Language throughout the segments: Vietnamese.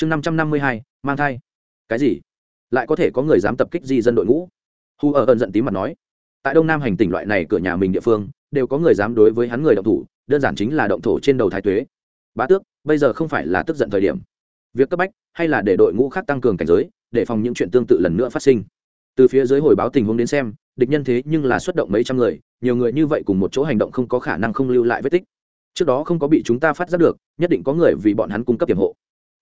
chương năm trăm năm mươi hai, mang thai. Cái gì? Lại có thể có người dám tập kích di dân đội ngũ? Hu ở ẩn giận tím mặt nói. Tại đông nam hành tỉnh loại này cửa nhà mình địa phương, đều có người dám đối với hắn người động thủ, đơn giản chính là động thổ trên đầu thái tuế. Bá tước, bây giờ không phải là tức giận thời điểm. Việc cấp bách, hay là để đội ngũ khác tăng cường cảnh giới, để phòng những chuyện tương tự lần nữa phát sinh. Từ phía dưới hồi báo tình huống đến xem, địch nhân thế nhưng là xuất động mấy trăm người, nhiều người như vậy cùng một chỗ hành động không có khả năng không lưu lại vết tích. Trước đó không có bị chúng ta phát giác được, nhất định có người vì bọn hắn cung cấp tiềm hộ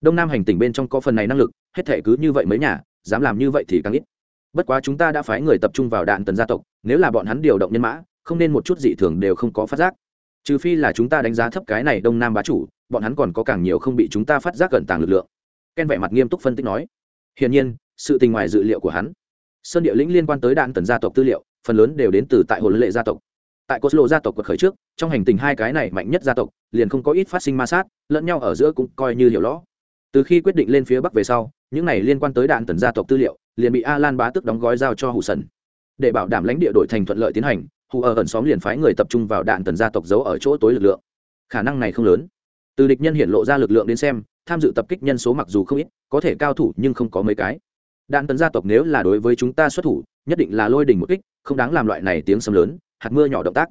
đông nam hành tỉnh bên trong có phần này năng lực, hết thể cứ như vậy mấy nhà, dám làm như vậy thì càng ít. Bất quá chúng ta đã phái người tập trung vào đạn tần gia tộc, nếu là bọn hắn điều động nhân mã, không nên một chút dị thường đều không có phát giác. Trừ phi là chúng ta đánh giá thấp cái này đông nam bá chủ, bọn hắn còn có càng nhiều không bị chúng ta phát giác gần tàng lực lượng. Ken vẻ mặt nghiêm túc phân tích nói. Hiển nhiên, sự tình ngoài dự liệu của hắn. Sơn địa lĩnh liên quan tới đạn tần gia tộc tư liệu, phần lớn đều đến từ tại hồn lệ gia tộc. Tại cốt lộ gia tộc quật khởi trước, trong hành tình hai cái này mạnh nhất gia tộc, liền không có ít phát sinh ma sát, lẫn nhau ở giữa cũng coi như hiểu lõ từ khi quyết định lên phía bắc về sau, những này liên quan tới đạn tần gia tộc tư liệu, liền bị a lan bá tức đóng gói giao cho hủ sần. Để bảo đảm lãnh địa đổi thành thuận lợi tiến hành, hù ở ẩn xóm liền phái người tập trung vào đạn tần gia tộc giấu ở chỗ tối lực lượng. Khả năng này không lớn. Từ địch nhân hiện lộ ra lực lượng đến xem, tham dự tập kích nhân số mặc dù không ít, có thể cao thủ nhưng không có mấy cái. Đạn tần gia tộc nếu là đối với chúng ta xuất thủ, nhất định là lôi đình một kích, không đáng làm loại này tiếng sấm lớn, hạt mưa nhỏ động tác.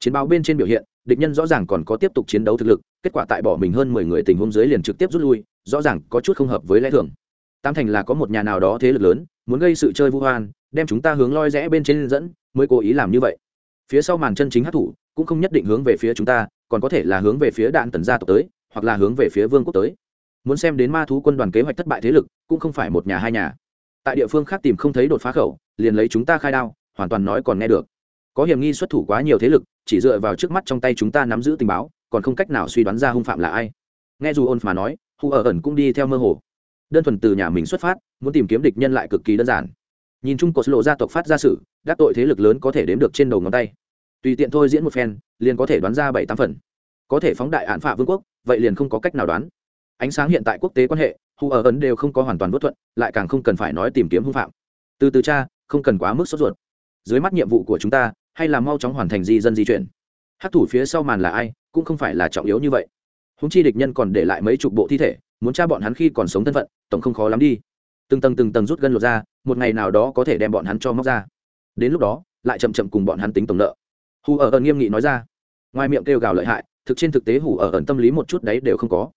Chiến báo bên trên biểu hiện, địch nhân rõ ràng còn có tiếp tục chiến đấu thực lực, kết quả tại bỏ mình hơn mười người tình huống dưới liền trực tiếp rút lui rõ ràng có chút không hợp với lẽ thường. Tam thành là có một nhà nào đó thế lực lớn, muốn gây sự chơi vu hoan đem chúng ta hướng loi rẽ bên trên dẫn, mới cố ý làm như vậy. Phía sau màn chân chính hát thủ cũng không nhất định hướng về phía chúng ta, còn có thể là hướng về phía đạn tần gia tộc tới, hoặc là hướng về phía vương quốc tới. Muốn xem đến ma thú quân đoàn kế hoạch thất bại thế lực, cũng không phải một nhà hai nhà. Tại địa phương khác tìm không thấy đột phá khẩu, liền lấy chúng ta khai đao, hoàn toàn nói còn nghe được. Có hiểm nghi xuất thủ quá nhiều thế lực, chỉ dựa vào trước mắt trong tay chúng ta nắm giữ tình báo, còn không cách nào suy đoán ra hung phạm là ai. Nghe dù ôn mà nói hù ở ẩn cũng đi theo mơ hồ. Đơn thuần từ nhà mình xuất phát, muốn tìm kiếm địch nhân lại cực kỳ đơn giản. Nhìn chung cột lộ gia tộc phát ra sự, đắc tội thế lực lớn có thể đếm được trên đầu ngón tay. Tùy tiện thôi diễn một phen, liền có thể đoán ra bảy tám phần. Có thể phóng đại án phạ vương quốc, vậy liền không có cách nào đoán. Ánh sáng hiện tại quốc tế quan hệ, hù ở ấn đều không có hoàn toàn bất thuận, lại càng không cần phải nói tìm kiếm hung phạm. Từ từ cha không cần quá mức sốt ruột. Dưới mắt nhiệm vụ của chúng ta, hay là mau chóng hoàn thành di dân di chuyển. Hát thủ phía sau màn là ai, cũng không phải là trọng yếu như vậy húng chi địch nhân còn để lại mấy chục bộ thi thể, muốn tra bọn hắn khi còn sống thân phận, tổng không khó lắm đi. Từng tầng từng tầng rút gân lột ra, một ngày nào đó có thể đem bọn hắn cho móc ra. Đến lúc đó, lại chậm chậm cùng bọn hắn tính tổng nợ. Hù ở ẩn nghiêm nghị nói ra. Ngoài miệng kêu gào lợi hại, thực trên thực tế hù ở ẩn tâm lý một chút đấy đều không có.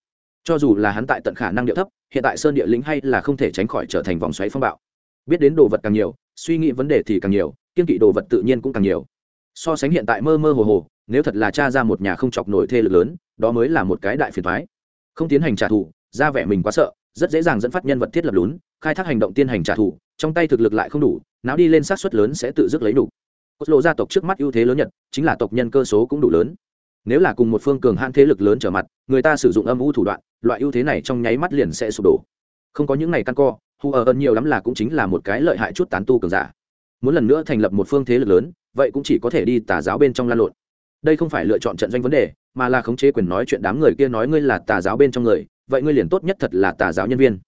Cho dù là hắn tại tận khả năng điệu thấp, hiện tại sơn địa lính hay là không thể tránh khỏi trở thành vòng xoáy phong bạo. Biết đến đồ vật càng nhiều, suy nghĩ vấn đề thì càng nhiều, kiên kỵ đồ vật tự nhiên cũng càng nhiều. So sánh hiện tại mơ mơ hồ hồ, nếu thật là cha ra một nhà không chọc nổi thê lực lớn đó mới là một cái đại phiền thoái. Không tiến hành trả thù, ra vẻ mình quá sợ, rất dễ dàng dẫn phát nhân vật thiết lập lún, khai thác hành động tiên hành trả thù, trong tay thực lực lại không đủ não đi lên sát xuất lớn sẽ tự dứt lấy đủ. Cốt lộ gia tộc trước mắt ưu thế lớn nhất chính là tộc nhân cơ số cũng đủ lớn. Nếu là cùng một phương cường hãn thế lực lớn trở mặt, người ta sử dụng âm u thủ đoạn, loại ưu thế này trong nháy mắt liền sẽ sụp đổ. Không có những này căn co hù ở ơn nhiều lắm là cũng chính là một cái lợi hại chút tán tu cường giả. Muốn lần nữa thành lập một phương thế lực lớn, vậy cũng chỉ có thể đi tà giáo bên trong lan lộn đây không phải lựa chọn trận doanh vấn đề, mà là khống chế quyền nói chuyện đám người kia nói ngươi là tà giáo bên trong người, vậy ngươi liền tốt nhất thật là tà giáo nhân viên.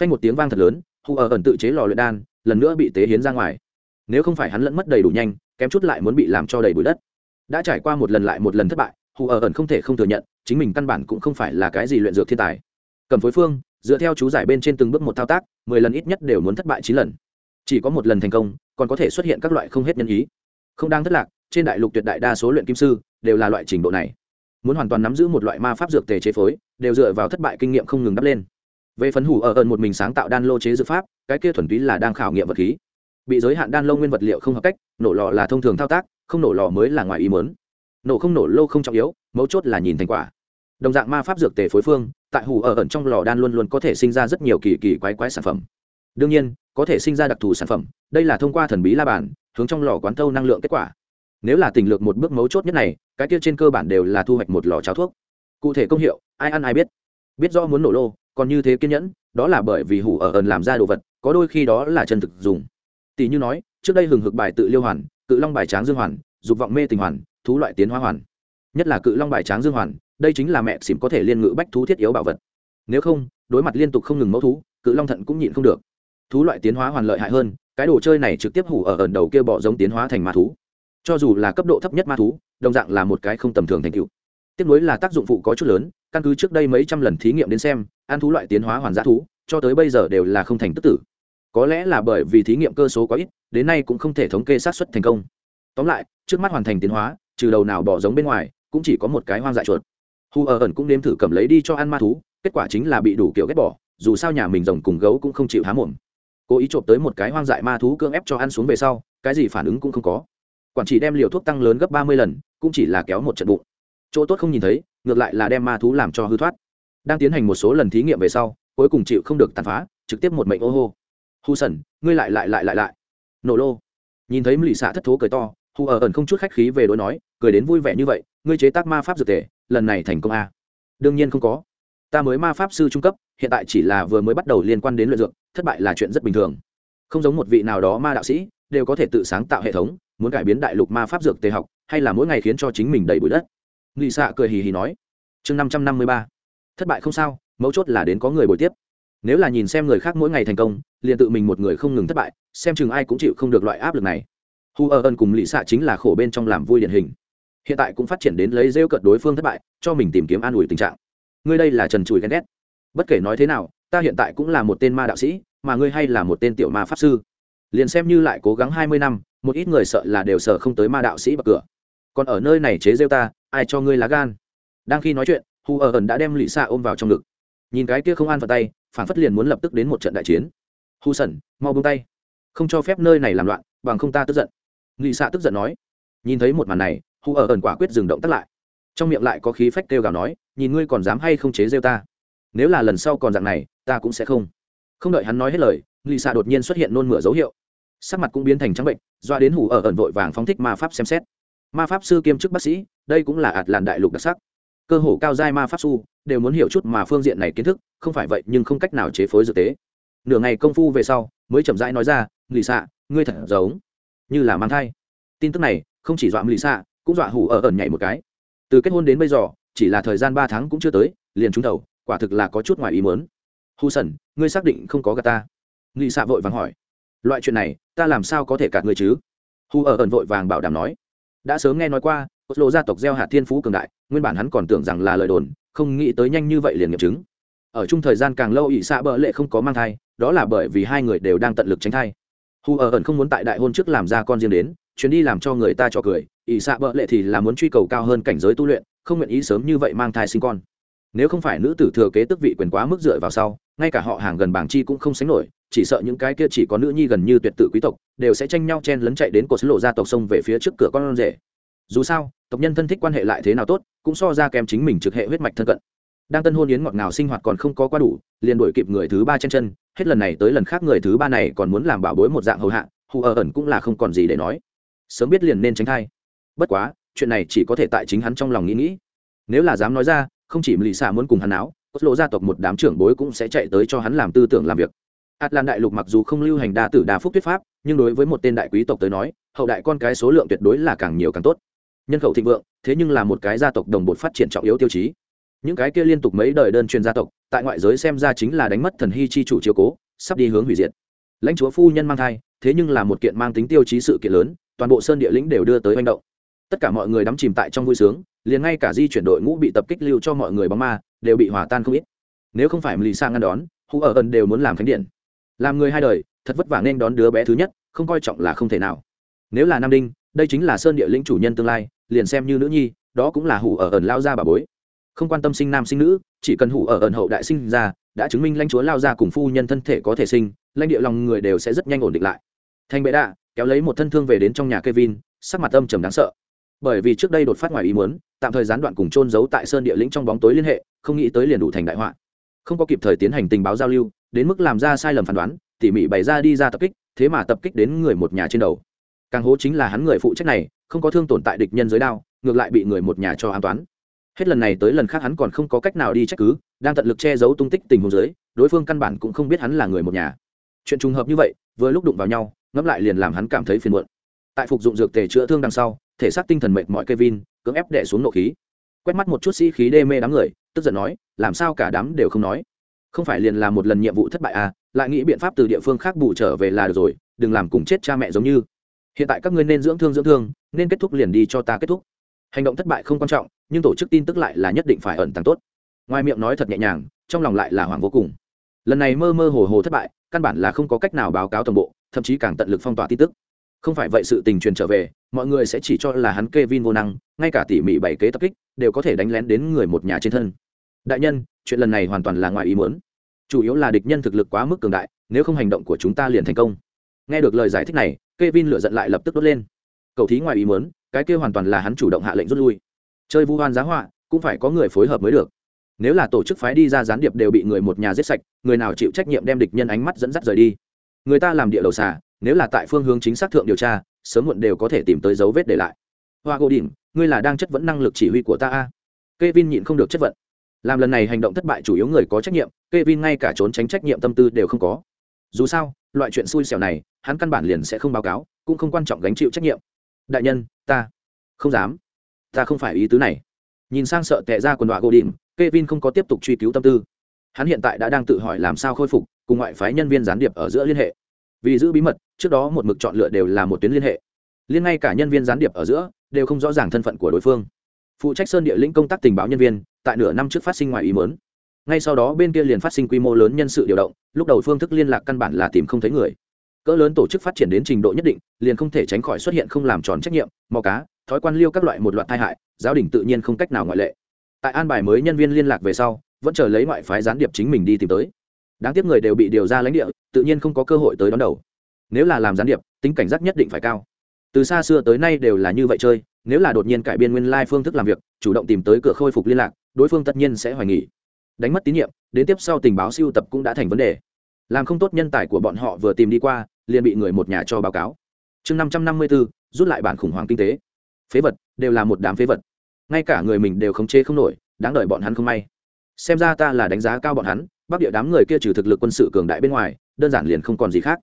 Phanh một tiếng vang thật lớn hù ở ẩn tự chế lò luyện đan, lần nữa bị tế hiến ra ngoài. Nếu không phải hắn lẫn mất đầy đủ nhanh, kém chút lại muốn bị làm cho đầy bụi đất. Đã trải qua một lần lại một lần thất bại hù ở ẩn không thể không thừa nhận, chính mình căn bản cũng không phải là cái gì luyện dược thiên tài. Cầm phối phương, dựa theo chú giải bên trên từng bước một thao tác, mười lần ít nhất đều muốn thất bại chín lần. Chỉ có một lần thành công, còn có thể xuất hiện các loại không hết nhân ý. Không đang thất lạc trên đại lục tuyệt đại đa số luyện kim sư đều là loại trình độ này. Muốn hoàn toàn nắm giữ một loại ma pháp dược tề chế phối, đều dựa vào thất bại kinh nghiệm không ngừng đắp lên. Về phấn hủ ở ẩn một mình sáng tạo đan lô chế dược pháp, cái kia thuần túy là đang khảo nghiệm vật khí. Bị giới hạn đan lô nguyên vật liệu không hợp cách, nổ lò là thông thường thao tác, không nổ lò mới là ngoài ý mớn nổ không nổ lô không trọng yếu, mấu chốt là nhìn thành quả. Đồng dạng ma pháp dược tề phối phương, tại hủ ở ẩn trong lò đan luôn luôn có thể sinh ra rất nhiều kỳ kỳ quái quái sản phẩm. Đương nhiên, có thể sinh ra đặc thù sản phẩm, đây là thông qua thần bí la bàn, hướng trong lò quán thâu năng lượng kết quả nếu là tình lược một bước mấu chốt nhất này, cái kia trên cơ bản đều là thu hoạch một lò cháo thuốc. Cụ thể công hiệu, ai ăn ai biết. Biết do muốn nổ lô, còn như thế kiên nhẫn, đó là bởi vì hủ ở ẩn làm ra đồ vật, có đôi khi đó là chân thực dùng. Tỷ như nói, trước đây hừng hực bài tự liêu hoàn, cự long bài tráng dương hoàn, dục vọng mê tình hoàn, thú loại tiến hóa hoàn. Nhất là cự long bài tráng dương hoàn, đây chính là mẹ xỉm có thể liên ngự bách thú thiết yếu bảo vật. Nếu không, đối mặt liên tục không ngừng mẫu thú, cự long thận cũng nhịn không được. Thú loại tiến hóa hoàn lợi hại hơn, cái đồ chơi này trực tiếp hủ ở ẩn đầu kia bỏ giống tiến hóa thành mã thú cho dù là cấp độ thấp nhất ma thú, đồng dạng là một cái không tầm thường thành tựu. Tiếp nối là tác dụng phụ có chút lớn, căn cứ trước đây mấy trăm lần thí nghiệm đến xem, ăn thú loại tiến hóa hoàn giá thú, cho tới bây giờ đều là không thành tức tử. Có lẽ là bởi vì thí nghiệm cơ số quá ít, đến nay cũng không thể thống kê sát xuất thành công. Tóm lại, trước mắt hoàn thành tiến hóa, trừ đầu nào bỏ giống bên ngoài, cũng chỉ có một cái hoang dại chuột. Hu ở ẩn cũng nếm thử cầm lấy đi cho ăn ma thú, kết quả chính là bị đủ kiểu ghét bỏ, dù sao nhà mình rồng cùng gấu cũng không chịu há mồm. Cố ý trộm tới một cái hoang dại ma thú cưỡng ép cho ăn xuống về sau, cái gì phản ứng cũng không có quản chỉ đem liều thuốc tăng lớn gấp ba mươi lần, cũng chỉ là kéo một trận bụng. Chỗ tốt không nhìn thấy, ngược lại là đem ma thú làm cho hư thoát. Đang tiến hành một số lần thí nghiệm về sau, cuối cùng chịu không được tàn phá, trực tiếp một mệnh ô hô. Hu sần, ngươi lại lại lại lại lại. Nổ lô. Nhìn thấy lì xạ thất thố cười to, hu ở ẩn không chút khách khí về đối nói, cười đến vui vẻ như vậy, ngươi chế tác ma pháp dược tề, lần này thành công a à? đương nhiên không có. Ta mới ma pháp sư trung cấp, hiện tại chỉ là vừa mới bắt đầu liên quan đến luyện dược, thất bại là chuyện rất bình thường. Không giống một vị nào đó ma đạo sĩ đều có thể tự sáng tạo hệ thống, muốn cải biến đại lục ma pháp dược tề học, hay là mỗi ngày khiến cho chính mình đầy bụi đất. Nghị xạ cười hì hì nói, chương năm trăm năm mươi ba, thất bại không sao, mấu chốt là đến có người bồi tiếp. Nếu là nhìn xem người khác mỗi ngày thành công, liền tự mình một người không ngừng thất bại, xem chừng ai cũng chịu không được loại áp lực này. Hu ơ ân cùng lì xạ chính là khổ bên trong làm vui điển hình. Hiện tại cũng phát triển đến lấy rêu cợt đối phương thất bại, cho mình tìm kiếm an ủi tình trạng. Ngươi đây là trần trùi ghen ghét. Bất kể nói thế nào, ta hiện tại cũng là một tên ma đạo sĩ, mà ngươi hay là một tên tiểu ma pháp sư liền xem như lại cố gắng hai mươi năm, một ít người sợ là đều sợ không tới ma đạo sĩ bậc cửa. Còn ở nơi này chế rêu ta, ai cho ngươi lá gan? Đang khi nói chuyện, hu ở ẩn đã đem lì xạ ôm vào trong ngực. Nhìn cái kia không an vào tay, phản phất liền muốn lập tức đến một trận đại chiến. Hu sẩn, mau buông tay. Không cho phép nơi này làm loạn, bằng không ta tức giận. Lì xạ tức giận nói. Nhìn thấy một màn này, hu ở ẩn quả quyết dừng động tắt lại. Trong miệng lại có khí phách kêu gào nói, nhìn ngươi còn dám hay không chế rêu ta? Nếu là lần sau còn dạng này, ta cũng sẽ không. Không đợi hắn nói hết lời lì xạ đột nhiên xuất hiện nôn mửa dấu hiệu sắc mặt cũng biến thành trắng bệnh, doa đến hủ ở ẩn vội vàng phóng thích ma pháp xem xét. Ma pháp sư kiêm chức bác sĩ, đây cũng là ạt làn đại lục đặc sắc. Cơ hồ cao giai ma pháp su đều muốn hiểu chút mà phương diện này kiến thức, không phải vậy nhưng không cách nào chế phối dược tế. Nửa ngày công phu về sau, mới chậm rãi nói ra lì xạ ngươi thật giống như là mang thai. Tin tức này, không chỉ dọa lì xạ cũng dọa hủ ở ẩn nhảy một cái. Từ kết hôn đến bây giờ, chỉ là thời gian ba tháng cũng chưa tới, liền trúng đầu, quả thực là có chút ngoài ý mớn hù sẩn, ngươi xác định không có gà ta? Lì xạ vội vàng hỏi loại chuyện này, ta làm sao có thể cạt người chứ? Hu ở ẩn vội vàng bảo đảm nói. Đã sớm nghe nói qua, cốt lộ gia tộc gieo hạt thiên phú cường đại, nguyên bản hắn còn tưởng rằng là lời đồn, không nghĩ tới nhanh như vậy liền nghiệm chứng. Ở chung thời gian càng lâu ỵ xạ bợ lệ không có mang thai, đó là bởi vì hai người đều đang tận lực tránh thai. Hu ở ẩn không muốn tại đại hôn trước làm ra con riêng đến, chuyến đi làm cho người ta cho cười ỵ xạ bợ lệ thì là muốn truy cầu cao hơn cảnh giới tu luyện, không nguyện ý sớm như vậy mang thai sinh con. Nếu không phải nữ tử thừa kế tức vị quyền quá mức dựa vào sau ngay cả họ hàng gần bảng chi cũng không sánh nổi, chỉ sợ những cái kia chỉ có nữ nhi gần như tuyệt tự quý tộc, đều sẽ tranh nhau chen lấn chạy đến cột lộ gia tộc sông về phía trước cửa con rể. Dù sao, tộc nhân thân thích quan hệ lại thế nào tốt, cũng so ra kèm chính mình trực hệ huyết mạch thân cận. Đang tân hôn yến ngọt ngào sinh hoạt còn không có qua đủ, liền đổi kịp người thứ ba chen chân, hết lần này tới lần khác người thứ ba này còn muốn làm bảo bối một dạng hầu hạ, hù ở ẩn cũng là không còn gì để nói. Sớm biết liền nên tránh thai. Bất quá, chuyện này chỉ có thể tại chính hắn trong lòng nghĩ nghĩ. Nếu là dám nói ra, không chỉ lì xả muốn cùng hắn áo cốt lộ gia tộc một đám trưởng bối cũng sẽ chạy tới cho hắn làm tư tưởng làm việc Atlan đại lục mặc dù không lưu hành đa tử đa phúc thuyết pháp, nhưng đối với một tên đại quý tộc tới nói, hậu đại con cái số lượng tuyệt đối là càng nhiều càng tốt. Nhân khẩu thịnh vượng, thế nhưng là một cái gia tộc đồng bộ phát triển trọng yếu tiêu chí. Những cái kia liên tục mấy đời đơn truyền gia tộc, tại ngoại giới xem ra chính là đánh mất thần hy chi chủ chiếu cố, sắp đi hướng hủy diệt. Lãnh chúa phu nhân mang thai, thế nhưng là một kiện mang tính tiêu chí sự kiện lớn, toàn bộ sơn địa lĩnh đều đưa tới hành động. Tất cả mọi người đắm chìm tại trong vui sướng, liền ngay cả di chuyển đội ngũ bị tập kích lưu cho mọi người bóng ma, đều bị hòa tan không ít. Nếu không phải Lì Sang ngăn đón, Hú ở ẩn đều muốn làm khánh điện làm người hai đời thật vất vả nên đón đứa bé thứ nhất không coi trọng là không thể nào nếu là nam đinh đây chính là sơn địa lĩnh chủ nhân tương lai liền xem như nữ nhi đó cũng là hủ ở ẩn lao ra bà bối không quan tâm sinh nam sinh nữ chỉ cần hủ ở ẩn hậu đại sinh ra đã chứng minh lãnh chúa lao ra cùng phu nhân thân thể có thể sinh lãnh địa lòng người đều sẽ rất nhanh ổn định lại thành bệ đạ kéo lấy một thân thương về đến trong nhà Kevin, sắc mặt âm trầm đáng sợ. Bởi vì trước đây đột phát ngoài ý muốn, tạm thời gián đoạn cùng chôn giấu tại sơn địa lĩnh trong bóng tối liên hệ, không nghĩ tới liền đủ thành đại họa. Không có kịp thời tiến hành tình báo giao lưu, đến mức làm ra sai lầm phán đoán tỉ mỉ bày ra đi ra tập kích thế mà tập kích đến người một nhà trên đầu. Càng hố chính là hắn người phụ trách này không có thương tổn tại địch nhân giới đao ngược lại bị người một nhà cho an toán. Hết lần này tới lần khác hắn còn không có cách nào đi trách cứ đang tận lực che giấu tung tích tình huống giới đối phương căn bản cũng không biết hắn là người một nhà. Chuyện trùng hợp như vậy vừa lúc đụng vào nhau ngẫm lại liền làm hắn cảm thấy phiền muộn. Tại phục dụng dược tề chữa thương đằng sau thể xác tinh thần mệt mỏi Kevin, cưỡng ép đè xuống nộ khí. Quét mắt một chút sĩ khí đê mê đám người, tức giận nói, làm sao cả đám đều không nói? Không phải liền là một lần nhiệm vụ thất bại à lại nghĩ biện pháp từ địa phương khác bù trở về là được rồi, đừng làm cùng chết cha mẹ giống như. Hiện tại các ngươi nên dưỡng thương dưỡng thương, nên kết thúc liền đi cho ta kết thúc. Hành động thất bại không quan trọng, nhưng tổ chức tin tức lại là nhất định phải ẩn tàng tốt. Ngoài miệng nói thật nhẹ nhàng, trong lòng lại là hoảng vô cùng. Lần này mơ mơ hồ hồ thất bại, căn bản là không có cách nào báo cáo toàn bộ, thậm chí càng tận lực phong tỏa tin tức không phải vậy sự tình truyền trở về, mọi người sẽ chỉ cho là hắn Kevin vô năng, ngay cả tỉ mỉ bảy kế tập kích, đều có thể đánh lén đến người một nhà trên thân. Đại nhân, chuyện lần này hoàn toàn là ngoài ý muốn. Chủ yếu là địch nhân thực lực quá mức cường đại, nếu không hành động của chúng ta liền thành công. Nghe được lời giải thích này, Kevin lựa giận lại lập tức đốt lên. Cầu thí ngoài ý muốn, cái kia hoàn toàn là hắn chủ động hạ lệnh rút lui. Chơi vu hoan giá họa, cũng phải có người phối hợp mới được. Nếu là tổ chức phái đi ra gián điệp đều bị người một nhà giết sạch, người nào chịu trách nhiệm đem địch nhân ánh mắt dẫn dắt rời đi? Người ta làm địa đầu xà nếu là tại phương hướng chính xác thượng điều tra sớm muộn đều có thể tìm tới dấu vết để lại hoa gỗ đỉnh ngươi là đang chất vấn năng lực chỉ huy của ta a Kevin nhịn không được chất vấn. Làm lần này hành động thất bại chủ yếu người có trách nhiệm, Kevin ngay cả trốn tránh trách nhiệm tâm tư đều không có. Dù sao, loại chuyện xui xẻo này, hắn căn bản liền sẽ không báo cáo, cũng không quan trọng gánh chịu trách nhiệm. Đại nhân, ta không dám, ta không phải ý tứ này. Nhìn sang sợ tệ ra quần đọa gỗ đỉnh, Kevin không có tiếp tục truy cứu tâm tư. Hắn hiện tại đã đang tự hỏi làm sao khôi phục cùng ngoại phái nhân viên gián điệp ở giữa liên hệ. Vì giữ bí mật, trước đó một mực chọn lựa đều là một tuyến liên hệ. Liên ngay cả nhân viên gián điệp ở giữa đều không rõ ràng thân phận của đối phương. Phụ trách sơn địa lĩnh công tác tình báo nhân viên, tại nửa năm trước phát sinh ngoài ý muốn. Ngay sau đó bên kia liền phát sinh quy mô lớn nhân sự điều động, lúc đầu phương thức liên lạc căn bản là tìm không thấy người. Cỡ lớn tổ chức phát triển đến trình độ nhất định, liền không thể tránh khỏi xuất hiện không làm tròn trách nhiệm, mò cá, thói quan liêu các loại một loạt tai hại, giáo đình tự nhiên không cách nào ngoại lệ tại an bài mới nhân viên liên lạc về sau vẫn chờ lấy ngoại phái gián điệp chính mình đi tìm tới đáng tiếc người đều bị điều ra lãnh địa tự nhiên không có cơ hội tới đón đầu. Nếu là làm gián điệp, tính cảnh giác nhất định phải cao. Từ xa xưa tới nay đều là như vậy chơi, nếu là đột nhiên cải biên nguyên lai phương thức làm việc, chủ động tìm tới cửa khôi phục liên lạc, đối phương tất nhiên sẽ hoài nghỉ đánh mất tín nhiệm, đến tiếp sau tình báo siêu tập cũng đã thành vấn đề. Làm không tốt nhân tài của bọn họ vừa tìm đi qua, liền bị người một nhà cho báo cáo. Chương năm trăm năm mươi bốn rút lại bản khủng hoảng kinh tế. Phế vật, đều là một đám phế vật. Ngay cả người mình đều khống chế không nổi, đáng đợi bọn hắn không may. Xem ra ta là đánh giá cao bọn hắn bắc địa đám người kia trừ thực lực quân sự cường đại bên ngoài, đơn giản liền không còn gì khác.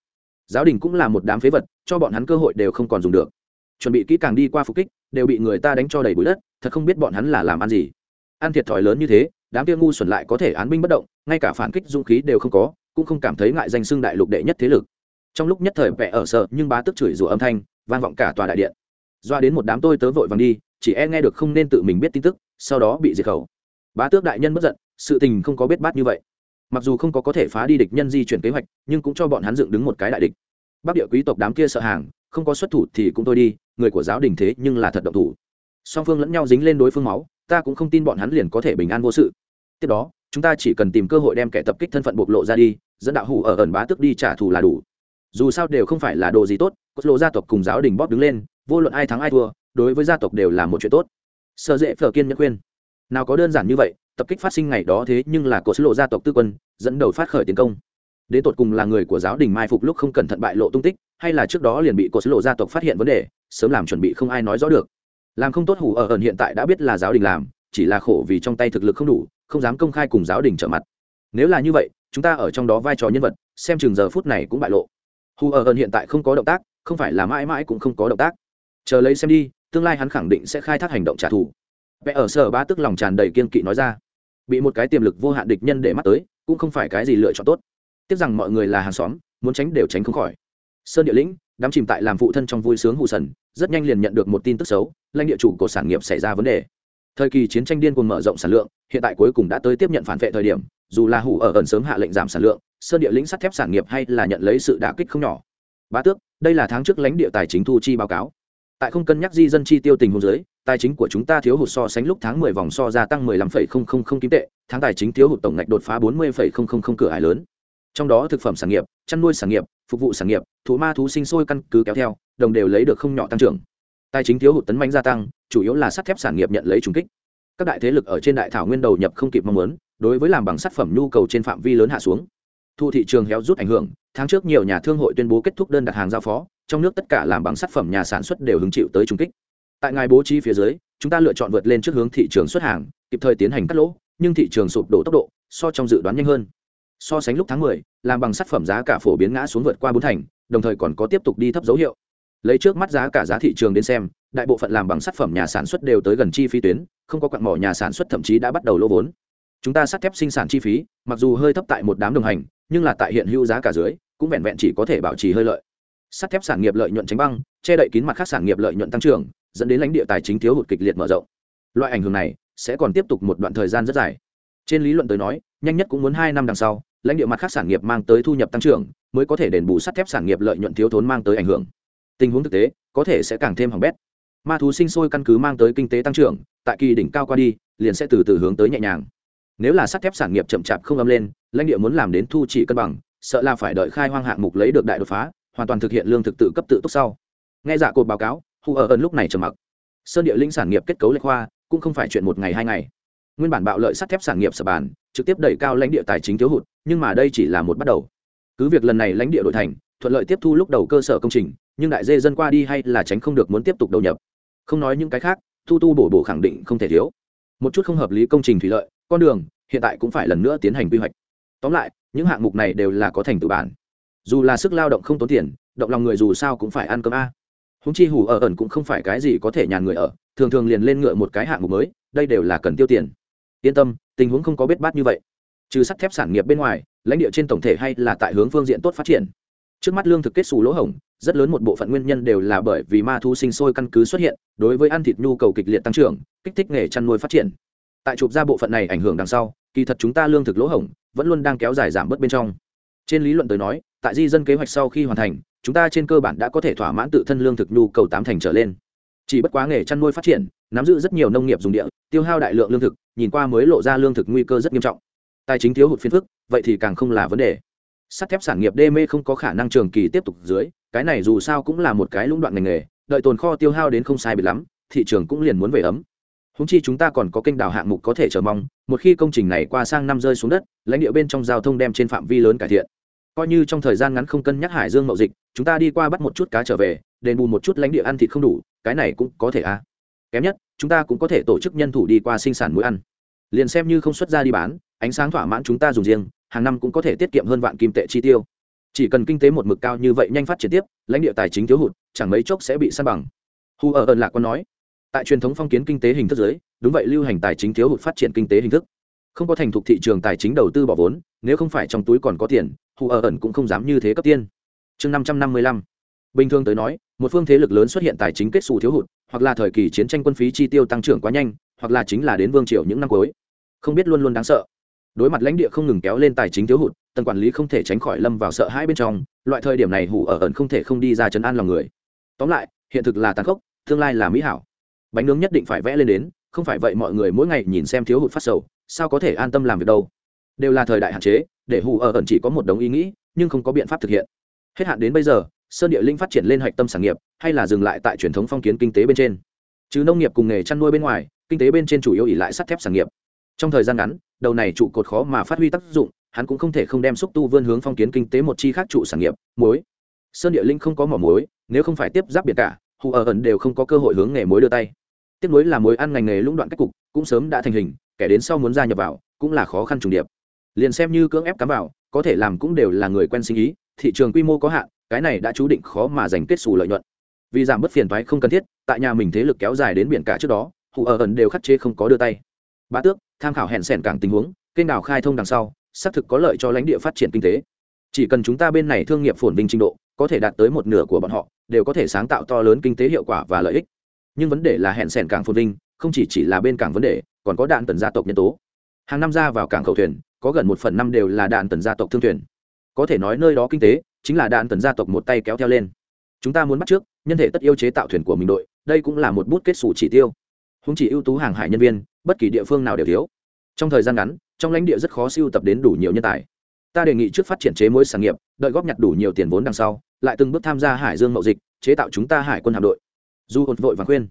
Giáo đình cũng là một đám phế vật, cho bọn hắn cơ hội đều không còn dùng được. Chuẩn bị kỹ càng đi qua phục kích, đều bị người ta đánh cho đầy bụi đất, thật không biết bọn hắn là làm ăn gì. Ăn thiệt thòi lớn như thế, đám kia ngu xuẩn lại có thể án binh bất động, ngay cả phản kích dũng khí đều không có, cũng không cảm thấy ngại danh xưng đại lục đệ nhất thế lực. Trong lúc nhất thời vẽ ở sợ, nhưng bá tức chửi rủa âm thanh, vang vọng cả tòa đại điện. Doa đến một đám tôi tớ vội vàng đi, chỉ e nghe được không nên tự mình biết tin tức, sau đó bị diệt khẩu. Bá tước đại nhân bất giận, sự tình không có biết bát như vậy mặc dù không có có thể phá đi địch nhân di chuyển kế hoạch, nhưng cũng cho bọn hắn dựng đứng một cái đại địch. Bắc địa quý tộc đám kia sợ hàng, không có xuất thủ thì cũng thôi đi, người của giáo đình thế nhưng là thật động thủ. Song phương lẫn nhau dính lên đối phương máu, ta cũng không tin bọn hắn liền có thể bình an vô sự. Tiếp đó, chúng ta chỉ cần tìm cơ hội đem kẻ tập kích thân phận bộc lộ ra đi, dẫn đạo hủ ở ẩn bá tước đi trả thù là đủ. Dù sao đều không phải là đồ gì tốt cốt lộ gia tộc cùng giáo đình bóp đứng lên, vô luận ai thắng ai thua, đối với gia tộc đều là một chuyện tốt. Sợ dễ phở kiên nhẫn khuyên. Nào có đơn giản như vậy tập kích phát sinh ngày đó thế nhưng là cột lộ gia tộc tư quân, dẫn đầu phát khởi tiến công. Đến tột cùng là người của giáo đình mai phục lúc không cẩn thận bại lộ tung tích, hay là trước đó liền bị cột lộ gia tộc phát hiện vấn đề, sớm làm chuẩn bị không ai nói rõ được. Làm không tốt hủ ở ẩn hiện tại đã biết là giáo đình làm, chỉ là khổ vì trong tay thực lực không đủ, không dám công khai cùng giáo đình trở mặt. Nếu là như vậy, chúng ta ở trong đó vai trò nhân vật, xem chừng giờ phút này cũng bại lộ. Hù ở ẩn hiện tại không có động tác, không phải là mãi mãi cũng không có động tác. Chờ lấy xem đi, tương lai hắn khẳng định sẽ khai thác hành động trả thù. Vẽ ở sở ba tức lòng tràn đầy kiên kỵ nói ra bị một cái tiềm lực vô hạn địch nhân để mắt tới, cũng không phải cái gì lựa chọn tốt. Tiếc rằng mọi người là hàng xóm, muốn tránh đều tránh không khỏi. Sơn địa lĩnh, đám chìm tại làm phụ thân trong vui sướng hù sần, rất nhanh liền nhận được một tin tức xấu, lãnh địa chủ của sản nghiệp xảy ra vấn đề. Thời kỳ chiến tranh điên cuồng mở rộng sản lượng, hiện tại cuối cùng đã tới tiếp nhận phản vệ thời điểm, dù là hủ ở ẩn sớm hạ lệnh giảm sản lượng, sơn địa lĩnh sắt thép sản nghiệp hay là nhận lấy sự đả kích không nhỏ. Bá tước, đây là tháng trước lãnh địa tài chính thu chi báo cáo tại không cân nhắc di dân chi tiêu tình huống dưới tài chính của chúng ta thiếu hụt so sánh lúc tháng 10 vòng so gia tăng 15,000 kim tệ tháng tài chính thiếu hụt tổng ngạch đột phá 40,000 cửa ải lớn. Trong đó thực phẩm sản nghiệp chăn nuôi sản nghiệp phục vụ sản nghiệp thú ma thú sinh sôi căn cứ kéo theo đồng đều lấy được không nhỏ tăng trưởng. Tài chính thiếu hụt tấn manh gia tăng chủ yếu là sắt thép sản nghiệp nhận lấy trùng kích. Các đại thế lực ở trên đại thảo nguyên đầu nhập không kịp mong muốn đối với làm bằng sản phẩm nhu cầu trên phạm vi lớn hạ xuống thu thị trường héo rút ảnh hưởng tháng trước nhiều nhà thương hội tuyên bố kết thúc đơn đặt hàng giao phó trong nước tất cả làm bằng sắt phẩm nhà sản xuất đều hứng chịu tới trung kích. Tại ngài bố trí phía dưới chúng ta lựa chọn vượt lên trước hướng thị trường xuất hàng kịp thời tiến hành cắt lỗ nhưng thị trường sụp đổ tốc độ so trong dự đoán nhanh hơn. So sánh lúc tháng 10, làm bằng sắt phẩm giá cả phổ biến ngã xuống vượt qua bốn thành đồng thời còn có tiếp tục đi thấp dấu hiệu. Lấy trước mắt giá cả giá thị trường đến xem đại bộ phận làm bằng sắt phẩm nhà sản xuất đều tới gần chi phí tuyến không có quặng mỏ nhà sản xuất thậm chí đã bắt đầu lỗ vốn chúng ta sắt thép sinh sản chi phí, mặc dù hơi thấp tại một đám đồng hành, nhưng là tại hiện hữu giá cả dưới, cũng vẹn vẹn chỉ có thể bảo trì hơi lợi. Sắt thép sản nghiệp lợi nhuận tránh băng, che đậy kín mặt khác sản nghiệp lợi nhuận tăng trưởng, dẫn đến lãnh địa tài chính thiếu hụt kịch liệt mở rộng. Loại ảnh hưởng này sẽ còn tiếp tục một đoạn thời gian rất dài. Trên lý luận tới nói, nhanh nhất cũng muốn hai năm đằng sau, lãnh địa mặt khác sản nghiệp mang tới thu nhập tăng trưởng, mới có thể đền bù sắt thép sản nghiệp lợi nhuận thiếu thốn mang tới ảnh hưởng. Tình huống thực tế, có thể sẽ càng thêm hỏng bét. Ma thú sinh sôi căn cứ mang tới kinh tế tăng trưởng, tại kỳ đỉnh cao qua đi, liền sẽ từ từ hướng tới nhẹ nhàng nếu là sắt thép sản nghiệp chậm chạp không âm lên, lãnh địa muốn làm đến thu chỉ cân bằng, sợ là phải đợi khai hoang hạng mục lấy được đại đột phá, hoàn toàn thực hiện lương thực tự cấp tự túc sau. Nghe dạ cột báo cáo hù ở ẩn lúc này trầm mặc. Sơn địa linh sản nghiệp kết cấu lệch khoa, cũng không phải chuyện một ngày hai ngày. Nguyên bản bạo lợi sắt thép sản nghiệp sập bàn, trực tiếp đẩy cao lãnh địa tài chính thiếu hụt, nhưng mà đây chỉ là một bắt đầu. Cứ việc lần này lãnh địa đổi thành, thuận lợi tiếp thu lúc đầu cơ sở công trình, nhưng đại dê dân qua đi hay là tránh không được muốn tiếp tục đầu nhập. Không nói những cái khác, thu tu bổ bổ khẳng định không thể thiếu. Một chút không hợp lý công trình thủy lợi con đường, hiện tại cũng phải lần nữa tiến hành quy hoạch. Tóm lại, những hạng mục này đều là có thành tự bản. Dù là sức lao động không tốn tiền, động lòng người dù sao cũng phải ăn cơm a. Húng chi hủ ở ẩn cũng không phải cái gì có thể nhàn người ở, thường thường liền lên ngựa một cái hạng mục mới, đây đều là cần tiêu tiền. Yên tâm, tình huống không có bết bát như vậy. Trừ sắt thép sản nghiệp bên ngoài, lãnh địa trên tổng thể hay là tại hướng phương diện tốt phát triển. Trước mắt lương thực kết xù lỗ hổng, rất lớn một bộ phận nguyên nhân đều là bởi vì ma thu sinh sôi căn cứ xuất hiện, đối với ăn thịt nhu cầu kịch liệt tăng trưởng, kích thích nghề chăn nuôi phát triển tại chụp ra bộ phận này ảnh hưởng đằng sau, kỳ thật chúng ta lương thực lỗ hổng vẫn luôn đang kéo dài giảm bớt bên trong. Trên lý luận tới nói, tại di dân kế hoạch sau khi hoàn thành, chúng ta trên cơ bản đã có thể thỏa mãn tự thân lương thực nhu cầu tám thành trở lên. Chỉ bất quá nghề chăn nuôi phát triển, nắm giữ rất nhiều nông nghiệp dùng địa, tiêu hao đại lượng lương thực, nhìn qua mới lộ ra lương thực nguy cơ rất nghiêm trọng. Tài chính thiếu hụt phiền phức, vậy thì càng không là vấn đề. Sắt thép sản nghiệp đê mê không có khả năng trường kỳ tiếp tục dưới, cái này dù sao cũng là một cái lũng đoạn ngành nghề, đợi tồn kho tiêu hao đến không sai biệt lắm, thị trường cũng liền muốn về ấm húng chi chúng ta còn có kênh đào hạng mục có thể chờ mong, một khi công trình này qua sang năm rơi xuống đất, lãnh địa bên trong giao thông đem trên phạm vi lớn cải thiện. Coi như trong thời gian ngắn không cân nhắc hải dương mậu dịch, chúng ta đi qua bắt một chút cá trở về, đền bù một chút lãnh địa ăn thịt không đủ, cái này cũng có thể à? Kém nhất, chúng ta cũng có thể tổ chức nhân thủ đi qua sinh sản mũi ăn. Liền xem như không xuất ra đi bán, ánh sáng thỏa mãn chúng ta dùng riêng, hàng năm cũng có thể tiết kiệm hơn vạn kim tệ chi tiêu. Chỉ cần kinh tế một mực cao như vậy nhanh phát triển tiếp, lãnh địa tài chính thiếu hụt, chẳng mấy chốc sẽ bị săn bằng. Hu ở ơn lạc còn nói tại truyền thống phong kiến kinh tế hình thức giới đúng vậy lưu hành tài chính thiếu hụt phát triển kinh tế hình thức. Không có thành thục thị trường tài chính đầu tư bỏ vốn, nếu không phải trong túi còn có tiền, hù ở ẩn cũng không dám như thế cấp tiên. Chương năm trăm năm mươi lăm. Bình thường tới nói, một phương thế lực lớn xuất hiện tài chính kết xù thiếu hụt, hoặc là thời kỳ chiến tranh quân phí chi tiêu tăng trưởng quá nhanh, hoặc là chính là đến vương triều những năm cuối. Không biết luôn luôn đáng sợ. Đối mặt lãnh địa không ngừng kéo lên tài chính thiếu hụt, tầng quản lý không thể tránh khỏi lâm vào sợ hãi bên trong, loại thời điểm này hủ ở ẩn không thể không đi ra chấn an lòng người. Tóm lại, hiện thực là tàn khốc, tương lai là mỹ hảo bánh nướng nhất định phải vẽ lên đến, không phải vậy mọi người mỗi ngày nhìn xem thiếu hụt phát sầu, sao có thể an tâm làm việc đâu. Đều là thời đại hạn chế, để hù ở ẩn chỉ có một đống ý nghĩ, nhưng không có biện pháp thực hiện. Hết hạn đến bây giờ, sơn địa linh phát triển lên hạch tâm sản nghiệp, hay là dừng lại tại truyền thống phong kiến kinh tế bên trên. Chứ nông nghiệp cùng nghề chăn nuôi bên ngoài, kinh tế bên trên chủ yếu ỉ lại sắt thép sản nghiệp. Trong thời gian ngắn, đầu này trụ cột khó mà phát huy tác dụng, hắn cũng không thể không đem xúc tu vươn hướng phong kiến kinh tế một chi khác trụ sản nghiệp, muối. Sơn địa linh không có mỏ muối, nếu không phải tiếp giáp biệt cả, hù ở ẩn đều không có cơ hội hướng nghề muối đưa tay tiếp nối là muối ăn ngành nghề lũng đoạn cách cục, cũng sớm đã thành hình, kẻ đến sau muốn gia nhập vào, cũng là khó khăn trùng điệp. Liền xem như cưỡng ép cắm vào, có thể làm cũng đều là người quen sinh ý thị trường quy mô có hạn, cái này đã chú định khó mà giành kết xù lợi nhuận. Vì giảm bớt phiền thoái không cần thiết, tại nhà mình thế lực kéo dài đến biển cả trước đó hụ ở ẩn đều khắt chế không có đưa tay. Bá tước, tham khảo hẹn sẻn càng tình huống, kênh đào khai thông đằng sau, xác thực có lợi cho lãnh địa phát triển kinh tế. Chỉ cần chúng ta bên này thương nghiệp phồn vinh trình độ, có thể đạt tới một nửa của bọn họ, đều có thể sáng tạo to lớn kinh tế hiệu quả và lợi ích nhưng vấn đề là hẹn sẻn cảng phồn vinh, không chỉ chỉ là bên cảng vấn đề, còn có đạn tần gia tộc nhân tố. Hàng năm ra vào cảng khẩu thuyền, có gần một phần năm đều là đạn tần gia tộc thương thuyền. Có thể nói nơi đó kinh tế, chính là đạn tần gia tộc một tay kéo theo lên. Chúng ta muốn bắt trước, nhân thể tất yêu chế tạo thuyền của mình đội, đây cũng là một bút kết xù chỉ tiêu. Không chỉ ưu tú hàng hải nhân viên, bất kỳ địa phương nào đều thiếu. Trong thời gian ngắn, trong lãnh địa rất khó siêu tập đến đủ nhiều nhân tài. Ta đề nghị trước phát triển chế mối sản nghiệp, đợi góp nhặt đủ nhiều tiền vốn đằng sau, lại từng bước tham gia hải dương mậu dịch, chế tạo chúng ta hải quân hạm đội du hồn vội và khuyên.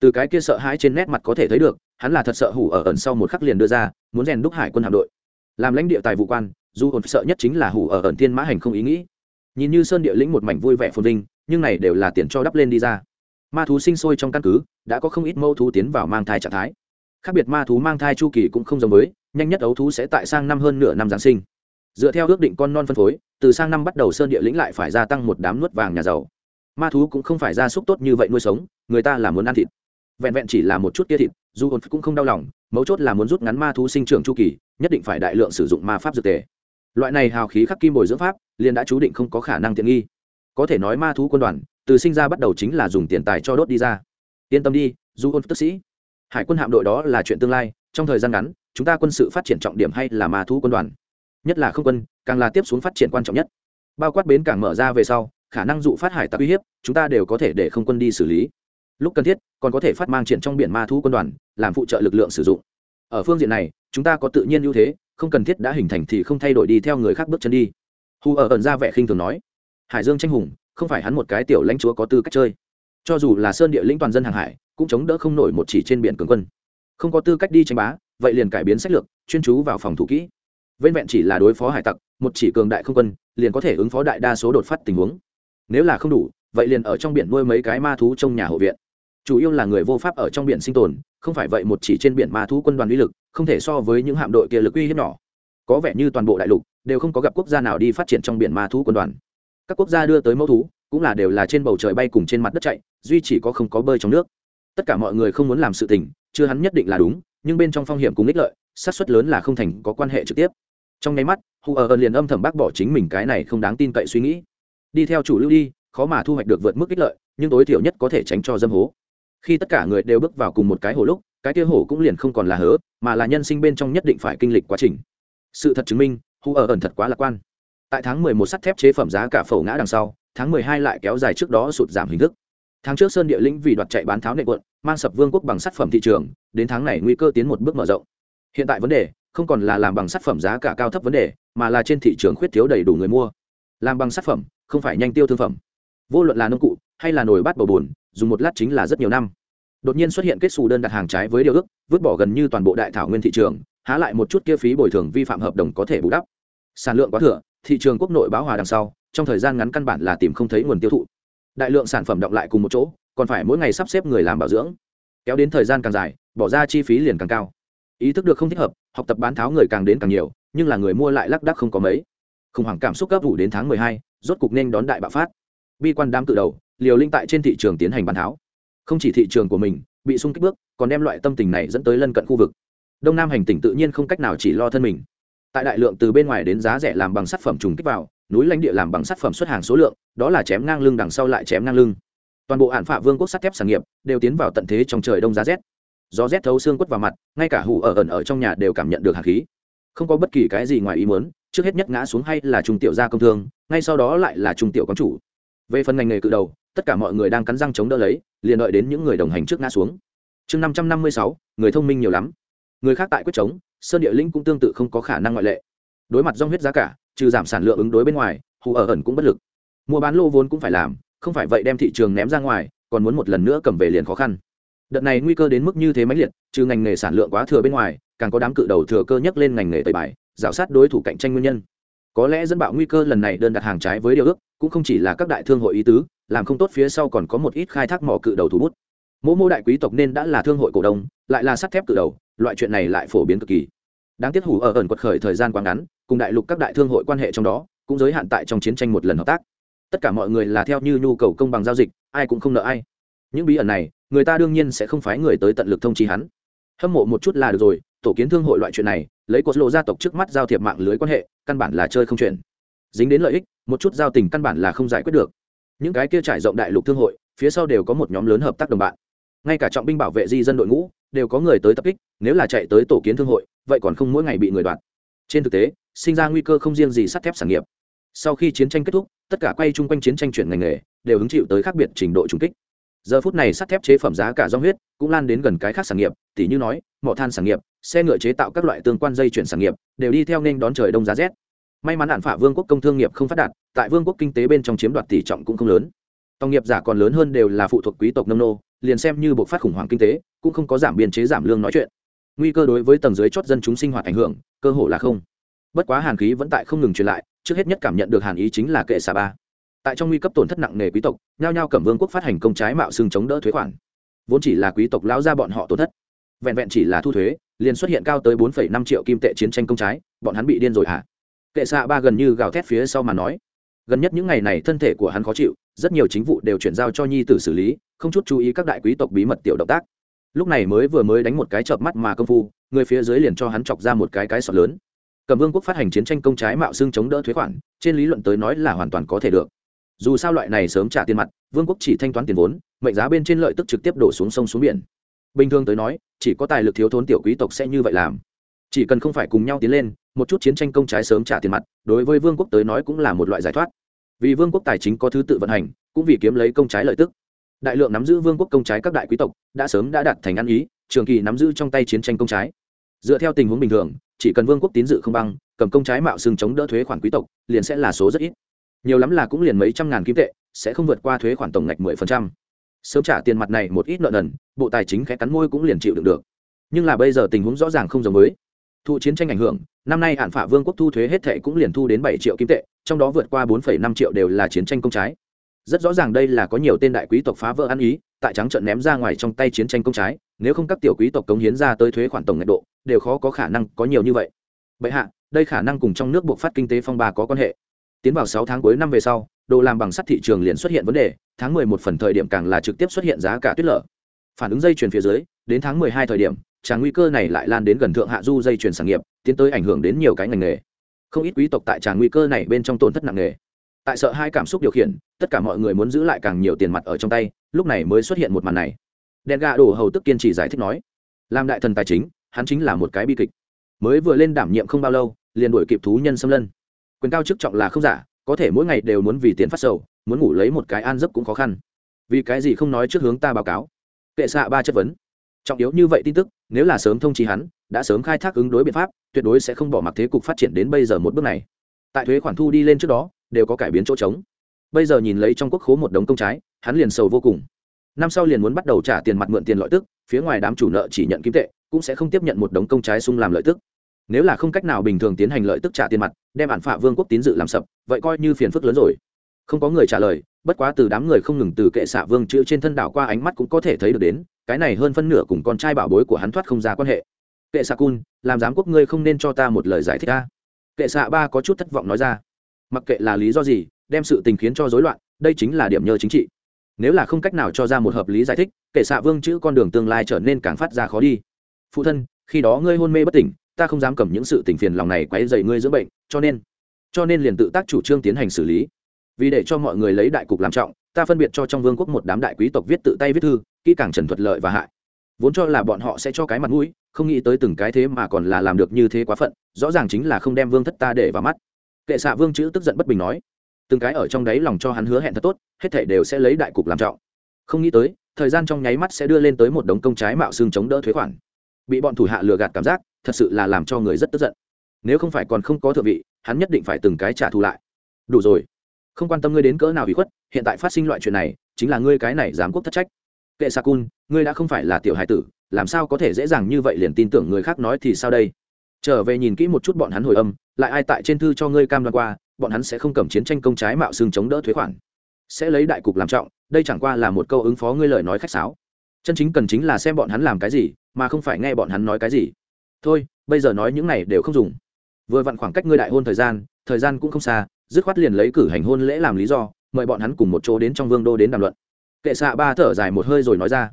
Từ cái kia sợ hãi trên nét mặt có thể thấy được, hắn là thật sợ hủ ở ẩn sau một khắc liền đưa ra, muốn rèn đúc hải quân hạm đội. Làm lãnh địa tài vụ quan du hồn sợ nhất chính là hủ ở ẩn thiên mã hành không ý nghĩ. Nhìn như sơn địa lĩnh một mảnh vui vẻ phồn vinh, nhưng này đều là tiền cho đắp lên đi ra. Ma thú sinh sôi trong căn cứ, đã có không ít mẫu thú tiến vào mang thai trạng thái. Khác biệt ma thú mang thai chu kỳ cũng không giống với, nhanh nhất ấu thú sẽ tại sang năm hơn nửa năm giáng sinh. Dựa theo ước định con non phân phối, từ sang năm bắt đầu sơn địa lĩnh lại phải gia tăng một đám nuốt vàng nhà giàu ma thú cũng không phải gia súc tốt như vậy nuôi sống, người ta là muốn ăn thịt. Vẹn vẹn chỉ là một chút kia thịt, dù hồn cũng không đau lòng, mấu chốt là muốn rút ngắn ma thú sinh trưởng chu kỳ, nhất định phải đại lượng sử dụng ma pháp dược tề. Loại này hào khí khắc kim bồi dưỡng pháp, liền đã chú định không có khả năng tiện nghi. Có thể nói ma thú quân đoàn, từ sinh ra bắt đầu chính là dùng tiền tài cho đốt đi ra. Yên tâm đi, dù hồn tức sĩ. Hải quân hạm đội đó là chuyện tương lai, trong thời gian ngắn, chúng ta quân sự phát triển trọng điểm hay là ma thú quân đoàn? Nhất là không quân, càng là tiếp xuống phát triển quan trọng nhất. Bao quát bến cảng mở ra về sau khả năng dụ phát hải tặc uy hiếp, chúng ta đều có thể để không quân đi xử lý. Lúc cần thiết, còn có thể phát mang triển trong biển ma thu quân đoàn, làm phụ trợ lực lượng sử dụng. Ở phương diện này, chúng ta có tự nhiên ưu thế, không cần thiết đã hình thành thì không thay đổi đi theo người khác bước chân đi. Hù ở ẩn ra vẻ khinh thường nói. Hải dương tranh hùng, không phải hắn một cái tiểu lãnh chúa có tư cách chơi. Cho dù là sơn địa lĩnh toàn dân hàng hải, cũng chống đỡ không nổi một chỉ trên biển cường quân. Không có tư cách đi tranh bá, vậy liền cải biến sách lược, chuyên chú vào phòng thủ kỹ. Vẹn vẹn chỉ là đối phó hải tặc, một chỉ cường đại không quân, liền có thể ứng phó đại đa số đột phát tình huống nếu là không đủ, vậy liền ở trong biển nuôi mấy cái ma thú trong nhà hộ viện. Chủ yếu là người vô pháp ở trong biển sinh tồn, không phải vậy một chỉ trên biển ma thú quân đoàn uy lực, không thể so với những hạm đội kia lực uy hiếp nhỏ. Có vẻ như toàn bộ đại lục đều không có gặp quốc gia nào đi phát triển trong biển ma thú quân đoàn. Các quốc gia đưa tới mẫu thú, cũng là đều là trên bầu trời bay cùng trên mặt đất chạy, duy chỉ có không có bơi trong nước. Tất cả mọi người không muốn làm sự tình, chưa hắn nhất định là đúng, nhưng bên trong phong hiểm cùng ích lợi sát suất lớn là không thành có quan hệ trực tiếp. Trong nháy mắt hù ở liền âm thầm bác bỏ chính mình cái này không đáng tin cậy suy nghĩ đi theo chủ lưu đi, khó mà thu hoạch được vượt mức ích lợi, nhưng tối thiểu nhất có thể tránh cho dâm hố. Khi tất cả người đều bước vào cùng một cái hồ lúc, cái kia hổ cũng liền không còn là hớ, mà là nhân sinh bên trong nhất định phải kinh lịch quá trình. Sự thật chứng minh, hu ở ẩn thật quá lạc quan. Tại tháng 11 sắt thép chế phẩm giá cả phổ ngã đằng sau, tháng 12 lại kéo dài trước đó sụt giảm hình thức. Tháng trước sơn địa lĩnh vì đoạt chạy bán tháo nệ quận, mang sập vương quốc bằng sắt phẩm thị trường, đến tháng này nguy cơ tiến một bước mở rộng. Hiện tại vấn đề, không còn là làm bằng sắt phẩm giá cả cao thấp vấn đề, mà là trên thị trường khuyết thiếu đầy đủ người mua. Làm bằng sắt phẩm không phải nhanh tiêu thương phẩm. Vô luận là nông cụ hay là nồi bát bầu bùn dùng một lát chính là rất nhiều năm. Đột nhiên xuất hiện kết xù đơn đặt hàng trái với điều ước, vứt bỏ gần như toàn bộ đại thảo nguyên thị trường, há lại một chút kia phí bồi thường vi phạm hợp đồng có thể bù đắp. Sản lượng quá thừa, thị trường quốc nội báo hòa đằng sau, trong thời gian ngắn căn bản là tìm không thấy nguồn tiêu thụ. Đại lượng sản phẩm động lại cùng một chỗ, còn phải mỗi ngày sắp xếp người làm bảo dưỡng. Kéo đến thời gian càng dài, bỏ ra chi phí liền càng cao. Ý thức được không thích hợp, học tập bán tháo người càng đến càng nhiều, nhưng là người mua lại lác đắc không có mấy khủng hoảng cảm xúc cấp ủ đến tháng mười hai, rốt cục nên đón đại bạo phát. Bi quan đám cự đầu, liều linh tại trên thị trường tiến hành bán tháo. Không chỉ thị trường của mình bị sung kích bước, còn đem loại tâm tình này dẫn tới lân cận khu vực. Đông nam hành tỉnh tự nhiên không cách nào chỉ lo thân mình. Tại đại lượng từ bên ngoài đến giá rẻ làm bằng sắt phẩm trùng kích vào, núi lãnh địa làm bằng sắt phẩm xuất hàng số lượng, đó là chém ngang lưng đằng sau lại chém ngang lưng. Toàn bộ hạn phạ vương quốc sắt thép sản nghiệp đều tiến vào tận thế trong trời đông giá rét. Gió rét thấu xương quất vào mặt, ngay cả hủ ở ẩn ở trong nhà đều cảm nhận được hạt khí. Không có bất kỳ cái gì ngoài ý muốn trước hết nhất ngã xuống hay là trung tiểu gia công thương, ngay sau đó lại là trung tiểu quán chủ. Về phần ngành nghề cự đầu, tất cả mọi người đang cắn răng chống đỡ lấy, liền đợi đến những người đồng hành trước ngã xuống. Chương năm trăm năm mươi sáu, người thông minh nhiều lắm. Người khác tại quyết chống, sơn địa linh cũng tương tự không có khả năng ngoại lệ. Đối mặt do huyết giá cả, trừ giảm sản lượng ứng đối bên ngoài, hù ở ẩn cũng bất lực. Mua bán lô vốn cũng phải làm, không phải vậy đem thị trường ném ra ngoài, còn muốn một lần nữa cầm về liền khó khăn. Đợt này nguy cơ đến mức như thế mãnh liệt, trừ ngành nghề sản lượng quá thừa bên ngoài, càng có đám cự đầu thừa cơ nhắc lên ngành nghề tẩy bài dạo sát đối thủ cạnh tranh nguyên nhân. Có lẽ dẫn bạo nguy cơ lần này đơn đặt hàng trái với điều ước, cũng không chỉ là các đại thương hội ý tứ, làm không tốt phía sau còn có một ít khai thác mỏ cự đầu thủ bút. Mỗ mô đại quý tộc nên đã là thương hội cổ đông, lại là sắt thép cự đầu, loại chuyện này lại phổ biến cực kỳ. Đáng tiếc hủ ở ẩn quật khởi thời gian quá ngắn, cùng đại lục các đại thương hội quan hệ trong đó, cũng giới hạn tại trong chiến tranh một lần hợp tác. Tất cả mọi người là theo như nhu cầu công bằng giao dịch, ai cũng không nợ ai. Những bí ẩn này, người ta đương nhiên sẽ không phái người tới tận lực thông chi hắn. Hâm mộ một chút là được rồi tổ kiến thương hội loại chuyện này, lấy cột lộ gia tộc trước mắt giao thiệp mạng lưới quan hệ, căn bản là chơi không chuyện dính đến lợi ích, một chút giao tình căn bản là không giải quyết được. Những cái kia trải rộng đại lục thương hội, phía sau đều có một nhóm lớn hợp tác đồng bạn. Ngay cả trọng binh bảo vệ di dân đội ngũ, đều có người tới tập kích, nếu là chạy tới tổ kiến thương hội, vậy còn không mỗi ngày bị người đoạt. Trên thực tế, sinh ra nguy cơ không riêng gì sắt thép sản nghiệp. Sau khi chiến tranh kết thúc, tất cả quay chung quanh chiến tranh chuyển ngành nghề, đều hứng chịu tới khác biệt trình độ trùng kích. Giờ phút này sắt thép chế phẩm giá cả do huyết, cũng lan đến gần cái khác sản nghiệp, tỉ như nói, mỏ than sản nghiệp xe ngựa chế tạo các loại tương quan dây chuyển sản nghiệp, đều đi theo nên đón trời đông giá rét. May mắn hạn phả vương quốc công thương nghiệp không phát đạt, tại vương quốc kinh tế bên trong chiếm đoạt tỷ trọng cũng không lớn. Tòng nghiệp giả còn lớn hơn đều là phụ thuộc quý tộc nông nô, liền xem như bộ phát khủng hoảng kinh tế, cũng không có giảm biên chế giảm lương nói chuyện. Nguy cơ đối với tầng dưới chót dân chúng sinh hoạt ảnh hưởng, cơ hồ là không. Bất quá hàn khí vẫn tại không ngừng truyền lại, trước hết nhất cảm nhận được hàn ý chính là kệ xà ba. Tại trong nguy cấp tổn thất nặng nề quý tộc, nhao nhao cẩm vương quốc phát hành công trái mạo xương chống đỡ thuế khoản. Vốn chỉ là quý tộc lão ra bọn họ tổn thất, vẹn vẹn chỉ là thu thuế liền xuất hiện cao tới bốn năm triệu kim tệ chiến tranh công trái, bọn hắn bị điên rồi hả? Kệ xạ ba gần như gào thét phía sau mà nói. Gần nhất những ngày này thân thể của hắn khó chịu, rất nhiều chính vụ đều chuyển giao cho nhi tử xử lý, không chút chú ý các đại quý tộc bí mật tiểu động tác. Lúc này mới vừa mới đánh một cái chợp mắt mà công phu, người phía dưới liền cho hắn chọc ra một cái cái sọt lớn. Cẩm vương quốc phát hành chiến tranh công trái mạo xương chống đỡ thuế khoản, trên lý luận tới nói là hoàn toàn có thể được. Dù sao loại này sớm trả tiền mặt, vương quốc chỉ thanh toán tiền vốn, mệnh giá bên trên lợi tức trực tiếp đổ xuống sông xuống biển bình thường tới nói, chỉ có tài lực thiếu thốn tiểu quý tộc sẽ như vậy làm. Chỉ cần không phải cùng nhau tiến lên, một chút chiến tranh công trái sớm trả tiền mặt, đối với vương quốc tới nói cũng là một loại giải thoát. Vì vương quốc tài chính có thứ tự vận hành, cũng vì kiếm lấy công trái lợi tức. Đại lượng nắm giữ vương quốc công trái các đại quý tộc, đã sớm đã đạt thành ăn ý, trường kỳ nắm giữ trong tay chiến tranh công trái. Dựa theo tình huống bình thường, chỉ cần vương quốc tín dự không băng, cầm công trái mạo xưng chống đỡ thuế khoản quý tộc, liền sẽ là số rất ít. Nhiều lắm là cũng liền mấy trăm ngàn kim tệ, sẽ không vượt qua thuế khoản tổng ngạch mười phần trăm sớm trả tiền mặt này một ít nợ nần, bộ tài chính khẽ cắn môi cũng liền chịu đựng được. Nhưng là bây giờ tình huống rõ ràng không giống mới. thụ chiến tranh ảnh hưởng, năm nay hạn phả vương quốc thu thuế hết thệ cũng liền thu đến bảy triệu kim tệ, trong đó vượt qua bốn năm triệu đều là chiến tranh công trái. Rất rõ ràng đây là có nhiều tên đại quý tộc phá vỡ ăn ý, tại trắng trận ném ra ngoài trong tay chiến tranh công trái, nếu không các tiểu quý tộc cống hiến ra tới thuế khoản tổng ngạch độ, đều khó có khả năng có nhiều như vậy. Bệ hạ, đây khả năng cùng trong nước buộc phát kinh tế phong ba có quan hệ. Tiến vào sáu tháng cuối năm về sau đồ làm bằng sắt thị trường liền xuất hiện vấn đề, tháng mười một phần thời điểm càng là trực tiếp xuất hiện giá cả tuyết lở. Phản ứng dây chuyền phía dưới, đến tháng mười hai thời điểm, tràng nguy cơ này lại lan đến gần thượng hạ du dây chuyền sản nghiệp, tiến tới ảnh hưởng đến nhiều cái ngành nghề. Không ít quý tộc tại tràng nguy cơ này bên trong tổn thất nặng nề. Tại sợ hai cảm xúc điều khiển, tất cả mọi người muốn giữ lại càng nhiều tiền mặt ở trong tay, lúc này mới xuất hiện một màn này. Đèn gà đổ hầu tức kiên trì giải thích nói, làm đại thần tài chính, hắn chính là một cái bi kịch. Mới vừa lên đảm nhiệm không bao lâu, liền đuổi kịp thú nhân xâm lân. Quyền cao chức trọng là không giả có thể mỗi ngày đều muốn vì tiền phát sầu, muốn ngủ lấy một cái an giấc cũng khó khăn. Vì cái gì không nói trước hướng ta báo cáo? Kệ xạ ba chất vấn. Trọng yếu như vậy tin tức, nếu là sớm thông trí hắn, đã sớm khai thác ứng đối biện pháp, tuyệt đối sẽ không bỏ mặc thế cục phát triển đến bây giờ một bước này. Tại thuế khoản thu đi lên trước đó, đều có cải biến chỗ trống. Bây giờ nhìn lấy trong quốc khố một đống công trái, hắn liền sầu vô cùng. Năm sau liền muốn bắt đầu trả tiền mặt mượn tiền lợi tức, phía ngoài đám chủ nợ chỉ nhận kim tệ, cũng sẽ không tiếp nhận một đống công trái sung làm lợi tức nếu là không cách nào bình thường tiến hành lợi tức trả tiền mặt, đem bản phạ vương quốc tín dự làm sập, vậy coi như phiền phức lớn rồi. Không có người trả lời, bất quá từ đám người không ngừng từ kệ xạ vương chữ trên thân đảo qua ánh mắt cũng có thể thấy được đến, cái này hơn phân nửa cùng con trai bảo bối của hắn thoát không ra quan hệ. Kệ xạ cun, làm giám quốc ngươi không nên cho ta một lời giải thích ta kệ xạ ba có chút thất vọng nói ra. Mặc kệ là lý do gì, đem sự tình khiến cho rối loạn, đây chính là điểm nhơ chính trị. Nếu là không cách nào cho ra một hợp lý giải thích, kệ xạ vương chữ con đường tương lai trở nên càng phát ra khó đi. Phụ thân, khi đó ngươi hôn mê bất tỉnh ta không dám cầm những sự tình phiền lòng này quấy dày ngươi dưỡng bệnh, cho nên cho nên liền tự tác chủ trương tiến hành xử lý. Vì để cho mọi người lấy đại cục làm trọng, ta phân biệt cho trong vương quốc một đám đại quý tộc viết tự tay viết thư, kỹ càng trần thuật lợi và hại. Vốn cho là bọn họ sẽ cho cái mặt mũi, không nghĩ tới từng cái thế mà còn là làm được như thế quá phận, rõ ràng chính là không đem vương thất ta để vào mắt. Kệ xạ vương chữ tức giận bất bình nói, từng cái ở trong đấy lòng cho hắn hứa hẹn thật tốt, hết thể đều sẽ lấy đại cục làm trọng. Không nghĩ tới, thời gian trong nháy mắt sẽ đưa lên tới một đống công trái mạo xương chống đỡ thuế khoản bị bọn thủ hạ lừa gạt cảm giác, thật sự là làm cho người rất tức giận. Nếu không phải còn không có thượng vị, hắn nhất định phải từng cái trả thù lại. Đủ rồi. Không quan tâm ngươi đến cỡ nào bị khuất, hiện tại phát sinh loại chuyện này, chính là ngươi cái này giám quốc thất trách. Kệ sa cun, ngươi đã không phải là tiểu hải tử, làm sao có thể dễ dàng như vậy liền tin tưởng người khác nói thì sao đây? Trở về nhìn kỹ một chút bọn hắn hồi âm, lại ai tại trên thư cho ngươi cam đoan qua, bọn hắn sẽ không cầm chiến tranh công trái mạo xương chống đỡ thuế khoản. Sẽ lấy đại cục làm trọng, đây chẳng qua là một câu ứng phó ngươi lời nói khách sáo. Chân chính cần chính là xem bọn hắn làm cái gì mà không phải nghe bọn hắn nói cái gì. Thôi, bây giờ nói những này đều không dùng. Vừa vặn khoảng cách ngươi đại hôn thời gian thời gian cũng không xa, dứt khoát liền lấy cử hành hôn lễ làm lý do, mời bọn hắn cùng một chỗ đến trong vương đô đến đàm luận. Kệ xạ ba thở dài một hơi rồi nói ra.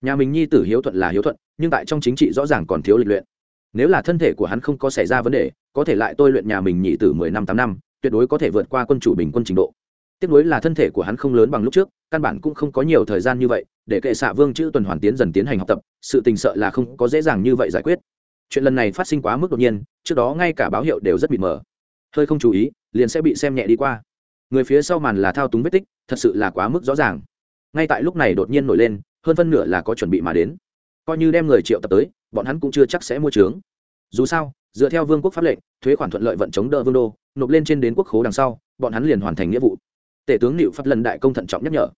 Nhà mình nhi tử hiếu thuận là hiếu thuận, nhưng tại trong chính trị rõ ràng còn thiếu lịch luyện. Nếu là thân thể của hắn không có xảy ra vấn đề, có thể lại tôi luyện nhà mình nhị tử mười năm tám năm, tuyệt đối có thể vượt qua quân chủ bình quân trình độ tiếc nuối là thân thể của hắn không lớn bằng lúc trước, căn bản cũng không có nhiều thời gian như vậy, để kệ xạ vương chữ tuần hoàn tiến dần tiến hành học tập, sự tình sợ là không có dễ dàng như vậy giải quyết. Chuyện lần này phát sinh quá mức đột nhiên, trước đó ngay cả báo hiệu đều rất mịt mờ. Hơi không chú ý, liền sẽ bị xem nhẹ đi qua. Người phía sau màn là thao túng vết tích, thật sự là quá mức rõ ràng. Ngay tại lúc này đột nhiên nổi lên, hơn phân nửa là có chuẩn bị mà đến. Coi như đem người triệu tập tới, bọn hắn cũng chưa chắc sẽ mua trướng. Dù sao, dựa theo vương quốc pháp lệnh, thuế khoản thuận lợi vận chống đỡ vương đô, nộp lên trên đến quốc khố đằng sau, bọn hắn liền hoàn thành nghĩa vụ tể tướng liệu pháp lần đại công thận trọng nhắc nhở.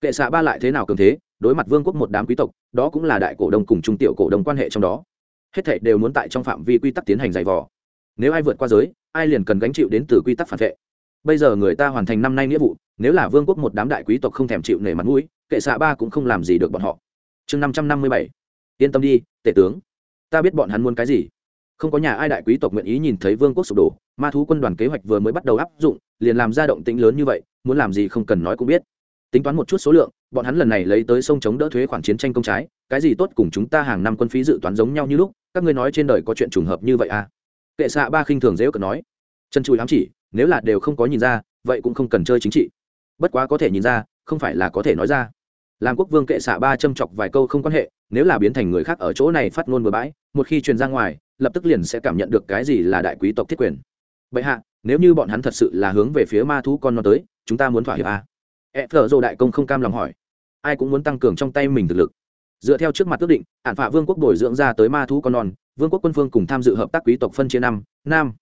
Kệ xạ ba lại thế nào cường thế, đối mặt vương quốc một đám quý tộc, đó cũng là đại cổ đông cùng trung tiểu cổ đông quan hệ trong đó. Hết thảy đều muốn tại trong phạm vi quy tắc tiến hành giày vò. Nếu ai vượt qua giới, ai liền cần gánh chịu đến từ quy tắc phản vệ. Bây giờ người ta hoàn thành năm nay nghĩa vụ, nếu là vương quốc một đám đại quý tộc không thèm chịu nể mặt mũi, kệ xạ ba cũng không làm gì được bọn họ. Chương năm trăm năm mươi bảy. Yên tâm đi, tể tướng. Ta biết bọn hắn muốn cái gì không có nhà ai đại quý tộc nguyện ý nhìn thấy vương quốc sụp đổ, ma thú quân đoàn kế hoạch vừa mới bắt đầu áp dụng, liền làm ra động tĩnh lớn như vậy, muốn làm gì không cần nói cũng biết. Tính toán một chút số lượng, bọn hắn lần này lấy tới sông chống đỡ thuế khoản chiến tranh công trái, cái gì tốt cùng chúng ta hàng năm quân phí dự toán giống nhau như lúc, các ngươi nói trên đời có chuyện trùng hợp như vậy à? Kệ xạ ba khinh thường dễ cận nói. Chân chùi ám chỉ, nếu là đều không có nhìn ra, vậy cũng không cần chơi chính trị. Bất quá có thể nhìn ra, không phải là có thể nói ra làm quốc vương kệ xạ ba châm chọc vài câu không quan hệ, nếu là biến thành người khác ở chỗ này phát ngôn bừa bãi, một khi truyền ra ngoài, lập tức liền sẽ cảm nhận được cái gì là đại quý tộc thiết quyền. Vậy hạ, nếu như bọn hắn thật sự là hướng về phía ma thú con nó tới, chúng ta muốn thỏa hiệp à? e thợ dô đại công không cam lòng hỏi. Ai cũng muốn tăng cường trong tay mình thực lực. Dựa theo trước mặt ước định ạn phạ vương quốc bồi dưỡng ra tới ma thú con non, vương quốc quân phương cùng tham dự hợp tác quý tộc phân chia năm, nam.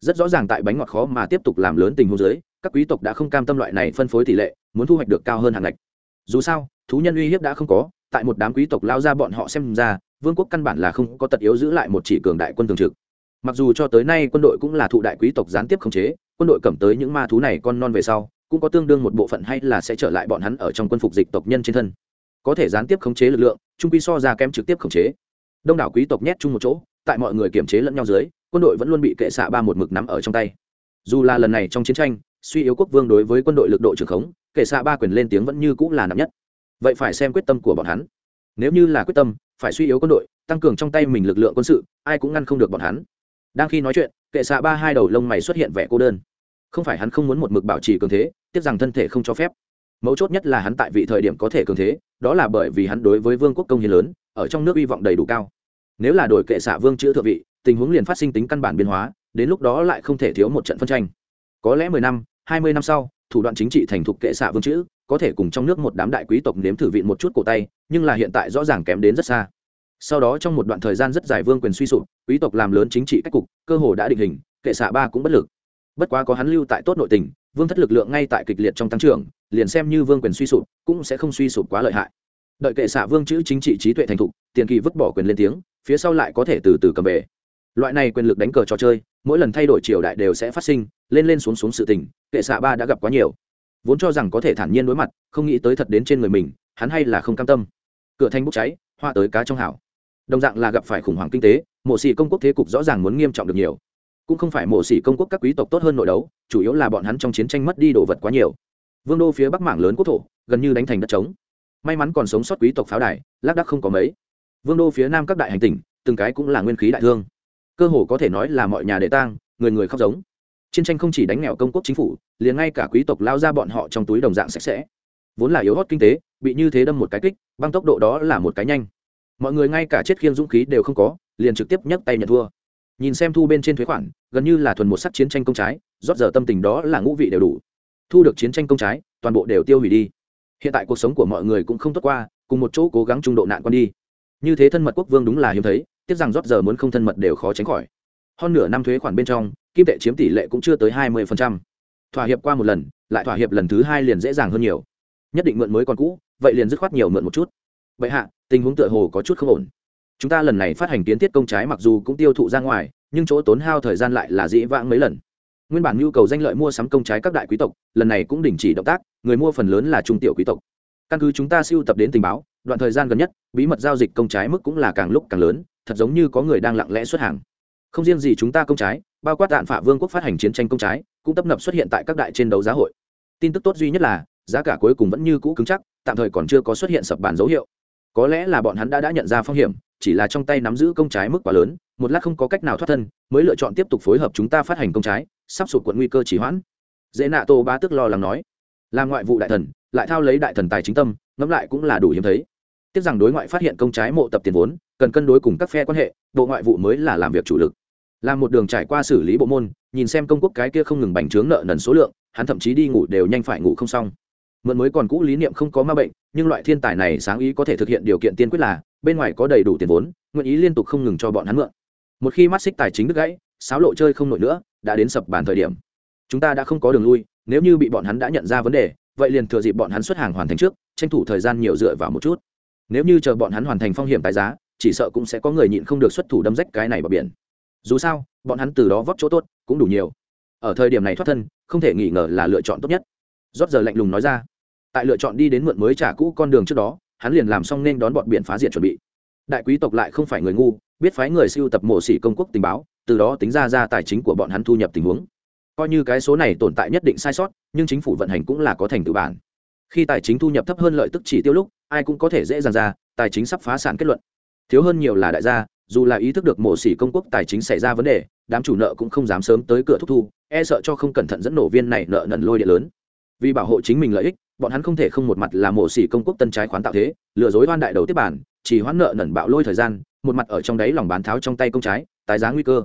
Rất rõ ràng tại bánh ngọt khó mà tiếp tục làm lớn tình huống dưới, các quý tộc đã không cam tâm loại này phân phối tỷ lệ, muốn thu hoạch được cao hơn hàng ngạch dù sao, thú nhân uy hiếp đã không có, tại một đám quý tộc lao ra bọn họ xem ra, vương quốc căn bản là không có tật yếu giữ lại một chỉ cường đại quân thường trực. Mặc dù cho tới nay quân đội cũng là thụ đại quý tộc gián tiếp khống chế, quân đội cầm tới những ma thú này con non về sau, cũng có tương đương một bộ phận hay là sẽ trở lại bọn hắn ở trong quân phục dịch tộc nhân trên thân. Có thể gián tiếp khống chế lực lượng, trung quy so ra kém trực tiếp khống chế. Đông đảo quý tộc nhét chung một chỗ, tại mọi người kiểm chế lẫn nhau dưới, quân đội vẫn luôn bị kệ xạ ba một mực nắm ở trong tay. Dù là lần này trong chiến tranh, suy yếu quốc vương đối với quân đội lực độ trưởng khống kệ xạ ba quyền lên tiếng vẫn như cũng là nặng nhất. Vậy phải xem quyết tâm của bọn hắn. Nếu như là quyết tâm, phải suy yếu quân đội, tăng cường trong tay mình lực lượng quân sự, ai cũng ngăn không được bọn hắn. Đang khi nói chuyện, kệ xạ ba hai đầu lông mày xuất hiện vẻ cô đơn. Không phải hắn không muốn một mực bảo trì cường thế, tiếc rằng thân thể không cho phép. Mấu chốt nhất là hắn tại vị thời điểm có thể cường thế, đó là bởi vì hắn đối với vương quốc công hiến lớn, ở trong nước hy vọng đầy đủ cao. Nếu là đổi kệ xạ vương chữ thượng vị, tình huống liền phát sinh tính căn bản biến hóa, đến lúc đó lại không thể thiếu một trận phân tranh. Có lẽ mười năm hai mươi năm sau, thủ đoạn chính trị thành thục kệ xạ vương chữ, có thể cùng trong nước một đám đại quý tộc nếm thử vịn một chút cổ tay, nhưng là hiện tại rõ ràng kém đến rất xa. Sau đó trong một đoạn thời gian rất dài vương quyền suy sụp, quý tộc làm lớn chính trị cách cục, cơ hồ đã định hình, kệ xạ ba cũng bất lực. Bất quá có hắn lưu tại tốt nội tình, vương thất lực lượng ngay tại kịch liệt trong tăng trưởng, liền xem như vương quyền suy sụp, cũng sẽ không suy sụp quá lợi hại. Đợi kệ xạ vương chữ chính trị trí tuệ thành thục, tiền kỳ vứt bỏ quyền lên tiếng, phía sau lại có thể từ từ cầm về. Loại này quyền lực đánh cờ trò chơi mỗi lần thay đổi triều đại đều sẽ phát sinh, lên lên xuống xuống sự tình, kệ xạ ba đã gặp quá nhiều. Vốn cho rằng có thể thản nhiên đối mặt, không nghĩ tới thật đến trên người mình, hắn hay là không cam tâm. Cửa thanh bốc cháy, hoa tới cá trong hảo đồng dạng là gặp phải khủng hoảng kinh tế, mộ sĩ công quốc thế cục rõ ràng muốn nghiêm trọng được nhiều. Cũng không phải mộ sĩ công quốc các quý tộc tốt hơn nội đấu, chủ yếu là bọn hắn trong chiến tranh mất đi đồ vật quá nhiều. Vương đô phía bắc mảng lớn quốc thổ, gần như đánh thành đất trống. May mắn còn sống sót quý tộc pháo đài, lác đắc không có mấy. Vương đô phía nam các đại hành tỉnh, từng cái cũng là nguyên khí đại thương cơ hồ có thể nói là mọi nhà đệ tang, người người khóc giống. Chiến tranh không chỉ đánh nghèo công quốc chính phủ, liền ngay cả quý tộc lao ra bọn họ trong túi đồng dạng sạch sẽ. Vốn là yếu hót kinh tế, bị như thế đâm một cái kích, băng tốc độ đó là một cái nhanh. Mọi người ngay cả chết khiêng dũng khí đều không có, liền trực tiếp nhấc tay nhận thua. Nhìn xem thu bên trên thuế khoản, gần như là thuần một sắc chiến tranh công trái, rót giờ tâm tình đó là ngũ vị đều đủ. Thu được chiến tranh công trái, toàn bộ đều tiêu hủy đi. Hiện tại cuộc sống của mọi người cũng không tốt qua, cùng một chỗ cố gắng trung độ nạn quan đi. Như thế thân mật quốc vương đúng là hiếm thấy tiếc rằng rót giờ muốn không thân mật đều khó tránh khỏi. Hơn nửa năm thuế khoản bên trong, kim tệ chiếm tỷ lệ cũng chưa tới hai mươi thỏa hiệp qua một lần, lại thỏa hiệp lần thứ hai liền dễ dàng hơn nhiều. Nhất định mượn mới còn cũ, vậy liền dứt khoát nhiều mượn một chút. Vậy hạ, tình huống tựa hồ có chút không ổn. Chúng ta lần này phát hành kiến thiết công trái mặc dù cũng tiêu thụ ra ngoài, nhưng chỗ tốn hao thời gian lại là dĩ vãng mấy lần. Nguyên bản nhu cầu danh lợi mua sắm công trái các đại quý tộc, lần này cũng đình chỉ động tác, người mua phần lớn là trung tiểu quý tộc. Căn cứ chúng ta siêu tập đến tình báo, đoạn thời gian gần nhất, bí mật giao dịch công trái mức cũng là càng lúc càng lớn thật giống như có người đang lặng lẽ xuất hàng. Không riêng gì chúng ta công trái, bao quát đạn phả vương quốc phát hành chiến tranh công trái, cũng tấp nập xuất hiện tại các đại trên đấu giá hội. Tin tức tốt duy nhất là, giá cả cuối cùng vẫn như cũ cứng chắc, tạm thời còn chưa có xuất hiện sập bàn dấu hiệu. Có lẽ là bọn hắn đã đã nhận ra phong hiểm, chỉ là trong tay nắm giữ công trái mức quá lớn, một lát không có cách nào thoát thân, mới lựa chọn tiếp tục phối hợp chúng ta phát hành công trái, sắp sụp quận nguy cơ chỉ hoãn. Dễ nạ tô ba tức lo lắng nói làm ngoại vụ đại thần, lại thao lấy đại thần tài chính tâm, ngẫm lại cũng là đủ hiếm thấy tiếc rằng đối ngoại phát hiện công trái mộ tập tiền vốn, cần cân đối cùng các phe quan hệ, bộ ngoại vụ mới là làm việc chủ lực. Làm một đường trải qua xử lý bộ môn, nhìn xem công quốc cái kia không ngừng bành trướng nợ nần số lượng, hắn thậm chí đi ngủ đều nhanh phải ngủ không xong. Mượn mới còn cũ lý niệm không có ma bệnh, nhưng loại thiên tài này sáng ý có thể thực hiện điều kiện tiên quyết là, bên ngoài có đầy đủ tiền vốn, nguyện ý liên tục không ngừng cho bọn hắn mượn. Một khi mắt xích tài chính đứt gãy sáo lộ chơi không nổi nữa, đã đến sập bàn thời điểm. Chúng ta đã không có đường lui, nếu như bị bọn hắn đã nhận ra vấn đề, vậy liền thừa dịp bọn hắn xuất hàng hoàn thành trước, tranh thủ thời gian nhiều dựa vào một chút nếu như chờ bọn hắn hoàn thành phong hiểm tài giá, chỉ sợ cũng sẽ có người nhịn không được xuất thủ đâm rách cái này vào biển. Dù sao, bọn hắn từ đó vóc chỗ tốt, cũng đủ nhiều. Ở thời điểm này thoát thân, không thể nghi ngờ là lựa chọn tốt nhất. Rót giờ lạnh lùng nói ra. Tại lựa chọn đi đến mượn mới trả cũ con đường trước đó, hắn liền làm xong nên đón bọn biển phá diện chuẩn bị. Đại quý tộc lại không phải người ngu, biết phái người siêu tập mộ sĩ công quốc tình báo, từ đó tính ra ra tài chính của bọn hắn thu nhập tình huống. Coi như cái số này tồn tại nhất định sai sót, nhưng chính phủ vận hành cũng là có thành tựu bản. Khi tài chính thu nhập thấp hơn lợi tức chỉ tiêu lúc ai cũng có thể dễ dàng ra, tài chính sắp phá sản kết luận. Thiếu hơn nhiều là đại gia, dù là ý thức được mổ xỉ công quốc tài chính xảy ra vấn đề, đám chủ nợ cũng không dám sớm tới cửa thúc thu e sợ cho không cẩn thận dẫn nổ viên này nợ nần lôi điện lớn. Vì bảo hộ chính mình lợi ích, bọn hắn không thể không một mặt là mổ xỉ công quốc tân trái khoán tạo thế, lừa dối oan đại đầu tiếp bản, chỉ hoãn nợ nần bạo lôi thời gian, một mặt ở trong đấy lòng bán tháo trong tay công trái, tái giá nguy cơ.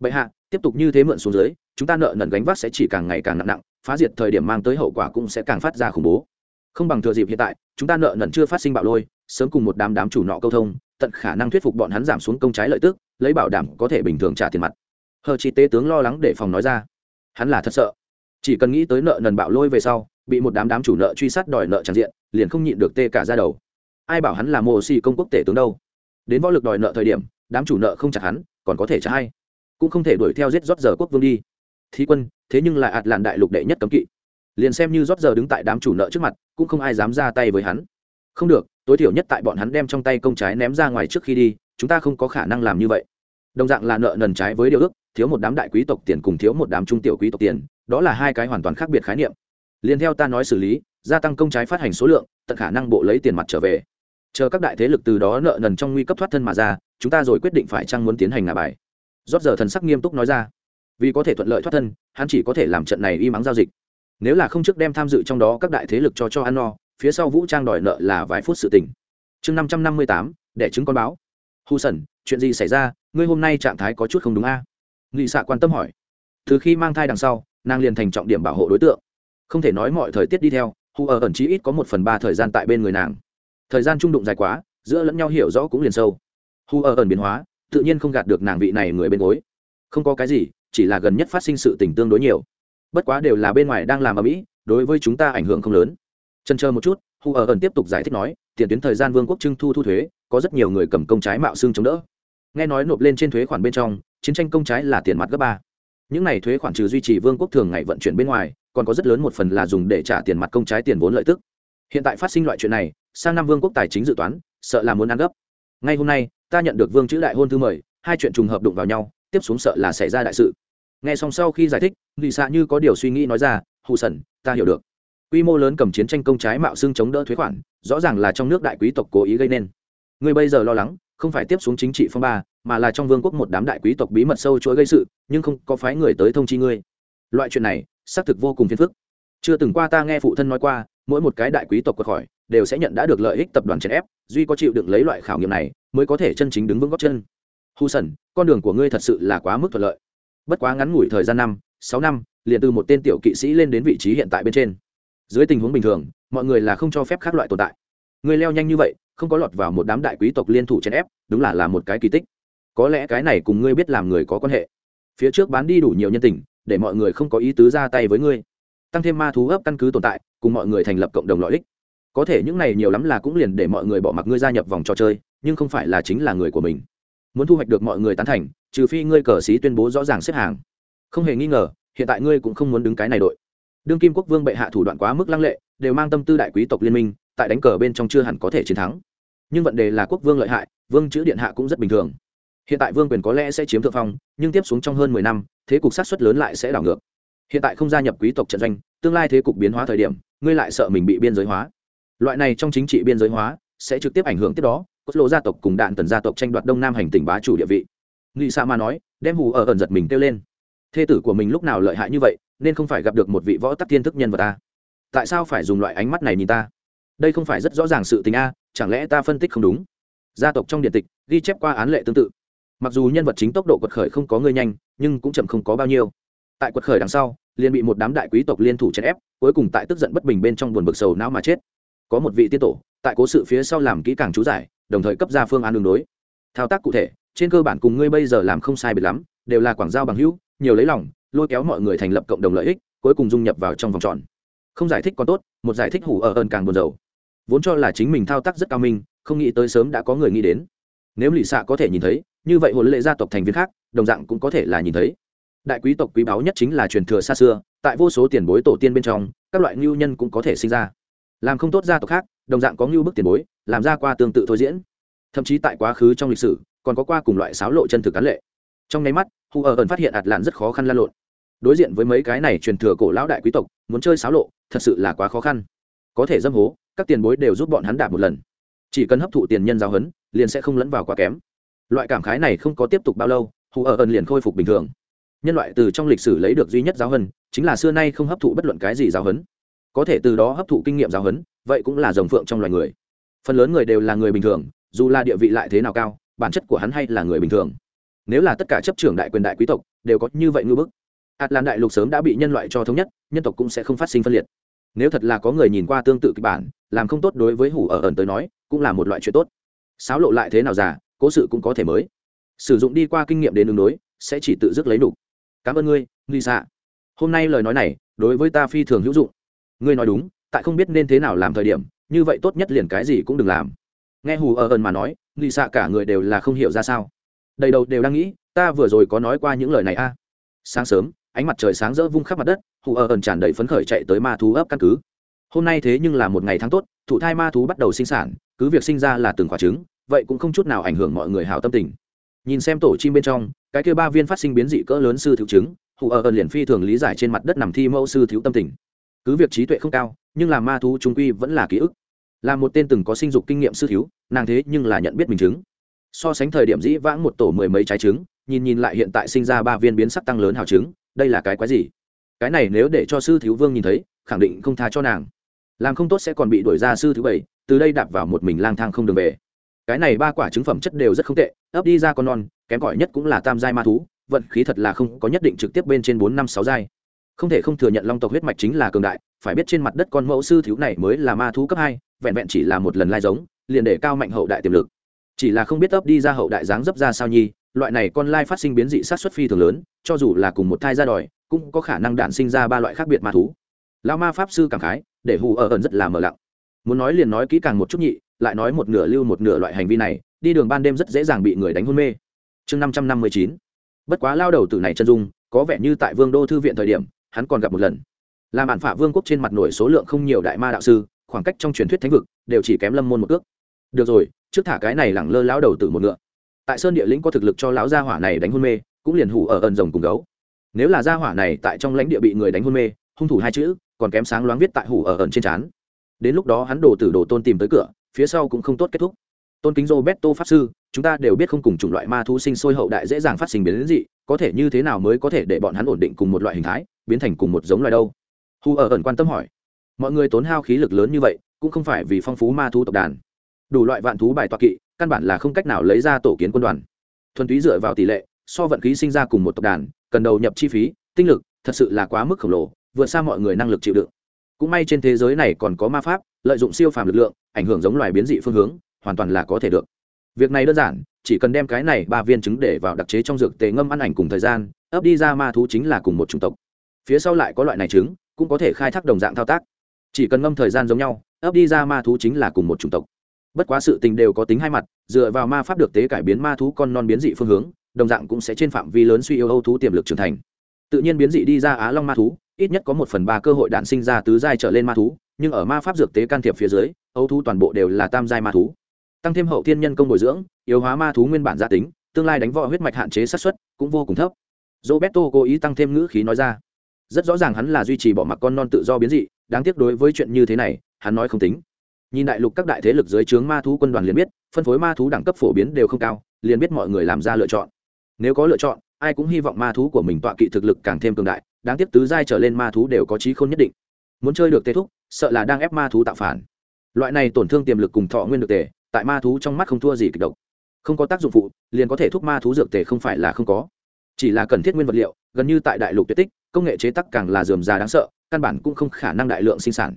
Bệ hạ, tiếp tục như thế mượn xuống dưới, chúng ta nợ nần gánh vác sẽ chỉ càng ngày càng nặng nặng, phá diệt thời điểm mang tới hậu quả cũng sẽ càng phát ra khủng bố không bằng thừa dịp hiện tại, chúng ta nợ nần chưa phát sinh bạo lôi, sớm cùng một đám đám chủ nọ câu thông, tận khả năng thuyết phục bọn hắn giảm xuống công trái lợi tức, lấy bảo đảm có thể bình thường trả tiền mặt. Hờ chi tế tướng lo lắng để phòng nói ra. Hắn là thật sợ. Chỉ cần nghĩ tới nợ nần bạo lôi về sau, bị một đám đám chủ nợ truy sát đòi nợ tràn diện, liền không nhịn được tê cả ra đầu. Ai bảo hắn là mồ xì công quốc tể tướng đâu? Đến võ lực đòi nợ thời điểm, đám chủ nợ không chặt hắn, còn có thể trả hay. Cũng không thể đuổi theo giết rót giờ quốc vương đi. Thí quân, thế nhưng lại ạt làn đại lục đệ nhất cấm kỵ liền xem như rót giờ đứng tại đám chủ nợ trước mặt, cũng không ai dám ra tay với hắn. Không được, tối thiểu nhất tại bọn hắn đem trong tay công trái ném ra ngoài trước khi đi, chúng ta không có khả năng làm như vậy. Đồng dạng là nợ nần trái với điều ước, thiếu một đám đại quý tộc tiền cùng thiếu một đám trung tiểu quý tộc tiền, đó là hai cái hoàn toàn khác biệt khái niệm. Liền theo ta nói xử lý, gia tăng công trái phát hành số lượng, tận khả năng bộ lấy tiền mặt trở về. Chờ các đại thế lực từ đó nợ nần trong nguy cấp thoát thân mà ra, chúng ta rồi quyết định phải chăng muốn tiến hành ngả bài. Rót giờ thần sắc nghiêm túc nói ra. Vì có thể thuận lợi thoát thân, hắn chỉ có thể làm trận này y mắng giao dịch nếu là không trước đem tham dự trong đó các đại thế lực cho cho ăn no, phía sau vũ trang đòi nợ là vài phút sự tình. Chương năm trăm năm mươi tám, đẻ chứng con báo. Hù sần chuyện gì xảy ra? Ngươi hôm nay trạng thái có chút không đúng a. À? nghị xạ quan tâm hỏi. Từ khi mang thai đằng sau, nàng liền thành trọng điểm bảo hộ đối tượng. Không thể nói mọi thời tiết đi theo hù ở ẩn chí ít có một phần ba thời gian tại bên người nàng. Thời gian trung đụng dài quá, giữa lẫn nhau hiểu rõ cũng liền sâu. Hù ở ẩn biến hóa, tự nhiên không gạt được nàng vị này người bên gối. Không có cái gì, chỉ là gần nhất phát sinh sự tình tương đối nhiều bất quá đều là bên ngoài đang làm ở mỹ đối với chúng ta ảnh hưởng không lớn trần chờ một chút hu ở ẩn tiếp tục giải thích nói tiền tuyến thời gian vương quốc trưng thu thu thuế có rất nhiều người cầm công trái mạo xương chống đỡ nghe nói nộp lên trên thuế khoản bên trong chiến tranh công trái là tiền mặt gấp ba những này thuế khoản trừ duy trì vương quốc thường ngày vận chuyển bên ngoài còn có rất lớn một phần là dùng để trả tiền mặt công trái tiền vốn lợi tức hiện tại phát sinh loại chuyện này sang năm vương quốc tài chính dự toán sợ là muốn ăn gấp ngay hôm nay ta nhận được vương chữ đại hôn thư mời hai chuyện trùng hợp đụng vào nhau tiếp xuống sợ là xảy ra đại sự nghe xong sau khi giải thích lì xạ như có điều suy nghĩ nói ra, hù sần, ta hiểu được. Quy mô lớn cầm chiến tranh công trái mạo xưng chống đỡ thuế khoản, rõ ràng là trong nước đại quý tộc cố ý gây nên. Người bây giờ lo lắng, không phải tiếp xuống chính trị phong ba, mà là trong vương quốc một đám đại quý tộc bí mật sâu chuỗi gây sự, nhưng không có phái người tới thông chi ngươi. Loại chuyện này, xác thực vô cùng phiền phức. Chưa từng qua ta nghe phụ thân nói qua, mỗi một cái đại quý tộc quật khỏi, đều sẽ nhận đã được lợi ích tập đoàn chèn ép, duy có chịu đựng lấy loại khảo nghiệm này, mới có thể chân chính đứng vững góc chân. Hù sần, con đường của ngươi thật sự là quá mức thuận lợi bất quá ngắn ngủi thời gian năm, sáu năm, liền từ một tên tiểu kỵ sĩ lên đến vị trí hiện tại bên trên. Dưới tình huống bình thường, mọi người là không cho phép khác loại tồn tại. Người leo nhanh như vậy, không có lọt vào một đám đại quý tộc liên thủ chèn ép, đúng là là một cái kỳ tích. Có lẽ cái này cùng ngươi biết làm người có quan hệ. Phía trước bán đi đủ nhiều nhân tình, để mọi người không có ý tứ ra tay với ngươi. Tăng thêm ma thú ấp căn cứ tồn tại, cùng mọi người thành lập cộng đồng lợi ích. Có thể những này nhiều lắm là cũng liền để mọi người bỏ mặc ngươi gia nhập vòng trò chơi, nhưng không phải là chính là người của mình. Muốn thu hoạch được mọi người tán thành trừ phi ngươi cờ xí tuyên bố rõ ràng xếp hàng. Không hề nghi ngờ, hiện tại ngươi cũng không muốn đứng cái này đội. Đương kim quốc vương bệ hạ thủ đoạn quá mức lăng lệ, đều mang tâm tư đại quý tộc liên minh, tại đánh cờ bên trong chưa hẳn có thể chiến thắng. Nhưng vấn đề là quốc vương lợi hại, vương chữ điện hạ cũng rất bình thường. Hiện tại vương quyền có lẽ sẽ chiếm thượng phong, nhưng tiếp xuống trong hơn mười năm, thế cục sát xuất lớn lại sẽ đảo ngược. Hiện tại không gia nhập quý tộc trận doanh, tương lai thế cục biến hóa thời điểm, ngươi lại sợ mình bị biên giới hóa. Loại này trong chính trị biên giới hóa, sẽ trực tiếp ảnh hưởng tiếp đó, cốt lộ gia tộc cùng đạn tần gia tộc tranh đoạt đông nam hành tỉnh bá chủ địa vị nghị sa ma nói, đem hù ở ẩn giật mình kêu lên. Thê tử của mình lúc nào lợi hại như vậy, nên không phải gặp được một vị võ tắc thiên thức nhân vật ta tại sao phải dùng loại ánh mắt này nhìn ta? Đây không phải rất rõ ràng sự tình a chẳng lẽ ta phân tích không đúng? Gia tộc trong điện tịch, ghi chép qua án lệ tương tự. Mặc dù nhân vật chính tốc độ quật khởi không có người nhanh, nhưng cũng chậm không có bao nhiêu. Tại quật khởi đằng sau, liền bị một đám đại quý tộc liên thủ chèn ép, cuối cùng tại tức giận bất bình bên trong buồn bực sầu não mà chết. Có một vị tiên tổ, tại cố sự phía sau làm kỹ càng chú giải, đồng thời cấp ra phương án đường đối. Thao tác cụ thể trên cơ bản cùng ngươi bây giờ làm không sai biệt lắm, đều là quảng giao bằng hữu, nhiều lấy lòng, lôi kéo mọi người thành lập cộng đồng lợi ích, cuối cùng dung nhập vào trong vòng tròn. Không giải thích còn tốt, một giải thích hủ ở ơn càng buồn rầu. Vốn cho là chính mình thao tác rất cao minh, không nghĩ tới sớm đã có người nghĩ đến. Nếu lì xạ có thể nhìn thấy, như vậy hồn lệ gia tộc thành viên khác, đồng dạng cũng có thể là nhìn thấy. Đại quý tộc quý báu nhất chính là truyền thừa xa xưa, tại vô số tiền bối tổ tiên bên trong, các loại ngưu nhân cũng có thể sinh ra. Làm không tốt gia tộc khác, đồng dạng có ngưu bức tiền bối, làm ra qua tương tự thôi diễn. Thậm chí tại quá khứ trong lịch sử còn có qua cùng loại sáo lộ chân thực cán lệ. Trong nháy mắt hù ở ẩn phát hiện ạt lạn rất khó khăn lan lộn. Đối diện với mấy cái này truyền thừa cổ lão đại quý tộc muốn chơi sáo lộ thật sự là quá khó khăn. Có thể dâm hố các tiền bối đều giúp bọn hắn đạp một lần. Chỉ cần hấp thụ tiền nhân giáo hấn, liền sẽ không lẫn vào quá kém. Loại cảm khái này không có tiếp tục bao lâu hù ở ẩn liền khôi phục bình thường. Nhân loại từ trong lịch sử lấy được duy nhất giáo hấn, chính là xưa nay không hấp thụ bất luận cái gì giáo hấn. có thể từ đó hấp thụ kinh nghiệm giáo hấn, vậy cũng là rồng phượng trong loài người. Phần lớn người đều là người bình thường dù là địa vị lại thế nào cao bản chất của hắn hay là người bình thường. Nếu là tất cả chấp trưởng đại quyền đại quý tộc, đều có như vậy ngư bức. Ạt lan đại lục sớm đã bị nhân loại cho thống nhất, nhân tộc cũng sẽ không phát sinh phân liệt. Nếu thật là có người nhìn qua tương tự kịch bản, làm không tốt đối với hủ ở ẩn tới nói, cũng là một loại chuyện tốt. Sáo lộ lại thế nào già, cố sự cũng có thể mới. Sử dụng đi qua kinh nghiệm đến ứng đối, sẽ chỉ tự dứt lấy đủ. cảm ơn ngươi, lisa. Hôm nay lời nói này, đối với ta phi thường hữu dụng. Ngươi nói đúng, tại không biết nên thế nào làm thời điểm, như vậy tốt nhất liền cái gì cũng đừng làm. Nghe hù ở ẩn mà nói lisa cả người đều là không hiểu ra sao. Đầy đầu đều đang nghĩ, ta vừa rồi có nói qua những lời này a. À? sáng sớm, ánh mặt trời sáng rỡ vung khắp mặt đất, hù ở ẩn tràn đầy phấn khởi chạy tới ma thú ấp căn cứ. Hôm nay thế nhưng là một ngày tháng tốt, thụ thai ma thú bắt đầu sinh sản, cứ việc sinh ra là từng quả trứng, vậy cũng không chút nào ảnh hưởng mọi người hào tâm tình. Nhìn xem tổ chim bên trong, cái kia ba viên phát sinh biến dị cỡ lớn sư thiếu chứng hù ở ẩn liền phi thường lý giải trên mặt đất nằm thi mẫu sư thiếu tâm tình. Cứ việc trí tuệ không cao, nhưng là ma thú trung quy vẫn là ký ức là một tên từng có sinh dục kinh nghiệm sư thiếu, nàng thế nhưng là nhận biết mình chứng. So sánh thời điểm dĩ vãng một tổ mười mấy trái trứng, nhìn nhìn lại hiện tại sinh ra ba viên biến sắc tăng lớn hào trứng, đây là cái quái gì? Cái này nếu để cho sư thiếu vương nhìn thấy, khẳng định không tha cho nàng. Làm không tốt sẽ còn bị đuổi ra sư thứ bảy, từ đây đạp vào một mình lang thang không đường về. Cái này ba quả trứng phẩm chất đều rất không tệ, ấp đi ra con non, kém cỏi nhất cũng là tam giai ma thú, vận khí thật là không có nhất định trực tiếp bên trên bốn năm sáu giai. Không thể không thừa nhận long tộc huyết mạch chính là cường đại phải biết trên mặt đất con mẫu sư thiếu này mới là ma thú cấp hai, vẹn vẹn chỉ là một lần lai giống, liền để cao mạnh hậu đại tiềm lực. Chỉ là không biết ấp đi ra hậu đại dáng dấp ra sao nhi, loại này con lai phát sinh biến dị sát xuất phi thường lớn, cho dù là cùng một thai ra đòi, cũng có khả năng đạn sinh ra ba loại khác biệt ma thú. Lao ma pháp sư cảm khái, để hù ở ẩn rất là mờ lặng. Muốn nói liền nói kỹ càng một chút nhị, lại nói một nửa lưu một nửa loại hành vi này, đi đường ban đêm rất dễ dàng bị người đánh hôn mê. Chương năm trăm năm mươi chín. Bất quá lao đầu từ này chân dung, có vẻ như tại vương đô thư viện thời điểm, hắn còn gặp một lần làm bản phả vương quốc trên mặt nổi số lượng không nhiều đại ma đạo sư, khoảng cách trong truyền thuyết thánh vực đều chỉ kém lâm môn một ước được rồi, trước thả cái này lẳng lơ lão đầu từ một ngựa. Tại sơn địa lĩnh có thực lực cho lão gia hỏa này đánh hôn mê, cũng liền hủ ở ẩn rồng cùng gấu. Nếu là gia hỏa này tại trong lãnh địa bị người đánh hôn mê, hung thủ hai chữ, còn kém sáng loáng viết tại hủ ở ẩn trên trán. Đến lúc đó hắn đổ tử đồ tôn tìm tới cửa, phía sau cũng không tốt kết thúc. Tôn kính roberto pháp sư, chúng ta đều biết không cùng chủng loại ma thú sinh sôi hậu đại dễ dàng phát sinh biến dị, có thể như thế nào mới có thể để bọn hắn ổn định cùng một loại hình thái, biến thành cùng một giống loài đâu? Hù ở ẩn quan tâm hỏi. Mọi người tốn hao khí lực lớn như vậy, cũng không phải vì phong phú ma thú tộc đàn. Đủ loại vạn thú bài tọa kỵ, căn bản là không cách nào lấy ra tổ kiến quân đoàn. Thuần túy dựa vào tỷ lệ, so vận khí sinh ra cùng một tộc đàn, cần đầu nhập chi phí, tinh lực, thật sự là quá mức khổng lồ, vượt xa mọi người năng lực chịu đựng. Cũng may trên thế giới này còn có ma pháp, lợi dụng siêu phàm lực lượng, ảnh hưởng giống loài biến dị phương hướng, hoàn toàn là có thể được. Việc này đơn giản, chỉ cần đem cái này ba viên trứng để vào đặc chế trong dược tề ngâm ăn ảnh cùng thời gian, ấp đi ra ma thú chính là cùng một chủng tộc. Phía sau lại có loại này trứng cũng có thể khai thác đồng dạng thao tác. Chỉ cần ngâm thời gian giống nhau, ấp đi ra ma thú chính là cùng một chủng tộc. Bất quá sự tình đều có tính hai mặt, dựa vào ma pháp được tế cải biến ma thú con non biến dị phương hướng, đồng dạng cũng sẽ trên phạm vi lớn suy yếu âu thú tiềm lực trưởng thành. Tự nhiên biến dị đi ra á long ma thú, ít nhất có một phần ba cơ hội đạn sinh ra tứ giai trở lên ma thú, nhưng ở ma pháp dược tế can thiệp phía dưới, âu thú toàn bộ đều là tam giai ma thú. Tăng thêm hậu thiên nhân công bồi dưỡng, yếu hóa ma thú nguyên bản gia tính, tương lai đánh võ huyết mạch hạn chế sát xuất cũng vô cùng thấp. Roberto cố ý tăng thêm ngữ khí nói ra rất rõ ràng hắn là duy trì bỏ mặc con non tự do biến dị, đáng tiếc đối với chuyện như thế này, hắn nói không tính. Nhìn đại lục các đại thế lực dưới trướng ma thú quân đoàn liền biết, phân phối ma thú đẳng cấp phổ biến đều không cao, liền biết mọi người làm ra lựa chọn. Nếu có lựa chọn, ai cũng hy vọng ma thú của mình tọa kỵ thực lực càng thêm cường đại, đáng tiếc tứ giai trở lên ma thú đều có trí khôn nhất định. Muốn chơi được tê thúc, sợ là đang ép ma thú tạo phản. Loại này tổn thương tiềm lực cùng thọ nguyên được tề, tại ma thú trong mắt không thua gì kịch độc. Không có tác dụng phụ, liền có thể thúc ma thú dược tề không phải là không có chỉ là cần thiết nguyên vật liệu, gần như tại đại lục tuyệt tích, công nghệ chế tắc càng là dườm già đáng sợ, căn bản cũng không khả năng đại lượng sinh sản.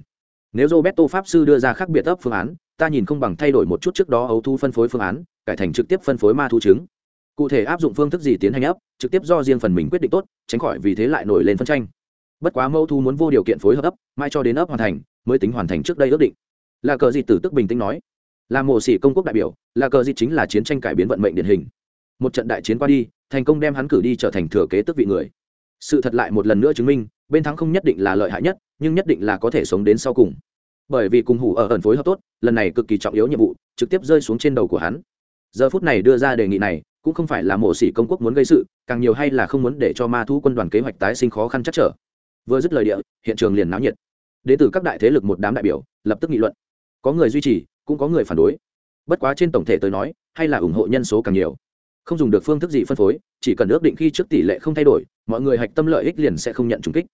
Nếu roberto pháp sư đưa ra khác biệt ấp phương án, ta nhìn không bằng thay đổi một chút trước đó ấu thu phân phối phương án, cải thành trực tiếp phân phối ma thu trứng. Cụ thể áp dụng phương thức gì tiến hành ấp, trực tiếp do riêng phần mình quyết định tốt, tránh khỏi vì thế lại nổi lên phân tranh. Bất quá mẫu thu muốn vô điều kiện phối hợp ấp mai cho đến ấp hoàn thành, mới tính hoàn thành trước đây ước định. Là cờ gì tử tức bình tĩnh nói. Là mổ xỉ công quốc đại biểu, là cờ gì chính là chiến tranh cải biến vận mệnh điển hình. Một trận đại chiến qua đi thành công đem hắn cử đi trở thành thừa kế tước vị người. Sự thật lại một lần nữa chứng minh, bên thắng không nhất định là lợi hại nhất, nhưng nhất định là có thể sống đến sau cùng. Bởi vì cùng hủ ở ẩn phối hợp tốt, lần này cực kỳ trọng yếu nhiệm vụ, trực tiếp rơi xuống trên đầu của hắn. Giờ phút này đưa ra đề nghị này, cũng không phải là mổ xỉ công quốc muốn gây sự, càng nhiều hay là không muốn để cho ma thu quân đoàn kế hoạch tái sinh khó khăn chắc trở. Vừa dứt lời địa, hiện trường liền náo nhiệt. Đến từ các đại thế lực một đám đại biểu, lập tức nghị luận. Có người duy trì, cũng có người phản đối. Bất quá trên tổng thể tới nói, hay là ủng hộ nhân số càng nhiều không dùng được phương thức gì phân phối, chỉ cần ước định khi trước tỷ lệ không thay đổi, mọi người hạch tâm lợi ích liền sẽ không nhận trùng kích.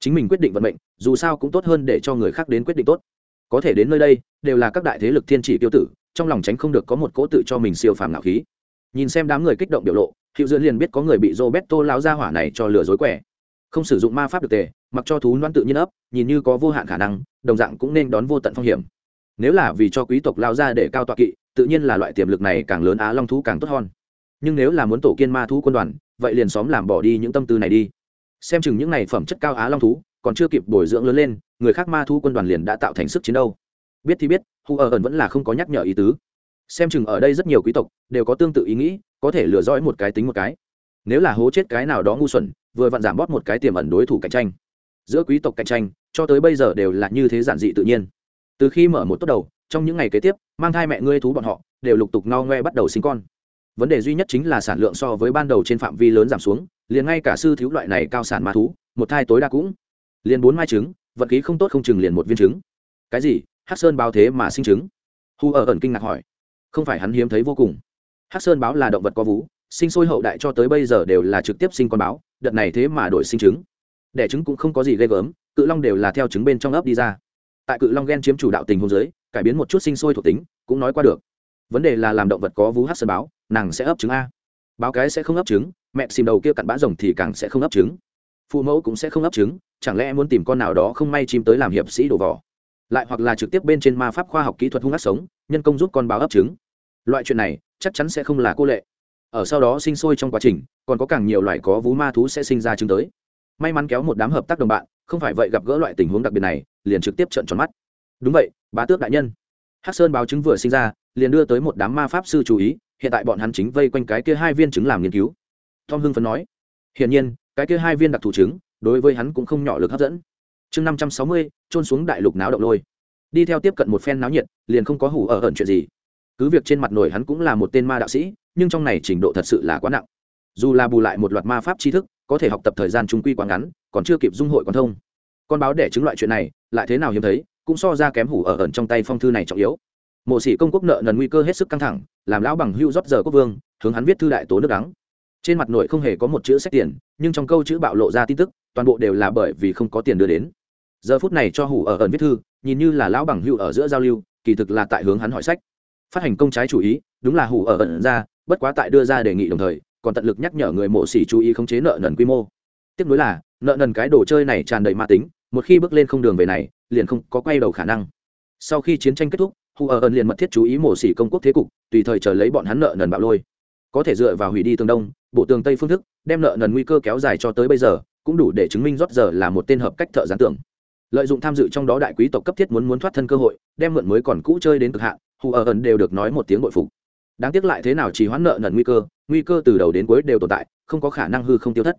Chính mình quyết định vận mệnh, dù sao cũng tốt hơn để cho người khác đến quyết định tốt. Có thể đến nơi đây, đều là các đại thế lực thiên chỉ tiêu tử, trong lòng tránh không được có một cỗ tự cho mình siêu phàm ngạo khí. Nhìn xem đám người kích động biểu lộ hiệu dưỡng liền biết có người bị roberto lao ra hỏa này cho lừa dối quẻ. Không sử dụng ma pháp được tề, mặc cho thú loan tự nhiên ấp, nhìn như có vô hạn khả năng, đồng dạng cũng nên đón vô tận phong hiểm. Nếu là vì cho quý tộc lao ra để cao tọa kỵ, tự nhiên là loại tiềm lực này càng lớn á long thú càng tốt hơn nhưng nếu là muốn tổ kiên ma thú quân đoàn, vậy liền xóm làm bỏ đi những tâm tư này đi. Xem chừng những này phẩm chất cao á long thú, còn chưa kịp bồi dưỡng lớn lên, người khác ma thú quân đoàn liền đã tạo thành sức chiến đâu biết thì biết, hu ở ẩn vẫn là không có nhắc nhở ý tứ. Xem chừng ở đây rất nhiều quý tộc đều có tương tự ý nghĩ, có thể lừa dõi một cái tính một cái. Nếu là hố chết cái nào đó ngu xuẩn, vừa vặn giảm bót một cái tiềm ẩn đối thủ cạnh tranh. Giữa quý tộc cạnh tranh, cho tới bây giờ đều là như thế giản dị tự nhiên. Từ khi mở một tốt đầu, trong những ngày kế tiếp, mang thai mẹ ngươi thú bọn họ, đều lục tục no ngoe bắt đầu sinh con vấn đề duy nhất chính là sản lượng so với ban đầu trên phạm vi lớn giảm xuống, liền ngay cả sư thiếu loại này cao sản ma thú, một thai tối đa cũng liền bốn mai trứng, vật khí không tốt không chừng liền một viên trứng. Cái gì? Hắc sơn báo thế mà sinh trứng? Hu ở ẩn kinh ngạc hỏi. Không phải hắn hiếm thấy vô cùng. Hắc sơn báo là động vật có vú, sinh sôi hậu đại cho tới bây giờ đều là trực tiếp sinh con báo, đợt này thế mà đổi sinh trứng. Đẻ trứng cũng không có gì ghê gớm, cự long đều là theo trứng bên trong ấp đi ra. Tại cự long gen chiếm chủ đạo tình hôn giới cải biến một chút sinh sôi thuộc tính, cũng nói qua được vấn đề là làm động vật có vú hát sơn báo, nàng sẽ ấp trứng a. Báo cái sẽ không ấp trứng, mẹ xìm đầu kia cặn bã rồng thì càng sẽ không ấp trứng. Phụ mẫu cũng sẽ không ấp trứng, chẳng lẽ muốn tìm con nào đó không may chim tới làm hiệp sĩ đổ vỏ? Lại hoặc là trực tiếp bên trên ma pháp khoa học kỹ thuật hung ác sống, nhân công giúp con báo ấp trứng. Loại chuyện này, chắc chắn sẽ không là cô lệ. Ở sau đó sinh sôi trong quá trình, còn có càng nhiều loại có vú ma thú sẽ sinh ra trứng tới. May mắn kéo một đám hợp tác đồng bạn, không phải vậy gặp gỡ loại tình huống đặc biệt này, liền trực tiếp trợn tròn mắt. Đúng vậy, bá tước đại nhân. Hắc sơn báo trứng vừa sinh ra liền đưa tới một đám ma pháp sư chú ý, hiện tại bọn hắn chính vây quanh cái kia hai viên trứng làm nghiên cứu. Tom hưng phấn nói, hiển nhiên, cái kia hai viên đặc thù trứng, đối với hắn cũng không nhỏ lực hấp dẫn. Chương năm trăm sáu mươi trôn xuống đại lục náo động lôi. Đi theo tiếp cận một phen náo nhiệt, liền không có hủ ở ẩn chuyện gì. Cứ việc trên mặt nổi hắn cũng là một tên ma đạo sĩ, nhưng trong này trình độ thật sự là quá nặng. Dù là bù lại một loạt ma pháp tri thức, có thể học tập thời gian trung quy quá ngắn, còn chưa kịp dung hội quan thông. Con báo để chứng loại chuyện này, lại thế nào hiếm thấy, cũng so ra kém hủ ở ẩn trong tay phong thư này trọng yếu mộ sĩ công quốc nợ nần nguy cơ hết sức căng thẳng, làm lão bằng hưu rót giờ quốc vương, hướng hắn viết thư đại tố nước đắng. Trên mặt nội không hề có một chữ sách tiền, nhưng trong câu chữ bạo lộ ra tin tức, toàn bộ đều là bởi vì không có tiền đưa đến. Giờ phút này cho hủ ở ẩn viết thư, nhìn như là lão bằng hưu ở giữa giao lưu, kỳ thực là tại hướng hắn hỏi sách. Phát hành công trái chủ ý, đúng là hủ ở ẩn ra, bất quá tại đưa ra đề nghị đồng thời, còn tận lực nhắc nhở người mộ sĩ chú ý khống chế nợ nần quy mô. Tiếp nối là, nợ nần cái đồ chơi này tràn đầy ma tính, một khi bước lên không đường về này, liền không có quay đầu khả năng. Sau khi chiến tranh kết thúc hù ở ẩn liền mật thiết chú ý mổ xỉ công quốc thế cục, tùy thời chờ lấy bọn hắn nợ nần bạo lôi. Có thể dựa vào hủy đi tường đông, bộ tường tây phương thức, đem nợ nần nguy cơ kéo dài cho tới bây giờ, cũng đủ để chứng minh rót giờ là một tên hợp cách thợ gián tưởng lợi dụng tham dự trong đó đại quý tộc cấp thiết muốn muốn thoát thân cơ hội, đem mượn mới còn cũ chơi đến cực hạn, hù ở ẩn đều được nói một tiếng bội phục. Đáng tiếc lại thế nào chỉ hoãn nợ nần nguy cơ nguy cơ từ đầu đến cuối đều tồn tại, không có khả năng hư không tiêu thất.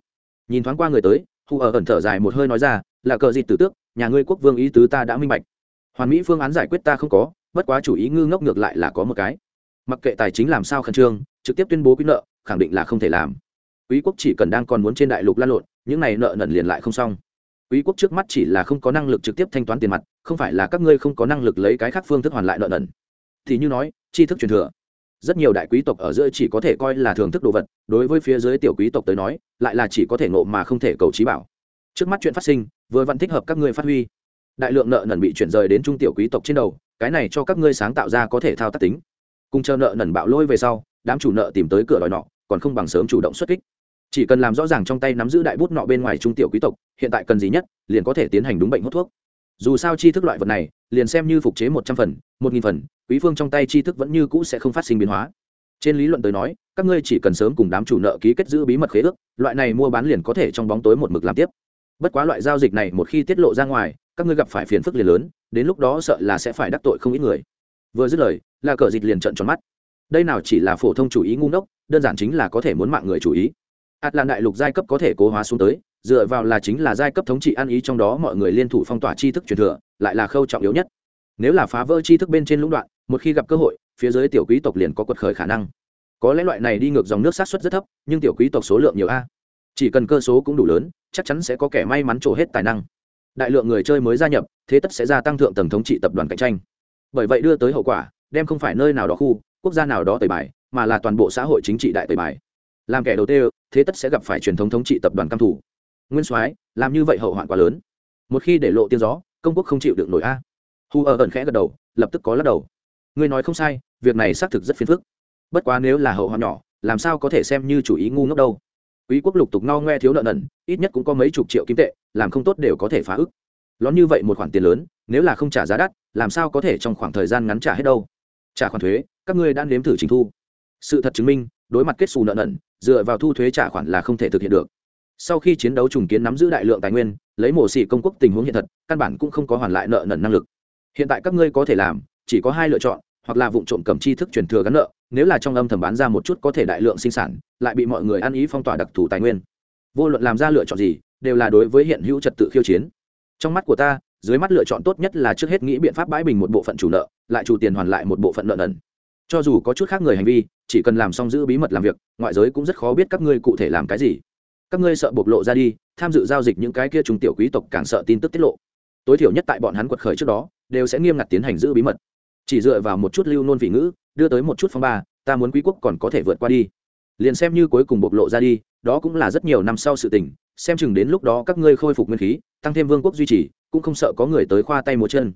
Nhìn thoáng qua người tới, hù ở ẩn thở dài một hơi nói ra, là cờ gì tử tước, nhà ngươi quốc vương ý tứ ta đã minh bạch. Hoàn mỹ phương án giải quyết ta không có bất quá chủ ý ngư ngốc ngược lại là có một cái. Mặc kệ tài chính làm sao khẩn trương, trực tiếp tuyên bố quỹ nợ, khẳng định là không thể làm. Quý quốc chỉ cần đang còn muốn trên đại lục lan lộn, những này nợ nần liền lại không xong. Quý quốc trước mắt chỉ là không có năng lực trực tiếp thanh toán tiền mặt, không phải là các ngươi không có năng lực lấy cái khác phương thức hoàn lại nợ nần. Thì như nói, tri thức truyền thừa. Rất nhiều đại quý tộc ở giữa chỉ có thể coi là thưởng thức đồ vật, đối với phía dưới tiểu quý tộc tới nói, lại là chỉ có thể nộ mà không thể cầu trí bảo. Trước mắt chuyện phát sinh, vừa vẫn thích hợp các ngươi phát huy. Đại lượng nợ nần bị chuyển rời đến trung tiểu quý tộc trên đầu cái này cho các ngươi sáng tạo ra có thể thao tác tính. Cùng chờ nợ nần bạo lôi về sau, đám chủ nợ tìm tới cửa đòi nọ, còn không bằng sớm chủ động xuất kích. Chỉ cần làm rõ ràng trong tay nắm giữ đại bút nọ bên ngoài trung tiểu quý tộc, hiện tại cần gì nhất, liền có thể tiến hành đúng bệnh hút thuốc. Dù sao chi thức loại vật này, liền xem như phục chế một trăm phần, một nghìn phần, quý phương trong tay chi thức vẫn như cũ sẽ không phát sinh biến hóa. Trên lý luận tới nói, các ngươi chỉ cần sớm cùng đám chủ nợ ký kết giữ bí mật khế ước, loại này mua bán liền có thể trong bóng tối một mực làm tiếp. Bất quá loại giao dịch này một khi tiết lộ ra ngoài các ngươi gặp phải phiền phức liền lớn, đến lúc đó sợ là sẽ phải đắc tội không ít người. Vừa dứt lời là cờ dịch liền trận tròn mắt. Đây nào chỉ là phổ thông chủ ý ngu ngốc, đơn giản chính là có thể muốn mạng người chủ ý. Ạt là đại lục giai cấp có thể cố hóa xuống tới, dựa vào là chính là giai cấp thống trị ăn ý trong đó mọi người liên thủ phong tỏa tri thức truyền thừa, lại là khâu trọng yếu nhất. Nếu là phá vỡ tri thức bên trên lũng đoạn, một khi gặp cơ hội, phía dưới tiểu quý tộc liền có quật khởi khả năng. Có lẽ loại này đi ngược dòng nước sát xuất rất thấp, nhưng tiểu quý tộc số lượng nhiều a. Chỉ cần cơ số cũng đủ lớn, chắc chắn sẽ có kẻ may mắn trổ hết tài năng đại lượng người chơi mới gia nhập, thế tất sẽ gia tăng thượng tầng thống trị tập đoàn cạnh tranh. Bởi vậy đưa tới hậu quả, đem không phải nơi nào đó khu, quốc gia nào đó tẩy bài, mà là toàn bộ xã hội chính trị đại tẩy bài. Làm kẻ đầu tiên, thế tất sẽ gặp phải truyền thống thống trị tập đoàn căm thủ. Nguyên soái, làm như vậy hậu hoạn quá lớn. Một khi để lộ tiếng gió, công quốc không chịu được nổi a. Hù ở ẩn khẽ gật đầu, lập tức có lắc đầu. Ngươi nói không sai, việc này xác thực rất phiền phức. Bất quá nếu là hậu hoạn nhỏ, làm sao có thể xem như chủ ý ngu ngốc đâu? Quý quốc lục tục no ngoe thiếu nợ nần, ít nhất cũng có mấy chục triệu kim tệ, làm không tốt đều có thể phá ức. Lón như vậy một khoản tiền lớn, nếu là không trả giá đắt, làm sao có thể trong khoảng thời gian ngắn trả hết đâu? Trả khoản thuế, các ngươi đã nếm thử trình thu. Sự thật chứng minh, đối mặt kết xù nợ nần, dựa vào thu thuế trả khoản là không thể thực hiện được. Sau khi chiến đấu trùng kiến nắm giữ đại lượng tài nguyên, lấy mổ xỉ công quốc tình huống hiện thật, căn bản cũng không có hoàn lại nợ nần năng lực. Hiện tại các ngươi có thể làm, chỉ có hai lựa chọn, hoặc là vụ trộm cầm chi thức truyền thừa gắn nợ nếu là trong âm thầm bán ra một chút có thể đại lượng sinh sản, lại bị mọi người ăn ý phong tỏa đặc thù tài nguyên. Vô luận làm ra lựa chọn gì, đều là đối với hiện hữu trật tự khiêu chiến. Trong mắt của ta, dưới mắt lựa chọn tốt nhất là trước hết nghĩ biện pháp bãi bình một bộ phận chủ nợ, lại chủ tiền hoàn lại một bộ phận nợ nần. Cho dù có chút khác người hành vi, chỉ cần làm xong giữ bí mật làm việc, ngoại giới cũng rất khó biết các ngươi cụ thể làm cái gì. Các ngươi sợ bộc lộ ra đi, tham dự giao dịch những cái kia trung tiểu quý tộc càng sợ tin tức tiết lộ. Tối thiểu nhất tại bọn hắn quật khởi trước đó, đều sẽ nghiêm ngặt tiến hành giữ bí mật. Chỉ dựa vào một chút lưu nôn vị ngữ đưa tới một chút phong ba, ta muốn quý quốc còn có thể vượt qua đi. Liền xem như cuối cùng bộc lộ ra đi, đó cũng là rất nhiều năm sau sự tình, xem chừng đến lúc đó các ngươi khôi phục nguyên khí, tăng thêm vương quốc duy trì, cũng không sợ có người tới khoa tay một chân.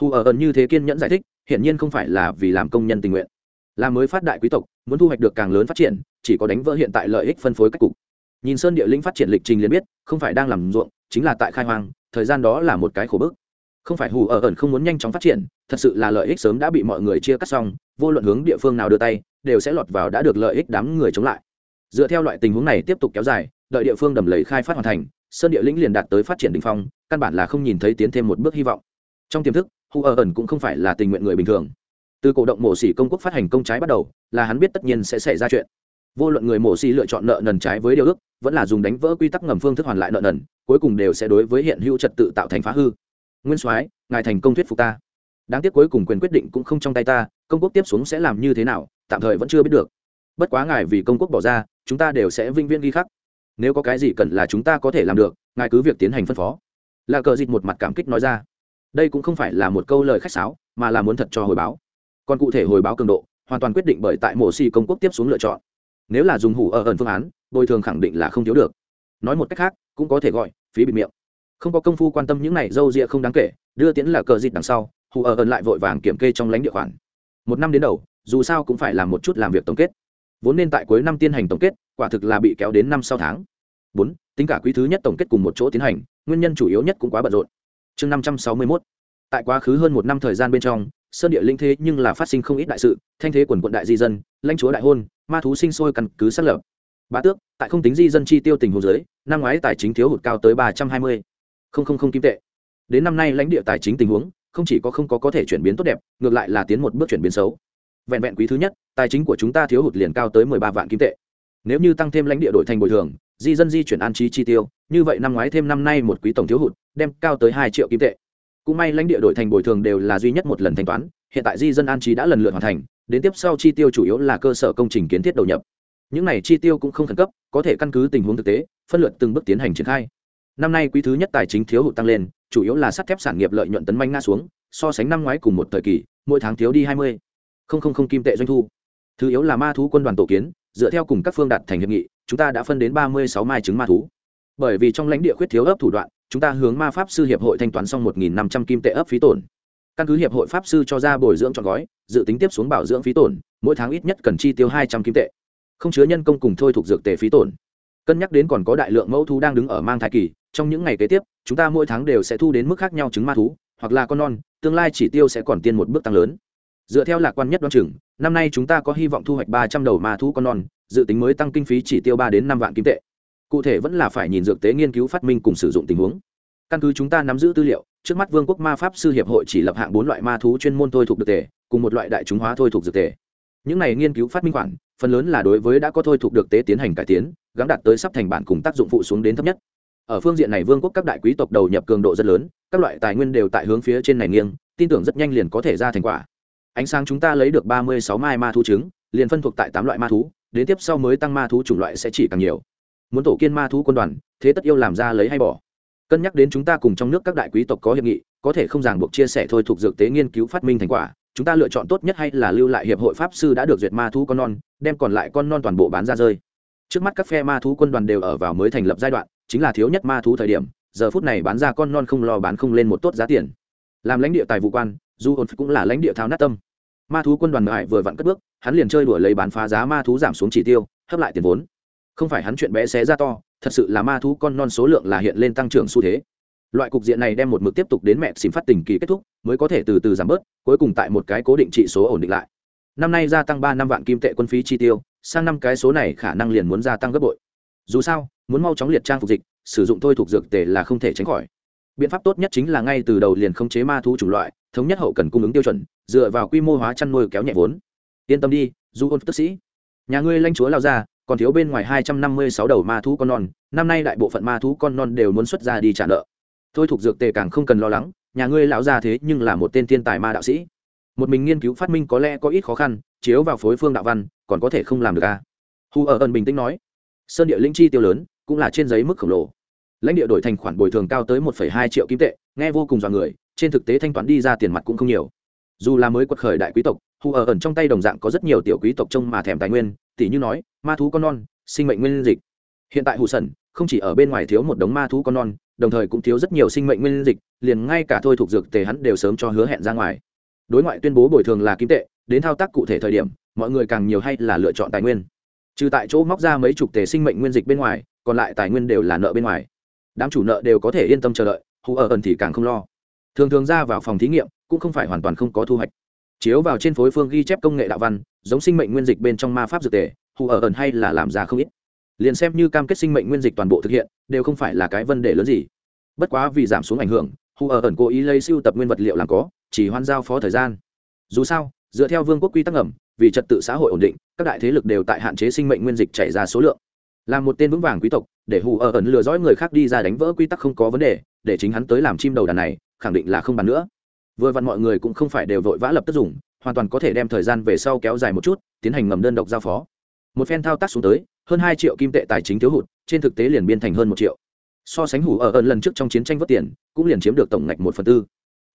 Hù ở ẩn như thế kiên nhẫn giải thích, hiển nhiên không phải là vì làm công nhân tình nguyện. Là mới phát đại quý tộc, muốn thu hoạch được càng lớn phát triển, chỉ có đánh vỡ hiện tại lợi ích phân phối cách cục. Nhìn sơn địa linh phát triển lịch trình liền biết, không phải đang làm ruộng, chính là tại khai hoang, thời gian đó là một cái khổ bức không phải hù ở ẩn không muốn nhanh chóng phát triển, thật sự là lợi ích sớm đã bị mọi người chia cắt xong, vô luận hướng địa phương nào đưa tay, đều sẽ lọt vào đã được lợi ích đám người chống lại. Dựa theo loại tình huống này tiếp tục kéo dài, đợi địa phương đầm lầy khai phát hoàn thành, sơn địa lĩnh liền đạt tới phát triển đ ỉ n h phong, căn bản là không nhìn thấy tiến thêm một bước hy vọng. Trong tiềm thức, hù ở ẩn cũng không phải là tình nguyện người bình thường. Từ cổ động mổ xỉ công quốc phát hành công trái bắt đầu, là hắn biết tất nhiên sẽ xảy ra chuyện. Vô luận người mổ xỉ lựa chọn nợ nần trái với điều ước, vẫn là dùng đánh vỡ quy tắc ngầm phương thức hoàn lại nợ nần, cuối cùng đều sẽ đối với hiện hữu trật tự tạo thành phá hư nguyên soái, ngài thành công thuyết phục ta. Đáng tiếc cuối cùng quyền quyết định cũng không trong tay ta, công quốc tiếp xuống sẽ làm như thế nào, tạm thời vẫn chưa biết được. Bất quá ngài vì công quốc bỏ ra, chúng ta đều sẽ vinh viễn ghi khắc. Nếu có cái gì cần là chúng ta có thể làm được, ngài cứ việc tiến hành phân phó. Là cờ dịch một mặt cảm kích nói ra. Đây cũng không phải là một câu lời khách sáo, mà là muốn thật cho hồi báo. Còn cụ thể hồi báo cường độ, hoàn toàn quyết định bởi tại mổ xì công quốc tiếp xuống lựa chọn. Nếu là dùng hủ ở ẩn phương án, bồi thường khẳng định là không thiếu được. Nói một cách khác, cũng có thể gọi, phí bịt miệng không có công phu quan tâm những này, dâu rịa không đáng kể, đưa tiễn là cờ dịt đằng sau, hù ở ẩn lại vội vàng kiểm kê trong lãnh địa khoản. Một năm đến đầu, dù sao cũng phải làm một chút làm việc tổng kết. Vốn nên tại cuối năm tiến hành tổng kết, quả thực là bị kéo đến năm sau tháng. Bốn, tính cả quý thứ nhất tổng kết cùng một chỗ tiến hành, nguyên nhân chủ yếu nhất cũng quá bận rộn. Chương năm trăm sáu mươi mốt, tại quá khứ hơn một năm thời gian bên trong, sơn địa linh thế nhưng là phát sinh không ít đại sự, thanh thế quần quận đại di dân, lãnh chúa đại hôn, ma thú sinh sôi căn cứ xác lập. Bá tước, tại không tính di dân chi tiêu tình hồ dưới, năm ngoái tài chính thiếu hụt cao tới ba trăm hai mươi không không không kim tệ. Đến năm nay lãnh địa tài chính tình huống, không chỉ có không có có thể chuyển biến tốt đẹp, ngược lại là tiến một bước chuyển biến xấu. Vẹn vẹn quý thứ nhất, tài chính của chúng ta thiếu hụt liền cao tới mười ba vạn kim tệ. Nếu như tăng thêm lãnh địa đổi thành bồi thường, di dân di chuyển an trí chi tiêu, như vậy năm ngoái thêm năm nay một quý tổng thiếu hụt, đem cao tới hai triệu kim tệ. Cũng may lãnh địa đổi thành bồi thường đều là duy nhất một lần thanh toán, hiện tại di dân an trí đã lần lượt hoàn thành, đến tiếp sau chi tiêu chủ yếu là cơ sở công trình kiến thiết đầu nhập. Những này chi tiêu cũng không khẩn cấp, có thể căn cứ tình huống thực tế, phân luận từng bước tiến hành triển khai năm nay quý thứ nhất tài chính thiếu hụt tăng lên, chủ yếu là sắt thép sản nghiệp lợi nhuận tấn manh nga xuống, so sánh năm ngoái cùng một thời kỳ, mỗi tháng thiếu đi hai mươi. Không không không kim tệ doanh thu. Thứ yếu là ma thú quân đoàn tổ kiến, dựa theo cùng các phương đạt thành hiệp nghị, chúng ta đã phân đến ba mươi sáu mai trứng ma thú. Bởi vì trong lãnh địa khuyết thiếu ấp thủ đoạn, chúng ta hướng ma pháp sư hiệp hội thanh toán xong một nghìn năm trăm kim tệ ấp phí tổn. Căn cứ hiệp hội pháp sư cho ra bồi dưỡng chọn gói, dự tính tiếp xuống bảo dưỡng phí tổn, mỗi tháng ít nhất cần chi tiêu hai trăm kim tệ. Không chứa nhân công cùng thôi thuộc dược tề phí tổn cân nhắc đến còn có đại lượng mẫu thú đang đứng ở mang thai kỳ, trong những ngày kế tiếp, chúng ta mỗi tháng đều sẽ thu đến mức khác nhau trứng ma thú, hoặc là con non, tương lai chỉ tiêu sẽ còn tiên một bước tăng lớn. Dựa theo lạc quan nhất đoan chừng, năm nay chúng ta có hy vọng thu hoạch ba trăm đầu ma thú con non, dự tính mới tăng kinh phí chỉ tiêu ba đến năm vạn kim tệ. Cụ thể vẫn là phải nhìn dược tế nghiên cứu phát minh cùng sử dụng tình huống. Căn cứ chúng ta nắm giữ tư liệu, trước mắt vương quốc ma pháp sư hiệp hội chỉ lập hạng bốn loại ma thú chuyên môn thôi thuộc dược tề, cùng một loại đại chúng hóa thôi thuộc dược tề. Những này nghiên cứu phát minh khoản, phần lớn là đối với đã có thôi thuộc được tế tiến hành cải tiến gắng đạt tới sắp thành bản cùng tác dụng phụ xuống đến thấp nhất. Ở phương diện này, vương quốc các đại quý tộc đầu nhập cường độ rất lớn, các loại tài nguyên đều tại hướng phía trên này nghiêng, tin tưởng rất nhanh liền có thể ra thành quả. Ánh sáng chúng ta lấy được ba mươi sáu mai ma thú trứng, liền phân thuộc tại tám loại ma thú, đến tiếp sau mới tăng ma thú chủng loại sẽ chỉ càng nhiều. Muốn tổ kiên ma thú quân đoàn, thế tất yêu làm ra lấy hay bỏ. Cân nhắc đến chúng ta cùng trong nước các đại quý tộc có hiệp nghị, có thể không ràng buộc chia sẻ thôi thuộc dược tế nghiên cứu phát minh thành quả, chúng ta lựa chọn tốt nhất hay là lưu lại hiệp hội pháp sư đã được duyệt ma thú con non, đem còn lại con non toàn bộ bán ra rơi trước mắt các phe ma thú quân đoàn đều ở vào mới thành lập giai đoạn, chính là thiếu nhất ma thú thời điểm, giờ phút này bán ra con non không lo bán không lên một tốt giá tiền. Làm lãnh địa tài vụ quan du hồn cũng là lãnh địa thao nát tâm. Ma thú quân đoàn ngại vừa vặn cất bước, hắn liền chơi đuổi lấy bán phá giá ma thú giảm xuống chỉ tiêu, hấp lại tiền vốn. Không phải hắn chuyện bé xé ra to, thật sự là ma thú con non số lượng là hiện lên tăng trưởng xu thế. Loại cục diện này đem một mực tiếp tục đến mẹ xìm phát tình kỳ kết thúc, mới có thể từ từ giảm bớt, cuối cùng tại một cái cố định trị số ổn định lại. Năm nay gia tăng ba năm vạn kim tệ quân phí chi tiêu sang năm cái số này khả năng liền muốn gia tăng gấp bội. Dù sao, muốn mau chóng liệt trang phục dịch, sử dụng thôi thuộc dược tề là không thể tránh khỏi. Biện pháp tốt nhất chính là ngay từ đầu liền khống chế ma thú chủng loại, thống nhất hậu cần cung ứng tiêu chuẩn, dựa vào quy mô hóa chăn nuôi kéo nhẹ vốn. Yên tâm đi, du ôn tức sĩ. Nhà ngươi lanh chúa lao ra còn thiếu bên ngoài hai trăm năm mươi sáu đầu ma thú con non, năm nay đại bộ phận ma thú con non đều muốn xuất ra đi trả nợ. Thôi thuộc dược tề càng không cần lo lắng, nhà ngươi lão ra thế nhưng là một tên thiên tài ma đạo sĩ. Một mình nghiên cứu phát minh có lẽ có ít khó khăn chiếu vào phối phương đạo văn, còn có thể không làm được à. Hù ở ẩn bình tĩnh nói. Sơn địa linh chi tiêu lớn, cũng là trên giấy mức khổng lồ. Lãnh địa đổi thành khoản bồi thường cao tới một hai triệu kim tệ, nghe vô cùng dọa người, trên thực tế thanh toán đi ra tiền mặt cũng không nhiều. Dù là mới quật khởi đại quý tộc hù ở ẩn trong tay đồng dạng có rất nhiều tiểu quý tộc trông mà thèm tài nguyên tỷ như nói, ma thú con non, sinh mệnh nguyên dịch. Hiện tại hù sẩn, không chỉ ở bên ngoài thiếu một đống ma thú con non, đồng thời cũng thiếu rất nhiều sinh mệnh nguyên dịch, liền ngay cả thôi thuộc dược tề hắn đều sớm cho hứa hẹn ra ngoài. Đối ngoại tuyên bố bồi thường là kim tệ đến thao tác cụ thể thời điểm, mọi người càng nhiều hay là lựa chọn tài nguyên. Trừ tại chỗ móc ra mấy chục tề sinh mệnh nguyên dịch bên ngoài, còn lại tài nguyên đều là nợ bên ngoài. Đám chủ nợ đều có thể yên tâm chờ đợi, hù ở ẩn thì càng không lo. Thường thường ra vào phòng thí nghiệm, cũng không phải hoàn toàn không có thu hoạch. Chiếu vào trên phối phương ghi chép công nghệ đạo văn, giống sinh mệnh nguyên dịch bên trong ma pháp dược tề, hù ở ẩn hay là làm ra không ít. Liền xem như cam kết sinh mệnh nguyên dịch toàn bộ thực hiện, đều không phải là cái vấn đề lớn gì. Bất quá vì giảm xuống ảnh hưởng, hù ở ẩn cố ý lấy siêu tập nguyên vật liệu làm có, chỉ hoan giao phó thời gian. Dù sao dựa theo vương quốc quy tắc ẩm vì trật tự xã hội ổn định, các đại thế lực đều tại hạn chế sinh mệnh nguyên dịch chảy ra số lượng. Là một tên vững vàng quý tộc, để hù ở ẩn lừa dõi người khác đi ra đánh vỡ quy tắc không có vấn đề, để chính hắn tới làm chim đầu đàn này, khẳng định là không bàn nữa. Vừa vặn mọi người cũng không phải đều vội vã lập tức dùng, hoàn toàn có thể đem thời gian về sau kéo dài một chút, tiến hành ngầm đơn độc giao phó. Một phen thao tác xuống tới, hơn hai triệu kim tệ tài chính thiếu hụt, trên thực tế liền biên thành hơn một triệu. So sánh hủ ở ẩn lần trước trong chiến tranh vớt tiền, cũng liền chiếm được tổng ngạch một phần tư.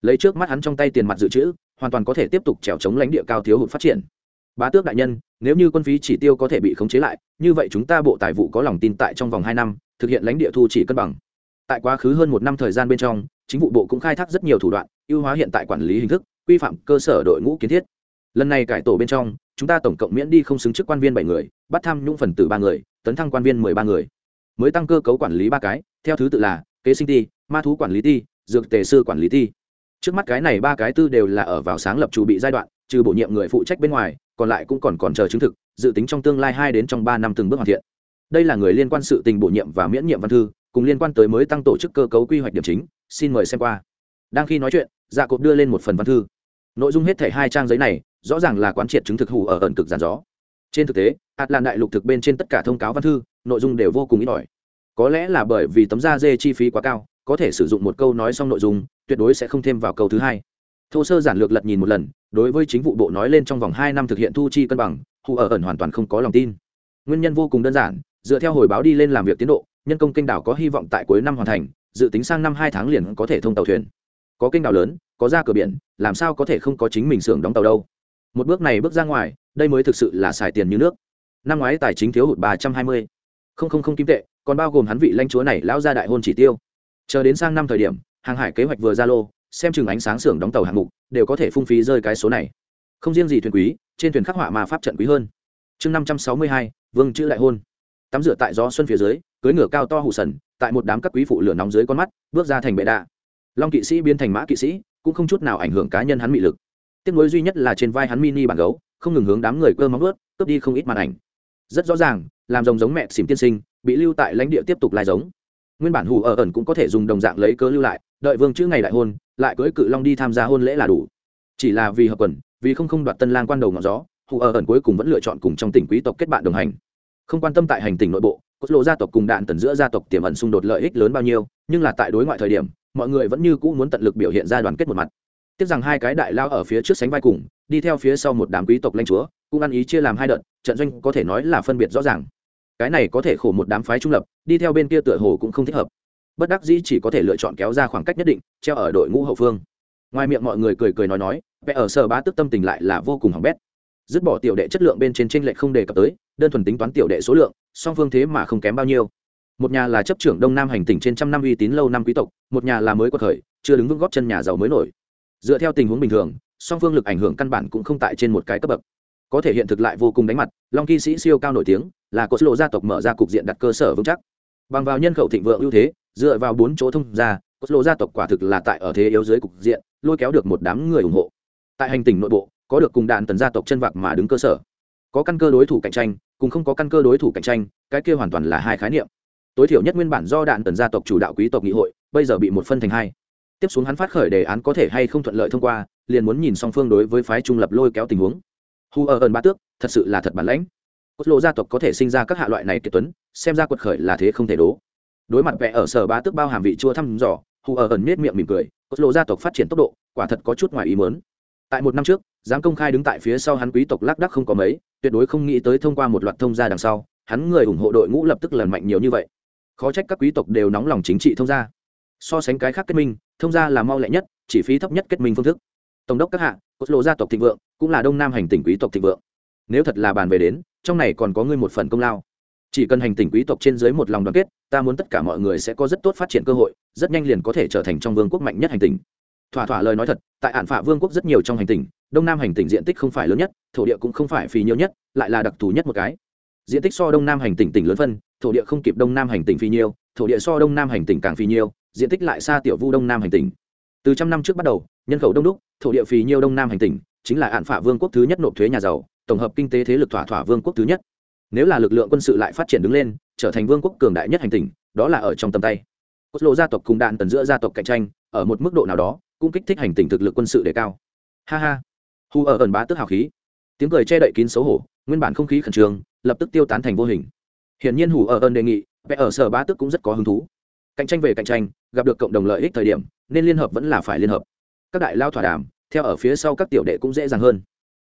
Lấy trước mắt hắn trong tay tiền mặt dự trữ hoàn toàn có thể tiếp tục trèo chống lãnh địa cao thiếu hụt phát triển. Bá tước đại nhân, nếu như quân phí chỉ tiêu có thể bị khống chế lại, như vậy chúng ta bộ tài vụ có lòng tin tại trong vòng hai năm, thực hiện lãnh địa thu chỉ cân bằng. Tại quá khứ hơn một năm thời gian bên trong, chính vụ bộ cũng khai thác rất nhiều thủ đoạn, ưu hóa hiện tại quản lý hình thức, quy phạm cơ sở đội ngũ kiến thiết. Lần này cải tổ bên trong, chúng ta tổng cộng miễn đi không xứng chức quan viên bảy người, bắt thăm nhũng phần tử ba người, tấn thăng quan viên mười ba người. Mới tăng cơ cấu quản lý ba cái, theo thứ tự là kế sinh ti, ma thú quản lý ti, dược tề sư quản lý ti trước mắt cái này ba cái tư đều là ở vào sáng lập chủ bị giai đoạn, trừ bổ nhiệm người phụ trách bên ngoài, còn lại cũng còn còn chờ chứng thực, dự tính trong tương lai hai đến trong ba năm từng bước hoàn thiện. Đây là người liên quan sự tình bổ nhiệm và miễn nhiệm văn thư, cùng liên quan tới mới tăng tổ chức cơ cấu quy hoạch điểm chính, xin mời xem qua. Đang khi nói chuyện dạ cộp đưa lên một phần văn thư. Nội dung hết thảy hai trang giấy này, rõ ràng là quán triệt chứng thực hủ ở ẩn cực giàn gió. Trên thực tế hạt làn đại lục thực bên trên tất cả thông cáo văn thư, nội dung đều vô cùng ít ỏi. Có lẽ là bởi vì tấm da dê chi phí quá cao có thể sử dụng một câu nói xong nội dung, tuyệt đối sẽ không thêm vào câu thứ hai. Thô sơ giản lược lật nhìn một lần, đối với chính vụ bộ nói lên trong vòng hai năm thực hiện thu chi cân bằng, hù ở ẩn hoàn toàn không có lòng tin. Nguyên nhân vô cùng đơn giản, dựa theo hồi báo đi lên làm việc tiến độ, nhân công kênh đảo có hy vọng tại cuối năm hoàn thành, dự tính sang năm hai tháng liền có thể thông tàu thuyền. Có kênh đảo lớn, có ra cửa biển, làm sao có thể không có chính mình xưởng đóng tàu đâu? Một bước này bước ra ngoài, đây mới thực sự là xài tiền như nước. Năm ngoái tài chính thiếu hụt ba trăm hai mươi. Không không không kim tệ, còn bao gồm hắn vị lãnh chúa này, lão ra đại hôn chỉ tiêu chờ đến sang năm thời điểm, hàng hải kế hoạch vừa ra lô, xem chừng ánh sáng xưởng đóng tàu hạng mục đều có thể phung phí rơi cái số này. Không riêng gì thuyền quý, trên thuyền khắc họa mà pháp trận quý hơn. Chương năm trăm sáu mươi hai, vương chữ đại hôn. Tắm rửa tại gió xuân phía dưới cưới ngựa cao to hụ sần, tại một đám các quý phụ lửa nóng dưới con mắt, bước ra thành bệ đạ. Long kỵ sĩ biến thành mã kỵ sĩ, cũng không chút nào ảnh hưởng cá nhân hắn mị lực. Tiếc nối duy nhất là trên vai hắn mini bản gấu, không ngừng hướng đám người cơ móng ướt cướp đi không ít màn ảnh. Rất rõ ràng, làm rồng giống mẹ xìm tiên sinh, bị lưu tại lãnh địa tiếp tục lai giống nguyên bản hù ở ẩn cũng có thể dùng đồng dạng lấy cớ lưu lại, đợi vương chữ ngày đại hôn, lại cưới cự long đi tham gia hôn lễ là đủ. Chỉ là vì hợp quần, vì không không đoạt tân lang quan đầu ngọn gió, hù ở ẩn cuối cùng vẫn lựa chọn cùng trong tỉnh quý tộc kết bạn đồng hành. Không quan tâm tại hành tỉnh nội bộ cốt lộ gia tộc cùng đạn tần giữa gia tộc tiềm ẩn xung đột lợi ích lớn bao nhiêu, nhưng là tại đối ngoại thời điểm, mọi người vẫn như cũ muốn tận lực biểu hiện ra đoàn kết một mặt. Tiếc rằng hai cái đại lao ở phía trước sánh vai cùng, đi theo phía sau một đám quý tộc lanh chúa, cũng ăn ý chia làm hai đợt, trận doanh có thể nói là phân biệt rõ ràng cái này có thể khổ một đám phái trung lập, đi theo bên kia tựa hồ cũng không thích hợp. Bất đắc dĩ chỉ có thể lựa chọn kéo ra khoảng cách nhất định, treo ở đội ngũ hậu phương. Ngoài miệng mọi người cười cười nói nói vẽ ở sở bá tức tâm tình lại là vô cùng hỏng bét. Dứt bỏ tiểu đệ chất lượng bên trên tranh lệch không đề cập tới, đơn thuần tính toán tiểu đệ số lượng, song phương thế mà không kém bao nhiêu. Một nhà là chấp trưởng đông nam hành tỉnh trên trăm năm uy tín lâu năm quý tộc, một nhà là mới quật khởi, chưa đứng vững góp chân nhà giàu mới nổi. Dựa theo tình huống bình thường, song phương lực ảnh hưởng căn bản cũng không tại trên một cái cấp bậc. Có thể hiện thực lại vô cùng đánh mặt, long kỵ sĩ siêu cao nổi tiếng là cột lộ gia tộc mở ra cục diện đặt cơ sở vững chắc. Bằng vào nhân khẩu thịnh vượng ưu thế, dựa vào bốn chỗ thông gia cột lộ gia tộc quả thực là tại ở thế yếu dưới cục diện, lôi kéo được một đám người ủng hộ. Tại hành tỉnh nội bộ, có được cùng đạn tần gia tộc chân vạc mà đứng cơ sở. Có căn cơ đối thủ cạnh tranh, cùng không có căn cơ đối thủ cạnh tranh, cái kia hoàn toàn là hai khái niệm. Tối thiểu nhất nguyên bản do đạn tần gia tộc chủ đạo quý tộc nghị hội, bây giờ bị một phân thành hai. Tiếp xuống hắn phát khởi đề án có thể hay không thuận lợi thông qua, liền muốn nhìn song phương đối với phái trung lập lôi kéo tình huống. Hu ở ơn ba tước, thật sự là thật bản lãnh cốt lộ gia tộc có thể sinh ra các hạ loại này kiệt tuấn, xem ra quật khởi là thế không thể đố. Đối mặt vẽ ở sở ba tước bao hàm vị chua thăm dò, hù ở ẩn miết miệng mỉm cười, cốt lộ gia tộc phát triển tốc độ, quả thật có chút ngoài ý mớn tại một năm trước, dám công khai đứng tại phía sau hắn quý tộc lác đắc không có mấy, tuyệt đối không nghĩ tới thông qua một loạt thông gia đằng sau, hắn người ủng hộ đội ngũ lập tức lần mạnh nhiều như vậy. Khó trách các quý tộc đều nóng lòng chính trị thông gia. So sánh cái khác kết minh, thông gia là mau lẹ nhất, chỉ phí thấp nhất kết minh phương thức. Tổng đốc các hạ, cốt lộ gia tộc thịnh vượng, cũng là đông nam hành tỉnh quý tộc thịnh vượng. Nếu thật là bàn về đến trong này còn có ngươi một phần công lao. Chỉ cần hành tình quý tộc trên dưới một lòng đoàn kết, ta muốn tất cả mọi người sẽ có rất tốt phát triển cơ hội, rất nhanh liền có thể trở thành trong vương quốc mạnh nhất hành tình thỏa thỏa lời nói thật, tại ạn phạ vương quốc rất nhiều trong hành tình đông nam hành tình diện tích không phải lớn nhất, thổ địa cũng không phải phì nhiều nhất, lại là đặc thù nhất một cái. Diện tích so đông nam hành tỉnh tỉnh lớn phân, thổ địa không kịp đông nam hành tỉnh phi nhiêu thổ địa so đông nam hành tỉnh càng phi nhiêu diện tích lại xa tiểu vu đông nam hành tỉnh. Từ trăm năm trước bắt đầu, nhân khẩu đông đúc, thổ địa phì nhiêu đông nam hành tỉnh, chính là ạn phả vương quốc thứ nhất nộp thuế nhà giàu tổng hợp kinh tế thế lực thỏa thỏa vương quốc thứ nhất. Nếu là lực lượng quân sự lại phát triển đứng lên, trở thành vương quốc cường đại nhất hành tình đó là ở trong tầm tay. Cốt lộ gia tộc cùng đạn tần giữa gia tộc cạnh tranh, ở một mức độ nào đó, cũng kích thích hành tình thực lực quân sự đề cao. Ha ha. Hù ở ẩn bá tức hào khí. Tiếng cười che đậy kín xấu hổ, nguyên bản không khí khẩn trương, lập tức tiêu tán thành vô hình. Hiển nhiên hủ ở ẩn đề nghị vẽ ở sở bá tức cũng rất có hứng thú. Cạnh tranh về cạnh tranh, gặp được cộng đồng lợi ích thời điểm, nên liên hợp vẫn là phải liên hợp. Các đại lao thỏa đàm, theo ở phía sau các tiểu đệ cũng dễ dàng hơn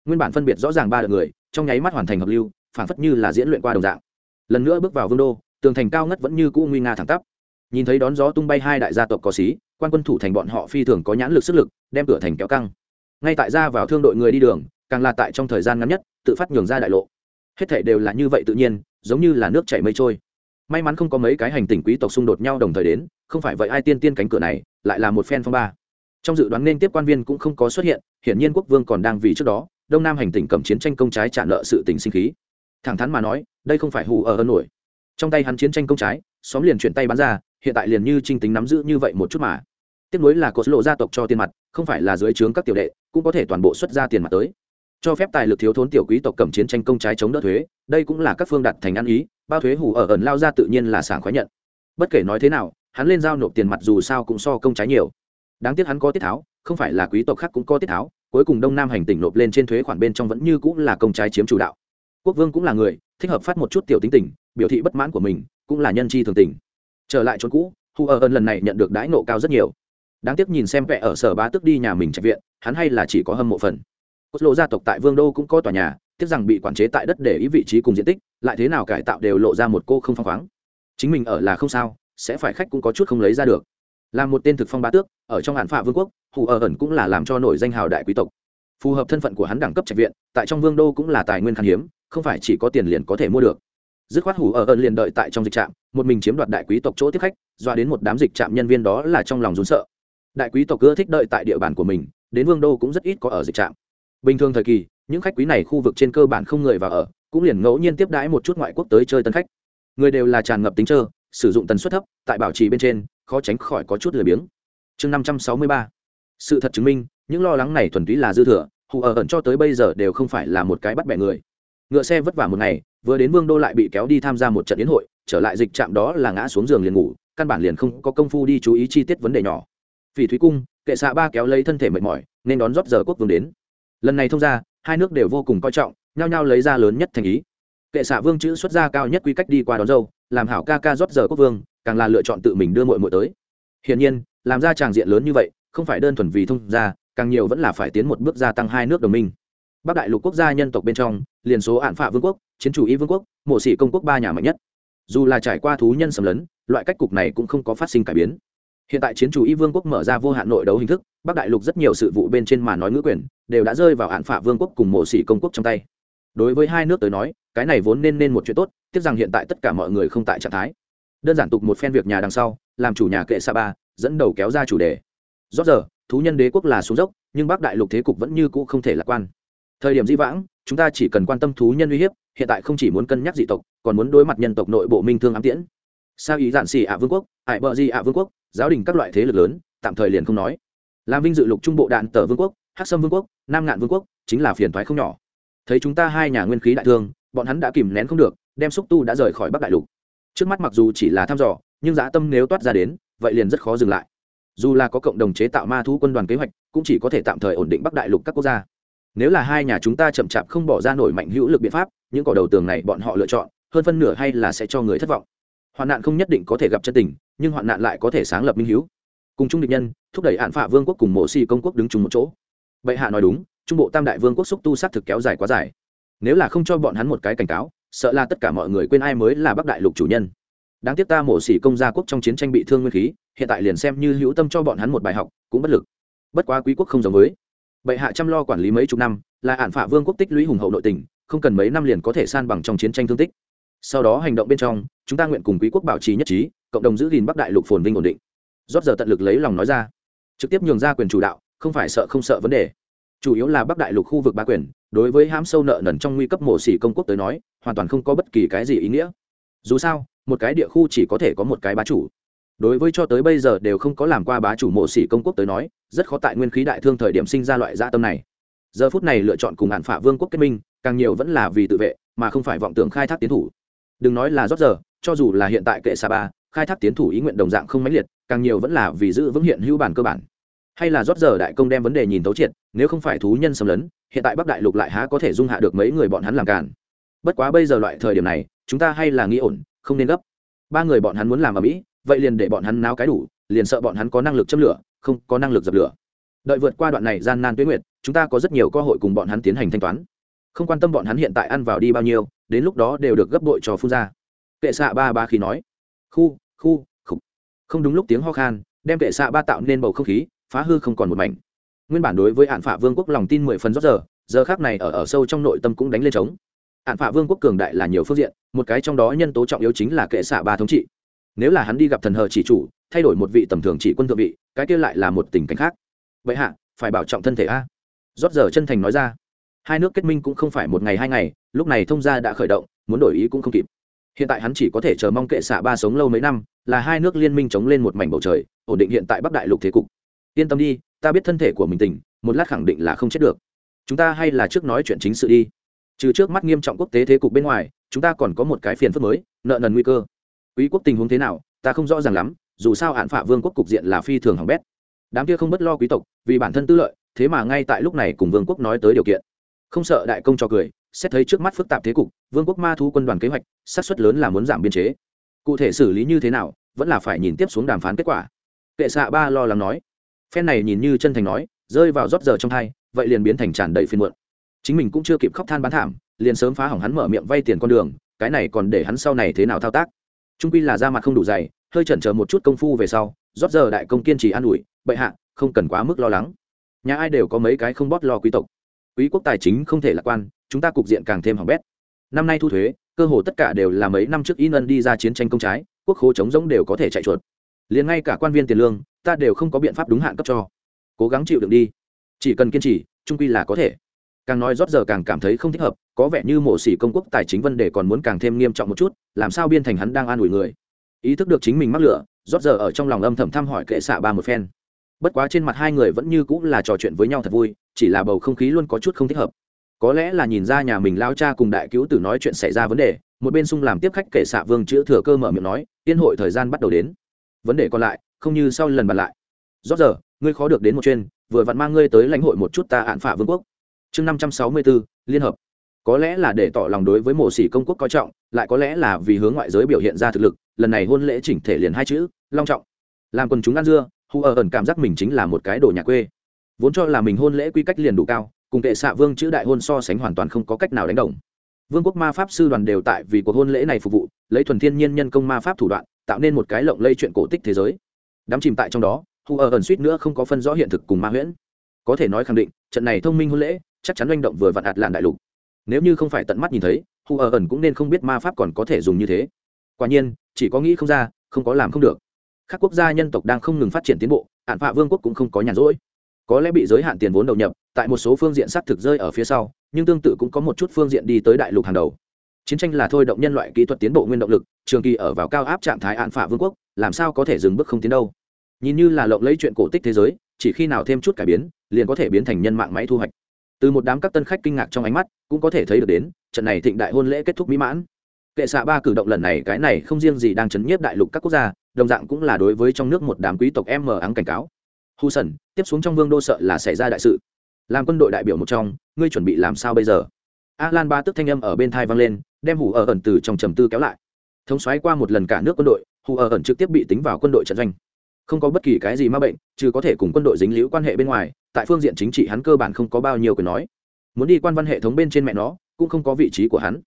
nguyên bản phân biệt rõ ràng ba đợt người, trong nháy mắt hoàn thành hợp lưu phản phất như là diễn luyện qua đồng dạng. Lần nữa bước vào vương đô, tường thành cao ngất vẫn như cũ nguy nga thẳng tắp. Nhìn thấy đón gió tung bay hai đại gia tộc có xí, quan quân thủ thành bọn họ phi thường có nhãn lực sức lực, đem cửa thành kéo căng. Ngay tại ra vào thương đội người đi đường, càng là tại trong thời gian ngắn nhất, tự phát nhường ra đại lộ. Hết thể đều là như vậy tự nhiên, giống như là nước chảy mây trôi. May mắn không có mấy cái hành tinh quý tộc xung đột nhau đồng thời đến, không phải vậy ai tiên tiên cánh cửa này, lại là một phen phong ba trong dự đoán nên tiếp quan viên cũng không có xuất hiện, hiển nhiên quốc vương còn đang vì trước đó, đông nam hành tỉnh cầm chiến tranh công trái trả nợ sự tình sinh khí. Thẳng thắn mà nói, đây không phải hù ở hơn nổi. Trong tay hắn chiến tranh công trái, xóm liền chuyển tay bán ra, hiện tại liền như trinh tính nắm giữ như vậy một chút mà. Tiếp nối là cột lộ gia tộc cho tiền mặt, không phải là dưới trướng các tiểu đệ, cũng có thể toàn bộ xuất ra tiền mặt tới. Cho phép tài lực thiếu thốn tiểu quý tộc cầm chiến tranh công trái chống đỡ thuế, đây cũng là các phương đặt thành ăn ý, bao thuế hủ ở ẩn lao ra tự nhiên là sảng khoái nhận. Bất kể nói thế nào, hắn lên giao nộp tiền mặt dù sao cũng so công trái nhiều đáng tiếc hắn có tiết tháo, không phải là quý tộc khác cũng có tiết tháo, cuối cùng đông nam hành tỉnh nộp lên trên thuế khoản bên trong vẫn như cũng là công trái chiếm chủ đạo. Quốc vương cũng là người, thích hợp phát một chút tiểu tính tình, biểu thị bất mãn của mình, cũng là nhân chi thường tình. Trở lại chốn cũ hù ở ơn lần này nhận được đãi nộ cao rất nhiều. Đáng tiếc nhìn xem vẽ ở sở bá tức đi nhà mình trạch viện, hắn hay là chỉ có hâm mộ phần. Cốt lộ gia tộc tại vương đô cũng có tòa nhà, tiếc rằng bị quản chế tại đất để ý vị trí cùng diện tích, lại thế nào cải tạo đều lộ ra một cô không phăng khoáng. Chính mình ở là không sao, sẽ phải khách cũng có chút không lấy ra được là một tên thực phong bá tước, ở trong hạn phạ vương quốc, hù ở ẩn cũng là làm cho nổi danh hào đại quý tộc. Phù hợp thân phận của hắn đẳng cấp trạch viện, tại trong vương đô cũng là tài nguyên khan hiếm, không phải chỉ có tiền liền có thể mua được. Dứt khoát hủ ở ẩn liền đợi tại trong dịch trạm, một mình chiếm đoạt đại quý tộc chỗ tiếp khách doa đến một đám dịch trạm nhân viên đó là trong lòng rún sợ. Đại quý tộc ưa thích đợi tại địa bàn của mình, đến vương đô cũng rất ít có ở dịch trạm. Bình thường thời kỳ, những khách quý này khu vực trên cơ bản không người vào ở, cũng liền ngẫu nhiên tiếp đãi một chút ngoại quốc tới chơi tân khách. Người đều là tràn ngập tính trơ sử dụng tần suất thấp, tại bảo trì bên trên, khó tránh khỏi có chút lười biếng. Chương năm trăm sáu mươi ba. Sự thật chứng minh, những lo lắng này thuần túy là dư thừa, hù ở ẩn cho tới bây giờ đều không phải là một cái bắt bẻ người. Ngựa xe vất vả một ngày, vừa đến vương đô lại bị kéo đi tham gia một trận yến hội, trở lại dịch trạm đó là ngã xuống giường liền ngủ, căn bản liền không có công phu đi chú ý chi tiết vấn đề nhỏ. Phỉ thúy cung, kệ xạ ba kéo lấy thân thể mệt mỏi, nên đón rót giờ quốc vương đến. Lần này thông ra hai nước đều vô cùng coi trọng, nhao nhao lấy ra lớn nhất thành ý. Kệ xạ vương chữ xuất gia cao nhất quy cách đi qua đón dâu làm hảo ca ca rót giờ quốc vương, càng là lựa chọn tự mình đưa mội mội tới. Hiển nhiên, làm ra tràng diện lớn như vậy, không phải đơn thuần vì thông gia, càng nhiều vẫn là phải tiến một bước gia tăng hai nước đồng minh. Bắc đại lục quốc gia nhân tộc bên trong, liền số ạn phạ vương quốc, chiến chủ y vương quốc, mộ sĩ công quốc ba nhà mạnh nhất. Dù là trải qua thú nhân xâm lấn, loại cách cục này cũng không có phát sinh cải biến. Hiện tại chiến chủ y vương quốc mở ra vô hạn nội đấu hình thức, bắc đại lục rất nhiều sự vụ bên trên mà nói ngữ quyền, đều đã rơi vào hạn phạ vương quốc cùng mộ sĩ công quốc trong tay đối với hai nước tới nói, cái này vốn nên nên một chuyện tốt, tiếc rằng hiện tại tất cả mọi người không tại trạng thái. Đơn giản tục một phen việc nhà đằng sau, làm chủ nhà kệ sa ba, dẫn đầu kéo ra chủ đề. Rót giờ, thú nhân đế quốc là xuống dốc, nhưng bắc đại lục thế cục vẫn như cũ không thể lạc quan. Thời điểm di vãng, chúng ta chỉ cần quan tâm thú nhân uy hiếp, hiện tại không chỉ muốn cân nhắc dị tộc, còn muốn đối mặt nhân tộc nội bộ minh thương ám tiễn. Sao ý dạn xì ạ vương quốc, ải bờ di ạ vương quốc, giáo đình các loại thế lực lớn, tạm thời liền không nói. Làm vinh dự lục trung bộ đạn tờ vương quốc, hắc sâm vương quốc, nam ngạn vương quốc, chính là phiền thoái không nhỏ thấy chúng ta hai nhà nguyên khí đại thương, bọn hắn đã kìm nén không được, đem xúc tu đã rời khỏi bắc đại lục. Trước mắt mặc dù chỉ là thăm dò, nhưng dã tâm nếu toát ra đến, vậy liền rất khó dừng lại. Dù là có cộng đồng chế tạo ma thú quân đoàn kế hoạch, cũng chỉ có thể tạm thời ổn định bắc đại lục các quốc gia. Nếu là hai nhà chúng ta chậm chạp không bỏ ra nổi mạnh hữu lực biện pháp, những cỏ đầu tường này bọn họ lựa chọn, hơn phân nửa hay là sẽ cho người thất vọng. Hoạn nạn không nhất định có thể gặp chân tình, nhưng hoạn nạn lại có thể sáng lập minh hữu cùng chung địch nhân, thúc đẩy hạn phạ vương quốc cùng mộ si công quốc đứng chung một chỗ. Bệ hạ nói đúng trung bộ tam đại vương quốc xúc tu sát thực kéo dài quá dài. Nếu là không cho bọn hắn một cái cảnh cáo, sợ là tất cả mọi người quên ai mới là bắc đại lục chủ nhân. Đáng tiếc ta mổ xỉ công gia quốc trong chiến tranh bị thương nguyên khí, hiện tại liền xem như hữu tâm cho bọn hắn một bài học, cũng bất lực. Bất quá quý quốc không giống với. Bệ hạ chăm lo quản lý mấy chục năm, là ạn phả vương quốc tích lũy hùng hậu nội tình, không cần mấy năm liền có thể san bằng trong chiến tranh thương tích. Sau đó hành động bên trong, chúng ta nguyện cùng quý quốc bảo trì nhất trí, cộng đồng giữ gìn bắc đại lục phồn vinh ổn định. Rót giờ tận lực lấy lòng nói ra. Trực tiếp nhường ra quyền chủ đạo, không phải sợ không sợ vấn đề chủ yếu là bắc đại lục khu vực ba quyền, đối với hãm sâu nợ nần trong nguy cấp mổ xỉ công quốc tới nói, hoàn toàn không có bất kỳ cái gì ý nghĩa. Dù sao, một cái địa khu chỉ có thể có một cái bá chủ. Đối với cho tới bây giờ đều không có làm qua bá chủ mộ xỉ công quốc tới nói, rất khó tại nguyên khí đại thương thời điểm sinh ra loại gia tâm này. Giờ phút này lựa chọn cùng hạn phả vương quốc kết minh, càng nhiều vẫn là vì tự vệ, mà không phải vọng tưởng khai thác tiến thủ. Đừng nói là rót giờ, cho dù là hiện tại kệ sa ba, khai thác tiến thủ ý nguyện đồng dạng không mãnh liệt, càng nhiều vẫn là vì giữ vững hiện hữu bản cơ bản hay là rót giờ đại công đem vấn đề nhìn tấu triệt, nếu không phải thú nhân xâm lấn, hiện tại bắc đại lục lại há có thể dung hạ được mấy người bọn hắn làm cản bất quá bây giờ loại thời điểm này, chúng ta hay là nghĩ ổn, không nên gấp. Ba người bọn hắn muốn làm ở mỹ, vậy liền để bọn hắn náo cái đủ, liền sợ bọn hắn có năng lực châm lửa, không có năng lực dập lửa. Đợi vượt qua đoạn này gian nan tuyến nguyệt, chúng ta có rất nhiều cơ hội cùng bọn hắn tiến hành thanh toán. Không quan tâm bọn hắn hiện tại ăn vào đi bao nhiêu, đến lúc đó đều được gấp đội cho phun ra kệ xạ ba ba khi nói. Khu khu, khục. Không đúng lúc tiếng ho khan, đem kệ xạ ba tạo nên bầu không khí phá hư không còn một mảnh. Nguyên bản đối với hạn phạ vương quốc lòng tin mười phần rót giờ giờ khác này ở ở sâu trong nội tâm cũng đánh lên trống. Hạn phạ vương quốc cường đại là nhiều phương diện, một cái trong đó nhân tố trọng yếu chính là kệ xạ ba thống trị. Nếu là hắn đi gặp thần hờ chỉ chủ, thay đổi một vị tầm thường chỉ quân thượng vị, cái kia lại là một tình cảnh khác. Vậy hạ, phải bảo trọng thân thể a. Rót giờ chân thành nói ra. Hai nước kết minh cũng không phải một ngày hai ngày, lúc này thông gia đã khởi động, muốn đổi ý cũng không kịp. Hiện tại hắn chỉ có thể chờ mong kệ xạ ba sống lâu mấy năm, là hai nước liên minh chống lên một mảnh bầu trời, ổn định hiện tại bắc đại lục thế cục yên tâm đi, ta biết thân thể của mình tỉnh, một lát khẳng định là không chết được. Chúng ta hay là trước nói chuyện chính sự đi. Trừ trước mắt nghiêm trọng quốc tế thế cục bên ngoài, chúng ta còn có một cái phiền phức mới, nợ nần nguy cơ. Quý quốc tình huống thế nào, ta không rõ ràng lắm, dù sao hạn phạ vương quốc cục diện là phi thường hỏng bét. Đám kia không bất lo quý tộc, vì bản thân tư lợi, thế mà ngay tại lúc này cùng vương quốc nói tới điều kiện. Không sợ đại công cho cười, xét thấy trước mắt phức tạp thế cục, vương quốc ma thu quân đoàn kế hoạch sát xuất lớn là muốn giảm biên chế. Cụ thể xử lý như thế nào, vẫn là phải nhìn tiếp xuống đàm phán kết quả. Kệ xạ ba lo lắng nói phen này nhìn như chân thành nói, rơi vào rót giờ trong thai vậy liền biến thành tràn đầy phiên muộn. Chính mình cũng chưa kịp khóc than bán thảm, liền sớm phá hỏng hắn mở miệng vay tiền con đường, cái này còn để hắn sau này thế nào thao tác? Trung pi là da mặt không đủ dày, hơi chần chờ một chút công phu về sau, rót giờ đại công kiên trì an ủi, bệ hạ, không cần quá mức lo lắng. Nhà ai đều có mấy cái không bót lo quý tộc. Quý quốc tài chính không thể lạc quan, chúng ta cục diện càng thêm hỏng bét. Năm nay thu thuế, cơ hồ tất cả đều là mấy năm trước in ân đi ra chiến tranh công trái, quốc khố chống giống đều có thể chạy chuột liền ngay cả quan viên tiền lương, ta đều không có biện pháp đúng hạn cấp cho. Cố gắng chịu đựng đi. Chỉ cần kiên trì, trung quy là có thể. Càng nói rót giờ càng cảm thấy không thích hợp, có vẻ như mộ sĩ công quốc tài chính vấn đề còn muốn càng thêm nghiêm trọng một chút, làm sao biên thành hắn đang an ủi người. Ý thức được chính mình mắc lửa, rót giờ ở trong lòng âm thầm thăm hỏi kệ xạ ba một phen. Bất quá trên mặt hai người vẫn như cũng là trò chuyện với nhau thật vui, chỉ là bầu không khí luôn có chút không thích hợp. Có lẽ là nhìn ra nhà mình lao cha cùng đại cứu tử nói chuyện xảy ra vấn đề, một bên sung làm tiếp khách kệ xạ vương chữ thừa cơ mở miệng nói tiên hội thời gian bắt đầu đến vấn đề còn lại, không như sau lần bàn lại. Rót giờ, ngươi khó được đến một chuyên, vừa vặn mang ngươi tới lãnh hội một chút ta hạn phả vương quốc. Chương năm trăm sáu mươi bốn liên hợp. Có lẽ là để tỏ lòng đối với mộ sĩ công quốc coi trọng, lại có lẽ là vì hướng ngoại giới biểu hiện ra thực lực, lần này hôn lễ chỉnh thể liền hai chữ, long trọng. Làm quần chúng ăn dưa hù ở ẩn cảm giác mình chính là một cái đồ nhà quê. Vốn cho là mình hôn lễ quy cách liền đủ cao, cùng kệ xạ vương chữ đại hôn so sánh hoàn toàn không có cách nào đánh đồng. Vương quốc ma pháp sư đoàn đều tại vì cuộc hôn lễ này phục vụ, lấy thuần thiên nhiên nhân công ma pháp thủ đoạn tạo nên một cái lộng lây chuyện cổ tích thế giới. Đám chìm tại trong đó thu ở ẩn suýt nữa không có phân rõ hiện thực cùng ma huyễn. Có thể nói khẳng định, trận này thông minh hôn lễ, chắc chắn manh động vừa vặn ạt làn đại lục. Nếu như không phải tận mắt nhìn thấy thu ở ẩn cũng nên không biết ma pháp còn có thể dùng như thế. Quả nhiên, chỉ có nghĩ không ra, không có làm không được. Các quốc gia nhân tộc đang không ngừng phát triển tiến bộ, hạn phạ vương quốc cũng không có nhàn rỗi. Có lẽ bị giới hạn tiền vốn đầu nhập, tại một số phương diện xác thực rơi ở phía sau, nhưng tương tự cũng có một chút phương diện đi tới đại lục hàng đầu chiến tranh là thôi động nhân loại kỹ thuật tiến bộ nguyên động lực, trường kỳ ở vào cao áp trạng thái hạn phả vương quốc, làm sao có thể dừng bước không tiến đâu? Nhìn như là lộng lấy chuyện cổ tích thế giới, chỉ khi nào thêm chút cải biến, liền có thể biến thành nhân mạng máy thu hoạch. Từ một đám các tân khách kinh ngạc trong ánh mắt, cũng có thể thấy được đến, trận này thịnh đại hôn lễ kết thúc mỹ mãn. Kệ xạ ba cử động lần này, cái này không riêng gì đang chấn nhiếp đại lục các quốc gia, đồng dạng cũng là đối với trong nước một đám quý tộc em mờ áng cảnh cáo. Hu sần tiếp xuống trong vương đô sợ là xảy ra đại sự. Làm quân đội đại biểu một trong, ngươi chuẩn bị làm sao bây giờ? A lan ba tức thanh âm ở bên thai vang lên đem hủ ở ẩn từ trong trầm tư kéo lại. Thống xoáy qua một lần cả nước quân đội, hủ ở ẩn trực tiếp bị tính vào quân đội trận doanh. Không có bất kỳ cái gì ma bệnh chứ có thể cùng quân đội dính liễu quan hệ bên ngoài, tại phương diện chính trị hắn cơ bản không có bao nhiêu quyền nói. Muốn đi quan văn hệ thống bên trên mẹ nó, cũng không có vị trí của hắn.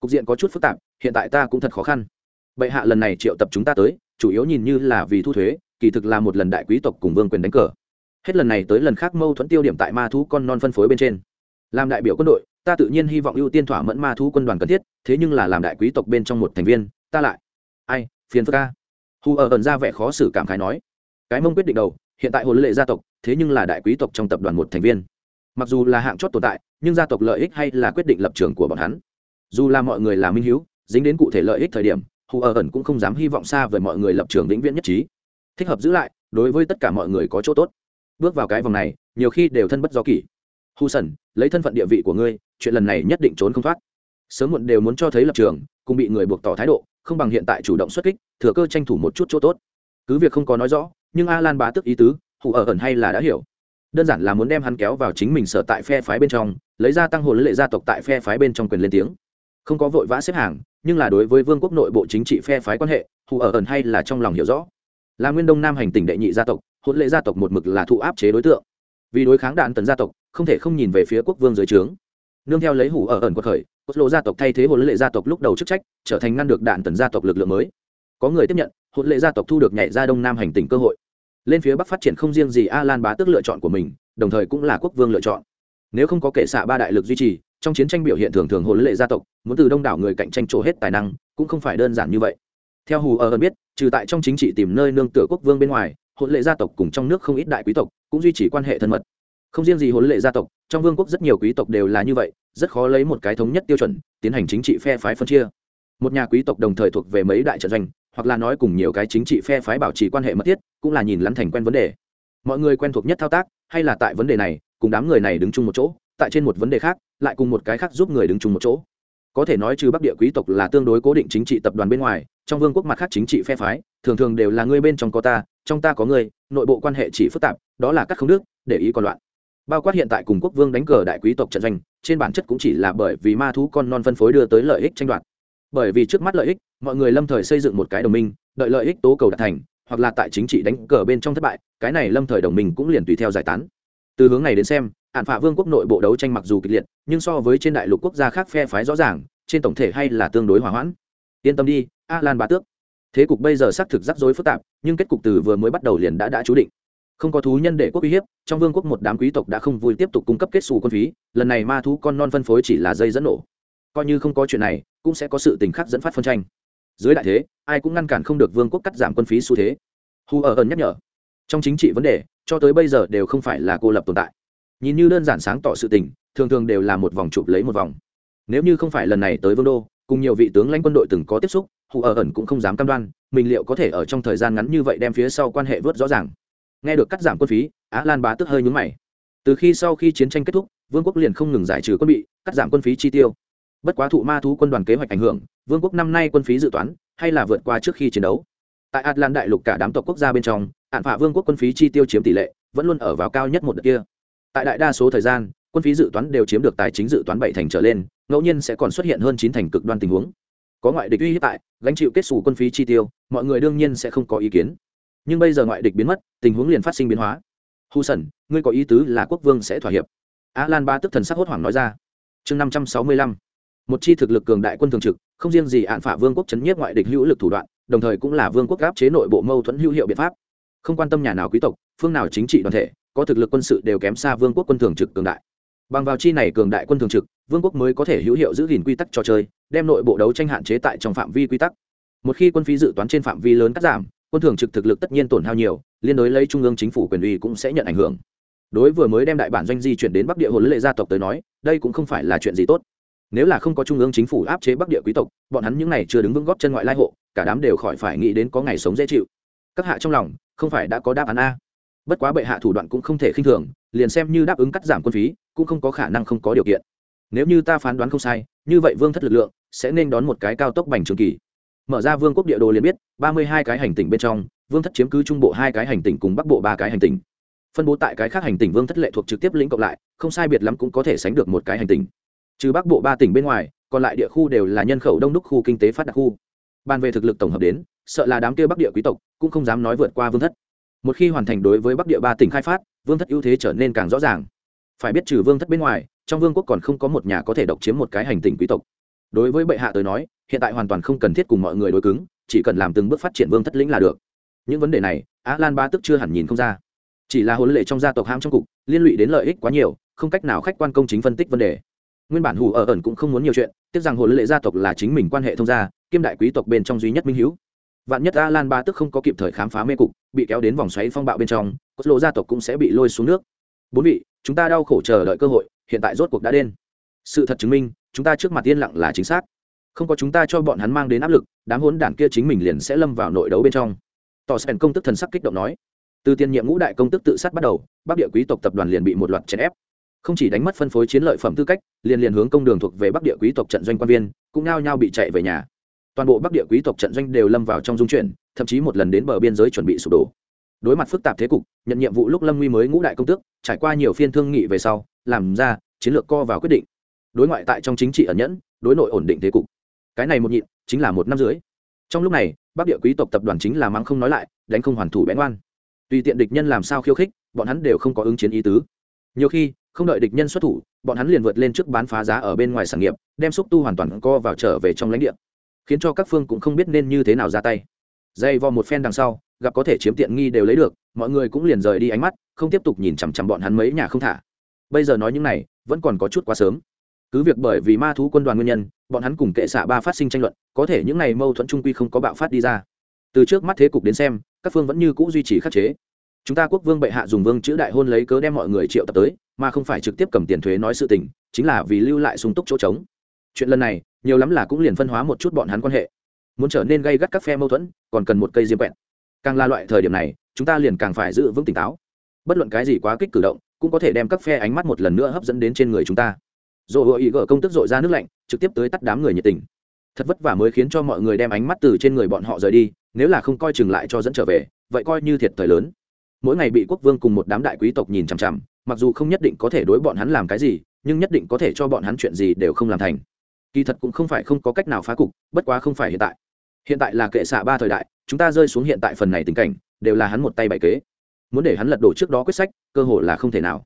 Cục diện có chút phức tạp, hiện tại ta cũng thật khó khăn. Bệ hạ lần này triệu tập chúng ta tới, chủ yếu nhìn như là vì thu thuế, kỳ thực là một lần đại quý tộc cùng vương quyền đánh cờ. Hết lần này tới lần khác mâu thuẫn tiêu điểm tại ma thú con non phân phối bên trên. Làm đại biểu quân đội ta tự nhiên hy vọng ưu tiên thỏa mẫn ma thú quân đoàn cần thiết, thế nhưng là làm đại quý tộc bên trong một thành viên, ta lại. Ai, phiền phức ca hù ở ẩn ra vẻ khó xử cảm khái nói. Cái mông quyết định đầu, hiện tại hồ lệ gia tộc, thế nhưng là đại quý tộc trong tập đoàn một thành viên. Mặc dù là hạng chót tồn tại, nhưng gia tộc lợi ích hay là quyết định lập trường của bọn hắn. Dù là mọi người là minh hữu dính đến cụ thể lợi ích thời điểm hù ở ẩn cũng không dám hy vọng xa về mọi người lập trường vĩnh viễn nhất trí. Thích hợp giữ lại, đối với tất cả mọi người có chỗ tốt. Bước vào cái vòng này, nhiều khi đều thân bất do kỷ. Hù sần lấy thân phận địa vị của ngươi chuyện lần này nhất định trốn không thoát. Sớm muộn đều muốn cho thấy lập trường, cùng bị người buộc tỏ thái độ, không bằng hiện tại chủ động xuất kích, thừa cơ tranh thủ một chút chỗ tốt. Cứ việc không có nói rõ, nhưng a lan bá tức ý tứ hụ ở ẩn hay là đã hiểu. Đơn giản là muốn đem hắn kéo vào chính mình sở tại phe phái bên trong, lấy ra tăng hồn lệ gia tộc tại phe phái bên trong quyền lên tiếng. Không có vội vã xếp hàng, nhưng là đối với vương quốc nội bộ chính trị phe phái quan hệ hụ ở ẩn hay là trong lòng hiểu rõ. Là nguyên đông nam hành tỉnh đệ nhị gia tộc, hồn lệ gia tộc một mực là thụ áp chế đối tượng. Vì đối kháng đạn tần gia tộc, không thể không nhìn về phía quốc vương dưới trướng nương theo lấy hủ ở ẩn quật khởi, cốt lộ gia tộc thay thế hồn lệ gia tộc lúc đầu chức trách, trở thành ngăn được đạn tần gia tộc lực lượng mới. Có người tiếp nhận, hồn lệ gia tộc thu được nhảy ra đông nam hành tỉnh cơ hội. Lên phía bắc phát triển không riêng gì a lan bá tước lựa chọn của mình, đồng thời cũng là quốc vương lựa chọn. Nếu không có kệ xạ ba đại lực duy trì, trong chiến tranh biểu hiện thường thường hồn lệ gia tộc, muốn từ đông đảo người cạnh tranh trổ hết tài năng, cũng không phải đơn giản như vậy. Theo hù ở ẩn biết, trừ tại trong chính trị tìm nơi nương tựa quốc vương bên ngoài, hồn lệ gia tộc cùng trong nước không ít đại quý tộc, cũng duy trì quan hệ thân mật không riêng gì hồn lệ gia tộc, trong vương quốc rất nhiều quý tộc đều là như vậy, rất khó lấy một cái thống nhất tiêu chuẩn, tiến hành chính trị phe phái phân chia. Một nhà quý tộc đồng thời thuộc về mấy đại trận doanh, hoặc là nói cùng nhiều cái chính trị phe phái bảo trì quan hệ mật thiết, cũng là nhìn lắn thành quen vấn đề. Mọi người quen thuộc nhất thao tác, hay là tại vấn đề này, cùng đám người này đứng chung một chỗ, tại trên một vấn đề khác, lại cùng một cái khác giúp người đứng chung một chỗ. Có thể nói trừ bắc địa quý tộc là tương đối cố định chính trị tập đoàn bên ngoài, trong vương quốc mặt khác chính trị phe phái, thường thường đều là người bên trong có ta, trong ta có người, nội bộ quan hệ chỉ phức tạp, đó là các không đức, để ý còn loạn bao quát hiện tại cùng quốc vương đánh cờ đại quý tộc trận doanh, trên bản chất cũng chỉ là bởi vì ma thú con non phân phối đưa tới lợi ích tranh đoạt. Bởi vì trước mắt lợi ích, mọi người lâm thời xây dựng một cái đồng minh, đợi lợi ích tố cầu đạt thành, hoặc là tại chính trị đánh cờ bên trong thất bại, cái này lâm thời đồng minh cũng liền tùy theo giải tán. Từ hướng này đến xem, hạn phạ vương quốc nội bộ đấu tranh mặc dù kịch liệt, nhưng so với trên đại lục quốc gia khác phe phái rõ ràng, trên tổng thể hay là tương đối hòa hoãn. Yên tâm đi a lan bá tước. Thế cục bây giờ xác thực rắc rối phức tạp, nhưng kết cục từ vừa mới bắt đầu liền đã đã chú định không có thú nhân để quốc uy hiếp, trong vương quốc một đám quý tộc đã không vui tiếp tục cung cấp kết xù quân phí, lần này ma thú con non phân phối chỉ là dây dẫn nổ. Coi như không có chuyện này, cũng sẽ có sự tình khắc dẫn phát phân tranh. Dưới đại thế, ai cũng ngăn cản không được vương quốc cắt giảm quân phí xu thế. Hu ở ẩn nhắc nhở. Trong chính trị vấn đề, cho tới bây giờ đều không phải là cô lập tồn tại. Nhìn như đơn giản sáng tỏ sự tình, thường thường đều là một vòng chụp lấy một vòng. Nếu như không phải lần này tới vương đô, cùng nhiều vị tướng lãnh quân đội từng có tiếp xúc hù ở ẩn cũng không dám cam đoan, mình liệu có thể ở trong thời gian ngắn như vậy đem phía sau quan hệ vớt rõ ràng nghe được cắt giảm quân phí, á lan bá tức hơi nhúng mày. Từ khi sau khi chiến tranh kết thúc, vương quốc liền không ngừng giải trừ quân bị, cắt giảm quân phí chi tiêu. Bất quá thụ ma thú quân đoàn kế hoạch ảnh hưởng, vương quốc năm nay quân phí dự toán hay là vượt qua trước khi chiến đấu. Tại atlan đại lục cả đám tộc quốc gia bên trong, hạn phạ vương quốc quân phí chi tiêu chiếm tỷ lệ vẫn luôn ở vào cao nhất một đợt kia. Tại đại đa số thời gian, quân phí dự toán đều chiếm được tài chính dự toán bảy thành trở lên, ngẫu nhiên sẽ còn xuất hiện hơn chín thành cực đoan tình huống. Có ngoại địch uy hiếp tại, gánh chịu kết xù quân phí chi tiêu, mọi người đương nhiên sẽ không có ý kiến nhưng bây giờ ngoại địch biến mất, tình huống liền phát sinh biến hóa. Hù sẩn, ngươi có ý tứ là quốc vương sẽ thỏa hiệp. Á lan ba tức thần sắc hốt hoảng nói ra. Chương năm trăm sáu mươi lăm. Một chi thực lực cường đại quân thường trực, không riêng gì ạn phả vương quốc chấn nhiếp ngoại địch hữu lực thủ đoạn, đồng thời cũng là vương quốc gáp chế nội bộ mâu thuẫn hữu hiệu biện pháp. Không quan tâm nhà nào quý tộc, phương nào chính trị đoàn thể, có thực lực quân sự đều kém xa vương quốc quân thường trực cường đại. Bằng vào chi này cường đại quân thường trực, vương quốc mới có thể hữu hiệu giữ gìn quy tắc trò chơi, đem nội bộ đấu tranh hạn chế tại trong phạm vi quy tắc. Một khi quân phí dự toán trên phạm vi lớn cắt giảm quân thường trực thực lực tất nhiên tổn hao nhiều, liên đối lấy trung ương chính phủ quyền uy cũng sẽ nhận ảnh hưởng. Đối vừa mới đem đại bản doanh di chuyển đến bắc địa hồn lệ gia tộc tới nói, đây cũng không phải là chuyện gì tốt. Nếu là không có trung ương chính phủ áp chế bắc địa quý tộc, bọn hắn những n à y chưa đứng vững góp chân ngoại lai hộ, cả đám đều khỏi phải nghĩ đến có ngày sống dễ chịu. Các hạ trong lòng, không phải đã có đáp án a. Bất quá bệ hạ thủ đoạn cũng không thể khinh thường, liền xem như đáp ứng cắt giảm quân phí, cũng không có khả năng không có điều kiện. Nếu như ta phán đoán không sai, như vậy vương thất lực lượng, sẽ nên đón một cái cao tốc bành trường kỳ mở ra vương quốc địa đồ liền biết, ba mươi hai cái hành tinh bên trong, vương thất chiếm cứ trung bộ hai cái hành tinh cùng bắc bộ ba cái hành tinh phân bố tại cái khác hành tinh vương thất lệ thuộc trực tiếp lĩnh cộng lại, không sai biệt lắm cũng có thể sánh được một cái hành tinh trừ bắc bộ ba tỉnh bên ngoài, còn lại địa khu đều là nhân khẩu đông đúc khu kinh tế phát đạt khu. Bàn về thực lực tổng hợp đến, sợ là đám kia bắc địa quý tộc cũng không dám nói vượt qua vương thất. Một khi hoàn thành đối với bắc địa ba tỉnh khai phát, vương thất ưu thế trở nên càng rõ ràng. Phải biết trừ vương thất bên ngoài, trong vương quốc còn không có một nhà có thể độc chiếm một cái hành tinh quý tộc đối với bệ hạ tới nói, hiện tại hoàn toàn không cần thiết cùng mọi người đối cứng, chỉ cần làm từng bước phát triển vương thất lĩnh là được. Những vấn đề này, á lan ba tức chưa hẳn nhìn không ra. Chỉ là hôn lệ trong gia tộc ham trong cục, liên lụy đến lợi ích quá nhiều, không cách nào khách quan công chính phân tích vấn đề. Nguyên bản hù ở ẩn cũng không muốn nhiều chuyện, tiếc rằng hôn lệ gia tộc là chính mình quan hệ thông gia, kiêm đại quý tộc bên trong duy nhất minh hữu. Vạn nhất a lan ba tức không có kịp thời khám phá mê cục, bị kéo đến vòng xoáy phong bạo bên trong, cốt lộ gia tộc cũng sẽ bị lôi xuống nước. Bốn vị, chúng ta đau khổ chờ đợi cơ hội, hiện tại rốt cuộc đã đến. Sự thật chứng minh chúng ta trước mặt yên lặng là chính xác. Không có chúng ta cho bọn hắn mang đến áp lực, đám hốn đản kia chính mình liền sẽ lâm vào nội đấu bên trong. Tỏ sẻn công tức thần sắc kích động nói. Từ tiền nhiệm ngũ đại công tức tự sát bắt đầu, bắc địa quý tộc tập đoàn liền bị một loạt chèn ép. Không chỉ đánh mất phân phối chiến lợi phẩm tư cách, liền liền hướng công đường thuộc về bắc địa quý tộc trận doanh quan viên, cũng nao nhau bị chạy về nhà. Toàn bộ bắc địa quý tộc trận doanh đều lâm vào trong dung chuyển, thậm chí một lần đến bờ biên giới chuẩn bị sụp đổ. Đối mặt phức tạp thế cục, nhận nhiệm vụ lúc lâm nguy mới ngũ đại công tước, trải qua nhiều phiên thương nghị về sau, làm ra chiến lược co vào quyết định đối ngoại tại trong chính trị ẩn nhẫn, đối nội ổn định thế cục. Cái này một nhịn, chính là một năm dưới trong lúc này, bắc địa quý tộc tập đoàn chính là mắng không nói lại, đánh không hoàn thủ bén oan tùy tiện địch nhân làm sao khiêu khích, bọn hắn đều không có ứng chiến ý tứ. Nhiều khi, không đợi địch nhân xuất thủ, bọn hắn liền vượt lên trước bán phá giá ở bên ngoài sản nghiệp, đem xúc tu hoàn toàn co vào trở về trong lãnh địa. Khiến cho các phương cũng không biết nên như thế nào ra tay. Dây vo một phen đằng sau, gặp có thể chiếm tiện nghi đều lấy được, mọi người cũng liền rời đi ánh mắt, không tiếp tục nhìn chằm chằm bọn hắn mấy nhà không thả. Bây giờ nói những này, vẫn còn có chút quá sớm cứ việc bởi vì ma thú quân đoàn nguyên nhân, bọn hắn cùng kệ xạ ba phát sinh tranh luận, có thể những này mâu thuẫn trung quy không có bạo phát đi ra. Từ trước mắt thế cục đến xem, các phương vẫn như c ũ duy trì khắc chế. Chúng ta quốc vương bệ hạ dùng vương chữ đại hôn lấy cớ đem mọi người triệu tập tới, mà không phải trực tiếp cầm tiền thuế nói sự tình, chính là vì lưu lại sung túc chỗ trống. Chuyện lần này, nhiều lắm là cũng liền phân hóa một chút bọn hắn quan hệ. Muốn trở nên gây gắt các phe mâu thuẫn, còn cần một cây diêm vẹn càng là loại thời điểm này, chúng ta liền càng phải giữ vững tỉnh táo. Bất luận cái gì quá kích cử động, cũng có thể đem các phe ánh mắt một lần nữa hấp dẫn đến trên người chúng ta dồ hội ý gỡ công tức dội ra nước lạnh, trực tiếp tới tắt đám người nhiệt tình. Thật vất vả mới khiến cho mọi người đem ánh mắt từ trên người bọn họ rời đi, nếu là không coi chừng lại cho dẫn trở về, vậy coi như thiệt thời lớn. Mỗi ngày bị quốc vương cùng một đám đại quý tộc nhìn chằm chằm, mặc dù không nhất định có thể đối bọn hắn làm cái gì, nhưng nhất định có thể cho bọn hắn chuyện gì đều không làm thành. Kỳ thật cũng không phải không có cách nào phá cục, bất quá không phải hiện tại. Hiện tại là kệ xạ ba thời đại, chúng ta rơi xuống hiện tại phần này tình cảnh, đều là hắn một tay bày kế. Muốn để hắn lật đổ trước đó quyết sách, cơ hội là không thể nào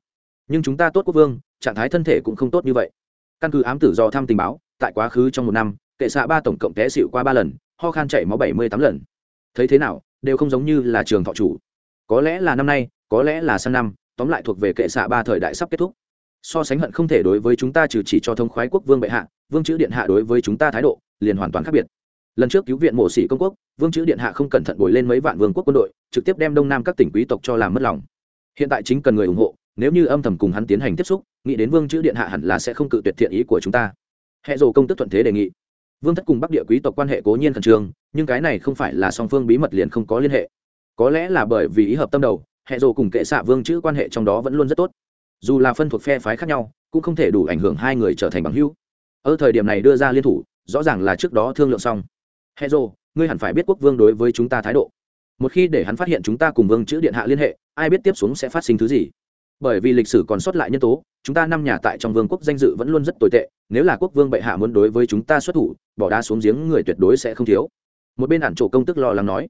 nhưng chúng ta tốt quốc vương, trạng thái thân thể cũng không tốt như vậy. Căn cứ ám tử do thăm tình báo, tại quá khứ trong một năm, kệ xạ ba tổng cộng té xịu qua ba lần, ho khan chảy máu bảy mươi tám lần. Thấy thế nào, đều không giống như là trường thọ chủ. Có lẽ là năm nay, có lẽ là sang năm, tóm lại thuộc về kệ xạ ba thời đại sắp kết thúc. So sánh hận không thể đối với chúng ta trừ chỉ cho thông khoái quốc vương bệ hạ, vương chữ điện hạ đối với chúng ta thái độ, liền hoàn toàn khác biệt. Lần trước cứu viện mộ sĩ công quốc, vương chữ điện hạ không cẩn thận bồi lên mấy vạn vương quốc quân đội, trực tiếp đem đông nam các tỉnh quý tộc cho làm mất lòng. Hiện tại chính cần người ủng hộ nếu như âm thầm cùng hắn tiến hành tiếp xúc, nghĩ đến vương chữ điện hạ hẳn là sẽ không cự tuyệt thiện ý của chúng ta. Hệ dồ công tức thuận thế đề nghị. Vương thất cùng bắc địa quý tộc quan hệ cố nhiên khẩn trương, nhưng cái này không phải là song phương bí mật liền không có liên hệ. Có lẽ là bởi vì ý hợp tâm đầu, hệ dồ cùng kệ xạ vương chữ quan hệ trong đó vẫn luôn rất tốt. Dù là phân thuộc phe phái khác nhau, cũng không thể đủ ảnh hưởng hai người trở thành bằng hữu. Ở thời điểm này đưa ra liên thủ, rõ ràng là trước đó thương lượng xong. Hệ dồ ngươi hẳn phải biết quốc vương đối với chúng ta thái độ. Một khi để hắn phát hiện chúng ta cùng vương chữ điện hạ liên hệ, ai biết tiếp xuống sẽ phát sinh thứ gì bởi vì lịch sử còn sót lại nhân tố, chúng ta năm nhà tại trong vương quốc danh dự vẫn luôn rất tồi tệ, nếu là quốc vương bệ hạ muốn đối với chúng ta xuất thủ, bỏ đá xuống giếng người tuyệt đối sẽ không thiếu. Một bên ản chỗ công tức lo lắng nói,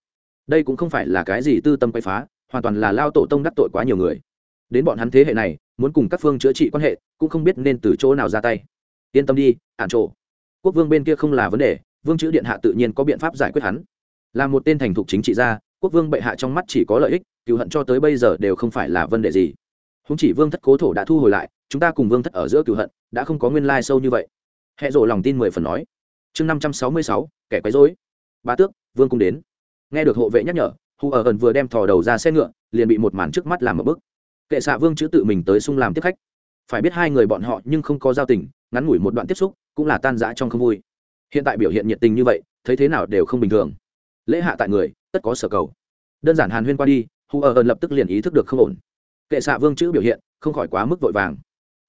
đây cũng không phải là cái gì tư tâm quay phá, hoàn toàn là lao tổ tông đắc tội quá nhiều người. Đến bọn hắn thế hệ này, muốn cùng các phương chữa trị quan hệ, cũng không biết nên từ chỗ nào ra tay. Yên tâm đi, ản chỗ. Quốc vương bên kia không là vấn đề, vương chữ điện hạ tự nhiên có biện pháp giải quyết hắn. Là một tên thành thục chính trị gia, quốc vương bệ hạ trong mắt chỉ có lợi ích cựu hận cho tới bây giờ đều không phải là vấn đề gì húng chỉ vương thất cố thổ đã thu hồi lại, chúng ta cùng vương thất ở giữa cựu hận, đã không có nguyên lai sâu như vậy. Hệ rộ lòng tin mười phần nói. Chương năm trăm sáu mươi sáu, kẻ quấy dối ba tước, vương cung đến. Nghe được hộ vệ nhắc nhở hù ở ẩn vừa đem thò đầu ra xe ngựa, liền bị một màn trước mắt làm một bức. Kệ xạ vương chữ tự mình tới sung làm tiếp khách. Phải biết hai người bọn họ nhưng không có giao tình, ngắn ngủi một đoạn tiếp xúc, cũng là tan rã trong không vui. Hiện tại biểu hiện nhiệt tình như vậy, thấy thế nào đều không bình thường. Lễ hạ tại người, tất có sở cầu. Đơn giản hàn huyên qua đi hù ở ẩn lập tức liền ý thức được không ổn kệ xạ vương chữ biểu hiện không khỏi quá mức vội vàng.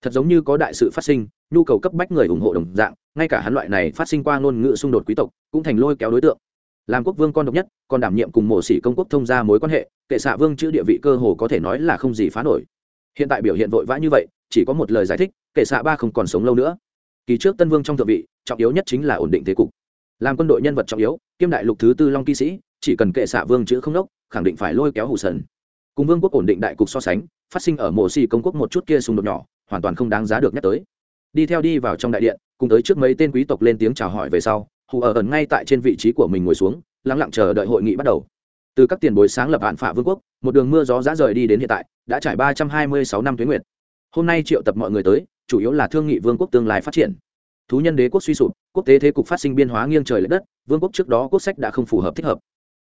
Thật giống như có đại sự phát sinh, nhu cầu cấp bách người ủng hộ đồng dạng, ngay cả hắn loại này phát sinh qua ngôn ngữ xung đột quý tộc, cũng thành lôi kéo đối tượng. Làm quốc vương con độc nhất, còn đảm nhiệm cùng mổ xỉ công quốc thông gia mối quan hệ, kệ xạ vương chữ địa vị cơ hồ có thể nói là không gì phá nổi. Hiện tại biểu hiện vội vã như vậy, chỉ có một lời giải thích, kệ xạ ba không còn sống lâu nữa. Kỳ trước tân vương trong thượng vị, trọng yếu nhất chính là ổn định thế cục. Làm quân đội nhân vật trọng yếu, kiêm đại lục thứ tư long kỵ sĩ, chỉ cần kệ xạ vương chữ không đốc, khẳng định phải lôi kéo hủ sần cùng vương quốc ổn định đại cục so sánh, phát sinh ở mộ xì công quốc một chút kia xung đột nhỏ, hoàn toàn không đáng giá được nhắc tới. Đi theo đi vào trong đại điện, cùng tới trước mấy tên quý tộc lên tiếng chào hỏi về sau, hù ở ẩn ngay tại trên vị trí của mình ngồi xuống lắng lặng chờ đợi hội nghị bắt đầu. Từ các tiền bối sáng lập hạn phả vương quốc, một đường mưa gió giã rời đi đến hiện tại, đã trải ba trăm hai mươi sáu năm tuyến nguyện hôm nay triệu tập mọi người tới, chủ yếu là thương nghị vương quốc tương lai phát triển. Thú nhân đế quốc suy sụp, quốc tế thế cục phát sinh biên hóa nghiêng trời l ệ đất, vương quốc trước đó quốc sách đã không phù hợp thích hợp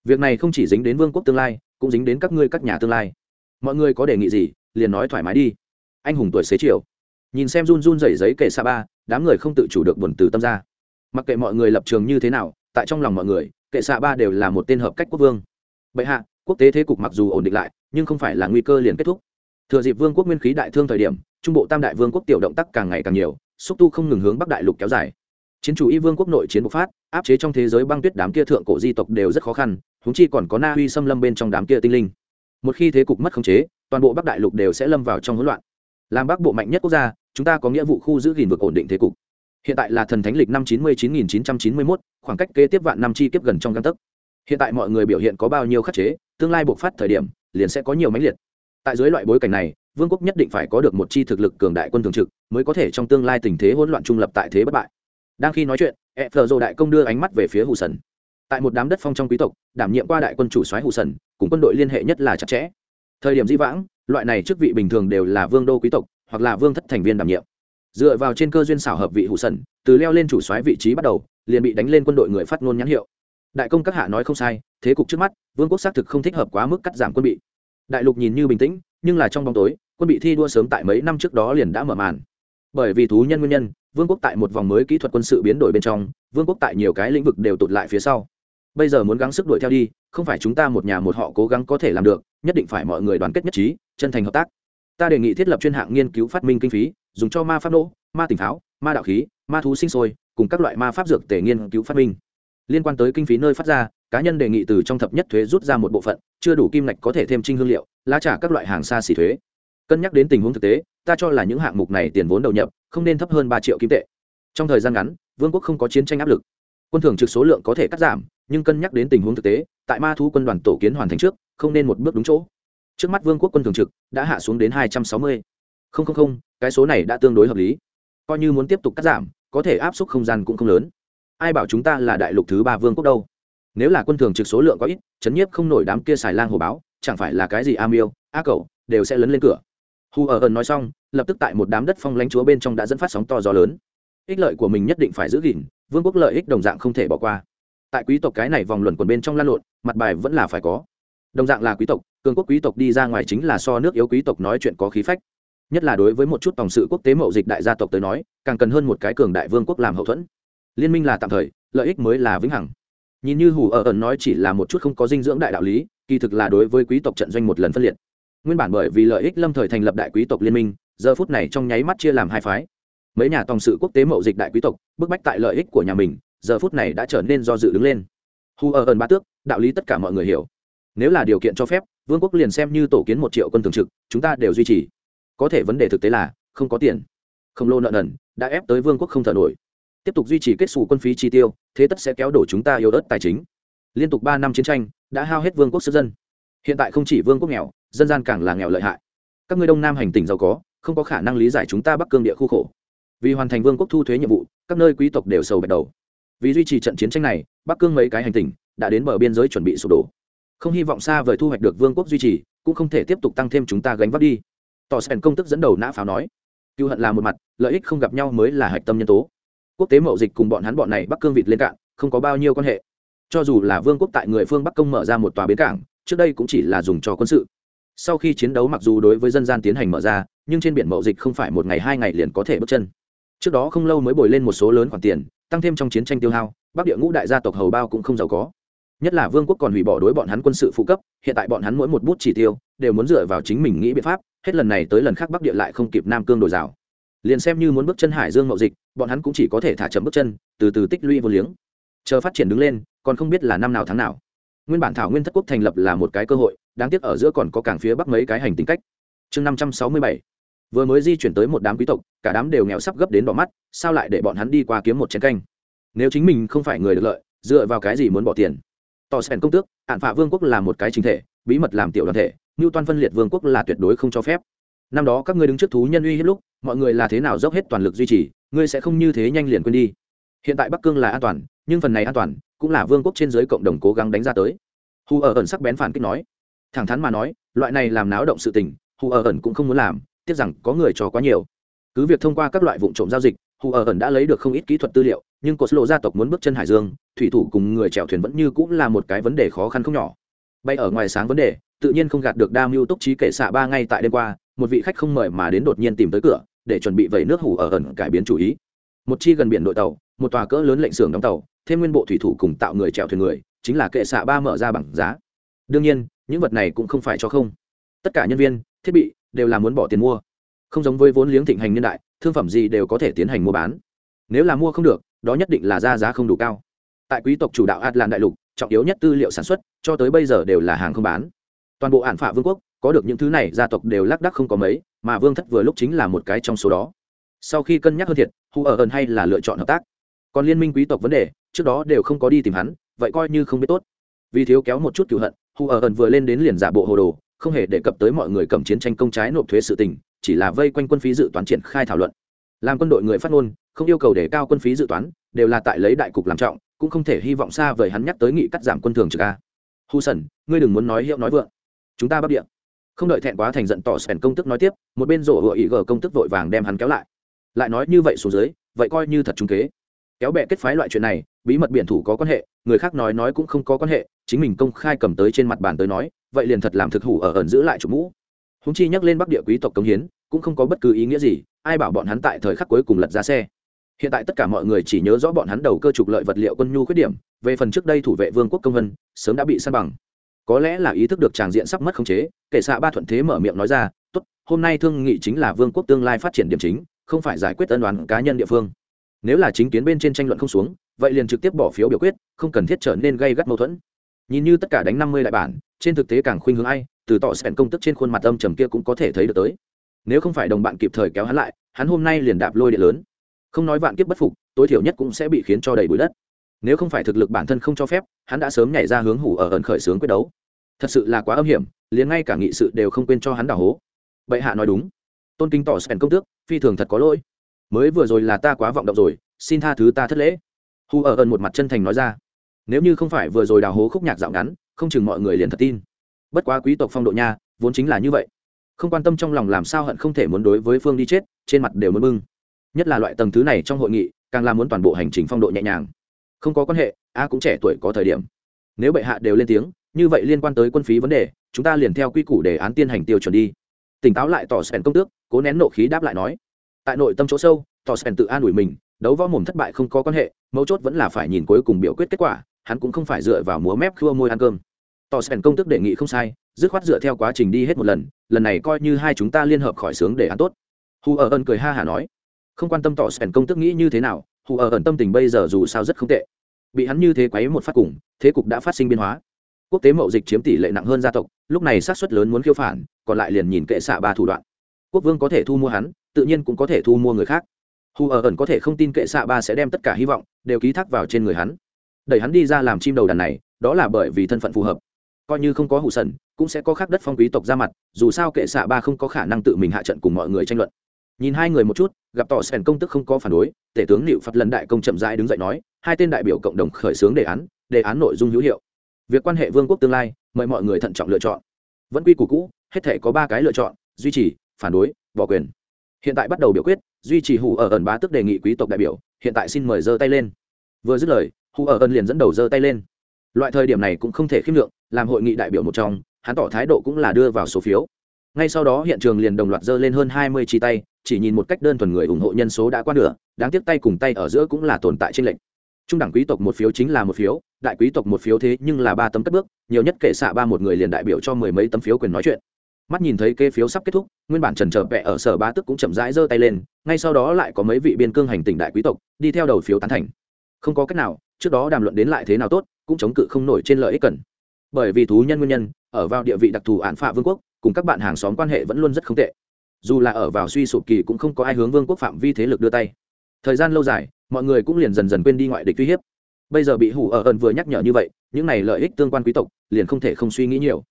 việc này không chỉ dính đến vương quốc tương lai, cũng dính đến các ngươi các nhà tương lai. Mọi người có đề nghị gì, liền nói thoải mái đi. Anh hùng tuổi xế chiều. Nhìn xem run run rẩy giấy kể xa ba, đám người không tự chủ được buồn từ tâm ra. Mặc kệ mọi người lập trường như thế nào, tại trong lòng mọi người, kệ xạ ba đều là một tên hợp cách quốc vương. Bệ hạ, quốc tế thế cục mặc dù ổn định lại, nhưng không phải là nguy cơ liền kết thúc. Thừa dịp vương quốc nguyên khí đại thương thời điểm, trung bộ tam đại vương quốc tiểu động tác càng ngày càng nhiều, xúc tu không ngừng hướng bắc đại lục kéo dài. Chiến chủ y vương quốc nội chiến bộc phát, áp chế trong thế giới băng tuyết đám kia thượng cổ di tộc đều rất khó khăn húng chi còn có na uy xâm lâm bên trong đám kia tinh linh. Một khi thế cục mất khống chế, toàn bộ bắc đại lục đều sẽ lâm vào trong hỗn loạn. Làm bắc bộ mạnh nhất quốc gia, chúng ta có nghĩa vụ khu giữ gìn vực ổn định thế cục. Hiện tại là thần thánh lịch năm chín mươi chín nghìn chín trăm chín mươi mốt, khoảng cách kế tiếp vạn năm chi tiếp gần trong găng tấc. Hiện tại mọi người biểu hiện có bao nhiêu khắc chế, tương lai bộc phát thời điểm, liền sẽ có nhiều mãnh liệt. Tại dưới loại bối cảnh này, vương quốc nhất định phải có được một chi thực lực cường đại quân thường trực, mới có thể trong tương lai tình thế hỗn loạn trung lập tại thế bất bại. Đang khi nói chuyện e phờ dô đại công đưa ánh mắt về phía hù sần tại một đám đất phong trong quý tộc, đảm nhiệm qua đại quân chủ soái hù sần, cùng quân đội liên hệ nhất là chặt chẽ. Thời điểm di vãng, loại này chức vị bình thường đều là vương đô quý tộc, hoặc là vương thất thành viên đảm nhiệm. Dựa vào trên cơ duyên xảo hợp vị hụ sần, từ leo lên chủ soái vị trí bắt đầu, liền bị đánh lên quân đội người phát ngôn nhãn hiệu. Đại công các hạ nói không sai, thế cục trước mắt, vương quốc xác thực không thích hợp quá mức cắt giảm quân bị. Đại lục nhìn như bình tĩnh, nhưng là trong bóng tối, quân bị thi đua sớm tại mấy năm trước đó liền đã mở màn. Bởi vì thú nhân nguyên nhân, vương quốc tại một vòng mới kỹ thuật quân sự biến đổi bên trong, vương quốc tại nhiều cái lĩnh vực đều tụt lại phía sau bây giờ muốn gắng sức đuổi theo đi, không phải chúng ta một nhà một họ cố gắng có thể làm được, nhất định phải mọi người đoàn kết nhất trí, chân thành hợp tác. Ta đề nghị thiết lập chuyên hạng nghiên cứu phát minh kinh phí, dùng cho ma pháp nỗ ma tỉnh pháo, ma đạo khí, ma thú sinh sôi, cùng các loại ma pháp dược tể nghiên cứu phát minh. Liên quan tới kinh phí nơi phát ra, cá nhân đề nghị từ trong thập nhất thuế rút ra một bộ phận, chưa đủ kim ngạch có thể thêm trinh hương liệu, lá trả các loại hàng xa xỉ thuế. Cân nhắc đến tình huống thực tế, ta cho là những hạng mục này tiền vốn đầu nhập, không nên thấp hơn ba triệu kim tệ. Trong thời gian ngắn, vương quốc không có chiến tranh áp lực quân thường trực số lượng có thể cắt giảm, nhưng cân nhắc đến tình huống thực tế, tại ma thú quân đoàn tổ kiến hoàn thành trước, không nên một bước đúng chỗ. Trước mắt vương quốc quân thường trực đã hạ xuống đến hai trăm sáu mươi. Không không không, cái số này đã tương đối hợp lý. Coi như muốn tiếp tục cắt giảm, có thể áp suất không gian cũng không lớn. Ai bảo chúng ta là đại lục thứ ba vương quốc đâu? Nếu là quân thường trực số lượng có ít chấn nhiếp không nổi đám kia xài lang hồ báo, chẳng phải là cái gì a miêu, a cậu đều sẽ lấn lên cửa. Hu ở ẩn nói xong, lập tức tại một đám đất phong lãnh chúa bên trong đã dẫn phát sóng to gió lớn ích lợi của mình nhất định phải giữ gìn, vương quốc lợi ích đồng dạng không thể bỏ qua. Tại quý tộc cái này vòng luẩn quần bên trong lan lộn, mặt bài vẫn là phải có. Đồng dạng là quý tộc, cường quốc quý tộc đi ra ngoài chính là so nước yếu quý tộc nói chuyện có khí phách. Nhất là đối với một chút tổng sự quốc tế mậu dịch đại gia tộc tới nói, càng cần hơn một cái cường đại vương quốc làm hậu thuẫn. Liên minh là tạm thời, lợi ích mới là vĩnh hằng. Nhìn như hù ở ẩn nói chỉ là một chút không có dinh dưỡng đại đạo lý, kỳ thực là đối với quý tộc trận doanh một lần phân liệt. Nguyên bản bởi vì lợi ích lâm thời thành lập đại quý tộc liên minh, giờ phút này trong nháy mắt chia làm hai phái mấy nhà tòng sự quốc tế mậu dịch đại quý tộc, bức bách tại lợi ích của nhà mình, giờ phút này đã trở nên do dự đứng lên. Hu ở ẩn ba tước, đạo lý tất cả mọi người hiểu. Nếu là điều kiện cho phép, vương quốc liền xem như tổ kiến một triệu quân thường trực, chúng ta đều duy trì. Có thể vấn đề thực tế là, không có tiền. Không lô nợ nần, đã ép tới vương quốc không thở nổi. Tiếp tục duy trì kết xù quân phí chi tiêu, thế tất sẽ kéo đổ chúng ta yếu ớt tài chính. Liên tục ba năm chiến tranh, đã hao hết vương quốc sức dân. Hiện tại không chỉ vương quốc nghèo, dân gian càng là nghèo lợi hại. Các ngươi đông nam hành tỉnh giàu có, không có khả năng lý giải chúng ta bắc cương địa khu khổ vì hoàn thành vương quốc thu thuế nhiệm vụ, các nơi quý tộc đều sầu bạch đầu. Vì duy trì trận chiến tranh này, bắc cương mấy cái hành tình đã đến bờ biên giới chuẩn bị sụp đổ. Không hy vọng xa vời thu hoạch được vương quốc duy trì, cũng không thể tiếp tục tăng thêm chúng ta gánh vác đi. Tỏ sẻn công tức dẫn đầu nã pháo nói cựu hận là một mặt, lợi ích không gặp nhau mới là hạch tâm nhân tố. Quốc tế mậu dịch cùng bọn hắn bọn này bắc cương vịt lên cạn, không có bao nhiêu quan hệ. Cho dù là vương quốc tại người phương bắc công mở ra một tòa bến cảng, trước đây cũng chỉ là dùng cho quân sự. Sau khi chiến đấu mặc dù đối với dân gian tiến hành mở ra, nhưng trên biển mậu dịch không phải một ngày hai ngày liền có thể bước chân trước đó không lâu mới bồi lên một số lớn khoản tiền, tăng thêm trong chiến tranh tiêu hao, bắc địa ngũ đại gia tộc hầu bao cũng không giàu có. Nhất là vương quốc còn hủy bỏ đối bọn hắn quân sự phụ cấp, hiện tại bọn hắn mỗi một bút chỉ tiêu đều muốn dựa vào chính mình nghĩ biện pháp, hết lần này tới lần khác bắc địa lại không kịp nam cương đổi rào. Liền xem như muốn bước chân hải dương mậu dịch, bọn hắn cũng chỉ có thể thả chậm bước chân, từ từ tích lũy vô liếng. Chờ phát triển đứng lên, còn không biết là năm nào tháng nào. Nguyên bản thảo nguyên thất quốc thành lập là một cái cơ hội, đáng tiếc ở giữa còn có cảng phía bắc mấy cái hành tính cách. Chương năm trăm sáu mươi bảy vừa mới di chuyển tới một đám quý tộc, cả đám đều nghèo sắp gấp đến bỏ mắt, sao lại để bọn hắn đi qua kiếm một chén canh? Nếu chính mình không phải người được lợi, dựa vào cái gì muốn bỏ tiền? Tỏ sẻn công tước hạn phạ vương quốc là một cái chính thể, bí mật làm tiểu đoàn thể như toan phân liệt vương quốc là tuyệt đối không cho phép. Năm đó các ngươi đứng trước thú nhân uy hiếp lúc, mọi người là thế nào dốc hết toàn lực duy trì, ngươi sẽ không như thế nhanh liền quên đi. Hiện tại bắc cương là an toàn, nhưng phần này an toàn cũng là vương quốc trên dưới cộng đồng cố gắng đánh ra tới. Hù ở ẩn sắc bén phản kích nói, thẳng thắn mà nói, loại này làm náo động sự tình hù ở ẩn cũng không muốn làm tiếc rằng có người cho quá nhiều. Cứ việc thông qua các loại vụ trộm giao dịch, hù ở ẩn đã lấy được không ít kỹ thuật tư liệu, nhưng cột lộ gia tộc muốn bước chân hải dương, thủy thủ cùng người chèo thuyền vẫn như cũng là một cái vấn đề khó khăn không nhỏ. Bay ở ngoài sáng vấn đề, tự nhiên không gạt được đa mưu túc trí kể xạ ba ngay tại đêm qua, một vị khách không mời mà đến đột nhiên tìm tới cửa, để chuẩn bị vẩy nước hủ ở ẩn cải biến chủ ý. Một chi gần biển đội tàu, một tòa cỡ lớn lệnh xưởng đóng tàu, thêm nguyên bộ thủy thủ cùng tạo người chèo thuyền người, chính là kệ xạ ba mở ra bằng giá. Đương nhiên, những vật này cũng không phải cho không. Tất cả nhân viên, thiết bị đều là muốn bỏ tiền mua. Không giống với vốn liếng thịnh hành niên đại, thương phẩm gì đều có thể tiến hành mua bán. Nếu là mua không được, đó nhất định là ra giá không đủ cao. Tại quý tộc chủ đạo atlan đại lục, trọng yếu nhất tư liệu sản xuất, cho tới bây giờ đều là hàng không bán. Toàn bộ ản phả vương quốc, có được những thứ này, gia tộc đều lác đắc không có mấy, mà vương thất vừa lúc chính là một cái trong số đó. Sau khi cân nhắc hơn thiệt, hu ở ơn hay là lựa chọn hợp tác. Còn liên minh quý tộc vấn đề, trước đó đều không có đi tìm hắn, vậy coi như không biết tốt. Vì thiếu kéo một chút cựu hận, hu ở ẩn vừa lên đến liền giả bộ hồ đồ không hề đề cập tới mọi người cầm chiến tranh công trái nộp thuế sự tình, chỉ là vây quanh quân phí dự toán triển khai thảo luận. Làm quân đội người phát ngôn, không yêu cầu để cao quân phí dự toán, đều là tại lấy đại cục làm trọng, cũng không thể hy vọng xa vời hắn nhắc tới nghị cắt giảm quân thường trực a. Hu sần ngươi đừng muốn nói hiệu nói vượng. Chúng ta bắc địa. Không đợi thẹn quá thành giận tỏ sèn công tức nói tiếp, một bên rổ hựa ý gờ công tức vội vàng đem hắn kéo lại. Lại nói như vậy xuống dưới, vậy coi như thật trung kế. Kéo bè kết phái loại chuyện này, bí mật biển thủ có quan hệ, người khác nói nói cũng không có quan hệ, chính mình công khai cầm tới trên mặt bàn tới nói vậy liền thật làm thực hủ ở ẩn giữ lại chủ mũ. Húng chi nhắc lên bắc địa quý tộc cống hiến, cũng không có bất cứ ý nghĩa gì, ai bảo bọn hắn tại thời khắc cuối cùng lật ra xe. Hiện tại tất cả mọi người chỉ nhớ rõ bọn hắn đầu cơ trục lợi vật liệu quân nhu khuyết điểm, về phần trước đây thủ vệ vương quốc công vân, sớm đã bị săn bằng. Có lẽ là ý thức được tràng diện sắp mất khống chế, kể xạ ba thuận thế mở miệng nói ra, tốt, hôm nay thương nghị chính là vương quốc tương lai phát triển điểm chính, không phải giải quyết ân đoàn cá nhân địa phương. Nếu là chính kiến bên trên tranh luận không xuống, vậy liền trực tiếp bỏ phiếu biểu quyết, không cần thiết trở nên gây gắt mâu thuẫn nhìn như tất cả đánh năm mươi đại bản, trên thực tế càng khuynh hướng ai, từ tỏ sẹn công tức trên khuôn mặt âm trầm kia cũng có thể thấy được tới. Nếu không phải đồng bạn kịp thời kéo hắn lại, hắn hôm nay liền đạp lôi địa lớn. Không nói vạn kiếp bất phục, tối thiểu nhất cũng sẽ bị khiến cho đầy bụi đất. Nếu không phải thực lực bản thân không cho phép, hắn đã sớm nhảy ra hướng hủ ở ẩn khởi xướng quyết đấu. Thật sự là quá âm hiểm, liền ngay cả nghị sự đều không quên cho hắn đảo hố. Bệ hạ nói đúng. Tôn kính tỏ sẹn công tước, phi thường thật có lỗi. Mới vừa rồi là ta quá vọng động rồi, xin tha thứ ta thất lễ. Hù ở ẩn một mặt chân thành nói ra nếu như không phải vừa rồi đào hố khúc nhạc dạo ngắn, không chừng mọi người liền thật tin. Bất quá quý tộc phong độ nha, vốn chính là như vậy. Không quan tâm trong lòng làm sao hận không thể muốn đối với phương đi chết, trên mặt đều muốn bưng. Nhất là loại tầng thứ này trong hội nghị, càng là muốn toàn bộ hành trình phong độ nhẹ nhàng. Không có quan hệ, a cũng trẻ tuổi có thời điểm. Nếu bệ hạ đều lên tiếng, như vậy liên quan tới quân phí vấn đề, chúng ta liền theo quy củ đề án tiên hành tiêu chuẩn đi. Tỉnh táo lại tỏ sèn công tước, cố nén nộ khí đáp lại nói. Tại nội tâm chỗ sâu, tỏ sèn tự an ủi mình, đấu võ mồm thất bại không có quan hệ, mấu chốt vẫn là phải nhìn cuối cùng biểu quyết kết quả hắn cũng không phải dựa vào múa mép khua môi ăn cơm. Tỏ sèn công tức đề nghị không sai, dứt khoát dựa theo quá trình đi hết một lần lần này coi như hai chúng ta liên hợp khỏi sướng để ăn tốt. Hù ở ẩn cười ha hả nói, không quan tâm tỏ sèn công tức nghĩ như thế nào hù ở ẩn tâm tình bây giờ dù sao rất không tệ. Bị hắn như thế quấy một phát cùng, thế cục đã phát sinh biến hóa. Quốc tế mậu dịch chiếm tỷ lệ nặng hơn gia tộc, lúc này sát xuất lớn muốn khiêu phản, còn lại liền nhìn kệ xạ ba thủ đoạn. Quốc vương có thể thu mua hắn, tự nhiên cũng có thể thu mua người khác. Hù ở ẩn có thể không tin kệ xạ ba sẽ đem tất cả hy vọng, đều ký thác vào trên người hắn đẩy hắn đi ra làm chim đầu đàn này, đó là bởi vì thân phận phù hợp. Coi như không có hụ sần, cũng sẽ có khác đất phong quý tộc ra mặt, dù sao kệ xạ ba không có khả năng tự mình hạ trận cùng mọi người tranh luận. Nhìn hai người một chút, gặp tỏ sèn công tức không có phản đối, tể tướng liệu phật lần đại công chậm rãi đứng dậy nói, hai tên đại biểu cộng đồng khởi xướng đề án đề án nội dung hữu hiệu. Việc quan hệ vương quốc tương lai, mời mọi người thận trọng lựa chọn. Vẫn quy củ cũ, hết thể có ba cái lựa chọn, duy trì, phản đối, bỏ quyền. Hiện tại bắt đầu biểu quyết, duy trì hủ ở ẩn bá tức đề nghị quý tộc đại biểu, hiện tại xin mời giơ tay lên. Vừa dứt lời hủ ở ơn liền dẫn đầu giơ tay lên. Loại thời điểm này cũng không thể khiêm lượng, làm hội nghị đại biểu một trong, hắn tỏ thái độ cũng là đưa vào số phiếu. Ngay sau đó hiện trường liền đồng loạt dơ lên hơn hai mươi chi tay, chỉ nhìn một cách đơn thuần người ủng hộ nhân số đã qua nửa, đáng tiếc tay cùng tay ở giữa cũng là tồn tại trên lệnh trung đẳng quý tộc một phiếu chính là một phiếu, đại quý tộc một phiếu thế nhưng là ba tấm cất bước, nhiều nhất kể xạ ba một người liền đại biểu cho mười mấy tấm phiếu quyền nói chuyện. Mắt nhìn thấy kê phiếu sắp kết thúc, nguyên bản trần trở vẹ ở sở ba tức cũng chậm rãi giơ tay lên, ngay sau đó lại có mấy vị biên cương hành tỉnh đại quý tộc, đi theo đầu phiếu tán thành. Không có cách nào trước đó đàm luận đến lại thế nào tốt, cũng chống cự không nổi trên lợi ích cần. Bởi vì thú nhân nguyên nhân, ở vào địa vị đặc thù án phạ vương quốc, cùng các bạn hàng xóm quan hệ vẫn luôn rất không tệ. Dù là ở vào suy sụp kỳ cũng không có ai hướng vương quốc phạm vi thế lực đưa tay. Thời gian lâu dài, mọi người cũng liền dần dần quên đi ngoại địch uy hiếp. Bây giờ bị hủ ở ẩn vừa nhắc nhở như vậy, những này lợi ích tương quan quý tộc, liền không thể không suy nghĩ nhiều.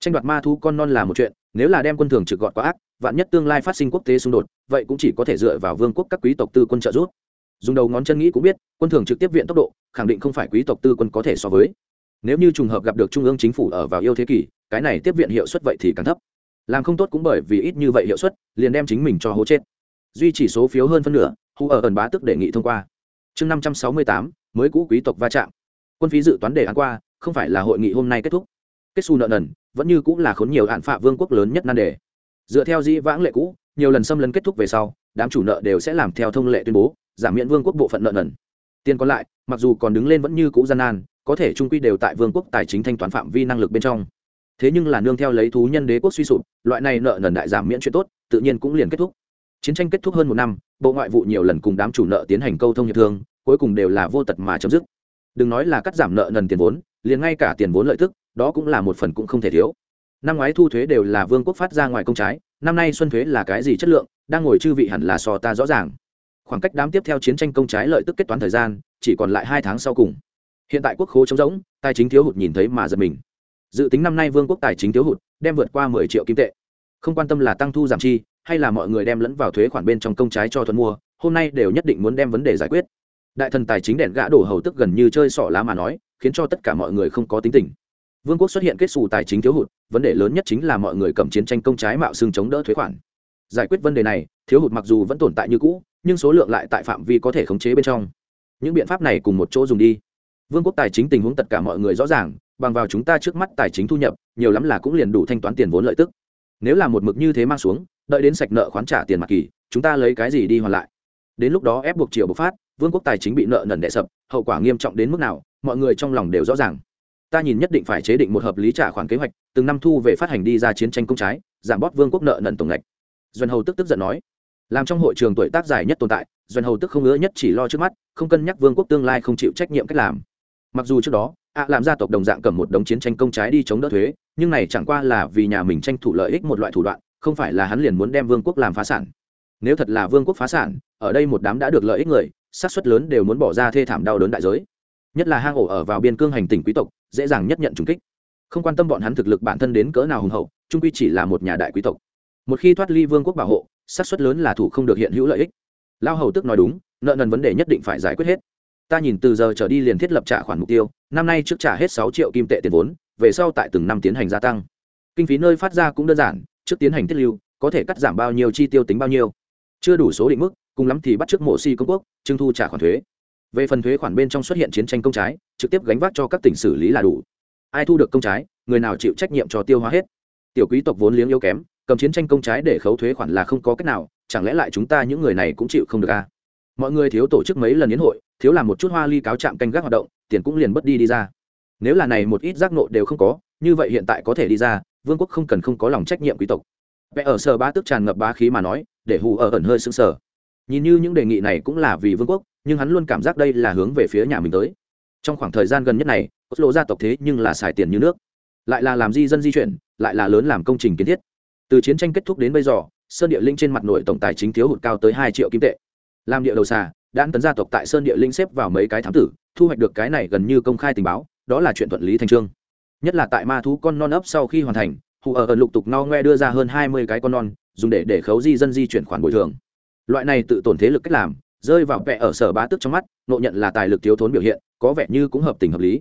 Tranh đoạt ma thu con non là một chuyện, nếu là đem quân thường trực gọt quá ác, vạn nhất tương lai phát sinh quốc tế xung đột, vậy cũng chỉ có thể dựa vào vương quốc các quý tộc tư quân trợ giúp dùng đầu ngón chân nghĩ cũng biết, quân thường trực tiếp viện tốc độ, khẳng định không phải quý tộc tư quân có thể so với. Nếu như trùng hợp gặp được trung ương chính phủ ở vào yêu thế kỷ, cái này tiếp viện hiệu suất vậy thì càng thấp. Làm không tốt cũng bởi vì ít như vậy hiệu suất, liền đem chính mình cho hố chết. Duy chỉ số phiếu hơn phân nửa hù ở ẩn bá tức đề nghị thông qua. Chương năm trăm sáu mươi tám, mới cũ quý tộc va chạm. Quân phí dự toán đề án qua, không phải là hội nghị hôm nay kết thúc. Kết xu nợ nần, vẫn như cũng là khốn nhiều hạn phạ vương quốc lớn nhất nan đề. Dựa theo dĩ vãng lệ cũ, nhiều lần xâm lấn kết thúc về sau, đám chủ nợ đều sẽ làm theo thông lệ tuyên bố giảm miễn vương quốc bộ phận nợ nần. Tiền còn lại, mặc dù còn đứng lên vẫn như cũ gian nan, có thể trung quy đều tại vương quốc tài chính thanh toán phạm vi năng lực bên trong. Thế nhưng là nương theo lấy thú nhân đế quốc suy sụp, loại này nợ nần đại giảm miễn chuyện tốt, tự nhiên cũng liền kết thúc. Chiến tranh kết thúc hơn một năm, bộ ngoại vụ nhiều lần cùng đám chủ nợ tiến hành câu thông hiệp thương, cuối cùng đều là vô tật mà chấm dứt. Đừng nói là cắt giảm nợ nần tiền vốn, liền ngay cả tiền vốn lợi tức, đó cũng là một phần cũng không thể thiếu. Năm ngoái thu thuế đều là vương quốc phát ra ngoài công trái, năm nay xuân thuế là cái gì chất lượng, đang ngồi chư vị hẳn là so ta rõ ràng khoảng cách đám tiếp theo chiến tranh công trái lợi tức kết toán thời gian, chỉ còn lại hai tháng sau cùng. Hiện tại quốc khố trống rỗng, tài chính thiếu hụt nhìn thấy mà giật mình. Dự tính năm nay vương quốc tài chính thiếu hụt, đem vượt qua mười triệu kim tệ. Không quan tâm là tăng thu giảm chi, hay là mọi người đem lẫn vào thuế khoản bên trong công trái cho thuận mua, hôm nay đều nhất định muốn đem vấn đề giải quyết. Đại thần tài chính đèn gã đổ hầu tức gần như chơi sỏ lá mà nói, khiến cho tất cả mọi người không có tính tình. Vương quốc xuất hiện kết xù tài chính thiếu hụt, vấn đề lớn nhất chính là mọi người cầm chiến tranh công trái mạo xương chống đỡ thuế khoản. Giải quyết vấn đề này, thiếu hụt mặc dù vẫn tồn tại như cũ nhưng số lượng lại tại phạm vi có thể khống chế bên trong. Những biện pháp này cùng một chỗ dùng đi. Vương quốc tài chính tình huống tất cả mọi người rõ ràng, bằng vào chúng ta trước mắt tài chính thu nhập, nhiều lắm là cũng liền đủ thanh toán tiền vốn lợi tức. Nếu là một mực như thế mang xuống, đợi đến sạch nợ khoán trả tiền mặt kỳ, chúng ta lấy cái gì đi hoàn lại? Đến lúc đó ép buộc triệu bộc phát, vương quốc tài chính bị nợ nần đẻ sập, hậu quả nghiêm trọng đến mức nào, mọi người trong lòng đều rõ ràng. Ta nhìn nhất định phải chế định một hợp lý trả khoản kế hoạch, từng năm thu về phát hành đi ra chiến tranh công trái, giảm bóp vương quốc nợ nần tổng ngạch. Doanh hầu tức tức giận nói làm trong hội trường tuổi tác dài nhất tồn tại doanh hầu tức không ngứa nhất chỉ lo trước mắt, không cân nhắc vương quốc tương lai không chịu trách nhiệm cách làm. Mặc dù trước đó, ạ làm gia tộc đồng dạng cầm một đống chiến tranh công trái đi chống đỡ thuế, nhưng này chẳng qua là vì nhà mình tranh thủ lợi ích một loại thủ đoạn, không phải là hắn liền muốn đem vương quốc làm phá sản. Nếu thật là vương quốc phá sản, ở đây một đám đã được lợi ích người sát suất lớn đều muốn bỏ ra thê thảm đau đớn đại giới. Nhất là hang ổ ở vào biên cương hành tỉnh quý tộc, dễ dàng nhất nhận trùng kích. Không quan tâm bọn hắn thực lực bản thân đến cỡ nào hùng hậu trung quy chỉ là một nhà đại quý tộc. Một khi thoát ly vương quốc bảo hộ Xác suất lớn là thủ không được hiện hữu lợi ích. Lao hầu tức nói đúng, nợ nần vấn đề nhất định phải giải quyết hết. Ta nhìn từ giờ trở đi liền thiết lập trả khoản mục tiêu, năm nay trước trả hết sáu triệu kim tệ tiền vốn, về sau tại từng năm tiến hành gia tăng. Kinh phí nơi phát ra cũng đơn giản, trước tiến hành tiết lưu, có thể cắt giảm bao nhiêu chi tiêu tính bao nhiêu. Chưa đủ số định mức, cùng lắm thì bắt trước mộ si công quốc, trưng thu trả khoản thuế. Về phần thuế khoản bên trong xuất hiện chiến tranh công trái, trực tiếp gánh vác cho các tỉnh xử lý là đủ. Ai thu được công trái, người nào chịu trách nhiệm cho tiêu hóa hết. Tiểu quý tộc vốn liếng yếu kém cầm chiến tranh công trái để khấu thuế khoản là không có cách nào, chẳng lẽ lại chúng ta những người này cũng chịu không được à? mọi người thiếu tổ chức mấy lần yến hội, thiếu làm một chút hoa ly cáo chạm canh gác hoạt động, tiền cũng liền mất đi đi ra. Nếu là này một ít giác nộ đều không có, như vậy hiện tại có thể đi ra, vương quốc không cần không có lòng trách nhiệm quý tộc. Vẽ ở sở ba tức tràn ngập bá khí mà nói, để hù ở ẩn hơi sững sờ. Nhìn như những đề nghị này cũng là vì vương quốc, nhưng hắn luôn cảm giác đây là hướng về phía nhà mình tới. Trong khoảng thời gian gần nhất này có lộ gia tộc thế nhưng là xài tiền như nước. Lại là làm di dân di chuyển, lại là lớn làm công trình kiến thiết từ chiến tranh kết thúc đến bây giờ, sơn địa linh trên mặt nội tổng tài chính thiếu hụt cao tới hai triệu kim tệ. Làm địa đầu xà đan tấn gia tộc tại sơn địa linh xếp vào mấy cái thám tử, thu hoạch được cái này gần như công khai tình báo, đó là chuyện thuận lý thành trương. Nhất là tại ma thú con non ấp sau khi hoàn thành, hù ở ẩn lục tục no ngoe đưa ra hơn hai mươi cái con non, dùng để để khấu di dân di chuyển khoản bồi thường. Loại này tự tổn thế lực cách làm, rơi vào vẽ ở sở bá tức trong mắt, nộ nhận là tài lực thiếu thốn biểu hiện, có vẻ như cũng hợp tình hợp lý.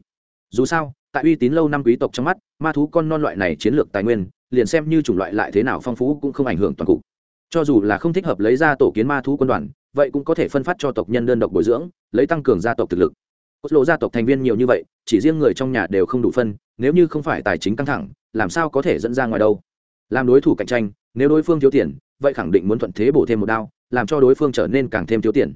Dù sao, tại uy tín lâu năm quý tộc trong mắt, ma thú con non loại này chiến lược tài nguyên liền xem như chủng loại lại thế nào phong phú cũng không ảnh hưởng toàn cục. Cho dù là không thích hợp lấy ra tổ kiến ma thú quân đoàn, vậy cũng có thể phân phát cho tộc nhân đơn độc bồi dưỡng, lấy tăng cường gia tộc thực lực. Cốt lộ gia tộc thành viên nhiều như vậy, chỉ riêng người trong nhà đều không đủ phân, nếu như không phải tài chính căng thẳng, làm sao có thể dẫn ra ngoài đâu? Làm đối thủ cạnh tranh, nếu đối phương thiếu tiền, vậy khẳng định muốn thuận thế bổ thêm một đao, làm cho đối phương trở nên càng thêm thiếu tiền.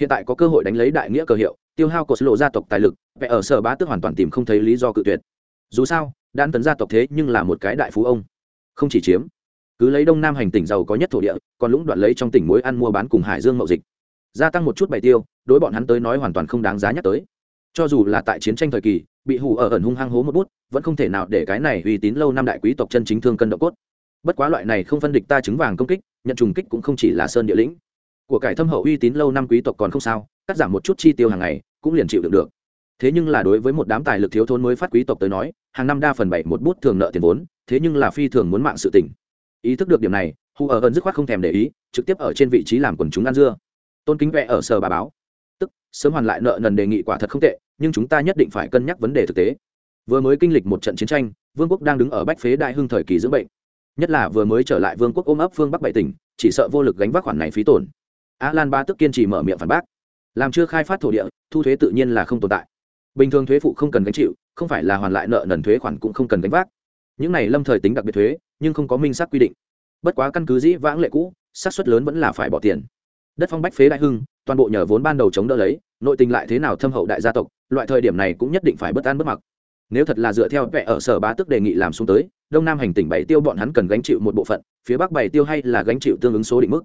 Hiện tại có cơ hội đánh lấy đại nghĩa cờ hiệu, tiêu hao cột lộ gia tộc tài lực vẽ ở sở bá tước hoàn toàn tìm không thấy lý do cự tuyệt. Dù sao đan tấn gia tộc thế nhưng là một cái đại phú ông. Không chỉ chiếm, cứ lấy đông nam hành tỉnh giàu có nhất thổ địa, còn lũng đoạn lấy trong tỉnh mối ăn mua bán cùng hải dương mậu dịch. Gia tăng một chút bài tiêu, đối bọn hắn tới nói hoàn toàn không đáng giá nhắc tới. Cho dù là tại chiến tranh thời kỳ, bị hù ở ẩn hung hăng hố một bút, vẫn không thể nào để cái này uy tín lâu năm đại quý tộc chân chính thương cân độ cốt. Bất quá loại này không phân địch ta trứng vàng công kích, nhận trùng kích cũng không chỉ là sơn địa lĩnh. Của cải thâm hậu uy tín lâu năm quý tộc còn không sao, cắt giảm một chút chi tiêu hàng ngày, cũng liền chịu được được thế nhưng là đối với một đám tài lực thiếu thốn mới phát quý tộc tới nói, hàng năm đa phần bảy một bút thường nợ tiền vốn, thế nhưng là phi thường muốn mạng sự tỉnh ý thức được điểm này hù ở ơn dứt khoát không thèm để ý, trực tiếp ở trên vị trí làm quần chúng ăn dưa. Tôn kính vẽ ở sở bà báo. Tức, sớm hoàn lại nợ nần đề nghị quả thật không tệ, nhưng chúng ta nhất định phải cân nhắc vấn đề thực tế. Vừa mới kinh lịch một trận chiến tranh, vương quốc đang đứng ở bách phế đại hưng thời kỳ dưỡng bệnh. Nhất là vừa mới trở lại vương quốc ôm ấp phương bắc bảy tỉnh, chỉ sợ vô lực gánh vác khoản này phí tổn. A lan ba tức kiên trì mở miệng phản bác. Làm chưa khai phát thổ địa, thu thuế tự nhiên là không tồn tại bình thường thuế phụ không cần gánh chịu, không phải là hoàn lại nợ nần thuế khoản cũng không cần gánh vác. Những này lâm thời tính đặc biệt thuế, nhưng không có minh xác quy định. Bất quá căn cứ dĩ vãng lệ cũ, xác suất lớn vẫn là phải bỏ tiền. Đất phong bách phế đại hưng, toàn bộ nhờ vốn ban đầu chống đỡ lấy, nội tình lại thế nào thâm hậu đại gia tộc, loại thời điểm này cũng nhất định phải bất an bất mặc. Nếu thật là dựa theo vẻ ở sở bá tức đề nghị làm xuống tới, đông nam hành tỉnh bảy tiêu bọn hắn cần gánh chịu một bộ phận, phía bắc bảy tiêu hay là gánh chịu tương ứng số định mức.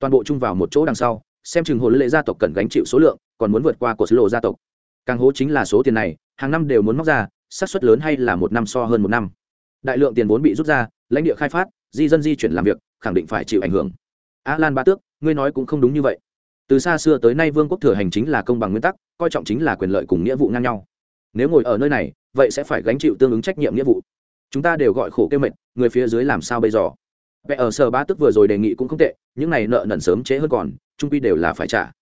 Toàn bộ chung vào một chỗ đằng sau, xem chừng hồ lệ gia tộc cần gánh chịu số lượng, còn muốn vượt qua của sứ lộ gia tộc càng hố chính là số tiền này, hàng năm đều muốn móc ra, xác suất lớn hay là một năm so hơn một năm. Đại lượng tiền vốn bị rút ra, lãnh địa khai phát, di dân di chuyển làm việc, khẳng định phải chịu ảnh hưởng. A lan ba tước, ngươi nói cũng không đúng như vậy. Từ xa xưa tới nay vương quốc thừa hành chính là công bằng nguyên tắc, coi trọng chính là quyền lợi cùng nghĩa vụ ngang nhau. Nếu ngồi ở nơi này, vậy sẽ phải gánh chịu tương ứng trách nhiệm nghĩa vụ. Chúng ta đều gọi khổ kêu mệnh người phía dưới làm sao bây giờ? Vẽ ở sở ba tức vừa rồi đề nghị cũng không tệ, những này nợ nần sớm chế hơn còn trung quy đều là phải trả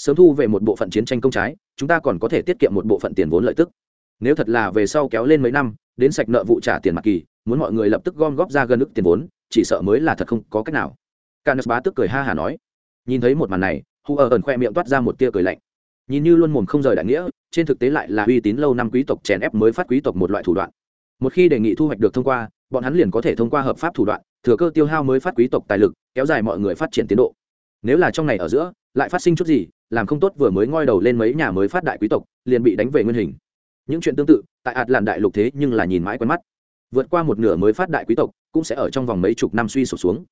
sớm thu về một bộ phận chiến tranh công trái, chúng ta còn có thể tiết kiệm một bộ phận tiền vốn lợi tức. Nếu thật là về sau kéo lên mấy năm, đến sạch nợ vụ trả tiền mặt kỳ, muốn mọi người lập tức gom góp ra gần ức tiền vốn, chỉ sợ mới là thật không có cách nào. Canis bá tức cười ha hà nói. Nhìn thấy một màn này, hu ở ẩn khoe miệng toát ra một tia cười lạnh. Nhìn như luôn mồm không rời đại nghĩa, trên thực tế lại là uy tín lâu năm quý tộc chèn ép mới phát quý tộc một loại thủ đoạn. Một khi đề nghị thu hoạch được thông qua, bọn hắn liền có thể thông qua hợp pháp thủ đoạn, thừa cơ tiêu hao mới phát quý tộc tài lực, kéo dài mọi người phát triển tiến độ. Nếu là trong này ở giữa, lại phát sinh chút gì làm không tốt vừa mới ngoi đầu lên mấy nhà mới phát đại quý tộc, liền bị đánh về nguyên hình. Những chuyện tương tự, tại ạt làn đại lục thế nhưng là nhìn mãi quen mắt. Vượt qua một nửa mới phát đại quý tộc, cũng sẽ ở trong vòng mấy chục năm suy sụp xuống.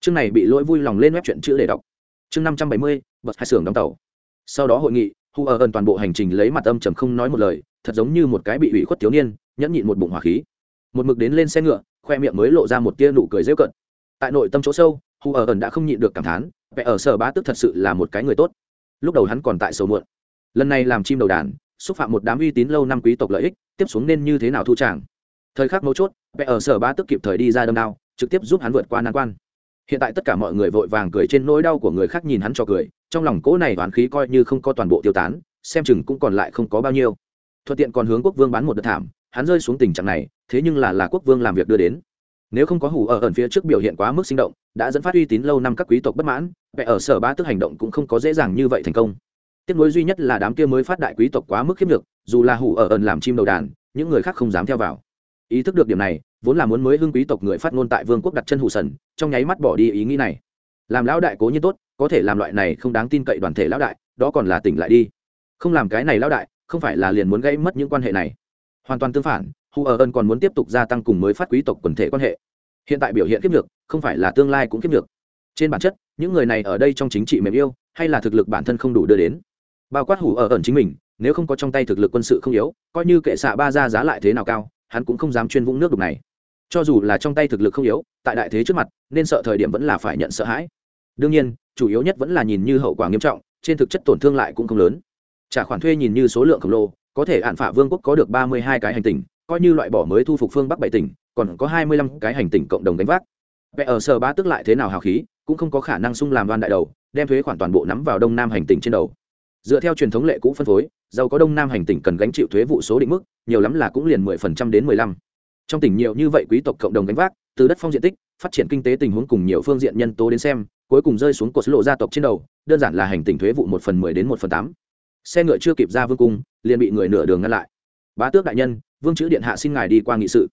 Chương này bị lỗi vui lòng lên web chuyện chữ để đọc. Chương năm trăm bảy mươi, bật hai xưởng đóng tàu. Sau đó hội nghị, hu ở ẩn toàn bộ hành trình lấy mặt âm trầm không nói một lời, thật giống như một cái bị ủy khuất thiếu niên, nhẫn nhịn một bụng hỏa khí. Một mực đến lên xe ngựa, khoe miệng mới lộ ra một tia nụ cười rêu cận tại nội tâm chỗ sâu, hu ở ẩn đã không nhịn được cảm thán, vẻ ở sở bá tức thật sự là một cái người tốt lúc đầu hắn còn tại sầu muộn. Lần này làm chim đầu đàn, xúc phạm một đám uy tín lâu năm quý tộc lợi ích, tiếp xuống nên như thế nào thu tràng? Thời khắc mấu chốt, vẽ ở sở ba tức kịp thời đi ra đâm đao, trực tiếp giúp hắn vượt qua nan quan. Hiện tại tất cả mọi người vội vàng cười trên nỗi đau của người khác nhìn hắn cho cười, trong lòng cỗ này oán khí coi như không có toàn bộ tiêu tán, xem chừng cũng còn lại không có bao nhiêu. Thuận tiện còn hướng quốc vương bán một đợt thảm, hắn rơi xuống tình trạng này, thế nhưng là là quốc vương làm việc đưa đến. Nếu không có hủ ở ẩn phía trước biểu hiện quá mức sinh động đã dẫn phát uy tín lâu năm các quý tộc bất mãn, vẻ ở sở ba tức hành động cũng không có dễ dàng như vậy thành công. Tiếc nối duy nhất là đám kia mới phát đại quý tộc quá mức khiếp được dù là hủ ở ẩn làm chim đầu đàn, những người khác không dám theo vào. Ý thức được điểm này, vốn là muốn mới hưng quý tộc người phát ngôn tại vương quốc đặt chân hủ sần, trong nháy mắt bỏ đi ý nghĩ này. Làm lão đại cố nhiên tốt, có thể làm loại này không đáng tin cậy đoàn thể lão đại, đó còn là tỉnh lại đi. Không làm cái này lão đại, không phải là liền muốn gây mất những quan hệ này. Hoàn toàn tương phản, hủ ở ân còn muốn tiếp tục gia tăng cùng mới phát quý tộc quần thể quan hệ hiện tại biểu hiện kiếp được không phải là tương lai cũng kiếp được trên bản chất, những người này ở đây trong chính trị mềm yêu, hay là thực lực bản thân không đủ đưa đến. Bao quát hủ ở ẩn chính mình, nếu không có trong tay thực lực quân sự không yếu, coi như kệ xạ ba ra giá lại thế nào cao, hắn cũng không dám chuyên vũng nước đục này. Cho dù là trong tay thực lực không yếu, tại đại thế trước mặt, nên sợ thời điểm vẫn là phải nhận sợ hãi. Đương nhiên, chủ yếu nhất vẫn là nhìn như hậu quả nghiêm trọng, trên thực chất tổn thương lại cũng không lớn. Trả khoản thuê nhìn như số lượng khổng lồ, có thể hạn phả vương quốc có được ba mươi hai cái hành tinh coi như loại bỏ mới thu phục phương bắc bảy tỉnh còn có hai mươi lăm cái hành tinh cộng đồng đánh vác. Vẽ ở sở ba tức lại thế nào hào khí, cũng không có khả năng sung làm đoan đại đầu, đem thuế khoản toàn bộ nắm vào đông nam hành tinh trên đầu. Dựa theo truyền thống lệ cũ phân phối, giàu có đông nam hành tinh cần gánh chịu thuế vụ số định mức, nhiều lắm là cũng liền mười phần trăm đến mười lăm. Trong tỉnh nhiều như vậy quý tộc cộng đồng gánh vác, từ đất phong diện tích, phát triển kinh tế tình huống cùng nhiều phương diện nhân tố đến xem, cuối cùng rơi xuống cột lộ gia tộc trên đầu, đơn giản là hành tinh thuế vụ một phần mười đến một phần tám. Xe ngựa chưa kịp ra vương cung, liền bị người nửa đường ngăn lại. Bá tước đại nhân, vương chữ điện hạ xin ngài đi qua nghị sự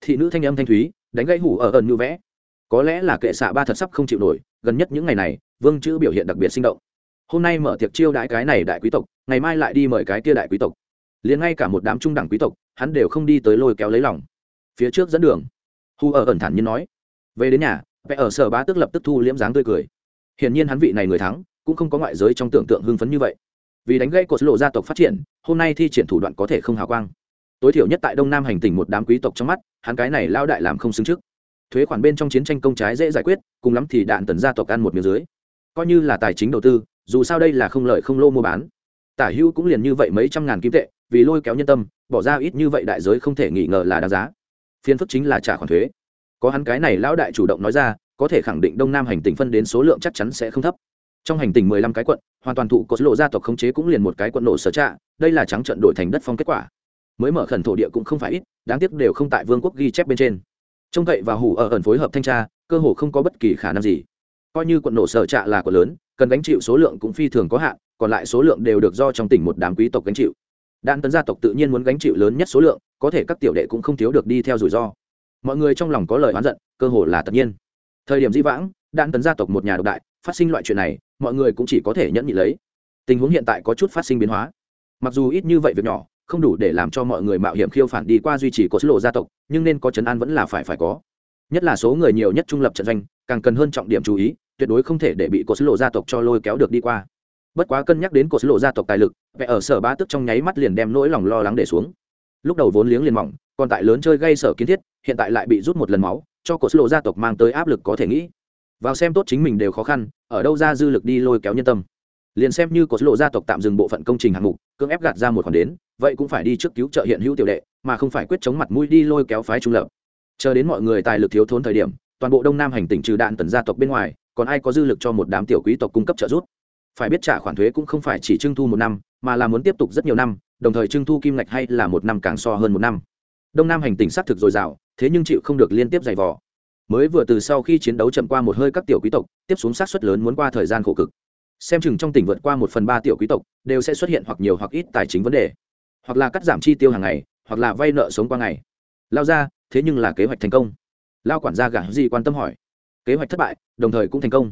thị nữ thanh âm thanh thúy, đánh gãy hủ ở ẩn như vẽ. Có lẽ là kệ xạ ba thật sắp không chịu nổi, gần nhất những ngày này, vương chữ biểu hiện đặc biệt sinh động. Hôm nay mở tiệc chiêu đãi cái này đại quý tộc, ngày mai lại đi mời cái kia đại quý tộc. Liền ngay cả một đám trung đẳng quý tộc, hắn đều không đi tới lôi kéo lấy lòng. Phía trước dẫn đường hù ở ẩn thản nhiên nói, về đến nhà, vẽ ở sở bá tức lập tức thu liễm dáng tươi cười. Hiển nhiên hắn vị này người thắng, cũng không có ngoại giới trong tưởng tượng hưng phấn như vậy. Vì đánh gây cột lộ gia tộc phát triển, hôm nay thi triển thủ đoạn có thể không hào quang tối thiểu nhất tại đông nam hành tỉnh một đám quý tộc trong mắt, hắn cái này lao đại làm không xứng trước. Thuế khoản bên trong chiến tranh công trái dễ giải quyết, cùng lắm thì đạn tần gia tộc ăn một miếng dưới. Coi như là tài chính đầu tư, dù sao đây là không lợi không lô mua bán. Tả hữu cũng liền như vậy mấy trăm ngàn kim tệ, vì lôi kéo nhân tâm, bỏ ra ít như vậy đại giới không thể nghi ngờ là đáng giá. Phiên phức chính là trả khoản thuế. Có hắn cái này lão đại chủ động nói ra, có thể khẳng định đông nam hành tỉnh phân đến số lượng chắc chắn sẽ không thấp. Trong hành tỉnh mười lăm cái quận, hoàn toàn thụ có lộ gia tộc khống chế cũng liền một cái quận nổ sở trạ, đây là trắng trận đổi thành đất phong kết quả mới mở khẩn thổ địa cũng không phải ít, đáng tiếc đều không tại vương quốc ghi chép bên trên. Trông cậy và hủ ở ẩn phối hợp thanh tra, cơ hồ không có bất kỳ khả năng gì. Coi như quận nổ sở trạ là quận lớn, cần gánh chịu số lượng cũng phi thường có hạn, còn lại số lượng đều được do trong tỉnh một đám quý tộc gánh chịu. Đan tấn gia tộc tự nhiên muốn gánh chịu lớn nhất số lượng, có thể các tiểu đệ cũng không thiếu được đi theo rủi ro. Mọi người trong lòng có lời oán giận, cơ hồ là tất nhiên. Thời điểm di vãng, đan tấn gia tộc một nhà độc đại, phát sinh loại chuyện này, mọi người cũng chỉ có thể nhẫn nhị lấy. Tình huống hiện tại có chút phát sinh biến hóa. Mặc dù ít như vậy việc nhỏ không đủ để làm cho mọi người mạo hiểm khiêu phản đi qua duy trì của lộ gia tộc, nhưng nên có chấn an vẫn là phải phải có. Nhất là số người nhiều nhất trung lập trận doanh, càng cần hơn trọng điểm chú ý, tuyệt đối không thể để bị của lộ gia tộc cho lôi kéo được đi qua. Bất quá cân nhắc đến cột lộ gia tộc tài lực, vẻ ở sở ba tức trong nháy mắt liền đem nỗi lòng lo lắng để xuống. Lúc đầu vốn liếng liền mỏng, còn tại lớn chơi gây sở kiến thiết, hiện tại lại bị rút một lần máu, cho cột lộ gia tộc mang tới áp lực có thể nghĩ. Vào xem tốt chính mình đều khó khăn, ở đâu ra dư lực đi lôi kéo nhân tâm liền xem như có lộ gia tộc tạm dừng bộ phận công trình hạng mục, cưỡng ép gạt ra một khoản đến, vậy cũng phải đi trước cứu trợ hiện hữu tiểu đệ, mà không phải quyết chống mặt mũi đi lôi kéo phái trung lập. Chờ đến mọi người tài lực thiếu thốn thời điểm, toàn bộ đông nam hành tỉnh trừ đạn tần gia tộc bên ngoài, còn ai có dư lực cho một đám tiểu quý tộc cung cấp trợ giúp? Phải biết trả khoản thuế cũng không phải chỉ trưng thu một năm, mà là muốn tiếp tục rất nhiều năm, đồng thời trưng thu kim ngạch hay là một năm càng so hơn một năm. Đông nam hành tỉnh xác thực dồi dào, thế nhưng chịu không được liên tiếp giày vò. Mới vừa từ sau khi chiến đấu chậm qua một hơi các tiểu quý tộc, tiếp xuống sát xuất lớn muốn qua thời gian khổ cực xem chừng trong tỉnh vượt qua một phần ba tiểu quý tộc, đều sẽ xuất hiện hoặc nhiều hoặc ít tài chính vấn đề. Hoặc là cắt giảm chi tiêu hàng ngày, hoặc là vay nợ sống qua ngày. Lao ra, thế nhưng là kế hoạch thành công. Lao quản gia gả gì quan tâm hỏi. Kế hoạch thất bại, đồng thời cũng thành công.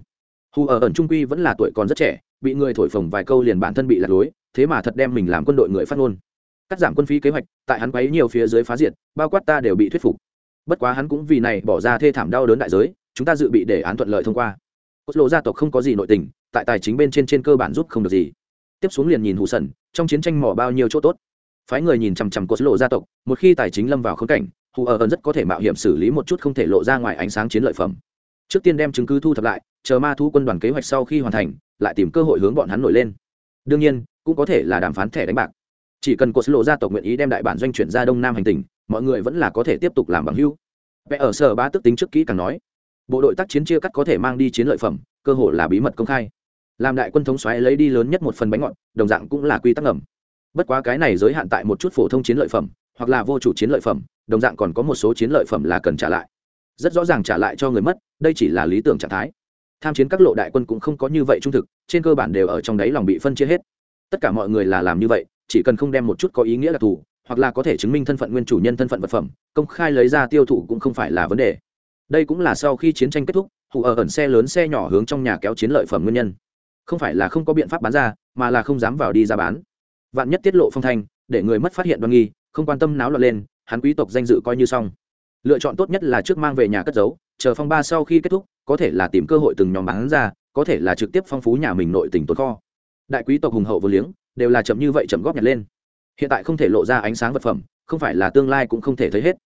Hù ở ẩn trung quy vẫn là tuổi còn rất trẻ, bị người thổi phồng vài câu liền bản thân bị lạc lối, thế mà thật đem mình làm quân đội người phát ngôn. Cắt giảm quân phí kế hoạch, tại hắn quấy nhiều phía dưới phá diệt, bao quát ta đều bị thuyết phục. Bất quá hắn cũng vì này bỏ ra thê thảm đau đớn đại giới, chúng ta dự bị để án thuận lợi thông qua cốt lộ gia tộc không có gì nội tình tại tài chính bên trên trên cơ bản giúp không được gì. Tiếp xuống liền nhìn hù sần trong chiến tranh mỏ bao nhiêu chỗ tốt. Phái người nhìn chằm chằm cốt lộ gia tộc một khi tài chính lâm vào khống cảnh hù ở ẩn rất có thể mạo hiểm xử lý một chút không thể lộ ra ngoài ánh sáng chiến lợi phẩm. Trước tiên đem chứng cứ thu thập lại chờ ma thu quân đoàn kế hoạch sau khi hoàn thành lại tìm cơ hội hướng bọn hắn nổi lên. Đương nhiên cũng có thể là đàm phán thẻ đánh bạc. Chỉ cần cột lộ gia tộc nguyện ý đem đại bản doanh chuyển ra đông nam hành tinh, mọi người vẫn là có thể tiếp tục làm bằng hưu vẽ ở sở ba tức tính trước kỹ càng nói bộ đội tác chiến chia cắt có thể mang đi chiến lợi phẩm, cơ hội là bí mật công khai. Làm đại quân thống xoáy lấy đi lớn nhất một phần bánh ngọt, đồng dạng cũng là quy tắc ngầm. Bất quá cái này giới hạn tại một chút phổ thông chiến lợi phẩm, hoặc là vô chủ chiến lợi phẩm, đồng dạng còn có một số chiến lợi phẩm là cần trả lại. Rất rõ ràng trả lại cho người mất, đây chỉ là lý tưởng trạng thái. Tham chiến các lộ đại quân cũng không có như vậy trung thực, trên cơ bản đều ở trong đáy lòng bị phân chia hết. Tất cả mọi người là làm như vậy, chỉ cần không đem một chút có ý nghĩa đặc thù, hoặc là có thể chứng minh thân phận nguyên chủ nhân thân phận vật phẩm, công khai lấy ra tiêu thụ cũng không phải là vấn đề đây cũng là sau khi chiến tranh kết thúc hụ ở ẩn xe lớn xe nhỏ hướng trong nhà kéo chiến lợi phẩm nguyên nhân. Không phải là không có biện pháp bán ra, mà là không dám vào đi ra bán. Vạn nhất tiết lộ phong thanh, để người mất phát hiện đoan nghi, không quan tâm náo loạn lên, hắn quý tộc danh dự coi như xong. Lựa chọn tốt nhất là trước mang về nhà cất giấu, chờ phong ba sau khi kết thúc, có thể là tìm cơ hội từng nhóm bán ra, có thể là trực tiếp phong phú nhà mình nội tình tồn kho. Đại quý tộc hùng hậu vô liếng, đều là chậm như vậy chậm góp nhặt lên. Hiện tại không thể lộ ra ánh sáng vật phẩm, không phải là tương lai cũng không thể thấy hết.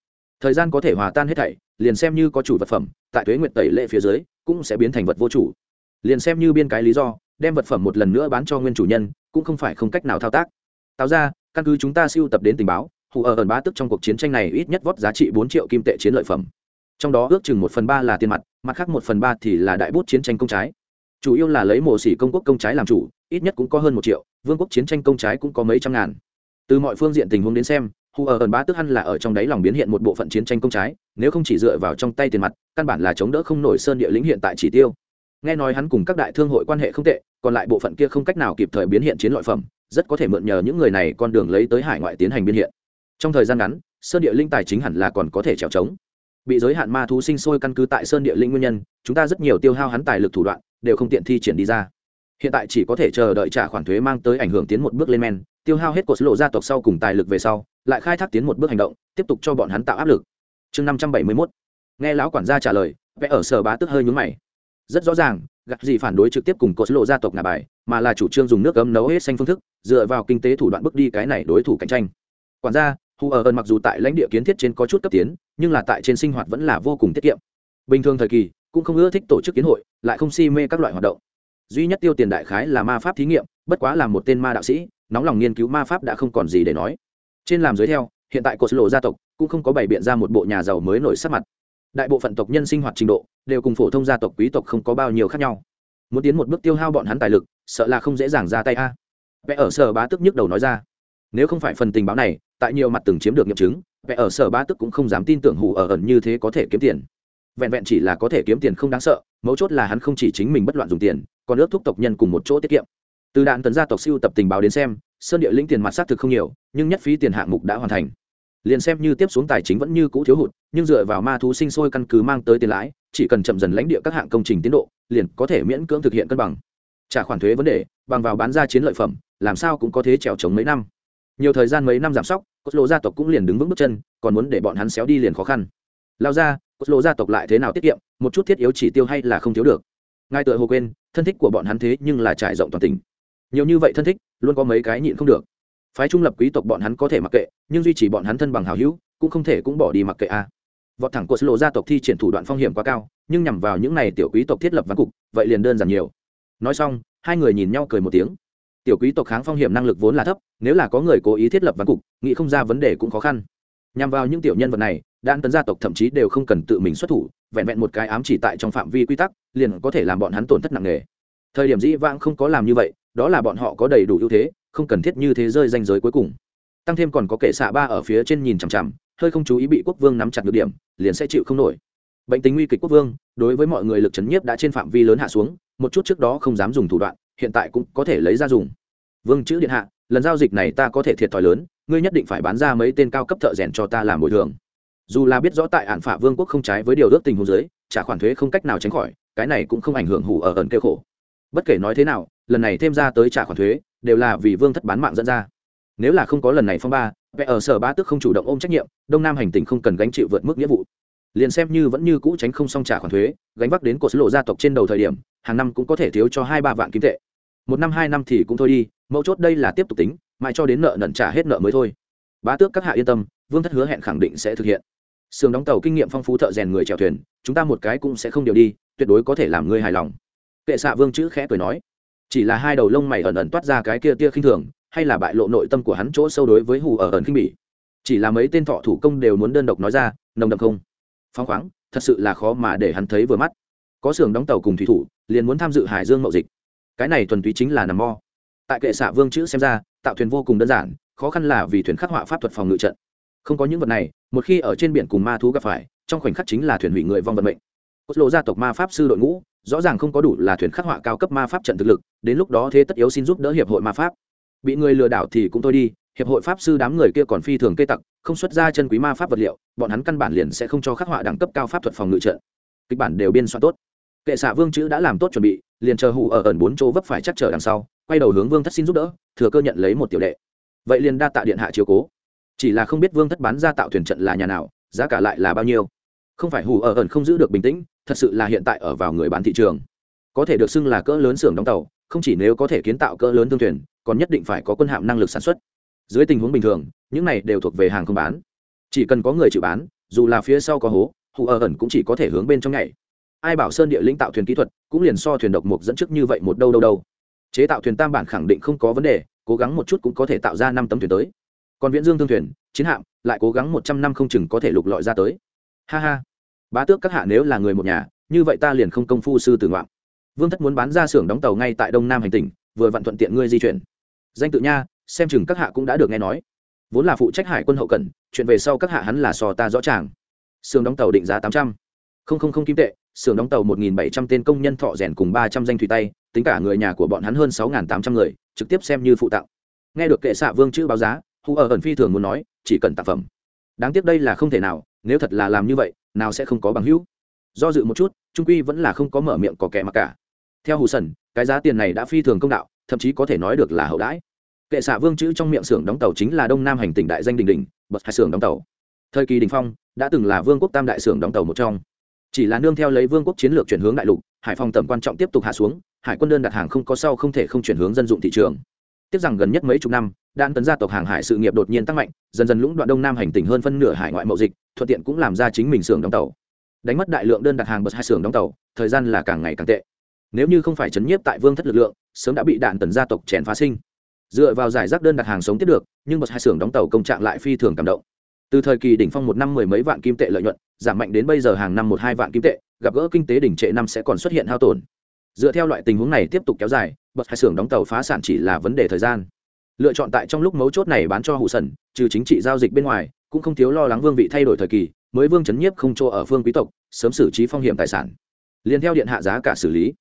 Thời gian có thể hòa tan hết thảy liền xem như có chủ vật phẩm, tại thuế nguyện tẩy lệ phía dưới, cũng sẽ biến thành vật vô chủ. Liền xem như biên cái lý do, đem vật phẩm một lần nữa bán cho nguyên chủ nhân, cũng không phải không cách nào thao tác. Tạo ra căn cứ chúng ta siêu tập đến tình báo, hù ở ẩn bá tức trong cuộc chiến tranh này ít nhất vót giá trị bốn triệu kim tệ chiến lợi phẩm. Trong đó ước chừng một phần ba là tiền mặt mặt khác một phần ba thì là đại bút chiến tranh công trái. Chủ yếu là lấy mổ xỉ công quốc công trái làm chủ, ít nhất cũng có hơn một triệu, vương quốc chiến tranh công trái cũng có mấy trăm ngàn. Từ mọi phương diện tình huống đến xem hù ở ẩn bá tức hăn là ở trong đáy lòng biến hiện một bộ phận chiến tranh công trái, nếu không chỉ dựa vào trong tay tiền mặt, căn bản là chống đỡ không nổi sơn địa lĩnh hiện tại chỉ tiêu. Nghe nói hắn cùng các đại thương hội quan hệ không tệ, còn lại bộ phận kia không cách nào kịp thời biến hiện chiến loại phẩm, rất có thể mượn nhờ những người này con đường lấy tới hải ngoại tiến hành biên hiện. Trong thời gian ngắn, sơn địa linh tài chính hẳn là còn có thể trèo trống. Bị giới hạn ma thú sinh sôi căn cứ tại sơn địa linh nguyên nhân, chúng ta rất nhiều tiêu hao hắn tài lực thủ đoạn, đều không tiện thi triển đi ra. Hiện tại chỉ có thể chờ đợi trả khoản thuế mang tới ảnh hưởng tiến một bước lên men, tiêu hao hết cột lộ gia tộc sau cùng tài lực về sau lại khai thác tiến một bước hành động, tiếp tục cho bọn hắn tạo áp lực. Chương năm trăm bảy mươi mốt. Nghe lão quản gia trả lời vẽ ở sở bá tức hơi nhúng mày. Rất rõ ràng gặt gì phản đối trực tiếp cùng cột lộ gia tộc ngà bài, mà là chủ trương dùng nước ấm nấu hết xanh phương thức, dựa vào kinh tế thủ đoạn bước đi cái này đối thủ cạnh tranh. Quản gia hù ở ơn mặc dù tại lãnh địa kiến thiết trên có chút cấp tiến, nhưng là tại trên sinh hoạt vẫn là vô cùng tiết kiệm. Bình thường thời kỳ, cũng không ưa thích tổ chức kiến hội, lại không si mê các loại hoạt động. Duy nhất tiêu tiền đại khái là ma pháp thí nghiệm, bất quá là một tên ma đạo sĩ, nóng lòng nghiên cứu ma pháp đã không còn gì để nói trên làm dưới theo, hiện tại cột lộ gia tộc cũng không có bày biện ra một bộ nhà giàu mới nổi sắc mặt. Đại bộ phận tộc nhân sinh hoạt trình độ đều cùng phổ thông gia tộc quý tộc không có bao nhiêu khác nhau. Muốn tiến một bước tiêu hao bọn hắn tài lực, sợ là không dễ dàng ra tay a. Vẽ ở sở bá tức nhức đầu nói ra. Nếu không phải phần tình báo này, tại nhiều mặt từng chiếm được nghiệm chứng, vẽ ở sở bá tức cũng không dám tin tưởng hủ ở ẩn như thế có thể kiếm tiền. Vẹn vẹn chỉ là có thể kiếm tiền không đáng sợ, mấu chốt là hắn không chỉ chính mình bất loạn dùng tiền, còn ước thúc tộc nhân cùng một chỗ tiết kiệm. Từ đạn tấn gia tộc siêu tập tình báo đến xem sơn địa lĩnh tiền mặt xác thực không nhiều, nhưng nhất phí tiền hạng mục đã hoàn thành. Liền xem như tiếp xuống tài chính vẫn như cũ thiếu hụt, nhưng dựa vào ma thú sinh sôi căn cứ mang tới tiền lãi, chỉ cần chậm dần lãnh địa các hạng công trình tiến độ, liền có thể miễn cưỡng thực hiện cân bằng. Trả khoản thuế vấn đề, bằng vào bán ra chiến lợi phẩm, làm sao cũng có thế trèo trống mấy năm. Nhiều thời gian mấy năm giảm sóc, cốt lộ gia tộc cũng liền đứng vững bước chân, còn muốn để bọn hắn xéo đi liền khó khăn. Lao ra, cốt lộ gia tộc lại thế nào tiết kiệm, một chút thiết yếu chỉ tiêu hay là không thiếu được. Ngài tựa hồ quên, thân thích của bọn hắn thế nhưng là trải rộng toàn tỉnh nhiều như vậy thân thích, luôn có mấy cái nhịn không được. Phái trung lập quý tộc bọn hắn có thể mặc kệ, nhưng duy trì bọn hắn thân bằng hào hữu, cũng không thể cũng bỏ đi mặc kệ a. À. vọt thẳng cột lộ gia tộc thi triển thủ đoạn phong hiểm quá cao, nhưng nhằm vào những này tiểu quý tộc thiết lập văn cục, vậy liền đơn giản nhiều. Nói xong, hai người nhìn nhau cười một tiếng. Tiểu quý tộc kháng phong hiểm năng lực vốn là thấp, nếu là có người cố ý thiết lập văn cục, nghĩ không ra vấn đề cũng khó khăn. Nhằm vào những tiểu nhân vật này, đan tấn gia tộc thậm chí đều không cần tự mình xuất thủ, vẹn vẹn một cái ám chỉ tại trong phạm vi quy tắc, liền có thể làm bọn hắn tổn thất nặng nề. Thời điểm dĩ vãng không có làm như vậy đó là bọn họ có đầy đủ ưu thế, không cần thiết như thế rơi danh giới cuối cùng. Tăng thêm còn có kệ xạ ba ở phía trên nhìn chằm chằm, hơi không chú ý bị quốc vương nắm chặt được điểm, liền sẽ chịu không nổi. Bệnh tính nguy kịch quốc vương, đối với mọi người lực chấn nhiếp đã trên phạm vi lớn hạ xuống, một chút trước đó không dám dùng thủ đoạn, hiện tại cũng có thể lấy ra dùng. Vương chữ điện hạ, lần giao dịch này ta có thể thiệt thòi lớn, ngươi nhất định phải bán ra mấy tên cao cấp thợ rèn cho ta làm bồi thường. Dù là biết rõ tại hạn phả vương quốc không trái với điều ước tình hồ dưới, trả khoản thuế không cách nào tránh khỏi, cái này cũng không ảnh hưởng hủ ở ẩn kêu khổ bất kể nói thế nào, lần này thêm ra tới trả khoản thuế, đều là vì vương thất bán mạng dẫn ra. Nếu là không có lần này phong ba vẽ ở sở ba tức không chủ động ôm trách nhiệm, đông nam hành tình không cần gánh chịu vượt mức nghĩa vụ. Liền xem như vẫn như cũ tránh không xong trả khoản thuế, gánh vác đến cột lộ gia tộc trên đầu thời điểm, hàng năm cũng có thể thiếu cho hai ba vạn kim tệ. Một năm hai năm thì cũng thôi đi, mấu chốt đây là tiếp tục tính, mãi cho đến nợ nần trả hết nợ mới thôi. Bá tước các hạ yên tâm, vương thất hứa hẹn khẳng định sẽ thực hiện. Sườn đóng tàu kinh nghiệm phong phú thợ rèn người chèo thuyền, chúng ta một cái cũng sẽ không điều đi, tuyệt đối có thể làm ngươi hài lòng kệ xạ vương chữ khẽ cười nói, chỉ là hai đầu lông mày ẩn ẩn toát ra cái kia tia khinh thường, hay là bại lộ nội tâm của hắn chỗ sâu đối với hù ở ẩn khinh bỉ. Chỉ là mấy tên thọ thủ công đều muốn đơn độc nói ra, nồng đậm không? Phóng khoáng, thật sự là khó mà để hắn thấy vừa mắt. Có xưởng đóng tàu cùng thủy thủ, liền muốn tham dự hải dương mậu dịch. Cái này thuần túy chính là nằm mo tại kệ xạ vương chữ xem ra, tạo thuyền vô cùng đơn giản, khó khăn là vì thuyền khắc họa pháp thuật phòng ngự trận. Không có những vật này, một khi ở trên biển cùng ma thú gặp phải, trong khoảnh khắc chính là thuyền hủy người vong vận mệnh cốt lộ gia tộc ma pháp sư đội ngũ, rõ ràng không có đủ là thuyền khắc họa cao cấp ma pháp trận thực lực, đến lúc đó thế tất yếu xin giúp đỡ hiệp hội ma pháp. Bị người lừa đảo thì cũng thôi đi, hiệp hội pháp sư đám người kia còn phi thường cây tặc, không xuất ra chân quý ma pháp vật liệu, bọn hắn căn bản liền sẽ không cho khắc họa đẳng cấp cao pháp thuật phòng ngự trận. Kịch bản đều biên soạn tốt. Kệ xạ vương chữ đã làm tốt chuẩn bị, liền chờ hụ ở ẩn bốn chỗ vấp phải chắc trở đằng sau, quay đầu hướng vương thất xin giúp đỡ, thừa cơ nhận lấy một tiểu đệ. Vậy liền đa tạ điện hạ chiếu cố. Chỉ là không biết vương thất bán ra tạo thuyền trận là nhà nào, giá cả lại là bao nhiêu. Không phải hù ở ẩn không giữ được bình tĩnh thật sự là hiện tại ở vào người bán thị trường. Có thể được xưng là cỡ lớn xưởng đóng tàu, không chỉ nếu có thể kiến tạo cỡ lớn thương thuyền, còn nhất định phải có quân hạm năng lực sản xuất. Dưới tình huống bình thường, những này đều thuộc về hàng không bán. Chỉ cần có người chịu bán, dù là phía sau có hố hụ ở ẩn cũng chỉ có thể hướng bên trong nhảy. Ai bảo sơn địa lĩnh tạo thuyền kỹ thuật, cũng liền so thuyền độc mục dẫn trước như vậy một đâu đâu đâu. Chế tạo thuyền tam bản khẳng định không có vấn đề, cố gắng một chút cũng có thể tạo ra năm tấm thuyền tới. Còn viễn dương thương thuyền, chiến hạm, lại cố gắng một trăm năm không chừng có thể lục lọi ra tới. Ha ha bá tước các hạ nếu là người một nhà, như vậy ta liền không công phu sư tử ngoạm. Vương thất muốn bán ra xưởng đóng tàu ngay tại đông nam hành tỉnh, vừa vặn thuận tiện ngươi di chuyển. Danh tự nha, xem chừng các hạ cũng đã được nghe nói. Vốn là phụ trách hải quân hậu cần, chuyện về sau các hạ hắn là sò ta rõ ràng xưởng đóng tàu định giá tám trăm. Không không không kim tệ, xưởng đóng tàu một nghìn bảy trăm tên công nhân thọ rèn cùng ba trăm danh thủy tay, tính cả người nhà của bọn hắn hơn sáu tám trăm người, trực tiếp xem như phụ tặng. Nghe được kệ xạ vương chữ báo giá hù ở ẩn phi thường muốn nói, chỉ cần tạp phẩm. Đáng tiếc đây là không thể nào, nếu thật là làm như vậy nào sẽ không có bằng hữu. Do dự một chút, trung quy vẫn là không có mở miệng có kẻ mặc cả. Theo hù sần, cái giá tiền này đã phi thường công đạo, thậm chí có thể nói được là hậu đãi. Kệ xạ vương chữ trong miệng xưởng đóng tàu chính là đông nam hành tỉnh đại danh đình đình bật hai xưởng đóng tàu. Thời kỳ đình phong, đã từng là vương quốc tam đại xưởng đóng tàu một trong. Chỉ là nương theo lấy vương quốc chiến lược chuyển hướng đại lục, hải phòng tầm quan trọng tiếp tục hạ xuống, hải quân đơn đặt hàng không có sau không thể không chuyển hướng dân dụng thị trường tiếp rằng gần nhất mấy chục năm đan tấn gia tộc hàng hải sự nghiệp đột nhiên tăng mạnh, dần dần lũng đoạn đông nam hành tỉnh hơn phân nửa hải ngoại mậu dịch, thuận tiện cũng làm ra chính mình xưởng đóng tàu. Đánh mất đại lượng đơn đặt hàng bật hai xưởng đóng tàu, thời gian là càng ngày càng tệ. Nếu như không phải chấn nhiếp tại vương thất lực lượng, sớm đã bị đạn tần gia tộc chèn phá sinh. Dựa vào giải rác đơn đặt hàng sống tiếp được, nhưng bật hai xưởng đóng tàu công trạng lại phi thường cảm động. Từ thời kỳ đỉnh phong một năm mười mấy vạn kim tệ lợi nhuận, giảm mạnh đến bây giờ hàng năm một hai vạn kim tệ, gặp gỡ kinh tế đỉnh trệ năm sẽ còn xuất hiện hao tổn dựa theo loại tình huống này tiếp tục kéo dài, bậc hai xưởng đóng tàu phá sản chỉ là vấn đề thời gian. Lựa chọn tại trong lúc mấu chốt này bán cho hụ sần, trừ chính trị giao dịch bên ngoài, cũng không thiếu lo lắng vương vị thay đổi thời kỳ, mới vương chấn nhiếp không cho ở phương quý tộc, sớm xử trí phong hiểm tài sản. Liền theo điện hạ giá cả xử lý.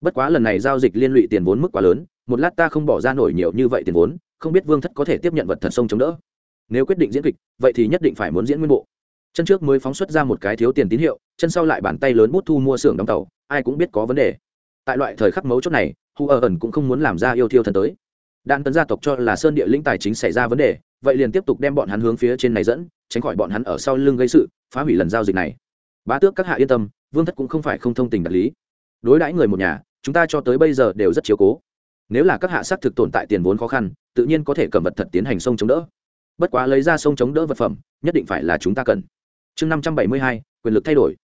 Bất quá lần này giao dịch liên lụy tiền vốn mức quá lớn, một lát ta không bỏ ra nổi nhiều như vậy tiền vốn, không biết vương thất có thể tiếp nhận vật thật sông chống đỡ. Nếu quyết định diễn kịch, vậy thì nhất định phải muốn diễn nguyên bộ. Chân trước mới phóng xuất ra một cái thiếu tiền tín hiệu, chân sau lại bàn tay lớn bút thu mua xưởng đóng tàu, ai cũng biết có vấn đề tại loại thời khắc mấu chốt này hu ở ẩn cũng không muốn làm ra yêu thiêu thần tới. Đan tấn gia tộc cho là sơn địa linh tài chính xảy ra vấn đề, vậy liền tiếp tục đem bọn hắn hướng phía trên này dẫn, tránh khỏi bọn hắn ở sau lưng gây sự, phá hủy lần giao dịch này. Bá tước các hạ yên tâm, vương thất cũng không phải không thông tình đạt lý. Đối đãi người một nhà, chúng ta cho tới bây giờ đều rất chiếu cố. Nếu là các hạ xác thực tồn tại tiền vốn khó khăn, tự nhiên có thể cầm vật thật tiến hành sông chống đỡ. Bất quá lấy ra sông chống đỡ vật phẩm, nhất định phải là chúng ta cần. Chương năm trăm bảy mươi hai, quyền lực thay đổi.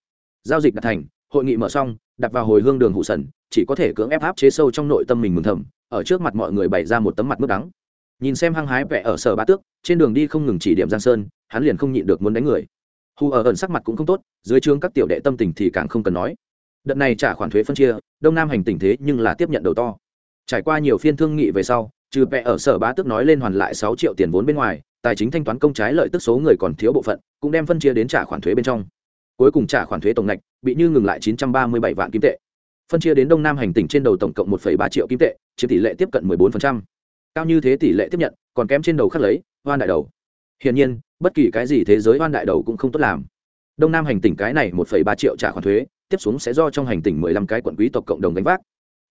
Giao dịch đã thành, hội nghị mở xong đặt vào hồi hương đường hụ sần, chỉ có thể cưỡng ép áp chế sâu trong nội tâm mình mừng thầm, ở trước mặt mọi người bày ra một tấm mặt nước đắng. Nhìn xem hăng hái vẽ ở sở ba tước, trên đường đi không ngừng chỉ điểm giang sơn, hắn liền không nhịn được muốn đánh người. Hù ở ẩn sắc mặt cũng không tốt, dưới trướng các tiểu đệ tâm tình thì càng không cần nói. Đợt này trả khoản thuế phân chia, đông nam hành tình thế nhưng là tiếp nhận đầu to. Trải qua nhiều phiên thương nghị về sau, trừ vẽ ở sở bá tước nói lên hoàn lại sáu triệu tiền vốn bên ngoài, tài chính thanh toán công trái lợi tức số người còn thiếu bộ phận, cũng đem phân chia đến trả khoản thuế bên trong cuối cùng trả khoản thuế tổng ngạch, bị như ngừng lại chín trăm ba mươi bảy vạn kim tệ. Phân chia đến đông nam hành tỉnh trên đầu tổng cộng một ba triệu kim tệ, chiếm tỷ lệ tiếp cận 14%. cao như thế tỷ lệ tiếp nhận, còn kém trên đầu khắc lấy, hoan đại đầu. Hiển nhiên, bất kỳ cái gì thế giới hoan đại đầu cũng không tốt làm. Đông nam hành tỉnh cái này một ba triệu trả khoản thuế, tiếp xuống sẽ do trong hành tỉnh 15 cái quận quý tộc cộng đồng gánh vác.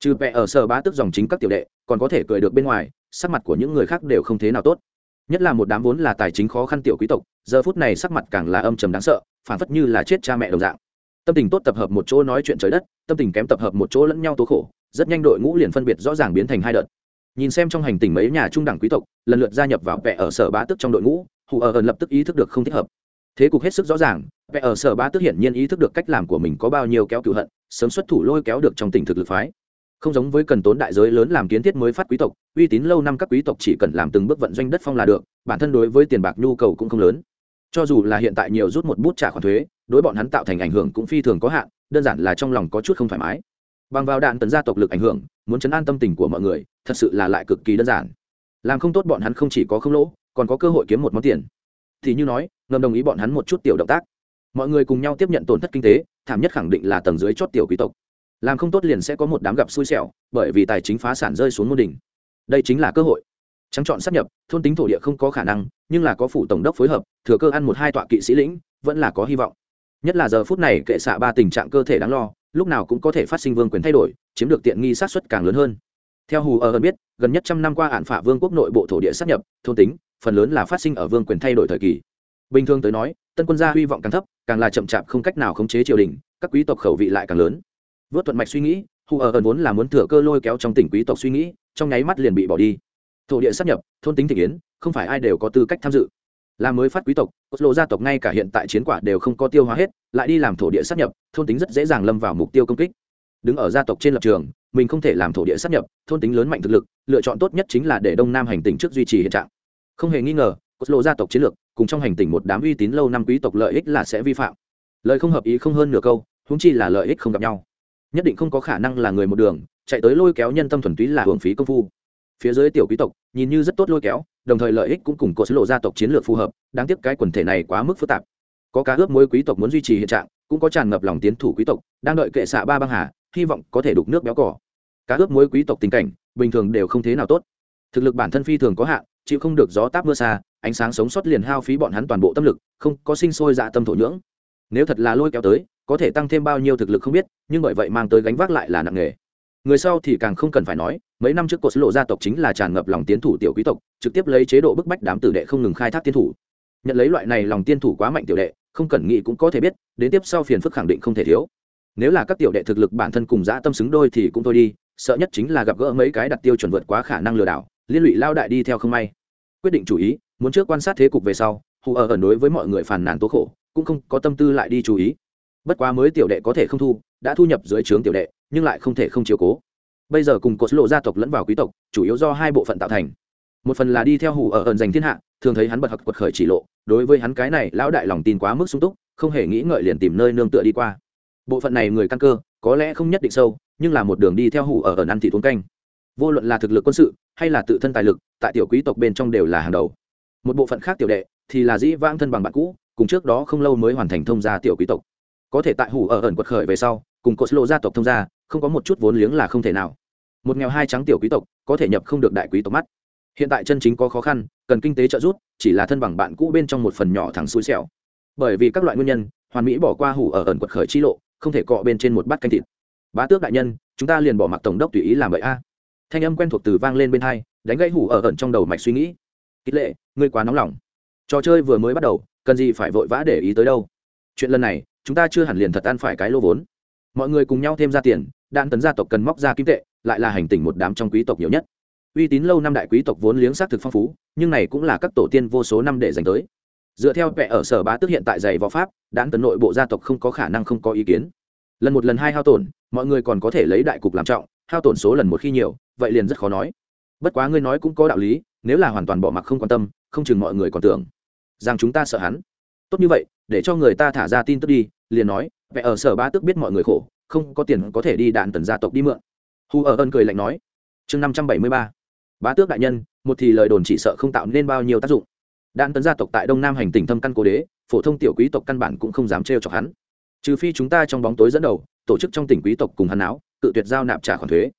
Trừ vẽ ở sở bá tức dòng chính các tiểu đệ, còn có thể cười được bên ngoài, sắc mặt của những người khác đều không thế nào tốt. Nhất là một đám vốn là tài chính khó khăn tiểu quý tộc, giờ phút này sắc mặt càng là âm trầm đáng sợ phản phất như là chết cha mẹ đồng dạng. Tâm tình tốt tập hợp một chỗ nói chuyện trời đất, tâm tình kém tập hợp một chỗ lẫn nhau tố khổ, rất nhanh đội ngũ liền phân biệt rõ ràng biến thành hai đợt. Nhìn xem trong hành tình mấy nhà trung đẳng quý tộc, lần lượt gia nhập vào vẽ ở sở bá tức trong đội ngũ, hù ở ẩn lập tức ý thức được không thích hợp. Thế cục hết sức rõ ràng vẽ ở sở bá tức hiển nhiên ý thức được cách làm của mình có bao nhiêu kéo cựu hận, sớm xuất thủ lôi kéo được trong tỉnh thực lực phái. Không giống với cần tốn đại giới lớn làm kiến thiết mới phát quý tộc, uy tín lâu năm các quý tộc chỉ cần làm từng bước vận doanh đất phong là được, bản thân đối với tiền bạc nhu cầu cũng không lớn cho dù là hiện tại nhiều rút một bút trả khoản thuế, đối bọn hắn tạo thành ảnh hưởng cũng phi thường có hạn, đơn giản là trong lòng có chút không thoải mái. Bằng vào đạn tấn gia tộc lực ảnh hưởng, muốn chấn an tâm tình của mọi người, thật sự là lại cực kỳ đơn giản. Làm không tốt bọn hắn không chỉ có không lỗ, còn có cơ hội kiếm một món tiền. Thì như nói, ngầm đồng ý bọn hắn một chút tiểu động tác. Mọi người cùng nhau tiếp nhận tổn thất kinh tế, thảm nhất khẳng định là tầng dưới chót tiểu quý tộc. Làm không tốt liền sẽ có một đám gặp xui xẻo, bởi vì tài chính phá sản rơi xuống môn đỉnh. Đây chính là cơ hội trắng chọn sắp nhập, thôn tính thổ địa không có khả năng, nhưng là có phủ tổng đốc phối hợp, thừa cơ ăn một hai tọa kỵ sĩ lĩnh, vẫn là có hy vọng. Nhất là giờ phút này kệ xạ ba tình trạng cơ thể đáng lo, lúc nào cũng có thể phát sinh vương quyền thay đổi, chiếm được tiện nghi sát xuất càng lớn hơn. Theo hù ờ ở ẩn biết, gần nhất trăm năm qua hạn phả vương quốc nội bộ thổ địa sắp nhập, thôn tính, phần lớn là phát sinh ở vương quyền thay đổi thời kỳ. Bình thường tới nói, tân quân gia hy vọng càng thấp, càng là chậm chạp không cách nào khống chế triều đình, các quý tộc khẩu vị lại càng lớn. Vớt thuận mạch suy nghĩ, hù ờ ở ẩn vốn là muốn thừa cơ lôi kéo trong tỉnh quý tộc suy nghĩ, trong nháy mắt liền bị bỏ đi thổ địa sắp nhập, thôn tính thị kiến không phải ai đều có tư cách tham dự. Là mới phát quý tộc Oslo gia tộc ngay cả hiện tại chiến quả đều không có tiêu hóa hết, lại đi làm thổ địa sắp nhập, thôn tính rất dễ dàng lâm vào mục tiêu công kích. Đứng ở gia tộc trên lập trường, mình không thể làm thổ địa sắp nhập, thôn tính lớn mạnh thực lực, lựa chọn tốt nhất chính là để đông nam hành tỉnh trước duy trì hiện trạng. Không hề nghi ngờ Oslo gia tộc chiến lược, cùng trong hành tỉnh một đám uy tín lâu năm quý tộc lợi ích là sẽ vi phạm. Lời không hợp ý không hơn nửa câu húng chi là lợi ích không gặp nhau. Nhất định không có khả năng là người một đường, chạy tới lôi kéo nhân tâm thuần túy là hưởng phí công phu phía dưới tiểu quý tộc, nhìn như rất tốt lôi kéo, đồng thời lợi ích cũng cùng cột lộ gia tộc chiến lược phù hợp, đáng tiếc cái quần thể này quá mức phức tạp. Có cá ướp mối quý tộc muốn duy trì hiện trạng, cũng có tràn ngập lòng tiến thủ quý tộc, đang đợi kệ xạ ba băng hà, hy vọng có thể đục nước béo cỏ. Cá ướp mối quý tộc tình cảnh, bình thường đều không thế nào tốt. Thực lực bản thân phi thường có hạn, chịu không được gió táp mưa xa, ánh sáng sống sót liền hao phí bọn hắn toàn bộ tâm lực, không có sinh sôi dạ tâm thổ nhưỡng. Nếu thật là lôi kéo tới, có thể tăng thêm bao nhiêu thực lực không biết, nhưng bởi vậy mang tới gánh vác lại là nặng nghề người sau thì càng không cần phải nói, mấy năm trước cột lộ gia tộc chính là tràn ngập lòng tiến thủ tiểu quý tộc, trực tiếp lấy chế độ bức bách đám tử đệ không ngừng khai thác tiên thủ. Nhận lấy loại này lòng tiên thủ quá mạnh tiểu đệ, không cần nghĩ cũng có thể biết, đến tiếp sau phiền phức khẳng định không thể thiếu. Nếu là các tiểu đệ thực lực bản thân cùng dã tâm xứng đôi thì cũng thôi đi, sợ nhất chính là gặp gỡ mấy cái đặt tiêu chuẩn vượt quá khả năng lừa đảo, liên lụy lao đại đi theo không may. Quyết định chủ ý, muốn trước quan sát thế cục về sau, hù ở ẩn đối với mọi người phàn nàn tố khổ, cũng không có tâm tư lại đi chú ý. Bất quá mới tiểu đệ có thể không thu, đã thu nhập dưới trướng tiểu đệ nhưng lại không thể không chiếu cố. Bây giờ cùng cột lộ gia tộc lẫn vào quý tộc, chủ yếu do hai bộ phận tạo thành. Một phần là đi theo hủ ở ẩn giành thiên hạ, thường thấy hắn bật học quật khởi chỉ lộ, đối với hắn cái này lão đại lòng tin quá mức sung túc, không hề nghĩ ngợi liền tìm nơi nương tựa đi qua. Bộ phận này người căn cơ, có lẽ không nhất định sâu, nhưng là một đường đi theo hủ ở ẩn ăn thị Tuấn canh. Vô luận là thực lực quân sự, hay là tự thân tài lực, tại tiểu quý tộc bên trong đều là hàng đầu. Một bộ phận khác tiểu đệ, thì là dĩ vãng thân bằng bạn cũ, cùng trước đó không lâu mới hoàn thành thông gia tiểu quý tộc. Có thể tại hủ ở ẩn quật khởi về sau, cùng cột lộ gia tộc thông gia không có một chút vốn liếng là không thể nào. Một nghèo hai trắng tiểu quý tộc, có thể nhập không được đại quý tộc mắt. Hiện tại chân chính có khó khăn, cần kinh tế trợ giúp, chỉ là thân bằng bạn cũ bên trong một phần nhỏ thẳng xui xẻo. Bởi vì các loại nguyên nhân, hoàn mỹ bỏ qua hủ ở ẩn quật khởi chi lộ, không thể cọ bên trên một bát canh thịt. Bá tước đại nhân, chúng ta liền bỏ mặc tổng đốc tùy ý làm vậy a. Thanh âm quen thuộc từ vang lên bên hai, đánh gãy hủ ở ẩn trong đầu mạch suy nghĩ. Kích lệ, ngươi quá nóng lòng. Trò chơi vừa mới bắt đầu, cần gì phải vội vã để ý tới đâu? Chuyện lần này, chúng ta chưa hẳn liền thật ăn phải cái lô vốn mọi người cùng nhau thêm ra tiền, đạn tấn gia tộc cần móc ra kim tệ, lại là hành tình một đám trong quý tộc nhiều nhất. Uy tín lâu năm đại quý tộc vốn liếng xác thực phong phú, nhưng này cũng là các tổ tiên vô số năm để dành tới. Dựa theo vẻ ở sở bá tức hiện tại giày võ pháp, đạn tấn nội bộ gia tộc không có khả năng không có ý kiến. Lần một lần hai hao tổn, mọi người còn có thể lấy đại cục làm trọng, hao tổn số lần một khi nhiều, vậy liền rất khó nói. Bất quá ngươi nói cũng có đạo lý, nếu là hoàn toàn bỏ mặc không quan tâm, không chừng mọi người còn tưởng rằng chúng ta sợ hắn. Tốt như vậy, để cho người ta thả ra tin tức đi, liền nói vẻ ở sở ba tước biết mọi người khổ, không có tiền có thể đi đạn tần gia tộc đi mượn. Hu ở ơn cười lạnh nói, chương năm trăm bảy mươi ba, bá tước đại nhân, một thì lời đồn chỉ sợ không tạo nên bao nhiêu tác dụng. Đạn tấn gia tộc tại đông nam hành tỉnh thâm căn cố đế, phổ thông tiểu quý tộc căn bản cũng không dám trêu chọc hắn. Trừ phi chúng ta trong bóng tối dẫn đầu, tổ chức trong tỉnh quý tộc cùng hắn áo, cự tuyệt giao nạp trả khoản thuế.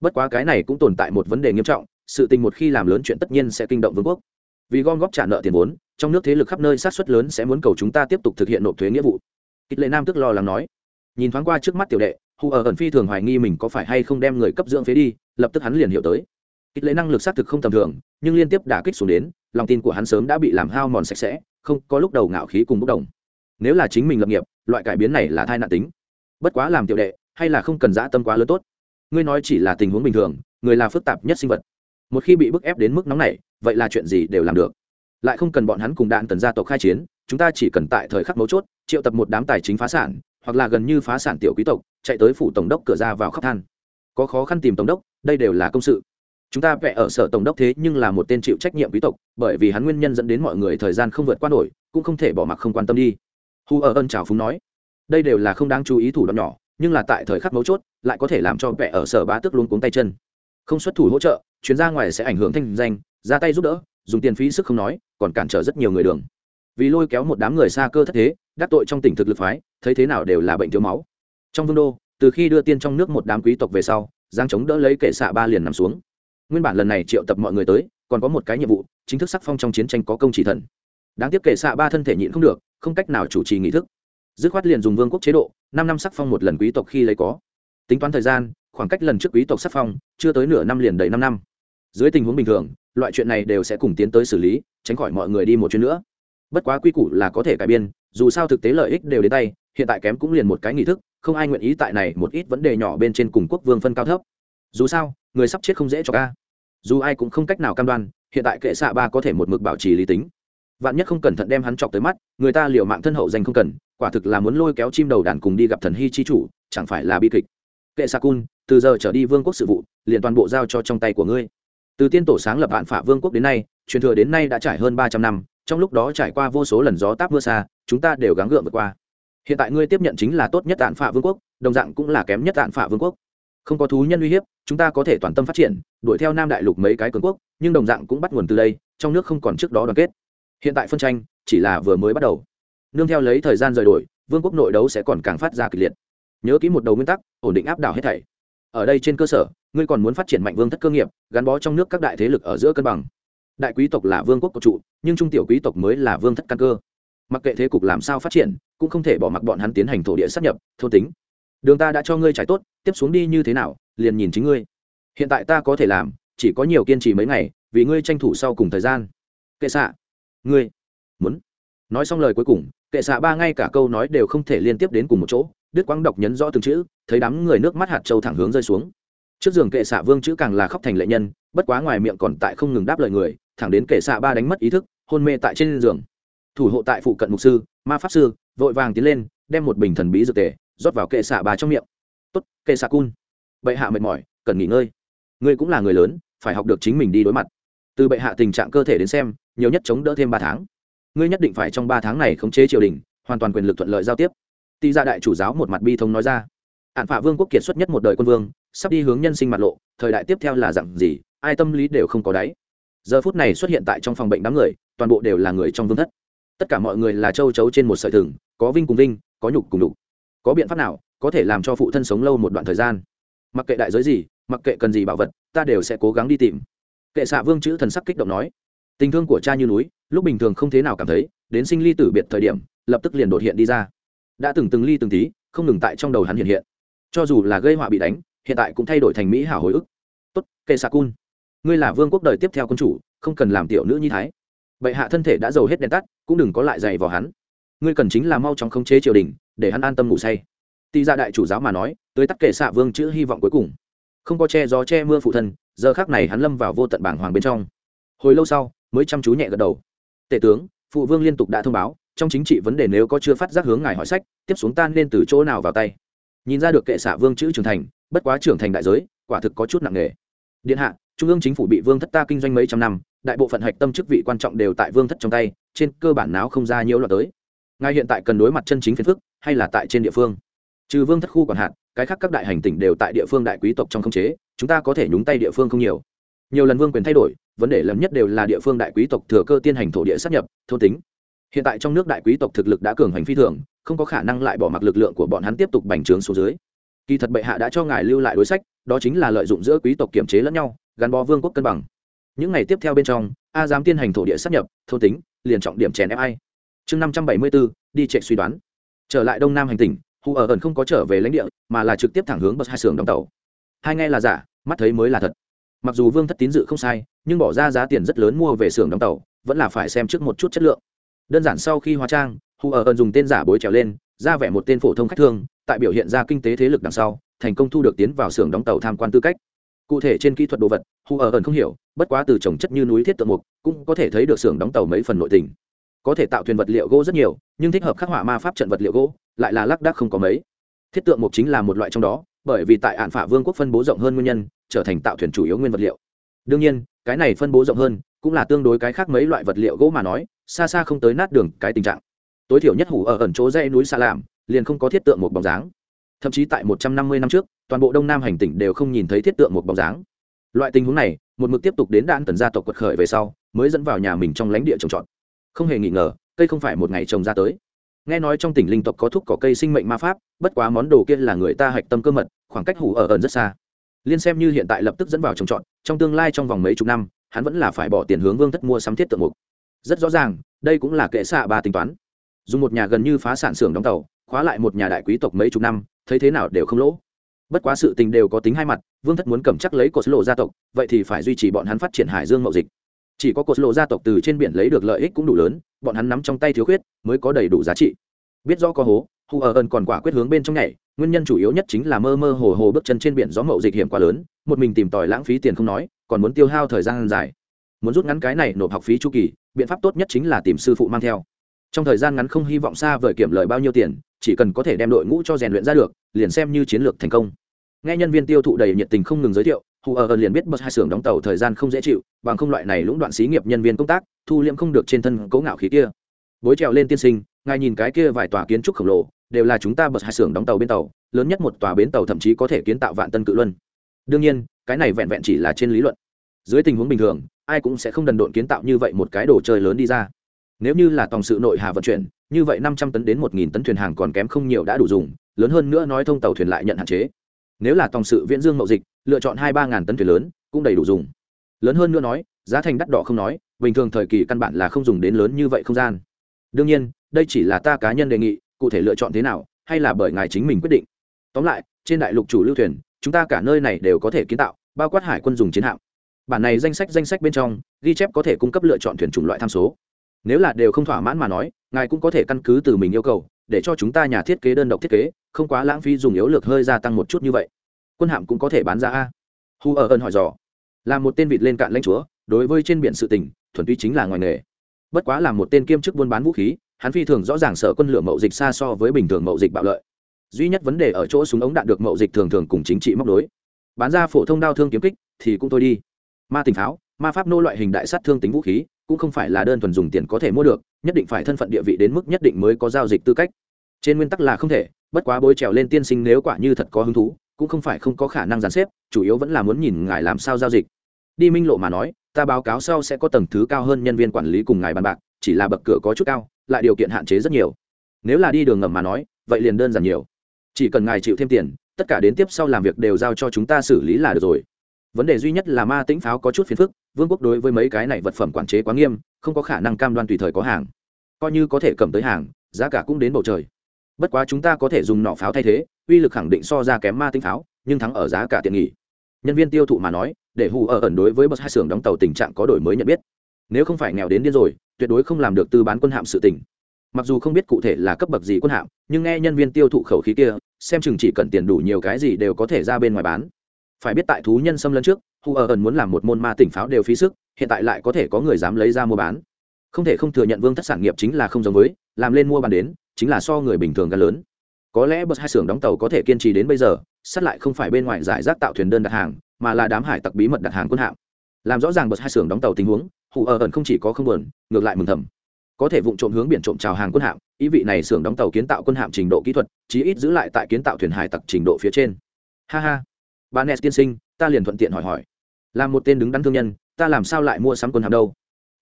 Bất quá cái này cũng tồn tại một vấn đề nghiêm trọng, sự tình một khi làm lớn chuyện tất nhiên sẽ kinh động vương quốc. Vì gom góp trả nợ tiền vốn, trong nước thế lực khắp nơi sát xuất lớn sẽ muốn cầu chúng ta tiếp tục thực hiện nộp thuế nghĩa vụ kịch lệ nam tức lo lắng nói. Nhìn thoáng qua trước mắt tiểu đệ hù ở ẩn phi thường hoài nghi mình có phải hay không đem người cấp dưỡng phế đi, lập tức hắn liền hiểu tới. Kịch lệ năng lực xác thực không tầm thường, nhưng liên tiếp đả kích xuống đến, lòng tin của hắn sớm đã bị làm hao mòn sạch sẽ, không có lúc đầu ngạo khí cùng bốc đồng. Nếu là chính mình lập nghiệp, loại cải biến này là thai nạn tính. Bất quá làm tiểu đệ, hay là không cần dã tâm quá lớn tốt. Ngươi nói chỉ là tình huống bình thường, người là phức tạp nhất sinh vật. Một khi bị bức ép đến mức nóng này vậy là chuyện gì đều làm được. Lại không cần bọn hắn cùng đạn tần gia tộc khai chiến chúng ta chỉ cần tại thời khắc mấu chốt, triệu tập một đám tài chính phá sản, hoặc là gần như phá sản tiểu quý tộc, chạy tới phủ tổng đốc cửa ra vào khóc than. Có khó khăn tìm tổng đốc, đây đều là công sự. Chúng ta vẽ ở sở tổng đốc thế nhưng là một tên chịu trách nhiệm quý tộc, bởi vì hắn nguyên nhân dẫn đến mọi người thời gian không vượt qua nổi, cũng không thể bỏ mặc không quan tâm đi. Hu ở ân trào phúng nói, đây đều là không đáng chú ý thủ đoạn nhỏ, nhưng là tại thời khắc mấu chốt, lại có thể làm cho vẽ ở sở bá tức luôn cuống tay chân. Không xuất thủ hỗ trợ, chuyến ra ngoài sẽ ảnh hưởng thanh danh, ra tay giúp đỡ, dùng tiền phí sức không nói, còn cản trở rất nhiều người đường vì lôi kéo một đám người xa cơ thất thế, đắc tội trong tỉnh thực lực phái, thấy thế nào đều là bệnh thiếu máu. Trong vương đô, từ khi đưa tiên trong nước một đám quý tộc về sau, giang chống đỡ lấy kệ xạ ba liền nằm xuống. Nguyên bản lần này triệu tập mọi người tới, còn có một cái nhiệm vụ, chính thức sắc phong trong chiến tranh có công chỉ thần. Đáng tiếc kệ xạ ba thân thể nhịn không được, không cách nào chủ trì nghị thức. Dứt khoát liền dùng vương quốc chế độ, năm năm sắc phong một lần quý tộc khi lấy có. Tính toán thời gian, khoảng cách lần trước quý tộc sắc phong, chưa tới nửa năm liền đầy năm năm. Dưới tình huống bình thường, loại chuyện này đều sẽ cùng tiến tới xử lý, tránh khỏi mọi người đi một chuyến nữa bất quá quy củ là có thể cải biên, dù sao thực tế lợi ích đều đến tay, hiện tại kém cũng liền một cái nghi thức, không ai nguyện ý tại này một ít vấn đề nhỏ bên trên cùng quốc vương phân cao thấp. Dù sao, người sắp chết không dễ cho ca. Dù ai cũng không cách nào cam đoan, hiện tại kệ xạ ba có thể một mực bảo trì lý tính. Vạn nhất không cẩn thận đem hắn chọc tới mắt, người ta liều mạng thân hậu danh không cần, quả thực là muốn lôi kéo chim đầu đàn cùng đi gặp thần hy chi chủ, chẳng phải là bi kịch. Kệ xạ cun, từ giờ trở đi vương quốc sự vụ, liền toàn bộ giao cho trong tay của ngươi. Từ tiên tổ sáng lập vạn phả vương quốc đến nay, truyền thừa đến nay đã trải hơn ba trăm năm trong lúc đó trải qua vô số lần gió táp mưa xa, chúng ta đều gắng gượng vượt qua. Hiện tại ngươi tiếp nhận chính là tốt nhất tạn phả vương quốc, đồng dạng cũng là kém nhất tạn phả vương quốc. Không có thú nhân uy hiếp, chúng ta có thể toàn tâm phát triển, đuổi theo nam đại lục mấy cái cường quốc, nhưng đồng dạng cũng bắt nguồn từ đây, trong nước không còn trước đó đoàn kết. Hiện tại phân tranh, chỉ là vừa mới bắt đầu. Nương theo lấy thời gian rời đổi, vương quốc nội đấu sẽ còn càng phát ra kịch liệt. Nhớ kỹ một đầu nguyên tắc, ổn định áp đảo hết thảy. Ở đây trên cơ sở, ngươi còn muốn phát triển mạnh vương thất cơ nghiệp, gắn bó trong nước các đại thế lực ở giữa cân bằng đại quý tộc là vương quốc cột trụ, nhưng trung tiểu quý tộc mới là vương thất căn cơ. Mặc kệ thế cục làm sao phát triển, cũng không thể bỏ mặc bọn hắn tiến hành thổ địa sắp nhập, thôn tính. Đường ta đã cho ngươi trải tốt, tiếp xuống đi như thế nào, liền nhìn chính ngươi. Hiện tại ta có thể làm, chỉ có nhiều kiên trì mấy ngày, vì ngươi tranh thủ sau cùng thời gian. Kệ xạ. Ngươi. Muốn. Nói xong lời cuối cùng, kệ xạ ba ngay cả câu nói đều không thể liên tiếp đến cùng một chỗ đức quang đọc nhấn rõ từng chữ, thấy đám người nước mắt hạt trâu thẳng hướng rơi xuống. Trước giường kệ xạ vương chữ càng là khóc thành lệ nhân, bất quá ngoài miệng còn tại không ngừng đáp lời người thẳng đến kệ xạ ba đánh mất ý thức, hôn mê tại trên giường. Thủ hộ tại phụ cận mục sư, ma pháp sư, vội vàng tiến lên, đem một bình thần bí dược tề, rót vào kệ xạ ba trong miệng. Tốt, kệ xạ cun. Bệ hạ mệt mỏi, cần nghỉ ngơi. Ngươi cũng là người lớn, phải học được chính mình đi đối mặt. Từ bệ hạ tình trạng cơ thể đến xem, nhiều nhất chống đỡ thêm ba tháng. Ngươi nhất định phải trong ba tháng này khống chế triều đình, hoàn toàn quyền lực thuận lợi giao tiếp. Tị gia đại chủ giáo một mặt bi thống nói ra. Ạn phạ vương quốc kiệt xuất nhất một đời quân vương, sắp đi hướng nhân sinh mặt lộ, thời đại tiếp theo là dặn gì, ai tâm lý đều không có đáy giờ phút này xuất hiện tại trong phòng bệnh đám người, toàn bộ đều là người trong vương thất. Tất cả mọi người là châu chấu trên một sợi thừng, có vinh cùng vinh, có nhục cùng đục có biện pháp nào có thể làm cho phụ thân sống lâu một đoạn thời gian? Mặc kệ đại giới gì, mặc kệ cần gì bảo vật, ta đều sẽ cố gắng đi tìm. Kệ xạ vương chữ thần sắc kích động nói. Tình thương của cha như núi, lúc bình thường không thế nào cảm thấy, đến sinh ly tử biệt thời điểm, lập tức liền đột hiện đi ra. Đã từng từng ly từng tí, không ngừng tại trong đầu hắn hiện hiện. Cho dù là gây họa bị đánh, hiện tại cũng thay đổi thành mỹ hảo hồi ức. Tốt, kệ xạ cun ngươi là vương quốc đời tiếp theo quân chủ, không cần làm tiểu nữ nhi thái. Bệ hạ thân thể đã giàu hết đèn tắt, cũng đừng có lại dày vào hắn. Ngươi cần chính là mau chóng khống chế triều đình, để hắn an tâm ngủ say. Tị ra dạ đại chủ giáo mà nói, tới tắc kệ xạ vương chữ hy vọng cuối cùng. Không có che gió che mưa phụ thân, giờ khác này hắn lâm vào vô tận bảng hoàng bên trong. Hồi lâu sau, mới chăm chú nhẹ gật đầu. Tể tướng, phụ vương liên tục đã thông báo, trong chính trị vấn đề nếu có chưa phát giác hướng ngài hỏi sách, tiếp xuống tan nên từ chỗ nào vào tay? Nhìn ra được kệ xạ vương chữ trưởng thành, bất quá trưởng thành đại giới, quả thực có chút nặng nề. Điện hạ trung ương chính phủ bị vương thất ta kinh doanh mấy trăm năm, đại bộ phận hạch tâm chức vị quan trọng đều tại vương thất trong tay, trên cơ bản não không ra nhiều loạt tới. Ngài hiện tại cần đối mặt chân chính phiền phức, hay là tại trên địa phương? Trừ vương thất khu còn hạn cái khác các đại hành tỉnh đều tại địa phương đại quý tộc trong khống chế, chúng ta có thể nhúng tay địa phương không nhiều. Nhiều lần vương quyền thay đổi, vấn đề lớn nhất đều là địa phương đại quý tộc thừa cơ tiên hành thổ địa sát nhập, thôn tính. Hiện tại trong nước đại quý tộc thực lực đã cường hành phi thường, không có khả năng lại bỏ mặc lực lượng của bọn hắn tiếp tục bành trướng xuống dưới. Kỳ thật bệ hạ đã cho ngài lưu lại đối sách, đó chính là lợi dụng giữa quý tộc kiểm chế lẫn nhau gắn bó vương quốc cân bằng. Những ngày tiếp theo bên trong, a dám tiên hành thổ địa sát nhập, thôn tính, liền trọng điểm chèn ép ai? Chương năm trăm bảy mươi bốn đi trệ suy đoán. Trở lại đông nam hành tỉnh, hù ở ẩn không có trở về lãnh địa, mà là trực tiếp thẳng hướng bậc hai xưởng đóng tàu. Hai nghe là giả, mắt thấy mới là thật. Mặc dù vương thất tín dự không sai, nhưng bỏ ra giá tiền rất lớn mua về xưởng đóng tàu, vẫn là phải xem trước một chút chất lượng. Đơn giản sau khi hóa trang, hù ở ẩn dùng tên giả bối trèo lên, ra vẻ một tên phổ thông khách thương, tại biểu hiện ra kinh tế thế lực đằng sau, thành công thu được tiến vào xưởng đóng tàu tham quan tư cách cụ thể trên kỹ thuật đồ vật hù ở ẩn không hiểu, bất quá từ trồng chất như núi thiết tượng mục, cũng có thể thấy được xưởng đóng tàu mấy phần nội tình. Có thể tạo thuyền vật liệu gỗ rất nhiều, nhưng thích hợp khắc họa ma pháp trận vật liệu gỗ, lại là lác đác không có mấy. Thiết tượng mục chính là một loại trong đó, bởi vì tại ạn phả vương quốc phân bố rộng hơn nguyên nhân, trở thành tạo thuyền chủ yếu nguyên vật liệu. Đương nhiên, cái này phân bố rộng hơn, cũng là tương đối cái khác mấy loại vật liệu gỗ mà nói, xa xa không tới nát đường, cái tình trạng. Tối thiểu nhất hủ ở ẩn chỗ dây núi xa làm liền không có thiết tượng một bóng dáng. Thậm chí tại một trăm năm mươi năm trước toàn bộ đông nam hành tỉnh đều không nhìn thấy thiết tượng một bóng dáng. Loại tình huống này, một mực tiếp tục đến đạn tần gia tộc quật khởi về sau, mới dẫn vào nhà mình trong lãnh địa trồng trọt. Không hề nghi ngờ, cây không phải một ngày trồng ra tới. Nghe nói trong tỉnh linh tộc có thuốc cỏ cây sinh mệnh ma pháp, bất quá món đồ kia là người ta hạch tâm cơ mật, khoảng cách hủ ở ẩn rất xa. Liên xem như hiện tại lập tức dẫn vào trồng trọt, trong tương lai trong vòng mấy chục năm, hắn vẫn là phải bỏ tiền hướng vương thất mua sắm thiết tượng mục. Rất rõ ràng, đây cũng là kệ xạ ba tính toán. Dùng một nhà gần như phá sản xưởng đóng tàu, khóa lại một nhà đại quý tộc mấy chục năm, thấy thế nào đều không lỗ bất quá sự tình đều có tính hai mặt, vương thất muốn cầm chắc lấy cột lộ gia tộc, vậy thì phải duy trì bọn hắn phát triển hải dương mậu dịch. Chỉ có cột lộ gia tộc từ trên biển lấy được lợi ích cũng đủ lớn, bọn hắn nắm trong tay thiếu khuyết, mới có đầy đủ giá trị. Biết rõ có hố hù ở ơn còn quả quyết hướng bên trong nhảy, nguyên nhân chủ yếu nhất chính là mơ mơ hồ hồ bước chân trên biển gió mậu dịch hiểm quá lớn, một mình tìm tòi lãng phí tiền không nói, còn muốn tiêu hao thời gian dài. Muốn rút ngắn cái này nộp học phí chu kỳ, biện pháp tốt nhất chính là tìm sư phụ mang theo. Trong thời gian ngắn không hy vọng xa vời kiểm lợi bao nhiêu tiền, chỉ cần có thể đem đội ngũ cho rèn luyện ra được, liền xem như chiến lược thành công nghe nhân viên tiêu thụ đầy nhiệt tình không ngừng giới thiệu, hù ở liền biết bật hai xưởng đóng tàu thời gian không dễ chịu, bằng không loại này lũng đoạn xí nghiệp nhân viên công tác, thu liễm không được trên thân cấu ngạo khí kia. Bối trèo lên tiên sinh, ngài nhìn cái kia vài tòa kiến trúc khổng lồ, đều là chúng ta bật hai xưởng đóng tàu bên tàu, lớn nhất một tòa bến tàu thậm chí có thể kiến tạo vạn tân cự luân. Đương nhiên, cái này vẹn vẹn chỉ là trên lý luận. Dưới tình huống bình thường, ai cũng sẽ không đần độn kiến tạo như vậy một cái đồ chơi lớn đi ra. Nếu như là tòng sự nội hà vận chuyển, như vậy năm trăm tấn đến một nghìn tấn thuyền hàng còn kém không nhiều đã đủ dùng, lớn hơn nữa nói thông tàu thuyền lại nhận hạn chế nếu là tòng sự viễn dương mậu dịch, lựa chọn hai ba ngàn tấn thuyền lớn, cũng đầy đủ dùng. Lớn hơn nữa nói, giá thành đắt đỏ không nói, bình thường thời kỳ căn bản là không dùng đến lớn như vậy không gian. Đương nhiên, đây chỉ là ta cá nhân đề nghị, cụ thể lựa chọn thế nào, hay là bởi ngài chính mình quyết định. Tóm lại, trên đại lục chủ lưu thuyền, chúng ta cả nơi này đều có thể kiến tạo, bao quát hải quân dùng chiến hạm. Bản này danh sách danh sách bên trong, ghi chép có thể cung cấp lựa chọn thuyền chủng loại tham số. Nếu là đều không thỏa mãn mà nói, ngài cũng có thể căn cứ từ mình yêu cầu, để cho chúng ta nhà thiết kế đơn độc thiết kế, không quá lãng phí dùng yếu lược hơi gia tăng một chút như vậy quân hạm cũng có thể bán ra a. Hu ở ơn hỏi dò. Là một tên vịt lên cạn lãnh chúa, đối với trên biển sự tình, thuần túy chính là ngoài nghề. Bất quá là một tên kiêm chức buôn bán vũ khí, hắn phi thường rõ ràng sở quân lửa mậu dịch xa so với bình thường mậu dịch bạo lợi. Duy nhất vấn đề ở chỗ súng ống đạn được mậu dịch thường thường cùng chính trị móc đối bán ra phổ thông đao thương kiếm kích, thì cũng thôi đi. Ma tình pháo, ma pháp nô loại hình đại sát thương tính vũ khí, cũng không phải là đơn thuần dùng tiền có thể mua được, nhất định phải thân phận địa vị đến mức nhất định mới có giao dịch tư cách. Trên nguyên tắc là không thể, bất quá bối trèo lên tiên sinh nếu quả như thật có hứng thú cũng không phải không có khả năng giàn xếp, chủ yếu vẫn là muốn nhìn ngài làm sao giao dịch. Đi minh lộ mà nói, ta báo cáo sau sẽ có tầng thứ cao hơn nhân viên quản lý cùng ngài bàn bạc, chỉ là bậc cửa có chút cao, lại điều kiện hạn chế rất nhiều. Nếu là đi đường ngầm mà nói, vậy liền đơn giản nhiều. Chỉ cần ngài chịu thêm tiền, tất cả đến tiếp sau làm việc đều giao cho chúng ta xử lý là được rồi. Vấn đề duy nhất là ma tĩnh pháo có chút phiền phức, vương quốc đối với mấy cái này vật phẩm quản chế quá nghiêm, không có khả năng cam đoan tùy thời có hàng. Coi như có thể cầm tới hàng, giá cả cũng đến bầu trời. Bất quá chúng ta có thể dùng nỏ pháo thay thế uy lực khẳng định so ra kém ma tinh pháo, nhưng thắng ở giá cả tiện nghỉ. Nhân viên tiêu thụ mà nói, để hù ở ẩn đối với bậc hai xưởng đóng tàu tình trạng có đổi mới nhận biết. Nếu không phải nghèo đến điên rồi, tuyệt đối không làm được tư bán quân hạm sự tình. Mặc dù không biết cụ thể là cấp bậc gì quân hạm, nhưng nghe nhân viên tiêu thụ khẩu khí kia, xem chừng chỉ cần tiền đủ nhiều cái gì đều có thể ra bên ngoài bán. Phải biết tại thú nhân xâm lấn trước, hù ở ẩn muốn làm một môn ma tỉnh pháo đều phí sức, hiện tại lại có thể có người dám lấy ra mua bán. Không thể không thừa nhận vương thất sản nghiệp chính là không giống với, làm lên mua bán đến, chính là so người bình thường gần lớn có lẽ bậc hai xưởng đóng tàu có thể kiên trì đến bây giờ sát lại không phải bên ngoài giải rác tạo thuyền đơn đặt hàng, mà là đám hải tặc bí mật đặt hàng quân hạm. Làm rõ ràng bậc hai xưởng đóng tàu tình huống hụ ở ẩn không chỉ có không buồn, ngược lại mừng thầm. Có thể vụ trộm hướng biển trộm trào hàng quân hạm, ý vị này xưởng đóng tàu kiến tạo quân hạm trình độ kỹ thuật, chí ít giữ lại tại kiến tạo thuyền hải tặc trình độ phía trên. Ha ha. Bà nes tiên sinh, ta liền thuận tiện hỏi hỏi. Làm một tên đứng đắn thương nhân, ta làm sao lại mua sắm quân hạm đâu?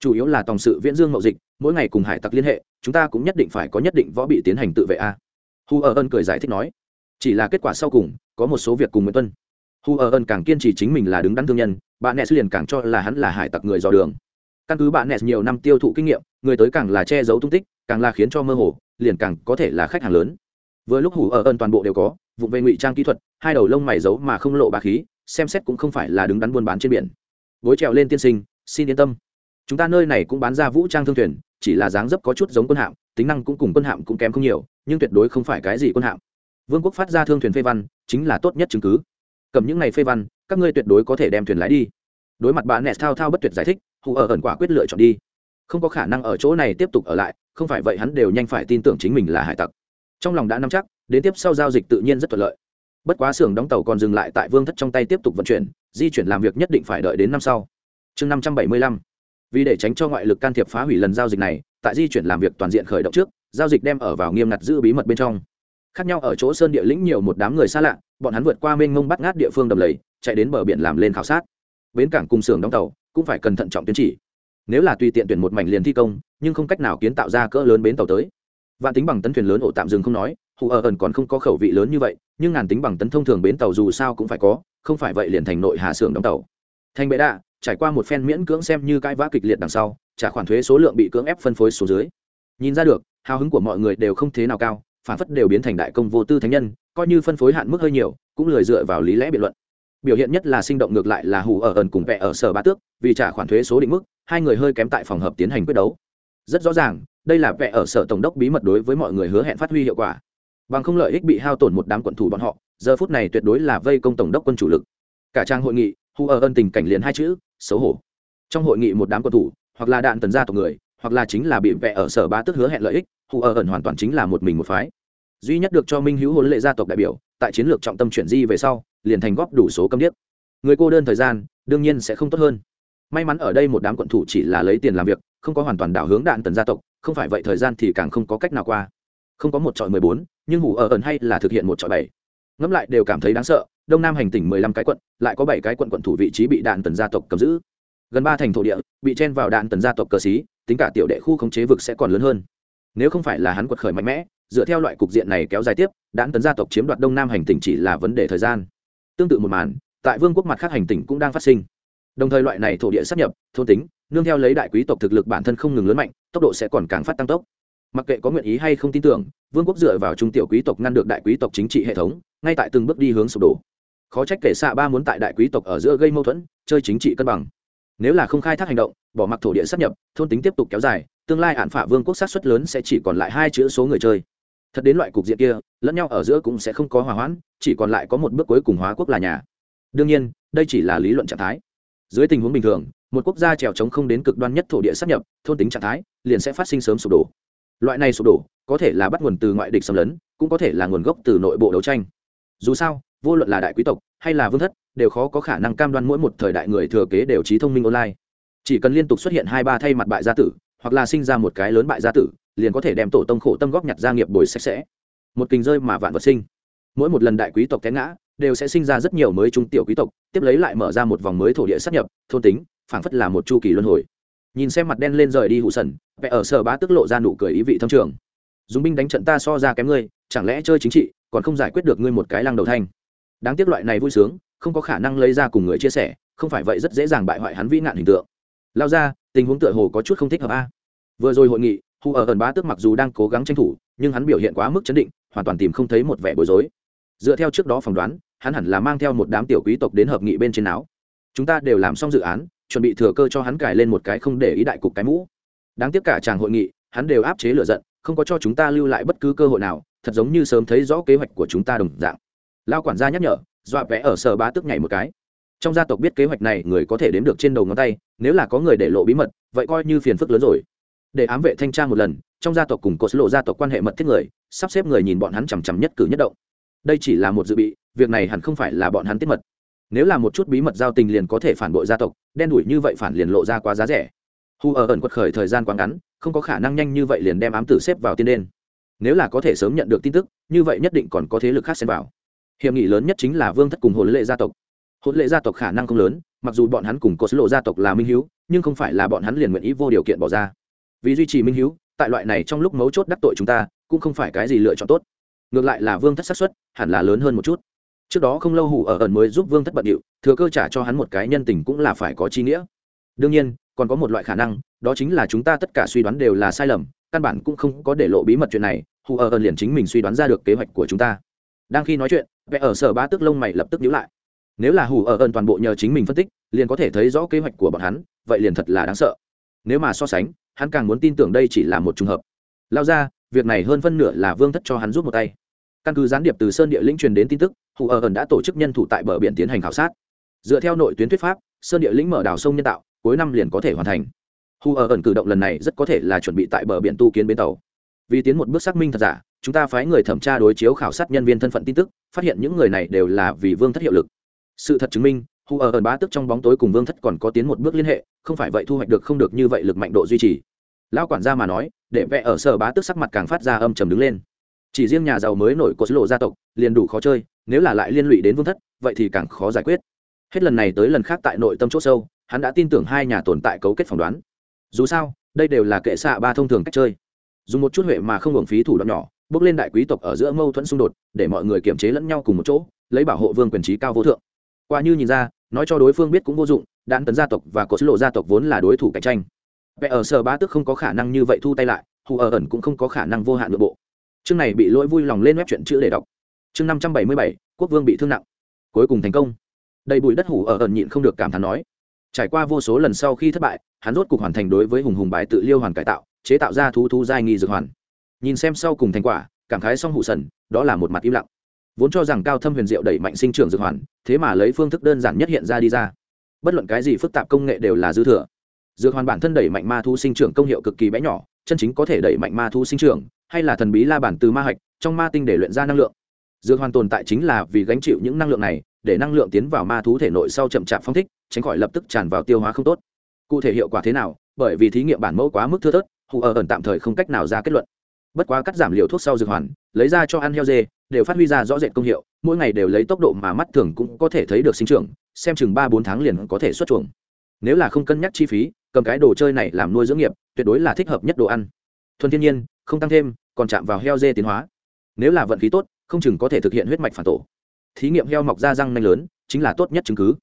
Chủ yếu là tòng sự viễn dương mậu dịch, mỗi ngày cùng hải tặc liên hệ, chúng ta cũng nhất định phải có nhất định võ bị tiến hành tự vệ a hu ở ân cười giải thích nói, chỉ là kết quả sau cùng, có một số việc cùng nguyễn tuân. Hu ở ân càng kiên trì chính mình là đứng đắn thương nhân bạn nes liền càng cho là hắn là hải tặc người dò đường. Căn cứ bạn nes nhiều năm tiêu thụ kinh nghiệm, người tới càng là che giấu tung tích, càng là khiến cho mơ hồ, liền càng có thể là khách hàng lớn. Vừa lúc hủ ở ân toàn bộ đều có vụ về ngụy trang kỹ thuật, hai đầu lông mày giấu mà không lộ bà khí, xem xét cũng không phải là đứng đắn buôn bán trên biển. Gối trèo lên tiên sinh, xin yên tâm. Chúng ta nơi này cũng bán ra vũ trang thương thuyền, chỉ là dáng dấp có chút giống quân hạm tính năng cũng cùng quân hạm cũng kém không nhiều, nhưng tuyệt đối không phải cái gì quân hạm. Vương quốc phát ra thương thuyền phê văn, chính là tốt nhất chứng cứ. Cầm những ngày phê văn, các ngươi tuyệt đối có thể đem thuyền lái đi. Đối mặt bà nẹt thao thao bất tuyệt giải thích, hù ở ẩn quả quyết lựa chọn đi. Không có khả năng ở chỗ này tiếp tục ở lại, không phải vậy hắn đều nhanh phải tin tưởng chính mình là hải tặc. Trong lòng đã nắm chắc, đến tiếp sau giao dịch tự nhiên rất thuận lợi. Bất quá xưởng đóng tàu còn dừng lại tại vương thất trong tay tiếp tục vận chuyển, di chuyển làm việc nhất định phải đợi đến năm sau. Chương năm trăm bảy mươi lăm vì để tránh cho ngoại lực can thiệp phá hủy lần giao dịch này, tại di chuyển làm việc toàn diện khởi động trước, giao dịch đem ở vào nghiêm ngặt giữ bí mật bên trong. Khác nhau ở chỗ sơn địa lĩnh nhiều một đám người xa lạ, bọn hắn vượt qua mênh mông bắt ngát địa phương đầm lầy, chạy đến bờ biển làm lên khảo sát. Bến cảng cùng xưởng đóng tàu cũng phải cẩn thận trọng tuyến chỉ. Nếu là tùy tiện tuyển một mảnh liền thi công, nhưng không cách nào kiến tạo ra cỡ lớn bến tàu tới. Vạn tính bằng tấn thuyền lớn ổ tạm dừng không nói, hù ở ẩn còn không có khẩu vị lớn như vậy, nhưng ngàn tính bằng tấn thông thường bến tàu dù sao cũng phải có, không phải vậy liền thành nội hạ xưởng đóng tàu. Thành bệ đạ trải qua một phen miễn cưỡng xem như cãi vã kịch liệt đằng sau, trả khoản thuế số lượng bị cưỡng ép phân phối số dưới. Nhìn ra được, hào hứng của mọi người đều không thế nào cao, phản phất đều biến thành đại công vô tư thánh nhân, coi như phân phối hạn mức hơi nhiều, cũng lười dựa vào lý lẽ biện luận. Biểu hiện nhất là sinh động ngược lại là hù ở ẩn cùng vẽ ở sở bá tước, vì trả khoản thuế số định mức, hai người hơi kém tại phòng hợp tiến hành quyết đấu. Rất rõ ràng, đây là vẽ ở sở tổng đốc bí mật đối với mọi người hứa hẹn phát huy hiệu quả. Bằng không lợi ích bị hao tổn một đám quận thủ bọn họ, giờ phút này tuyệt đối là vây công tổng đốc quân chủ lực. Cả trang hội nghị hù ở ân tình cảnh liền hai chữ, xấu hổ. Trong hội nghị một đám quân thủ, hoặc là đạn tần gia tộc người, hoặc là chính là bị vẽ ở sở bá tức hứa hẹn lợi ích hù ở ẩn hoàn toàn chính là một mình một phái. Duy nhất được cho minh hữu hôn lệ gia tộc đại biểu, tại chiến lược trọng tâm chuyển di về sau, liền thành góp đủ số câm điếc. Người cô đơn thời gian, đương nhiên sẽ không tốt hơn. May mắn ở đây một đám quận thủ chỉ là lấy tiền làm việc, không có hoàn toàn đảo hướng đạn tần gia tộc, không phải vậy thời gian thì càng không có cách nào qua. Không có một trọi mười bốn, nhưng hủ ở ẩn hay là thực hiện một trọi bảy. Ngẫm lại đều cảm thấy đáng sợ đông nam hành tỉnh mười lăm cái quận, lại có bảy cái quận quận thủ vị trí bị đạn tần gia tộc cầm giữ. Gần ba thành thổ địa bị chen vào đạn tần gia tộc cờ xí, tính cả tiểu đệ khu khống chế vực sẽ còn lớn hơn. Nếu không phải là hắn quật khởi mạnh mẽ, dựa theo loại cục diện này kéo dài tiếp, đạn tần gia tộc chiếm đoạt đông nam hành tỉnh chỉ là vấn đề thời gian. Tương tự một màn, tại vương quốc mặt khác hành tỉnh cũng đang phát sinh. Đồng thời loại này thổ địa sắp nhập, thôn tính, nương theo lấy đại quý tộc thực lực bản thân không ngừng lớn mạnh, tốc độ sẽ còn càng phát tăng tốc. Mặc kệ có nguyện ý hay không tin tưởng, vương quốc dựa vào trung tiểu quý tộc ngăn được đại quý tộc chính trị hệ thống, ngay tại từng bước đi hướng sụp đổ khó trách kể xạ ba muốn tại đại quý tộc ở giữa gây mâu thuẫn, chơi chính trị cân bằng. Nếu là không khai thác hành động, bỏ mặc thổ địa sắp nhập, thôn tính tiếp tục kéo dài, tương lai hạn phả vương quốc sát xuất lớn sẽ chỉ còn lại hai chữ số người chơi. Thật đến loại cục diện kia, lẫn nhau ở giữa cũng sẽ không có hòa hoãn, chỉ còn lại có một bước cuối cùng hóa quốc là nhà. Đương nhiên, đây chỉ là lý luận trạng thái. Dưới tình huống bình thường, một quốc gia trèo trống không đến cực đoan nhất thổ địa sắp nhập, thôn tính trạng thái liền sẽ phát sinh sớm sụp đổ. Loại này sụp đổ, có thể là bắt nguồn từ ngoại địch xâm lấn, cũng có thể là nguồn gốc từ nội bộ đấu tranh. Dù sao vô luận là đại quý tộc hay là vương thất, đều khó có khả năng cam đoan mỗi một thời đại người thừa kế đều trí thông minh online. Chỉ cần liên tục xuất hiện hai ba thay mặt bại gia tử, hoặc là sinh ra một cái lớn bại gia tử, liền có thể đem tổ tông khổ tâm góp nhặt gia nghiệp bồi sạch sẽ. Một kình rơi mà vạn vật sinh. Mỗi một lần đại quý tộc té ngã, đều sẽ sinh ra rất nhiều mới trung tiểu quý tộc, tiếp lấy lại mở ra một vòng mới thổ địa sắp nhập, thôn tính, phảng phất là một chu kỳ luân hồi. Nhìn xem mặt đen lên rời đi hụ sần vẽ ở sở bá tức lộ ra nụ cười ý vị thâm trường. Dùng binh đánh trận ta so ra kém ngươi, chẳng lẽ chơi chính trị, còn không giải quyết được ngươi một cái lăng đầu thanh? Đáng tiếc loại này vui sướng, không có khả năng lấy ra cùng người chia sẻ, không phải vậy rất dễ dàng bại hoại hắn vĩ nạn hình tượng. Lao ra, tình huống tựa hồ có chút không thích hợp a. Vừa rồi hội nghị hù ở ẩn bá tước mặc dù đang cố gắng tranh thủ, nhưng hắn biểu hiện quá mức chấn định, hoàn toàn tìm không thấy một vẻ bối rối. Dựa theo trước đó phỏng đoán, hắn hẳn là mang theo một đám tiểu quý tộc đến hợp nghị bên trên áo. Chúng ta đều làm xong dự án, chuẩn bị thừa cơ cho hắn cài lên một cái không để ý đại cục cái mũ. Đáng tiếc cả chàng hội nghị, hắn đều áp chế lựa giận, không có cho chúng ta lưu lại bất cứ cơ hội nào, thật giống như sớm thấy rõ kế hoạch của chúng ta đồng dạng lao quản gia nhắc nhở, dọa vẽ ở sở bá tức nhảy một cái. Trong gia tộc biết kế hoạch này, người có thể đếm được trên đầu ngón tay, nếu là có người để lộ bí mật, vậy coi như phiền phức lớn rồi. Để ám vệ thanh tra một lần, trong gia tộc cùng cột lộ gia tộc quan hệ mật thiết người, sắp xếp người nhìn bọn hắn chằm chằm nhất cử nhất động. Đây chỉ là một dự bị, việc này hẳn không phải là bọn hắn tiết mật. Nếu là một chút bí mật giao tình liền có thể phản bội gia tộc, đen đủi như vậy phản liền lộ ra quá giá rẻ. Hu ở ẩn quật khởi thời gian quá ngắn, không có khả năng nhanh như vậy liền đem ám tử xếp vào tiên đen. Nếu là có thể sớm nhận được tin tức, như vậy nhất định còn có thế lực khác xem vào hiểm nghị lớn nhất chính là vương thất cùng hồn lệ gia tộc. Hồn lệ gia tộc khả năng không lớn, mặc dù bọn hắn cùng có số lộ gia tộc là minh hữu nhưng không phải là bọn hắn liền nguyện ý vô điều kiện bỏ ra. Vì duy trì minh hữu tại loại này trong lúc mấu chốt đắc tội chúng ta, cũng không phải cái gì lựa chọn tốt. Ngược lại là vương thất xác suất, hẳn là lớn hơn một chút. Trước đó không lâu hủ ở ẩn mới giúp vương thất bận điệu, thừa cơ trả cho hắn một cái nhân tình cũng là phải có chi nghĩa. Đương nhiên, còn có một loại khả năng, đó chính là chúng ta tất cả suy đoán đều là sai lầm, căn bản cũng không có để lộ bí mật chuyện này hù ở ẩn liền chính mình suy đoán ra được kế hoạch của chúng ta. Đang khi nói chuyện vẽ ở sở ba tức lông mày lập tức nhíu lại. Nếu là hủ ở ẩn toàn bộ nhờ chính mình phân tích, liền có thể thấy rõ kế hoạch của bọn hắn, vậy liền thật là đáng sợ. Nếu mà so sánh, hắn càng muốn tin tưởng đây chỉ là một t r ư n g hợp. Lao ra, việc này hơn phân nửa là vương thất cho hắn rút một tay. Căn cứ gián điệp từ sơn địa lĩnh truyền đến tin tức, hù ở ẩn đã tổ chức nhân thủ tại bờ biển tiến hành khảo sát. Dựa theo nội tuyến thuyết pháp, sơn địa lĩnh mở đảo sông nhân tạo, cuối năm liền có thể hoàn thành. Hù ở ẩn cử động lần này rất có thể là chuẩn bị tại bờ biển tu kiến bến tàu. Vì tiến một bước xác minh thật giả chúng ta phái người thẩm tra đối chiếu khảo sát nhân viên thân phận tin tức, phát hiện những người này đều là vì vương thất hiệu lực. Sự thật chứng minh hù ở ẩn bá tức trong bóng tối cùng vương thất còn có tiến một bước liên hệ, không phải vậy thu hoạch được không được như vậy lực mạnh độ duy trì. Lao quản gia mà nói, để vẽ ở sở bá tức sắc mặt càng phát ra âm trầm đứng lên. Chỉ riêng nhà giàu mới nổi có lộ gia tộc, liền đủ khó chơi, nếu là lại liên lụy đến vương thất, vậy thì càng khó giải quyết. Hết lần này tới lần khác tại nội tâm c h ỗ sâu, hắn đã tin tưởng hai nhà tồn tại cấu kết phỏng đoán. Dù sao, đây đều là kệ xạ ba thông thường cách chơi. Dùng một chút huệ mà không hưởng phí thủ đoạn nhỏ bước lên đại quý tộc ở giữa mâu thuẫn xung đột, để mọi người kiềm chế lẫn nhau cùng một chỗ, lấy bảo hộ vương quyền trí cao vô thượng. Qua như nhìn ra, nói cho đối phương biết cũng vô dụng, đạn tấn gia tộc và có sứ lộ gia tộc vốn là đối thủ cạnh tranh. Vẽ ở sở ba tức không có khả năng như vậy thu tay lại, hù ở ẩn cũng không có khả năng vô hạn nội bộ. Chương này bị lỗi vui lòng lên web chuyện chữ để đọc. Chương năm trăm bảy mươi bảy, quốc vương bị thương nặng. Cuối cùng thành công. Đầy bụi đất hủ ở ẩn nhịn không được cảm thán nói. Trải qua vô số lần sau khi thất bại, hắn rốt cục hoàn thành đối với hùng hùng bài tự liêu hoàn cải tạo, chế tạo ra thú thú giai nghi dược hoàn nhìn xem sau cùng thành quả, cảm khái xong hụ sần, đó là một mặt im lặng. Vốn cho rằng cao thâm huyền diệu đẩy mạnh sinh trưởng dược hoàn, thế mà lấy phương thức đơn giản nhất hiện ra đi ra. Bất luận cái gì phức tạp công nghệ đều là dư thừa. Dược hoàn bản thân đẩy mạnh ma thu sinh trưởng công hiệu cực kỳ bé nhỏ, chân chính có thể đẩy mạnh ma thu sinh trưởng, hay là thần bí la bản từ ma hạch, trong ma tinh để luyện ra năng lượng. Dược hoàn tồn tại chính là vì gánh chịu những năng lượng này, để năng lượng tiến vào ma thú thể nội sau chậm chạp phong thích, tránh khỏi lập tức tràn vào tiêu hóa không tốt. Cụ thể hiệu quả thế nào, bởi vì thí nghiệm bản mẫu quá mức thưa thớt, hù ở ẩn tạm thời không cách nào ra kết luận bất quá cắt giảm liều thuốc sau dược hoàn, lấy ra cho ăn heo dê, đều phát huy ra rõ rệt công hiệu, mỗi ngày đều lấy tốc độ mà mắt thường cũng có thể thấy được sinh trưởng, xem chừng ba bốn tháng liền có thể xuất chuồng. Nếu là không cân nhắc chi phí, cầm cái đồ chơi này làm nuôi dưỡng nghiệp, tuyệt đối là thích hợp nhất đồ ăn. Thuần thiên nhiên, không tăng thêm, còn chạm vào heo dê tiến hóa. Nếu là vận khí tốt, không chừng có thể thực hiện huyết mạch phản tổ. Thí nghiệm heo mọc ra răng nanh lớn, chính là tốt nhất chứng cứ.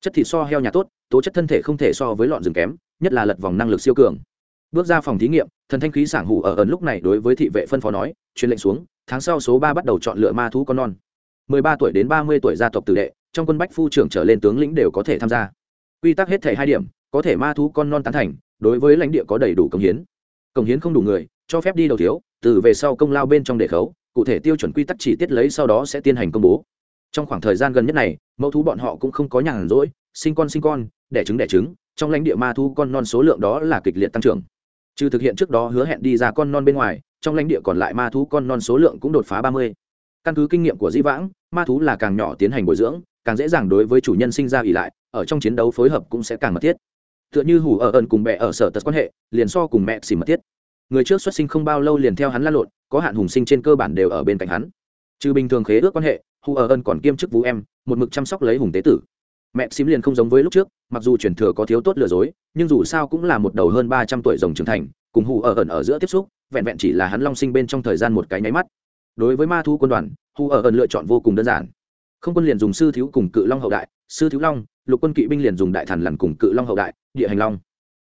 Chất thịt so heo nhà tốt, tố chất thân thể không thể so với lọn rừng kém, nhất là lật vòng năng lực siêu cường bước ra phòng thí nghiệm, thần thanh khí sảng hủ ở ẩn lúc này đối với thị vệ phân phó nói, truyền lệnh xuống, tháng sau số ba bắt đầu chọn lựa ma thú con non. Mười ba tuổi đến ba mươi tuổi gia tộc tử đệ, trong quân bách phu trưởng trở lên tướng lĩnh đều có thể tham gia. Quy tắc hết thể hai điểm, có thể ma thú con non tán thành, đối với lãnh địa có đầy đủ công hiến. Công hiến không đủ người, cho phép đi đầu thiếu, từ về sau công lao bên trong đề khấu, cụ thể tiêu chuẩn quy tắc chỉ tiết lấy sau đó sẽ tiến hành công bố. Trong khoảng thời gian gần nhất này, mẫu thú bọn họ cũng không có nhàn rỗi, sinh con sinh con, đẻ trứng đẻ trứng, trong lãnh địa ma thú con non số lượng đó là kịch liệt tăng trưởng trừ thực hiện trước đó hứa hẹn đi ra con non bên ngoài, trong lãnh địa còn lại ma thú con non số lượng cũng đột phá ba mươi. Căn cứ kinh nghiệm của dĩ vãng, ma thú là càng nhỏ tiến hành bồi dưỡng, càng dễ dàng đối với chủ nhân sinh ra ỉ lại, ở trong chiến đấu phối hợp cũng sẽ càng mật thiết. Tựa như hủ ở ẩn cùng mẹ ở sở tật quan hệ, liền so cùng mẹ xỉ mật thiết. Người trước xuất sinh không bao lâu liền theo hắn lan lộn, có hạn hùng sinh trên cơ bản đều ở bên cạnh hắn. Trừ bình thường khế ước quan hệ, hủ ở ẩn còn kiêm chức vũ em, một mực chăm sóc lấy hùng tế tử mẹ xím liền không giống với lúc trước, mặc dù truyền thừa có thiếu tốt lừa dối, nhưng dù sao cũng là một đầu hơn ba trăm tuổi rồng trưởng thành, cùng hù ở ẩn ở giữa tiếp xúc, vẹn vẹn chỉ là hắn long sinh bên trong thời gian một cái nháy mắt. Đối với ma thu quân đoàn, hù ở ẩn lựa chọn vô cùng đơn giản. Không quân liền dùng sư thiếu cùng cự long hậu đại, sư thiếu long, lục quân kỵ binh liền dùng đại thần lằn cùng cự long hậu đại, địa hành long.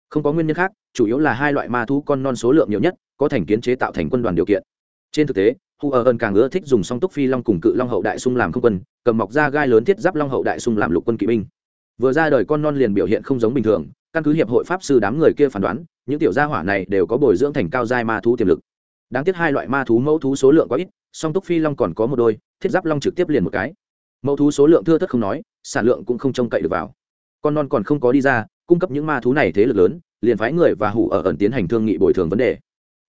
Không có nguyên nhân khác, chủ yếu là hai loại ma thú con non số lượng nhiều nhất, có thành kiến chế tạo thành quân đoàn điều kiện. Trên thực tế hu ở ơn càng ưa thích dùng song túc phi long cùng cự long hậu đại sung làm không quân, cầm mọc ra gai lớn thiết giáp long hậu đại sung làm lục quân kỵ binh. Vừa ra đời con non liền biểu hiện không giống bình thường, căn cứ hiệp hội pháp sư đám người kia phán đoán, những tiểu gia hỏa này đều có bồi dưỡng thành cao giai ma thú tiềm lực. Đáng tiếc hai loại ma thú mẫu thú số lượng quá ít, song túc phi long còn có một đôi, thiết giáp long trực tiếp liền một cái. Mẫu thú số lượng thưa thất không nói, sản lượng cũng không trông cậy được vào. Con non còn không có đi ra, cung cấp những ma thú này thế lực lớn, liền phái người và hủ ở ẩn tiến hành thương nghị bồi thường vấn đề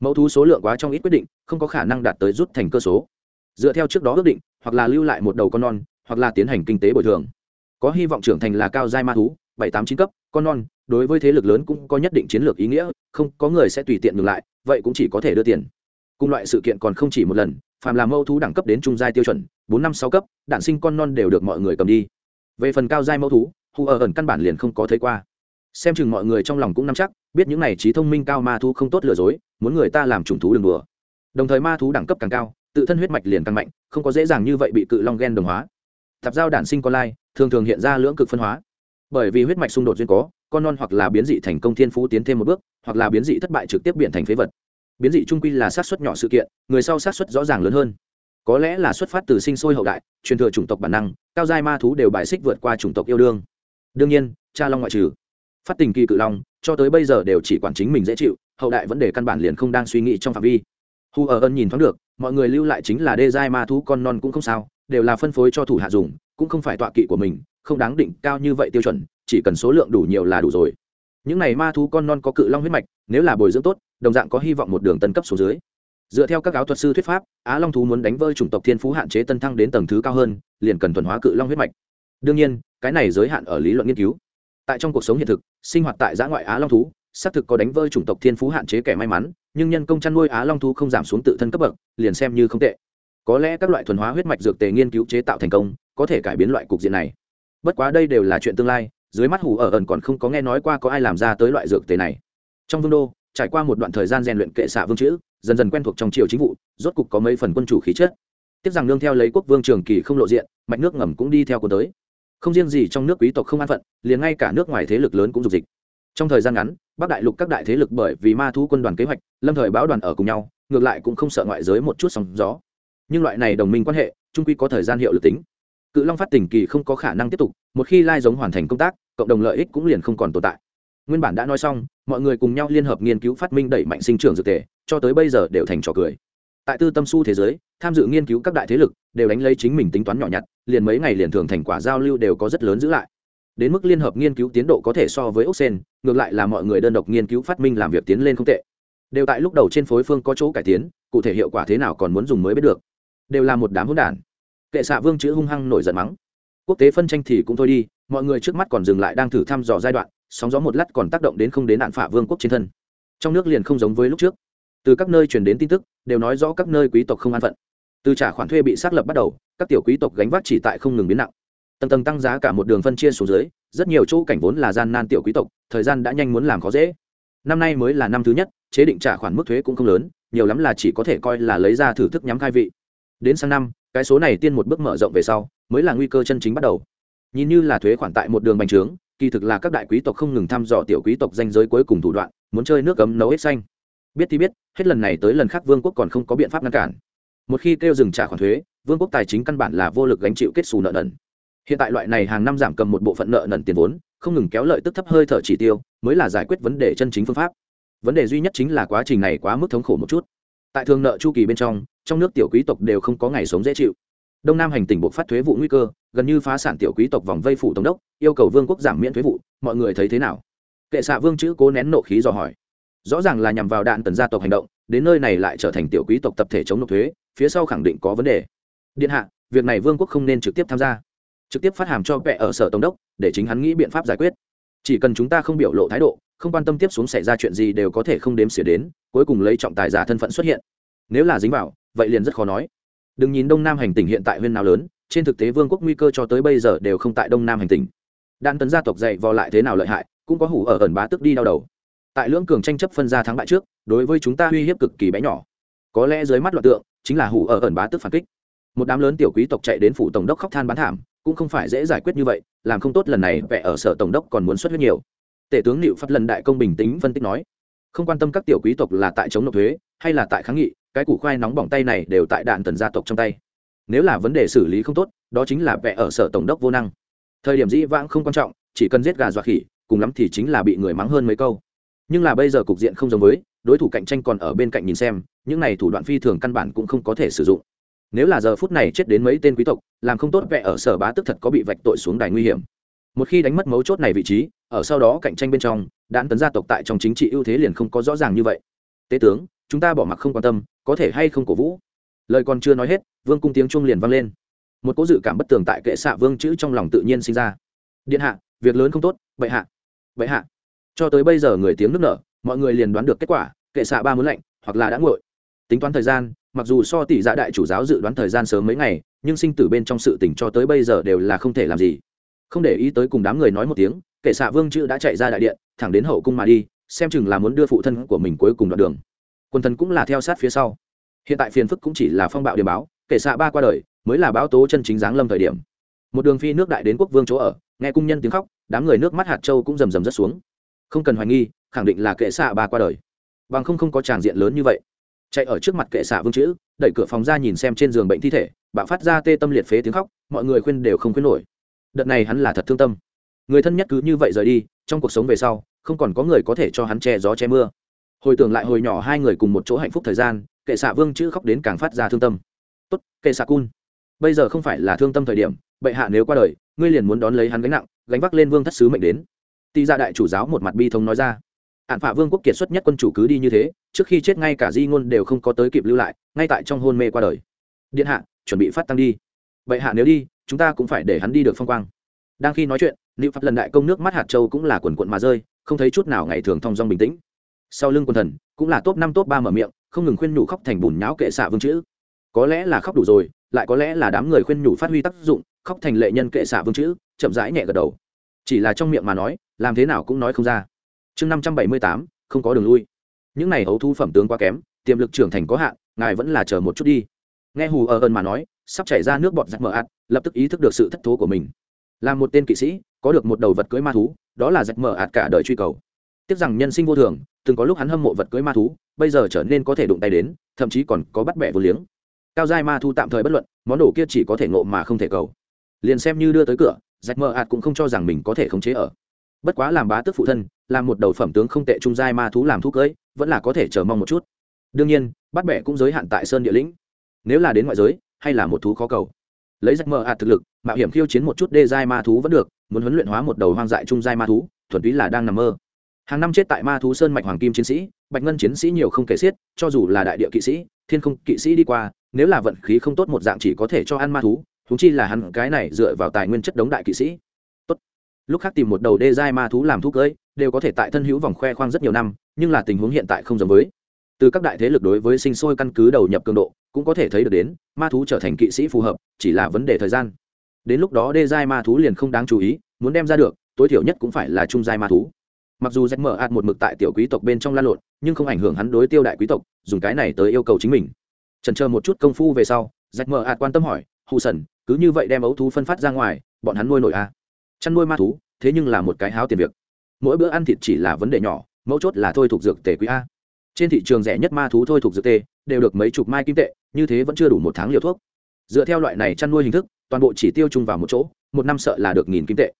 mẫu thú số lượng quá trong ít quyết định, không có khả năng đạt tới rút thành cơ số. Dựa theo trước đó ước định, hoặc là lưu lại một đầu con non, hoặc là tiến hành kinh tế bồi thường. Có hy vọng trưởng thành là cao giai ma thú, bảy tám chín cấp, con non, đối với thế lực lớn cũng có nhất định chiến lược ý nghĩa, không có người sẽ tùy tiện ngừng lại, vậy cũng chỉ có thể đưa tiền. Cùng loại sự kiện còn không chỉ một lần, phàm làm mẫu thú đẳng cấp đến trung giai tiêu chuẩn, bốn năm sáu cấp đạn sinh con non đều được mọi người cầm đi. Về phần cao giai mẫu thú, hù ở ẩn căn bản liền không có thấy qua xem chừng mọi người trong lòng cũng nắm chắc, biết những này trí thông minh cao ma thú không tốt lừa dối, muốn người ta làm trùng thú đường đùa. Đồng thời ma thú đẳng cấp càng cao, tự thân huyết mạch liền càng mạnh, không có dễ dàng như vậy bị cự long gen đồng hóa. Tạp giao đản sinh con lai, thường thường hiện ra lưỡng cực phân hóa. Bởi vì huyết mạch xung đột duyên có, con non hoặc là biến dị thành công thiên phú tiến thêm một bước, hoặc là biến dị thất bại trực tiếp biến thành phế vật. Biến dị trung quy là sát xuất nhỏ sự kiện, người sau sát xuất rõ ràng lớn hơn. Có lẽ là xuất phát từ sinh sôi hậu đại, truyền thừa chủng tộc bản năng, cao giai ma thú đều bài xích vượt qua chủng tộc yêu đương. Đương nhiên, cha long ngoại trừ phát tình kỳ cự long, cho tới bây giờ đều chỉ quản chính mình dễ chịu, hậu đại vấn đề căn bản liền không đang suy nghĩ trong phạm vi. Hu ở ân nhìn thoáng được, mọi người lưu lại chính là đê giai ma thú con non cũng không sao, đều là phân phối cho thủ hạ dùng, cũng không phải tọa kỵ của mình, không đáng định cao như vậy tiêu chuẩn, chỉ cần số lượng đủ nhiều là đủ rồi. Những này ma thú con non có cự long huyết mạch, nếu là bồi dưỡng tốt, đồng dạng có hy vọng một đường tân cấp số dưới. Dựa theo các áo thuật sư thuyết pháp, á long thú muốn đánh vơi chủng tộc thiên phú hạn chế tân thăng đến tầng thứ cao hơn, liền cần thuần hóa cự long huyết mạch. Đương nhiên, cái này giới hạn ở lý luận nghiên cứu tại trong cuộc sống hiện thực, sinh hoạt tại giã ngoại á long thú, xác thực có đánh vơi chủng tộc thiên phú hạn chế kẻ may mắn, nhưng nhân công chăn nuôi á long thú không giảm xuống tự thân cấp bậc, liền xem như không tệ. Có lẽ các loại thuần hóa huyết mạch dược tề nghiên cứu chế tạo thành công, có thể cải biến loại cục diện này. Bất quá đây đều là chuyện tương lai, dưới mắt hủ ở ẩn còn không có nghe nói qua có ai làm ra tới loại dược tề này. Trong vương đô, trải qua một đoạn thời gian rèn luyện kệ xạ vương chữ, dần dần quen thuộc trong triều chính vụ, rốt cục có mấy phần quân chủ khí chất. Tiếp rằng nương theo lấy quốc vương trường kỳ không lộ diện, mạch nước ngầm cũng đi theo quân tới không riêng gì trong nước quý tộc không an phận liền ngay cả nước ngoài thế lực lớn cũng dục dịch. Trong thời gian ngắn bắc đại lục các đại thế lực bởi vì ma thú quân đoàn kế hoạch lâm thời báo đoàn ở cùng nhau ngược lại cũng không sợ ngoại giới một chút sóng gió. Nhưng loại này đồng minh quan hệ trung quy có thời gian hiệu lực tính. Cự long phát tình kỳ không có khả năng tiếp tục một khi lai giống hoàn thành công tác cộng đồng lợi ích cũng liền không còn tồn tại. Nguyên bản đã nói xong mọi người cùng nhau liên hợp nghiên cứu phát minh đẩy mạnh sinh trưởng dược thể, cho tới bây giờ đều thành trò cười. Tại tư tâm su thế giới tham dự nghiên cứu các đại thế lực đều đánh lấy chính mình tính toán nhỏ nhặt liền mấy ngày liền thường thành quả giao lưu đều có rất lớn giữ lại. Đến mức liên hợp nghiên cứu tiến độ có thể so với ốc sen ngược lại là mọi người đơn độc nghiên cứu phát minh làm việc tiến lên không tệ. Đều tại lúc đầu trên phối phương có chỗ cải tiến, cụ thể hiệu quả thế nào còn muốn dùng mới biết được. Đều là một đám hỗn đản. Kệ xạ vương chữ hung hăng nổi giận mắng. Quốc tế phân tranh thì cũng thôi đi, mọi người trước mắt còn dừng lại đang thử thăm dò giai đoạn, sóng gió một lát còn tác động đến không đến nạn phả vương quốc trên thân. Trong nước liền không giống với lúc trước. Từ các nơi truyền đến tin tức, đều nói rõ các nơi quý tộc không an phận từ trả khoản thuê bị xác lập bắt đầu, các tiểu quý tộc gánh vác chỉ tại không ngừng biến nặng. Tầng tầng tăng giá cả một đường phân chia xuống dưới, rất nhiều chỗ cảnh vốn là gian nan tiểu quý tộc, thời gian đã nhanh muốn làm khó dễ. Năm nay mới là năm thứ nhất, chế định trả khoản mức thuế cũng không lớn, nhiều lắm là chỉ có thể coi là lấy ra thử thức nhắm khai vị. Đến sang năm, cái số này tiên một bước mở rộng về sau, mới là nguy cơ chân chính bắt đầu. Nhìn như là thuế khoản tại một đường bành trướng, kỳ thực là các đại quý tộc không ngừng thăm dò tiểu quý tộc danh giới cuối cùng thủ đoạn, muốn chơi nước cấm nấu hết xanh. Biết thì biết, hết lần này tới lần khác vương quốc còn không có biện pháp ngăn cản một khi kêu dừng trả khoản thuế, vương quốc tài chính căn bản là vô lực gánh chịu kết xù nợ nần. Hiện tại loại này hàng năm giảm cầm một bộ phận nợ nần tiền vốn, không ngừng kéo lợi tức thấp hơi thở chỉ tiêu, mới là giải quyết vấn đề chân chính phương pháp. Vấn đề duy nhất chính là quá trình này quá mức thống khổ một chút. Tại thường nợ chu kỳ bên trong trong nước tiểu quý tộc đều không có ngày sống dễ chịu. Đông nam hành tỉnh buộc phát thuế vụ nguy cơ, gần như phá sản tiểu quý tộc vòng vây phủ tổng đốc, yêu cầu vương quốc giảm miễn thuế vụ, mọi người thấy thế nào? Kệ xạ vương chữ cố nén nộ khí dò hỏi rõ ràng là nhằm vào đạn tần gia tộc hành động, đến nơi này lại trở thành tiểu quý tộc tập thể chống nộp thuế, phía sau khẳng định có vấn đề. Điện hạ, việc này vương quốc không nên trực tiếp tham gia. Trực tiếp phát hàm cho vẽ ở sở tổng đốc, để chính hắn nghĩ biện pháp giải quyết. Chỉ cần chúng ta không biểu lộ thái độ, không quan tâm tiếp xuống xảy ra chuyện gì đều có thể không đếm xỉa đến, cuối cùng lấy trọng tài giả thân phận xuất hiện. Nếu là dính vào, vậy liền rất khó nói. Đừng nhìn đông nam hành tỉnh hiện tại huyên nào lớn, trên thực tế vương quốc nguy cơ cho tới bây giờ đều không tại đông nam hành tỉnh. Đan tấn gia tộc dạy vò lại thế nào lợi hại, cũng có hủ ở ẩn bá tức đi đau đầu tại lưỡng cường tranh chấp phân ra thắng bại trước, đối với chúng ta uy hiếp cực kỳ bé nhỏ. Có lẽ dưới mắt loạt tượng, chính là hủ ở ẩn bá tức phản kích. Một đám lớn tiểu quý tộc chạy đến phủ tổng đốc khóc than bán thảm, cũng không phải dễ giải quyết như vậy, làm không tốt lần này vẻ ở sở tổng đốc còn muốn xuất huyết nhiều. Tể tướng liệu phát lần đại công bình tĩnh phân tích nói, không quan tâm các tiểu quý tộc là tại chống nộp thuế, hay là tại kháng nghị, cái củ khoai nóng bỏng tay này đều tại đạn tần gia tộc trong tay. Nếu là vấn đề xử lý không tốt, đó chính là vẻ ở sở tổng đốc vô năng. Thời điểm dĩ vãng không quan trọng, chỉ cần giết gà dọa khỉ, cùng lắm thì chính là bị người mắng hơn mấy câu nhưng là bây giờ cục diện không giống với, đối thủ cạnh tranh còn ở bên cạnh nhìn xem, những này thủ đoạn phi thường căn bản cũng không có thể sử dụng. Nếu là giờ phút này chết đến mấy tên quý tộc, làm không tốt vẽ ở sở bá tức thật có bị vạch tội xuống đài nguy hiểm. Một khi đánh mất mấu chốt này vị trí, ở sau đó cạnh tranh bên trong, đạn tấn gia tộc tại trong chính trị ưu thế liền không có rõ ràng như vậy. Tế tướng, chúng ta bỏ mặc không quan tâm, có thể hay không cổ vũ? Lời còn chưa nói hết, vương cung tiếng chuông liền vang lên. Một cố dự cảm bất tường tại kệ xạ vương chữ trong lòng tự nhiên sinh ra. Điện hạ, việc lớn không tốt, bệ hạ bệ hạ cho tới bây giờ người tiếng nước nở, mọi người liền đoán được kết quả, kệ xạ ba muốn lạnh, hoặc là đã nguội. Tính toán thời gian, mặc dù so tỷ dạ đại chủ giáo dự đoán thời gian sớm mấy ngày, nhưng sinh tử bên trong sự tỉnh cho tới bây giờ đều là không thể làm gì. Không để ý tới cùng đám người nói một tiếng, kệ xạ vương chữ đã chạy ra đại điện, thẳng đến hậu cung mà đi, xem chừng là muốn đưa phụ thân của mình cuối cùng đoạn đường. Quân thần cũng là theo sát phía sau. Hiện tại phiền phức cũng chỉ là phong bạo điểm báo, kệ xạ ba qua đời, mới là báo tố chân chính giáng lâm thời điểm. Một đường phi nước đại đến quốc vương chỗ ở, nghe cung nhân tiếng khóc, đám người nước mắt hạt châu cũng rầm rầm rất xuống không cần hoài nghi, khẳng định là kệ xạ ba qua đời. Bằng không không có tràng diện lớn như vậy. Chạy ở trước mặt kệ xạ vương chữ, đẩy cửa phòng ra nhìn xem trên giường bệnh thi thể, bạo phát ra tê tâm liệt phế tiếng khóc, mọi người khuyên đều không khuyên nổi. Đợt này hắn là thật thương tâm. Người thân nhất cứ như vậy rời đi, trong cuộc sống về sau, không còn có người có thể cho hắn che gió che mưa. Hồi tưởng lại hồi nhỏ hai người cùng một chỗ hạnh phúc thời gian, kệ xạ vương chữ khóc đến càng phát ra thương tâm. Tốt, kệ xạ cun. Bây giờ không phải là thương tâm thời điểm, bệ hạ nếu qua đời, ngươi liền muốn đón lấy hắn gánh nặng, gánh vác lên vương thất sứ mệnh đến tị gia dạ đại chủ giáo một mặt bi thống nói ra. Hạn phạ vương quốc kiệt xuất nhất quân chủ cứ đi như thế, trước khi chết ngay cả di ngôn đều không có tới kịp lưu lại, ngay tại trong hôn mê qua đời. Điện hạ, chuẩn bị phát tăng đi. Bệ hạ nếu đi, chúng ta cũng phải để hắn đi được phong quang. Đang khi nói chuyện liệu phát lần đại công nước mắt hạt châu cũng là quần quận mà rơi, không thấy chút nào ngày thường thong dong bình tĩnh. Sau lưng quần thần, cũng là top năm, top ba mở miệng, không ngừng khuyên nhủ khóc thành bùn nháo kệ xạ vương chữ. Có lẽ là khóc đủ rồi, lại có lẽ là đám người khuyên nhủ phát huy tác dụng, khóc thành lệ nhân kệ xạ vương chữ, chậm rãi nhẹ gật đầu. Chỉ là trong miệng mà nói làm thế nào cũng nói không ra. Chương năm trăm bảy mươi tám, không có đường lui. Những này hấu thu phẩm tướng quá kém, tiềm lực trưởng thành có hạn, ngài vẫn là chờ một chút đi. Nghe hù ở ơn mà nói, sắp chảy ra nước bọt giặc mờ ạt, lập tức ý thức được sự thất thố của mình. Là một tên kỵ sĩ, có được một đầu vật cưới ma thú, đó là giặc mờ ạt cả đời truy cầu. Tiếc rằng nhân sinh vô thường, từng có lúc hắn hâm mộ vật cưới ma thú, bây giờ trở nên có thể đụng tay đến, thậm chí còn có bắt bẻ vô liếng. Cao giai ma thu tạm thời bất luận, món đồ kia chỉ có thể ngộ mà không thể cầu. Liền xem như đưa tới cửa, rạch mờ ạt cũng không cho rằng mình có thể khống chế ở bất quá làm bá tước phụ thân, làm một đầu phẩm tướng không tệ trung giai ma thú làm thú cưỡi vẫn là có thể chờ mong một chút. Đương nhiên, bắt bẻ cũng giới hạn tại sơn địa lĩnh. Nếu là đến ngoại giới, hay là một thú khó cầu. Lấy giấc mơ hạt thực lực, mạo hiểm khiêu chiến một chút đê giai ma thú vẫn được, muốn huấn luyện hóa một đầu hoang dại trung giai ma thú, thuần túy là đang nằm mơ. Hàng năm chết tại ma thú sơn mạch hoàng kim chiến sĩ, bạch ngân chiến sĩ nhiều không kể xiết, cho dù là đại địa kỵ sĩ, thiên không kỵ sĩ đi qua, nếu là vận khí không tốt một dạng chỉ có thể cho ăn ma thú thúng chi là hắn cái này dựa vào tài nguyên chất đống đại kỵ sĩ lúc khác tìm một đầu đê giai ma thú làm thú cưỡi đều có thể tại thân hữu vòng khoe khoang rất nhiều năm, nhưng là tình huống hiện tại không giống với. Từ các đại thế lực đối với sinh sôi căn cứ đầu nhập cường độ, cũng có thể thấy được đến, ma thú trở thành kỵ sĩ phù hợp, chỉ là vấn đề thời gian. Đến lúc đó đê giai ma thú liền không đáng chú ý, muốn đem ra được, tối thiểu nhất cũng phải là trung giai ma thú. Mặc dù rách mở ạt một mực tại tiểu quý tộc bên trong la lộn, nhưng không ảnh hưởng hắn đối tiêu đại quý tộc, dùng cái này tới yêu cầu chính mình. Trần chờ một chút công phu về sau rách mở ạt quan tâm hỏi hù sần cứ như vậy đem ấu thú phân phát ra ngoài, bọn hắn nuôi nổi à chăn nuôi ma thú, thế nhưng là một cái háo tiền việc. Mỗi bữa ăn thịt chỉ là vấn đề nhỏ, mấu chốt là thôi thuộc dược tề quý a. Trên thị trường rẻ nhất ma thú thôi thuộc dược tề đều được mấy chục mai kim tệ, như thế vẫn chưa đủ một tháng liều thuốc. Dựa theo loại này chăn nuôi hình thức, toàn bộ chỉ tiêu chung vào một chỗ, một năm sợ là được nghìn kim tệ.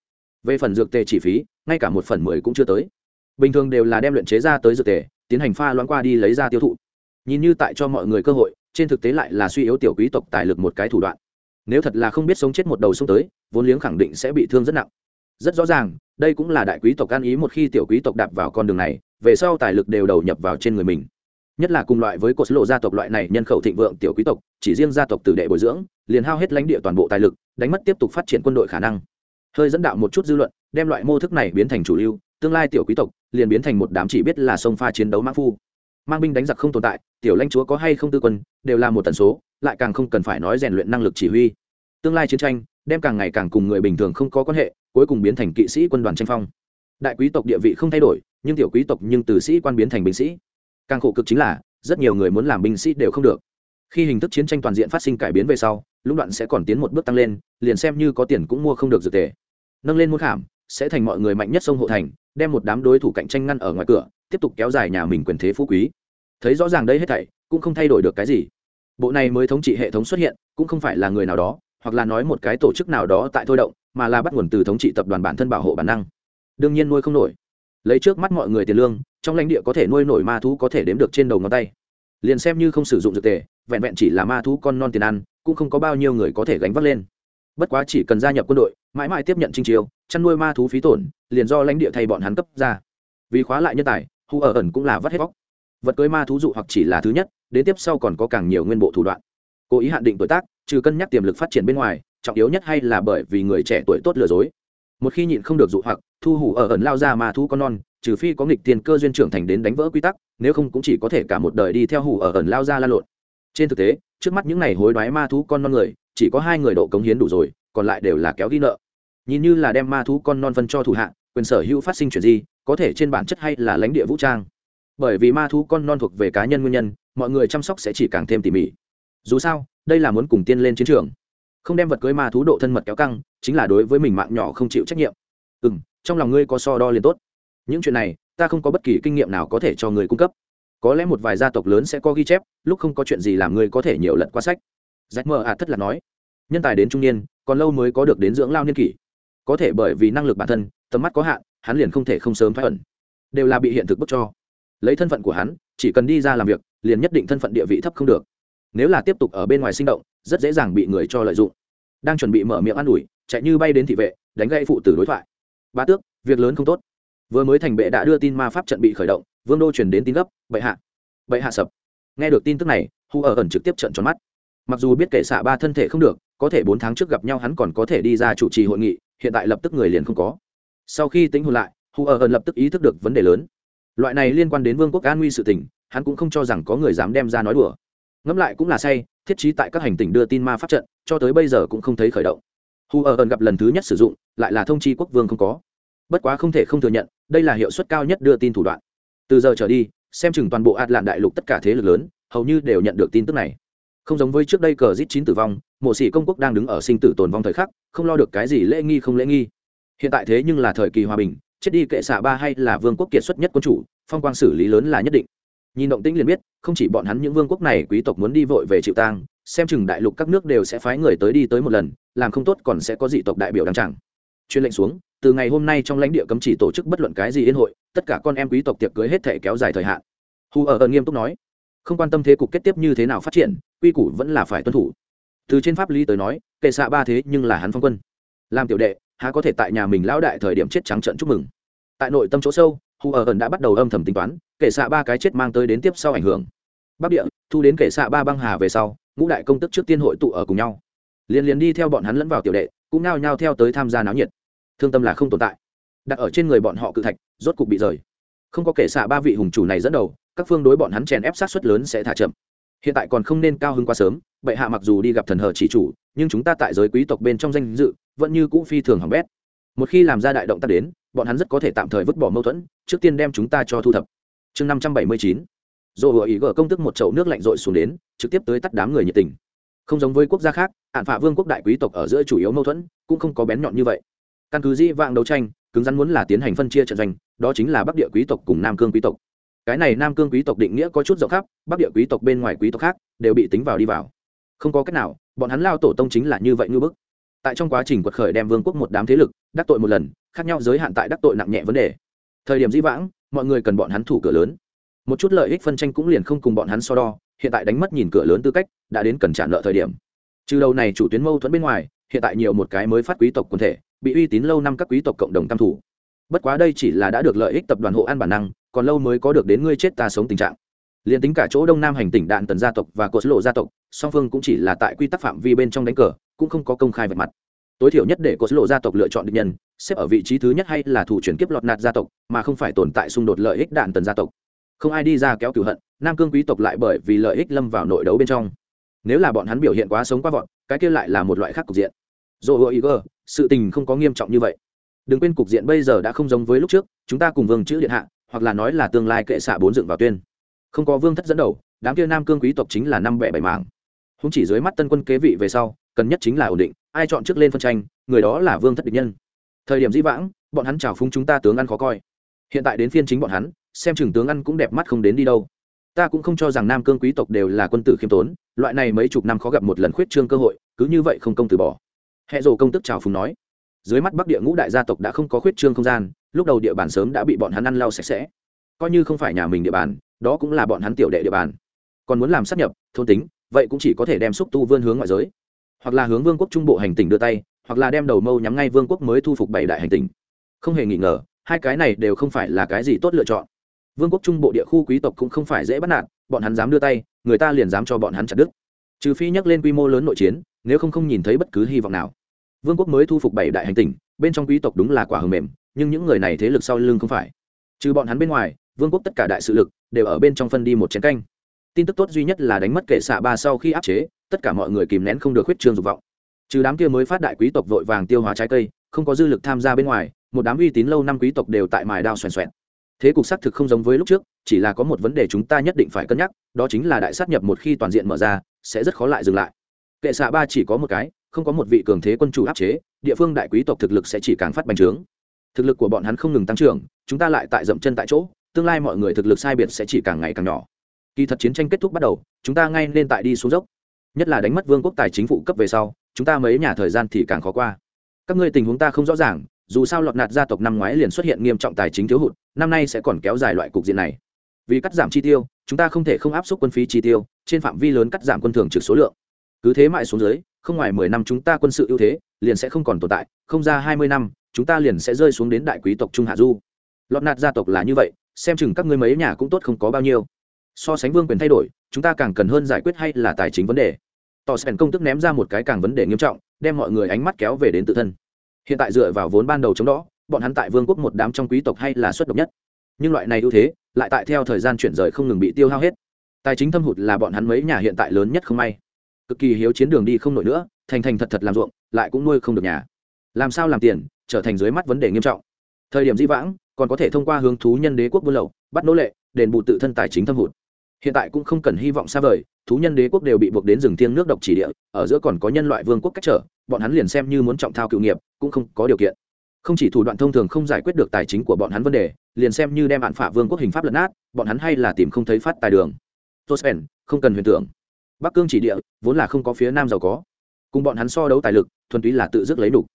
Về phần dược tề chỉ phí, ngay cả một phần mười cũng chưa tới. Bình thường đều là đem luyện chế ra tới dược tề, tiến hành pha loãng qua đi lấy ra tiêu thụ. Nhìn như tại cho mọi người cơ hội, trên thực tế lại là suy yếu tiểu quý tộc tài lực một cái thủ đoạn nếu thật là không biết sống chết một đầu xuống tới, vốn liếng khẳng định sẽ bị thương rất nặng. Rất rõ ràng, đây cũng là đại quý tộc an ý một khi tiểu quý tộc đạp vào con đường này, về sau tài lực đều đầu nhập vào trên người mình. Nhất là cùng loại với cột lộ gia tộc loại này nhân khẩu thịnh vượng tiểu quý tộc, chỉ riêng gia tộc tử đệ bồi dưỡng, liền hao hết lãnh địa toàn bộ tài lực, đánh mất tiếp tục phát triển quân đội khả năng. Hơi dẫn đạo một chút dư luận, đem loại mô thức này biến thành chủ lưu, tương lai tiểu quý tộc liền biến thành một đám chỉ biết là sông pha chiến đấu mã phu. Mang binh đánh giặc không tồn tại, tiểu lãnh chúa có hay không tư quân, đều là một tần số lại càng không cần phải nói rèn luyện năng lực chỉ huy. Tương lai chiến tranh, đem càng ngày càng cùng người bình thường không có quan hệ, cuối cùng biến thành kỵ sĩ quân đoàn tranh phong. Đại quý tộc địa vị không thay đổi, nhưng tiểu quý tộc nhưng từ sĩ quan biến thành binh sĩ. Càng khổ cực chính là, rất nhiều người muốn làm binh sĩ đều không được. Khi hình thức chiến tranh toàn diện phát sinh cải biến về sau, lũng đoạn sẽ còn tiến một bước tăng lên, liền xem như có tiền cũng mua không được dược tề. Nâng lên muốn khảm, sẽ thành mọi người mạnh nhất sông hộ thành, đem một đám đối thủ cạnh tranh ngăn ở ngoài cửa, tiếp tục kéo dài nhà mình quyền thế phú quý. Thấy rõ ràng đây hết thảy, cũng không thay đổi được cái gì bộ này mới thống trị hệ thống xuất hiện, cũng không phải là người nào đó, hoặc là nói một cái tổ chức nào đó tại thôi động, mà là bắt nguồn từ thống trị tập đoàn bản thân bảo hộ bản năng. Đương nhiên nuôi không nổi. Lấy trước mắt mọi người tiền lương, trong lãnh địa có thể nuôi nổi ma thú có thể đếm được trên đầu ngón tay. Liền xem như không sử dụng dược tề, vẹn vẹn chỉ là ma thú con non tiền ăn, cũng không có bao nhiêu người có thể gánh vác lên. Bất quá chỉ cần gia nhập quân đội, mãi mãi tiếp nhận trinh chiếu chăn nuôi ma thú phí tổn, liền do lãnh địa thay bọn hắn cấp ra. Vì khóa lại nhân tài, hu ở ẩn cũng là vắt hết vóc vật cưới ma thú dụ hoặc chỉ là thứ nhất đến tiếp sau còn có càng nhiều nguyên bộ thủ đoạn. Cố ý hạn định tuổi tác, trừ cân nhắc tiềm lực phát triển bên ngoài, trọng yếu nhất hay là bởi vì người trẻ tuổi tốt lừa dối. Một khi nhịn không được dụ hoặc, thu hủ ở ẩn lao ra mà thu con non, trừ phi có nghịch tiền cơ duyên trưởng thành đến đánh vỡ quy tắc, nếu không cũng chỉ có thể cả một đời đi theo hủ ở ẩn lao ra la lộn. Trên thực tế, trước mắt những n à y hối đoái ma thú con non người, chỉ có hai người độ cống hiến đủ rồi, còn lại đều là kéo ghi nợ. Nhìn như là đem ma thú con non phân cho thủ hạ, quyền sở hữu phát sinh chuyện gì, có thể trên bản chất hay là lãnh địa vũ trang. Bởi vì ma thú con non thuộc về cá nhân nguyên nhân mọi người chăm sóc sẽ chỉ càng thêm tỉ mỉ. Dù sao, đây là muốn cùng tiên lên chiến trường. Không đem vật cưới ma thú độ thân mật kéo căng, chính là đối với mình mạng nhỏ không chịu trách nhiệm. Ừ m trong lòng ngươi có so đo liền tốt. Những chuyện này, ta không có bất kỳ kinh nghiệm nào có thể cho người cung cấp. Có lẽ một vài gia tộc lớn sẽ có ghi chép, lúc không có chuyện gì làm ngươi có thể nhiều lận qua sách. Rách mơ ạ thất là nói. Nhân tài đến trung niên, còn lâu mới có được đến dưỡng lao niên kỷ. Có thể bởi vì năng lực bản thân, tầm mắt có hạn, hắn liền không thể không sớm thoát ẩn. Đều là bị hiện thực bức cho. Lấy thân phận của hắn, chỉ cần đi ra làm việc liền nhất định thân phận địa vị thấp không được. Nếu là tiếp tục ở bên ngoài sinh động, rất dễ dàng bị người cho lợi dụng. Đang chuẩn bị mở miệng an ủi, chạy như bay đến thị vệ, đánh gây phụ tử đối thoại. Ba tước, việc lớn không tốt. Vừa mới thành bệ đã đưa tin ma pháp trận bị khởi động, vương đô chuyển đến tin gấp, bệ hạ bệ hạ sập. Nghe được tin tức này, hu ở ẩn trực tiếp trận tròn mắt. Mặc dù biết kể xạ ba thân thể không được, có thể bốn tháng trước gặp nhau hắn còn có thể đi ra chủ trì hội nghị, hiện tại lập tức người liền không có. Sau khi tính hồn lại, hu ở ẩn lập tức ý thức được vấn đề lớn. Loại này liên quan đến vương quốc an nguy sự tình hắn cũng không cho rằng có người dám đem ra nói đùa. Ngẫm lại cũng là say, thiết trí tại các hành tinh đưa tin ma pháp trận, cho tới bây giờ cũng không thấy khởi động. Hu ở ẩn gặp lần thứ nhất sử dụng, lại là thông chi quốc vương không có. Bất quá không thể không thừa nhận, đây là hiệu suất cao nhất đưa tin thủ đoạn. Từ giờ trở đi, xem chừng toàn bộ ạt lạn đại lục tất cả thế lực lớn, hầu như đều nhận được tin tức này. Không giống với trước đây cờ giết chín tử vong, mộ sĩ công quốc đang đứng ở sinh tử tồn vong thời khắc, không lo được cái gì lễ nghi không lễ nghi. Hiện tại thế nhưng là thời kỳ hòa bình, chết đi kệ xạ ba hay là vương quốc kiệt xuất nhất quân chủ, phong quang xử lý lớn là nhất định nhìn động tĩnh liền biết, không chỉ bọn hắn những vương quốc này quý tộc muốn đi vội về chịu tang, xem chừng đại lục các nước đều sẽ phái người tới đi tới một lần, làm không tốt còn sẽ có dị tộc đại biểu đăng chẳng chuyên lệnh xuống, từ ngày hôm nay trong lãnh địa cấm chỉ tổ chức bất luận cái gì yên hội, tất cả con em quý tộc tiệc cưới hết thể kéo dài thời hạn. Hù ở ơn nghiêm túc nói, không quan tâm thế cục kết tiếp như thế nào phát triển, quy củ vẫn là phải tuân thủ. Từ trên pháp lý tới nói, kệ xạ ba thế nhưng là hắn phong quân. Làm tiểu đệ, há có thể tại nhà mình lão đại thời điểm chết trắng trận chúc mừng. Tại nội tâm chỗ sâu hù ở ẩn đã bắt đầu âm thầm tính toán, kể xạ ba cái chết mang tới đến tiếp sau ảnh hưởng. Bắc địa, thu đến kể xạ ba băng hà về sau, ngũ đại công tức trước tiên hội tụ ở cùng nhau. Liền liền đi theo bọn hắn lẫn vào tiểu đệ, cũng nao nhao theo tới tham gia náo nhiệt. Thương tâm là không tồn tại. Đặt ở trên người bọn họ cự thạch, rốt cục bị rời. Không có kể xạ ba vị hùng chủ này dẫn đầu, các phương đối bọn hắn chèn ép sát suất lớn sẽ thả chậm. Hiện tại còn không nên cao hơn quá sớm, bệ hạ mặc dù đi gặp thần hờ chỉ chủ, nhưng chúng ta tại giới quý tộc bên trong danh dự, vẫn như cũ phi thường hỏng bét. Một khi làm ra đại động tác đến bọn hắn rất có thể tạm thời vứt bỏ mâu thuẫn, trước tiên đem chúng ta cho thu thập. Chương năm trăm bảy mươi chín. Rồi vừa ý gỡ công tức một chậu nước lạnh rội xuống đến, trực tiếp tới tắt đám người nhiệt tình. Không giống với quốc gia khác hạn phạ vương quốc đại quý tộc ở giữa chủ yếu mâu thuẫn, cũng không có bén nhọn như vậy. Căn cứ dĩ vãng đấu tranh, cứng rắn muốn là tiến hành phân chia trận doanh, đó chính là bắc địa quý tộc cùng nam cương quý tộc. Cái này nam cương quý tộc định nghĩa có chút rộng khắp, bắc địa quý tộc bên ngoài quý tộc khác đều bị tính vào đi vào. Không có cách nào, bọn hắn lao tổ tông chính là như vậy như bức tại trong quá trình quật khởi đem vương quốc một đám thế lực, đắc tội một lần, khác nhau giới hạn tại đắc tội nặng nhẹ vấn đề. Thời điểm dĩ vãng, mọi người cần bọn hắn thủ cửa lớn. Một chút lợi ích phân tranh cũng liền không cùng bọn hắn so đo, hiện tại đánh mất nhìn cửa lớn tư cách, đã đến cần trả nợ thời điểm. Trừ đầu này chủ tuyến mâu thuẫn bên ngoài, hiện tại nhiều một cái mới phát quý tộc quần thể, bị uy tín lâu năm các quý tộc cộng đồng tam thủ bất quá đây chỉ là đã được lợi ích tập đoàn hộ an bản năng, còn lâu mới có được đến ngươi chết ta sống tình trạng liền tính cả chỗ đông nam hành tỉnh đạn tần gia tộc và cột lộ gia tộc song phương cũng chỉ là tại quy tắc phạm vi bên trong đánh cờ cũng không có công khai vạch mặt. Tối thiểu nhất để cột lộ gia tộc lựa chọn định nhân xếp ở vị trí thứ nhất hay là thủ chuyển kiếp lọt nạt gia tộc mà không phải tồn tại xung đột lợi ích đạn tần gia tộc. Không ai đi ra kéo cửu hận nam cương quý tộc lại bởi vì lợi ích lâm vào nội đấu bên trong. Nếu là bọn hắn biểu hiện quá sống quá vọt, cái kia lại là một loại khác cục diện. Dồ hựa ý cơ, sự tình không có nghiêm trọng như vậy. Đừng quên cục diện bây giờ đã không giống với lúc trước chúng ta cùng vương chữ điện hạ hoặc là nói là tương lai kệ xạ bốn dựng vào tuyên không có vương thất dẫn đầu, đám kia nam cương quý tộc chính là năm bẻ bảy mảng. Không chỉ dưới mắt tân quân kế vị về sau, cần nhất chính là ổn định, ai chọn trước lên phân tranh, người đó là vương thất địch nhân. Thời điểm dĩ vãng, bọn hắn chào phúng chúng ta tướng ăn khó coi. Hiện tại đến phiên chính bọn hắn, xem chừng tướng ăn cũng đẹp mắt không đến đi đâu. Ta cũng không cho rằng nam cương quý tộc đều là quân tử khiêm tốn, loại này mấy chục năm khó gặp một lần khuyết trương cơ hội, cứ như vậy không công từ bỏ. Hệ rồ công tức chào phúng nói, dưới mắt bắc địa ngũ đại gia tộc đã không có khuyết trương không gian, lúc đầu địa bàn sớm đã bị bọn hắn ăn lau sạch sẽ. Coi như không phải nhà mình địa bàn đó cũng là bọn hắn tiểu đệ địa bàn. Còn muốn làm sát nhập, thôn tính, vậy cũng chỉ có thể đem xúc tu vươn hướng ngoại giới. Hoặc là hướng vương quốc trung bộ hành tỉnh đưa tay, hoặc là đem đầu mâu nhắm ngay vương quốc mới thu phục bảy đại hành tỉnh. Không hề nghi ngờ, hai cái này đều không phải là cái gì tốt lựa chọn. Vương quốc trung bộ địa khu quý tộc cũng không phải dễ bắt nạt, bọn hắn dám đưa tay, người ta liền dám cho bọn hắn chặt đứt. Trừ phi nhắc lên quy mô lớn nội chiến, nếu không không nhìn thấy bất cứ hy vọng nào. Vương quốc mới thu phục bảy đại hành tỉnh, bên trong quý tộc đúng là quả hầm mềm, nhưng những người này thế lực sau lưng không phải. Trừ bọn hắn bên ngoài vương quốc tất cả đại sự lực đều ở bên trong phân đi một chén canh. Tin tức tốt duy nhất là đánh mất kệ xạ ba sau khi áp chế, tất cả mọi người kìm nén không được huyết trương dục vọng. Trừ đám kia mới phát đại quý tộc vội vàng tiêu hóa trái cây, không có dư lực tham gia bên ngoài, một đám uy tín lâu năm quý tộc đều tại mài đao xoèn xoẹn. Thế cục xác thực không giống với lúc trước, chỉ là có một vấn đề chúng ta nhất định phải cân nhắc, đó chính là đại sát nhập một khi toàn diện mở ra, sẽ rất khó lại dừng lại. Kệ xạ ba chỉ có một cái, không có một vị cường thế quân chủ áp chế, địa phương đại quý tộc thực lực sẽ chỉ càng phát bành trướng. Thực lực của bọn hắn không ngừng tăng trưởng, chúng ta lại tại dậm chân tại chỗ tương lai mọi người thực lực sai biệt sẽ chỉ càng ngày càng nhỏ. Kỳ thật chiến tranh kết thúc bắt đầu, chúng ta ngay nên tại đi xuống dốc. Nhất là đánh mất vương quốc tài chính phụ cấp về sau, chúng ta mấy nhà thời gian thì càng khó qua. Các ngươi tình huống ta không rõ ràng, dù sao lọt nạt gia tộc năm ngoái liền xuất hiện nghiêm trọng tài chính thiếu hụt, năm nay sẽ còn kéo dài loại cục diện này. Vì cắt giảm chi tiêu, chúng ta không thể không áp suất quân phí chi tiêu, trên phạm vi lớn cắt giảm quân thường trực số lượng. Cứ thế mãi xuống dưới, không ngoài mười năm chúng ta quân sự ưu thế liền sẽ không còn tồn tại, không ra hai mươi năm, chúng ta liền sẽ rơi xuống đến đại quý tộc trung hạ du. Lọt nạt gia tộc là như vậy xem chừng các ngươi mấy nhà cũng tốt không có bao nhiêu. So sánh vương quyền thay đổi, chúng ta càng cần hơn giải quyết hay là tài chính vấn đề. Tỏ sen công tức ném ra một cái càng vấn đề nghiêm trọng, đem mọi người ánh mắt kéo về đến tự thân. Hiện tại dựa vào vốn ban đầu chống đó, bọn hắn tại vương quốc một đám trong quý tộc hay là xuất độc nhất. Nhưng loại này ưu thế, lại tại theo thời gian chuyển rời không ngừng bị tiêu hao hết. Tài chính thâm hụt là bọn hắn mấy nhà hiện tại lớn nhất không may. Cực kỳ hiếu chiến đường đi không nổi nữa, thành thành thật thật làm ruộng, lại cũng nuôi không được nhà. Làm sao làm tiền, trở thành dưới mắt vấn đề nghiêm trọng. Thời điểm di vãng còn có thể thông qua hướng thú nhân đế quốc buôn lậu, bắt nô lệ, đền bù tự thân tài chính thâm hụt. Hiện tại cũng không cần hy vọng xa vời, thú nhân đế quốc đều bị buộc đến rừng thiêng nước độc chỉ địa, ở giữa còn có nhân loại vương quốc cách trở, bọn hắn liền xem như muốn trọng thao cựu nghiệp, cũng không có điều kiện. Không chỉ thủ đoạn thông thường không giải quyết được tài chính của bọn hắn vấn đề, liền xem như đem bạn phả vương quốc hình pháp lẫn át bọn hắn hay là tìm không thấy phát tài đường. Tospen, không cần huyền tưởng. Bắc cương chỉ địa, vốn là không có phía nam giàu có. Cùng bọn hắn so đấu tài lực, thuần túy là tự dứt lấy đủ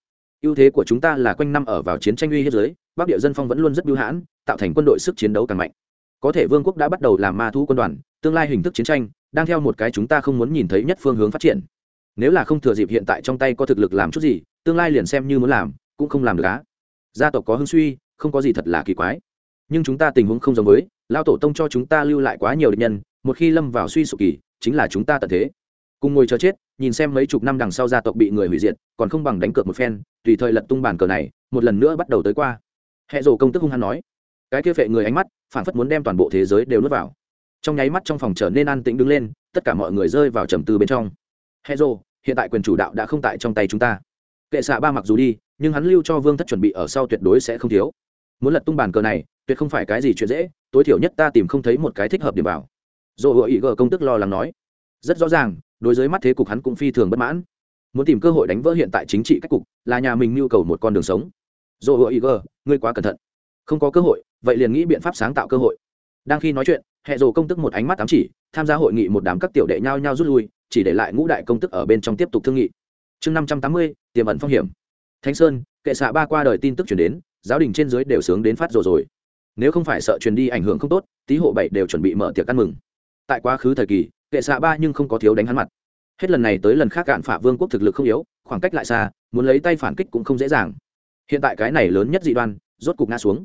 ưu thế của chúng ta là quanh năm ở vào chiến tranh uy hiếp giới, bắc địa dân phong vẫn luôn rất biêu hãn, tạo thành quân đội sức chiến đấu càng mạnh. Có thể vương quốc đã bắt đầu làm ma thu quân đoàn, tương lai hình thức chiến tranh đang theo một cái chúng ta không muốn nhìn thấy nhất phương hướng phát triển. Nếu là không thừa dịp hiện tại trong tay có thực lực làm chút gì, tương lai liền xem như muốn làm, cũng không làm được á. Gia tộc có hưng suy, không có gì thật là kỳ quái. Nhưng chúng ta tình huống không giống với lao tổ tông cho chúng ta lưu lại quá nhiều địch nhân, một khi lâm vào suy sụp kỳ, chính là chúng ta tận thế. Cùng ngồi chờ chết nhìn xem mấy chục năm đằng sau gia tộc bị người hủy diệt, còn không bằng đánh cược một phen, tùy thời lật tung bàn cờ này, một lần nữa bắt đầu tới qua. Hệ rổ công tức hung hăng nói, cái kia phệ người ánh mắt phản phất muốn đem toàn bộ thế giới đều nuốt vào. Trong nháy mắt trong phòng trở nên an tĩnh đứng lên, tất cả mọi người rơi vào trầm tư bên trong. Hệ rổ hiện tại quyền chủ đạo đã không tại trong tay chúng ta. Kệ xạ ba mặc dù đi, nhưng hắn lưu cho vương thất chuẩn bị ở sau tuyệt đối sẽ không thiếu. Muốn lật tung bàn cờ này, tuyệt không phải cái gì chuyện dễ, tối thiểu nhất ta tìm không thấy một cái thích hợp điểm vào. Dồ hội ý gờ công tức lo lắng nói, rất rõ ràng đối với mắt thế cục hắn cũng phi thường bất mãn. Muốn tìm cơ hội đánh vỡ hiện tại chính trị cách cục, là nhà mình nhu cầu một con đường sống. Dồ hựa ý gờ ngươi quá cẩn thận. Không có cơ hội, vậy liền nghĩ biện pháp sáng tạo cơ hội. Đang khi nói chuyện hệ rồ công tức một ánh mắt ám chỉ, tham gia hội nghị một đám các tiểu đệ nhao nhao rút lui, chỉ để lại ngũ đại công tức ở bên trong tiếp tục thương nghị. Chương năm trăm tám mươi, tiềm ẩn phong hiểm. Thánh sơn, kệ xạ ba qua đời tin tức chuyển đến, giáo đình trên dưới đều sướng đến phát rồi rồi. Nếu không phải sợ truyền đi ảnh hưởng không tốt, tý hộ bảy đều chuẩn bị mở tiệc ăn mừng tại quá khứ thời kỳ, kệ xạ ba nhưng không có thiếu đánh hắn mặt. Hết lần này tới lần khác cạn phả vương quốc thực lực không yếu, khoảng cách lại xa, muốn lấy tay phản kích cũng không dễ dàng. Hiện tại cái này lớn nhất dị đoan, rốt cục ngã xuống.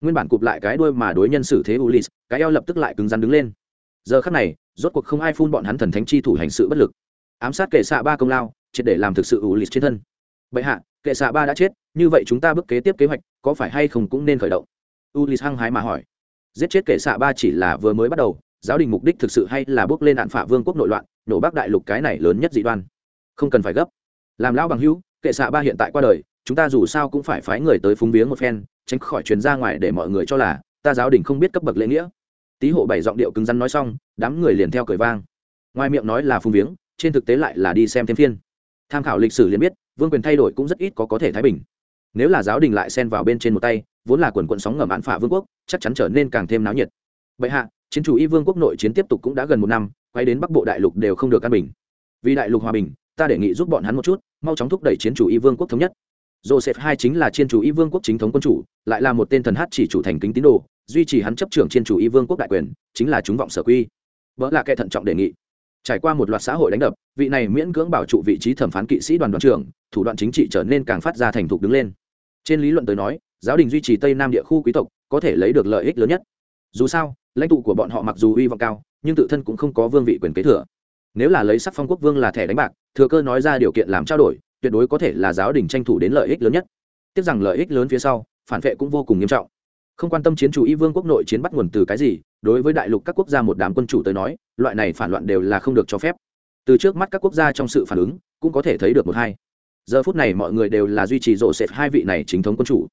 Nguyên bản cụp lại cái đuôi mà đối nhân xử thế ulis cái eo lập tức lại cứng rắn đứng lên. Giờ khắc này, rốt cuộc không ai phun bọn hắn thần thánh chi thủ hành sự bất lực. Ám sát kệ xạ ba công lao, triệt để làm thực sự ulis trên thân. Bệ hạ, kệ xạ ba đã chết, như vậy chúng ta bước kế tiếp kế hoạch, có phải hay không cũng nên khởi động? Ulis hăng hái mà hỏi. Giết chết kệ xạ ba chỉ là vừa mới bắt đầu giáo đình mục đích thực sự hay là bước lên đạn phả vương quốc nội loạn, nổ bắc đại lục cái này lớn nhất dị đoan? Không cần phải gấp. Làm lão bằng hữu, kệ xạ ba hiện tại qua đời, chúng ta dù sao cũng phải phái người tới phúng viếng một phen, tránh khỏi truyền ra ngoài để mọi người cho là ta giáo đình không biết cấp bậc lễ nghĩa. Tý hộ bảy giọng điệu cứng rắn nói xong, đám người liền theo cười vang. Ngoài miệng nói là phung viếng, trên thực tế lại là đi xem thêm phiên. Tham khảo lịch sử liền biết, vương quyền thay đổi cũng rất ít có có thể thái bình. Nếu là giáo đình lại xen vào bên trên một tay, vốn là quần quận sóng ngầm án phả vương quốc, chắc chắn trở nên càng thêm náo nhiệt. Bệ hạ chiến chủ y vương quốc nội chiến tiếp tục cũng đã gần một năm, quay đến bắc bộ đại lục đều không được an bình. Vì đại lục hòa bình, ta đề nghị giúp bọn hắn một chút, mau chóng thúc đẩy chiến chủ y vương quốc thống nhất. Joseph hai chính là chiến chủ y vương quốc chính thống quân chủ, lại là một tên thần hát chỉ chủ thành kính tín đồ, duy trì hắn chấp trưởng chiến chủ y vương quốc đại quyền, chính là chúng vọng sở quy. Vỡ là kẻ thận trọng đề nghị. Trải qua một loạt xã hội đánh đập, vị này miễn cưỡng bảo trụ vị trí thẩm phán kỵ sĩ đoàn đoàn trưởng, thủ đoạn chính trị trở nên càng phát ra thành thục đứng lên. Trên lý luận tới nói, giáo đình duy trì tây nam địa khu quý tộc, có thể lấy được lợi ích lớn nhất dù sao, lãnh tụ của bọn họ mặc dù uy vọng cao, nhưng tự thân cũng không có vương vị quyền kế thừa. Nếu là lấy sắc phong quốc vương là thẻ đánh bạc, thừa cơ nói ra điều kiện làm trao đổi, tuyệt đối có thể là giáo đình tranh thủ đến lợi ích lớn nhất. Tiếc rằng lợi ích lớn phía sau, phản vệ cũng vô cùng nghiêm trọng. Không quan tâm chiến chủ y vương quốc nội chiến bắt nguồn từ cái gì, đối với đại lục các quốc gia một đám quân chủ tới nói, loại này phản loạn đều là không được cho phép. Từ trước mắt các quốc gia trong sự phản ứng, cũng có thể thấy được một hai. Giờ phút này mọi người đều là duy trì rộ xẹp hai vị này chính thống quân chủ.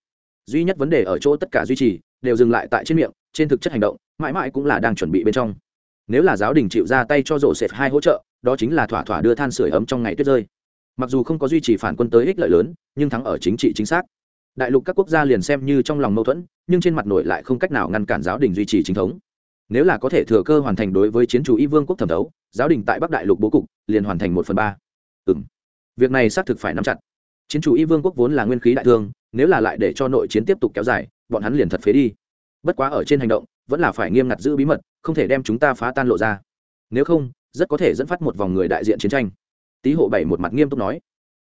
Duy nhất vấn đề ở chỗ tất cả duy trì, đều dừng lại tại trên miệng trên thực chất hành động, mãi mãi cũng là đang chuẩn bị bên trong. Nếu là giáo đình chịu ra tay cho rổ sệt hai hỗ trợ, đó chính là thỏa thỏa đưa than sửa ấm trong ngày tuyết rơi. Mặc dù không có duy trì phản quân tới ích lợi lớn, nhưng thắng ở chính trị chính xác. Đại lục các quốc gia liền xem như trong lòng mâu thuẫn, nhưng trên mặt nội lại không cách nào ngăn cản giáo đình duy trì chính thống. Nếu là có thể thừa cơ hoàn thành đối với chiến chủ y vương quốc thẩm thấu giáo đình tại bắc đại lục bố cục liền hoàn thành một phần ba. Ừ m việc này xác thực phải nắm chặt. Chiến chủ y vương quốc vốn là nguyên khí đại thương, nếu là lại để cho nội chiến tiếp tục kéo dài, bọn hắn liền thật phế đi bất quá ở trên hành động, vẫn là phải nghiêm ngặt giữ bí mật, không thể đem chúng ta phá tan lộ ra. Nếu không, rất có thể dẫn phát một vòng người đại diện chiến tranh. Tý hộ bảy một mặt nghiêm túc nói.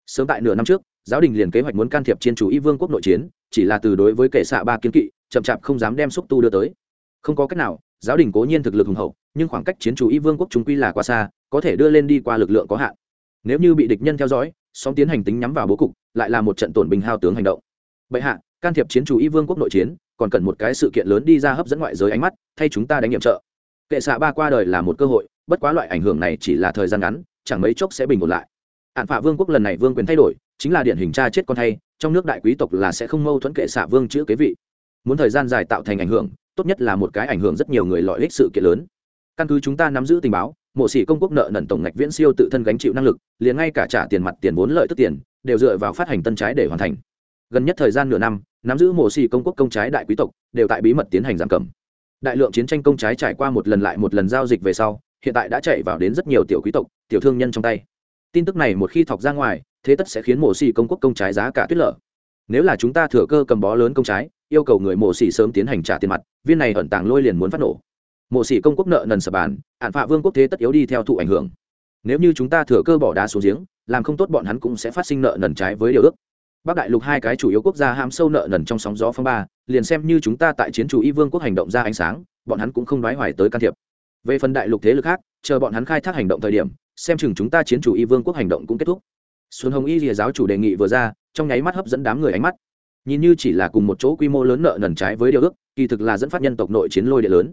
Sớm tại nửa năm trước, giáo đình liền kế hoạch muốn can thiệp chiến chủ y vương quốc nội chiến, chỉ là từ đối với kẻ xạ ba kiến kỵ, chậm chạp không dám đem xúc tu đưa tới. Không có cách nào, giáo đình cố nhiên thực lực hùng hậu, nhưng khoảng cách chiến chủ y vương quốc chúng quy là quá xa, có thể đưa lên đi qua lực lượng có hạn. Nếu như bị địch nhân theo dõi, song tiến hành tính nhắm vào bố cục, lại là một trận tổn bình hao tướng hành động. Bệ hạ, can thiệp chiến chủ y vương quốc nội chiến còn cần một cái sự kiện lớn đi ra hấp dẫn ngoại giới ánh mắt, thay chúng ta đánh nhiệm trợ. Kệ xạ ba qua đời là một cơ hội, bất quá loại ảnh hưởng này chỉ là thời gian ngắn, chẳng mấy chốc sẽ bình ổn lại. Hạn phạ vương quốc lần này vương quyền thay đổi, chính là điển hình cha chết con thay, trong nước đại quý tộc là sẽ không mâu thuẫn kệ xạ vương chữ kế vị. Muốn thời gian dài tạo thành ảnh hưởng, tốt nhất là một cái ảnh hưởng rất nhiều người lợi ích sự kiện lớn. Căn cứ chúng ta nắm giữ tình báo, mộ sĩ công quốc nợ nần tổng ngạch viễn siêu tự thân gánh chịu năng lực, liền ngay cả trả tiền mặt tiền vốn lợi tức tiền, đều dựa vào phát hành tân trái để hoàn thành. Gần nhất thời gian nửa năm nắm giữ mộ sĩ công quốc công trái đại quý tộc, đều tại bí mật tiến hành giảm cầm. Đại lượng chiến tranh công trái trải qua một lần lại một lần giao dịch về sau, hiện tại đã chạy vào đến rất nhiều tiểu quý tộc, tiểu thương nhân trong tay. Tin tức này một khi thọc ra ngoài, thế tất sẽ khiến mộ xì công quốc công trái giá cả tuyết lở. Nếu là chúng ta thừa cơ cầm bó lớn công trái, yêu cầu người mộ xì sớm tiến hành trả tiền mặt, viên này ẩn tàng lôi liền muốn phát nổ. Mộ xì công quốc nợ nần sập bàn ạn phạ vương quốc thế tất yếu đi theo thụ ảnh hưởng. Nếu như chúng ta thừa cơ bỏ đá xuống giếng, làm không tốt bọn hắn cũng sẽ phát sinh nợ nần trái với điều ước bắc đại lục hai cái chủ yếu quốc gia ham sâu nợ nần trong sóng gió phong ba, liền xem như chúng ta tại chiến chủ y vương quốc hành động ra ánh sáng, bọn hắn cũng không nói hoài tới can thiệp. Về phần đại lục thế lực khác, chờ bọn hắn khai thác hành động thời điểm, xem chừng chúng ta chiến chủ y vương quốc hành động cũng kết thúc. Xuân hồng y rìa giáo chủ đề nghị vừa ra, trong nháy mắt hấp dẫn đám người ánh mắt. Nhìn như chỉ là cùng một chỗ quy mô lớn nợ nần trái với điều ước, kỳ thực là dẫn phát nhân tộc nội chiến lôi địa lớn.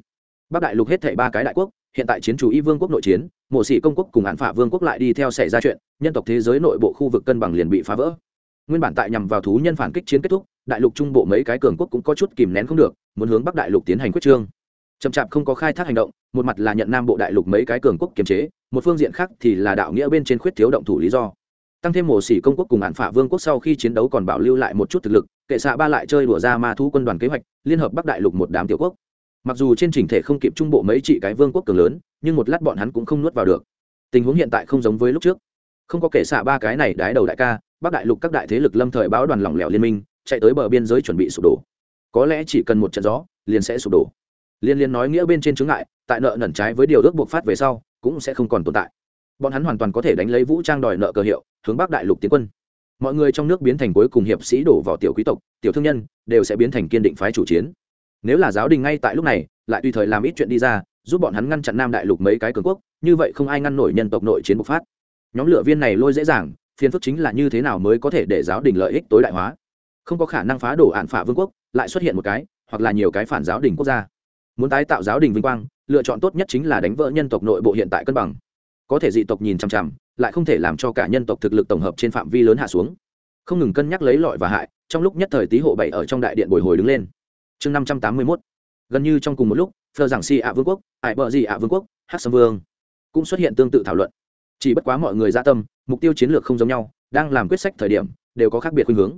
Bắc đại lục hết thảy ba cái đại quốc, hiện tại chiến chủ y vương quốc nội chiến, mộ sĩ công quốc cùng án phả vương quốc lại đi theo xảy ra chuyện, nhân tộc thế giới nội bộ khu vực cân bằng liền bị phá vỡ nguyên bản tại nhằm vào thú nhân phản kích chiến kết thúc, đại lục trung bộ mấy cái cường quốc cũng có chút kìm nén không được, muốn hướng bắc đại lục tiến hành quyết trương. Chậm chạp không có khai thác hành động, một mặt là nhận nam bộ đại lục mấy cái cường quốc kiềm chế, một phương diện khác thì là đạo nghĩa bên trên khuyết thiếu động thủ lý do. Tăng thêm mổ xỉ công quốc cùng hạn phả vương quốc sau khi chiến đấu còn bảo lưu lại một chút thực lực, kệ xạ ba lại chơi đùa ra ma thu quân đoàn kế hoạch, liên hợp bắc đại lục một đám tiểu quốc. Mặc dù trên trình thể không kịp trung bộ mấy trị cái vương quốc cường lớn, nhưng một lát bọn hắn cũng không nuốt vào được. Tình huống hiện tại không giống với lúc trước. Không có kệ xạ ba cái này đái đầu đại ca bắc đại lục các đại thế lực lâm thời báo đoàn lỏng lẻo liên minh, chạy tới bờ biên giới chuẩn bị sụp đổ. Có lẽ chỉ cần một trận gió, liền sẽ sụp đổ. Liên liên nói nghĩa bên trên chướng ngại, tại nợ nẩn trái với điều ước buộc phát về sau, cũng sẽ không còn tồn tại. Bọn hắn hoàn toàn có thể đánh lấy vũ trang đòi nợ cờ hiệu, hướng bắc đại lục tiến quân. Mọi người trong nước biến thành cuối cùng hiệp sĩ đổ vào tiểu quý tộc, tiểu thương nhân, đều sẽ biến thành kiên định phái chủ chiến. Nếu là giáo đình ngay tại lúc này, lại tùy thời làm ít chuyện đi ra, giúp bọn hắn ngăn chặn nam đại lục mấy cái cường quốc, như vậy không ai ngăn nổi nhân tộc nội chiến bộc phát. Nhóm lựa viên này lôi dễ dàng phiền phức chính là như thế nào mới có thể để giáo đình lợi ích tối đại hóa? Không có khả năng phá đổ ạn phả vương quốc, lại xuất hiện một cái, hoặc là nhiều cái phản giáo đình quốc gia. Muốn tái tạo giáo đình vinh quang, lựa chọn tốt nhất chính là đánh vỡ nhân tộc nội bộ hiện tại cân bằng. Có thể dị tộc nhìn chằm chằm, lại không thể làm cho cả nhân tộc thực lực tổng hợp trên phạm vi lớn hạ xuống. Không ngừng cân nhắc lấy lọi và hại, trong lúc nhất thời tý hộ bảy ở trong đại điện bồi hồi đứng lên. Chương năm trăm tám mươi mốt. Gần như trong cùng một lúc phờ giảng si ạ vương quốc ải bờ gì ạ vương quốc hát sâm vương cũng xuất hiện tương tự thảo luận chỉ bất quá mọi người gia tâm, mục tiêu chiến lược không giống nhau, đang làm quyết sách thời điểm, đều có khác biệt khuynh hướng.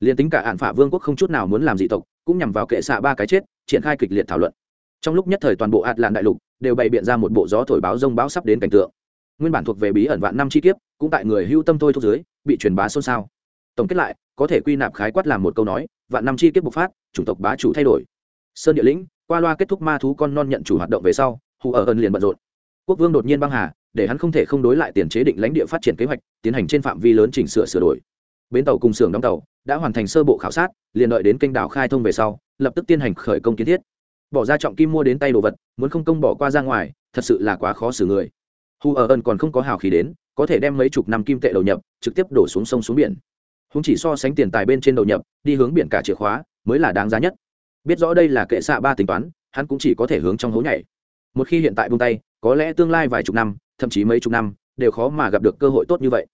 Liền tính cả hạn phả vương quốc không chút nào muốn làm dị tộc, cũng nhằm vào kệ xạ ba cái chết, triển khai kịch liệt thảo luận. Trong lúc nhất thời toàn bộ ạt làn đại lục đều bày biện ra một bộ gió thổi báo rông báo sắp đến cảnh tượng. Nguyên bản thuộc về bí ẩn vạn năm chi kiếp, cũng tại người hưu tâm thôi thúc dưới, bị truyền bá xôn xao. Tổng kết lại, có thể quy nạp khái quát làm một câu nói, vạn năm chi kiếp bộc phát, chủng tộc bá chủ thay đổi. Sơn địa lĩnh, qua loa kết thúc ma thú con non nhận chủ hoạt động về sau, hù ở ơn liền bận rộn quốc vương đột nhiên băng hà, để hắn không thể không đối lại tiền chế định lãnh địa phát triển kế hoạch, tiến hành trên phạm vi lớn chỉnh sửa sửa đổi. Bến tàu cùng xưởng đóng tàu đã hoàn thành sơ bộ khảo sát, liền đợi đến kênh đảo khai thông về sau, lập tức tiến hành khởi công kiến thiết. Bỏ ra trọng kim mua đến tay đồ vật, muốn không công bỏ qua ra ngoài, thật sự là quá khó xử người. Hù ở ẩn còn không có hào khí đến, có thể đem mấy chục năm kim tệ đầu nhập, trực tiếp đổ xuống sông xuống biển. Húng chỉ so sánh tiền tài bên trên đầu nhập, đi hướng biển cả chìa khóa, mới là đáng giá nhất. Biết rõ đây là kệ xạ ba tính toán, hắn cũng chỉ có thể hướng trong hố nhảy một khi hiện tại buông tay, có lẽ tương lai vài chục năm, thậm chí mấy chục năm, đều khó mà gặp được cơ hội tốt như vậy.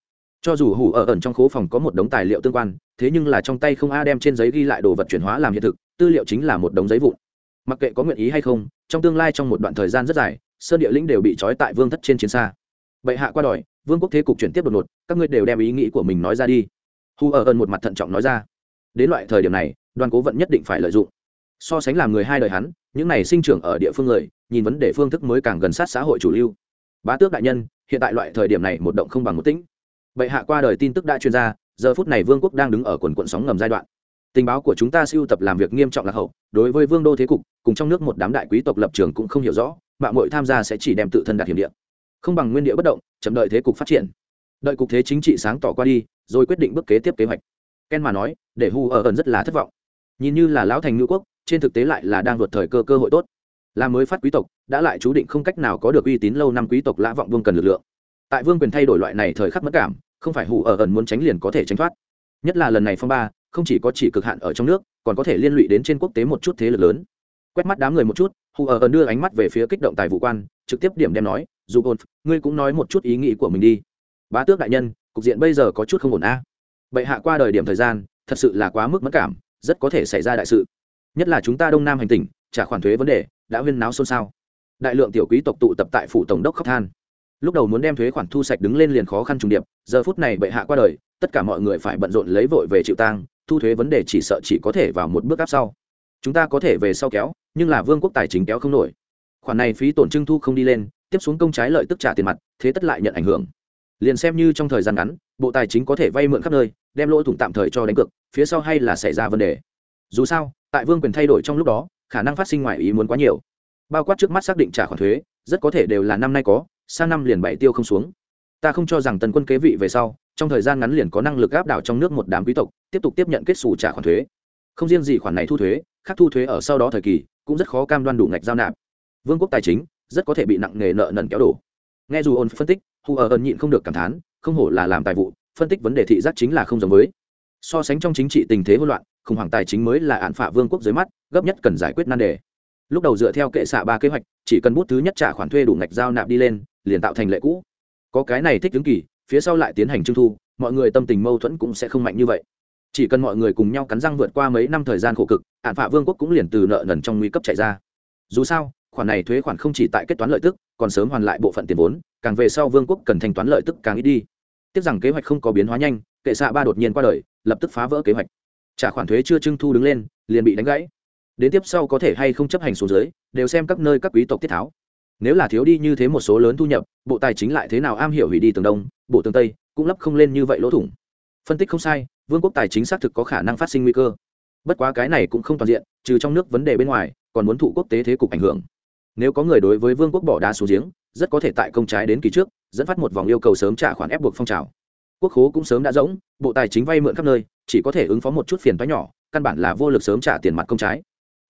Cho dù hủ ở ẩn trong khố phòng có một đống tài liệu tương quan, thế nhưng là trong tay không a đem trên giấy ghi lại đồ vật chuyển hóa làm hiện thực, tư liệu chính là một đống giấy vụn. Mặc kệ có nguyện ý hay không, trong tương lai trong một đoạn thời gian rất dài, sơn địa lĩnh đều bị trói tại vương thất trên chiến xa. Bệ hạ qua đòi vương quốc thế cục chuyển tiếp đột ngột, các ngươi đều đem ý nghĩ của mình nói ra đi. Hù ở ẩn một mặt thận trọng nói ra. Đến loại thời điểm này, đoàn cố vận nhất định phải lợi dụng. So sánh làm người hai đời hắn, những này sinh trưởng ở địa phương người nhìn vấn đề phương thức mới càng gần sát xã hội chủ lưu. Bá tước đại nhân, hiện tại loại thời điểm này một động không bằng một tĩnh. Bệ hạ qua đời tin tức đã chuyên ra, giờ phút này vương quốc đang đứng ở quần quận sóng ngầm giai đoạn. Tình báo của chúng ta siêu tập làm việc nghiêm trọng lạc hậu, đối với vương đô thế cục, cùng trong nước một đám đại quý tộc lập trường cũng không hiểu rõ, mạng mội tham gia sẽ chỉ đem tự thân đạt hiểm địa. Không bằng nguyên địa bất động, chậm đợi thế cục phát triển. Đợi cục thế chính trị sáng tỏ qua đi, rồi quyết định bước kế tiếp kế hoạch. Ken mà nói, để hu ở ẩn rất là thất vọng. Nhìn như là lão thành ngữ quốc, trên thực tế lại là đang vượt thời cơ cơ hội tốt là mới phát quý tộc, đã lại chú định không cách nào có được uy tín lâu năm quý tộc lã vọng vương cần lực lượng. Tại vương quyền thay đổi loại này thời khắc mất cảm, không phải hủ ở ẩn muốn tránh liền có thể tránh thoát. Nhất là lần này phong ba, không chỉ có chỉ cực hạn ở trong nước, còn có thể liên lụy đến trên quốc tế một chút thế lực lớn. Quét mắt đám người một chút, hù ở ẩn đưa ánh mắt về phía kích động tài vụ quan, trực tiếp điểm đem nói, dù ổn ngươi cũng nói một chút ý nghĩ của mình đi. Bá tước đại nhân, cục diện bây giờ có chút không ổn a. Bệ hạ qua đời điểm thời gian, thật sự là quá mức mất cảm, rất có thể xảy ra đại sự. Nhất là chúng ta đông nam hành tỉnh trả khoản thuế vấn đề đã huyên náo xôn xao. Đại lượng tiểu quý tộc tụ tập tại phủ tổng đốc khóc than. Lúc đầu muốn đem thuế khoản thu sạch đứng lên liền khó khăn trùng điệp, giờ phút này bệ hạ qua đời, tất cả mọi người phải bận rộn lấy vội về chịu tang, thu thuế vấn đề chỉ sợ chỉ có thể vào một bước áp sau. Chúng ta có thể về sau kéo, nhưng là vương quốc tài chính kéo không nổi. Khoản này phí tổn trưng thu không đi lên, tiếp xuống công trái lợi tức trả tiền mặt, thế tất lại nhận ảnh hưởng. Liền xem như trong thời gian ngắn, bộ tài chính có thể vay mượn khắp nơi, đem lỗ thủng tạm thời cho đánh cược, phía sau hay là xảy ra vấn đề. Dù sao, tại vương quyền thay đổi trong lúc đó khả năng phát sinh ngoài ý muốn quá nhiều. Bao quát trước mắt xác định trả khoản thuế, rất có thể đều là năm nay có, sang năm liền bảy tiêu không xuống. Ta không cho rằng tần quân kế vị về sau, trong thời gian ngắn liền có năng lực áp đảo trong nước một đám quý tộc, tiếp tục tiếp nhận kết xù trả khoản thuế. Không riêng gì khoản này thu thuế, khác thu thuế ở sau đó thời kỳ, cũng rất khó cam đoan đủ ngạch giao nạp. Vương quốc tài chính, rất có thể bị nặng nghề nợ nần kéo đổ. Nghe dù ôn phân tích hù ở ờ ẩn nhịn không được cảm thán, không hổ là làm tài vụ, phân tích vấn đề thị giác chính là không giống với. So sánh trong chính trị tình thế hỗn loạn khủng hoảng tài chính mới là án phạ vương quốc dưới mắt, gấp nhất cần giải quyết nan đề. Lúc đầu dựa theo kệ xạ ba kế hoạch, chỉ cần bút thứ nhất trả khoản thuê đủ ngạch giao nạp đi lên, liền tạo thành lệ cũ. Có cái này thích ứng kỳ, phía sau lại tiến hành trưng thu, mọi người tâm tình mâu thuẫn cũng sẽ không mạnh như vậy. Chỉ cần mọi người cùng nhau cắn răng vượt qua mấy năm thời gian khổ cực ạn phạ vương quốc cũng liền từ nợ nần trong nguy cấp chạy ra. Dù sao, khoản này thuế khoản không chỉ tại kết toán lợi tức, còn sớm hoàn lại bộ phận tiền vốn, càng về sau vương quốc cần thanh toán lợi tức càng ít đi. Tiếc rằng kế hoạch không có biến hóa nhanh, kệ xạ ba đột nhiên qua đời, lập tức phá vỡ kế hoạch trả khoản thuế chưa trưng thu đứng lên, liền bị đánh gãy. Đến tiếp sau có thể hay không chấp hành xuống dưới, đều xem các nơi các quý tộc tiết tháo. Nếu là thiếu đi như thế một số lớn thu nhập, bộ tài chính lại thế nào am hiểu hủy đi tường đông, bộ tường tây cũng lấp không lên như vậy lỗ thủng. Phân tích không sai, vương quốc tài chính xác thực có khả năng phát sinh nguy cơ. Bất quá cái này cũng không toàn diện, trừ trong nước vấn đề bên ngoài, còn muốn thụ quốc tế thế cục ảnh hưởng. Nếu có người đối với vương quốc bỏ đá xuống giếng, rất có thể tại công trái đến kỳ trước, dẫn phát một vòng yêu cầu sớm trả khoản ép buộc phong trào quốc khố cũng sớm đã rỗng, bộ tài chính vay mượn khắp nơi, chỉ có thể ứng phó một chút phiền toái nhỏ, căn bản là vô lực sớm trả tiền mặt công trái.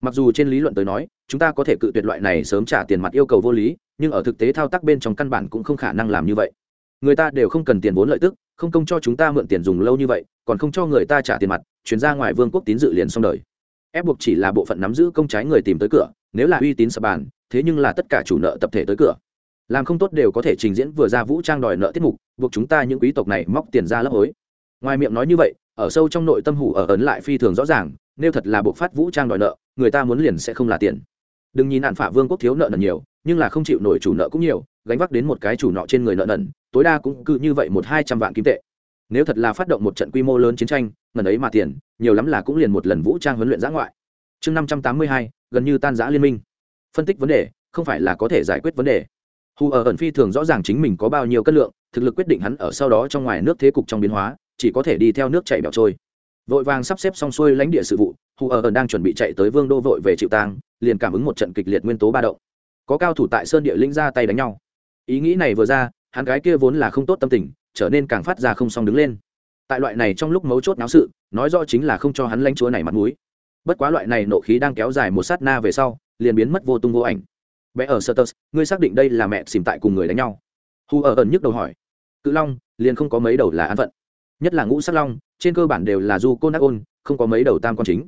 Mặc dù trên lý luận tới nói, chúng ta có thể cự tuyệt loại này sớm trả tiền mặt yêu cầu vô lý, nhưng ở thực tế thao tác bên trong căn bản cũng không khả năng làm như vậy. Người ta đều không cần tiền vốn lợi tức, không công cho chúng ta mượn tiền dùng lâu như vậy, còn không cho người ta trả tiền mặt, chuyển ra ngoài vương quốc tín dự liền xong đời. Ép buộc chỉ là bộ phận nắm giữ công trái người tìm tới cửa, nếu là uy tín sập bàn, thế nhưng là tất cả chủ nợ tập thể tới cửa làm không tốt đều có thể trình diễn vừa ra vũ trang đòi nợ tiết mục, buộc chúng ta những quý tộc này móc tiền ra lấp hối. Ngoài miệng nói như vậy, ở sâu trong nội tâm hủ ở ấn lại phi thường rõ ràng, nếu thật là bộ phát vũ trang đòi nợ, người ta muốn liền sẽ không là tiền. Đừng nhìn nạn phả vương quốc thiếu nợ nần nhiều, nhưng là không chịu nổi chủ nợ cũng nhiều, gánh vác đến một cái chủ nợ trên người nợ nần, tối đa cũng cứ như vậy một hai trăm vạn kim tệ. Nếu thật là phát động một trận quy mô lớn chiến tranh, ngần ấy mà tiền, nhiều lắm là cũng liền một lần vũ trang huấn luyện giã ngoại. Chương năm trăm tám mươi hai, gần như tan giã liên minh. Phân tích vấn đề, không phải là có thể giải quyết vấn đề hù ở ẩn phi thường rõ ràng chính mình có bao nhiêu cân lượng, thực lực quyết định hắn ở sau đó trong ngoài nước thế cục trong biến hóa, chỉ có thể đi theo nước chạy bẹo trôi. Vội vàng sắp xếp xong xuôi lãnh địa sự vụ, hù ở ẩn đang chuẩn bị chạy tới vương đô vội về chịu tang, liền cảm ứng một trận kịch liệt nguyên tố ba động. Có cao thủ tại sơn địa linh ra tay đánh nhau. Ý nghĩ này vừa ra, hắn gái kia vốn là không tốt tâm tình, trở nên càng phát ra không xong đứng lên. Tại loại này trong lúc mấu chốt náo sự, nói rõ chính là không cho hắn lãnh chúa này mặt mũi. Bất quá loại này nộ khí đang kéo dài một sát na về sau, liền biến mất vô tung vô ảnh bé ở sơ ngươi xác định đây là mẹ xìm tại cùng người đánh nhau. Hù ở ẩn nhức đầu hỏi. Cự long, liền không có mấy đầu là an phận. Nhất là ngũ sắc long, trên cơ bản đều là du côn ác ôn, không có mấy đầu tam quan chính.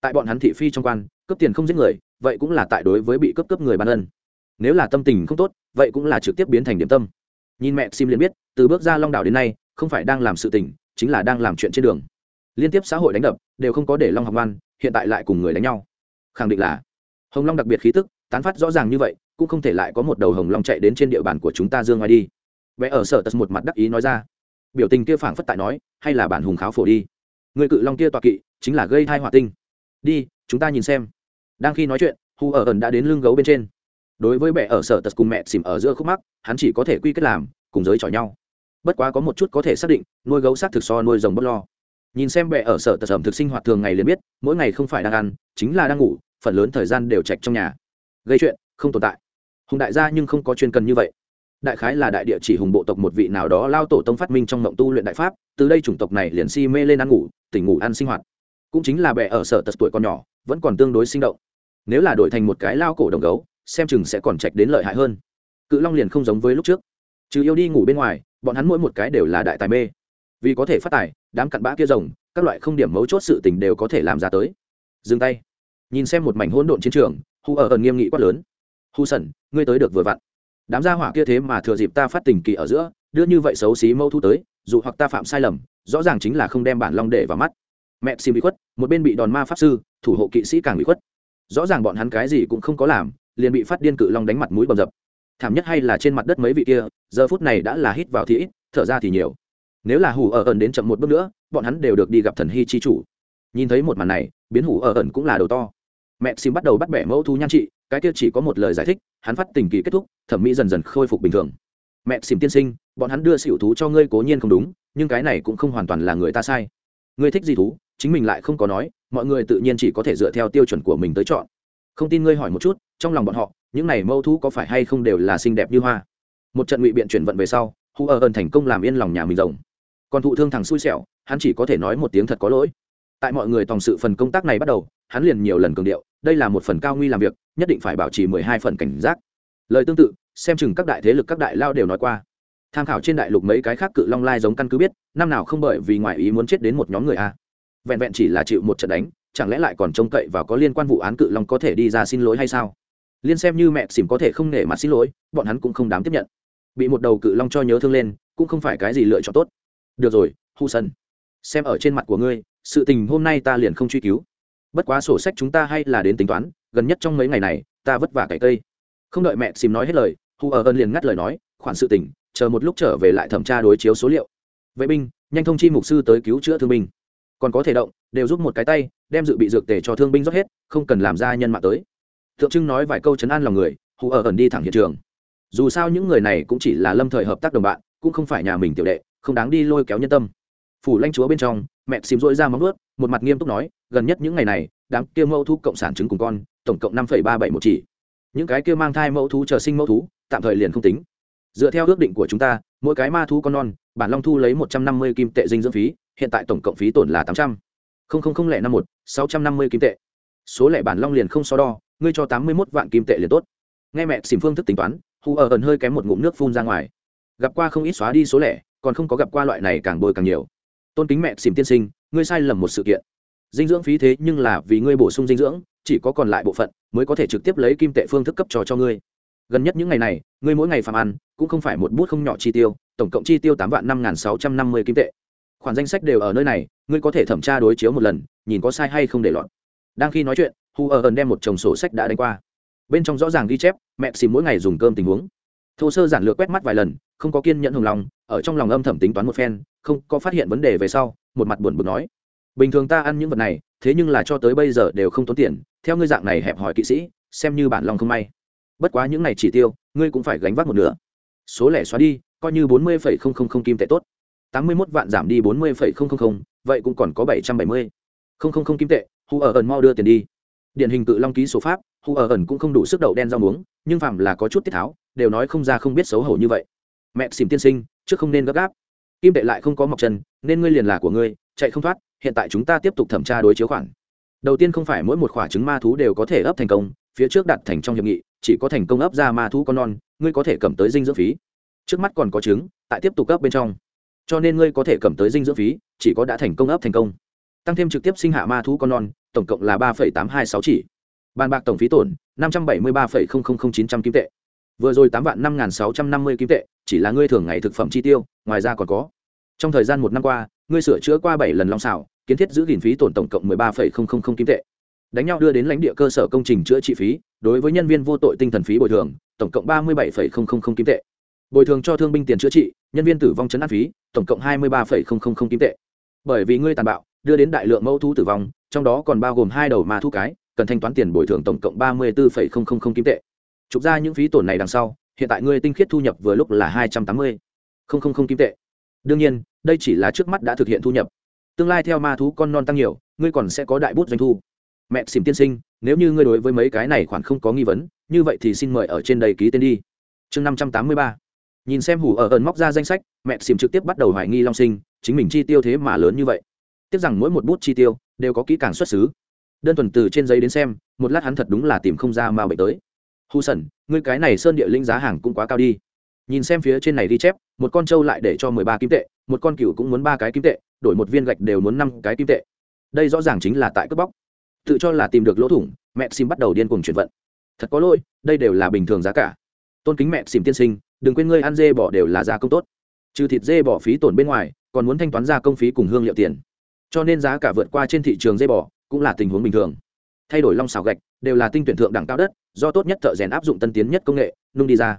Tại bọn hắn thị phi trong quan, cướp tiền không giết người, vậy cũng là tại đối với bị cướp cướp người ban ân. Nếu là tâm tình không tốt, vậy cũng là trực tiếp biến thành điểm tâm. Nhìn mẹ sim liền biết, từ bước ra long đảo đến nay, không phải đang làm sự tình, chính là đang làm chuyện trên đường. Liên tiếp xã hội đánh đập, đều không có để long học ngoan hiện tại lại cùng người đánh nhau. Khẳng định là hồng long đặc biệt khí tức tán phát rõ ràng như vậy, cũng không thể lại có một đầu hồng long chạy đến trên địa bàn của chúng ta dương ngoài đi. Vẽ ở sở tật một mặt đắc ý nói ra. Biểu tình kia phảng phất tại nói, hay là bản hùng kháo phổ đi. Người cự long kia tọa kỵ, chính là gây thai họa tinh. Đi, chúng ta nhìn xem. Đang khi nói chuyện, hu ở ẩn đã đến lưng gấu bên trên. Đối với mẹ ở sở tật cùng mẹ xìm ở giữa khúc mắc, hắn chỉ có thể quy kết làm, cùng giới chọi nhau. Bất quá có một chút có thể xác định, nuôi gấu xác thực so nuôi rồng bất lo. Nhìn xem mẹ ở sở tật ẩm thực sinh hoạt thường ngày liền biết, mỗi ngày không phải đang ăn, chính là đang ngủ, phần lớn thời gian đều chạch trong nhà gây chuyện không tồn tại. Hùng đại gia nhưng không có chuyên cần như vậy. Đại khái là đại địa chỉ hùng bộ tộc một vị nào đó lao tổ tông phát minh trong mộng tu luyện đại pháp, từ đây chủng tộc này liền si mê lên ăn ngủ, tỉnh ngủ ăn sinh hoạt. Cũng chính là bệ ở sở tật tuổi còn nhỏ, vẫn còn tương đối sinh động. Nếu là đổi thành một cái lao cổ đồng gấu, xem chừng sẽ còn trạch đến lợi hại hơn. Cự long liền không giống với lúc trước. Trừ yêu đi ngủ bên ngoài, bọn hắn mỗi một cái đều là đại tài mê. Vì có thể phát tài, đám cặn bã kia rồng, các loại không điểm mấu chốt sự tình đều có thể làm ra tới. Dừng tay. Nhìn xem một mảnh hỗn độn chiến trường hù ở ẩn nghiêm nghị quát lớn. Hù sẩn ngươi tới được vừa vặn. Đám gia hỏa kia thế mà thừa dịp ta phát tình kỳ ở giữa, đưa như vậy xấu xí mâu thu tới, dù hoặc ta phạm sai lầm, rõ ràng chính là không đem bản long để vào mắt. Mẹ xin bị khuất, một bên bị đòn ma pháp sư, thủ hộ kỵ sĩ càng bị khuất. Rõ ràng bọn hắn cái gì cũng không có làm, liền bị phát điên cự long đánh mặt mũi bầm dập. Thảm nhất hay là trên mặt đất mấy vị kia, giờ phút này đã là hít vào thì ít, thở ra thì nhiều. Nếu là hủ ở ẩn đến chậm một bước nữa, bọn hắn đều được đi gặp thần hy chi chủ. Nhìn thấy một màn này, biến hủ ở ẩn cũng là đầu to mẹ xin bắt đầu bắt bẻ mẫu thú nhan trị, cái kia chỉ có một lời giải thích, hắn phát tình kỳ kết thúc, thẩm mỹ dần dần khôi phục bình thường. Mẹ xìm tiên sinh, bọn hắn đưa xỉu thú cho ngươi cố nhiên không đúng, nhưng cái này cũng không hoàn toàn là người ta sai. Ngươi thích gì thú, chính mình lại không có nói, mọi người tự nhiên chỉ có thể dựa theo tiêu chuẩn của mình tới chọn. Không tin ngươi hỏi một chút, trong lòng bọn họ, những này mâu thú có phải hay không đều là xinh đẹp như hoa? Một trận ngụy biện chuyển vận về sau hù ở ơn thành công làm yên lòng nhà mình rồng. Còn thụ thương thằng xui xẻo, hắn chỉ có thể nói một tiếng thật có lỗi. Tại mọi người tòng sự phần công tác này bắt đầu hắn liền nhiều lần cường điệu, đây là một phần cao nguy làm việc, nhất định phải bảo trì mười hai phần cảnh giác. Lời tương tự, xem chừng các đại thế lực các đại lao đều nói qua. Tham khảo trên đại lục mấy cái khác cự long lai giống căn cứ biết, năm nào không bởi vì ngoại ý muốn chết đến một nhóm người a. Vẹn vẹn chỉ là chịu một trận đánh, chẳng lẽ lại còn trông cậy và có liên quan vụ án cự long có thể đi ra xin lỗi hay sao? Liên xem như mẹ xỉm có thể không nể mặt xin lỗi, bọn hắn cũng không dám tiếp nhận. Bị một đầu cự long cho nhớ thương lên, cũng không phải cái gì lựa chọn tốt. Được rồi, hu sân, xem ở trên mặt của ngươi, sự tình hôm nay ta liền không truy cứu bất quá sổ sách chúng ta hay là đến tính toán, gần nhất trong mấy ngày này, ta vất vả cải cây. Không đợi mẹ xìm nói hết lời, hù ở ơn liền ngắt lời nói, khoản sự tình, chờ một lúc trở về lại thẩm tra đối chiếu số liệu. Vệ binh, nhanh thông chi mục sư tới cứu chữa thương binh. Còn có thể động, đều giúp một cái tay, đem dự bị dược tề cho thương binh rót hết, không cần làm ra nhân mạng tới. Tượng trưng nói vài câu chấn an lòng người, hù ở ẩn đi thẳng hiện trường. Dù sao những người này cũng chỉ là lâm thời hợp tác đồng bạn, cũng không phải nhà mình tiểu đệ, không đáng đi lôi kéo nhân tâm phủ lãnh chúa bên trong, mẹ xìm rỗi ra móng ướt một mặt nghiêm túc nói, gần nhất những ngày này, đám kia mẫu thú cộng sản chứng cùng con, tổng cộng năm ba bảy một chỉ. Những cái kia mang thai mẫu thú chờ sinh mẫu thú, tạm thời liền không tính. Dựa theo ước định của chúng ta, mỗi cái ma thú con non, bản long thu lấy một trăm năm mươi kim tệ dinh dưỡng phí, hiện tại tổng cộng phí tổn là tám trăm. linh lẻ năm một, sáu trăm năm mươi kim tệ. Số lẻ bản long liền không so đo, ngươi cho tám mươi một vạn kim tệ liền tốt. Nghe mẹ xìm phương thức tính toán hù ở ẩn hơi kém một ngụm nước phun ra ngoài. Gặp qua không ít xóa đi số lẻ, còn không có gặp qua loại này càng bồi càng nhiều tôn kính mẹ xìm tiên sinh, ngươi sai lầm một sự kiện. Dinh dưỡng phí thế nhưng là vì ngươi bổ sung dinh dưỡng, chỉ có còn lại bộ phận mới có thể trực tiếp lấy kim tệ phương thức cấp trò cho ngươi. Gần nhất những ngày này, ngươi mỗi ngày phạm ăn, cũng không phải một bút không nhỏ chi tiêu, tổng cộng chi tiêu tám vạn năm nghìn sáu trăm năm mươi kim tệ. Khoản danh sách đều ở nơi này, ngươi có thể thẩm tra đối chiếu một lần, nhìn có sai hay không để lọt. Đang khi nói chuyện, hu ở ẩn đem một chồng sổ sách đã đánh qua. Bên trong rõ ràng ghi chép, mẹ xìm mỗi ngày dùng cơm tình huống. Thô sơ giản lược quét mắt vài lần, không có kiên nhẫn hồng lòng, ở trong lòng âm thầm tính toán một phen không có phát hiện vấn đề về sau, một mặt buồn bực nói, bình thường ta ăn những vật này, thế nhưng là cho tới bây giờ đều không tốn tiền, theo ngươi dạng này hẹp hòi kỵ sĩ, xem như bản lòng không may. Bất quá những này chỉ tiêu, ngươi cũng phải gánh vác một nửa. Số lẻ xóa đi, coi như bốn mươi phẩy không không không kim tệ tốt. Tám mươi mốt vạn giảm đi bốn mươi phẩy không không không, vậy cũng còn có bảy trăm bảy mươi. Không không không kim tệ hù ở ẩn mau đưa tiền đi. Điển hình cự long ký số pháp hù ở ẩn cũng không đủ sức đậu đen rau muống, nhưng phàm là có chút tiết tháo, đều nói không ra không biết xấu hổ như vậy. Mẹ xìm tiên sinh, trước không nên gấp gáp kim tệ lại không có mọc chân, nên ngươi liền là của ngươi, chạy không thoát, hiện tại chúng ta tiếp tục thẩm tra đối chiếu khoản. Đầu tiên không phải mỗi một khoả trứng ma thú đều có thể ấp thành công, phía trước đặt thành trong hiệp nghị, chỉ có thành công ấp ra ma thú con non, ngươi có thể cầm tới dinh dưỡng phí. Trước mắt còn có trứng, tại tiếp tục ấp bên trong. Cho nên ngươi có thể cầm tới dinh dưỡng phí, chỉ có đã thành công ấp thành công. Tăng thêm trực tiếp sinh hạ ma thú con non, tổng cộng là ba tám hai sáu chỉ. Bàn bạc tổng phí tổn, năm trăm bảy mươi ba chín trăm kim tệ. Vừa rồi tám vạn năm sáu trăm năm mươi kim tệ, chỉ là ngươi thường ngày thực phẩm chi tiêu ngoài ra còn có. Trong thời gian một năm qua, ngươi sửa chữa qua bảy lần long xảo, kiến thiết giữ gìn phí tổn tổng cộng mười ba kim tệ. Đánh nhau đưa đến lãnh địa cơ sở công trình chữa trị phí, đối với nhân viên vô tội tinh thần phí bồi thường, tổng cộng ba mươi bảy kim tệ. Bồi thường cho thương binh tiền chữa trị, nhân viên tử vong chấn áp phí, tổng cộng hai mươi ba kim tệ. Bởi vì ngươi tàn bạo, đưa đến đại lượng mẫu thu tử vong, trong đó còn bao gồm hai đầu ma thu cái, cần thanh toán tiền bồi thường tổng cộng ba mươi bốn kim tệ. Trục ra những phí tổn này đằng sau, hiện tại ngươi tinh khiết thu nhập vừa lúc là hai trăm tám mươi không không không kim tệ. Đương nhiên, đây chỉ là trước mắt đã thực hiện thu nhập. Tương lai theo ma thú con non tăng nhiều, ngươi còn sẽ có đại bút doanh thu. Mẹ xìm tiên sinh, nếu như ngươi đối với mấy cái này khoản không có nghi vấn, như vậy thì xin mời ở trên đây ký tên đi. Chương năm trăm tám mươi ba. Nhìn xem hủ ở ẩn móc ra danh sách, mẹ xìm trực tiếp bắt đầu hoài nghi long sinh, chính mình chi tiêu thế mà lớn như vậy. Tiếc rằng mỗi một bút chi tiêu đều có kỹ càng xuất xứ. Đơn thuần từ trên giấy đến xem, một lát hắn thật đúng là tìm không ra mà bệnh tới. Hù sẩn, ngươi cái này sơn địa linh giá hàng cũng quá cao đi nhìn xem phía trên này ghi chép, một con trâu lại để cho mười ba kim tệ, một con cừu cũng muốn ba cái kim tệ, đổi một viên gạch đều muốn năm cái kim tệ. Đây rõ ràng chính là tại cướp bóc. Tự cho là tìm được lỗ thủng, mẹ sim bắt đầu điên cuồng chuyển vận. Thật có lỗi, đây đều là bình thường giá cả. Tôn kính mẹ xìm tiên sinh, đừng quên ngươi ăn dê bỏ đều là giá công tốt. Trừ thịt dê bỏ phí tổn bên ngoài, còn muốn thanh toán gia công phí cùng hương liệu tiền. Cho nên giá cả vượt qua trên thị trường dê bò, cũng là tình huống bình thường. Thay đổi long xào gạch, đều là tinh tuyển thượng đẳng cao đất, do tốt nhất thợ rèn áp dụng tân tiến nhất công nghệ, nung đi ra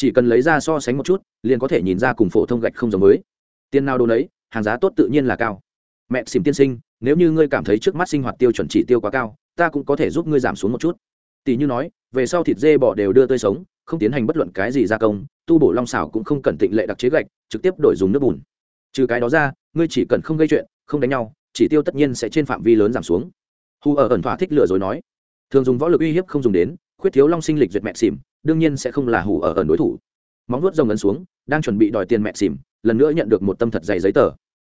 chỉ cần lấy ra so sánh một chút, liền có thể nhìn ra cùng phổ thông gạch không giống mới tiền nào đồ đấy hàng giá tốt tự nhiên là cao. Mẹ xìm tiên sinh, nếu như ngươi cảm thấy trước mắt sinh hoạt tiêu chuẩn chỉ tiêu quá cao, ta cũng có thể giúp ngươi giảm xuống một chút. Tỷ như nói, về sau thịt dê bò đều đưa tươi sống, không tiến hành bất luận cái gì gia công, tu bổ long xảo cũng không cần tịnh lệ đặc chế gạch, trực tiếp đổi dùng nước bùn. Trừ cái đó ra, ngươi chỉ cần không gây chuyện, không đánh nhau, chỉ tiêu tất nhiên sẽ trên phạm vi lớn giảm xuống. Hù ở ẩn thỏa thích lừa rồi nói. Thường dùng võ lực uy hiếp không dùng đến, khuyết thiếu long sinh lịch duyệt mẹ xìm đương nhiên sẽ không là hủ ở ẩn đối thủ. Móng nuốt rồng ấn xuống, đang chuẩn bị đòi tiền mẹ xìm lần nữa nhận được một tâm thật dày giấy tờ.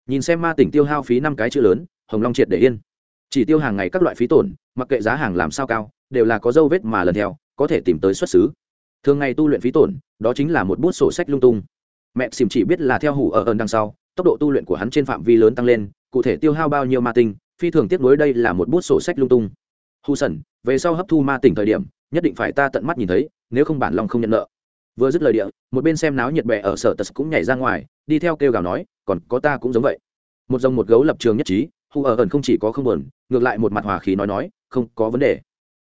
Nhìn xem ma tỉnh tiêu hao phí năm cái chữ lớn, hồng long triệt để yên. Chỉ tiêu hàng ngày các loại phí tổn, mặc kệ giá hàng làm sao cao, đều là có dấu vết mà lần theo, có thể tìm tới xuất xứ. Thường ngày tu luyện phí tổn, đó chính là một bút sổ sách lung tung. Mẹ xìm chỉ biết là theo hủ ở ơn đằng sau, tốc độ tu luyện của hắn trên phạm vi lớn tăng lên, cụ thể tiêu hao bao nhiêu ma tinh, phi thường tiếp nối đây là một bút sổ sách lung tung. Hù sần về sau hấp thu ma tỉnh thời điểm, nhất định phải ta tận mắt nhìn thấy nếu không bản lòng không nhận nợ. Vừa dứt lời địa, một bên xem náo nhiệt bè ở sở tật cũng nhảy ra ngoài, đi theo kêu gào nói, còn có ta cũng giống vậy. Một dòng một gấu lập trường nhất trí hù ở ẩn không chỉ có không buồn, ngược lại một mặt hòa khí nói nói, không có vấn đề.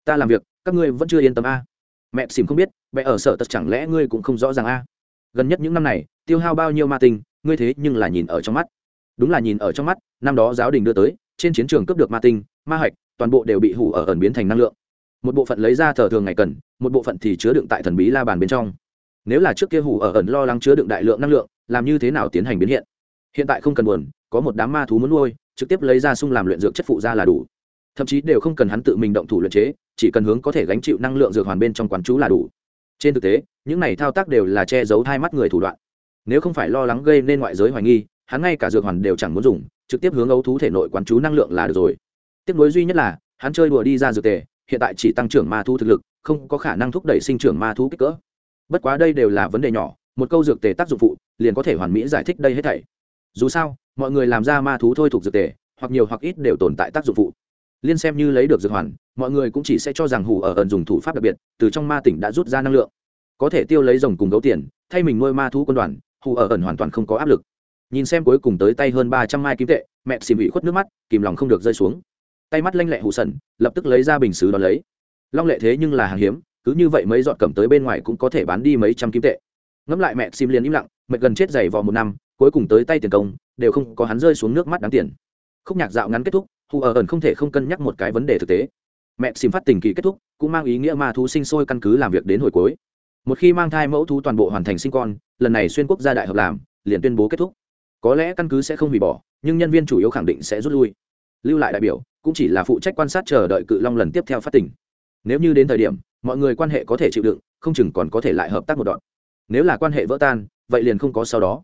Ta làm việc, các ngươi vẫn chưa yên tâm a. Mẹ xìm không biết, bè ở sở tật chẳng lẽ ngươi cũng không rõ ràng a? Gần nhất những năm này, tiêu hao bao nhiêu ma tinh, ngươi thế nhưng là nhìn ở trong mắt. Đúng là nhìn ở trong mắt, năm đó giáo đình đưa tới, trên chiến trường cướp được ma tinh, ma hạch, toàn bộ đều bị hủ ở ẩn biến thành năng lượng một bộ phận lấy ra thờ thường ngày cần, một bộ phận thì chứa đựng tại thần bí la bàn bên trong. Nếu là trước kia hủ ở ẩn lo lắng chứa đựng đại lượng năng lượng, làm như thế nào tiến hành biến hiện? Hiện tại không cần buồn, có một đám ma thú muốn nuôi, trực tiếp lấy ra sung làm luyện dược chất phụ ra là đủ. Thậm chí đều không cần hắn tự mình động thủ luyện chế, chỉ cần hướng có thể gánh chịu năng lượng dược hoàn bên trong quán chú là đủ. Trên thực tế, những này thao tác đều là che giấu hai mắt người thủ đoạn. Nếu không phải lo lắng gây nên ngoại giới hoài nghi, hắn ngay cả dược hoàn đều chẳng muốn dùng, trực tiếp hướng ấu thú thể nội quán chú năng lượng là được rồi. Tiếc nối duy nhất là, hắn chơi đùa đi ra dược tề hiện tại chỉ tăng trưởng ma thú thực lực, không có khả năng thúc đẩy sinh trưởng ma thú kích cỡ. Bất quá đây đều là vấn đề nhỏ, một câu dược tề tác dụng phụ, liền có thể hoàn mỹ giải thích đây hết thảy. Dù sao, mọi người làm ra ma thú thôi thuộc dược tề, hoặc nhiều hoặc ít đều tồn tại tác dụng phụ. Liên xem như lấy được dược hoàn, mọi người cũng chỉ sẽ cho rằng hủ ở ẩn dùng thủ pháp đặc biệt, từ trong ma tỉnh đã rút ra năng lượng. Có thể tiêu lấy rồng cùng gấu tiền, thay mình nuôi ma thú quân đoàn, hủ ở ẩn hoàn toàn không có áp lực. Nhìn xem cuối cùng tới tay hơn ba trăm mai kim tệ, mẹ xìm ủy khuất nước mắt, kìm lòng không được rơi xuống tay mắt lanh lẹ hụ sần, lập tức lấy ra bình xứ đón lấy. Long lệ thế nhưng là hàng hiếm, cứ như vậy mấy dọn cầm tới bên ngoài cũng có thể bán đi mấy trăm kim tệ. Ngẫm lại mẹ sim liền im lặng, mệt gần chết dày vò một năm, cuối cùng tới tay tiền công, đều không có hắn rơi xuống nước mắt đáng tiền. Khúc nhạc dạo ngắn kết thúc, hù ở ẩn không thể không cân nhắc một cái vấn đề thực tế. Mẹ sim phát tình kỳ kết thúc, cũng mang ý nghĩa ma thú sinh sôi căn cứ làm việc đến hồi cuối. Một khi mang thai mẫu thú toàn bộ hoàn thành sinh con, lần này xuyên quốc gia đại hợp làm, liền tuyên bố kết thúc. Có lẽ căn cứ sẽ không hủy bỏ, nhưng nhân viên chủ yếu khẳng định sẽ rút lui. Lưu lại đại biểu cũng chỉ là phụ trách quan sát chờ đợi cự long lần tiếp theo phát tỉnh nếu như đến thời điểm, mọi người quan hệ có thể chịu đựng, không chừng còn có thể lại hợp tác một đoạn. Nếu là quan hệ vỡ tan, vậy liền không có sau đó.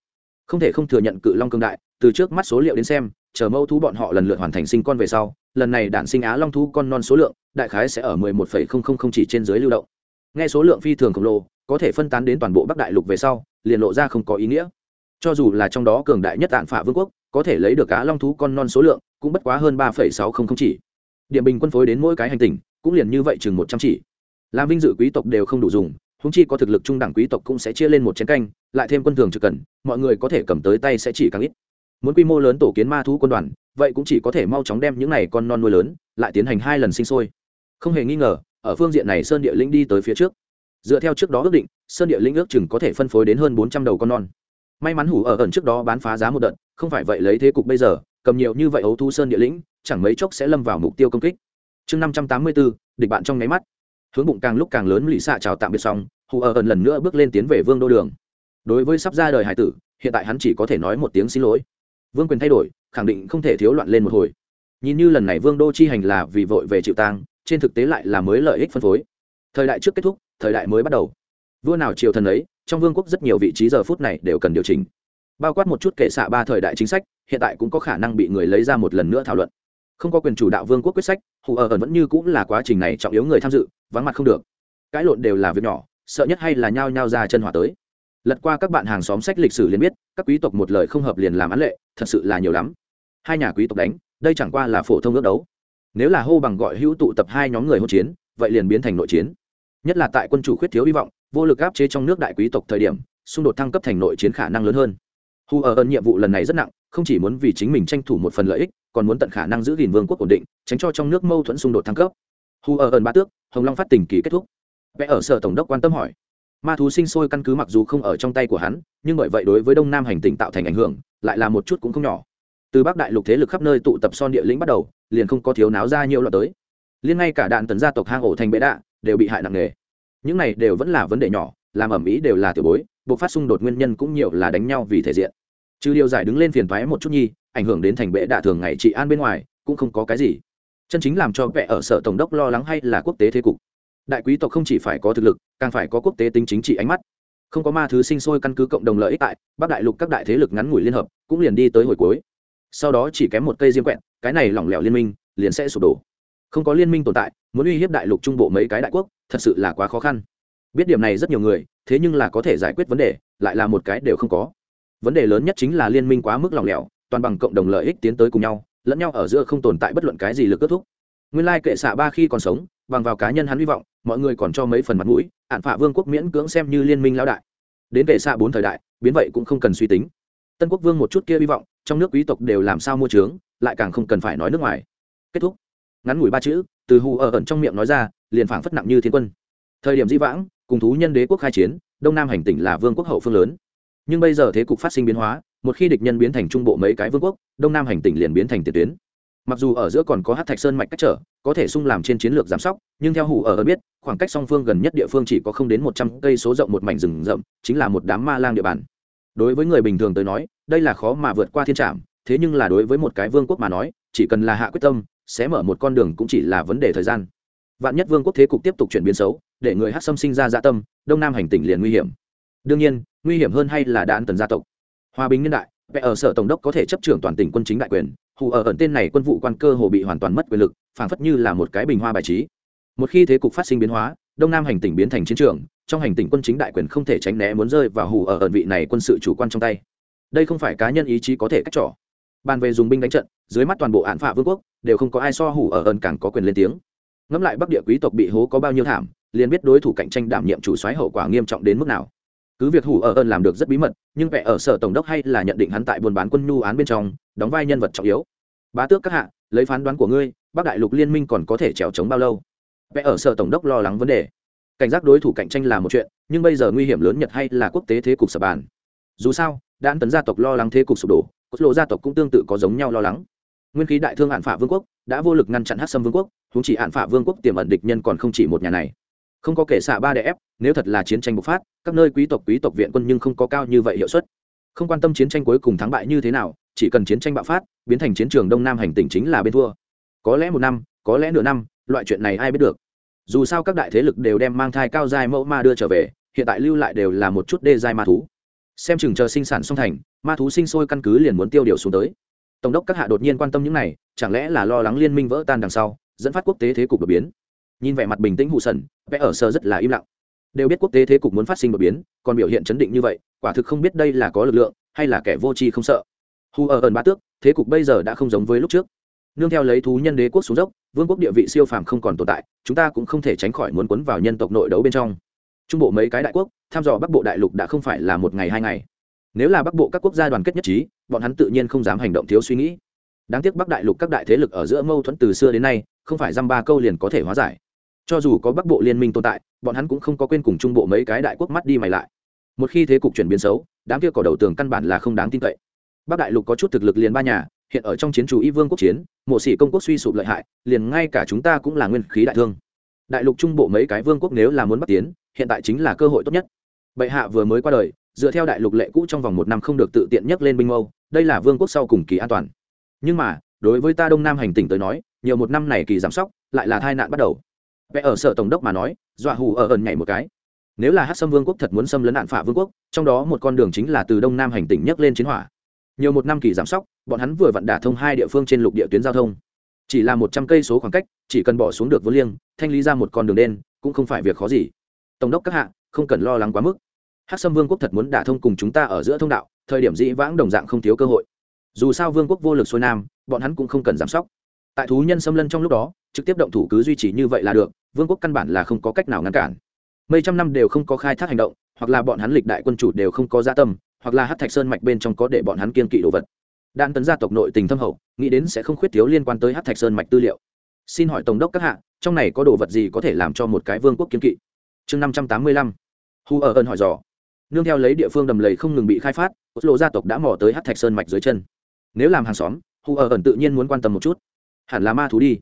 Không thể không thừa nhận cự long cương đại, từ trước mắt số liệu đến xem, chờ mâu thú bọn họ lần lượt hoàn thành sinh con về sau, lần này đạn sinh á long thú con non số lượng, đại khái sẽ ở mười một phẩy không không không chỉ trên dưới lưu động. Nghe số lượng phi thường khổng lồ, có thể phân tán đến toàn bộ bắc đại lục về sau, liền lộ ra không có ý nghĩa. Cho dù là trong đó cường đại nhất tạn phả vương quốc có thể lấy được cá long thú con non số lượng cũng bất quá hơn ba phẩy sáu không không chỉ. Điểm bình quân phối đến mỗi cái hành tinh cũng liền như vậy chừng một trăm chỉ. Làm vinh dự quý tộc đều không đủ dùng húng chi có thực lực trung đẳng quý tộc cũng sẽ chia lên một chén canh, lại thêm quân thường trực cần, mọi người có thể cầm tới tay sẽ chỉ càng ít. Muốn quy mô lớn tổ kiến ma thú quân đoàn, vậy cũng chỉ có thể mau chóng đem những này con non nuôi lớn, lại tiến hành hai lần sinh sôi. Không hề nghi ngờ, ở phương diện này sơn địa linh đi tới phía trước. Dựa theo trước đó ước định, sơn địa linh ước chừng có thể phân phối đến hơn bốn trăm đầu con non may mắn hủ ở ẩn trước đó bán phá giá một đợt, không phải vậy lấy thế cục bây giờ, cầm nhiều như vậy ấu thu sơn địa lĩnh, chẳng mấy chốc sẽ lâm vào mục tiêu công kích. Chương năm trăm tám mươi bốn địch bạn trong nháy mắt. Hướng bụng càng lúc càng lớn lì xạ chào tạm biệt xong hù ở ẩn lần nữa bước lên tiến về vương đô đường. Đối với sắp ra đời hải tử, hiện tại hắn chỉ có thể nói một tiếng xin lỗi. Vương quyền thay đổi, khẳng định không thể thiếu loạn lên một hồi. Nhìn như lần này vương đô chi hành là vì vội về chịu tang, trên thực tế lại là mới lợi ích phân phối. Thời đại trước kết thúc, thời đại mới bắt đầu. Vua nào triều thần ấy trong vương quốc rất nhiều vị trí giờ phút này đều cần điều chỉnh. Bao quát một chút kệ xạ ba thời đại chính sách, hiện tại cũng có khả năng bị người lấy ra một lần nữa thảo luận. Không có quyền chủ đạo vương quốc quyết sách, hù ở ẩn vẫn như cũng là quá trình này trọng yếu người tham dự, vắng mặt không được. Cãi lộn đều là việc nhỏ, sợ nhất hay là nhao nhao ra chân hỏa tới. Lật qua các bạn hàng xóm sách lịch sử liền biết, các quý tộc một lời không hợp liền làm án lệ, thật sự là nhiều lắm. Hai nhà quý tộc đánh, đây chẳng qua là phổ thông ước đấu. Nếu là hô bằng gọi hữu tụ tập hai nhóm người hỗn chiến, vậy liền biến thành nội chiến. Nhất là tại quân chủ khuyết thiếu hy vọng vô lực áp chế trong nước đại quý tộc thời điểm, xung đột thăng cấp thành nội chiến khả năng lớn hơn. Hù ở ơn nhiệm vụ lần này rất nặng, không chỉ muốn vì chính mình tranh thủ một phần lợi ích, còn muốn tận khả năng giữ gìn vương quốc ổn định, tránh cho trong nước mâu thuẫn xung đột thăng cấp. Hù ở ơn ba tước, hồng long phát tình kỳ kết thúc. Vẽ ở sở tổng đốc quan tâm hỏi. Ma thú sinh sôi căn cứ mặc dù không ở trong tay của hắn, nhưng bởi vậy đối với đông nam hành tinh tạo thành ảnh hưởng, lại là một chút cũng không nhỏ. Từ bắc đại lục thế lực khắp nơi tụ tập son địa lĩnh bắt đầu, liền không có thiếu náo ra nhiều loạt tới. Liên ngay cả đạn tấn gia tộc hang ổ thành bệ đạ, đều bị hại nặng nề những này đều vẫn là vấn đề nhỏ, làm ẩm ý đều là tiểu bối buộc phát xung đột nguyên nhân cũng nhiều là đánh nhau vì thể diện. Trừ điều giải đứng lên phiền thoái một chút nhi, ảnh hưởng đến thành bệ đạ thường ngày trị an bên ngoài, cũng không có cái gì. Chân chính làm cho vẽ ở sở tổng đốc lo lắng hay là quốc tế thế cục. Đại quý tộc không chỉ phải có thực lực, càng phải có quốc tế tính chính trị ánh mắt. Không có ma thứ sinh sôi căn cứ cộng đồng lợi ích tại bắc đại lục các đại thế lực ngắn ngủi liên hợp, cũng liền đi tới hồi cuối. Sau đó chỉ kém một cây diêm quẹn cái này lỏng lẻo liên minh, liền sẽ sụp đổ không có liên minh tồn tại, muốn uy hiếp đại lục trung bộ mấy cái đại quốc, thật sự là quá khó khăn. Biết điểm này rất nhiều người, thế nhưng là có thể giải quyết vấn đề, lại là một cái đều không có. Vấn đề lớn nhất chính là liên minh quá mức lỏng lẻo, toàn bằng cộng đồng lợi ích tiến tới cùng nhau, lẫn nhau ở giữa không tồn tại bất luận cái gì lực kết thúc. Nguyên lai kệ xạ ba khi còn sống, bằng vào cá nhân hắn hy vọng, mọi người còn cho mấy phần mặt mũi, ạn phạ vương quốc miễn cưỡng xem như liên minh lão đại. Đến kệ xạ bốn thời đại, biến vậy cũng không cần suy tính. Tân quốc vương một chút kia hy vọng, trong nước quý tộc đều làm sao mua trướng, lại càng không cần phải nói nước ngoài. Kết thúc ngắn ngủi ba chữ, từ hù ở ẩn trong miệng nói ra, liền phảng phất nặng như thiên quân. Thời điểm di vãng, cùng thú nhân đế quốc khai chiến, đông nam hành tỉnh là vương quốc hậu phương lớn. Nhưng bây giờ thế cục phát sinh biến hóa, một khi địch nhân biến thành trung bộ mấy cái vương quốc, đông nam hành tỉnh liền biến thành tiền tuyến. Mặc dù ở giữa còn có hát thạch sơn mạch cách trở, có thể sung làm trên chiến lược giám sóc, nhưng theo hủ ở ẩn biết, khoảng cách song phương gần nhất địa phương chỉ có không đến một trăm cây số rộng một mảnh rừng rậm, chính là một đám ma lang địa bàn. Đối với người bình thường tới nói, đây là khó mà vượt qua thiên trạm, thế nhưng là đối với một cái vương quốc mà nói, chỉ cần là hạ quyết tâm sẽ mở một con đường cũng chỉ là vấn đề thời gian. Vạn nhất vương quốc thế cục tiếp tục chuyển biến xấu, để người hát xâm sinh ra dạ tâm, đông nam hành tỉnh liền nguy hiểm. Đương nhiên, nguy hiểm hơn hay là đạn tần gia tộc. Hòa bình niên đại vẽ ở sở tổng đốc có thể chấp trưởng toàn tỉnh quân chính đại quyền, hù ở ẩn tên này quân vụ quan cơ hồ bị hoàn toàn mất quyền lực, phảng phất như là một cái bình hoa bài trí. Một khi thế cục phát sinh biến hóa, đông nam hành tỉnh biến thành chiến trường, trong hành tỉnh quân chính đại quyền không thể tránh né muốn rơi vào hù ở ẩn vị này quân sự chủ quan trong tay. Đây không phải cá nhân ý chí có thể cách trỏ bàn về dùng binh đánh trận, dưới mắt toàn bộ án phạ vương quốc đều không có ai so hủ ở ẩn càng có quyền lên tiếng. Ngẫm lại bắc địa quý tộc bị hố có bao nhiêu thảm, liền biết đối thủ cạnh tranh đảm nhiệm chủ soái hậu quả nghiêm trọng đến mức nào. Cứ việc hủ ở ơn làm được rất bí mật, nhưng vẻ ở sở tổng đốc hay là nhận định hắn tại buôn bán quân nhu án bên trong, đóng vai nhân vật trọng yếu. Bá tước các hạ, lấy phán đoán của ngươi, bắc đại lục liên minh còn có thể trèo trống bao lâu? Vẻ ở sở tổng đốc lo lắng vấn đề. Cảnh giác đối thủ cạnh tranh là một chuyện, nhưng bây giờ nguy hiểm lớn nhất hay là quốc tế thế cục sập bàn? Dù sao đan tấn gia tộc lo lắng thế cục sụp đổ cốt lộ gia tộc cũng tương tự có giống nhau lo lắng. Nguyên khí đại thương hạn phả vương quốc đã vô lực ngăn chặn hát sâm vương quốc chúng chỉ hạn phả vương quốc tiềm ẩn địch nhân còn không chỉ một nhà này. Không có kể xạ ba đè ép, nếu thật là chiến tranh bộc phát, các nơi quý tộc quý tộc viện quân nhưng không có cao như vậy hiệu suất. Không quan tâm chiến tranh cuối cùng thắng bại như thế nào, chỉ cần chiến tranh bạo phát, biến thành chiến trường đông nam hành tỉnh chính là bên thua. Có lẽ một năm, có lẽ nửa năm, loại chuyện này ai biết được. Dù sao các đại thế lực đều đem mang thai cao dài mẫu ma đưa trở về, hiện tại lưu lại đều là một chút đê dài ma thú xem chừng chờ sinh sản song thành, ma thú sinh sôi căn cứ liền muốn tiêu điều xuống tới. Tổng đốc các hạ đột nhiên quan tâm những này, chẳng lẽ là lo lắng liên minh vỡ tan đằng sau, dẫn phát quốc tế thế cục đột biến? Nhìn vẻ mặt bình tĩnh hụ sần vẽ ở sơ rất là im lặng. Đều biết quốc tế thế cục muốn phát sinh đột biến, còn biểu hiện chấn định như vậy, quả thực không biết đây là có lực lượng, hay là kẻ vô tri không sợ. Hù ở ẩn ba tước, thế cục bây giờ đã không giống với lúc trước. Nương theo lấy thú nhân đế quốc xuống dốc, vương quốc địa vị siêu phàm không còn tồn tại, chúng ta cũng không thể tránh khỏi muốn quấn vào nhân tộc nội đấu bên trong trung bộ mấy cái đại quốc, tham dò bắc bộ đại lục đã không phải là một ngày hai ngày. Nếu là bắc bộ các quốc gia đoàn kết nhất trí, bọn hắn tự nhiên không dám hành động thiếu suy nghĩ. Đáng tiếc bắc đại lục các đại thế lực ở giữa mâu thuẫn từ xưa đến nay, không phải dăm ba câu liền có thể hóa giải. Cho dù có bắc bộ liên minh tồn tại, bọn hắn cũng không có quên cùng trung bộ mấy cái đại quốc mắt đi mày lại. Một khi thế cục chuyển biến xấu, đám kia cỏ đầu tường căn bản là không đáng tin cậy. Bắc đại lục có chút thực lực liền ba nhà, hiện ở trong chiến chủ y vương quốc chiến, mộ sĩ công quốc suy sụp lợi hại, liền ngay cả chúng ta cũng là nguyên khí đại thương. Đại lục trung bộ mấy cái vương quốc nếu là muốn bắt tiến hiện tại chính là cơ hội tốt nhất. Bệ hạ vừa mới qua đời, dựa theo đại lục lệ cũ trong vòng một năm không được tự tiện nhắc lên binh mâu, đây là vương quốc sau cùng kỳ an toàn. Nhưng mà, đối với ta đông nam hành tỉnh tới nói, nhiều một năm này kỳ giảm sóc, lại là tai nạn bắt đầu. Vẽ ở sở tổng đốc mà nói, dọa hù ở ẩn nhảy một cái. Nếu là hát xâm vương quốc thật muốn xâm lấn nạn phả vương quốc, trong đó một con đường chính là từ đông nam hành tỉnh nhấc lên chiến hỏa. Nhiều một năm kỳ giảm sóc, bọn hắn vừa vặn đả thông hai địa phương trên lục địa tuyến giao thông. Chỉ là một trăm cây số khoảng cách, chỉ cần bỏ xuống được vô liêng, thanh lý ra một con đường đen, cũng không phải việc khó gì tổng đốc các hạ, không cần lo lắng quá mức. Hát Sâm vương quốc thật muốn đả thông cùng chúng ta ở giữa thông đạo, thời điểm dĩ vãng đồng dạng không thiếu cơ hội. Dù sao vương quốc vô lực xuôi nam, bọn hắn cũng không cần giám sóc. Tại thú nhân xâm lân trong lúc đó, trực tiếp động thủ cứ duy trì như vậy là được, vương quốc căn bản là không có cách nào ngăn cản. Mấy trăm năm đều không có khai thác hành động, hoặc là bọn hắn lịch đại quân chủ đều không có gia tâm, hoặc là hát thạch sơn mạch bên trong có để bọn hắn kiên kỵ đồ vật. Đan tấn gia tộc nội tình thâm hậu, nghĩ đến sẽ không khuyết thiếu liên quan tới hát thạch sơn mạch tư liệu. Xin hỏi tổng đốc các hạ, trong này có đồ vật gì có thể làm cho một cái vương quốc kiên kỵ? Chương năm trăm tám mươi lăm. Hu ở ơn hỏi dò. Nương theo lấy địa phương đầm lầy không ngừng bị khai phát lộ gia tộc đã mò tới hát thạch sơn mạch dưới chân. Nếu làm hàng xóm, hu ở ẩn tự nhiên muốn quan tâm một chút. Hẳn là ma thú đi.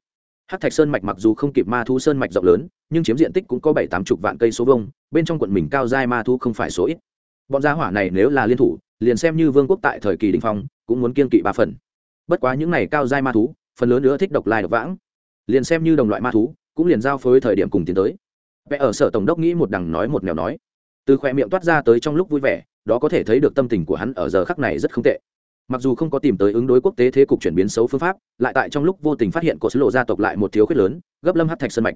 Hát thạch sơn mạch mặc dù không kịp ma thú sơn mạch rộng lớn, nhưng chiếm diện tích cũng có bảy tám chục vạn cây số vông bên trong quận mình cao giai ma thú không phải số ít. Bọn gia hỏa này nếu là liên thủ, liền xem như vương quốc tại thời kỳ đình phong, cũng muốn kiên kỵ ba phần. Bất quá những này cao giai ma thú, phần lớn nữa thích độc lai độc vãng. Liền xem như đồng loại ma thú, cũng liền giao phối thời điểm cùng tiến tới vẽ ở sở tổng đốc nghĩ một đằng nói một nẻo nói. Từ khoe miệng toát ra tới trong lúc vui vẻ, đó có thể thấy được tâm tình của hắn ở giờ khắc này rất không tệ. Mặc dù không có tìm tới ứng đối quốc tế thế cục chuyển biến xấu phương pháp, lại tại trong lúc vô tình phát hiện cột lộ gia tộc lại một thiếu khuyết lớn, gấp lâm hát thạch sân mạch.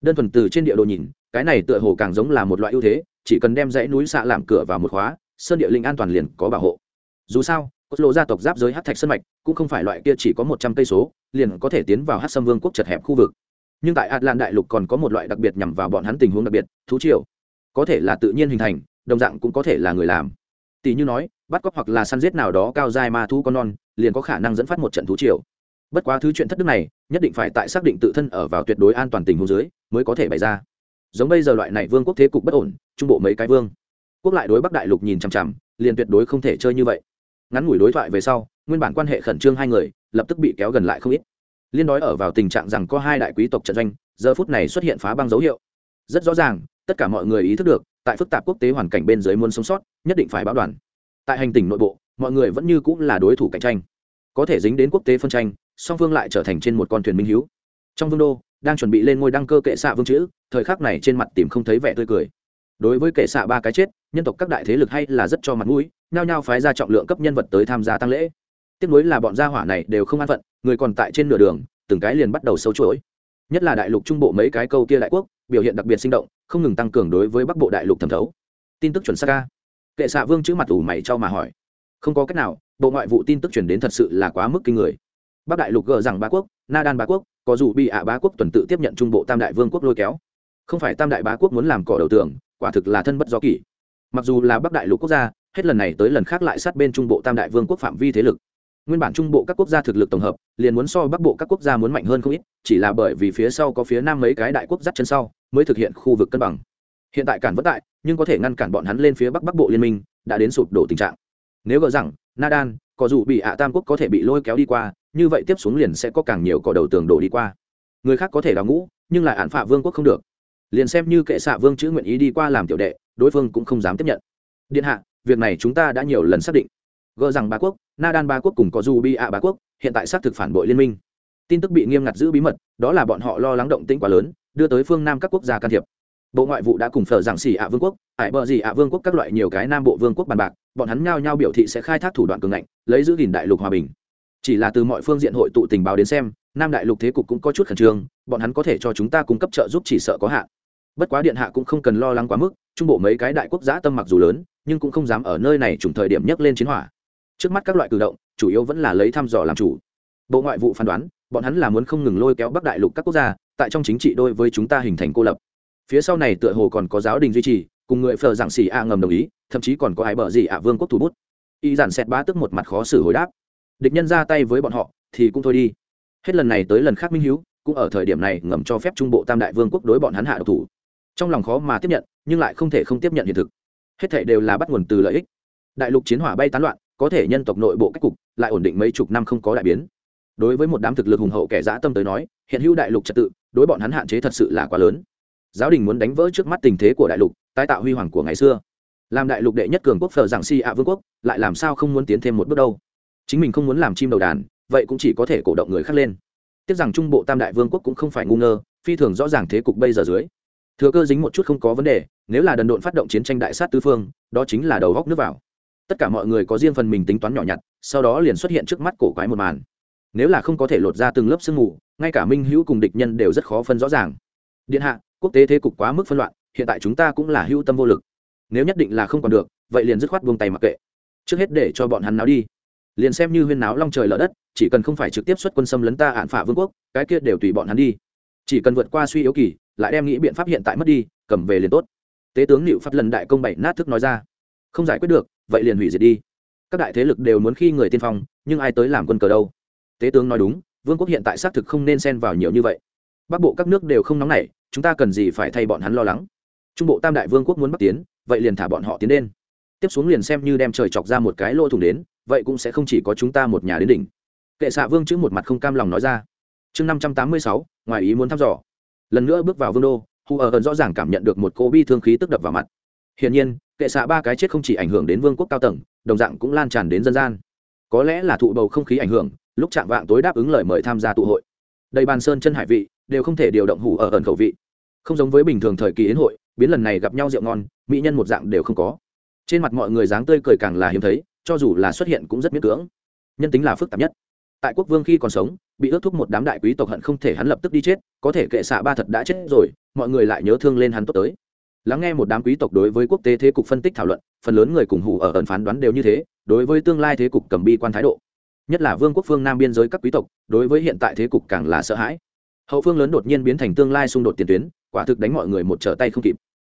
Đơn thuần từ trên địa đồ nhìn, cái này tựa hồ càng giống là một loại ưu thế, chỉ cần đem dãy núi xạ làm cửa vào một khóa, sơn địa linh an toàn liền có bảo hộ. Dù sao, cột lộ gia tộc giáp giới hát thạch sân mạch cũng không phải loại kia chỉ có một trăm cây số, liền có thể tiến vào hát sâm vương quốc chật hẹp khu vực nhưng tại atlan đại lục còn có một loại đặc biệt nhằm vào bọn hắn tình huống đặc biệt, thú triều. Có thể là tự nhiên hình thành, đồng dạng cũng có thể là người làm. Tỷ như nói, bắt cóc hoặc là săn giết nào đó cao dài ma thú con non, liền có khả năng dẫn phát một trận thú triều. Bất quá thứ chuyện thất đức này, nhất định phải tại xác định tự thân ở vào tuyệt đối an toàn tình huống dưới, mới có thể bày ra. Giống bây giờ loại này vương quốc thế cục bất ổn, trung bộ mấy cái vương, quốc lại đối bắc đại lục nhìn chằm chằm, liền tuyệt đối không thể chơi như vậy. Ngắn ngủi đối thoại về sau, nguyên bản quan hệ khẩn trương hai người, lập tức bị kéo gần lại không ít liên đói ở vào tình trạng rằng có hai đại quý tộc trận doanh, giờ phút này xuất hiện phá băng dấu hiệu. Rất rõ ràng, tất cả mọi người ý thức được, tại phức tạp quốc tế hoàn cảnh bên dưới muốn sống sót, nhất định phải báo đoàn. Tại hành tỉnh nội bộ, mọi người vẫn như cũng là đối thủ cạnh tranh. Có thể dính đến quốc tế phân tranh, song phương lại trở thành trên một con thuyền minh hiếu. Trong vương đô, đang chuẩn bị lên ngôi đăng cơ kệ xạ vương chữ, thời khắc này trên mặt tìm không thấy vẻ tươi cười. Đối với kệ xạ ba cái chết, nhân tộc các đại thế lực hay là rất cho mặt mũi, nhao nhao phái ra trọng lượng cấp nhân vật tới tham gia tăng lễ tiếc nối là bọn gia hỏa này đều không an phận, người còn tại trên nửa đường, từng cái liền bắt đầu sâu chuỗi. Nhất là đại lục trung bộ mấy cái câu kia đại quốc, biểu hiện đặc biệt sinh động, không ngừng tăng cường đối với bắc bộ đại lục thẩm thấu. Tin tức chuẩn xác ca kệ xạ vương chữ mặt ủ mày cho mà hỏi. Không có cách nào, bộ ngoại vụ tin tức chuyển đến thật sự là quá mức kinh người. Bắc đại lục gờ rằng ba quốc, na đan ba quốc, có dù bị ạ bá quốc tuần tự tiếp nhận trung bộ tam đại vương quốc lôi kéo. Không phải tam đại bá quốc muốn làm cỏ đầu tường, quả thực là thân bất do kỷ. Mặc dù là bắc đại lục quốc gia, hết lần này tới lần khác lại sát bên trung bộ tam đại vương quốc phạm vi thế lực nguyên bản trung bộ các quốc gia thực lực tổng hợp, liền muốn so bắc bộ các quốc gia muốn mạnh hơn không ít, chỉ là bởi vì phía sau có phía nam mấy cái đại quốc dắt chân sau, mới thực hiện khu vực cân bằng. Hiện tại cản vất tại, nhưng có thể ngăn cản bọn hắn lên phía bắc bắc bộ liên minh, đã đến sụp đổ tình trạng. Nếu gỡ rằng, nadan, có dù bị ạ tam quốc có thể bị lôi kéo đi qua, như vậy tiếp xuống liền sẽ có càng nhiều cỏ đầu tường đổ đi qua. Người khác có thể đào ngũ, nhưng lại án phạ vương quốc không được. Liền xem như kệ xạ vương chữ nguyện ý đi qua làm tiểu đệ, đối phương cũng không dám tiếp nhận. Điện hạ, việc này chúng ta đã nhiều lần xác định. Gỡ rằng ba quốc na đan ba quốc cùng có dù bi ạ ba quốc, hiện tại xác thực phản bội liên minh. Tin tức bị nghiêm ngặt giữ bí mật, đó là bọn họ lo lắng động tĩnh quá lớn, đưa tới phương nam các quốc gia can thiệp. Bộ ngoại vụ đã cùng phở giảng xỉ ạ vương quốc, ải bờ gì ạ vương quốc các loại nhiều cái nam bộ vương quốc bàn bạc, bọn hắn nhao nhao biểu thị sẽ khai thác thủ đoạn cường ngạnh, lấy giữ gìn đại lục hòa bình. Chỉ là từ mọi phương diện hội tụ tình báo đến xem, nam đại lục thế cục cũng có chút khẩn trương, bọn hắn có thể cho chúng ta cung cấp trợ giúp chỉ sợ có hạn. Bất quá điện hạ cũng không cần lo lắng quá mức, trung bộ mấy cái đại quốc giã tâm mặc dù lớn, nhưng cũng không dám ở nơi này trùng thời điểm nhấc lên chiến hỏa trước mắt các loại cử động, chủ yếu vẫn là lấy thăm dò làm chủ. Bộ ngoại vụ phán đoán, bọn hắn là muốn không ngừng lôi kéo bắc đại lục các quốc gia, tại trong chính trị đôi với chúng ta hình thành cô lập. Phía sau này tựa hồ còn có giáo đình duy trì, cùng người phờ giảng xì a ngầm đồng ý, thậm chí còn có ai bờ gì ạ vương quốc thủ bút. Y giản xẹt bá tức một mặt khó xử hồi đáp. Địch nhân ra tay với bọn họ, thì cũng thôi đi. Hết lần này tới lần khác minh hiếu, cũng ở thời điểm này ngầm cho phép trung bộ tam đại vương quốc đối bọn hắn hạ độc thủ. Trong lòng khó mà tiếp nhận, nhưng lại không thể không tiếp nhận hiện thực. Hết thể đều là bắt nguồn từ lợi ích. Đại lục chiến hỏa bay tán loạn có thể nhân tộc nội bộ cách cục lại ổn định mấy chục năm không có đại biến. Đối với một đám thực lực hùng hậu kẻ dã tâm tới nói, hiện hữu đại lục trật tự, đối bọn hắn hạn chế thật sự là quá lớn. Giáo đình muốn đánh vỡ trước mắt tình thế của đại lục, tái tạo huy hoàng của ngày xưa. Làm đại lục đệ nhất cường quốc phở giảng si ạ vương quốc, lại làm sao không muốn tiến thêm một bước đâu? Chính mình không muốn làm chim đầu đàn, vậy cũng chỉ có thể cổ động người khác lên. Tiếc rằng trung bộ tam đại vương quốc cũng không phải ngu ngơ, phi thường rõ ràng thế cục bây giờ dưới. Thừa cơ dính một chút không có vấn đề, nếu là đần độn phát động chiến tranh đại sát tứ phương, đó chính là đầu góc nước vào tất cả mọi người có riêng phần mình tính toán nhỏ nhặt, sau đó liền xuất hiện trước mắt cổ quái một màn. Nếu là không có thể lột ra từng lớp sương mù, ngay cả minh hữu cùng địch nhân đều rất khó phân rõ ràng. Điện hạ, quốc tế thế cục quá mức phân loạn, hiện tại chúng ta cũng là hữu tâm vô lực. Nếu nhất định là không còn được, vậy liền dứt khoát buông tay mặc kệ. Trước hết để cho bọn hắn náo đi. Liền xem như huyên náo long trời lở đất, chỉ cần không phải trực tiếp xuất quân xâm lấn ta hạn phả vương quốc, cái kia đều tùy bọn hắn đi. Chỉ cần vượt qua suy yếu kỳ, lại đem nghĩ biện pháp hiện tại mất đi, cầm về liền tốt. Tế tướng liệu pháp lần đại công bảy nát thức nói ra. Không giải quyết được vậy liền hủy diệt đi. Các đại thế lực đều muốn khi người tiên phong, nhưng ai tới làm quân cờ đâu? Tế tướng nói đúng, vương quốc hiện tại xác thực không nên xen vào nhiều như vậy. Bắc bộ các nước đều không nóng nảy, chúng ta cần gì phải thay bọn hắn lo lắng? Trung bộ tam đại vương quốc muốn bắc tiến, vậy liền thả bọn họ tiến lên. Tiếp xuống liền xem như đem trời chọc ra một cái lỗ thủng đến, vậy cũng sẽ không chỉ có chúng ta một nhà đến đỉnh. Kệ xạ vương chữ một mặt không cam lòng nói ra. Chương năm trăm tám mươi sáu, ngoài ý muốn thăm dò. Lần nữa bước vào vương đô hù ở ẩn rõ ràng cảm nhận được một cô bi thương khí tức đập vào mặt. Hiển nhiên kệ xạ ba cái chết không chỉ ảnh hưởng đến vương quốc cao tầng, đồng dạng cũng lan tràn đến dân gian. Có lẽ là thụ bầu không khí ảnh hưởng, lúc chạm vạng tối đáp ứng lời mời tham gia tụ hội. Đầy bàn sơn chân hải vị, đều không thể điều động hủ ở ẩn khẩu vị. Không giống với bình thường thời kỳ yến hội, biến lần này gặp nhau rượu ngon, mỹ nhân một dạng đều không có. Trên mặt mọi người dáng tươi cười càng là hiếm thấy, cho dù là xuất hiện cũng rất miễn cưỡng. Nhân tính là phức tạp nhất. Tại quốc vương khi còn sống, bị ước thúc một đám đại quý tộc hận không thể hắn lập tức đi chết, có thể kệ xạ ba thật đã chết rồi, mọi người lại nhớ thương lên hắn tốt tới lắng nghe một đám quý tộc đối với quốc tế thế cục phân tích thảo luận, phần lớn người cùng hủ ở ẩn phán đoán đều như thế, đối với tương lai thế cục cầm bi quan thái độ. Nhất là vương quốc phương nam biên giới các quý tộc, đối với hiện tại thế cục càng là sợ hãi. Hậu phương lớn đột nhiên biến thành tương lai xung đột tiền tuyến, quả thực đánh mọi người một trở tay không kịp.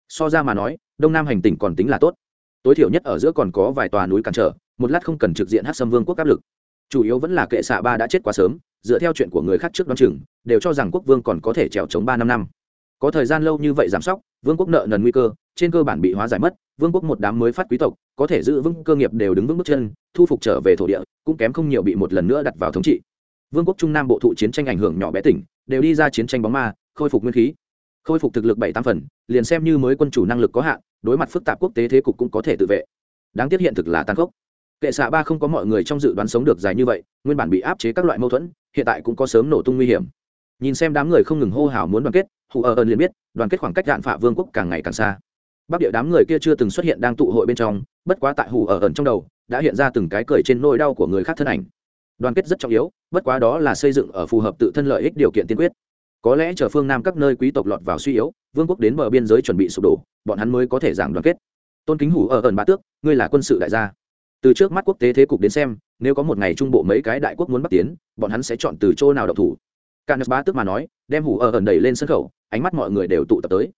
So ra mà nói, đông nam hành tỉnh còn tính là tốt. Tối thiểu nhất ở giữa còn có vài tòa núi cản trở, một lát không cần trực diện hát xâm vương quốc áp lực. Chủ yếu vẫn là kệ xạ ba đã chết quá sớm, dựa theo chuyện của người khác trước đ o á n chừng, đều cho rằng quốc vương còn có thể trèo chống ba năm năm có thời gian lâu như vậy giảm sóc, vương quốc nợ nần nguy cơ, trên cơ bản bị hóa giải mất, vương quốc một đám mới phát quý tộc, có thể giữ vững cơ nghiệp đều đứng vững bước chân, thu phục trở về thổ địa, cũng kém không nhiều bị một lần nữa đặt vào thống trị. Vương quốc trung nam bộ thụ chiến tranh ảnh hưởng nhỏ bé tỉnh, đều đi ra chiến tranh bóng ma, khôi phục nguyên khí. Khôi phục thực lực bảy tam phần, liền xem như mới quân chủ năng lực có hạn, đối mặt phức tạp quốc tế thế cục cũng có thể tự vệ. Đáng tiếc hiện thực là tan khốc. Kệ xạ ba không có mọi người trong dự đoán sống được dài như vậy, nguyên bản bị áp chế các loại mâu thuẫn, hiện tại cũng có sớm nổ tung nguy hiểm nhìn xem đám người không ngừng hô hào muốn đoàn kết, hù ờ ở ơn liền biết, đoàn kết khoảng cách đạn phạ vương quốc càng ngày càng xa. Bắc địa đám người kia chưa từng xuất hiện đang tụ hội bên trong, bất quá tại hù ờ ở ẩn trong đầu, đã hiện ra từng cái cười trên nỗi đau của người khác thân ảnh. Đoàn kết rất trọng yếu, bất quá đó là xây dựng ở phù hợp tự thân lợi ích điều kiện tiên quyết. Có lẽ chờ phương nam các nơi quý tộc lọt vào suy yếu, vương quốc đến bờ biên giới chuẩn bị sụp đổ, bọn hắn mới có thể giảng đoàn kết. Tôn kính hủ ở ờ ẩn bá tước, ngươi là quân sự đại gia. Từ trước mắt quốc tế thế cục đến xem, nếu có một ngày trung bộ mấy cái đại quốc muốn bắt tiến, bọn hắn sẽ chọn từ chỗ nào độc thủ? Canes bá tước mà nói, đem hủ ở ẩn đẩy lên sân khấu ánh mắt mọi người đều tụ tập tới.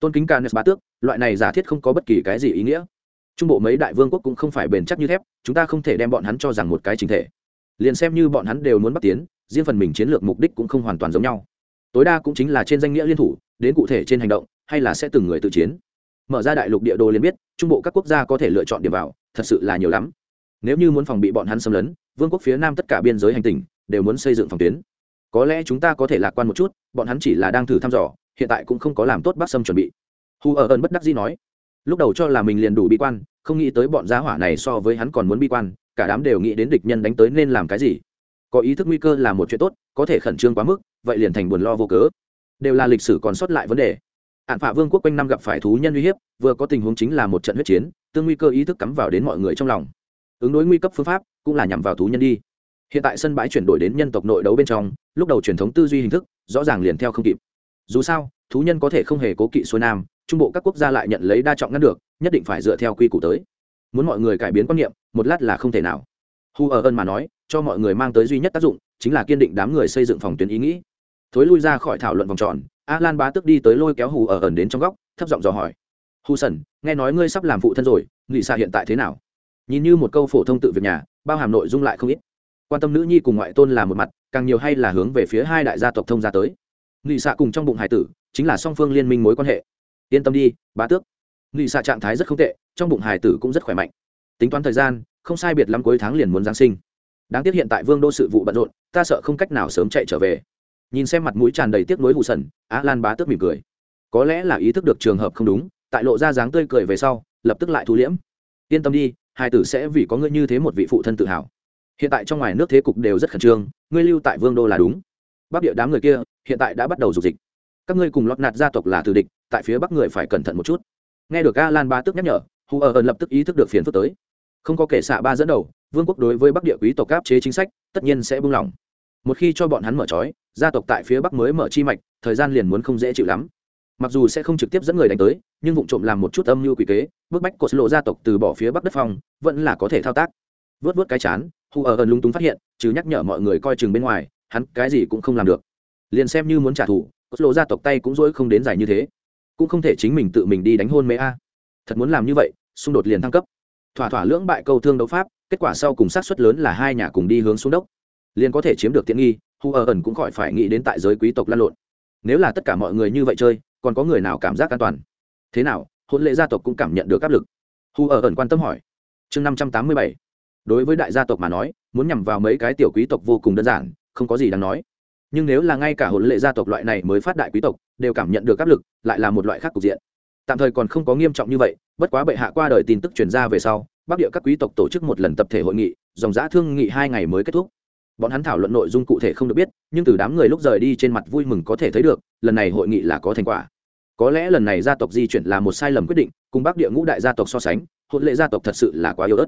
Tôn kính canes bá tước, loại này giả thiết không có bất kỳ cái gì ý nghĩa. Trung bộ mấy đại vương quốc cũng không phải bền chắc như thép, chúng ta không thể đem bọn hắn cho rằng một cái chính thể. Liền xem như bọn hắn đều muốn bắt tiến, riêng phần mình chiến lược mục đích cũng không hoàn toàn giống nhau. Tối đa cũng chính là trên danh nghĩa liên thủ, đến cụ thể trên hành động, hay là sẽ từng người tự chiến. Mở ra đại lục địa đồ liền biết, trung bộ các quốc gia có thể lựa chọn điểm vào, thật sự là nhiều lắm. Nếu như muốn phòng bị bọn hắn xâm lấn, vương quốc phía nam tất cả biên giới hành tinh đều muốn xây dựng phòng tuyến có lẽ chúng ta có thể lạc quan một chút, bọn hắn chỉ là đang thử thăm dò, hiện tại cũng không có làm tốt bắc sâm chuẩn bị. Hù ở ơn bất đắc dĩ nói. Lúc đầu cho là mình liền đủ bi quan, không nghĩ tới bọn giá hỏa này so với hắn còn muốn bi quan, cả đám đều nghĩ đến địch nhân đánh tới nên làm cái gì. Có ý thức nguy cơ là một chuyện tốt, có thể khẩn trương quá mức, vậy liền thành buồn lo vô cớ. Đều là lịch sử còn sót lại vấn đề. Hạn phả vương quốc quanh năm gặp phải thú nhân uy hiếp, vừa có tình huống chính là một trận huyết chiến, tương nguy cơ ý thức cắm vào đến mọi người trong lòng. Ứng đối nguy cấp phương pháp cũng là nhằm vào thú nhân đi hiện tại sân bãi chuyển đổi đến nhân tộc nội đấu bên trong, lúc đầu truyền thống tư duy hình thức, rõ ràng liền theo không kịp. Dù sao, thú nhân có thể không hề cố kỵ xuôi nam, trung bộ các quốc gia lại nhận lấy đa trọng ngăn được, nhất định phải dựa theo quy củ tới. Muốn mọi người cải biến quan niệm, một lát là không thể nào. Hu ở ơn mà nói, cho mọi người mang tới duy nhất tác dụng, chính là kiên định đám người xây dựng phòng tuyến ý nghĩ. Thối lui ra khỏi thảo luận vòng tròn, a lan bá tức đi tới lôi kéo hù ở ẩn đến trong góc, thấp giọng dò hỏi. Hù sần nghe nói ngươi sắp làm phụ thân rồi nghị xa hiện tại thế nào? Nhìn như một câu phổ thông tự việc nhà, bao hàm nội dung lại không ít quan tâm nữ nhi cùng ngoại tôn là một mặt, càng nhiều hay là hướng về phía hai đại gia tộc thông gia tới. Nghị xạ cùng trong bụng hải tử, chính là song phương liên minh mối quan hệ. Yên tâm đi, bá tước. Nghị xạ trạng thái rất không tệ, trong bụng hải tử cũng rất khỏe mạnh. Tính toán thời gian, không sai biệt lắm cuối tháng liền muốn giáng sinh. Đáng tiếc hiện tại vương đô sự vụ bận rộn, ta sợ không cách nào sớm chạy trở về. Nhìn xem mặt mũi tràn đầy tiếc nuối hụ sần, á lan bá tước mỉm cười. Có lẽ là ý thức được trường hợp không đúng, tại lộ ra dáng tươi cười về sau, lập tức lại thu liễm. Yên tâm đi, hai tử sẽ vì có ngươi như thế một vị phụ thân tự hào hiện tại trong ngoài nước thế cục đều rất khẩn trương, ngươi lưu tại vương đô là đúng. Bắc địa đám người kia, hiện tại đã bắt đầu dục dịch. Các ngươi cùng lọt nạt gia tộc là thù địch, tại phía bắc người phải cẩn thận một chút. Nghe được a lan ba tức nhắc nhở, hù ở ẩn lập tức ý thức được phiền phức tới. Không có kể xạ ba dẫn đầu, vương quốc đối với bắc địa quý tộc áp chế chính sách, tất nhiên sẽ buông lỏng. Một khi cho bọn hắn mở trói, gia tộc tại phía bắc mới mở chi mạch, thời gian liền muốn không dễ chịu lắm. Mặc dù sẽ không trực tiếp dẫn người đánh tới, nhưng vụ trộm làm một chút âm mưu quỷ kế, bức bách cột lộ gia tộc từ bỏ phía bắc đất phong, vẫn là có thể thao tác. Vớt vớt cái chán hù ở ẩn lung túng phát hiện, chứ nhắc nhở mọi người coi chừng bên ngoài, hắn cái gì cũng không làm được. Liền xem như muốn trả thù cột lộ gia tộc tay cũng dỗi không đến dài như thế. Cũng không thể chính mình tự mình đi đánh hôn mê a. Thật muốn làm như vậy, xung đột liền thăng cấp. Thỏa thỏa lưỡng bại câu thương đấu pháp, kết quả sau cùng sát suất lớn là hai nhà cùng đi hướng xuống đốc. Liền có thể chiếm được tiện nghi hu ở ẩn cũng khỏi phải nghĩ đến tại giới quý tộc lăn lộn. Nếu là tất cả mọi người như vậy chơi, còn có người nào cảm giác an toàn? Thế nào, hôn lệ gia tộc cũng cảm nhận được áp lực. Hu ở ẩn quan tâm hỏi. Chương năm trăm tám mươi bảy đối với đại gia tộc mà nói, muốn nhằm vào mấy cái tiểu quý tộc vô cùng đơn giản, không có gì đáng nói. Nhưng nếu là ngay cả hồn lệ gia tộc loại này mới phát đại quý tộc, đều cảm nhận được áp lực, lại là một loại khác cục diện. Tạm thời còn không có nghiêm trọng như vậy, bất quá bệ hạ qua đời tin tức truyền ra về sau, bắc địa các quý tộc tổ chức một lần tập thể hội nghị, dòng giã thương nghị hai ngày mới kết thúc. Bọn hắn thảo luận nội dung cụ thể không được biết, nhưng từ đám người lúc rời đi trên mặt vui mừng có thể thấy được, lần này hội nghị là có thành quả. Có lẽ lần này gia tộc di chuyển là một sai lầm quyết định, cùng bắc địa ngũ đại gia tộc so sánh hôn lệ gia tộc thật sự là quá yếu ớt.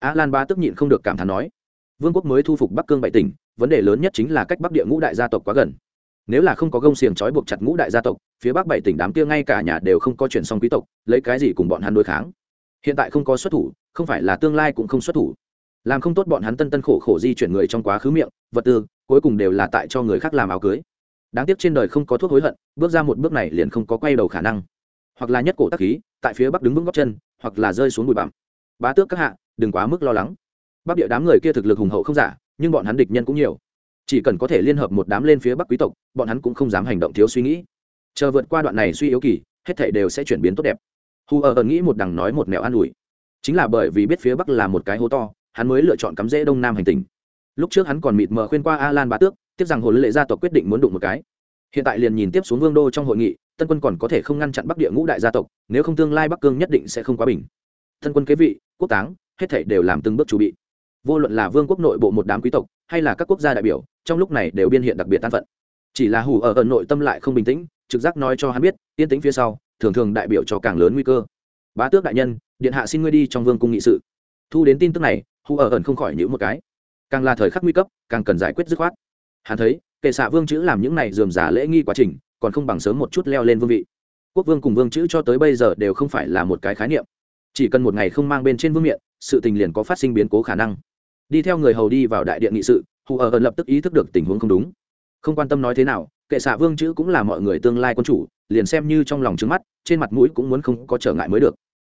Á lan ba tức nhịn không được cảm thán nói, vương quốc mới thu phục bắc cương bảy tỉnh, vấn đề lớn nhất chính là cách bắc địa ngũ đại gia tộc quá gần. Nếu là không có gông xiềng trói buộc chặt ngũ đại gia tộc, phía bắc bảy tỉnh đám kia ngay cả nhà đều không có chuyển xong quý tộc, lấy cái gì cùng bọn hắn đối kháng? Hiện tại không có xuất thủ, không phải là tương lai cũng không xuất thủ. Làm không tốt bọn hắn tân tân khổ khổ di chuyển người trong quá khứ miệng, vật tư, cuối cùng đều là tại cho người khác làm áo cưới. Đáng tiếc trên đời không có thuốc hối hận, bước ra một bước này liền không có quay đầu khả năng. Hoặc là nhất cổ tắc khí, tại phía bắc đứng vững góc chân, hoặc là rơi xuống bụi bặm. Bá tước các hạ đừng quá mức lo lắng. Bắc địa đám người kia thực lực hùng hậu không giả, nhưng bọn hắn địch nhân cũng nhiều. Chỉ cần có thể liên hợp một đám lên phía bắc quý tộc, bọn hắn cũng không dám hành động thiếu suy nghĩ. Chờ vượt qua đoạn này suy yếu kỳ, hết thể đều sẽ chuyển biến tốt đẹp. Hù ở ẩn nghĩ một đằng nói một nẻo an ủi. Chính là bởi vì biết phía bắc là một cái hố to, hắn mới lựa chọn cắm rễ đông nam hành tinh. Lúc trước hắn còn mịt mờ khuyên qua a lan bá tước tiếp rằng hồ lệ gia tộc quyết định muốn đụng một cái. Hiện tại liền nhìn tiếp xuống vương đô trong hội nghị, tân quân còn có thể không ngăn chặn bắc địa ngũ đại gia tộc, nếu không tương lai bắc cương nhất định sẽ không quá bình. Tân quân kế vị, quốc táng hết thảy đều làm từng bước chuẩn bị. Vô luận là vương quốc nội bộ một đám quý tộc, hay là các quốc gia đại biểu, trong lúc này đều biên hiện đặc biệt tan phận. Chỉ là hủ ở ẩn nội tâm lại không bình tĩnh, trực giác nói cho hắn biết, yên tĩnh phía sau, thường thường đại biểu cho càng lớn nguy cơ. Bá tước đại nhân, điện hạ xin ngươi đi trong vương cung nghị sự. Thu đến tin tức này hủ ở ẩn không khỏi nhữ một cái. Càng là thời khắc nguy cấp, càng cần giải quyết dứt khoát. Hắn thấy, kệ xạ vương chữ làm những này dườm giả lễ nghi quá trình, còn không bằng sớm một chút leo lên vương vị. Quốc vương cùng vương chữ cho tới bây giờ đều không phải là một cái khái niệm. Chỉ cần một ngày không mang bên trên vương miện sự tình liền có phát sinh biến cố khả năng. Đi theo người hầu đi vào đại điện nghị sự, hù ở ẩn lập tức ý thức được tình huống không đúng. Không quan tâm nói thế nào, kệ xạ vương chữ cũng là mọi người tương lai quân chủ, liền xem như trong lòng trứng mắt, trên mặt mũi cũng muốn không có trở ngại mới được.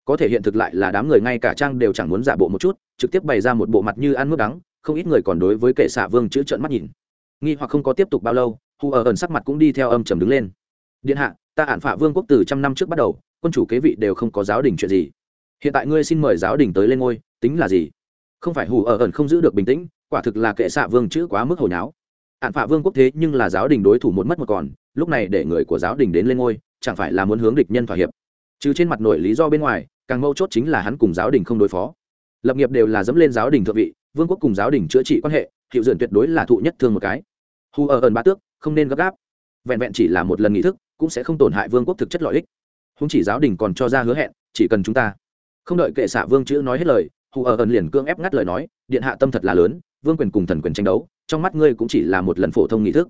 Có thể hiện thực lại là đám người ngay cả trang đều chẳng muốn giả bộ một chút, trực tiếp bày ra một bộ mặt như ăn mướp đắng, không ít người còn đối với kệ xạ vương chữ trợn mắt nhìn. Nghi hoặc không có tiếp tục bao lâu, hù ở ẩn sắc mặt cũng đi theo âm trầm đứng lên. Điện hạ, ta hạn phạ vương quốc từ trăm năm trước bắt đầu, quân chủ kế vị đều không có giáo đình chuyện gì hiện tại ngươi xin mời giáo đình tới lên ngôi, tính là gì? Không phải hù ở ẩn không giữ được bình tĩnh, quả thực là kệ xạ vương chữ quá mức hồi nháo hạn phạ vương quốc thế nhưng là giáo đình đối thủ một mất một còn, lúc này để người của giáo đình đến lên ngôi, chẳng phải là muốn hướng địch nhân thỏa hiệp. Chứ trên mặt nội lý do bên ngoài, càng mâu chốt chính là hắn cùng giáo đình không đối phó. Lập nghiệp đều là dẫm lên giáo đình thượng vị, vương quốc cùng giáo đình chữa trị quan hệ, hiệu dưỡng tuyệt đối là thụ nhất thương một cái. Hù ở ẩn ba tước, không nên gấp gáp. Vẹn vẹn chỉ là một lần nghị thức, cũng sẽ không tổn hại vương quốc thực chất lợi ích. Húng chỉ giáo đình còn cho ra hứa hẹn, chỉ cần chúng ta không đợi kệ xạ vương chữ nói hết lời, hù ở ẩn liền cương ép ngắt lời nói, điện hạ tâm thật là lớn, vương quyền cùng thần quyền tranh đấu, trong mắt ngươi cũng chỉ là một lần phổ thông nghị thức.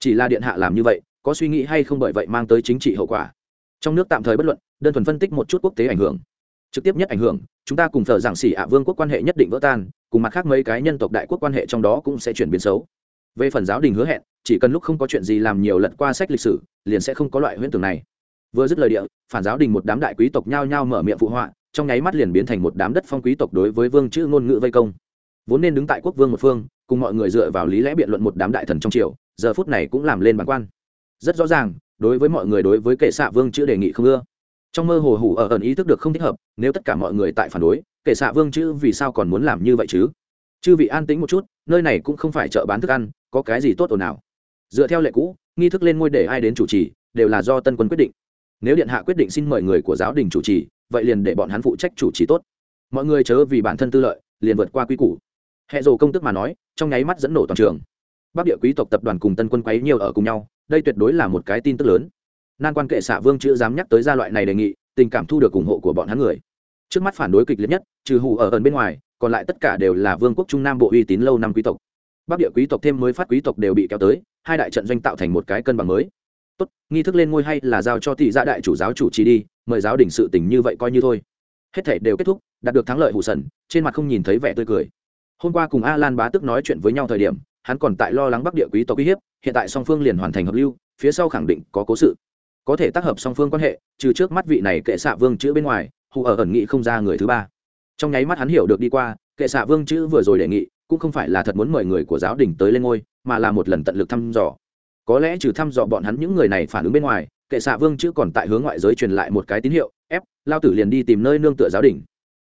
Chỉ là điện hạ làm như vậy, có suy nghĩ hay không bởi vậy mang tới chính trị hậu quả? Trong nước tạm thời bất luận, đơn thuần phân tích một chút quốc tế ảnh hưởng. Trực tiếp nhất ảnh hưởng, chúng ta cùng thờ giảng xỉ ạ vương quốc quan hệ nhất định vỡ tan, cùng mặt khác mấy cái nhân tộc đại quốc quan hệ trong đó cũng sẽ chuyển biến xấu. Về phần giáo đình hứa hẹn, chỉ cần lúc không có chuyện gì làm nhiều lật qua sách lịch sử, liền sẽ không có loại huyễn tưởng này. Vừa dứt lời địa, phản giáo đình một đám đại quý tộc nhao nhao mở miệng phụ họa trong nháy mắt liền biến thành một đám đất phong quý tộc đối với vương chữ ngôn ngữ vây công. Vốn nên đứng tại quốc vương một phương, cùng mọi người dựa vào lý lẽ biện luận một đám đại thần trong triều, giờ phút này cũng làm lên bản quan. Rất rõ ràng, đối với mọi người đối với kệ xạ vương chữ đề nghị không ưa. Trong mơ hồ hủ ở ẩn ý thức được không thích hợp, nếu tất cả mọi người tại phản đối, kệ xạ vương chữ vì sao còn muốn làm như vậy chứ? Chư vị an tĩnh một chút, nơi này cũng không phải chợ bán thức ăn, có cái gì tốt ồn nào dựa theo lệ cũ, nghi thức lên ngôi để ai đến chủ trì, đều là do tân quân quyết định. Nếu điện hạ quyết định xin mời người của giáo đình chủ trì vậy liền để bọn hắn phụ trách chủ trì tốt. Mọi người chớ vì bản thân tư lợi, liền vượt qua quy củ. Hệ rồ công tức mà nói, trong nháy mắt dẫn nổ toàn trường. Bắc địa quý tộc tập đoàn cùng tân quân quấy nhiều ở cùng nhau, đây tuyệt đối là một cái tin tức lớn. Nan quan kệ xạ vương chữ dám nhắc tới gia loại này đề nghị, tình cảm thu được ủng hộ của bọn hắn người. Trước mắt phản đối kịch liệt nhất, trừ hù ở ẩn bên ngoài, còn lại tất cả đều là vương quốc trung nam bộ uy tín lâu năm quý tộc. Bắc địa quý tộc thêm mới phát quý tộc đều bị kéo tới, hai đại trận doanh tạo thành một cái cân bằng mới. Tốt, nghi thức lên ngôi hay là giao cho thị gia đại chủ giáo chủ trì đi mời giáo đình sự tình như vậy coi như thôi. Hết thể đều kết thúc, đạt được thắng lợi hụ sần, trên mặt không nhìn thấy vẻ tươi cười. Hôm qua cùng a lan bá tức nói chuyện với nhau thời điểm, hắn còn tại lo lắng bắc địa quý tộc uy hiếp, hiện tại song phương liền hoàn thành hợp lưu, phía sau khẳng định có cố sự. Có thể tác hợp song phương quan hệ, trừ trước mắt vị này kệ xạ vương chữ bên ngoài, hù ở ẩn nghị không ra người thứ ba. Trong nháy mắt hắn hiểu được đi qua, kệ xạ vương chữ vừa rồi đề nghị, cũng không phải là thật muốn mời người của giáo đình tới lên ngôi, mà là một lần tận lực thăm dò. Có lẽ trừ thăm dò bọn hắn những người này phản ứng bên ngoài kệ xạ vương chữ còn tại hướng ngoại giới truyền lại một cái tín hiệu, ép, lao tử liền đi tìm nơi nương tựa giáo đình.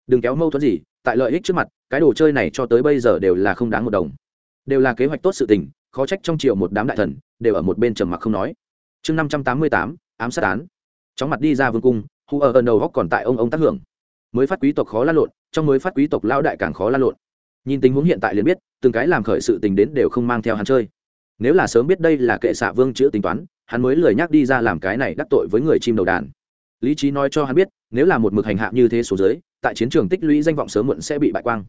Đừng kéo mâu thuẫn gì, tại lợi ích trước mặt, cái đồ chơi này cho tới bây giờ đều là không đáng một đồng. Đều là kế hoạch tốt sự tình, khó trách trong triều một đám đại thần, đều ở một bên trầm mặc không nói. Chương năm trăm tám mươi tám, ám sát án. Chóng mặt đi ra vương cung hù ở ẩn đầu góc còn tại ông ông tác hưởng. Mới phát quý tộc khó lan lộn, trong mới phát quý tộc lao đại càng khó lan lộn. Nhìn tình huống hiện tại liền biết, từng cái làm khởi sự tình đến đều không mang theo hắn chơi. Nếu là sớm biết đây là kệ xạ vương chữ tính toán hắn mới lười nhắc đi ra làm cái này đắc tội với người chim đầu đàn. Lý trí nói cho hắn biết, nếu là một mực hành hạ như thế số giới tại chiến trường tích lũy danh vọng sớm muộn sẽ bị bại quang.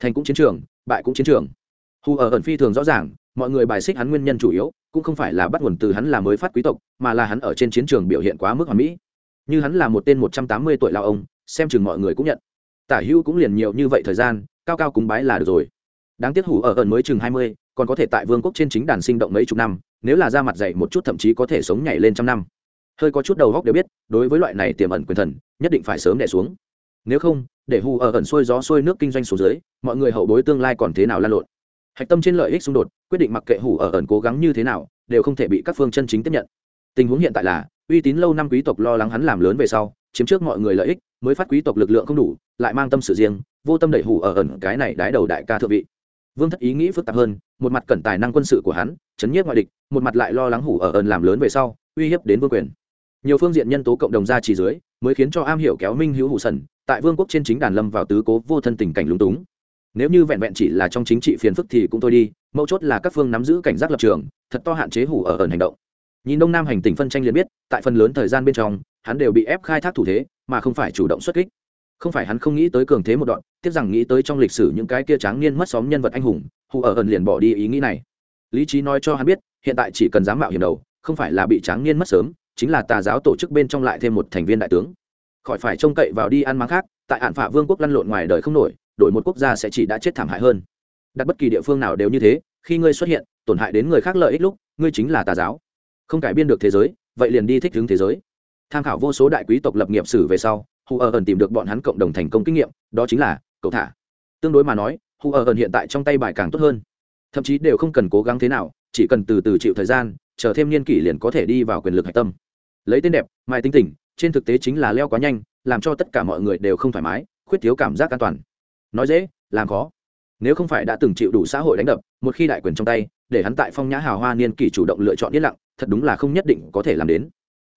Thành cũng chiến trường, bại cũng chiến trường. Hù ở ẩn phi thường rõ ràng, mọi người bài xích hắn nguyên nhân chủ yếu, cũng không phải là bắt nguồn từ hắn là mới phát quý tộc, mà là hắn ở trên chiến trường biểu hiện quá mức hoàn mỹ. Như hắn là một tên một trăm tám mươi tuổi lao ông, xem chừng mọi người cũng nhận. Tả hữu cũng liền nhiều như vậy thời gian, cao cao cúng bái là được rồi. Đáng tiếc hủ ở ẩn mới chừng hai mươi còn có thể tại vương quốc trên chính đàn sinh động mấy chục năm, nếu là ra mặt dày một chút thậm chí có thể sống nhảy lên trăm năm. Hơi có chút đầu góc đều biết, đối với loại này tiềm ẩn quyền thần, nhất định phải sớm đẻ xuống. Nếu không, để hù ở ẩn xuôi gió xuôi nước kinh doanh xuống dưới, mọi người hậu bối tương lai còn thế nào lan lộn? Hạch tâm trên lợi ích xung đột, quyết định mặc kệ hủ ở ẩn cố gắng như thế nào, đều không thể bị các phương chân chính tiếp nhận. Tình huống hiện tại là, uy tín lâu năm quý tộc lo lắng hắn làm lớn về sau, chiếm trước mọi người lợi ích, mới phát quý tộc lực lượng không đủ, lại mang tâm sự riêng, vô tâm đẩy hủ ở ẩn cái này đái đầu đại ca thượng vị vương thất ý nghĩ phức tạp hơn, một mặt cẩn tài năng quân sự của hắn, chấn nhiếp ngoại địch, một mặt lại lo lắng hủ ở ẩn làm lớn về sau, uy hiếp đến vương quyền. Nhiều phương diện nhân tố cộng đồng ra chỉ dưới, mới khiến cho am hiểu kéo minh hữu hủ sần, tại vương quốc trên chính đàn lâm vào tứ cố vô thân tình cảnh lúng túng. Nếu như vẹn vẹn chỉ là trong chính trị phiền phức thì cũng thôi đi, mấu chốt là các phương nắm giữ cảnh giác lập trường, thật to hạn chế hủ ở ẩn hành động. Nhìn đông nam hành tình phân tranh liền biết, tại phần lớn thời gian bên trong, hắn đều bị ép khai thác thủ thế, mà không phải chủ động xuất kích không phải hắn không nghĩ tới cường thế một đoạn, tiếc rằng nghĩ tới trong lịch sử những cái kia tráng niên mất xóm nhân vật anh hùng, hù ở ẩn liền bỏ đi ý nghĩ này. Lý trí nói cho hắn biết, hiện tại chỉ cần dám mạo hiểm đầu, không phải là bị tráng niên mất sớm, chính là tà giáo tổ chức bên trong lại thêm một thành viên đại tướng. Khỏi phải trông cậy vào đi ăn mắng khác, tại hạn phả vương quốc lăn lộn ngoài đời không nổi, đổi một quốc gia sẽ chỉ đã chết thảm hại hơn. Đặt bất kỳ địa phương nào đều như thế, khi ngươi xuất hiện, tổn hại đến người khác lợi ích lúc, ngươi chính là tà giáo. Không cải biên được thế giới, vậy liền đi thích ứng thế giới. Tham khảo vô số đại quý tộc lập nghiệp sử về sau hù ở ẩn tìm được bọn hắn cộng đồng thành công kinh nghiệm, đó chính là cậu thả. Tương đối mà nói hù ở ẩn hiện tại trong tay bài càng tốt hơn. Thậm chí đều không cần cố gắng thế nào, chỉ cần từ từ chịu thời gian, chờ thêm niên kỷ liền có thể đi vào quyền lực hạch tâm. Lấy tên đẹp, mai tinh tỉnh trên thực tế chính là leo quá nhanh, làm cho tất cả mọi người đều không thoải mái, khuyết thiếu cảm giác an toàn. Nói dễ, làm khó. Nếu không phải đã từng chịu đủ xã hội đánh đập, một khi đại quyền trong tay, để hắn tại phong nhã hào hoa niên kỷ chủ động lựa chọn yên lặng, thật đúng là không nhất định có thể làm đến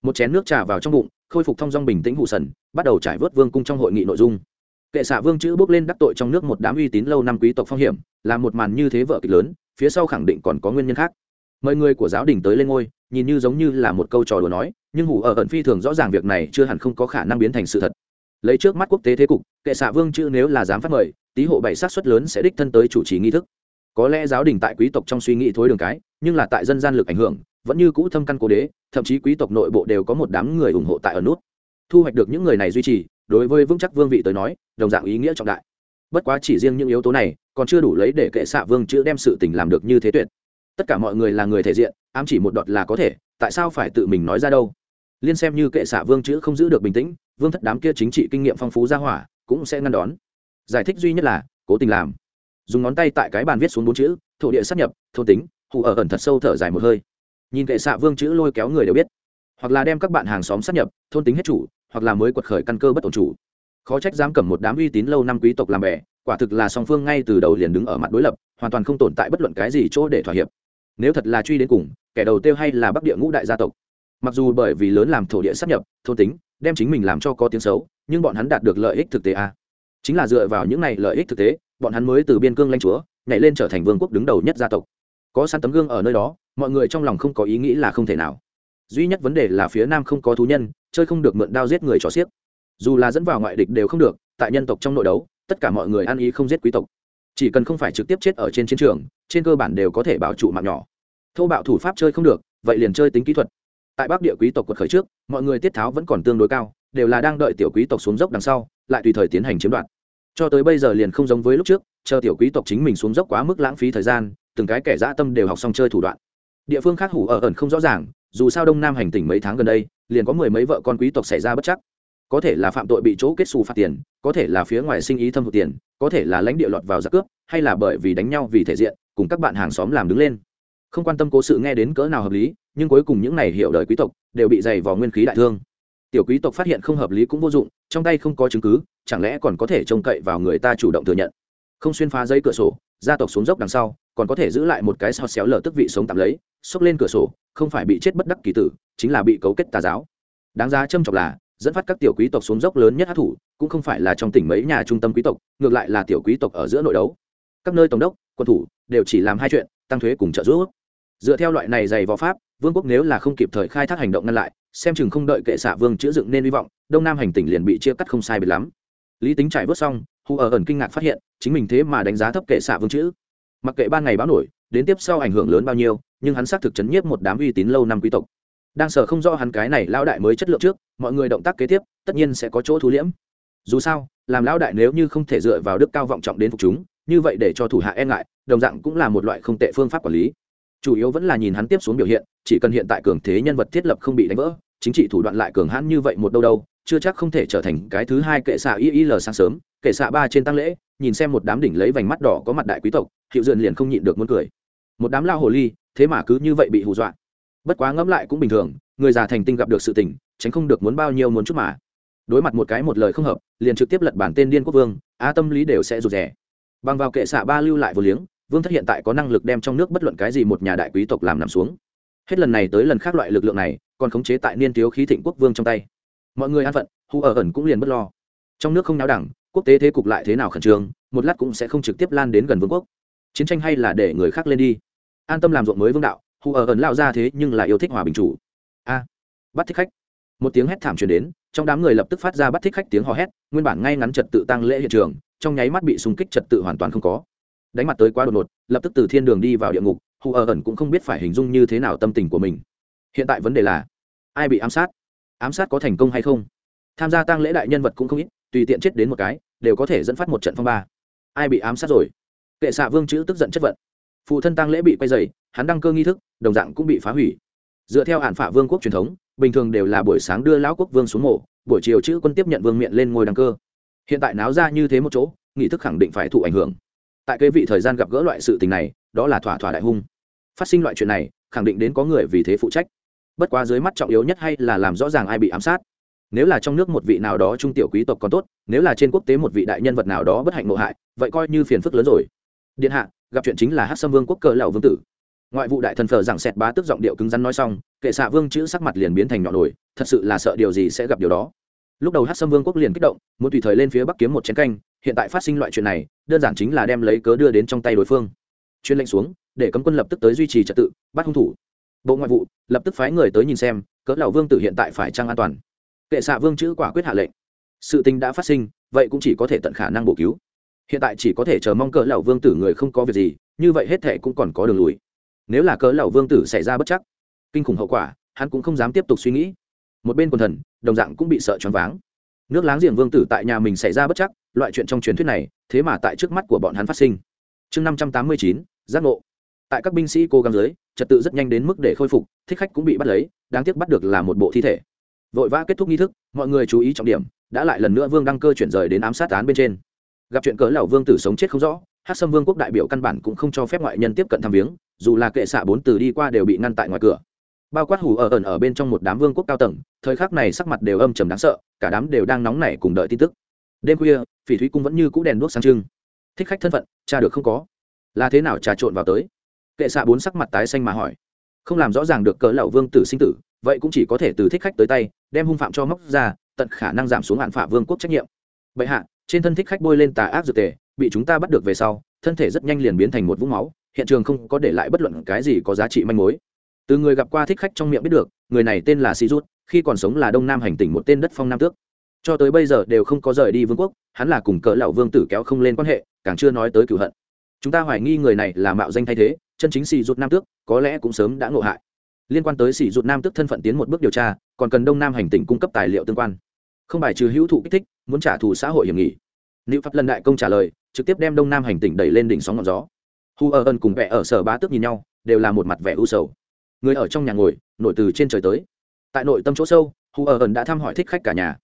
một chén nước trà vào trong bụng, khôi phục thong dong bình tĩnh hụ sần, bắt đầu trải vớt vương cung trong hội nghị nội dung. Kệ xạ vương chữ bước lên đắc tội trong nước một đám uy tín lâu năm quý tộc phong hiểm, là một màn như thế vợ kịch lớn, phía sau khẳng định còn có nguyên nhân khác. Mời người của giáo đình tới lên ngôi, nhìn như giống như là một câu trò đùa nói, nhưng hủ ở ẩn phi thường rõ ràng việc này chưa hẳn không có khả năng biến thành sự thật. Lấy trước mắt quốc tế thế cục, kệ xạ vương chữ nếu là dám phát mời tý hộ bảy sát xuất lớn sẽ đích thân tới chủ trì nghi thức. Có lẽ giáo đình tại quý tộc trong suy nghĩ thối đường cái, nhưng là tại dân gian lực ảnh hưởng vẫn như cũ thâm căn cố đế, thậm chí quý tộc nội bộ đều có một đám người ủng hộ tại ở nút. Thu hoạch được những người này duy trì, đối với vững chắc vương vị tới nói, đồng dạng ý nghĩa trọng đại. Bất quá chỉ riêng những yếu tố này, còn chưa đủ lấy để kệ xạ vương chữ đem sự tình làm được như thế tuyệt. Tất cả mọi người là người thể diện, ám chỉ một đọt là có thể, tại sao phải tự mình nói ra đâu? Liên xem như kệ xạ vương chữ không giữ được bình tĩnh, vương thất đám kia chính trị kinh nghiệm phong phú ra hỏa, cũng sẽ ngăn đón. Giải thích duy nhất là, cố tình làm. Dùng ngón tay tại cái bàn viết xuống bốn chữ, thổ địa sắp nhập thôn tính hụ ở ẩn thật sâu thở dài một hơi nhìn kệ xạ vương chữ lôi kéo người đều biết. Hoặc là đem các bạn hàng xóm sát nhập, thôn tính hết chủ, hoặc là mới quật khởi căn cơ bất ổn chủ. Khó trách dám cầm một đám uy tín lâu năm quý tộc làm bè, quả thực là song phương ngay từ đầu liền đứng ở mặt đối lập, hoàn toàn không tồn tại bất luận cái gì chỗ để thỏa hiệp. Nếu thật là truy đến cùng, kẻ đầu tiêu hay là bắc địa ngũ đại gia tộc. Mặc dù bởi vì lớn làm thổ địa sắp nhập, thôn tính, đem chính mình làm cho có tiếng xấu, nhưng bọn hắn đạt được lợi ích thực tế a chính là dựa vào những này lợi ích thực tế, bọn hắn mới từ biên cương lanh chúa, nhảy lên trở thành vương quốc đứng đầu nhất gia tộc. Có săn tấm gương ở nơi đó mọi người trong lòng không có ý nghĩ là không thể nào. Duy nhất vấn đề là phía nam không có thú nhân, chơi không được mượn đao giết người cho xiếc. Dù là dẫn vào ngoại địch đều không được, tại nhân tộc trong nội đấu, tất cả mọi người ăn ý không giết quý tộc. Chỉ cần không phải trực tiếp chết ở trên chiến trường, trên cơ bản đều có thể bảo trụ mạng nhỏ. Thô bạo thủ pháp chơi không được, vậy liền chơi tính kỹ thuật. Tại bắc địa quý tộc quật khởi trước, mọi người tiết tháo vẫn còn tương đối cao, đều là đang đợi tiểu quý tộc xuống dốc đằng sau, lại tùy thời tiến hành chiếm đoạt. Cho tới bây giờ liền không giống với lúc trước, chờ tiểu quý tộc chính mình xuống dốc quá mức lãng phí thời gian, từng cái kẻ dã tâm đều học xong chơi thủ đoạn địa phương khác hủ ở ẩn không rõ ràng, dù sao đông nam hành tỉnh mấy tháng gần đây, liền có mười mấy vợ con quý tộc xảy ra bất chắc. Có thể là phạm tội bị chỗ kết xù phạt tiền, có thể là phía ngoài sinh ý thâm hụt tiền, có thể là lãnh địa lọt vào giặc cướp, hay là bởi vì đánh nhau vì thể diện, cùng các bạn hàng xóm làm đứng lên. Không quan tâm cố sự nghe đến cỡ nào hợp lý, nhưng cuối cùng những này hiểu đời quý tộc đều bị dày vào nguyên khí đại thương. Tiểu quý tộc phát hiện không hợp lý cũng vô dụng, trong tay không có chứng cứ, chẳng lẽ còn có thể trông cậy vào người ta chủ động thừa nhận? Không xuyên phá giấy cửa sổ, gia tộc xuống dốc đằng sau còn có thể giữ lại một cái sao xéo lở tức vị sống tạm lấy, xốc lên cửa sổ, không phải bị chết bất đắc kỳ tử, chính là bị cấu kết tà giáo. Đáng giá trâm trọng là, dẫn phát các tiểu quý tộc xuống dốc lớn nhất hát thủ, cũng không phải là trong tỉnh mấy nhà trung tâm quý tộc, ngược lại là tiểu quý tộc ở giữa nội đấu. Các nơi tổng đốc, quân thủ, đều chỉ làm hai chuyện, tăng thuế cùng trợ giúp. Dựa theo loại này dày võ pháp, vương quốc nếu là không kịp thời khai thác hành động ngăn lại, xem chừng không đợi kệ xạ vương chữa dựng nên hy vọng, đông nam hành tỉnh liền bị chia cắt không sai biệt lắm. Lý tính trải vớt xong hù ở ẩn kinh ngạc phát hiện, chính mình thế mà đánh giá thấp kệ xạ vương chữ mặc kệ ban ngày báo nổi, đến tiếp sau ảnh hưởng lớn bao nhiêu, nhưng hắn xác thực chấn nhiếp một đám uy tín lâu năm quý tộc. Đang sợ không rõ hắn cái này lão đại mới chất lượng trước, mọi người động tác kế tiếp, tất nhiên sẽ có chỗ thu liễm. Dù sao, làm lão đại nếu như không thể dựa vào đức cao vọng trọng đến phục chúng, như vậy để cho thủ hạ e ngại, đồng dạng cũng là một loại không tệ phương pháp quản lý. Chủ yếu vẫn là nhìn hắn tiếp xuống biểu hiện, chỉ cần hiện tại cường thế nhân vật thiết lập không bị đánh vỡ, chính trị thủ đoạn lại cường hãn như vậy một đâu đâu, chưa chắc không thể trở thành cái thứ hai kệ xạ y y l sáng sớm kể xạ ba trên tăng lễ, nhìn xem một đám đỉnh lấy vành mắt đỏ có mặt đại quý tộc, hiệu dượn liền không nhịn được muốn cười. Một đám lao hồ ly, thế mà cứ như vậy bị hù dọa. Bất quá ngẫm lại cũng bình thường, người già thành tinh gặp được sự tình, tránh không được muốn bao nhiêu muốn chút mà. Đối mặt một cái một lời không hợp, liền trực tiếp lật bản tên điên quốc vương, á tâm lý đều sẽ rụt rẻ bằng vào kệ xạ ba lưu lại vô liếng, vương thất hiện tại có năng lực đem trong nước bất luận cái gì một nhà đại quý tộc làm nằm xuống. Hết lần này tới lần khác loại lực lượng này, còn khống chế tại niên thiếu khí thịnh quốc vương trong tay. Mọi người an phận, hù ở ẩn cũng liền bất lo. Trong nước không náo đẳng quốc tế thế cục lại thế nào khẩn trương, một lát cũng sẽ không trực tiếp lan đến gần vương quốc. Chiến tranh hay là để người khác lên đi? An tâm làm ruộng mới vương đạo, hù ở ẩn lao ra thế nhưng là yêu thích hòa bình chủ. A, bắt thích khách. Một tiếng hét thảm truyền đến, trong đám người lập tức phát ra bắt thích khách tiếng hò hét, nguyên bản ngay ngắn trật tự tăng lễ hiện trường, trong nháy mắt bị súng kích trật tự hoàn toàn không có. Đánh mặt tới quá đột ngột, lập tức từ thiên đường đi vào địa ngục, hù ở ẩn cũng không biết phải hình dung như thế nào tâm tình của mình. Hiện tại vấn đề là, ai bị ám sát? Ám sát có thành công hay không? Tham gia tăng lễ đại nhân vật cũng không ít tùy tiện chết đến một cái, đều có thể dẫn phát một trận phong ba. Ai bị ám sát rồi? Kệ xạ vương chữ tức giận chất vận. Phụ thân tăng lễ bị quay dày, hắn đăng cơ nghi thức, đồng dạng cũng bị phá hủy. Dựa theo hạn phả vương quốc truyền thống, bình thường đều là buổi sáng đưa lão quốc vương xuống mộ, buổi chiều chữ quân tiếp nhận vương miện lên ngôi đăng cơ. Hiện tại náo ra như thế một chỗ nghị thức khẳng định phải thụ ảnh hưởng. Tại kế vị thời gian gặp gỡ loại sự tình này, đó là thỏa thỏa đại hung. Phát sinh loại chuyện này, khẳng định đến có người vì thế phụ trách. Bất quá dưới mắt trọng yếu nhất hay là làm rõ ràng ai bị ám sát nếu là trong nước một vị nào đó trung tiểu quý tộc còn tốt, nếu là trên quốc tế một vị đại nhân vật nào đó bất hạnh ngộ hại, vậy coi như phiền phức lớn rồi. Điện hạ, gặp chuyện chính là hát xâm vương quốc cờ lão vương tử. Ngoại vụ đại thần phở giảng xẹt bá tức giọng điệu cứng rắn nói xong, kệ xạ vương chữ sắc mặt liền biến thành nhỏ nổi, thật sự là sợ điều gì sẽ gặp điều đó. Lúc đầu hát xâm vương quốc liền kích động, muốn tùy thời lên phía bắc kiếm một chén canh, hiện tại phát sinh loại chuyện này, đơn giản chính là đem lấy cớ đưa đến trong tay đối phương. Chuyên lệnh xuống, để cấm quân lập tức tới duy trì trật tự, bắt hung thủ. Bộ ngoại vụ, lập tức phái người tới nhìn xem cỡ lão vương tử hiện tại phải trang an toàn kệ xạ vương chữ quả quyết hạ lệnh. Sự tình đã phát sinh, vậy cũng chỉ có thể tận khả năng bổ cứu. Hiện tại chỉ có thể chờ mong cỡ lão vương tử người không có việc gì, như vậy hết thệ cũng còn có đường lùi nếu là cỡ lão vương tử xảy ra bất chắc, kinh khủng hậu quả, hắn cũng không dám tiếp tục suy nghĩ. Một bên quần thần, đồng dạng cũng bị sợ choáng váng. Nước láng giềng vương tử tại nhà mình xảy ra bất chắc, loại chuyện trong truyền thuyết này, thế mà tại trước mắt của bọn hắn phát sinh. Chương năm trăm tám mươi chín, giác ngộ. Tại các binh sĩ cố gắng dưới, trật tự rất nhanh đến mức để khôi phục, thích khách cũng bị bắt lấy, đáng tiếc bắt được là một bộ thi thể vội vã kết thúc nghi thức, mọi người chú ý trọng điểm, đã lại lần nữa vương đăng cơ chuyển rời đến ám sát án bên trên. Gặp chuyện cỡ lão vương tử sống chết không rõ hát sâm vương quốc đại biểu căn bản cũng không cho phép ngoại nhân tiếp cận thăm viếng, dù là kệ xạ bốn từ đi qua đều bị ngăn tại ngoài cửa. Bao quát hủ ở ẩn ở bên trong một đám vương quốc cao tầng, thời khắc này sắc mặt đều âm trầm đáng sợ, cả đám đều đang nóng nảy cùng đợi tin tức. Đêm khuya, phỉ thúy cung vẫn như cũ đèn đuốc sáng trưng. Thích khách thân phận, cha được không có. Là thế nào trà trộn vào tới? Kệ xạ bốn sắc mặt tái xanh mà hỏi không làm rõ ràng được cỡ lậu vương tử sinh tử, vậy cũng chỉ có thể từ thích khách tới tay, đem hung phạm cho móc ra, tận khả năng giảm xuống hạn phả vương quốc trách nhiệm. Bệ hạ, trên thân thích khách bôi lên tà ác dược tề, bị chúng ta bắt được về sau, thân thể rất nhanh liền biến thành một vũng máu, hiện trường không có để lại bất luận cái gì có giá trị manh mối. Từ người gặp qua thích khách trong miệng biết được, người này tên là sĩ rút, khi còn sống là đông nam hành tỉnh một tên đất phong nam tước. Cho tới bây giờ đều không có rời đi vương quốc, hắn là cùng cỡ lão vương tử kéo không lên quan hệ, càng chưa nói tới cửu hận. Chúng ta hoài nghi người này là mạo danh thay thế chân chính xì rụt nam tước, có lẽ cũng sớm đã ngộ hại. Liên quan tới xì rụt nam tước thân phận tiến một bước điều tra, còn cần đông nam hành tỉnh cung cấp tài liệu tương quan. Không bài trừ hữu thụ kích thích, muốn trả thù xã hội hiểm nghỉ. Nữ pháp lần đại công trả lời, trực tiếp đem đông nam hành tỉnh đẩy lên đỉnh sóng ngọn gió. Hu ở ân cùng vẽ ở sở bá tước nhìn nhau, đều là một mặt vẻ u sầu. Người ở trong nhà ngồi nổi từ trên trời tới. Tại nội tâm chỗ sâu, hu ở ân đã thăm hỏi thích khách cả nhà.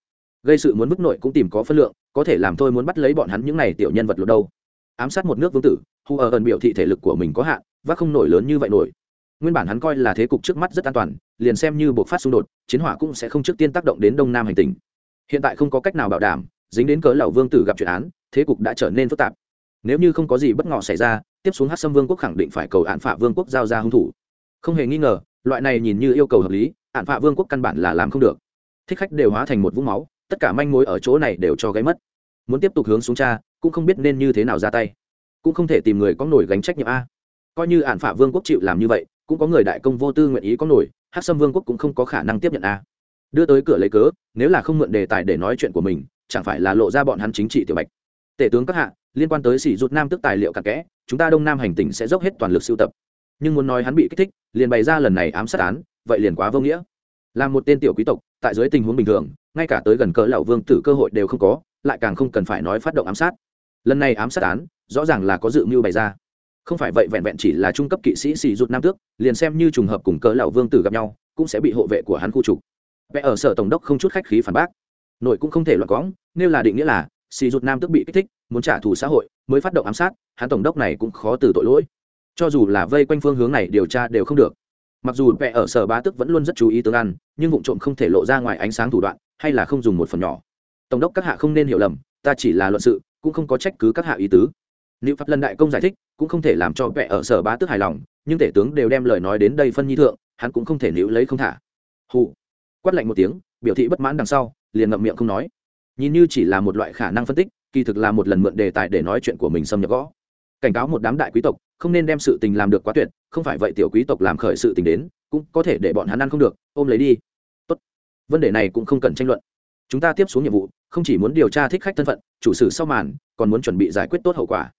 Gây sự muốn mức nội cũng tìm có phân lượng, có thể làm thôi muốn bắt lấy bọn hắn những này tiểu nhân vật lột đâu. Ám sát một nước vương tử, hu ở ân biểu thị thể lực của mình có hạn và không nổi lớn như vậy nổi. Nguyên bản hắn coi là thế cục trước mắt rất an toàn, liền xem như buộc phát xung đột, chiến hỏa cũng sẽ không trước tiên tác động đến đông nam hành tinh. hiện tại không có cách nào bảo đảm, dính đến cớ lão vương tử gặp chuyện án, thế cục đã trở nên phức tạp. Nếu như không có gì bất ngờ xảy ra, tiếp xuống hát sâm vương quốc khẳng định phải cầu án phạ vương quốc giao ra hung thủ. Không hề nghi ngờ, loại này nhìn như yêu cầu hợp lý án phạ vương quốc căn bản là làm không được. Thích khách đều hóa thành một vũng máu, tất cả manh mối ở chỗ này đều cho gáy mất. Muốn tiếp tục hướng xuống cha, cũng không biết nên như thế nào ra tay. Cũng không thể tìm người có nổi gánh trách nhiệm a coi như hạn phả vương quốc chịu làm như vậy, cũng có người đại công vô tư nguyện ý có nổi, hát sâm vương quốc cũng không có khả năng tiếp nhận a. Đưa tới cửa lấy cớ, nếu là không mượn đề tài để nói chuyện của mình, chẳng phải là lộ ra bọn hắn chính trị tiểu bạch. Tể tướng các hạ, liên quan tới sỉ rụt nam tức tài liệu cặn kẽ, chúng ta đông nam hành tỉnh sẽ dốc hết toàn lực sưu tập. Nhưng muốn nói hắn bị kích thích, liền bày ra lần này ám sát án, vậy liền quá vô nghĩa. Là một tên tiểu quý tộc, tại dưới tình huống bình thường, ngay cả tới gần cỡ lão vương tử cơ hội đều không có, lại càng không cần phải nói phát động ám sát. Lần này ám sát án, rõ ràng là có dự mưu bày ra không phải vậy vẹn vẹn chỉ là trung cấp kỵ sĩ xì rụt nam tước, liền xem như trùng hợp cùng cỡ lão vương tử gặp nhau, cũng sẽ bị hộ vệ của hắn khu trục. Vẽ ở sở tổng đốc không chút khách khí phản bác. Nội cũng không thể loạn quõng nếu là định nghĩa là, xì rụt nam Tước bị kích thích, muốn trả thù xã hội, mới phát động ám sát, hắn tổng đốc này cũng khó từ tội lỗi. Cho dù là vây quanh phương hướng này điều tra đều không được. Mặc dù vẽ ở sở bá tước vẫn luôn rất chú ý tướng ăn, nhưng vụ trộm không thể lộ ra ngoài ánh sáng thủ đoạn, hay là không dùng một phần nhỏ. Tổng đốc các hạ không nên hiểu lầm, ta chỉ là luận sự, cũng không có trách cứ các hạ ý tứ. Liệu pháp lần đại công giải thích cũng không thể làm cho vẻ ở sở bá tước hài lòng, nhưng tể tướng đều đem lời nói đến đây phân nhi thượng, hắn cũng không thể níu lấy không thả. Hụ quát lạnh một tiếng, biểu thị bất mãn đằng sau, liền ngậm miệng không nói. Nhìn như chỉ là một loại khả năng phân tích, kỳ thực là một lần mượn đề tài để nói chuyện của mình xâm nhập gõ. Cảnh cáo một đám đại quý tộc, không nên đem sự tình làm được quá tuyệt, không phải vậy tiểu quý tộc làm khởi sự tình đến, cũng có thể để bọn hắn ăn không được, ôm lấy đi. Tốt. vấn đề này cũng không cần tranh luận. Chúng ta tiếp xuống nhiệm vụ, không chỉ muốn điều tra thích khách thân phận, chủ sử sau màn, còn muốn chuẩn bị giải quyết tốt hậu quả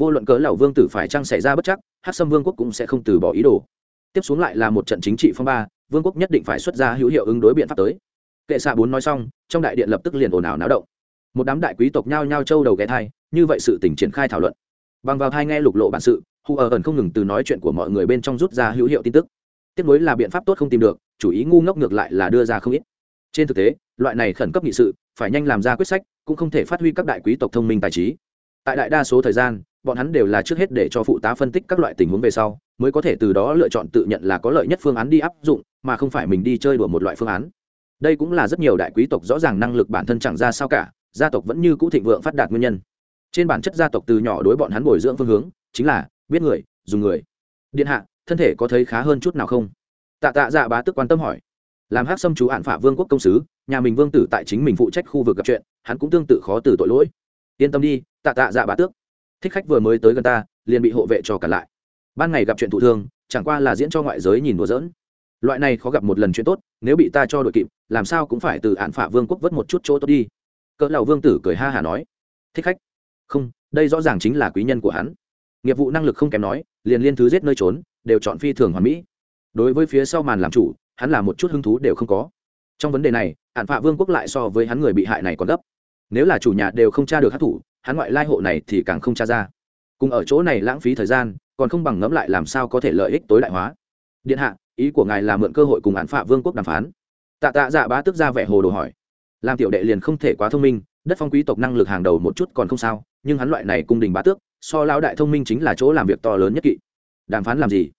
vô luận cớ lão vương tử phải chăng xảy ra bất chắc hát sâm vương quốc cũng sẽ không từ bỏ ý đồ. Tiếp xuống lại là một trận chính trị phong ba, vương quốc nhất định phải xuất ra hữu hiệu ứng đối biện pháp tới. Kệ xạ bốn nói xong, trong đại điện lập tức liền ồn ào náo động. Một đám đại quý tộc nhao nhao trâu đầu ghé thai, như vậy sự tỉnh triển khai thảo luận. Bằng vào hai nghe lục lộ bản sự hù ở ẩn không ngừng từ nói chuyện của mọi người bên trong rút ra hữu hiệu tin tức. Tiếp nối là biện pháp tốt không tìm được, chủ ý ngu ngốc ngược lại là đưa ra không ít. Trên thực tế, loại này khẩn cấp nghị sự, phải nhanh làm ra quyết sách, cũng không thể phát huy các đại quý tộc thông minh tài trí tại đại đa số thời gian, bọn hắn đều là trước hết để cho phụ tá phân tích các loại tình huống về sau, mới có thể từ đó lựa chọn tự nhận là có lợi nhất phương án đi áp dụng, mà không phải mình đi chơi đùa một loại phương án. Đây cũng là rất nhiều đại quý tộc rõ ràng năng lực bản thân chẳng ra sao cả, gia tộc vẫn như cũ thịnh vượng phát đạt nguyên nhân. Trên bản chất gia tộc từ nhỏ đối bọn hắn bồi dưỡng phương hướng, chính là biết người, dùng người. Điện hạ, thân thể có thấy khá hơn chút nào không? Tạ tạ dạ bá tức quan tâm hỏi. Làm hát xâm chú hạn phả vương quốc công sứ, nhà mình vương tử tại chính mình phụ trách khu vực gặp chuyện, hắn cũng tương tự khó từ tội lỗi. Yên tâm đi tạ tạ dạ bá tước. Thích khách vừa mới tới gần ta, liền bị hộ vệ cho cả lại. Ban ngày gặp chuyện thụ thương, chẳng qua là diễn cho ngoại giới nhìn đùa giỡn. Loại này khó gặp một lần chuyện tốt, nếu bị ta cho đội kịp, làm sao cũng phải từ hạn phả vương quốc vớt một chút chỗ tốt đi. Cỡ lão vương tử cười ha hả nói. Thích khách. Không, đây rõ ràng chính là quý nhân của hắn. Nghiệp vụ năng lực không kém nói, liền liên thứ giết nơi trốn, đều chọn phi thường hoàn mỹ. Đối với phía sau màn làm chủ, hắn là một chút hứng thú đều không có. Trong vấn đề này hạn phạ vương quốc lại so với hắn người bị hại này còn gấp. Nếu là chủ nhà đều không tra được hát thủ hắn ngoại lai hộ này thì càng không tra ra. Cùng ở chỗ này lãng phí thời gian, còn không bằng ngẫm lại làm sao có thể lợi ích tối đại hóa. Điện hạ, ý của ngài là mượn cơ hội cùng án phạ vương quốc đàm phán. Tạ tạ dạ bá tức ra vẻ hồ đồ hỏi. Làm tiểu đệ liền không thể quá thông minh, đất phong quý tộc năng lực hàng đầu một chút còn không sao, nhưng hắn loại này cung đình bá tước, so lão đại thông minh chính là chỗ làm việc to lớn nhất kỵ. Đàm phán làm gì?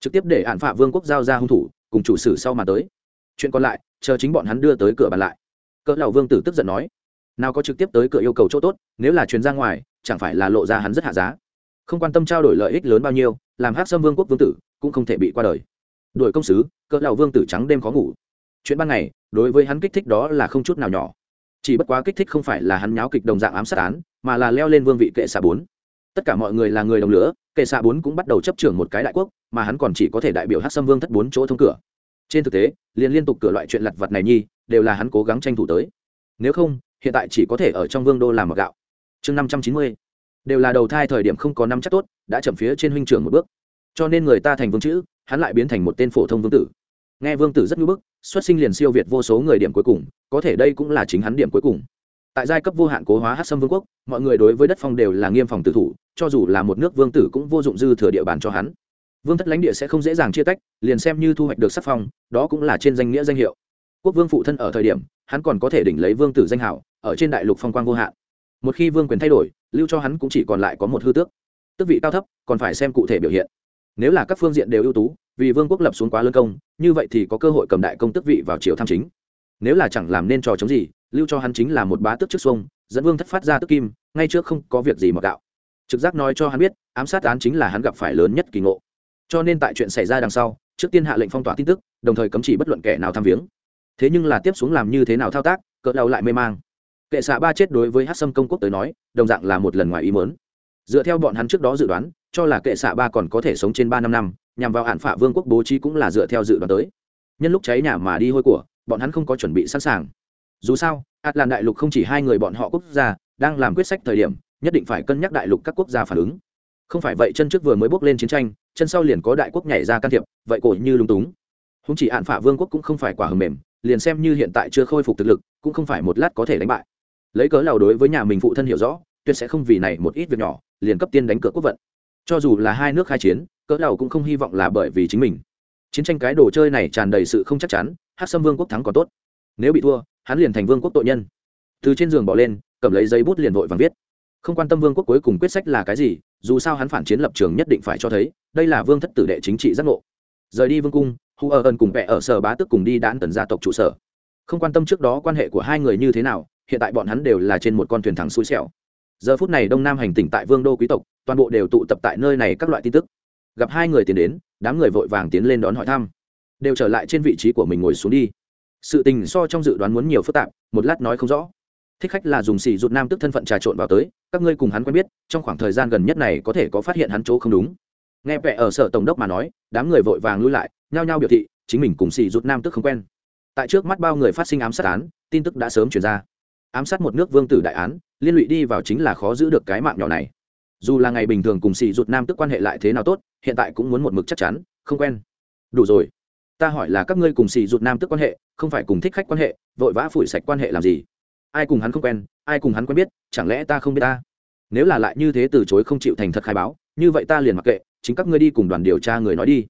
Trực tiếp để án phạ vương quốc giao ra hung thủ, cùng chủ sử sau mà tới. Chuyện còn lại, chờ chính bọn hắn đưa tới cửa bàn lại. Cỡ lão vương tử tức giận nói nào có trực tiếp tới cửa yêu cầu chỗ tốt, nếu là chuyến ra ngoài, chẳng phải là lộ ra hắn rất hạ giá. Không quan tâm trao đổi lợi ích lớn bao nhiêu, làm hát xâm vương quốc vương tử cũng không thể bị qua đời. Đội công sứ, cỡ lão vương tử trắng đêm khó ngủ. Chuyện ban ngày, đối với hắn kích thích đó là không chút nào nhỏ. Chỉ bất quá kích thích không phải là hắn nháo kịch đồng dạng ám sát án, mà là leo lên vương vị kệ xạ bốn. Tất cả mọi người là người đồng lửa, kệ xạ bốn cũng bắt đầu chấp trưởng một cái đại quốc, mà hắn còn chỉ có thể đại biểu hát xâm vương thất bốn chỗ thông cửa. Trên thực tế, liền liên tục cửa loại chuyện lặt vặt này nhi, đều là hắn cố gắng tranh thủ tới. Nếu không hiện tại chỉ có thể ở trong vương đô làm mặc gạo. Chương năm trăm chín mươi, đều là đầu thai thời điểm không có năm chắc tốt, đã chậm phía trên huynh trưởng một bước. Cho nên người ta thành vương chữ, hắn lại biến thành một tên phổ thông vương tử. Nghe vương tử rất ngưỡng bức, xuất sinh liền siêu việt vô số người điểm cuối cùng, có thể đây cũng là chính hắn điểm cuối cùng. Tại giai cấp vô hạn cố hóa hát sâm vương quốc, mọi người đối với đất phong đều là nghiêm phòng tử thủ, cho dù là một nước vương tử cũng vô dụng dư thừa địa bàn cho hắn. Vương thất lãnh địa sẽ không dễ dàng chia tách, liền xem như thu hoạch được sắc phong, đó cũng là trên danh nghĩa danh hiệu. Quốc vương phụ thân ở thời điểm, hắn còn có thể đỉnh lấy vương tử danh hảo ở trên đại lục phong quang vô hạn. Một khi vương quyền thay đổi, lưu cho hắn cũng chỉ còn lại có một hư tước. Tước vị cao thấp, còn phải xem cụ thể biểu hiện. Nếu là các phương diện đều ưu tú, vì vương quốc lập xuống quá lân công, như vậy thì có cơ hội cầm đại công tước vị vào triều tham chính. Nếu là chẳng làm nên trò chống gì, lưu cho hắn chính là một bá tước trước xuông, dẫn vương thất phát ra tức kim, ngay trước không có việc gì mà gạo. Trực giác nói cho hắn biết, ám sát án chính là hắn gặp phải lớn nhất kỳ ngộ. Cho nên tại chuyện xảy ra đằng sau, trước tiên hạ lệnh phong tỏa tin tức, đồng thời cấm chỉ bất luận kẻ nào tham viếng. Thế nhưng là tiếp xuống làm như thế nào thao tác, cỡ đầu lại mê mang kệ xạ ba chết đối với hát sâm công quốc tới nói, đồng dạng là một lần ngoài ý mớn dựa theo bọn hắn trước đó dự đoán, cho là kệ xạ ba còn có thể sống trên ba năm năm, nhằm vào hạn phả vương quốc bố trí cũng là dựa theo dự đoán tới. Nhân lúc cháy nhà mà đi hôi của, bọn hắn không có chuẩn bị sẵn sàng. Dù sao ạt làn đại lục không chỉ hai người bọn họ quốc gia đang làm quyết sách thời điểm, nhất định phải cân nhắc đại lục các quốc gia phản ứng. Không phải vậy chân trước vừa mới bước lên chiến tranh, chân sau liền có đại quốc nhảy ra can thiệp, vậy cổ như lúng túng. Không chỉ hạn phả vương quốc cũng không phải quả hầm mềm, liền xem như hiện tại chưa khôi phục thực lực, cũng không phải một lát có thể đánh bại lấy cớ lầu đối với nhà mình phụ thân hiểu rõ, tuyệt sẽ không vì này một ít việc nhỏ, liền cấp tiên đánh cược quốc vận. Cho dù là hai nước khai chiến, cớ lầu cũng không hy vọng là bởi vì chính mình. Chiến tranh cái đồ chơi này tràn đầy sự không chắc chắn hát xâm vương quốc thắng còn tốt. Nếu bị thua, hắn liền thành vương quốc tội nhân. Từ trên giường bỏ lên, cầm lấy giấy bút liền vội vàng viết. Không quan tâm vương quốc cuối cùng quyết sách là cái gì, dù sao hắn phản chiến lập trường nhất định phải cho thấy, đây là vương thất tử đệ chính trị giác ngộ. Rời đi vương cung hu ở ẩn cùng vẽ ở sở bá tức cùng đi đãn tần gia tộc trụ sở. Không quan tâm trước đó quan hệ của hai người như thế nào hiện tại bọn hắn đều là trên một con thuyền thẳng xui xẻo. Giờ phút này đông nam hành tỉnh tại vương đô quý tộc, toàn bộ đều tụ tập tại nơi này các loại tin tức. Gặp hai người tiến đến, đám người vội vàng tiến lên đón hỏi thăm. Đều trở lại trên vị trí của mình ngồi xuống đi. Sự tình so trong dự đoán muốn nhiều phức tạp, một lát nói không rõ. Thích khách là dùng xì rụt nam tức thân phận trà trộn vào tới, các ngươi cùng hắn quen biết, trong khoảng thời gian gần nhất này có thể có phát hiện hắn chỗ không đúng. Nghe vẻ ở sở tổng đốc mà nói, đám người vội vàng lui lại, nhao nhao biểu thị, chính mình cùng xì rụt nam tức không quen. Tại trước mắt bao người phát sinh ám sát án, tin tức đã sớm chuyển ra ám sát một nước vương tử đại án, liên lụy đi vào chính là khó giữ được cái mạng nhỏ này. Dù là ngày bình thường cùng xì rụt nam tức quan hệ lại thế nào tốt, hiện tại cũng muốn một mực chắc chắn, không quen. Đủ rồi. Ta hỏi là các ngươi cùng xì rụt nam tức quan hệ, không phải cùng thích khách quan hệ, vội vã phủi sạch quan hệ làm gì? Ai cùng hắn không quen, ai cùng hắn quen biết, chẳng lẽ ta không biết ta? Nếu là lại như thế từ chối không chịu thành thật khai báo, như vậy ta liền mặc kệ, chính các ngươi đi cùng đoàn điều tra người nói đi.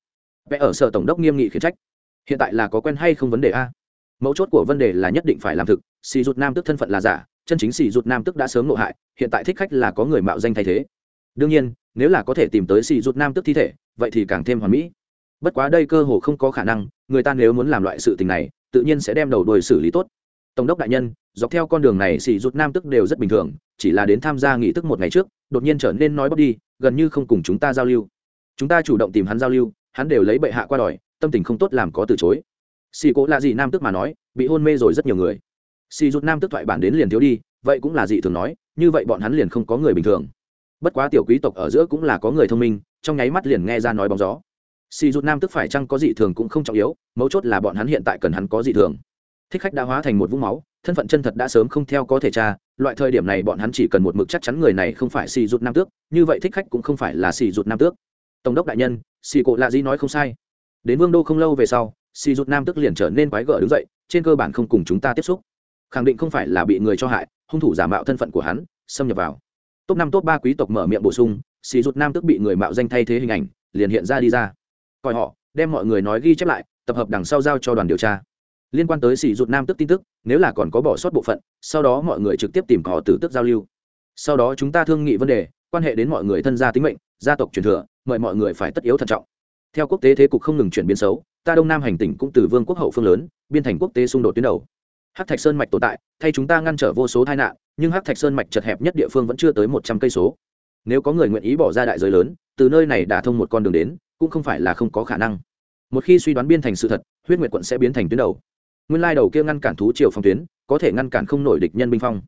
Vẽ ở sở tổng đốc nghiêm nghị khiển trách. Hiện tại là có quen hay không vấn đề a? Mấu chốt của vấn đề là nhất định phải làm thực, xì rụt nam tức thân phận là giả, chân chính xì rụt nam tức đã sớm nộ hại, hiện tại thích khách là có người mạo danh thay thế. Đương nhiên, nếu là có thể tìm tới xì rụt nam tức thi thể, vậy thì càng thêm hoàn mỹ. Bất quá đây cơ hồ không có khả năng, người ta nếu muốn làm loại sự tình này, tự nhiên sẽ đem đầu đuôi xử lý tốt. Tổng đốc đại nhân, dọc theo con đường này xì rụt nam tức đều rất bình thường, chỉ là đến tham gia nghị tức một ngày trước, đột nhiên trở nên nói bóc đi, gần như không cùng chúng ta giao lưu. Chúng ta chủ động tìm hắn giao lưu, hắn đều lấy bệ hạ qua đòi, tâm tình không tốt làm có từ chối xì cố là gì nam tức mà nói, bị hôn mê rồi rất nhiều người. Xì rút nam tức thoại bản đến liền thiếu đi, vậy cũng là dị thường nói, như vậy bọn hắn liền không có người bình thường. Bất quá tiểu quý tộc ở giữa cũng là có người thông minh, trong nháy mắt liền nghe ra nói bóng gió. Xì rút nam tức phải chăng có dị thường cũng không trọng yếu, mấu chốt là bọn hắn hiện tại cần hắn có dị thường. Thích khách đã hóa thành một vũng máu, thân phận chân thật đã sớm không theo có thể tra, loại thời điểm này bọn hắn chỉ cần một mực chắc chắn người này không phải xì rút nam tước, như vậy thích khách cũng không phải là xì rút nam tước. Tổng đốc đại nhân, xì cộ lạ di nói không sai. Đến vương đô không lâu về sau xì rút nam tức liền trở nên quái gở đứng dậy, trên cơ bản không cùng chúng ta tiếp xúc. Khẳng định không phải là bị người cho hại, hung thủ giả mạo thân phận của hắn, xâm nhập vào. Top năm top ba quý tộc mở miệng bổ sung, xì rút nam tức bị người mạo danh thay thế hình ảnh, liền hiện ra đi ra. Coi họ, đem mọi người nói ghi chép lại, tập hợp đằng sau giao cho đoàn điều tra. Liên quan tới sỉ rụt nam tức tin tức, nếu là còn có bỏ sót bộ phận, sau đó mọi người trực tiếp tìm họ tử tức giao lưu. Sau đó chúng ta thương nghị vấn đề, quan hệ đến mọi người thân gia tính mệnh, gia tộc truyền thừa, mời mọi người phải tất yếu thận trọng. Theo quốc tế thế cục không ngừng chuyển biến xấu ta đông nam hành tỉnh cũng từ vương quốc hậu phương lớn, biên thành quốc tế xung đột tuyến đầu. Hắc thạch sơn mạch tồn tại, thay chúng ta ngăn trở vô số tai nạn, nhưng hắc thạch sơn mạch chật hẹp nhất địa phương vẫn chưa tới một trăm cây số. Nếu có người nguyện ý bỏ ra đại giới lớn, từ nơi này đả thông một con đường đến, cũng không phải là không có khả năng. Một khi suy đoán biên thành sự thật, huyết nguyệt quận sẽ biến thành tuyến đầu. Nguyên lai đầu kia ngăn cản thú triều phòng tuyến, có thể ngăn cản không nổi địch nhân binh phong.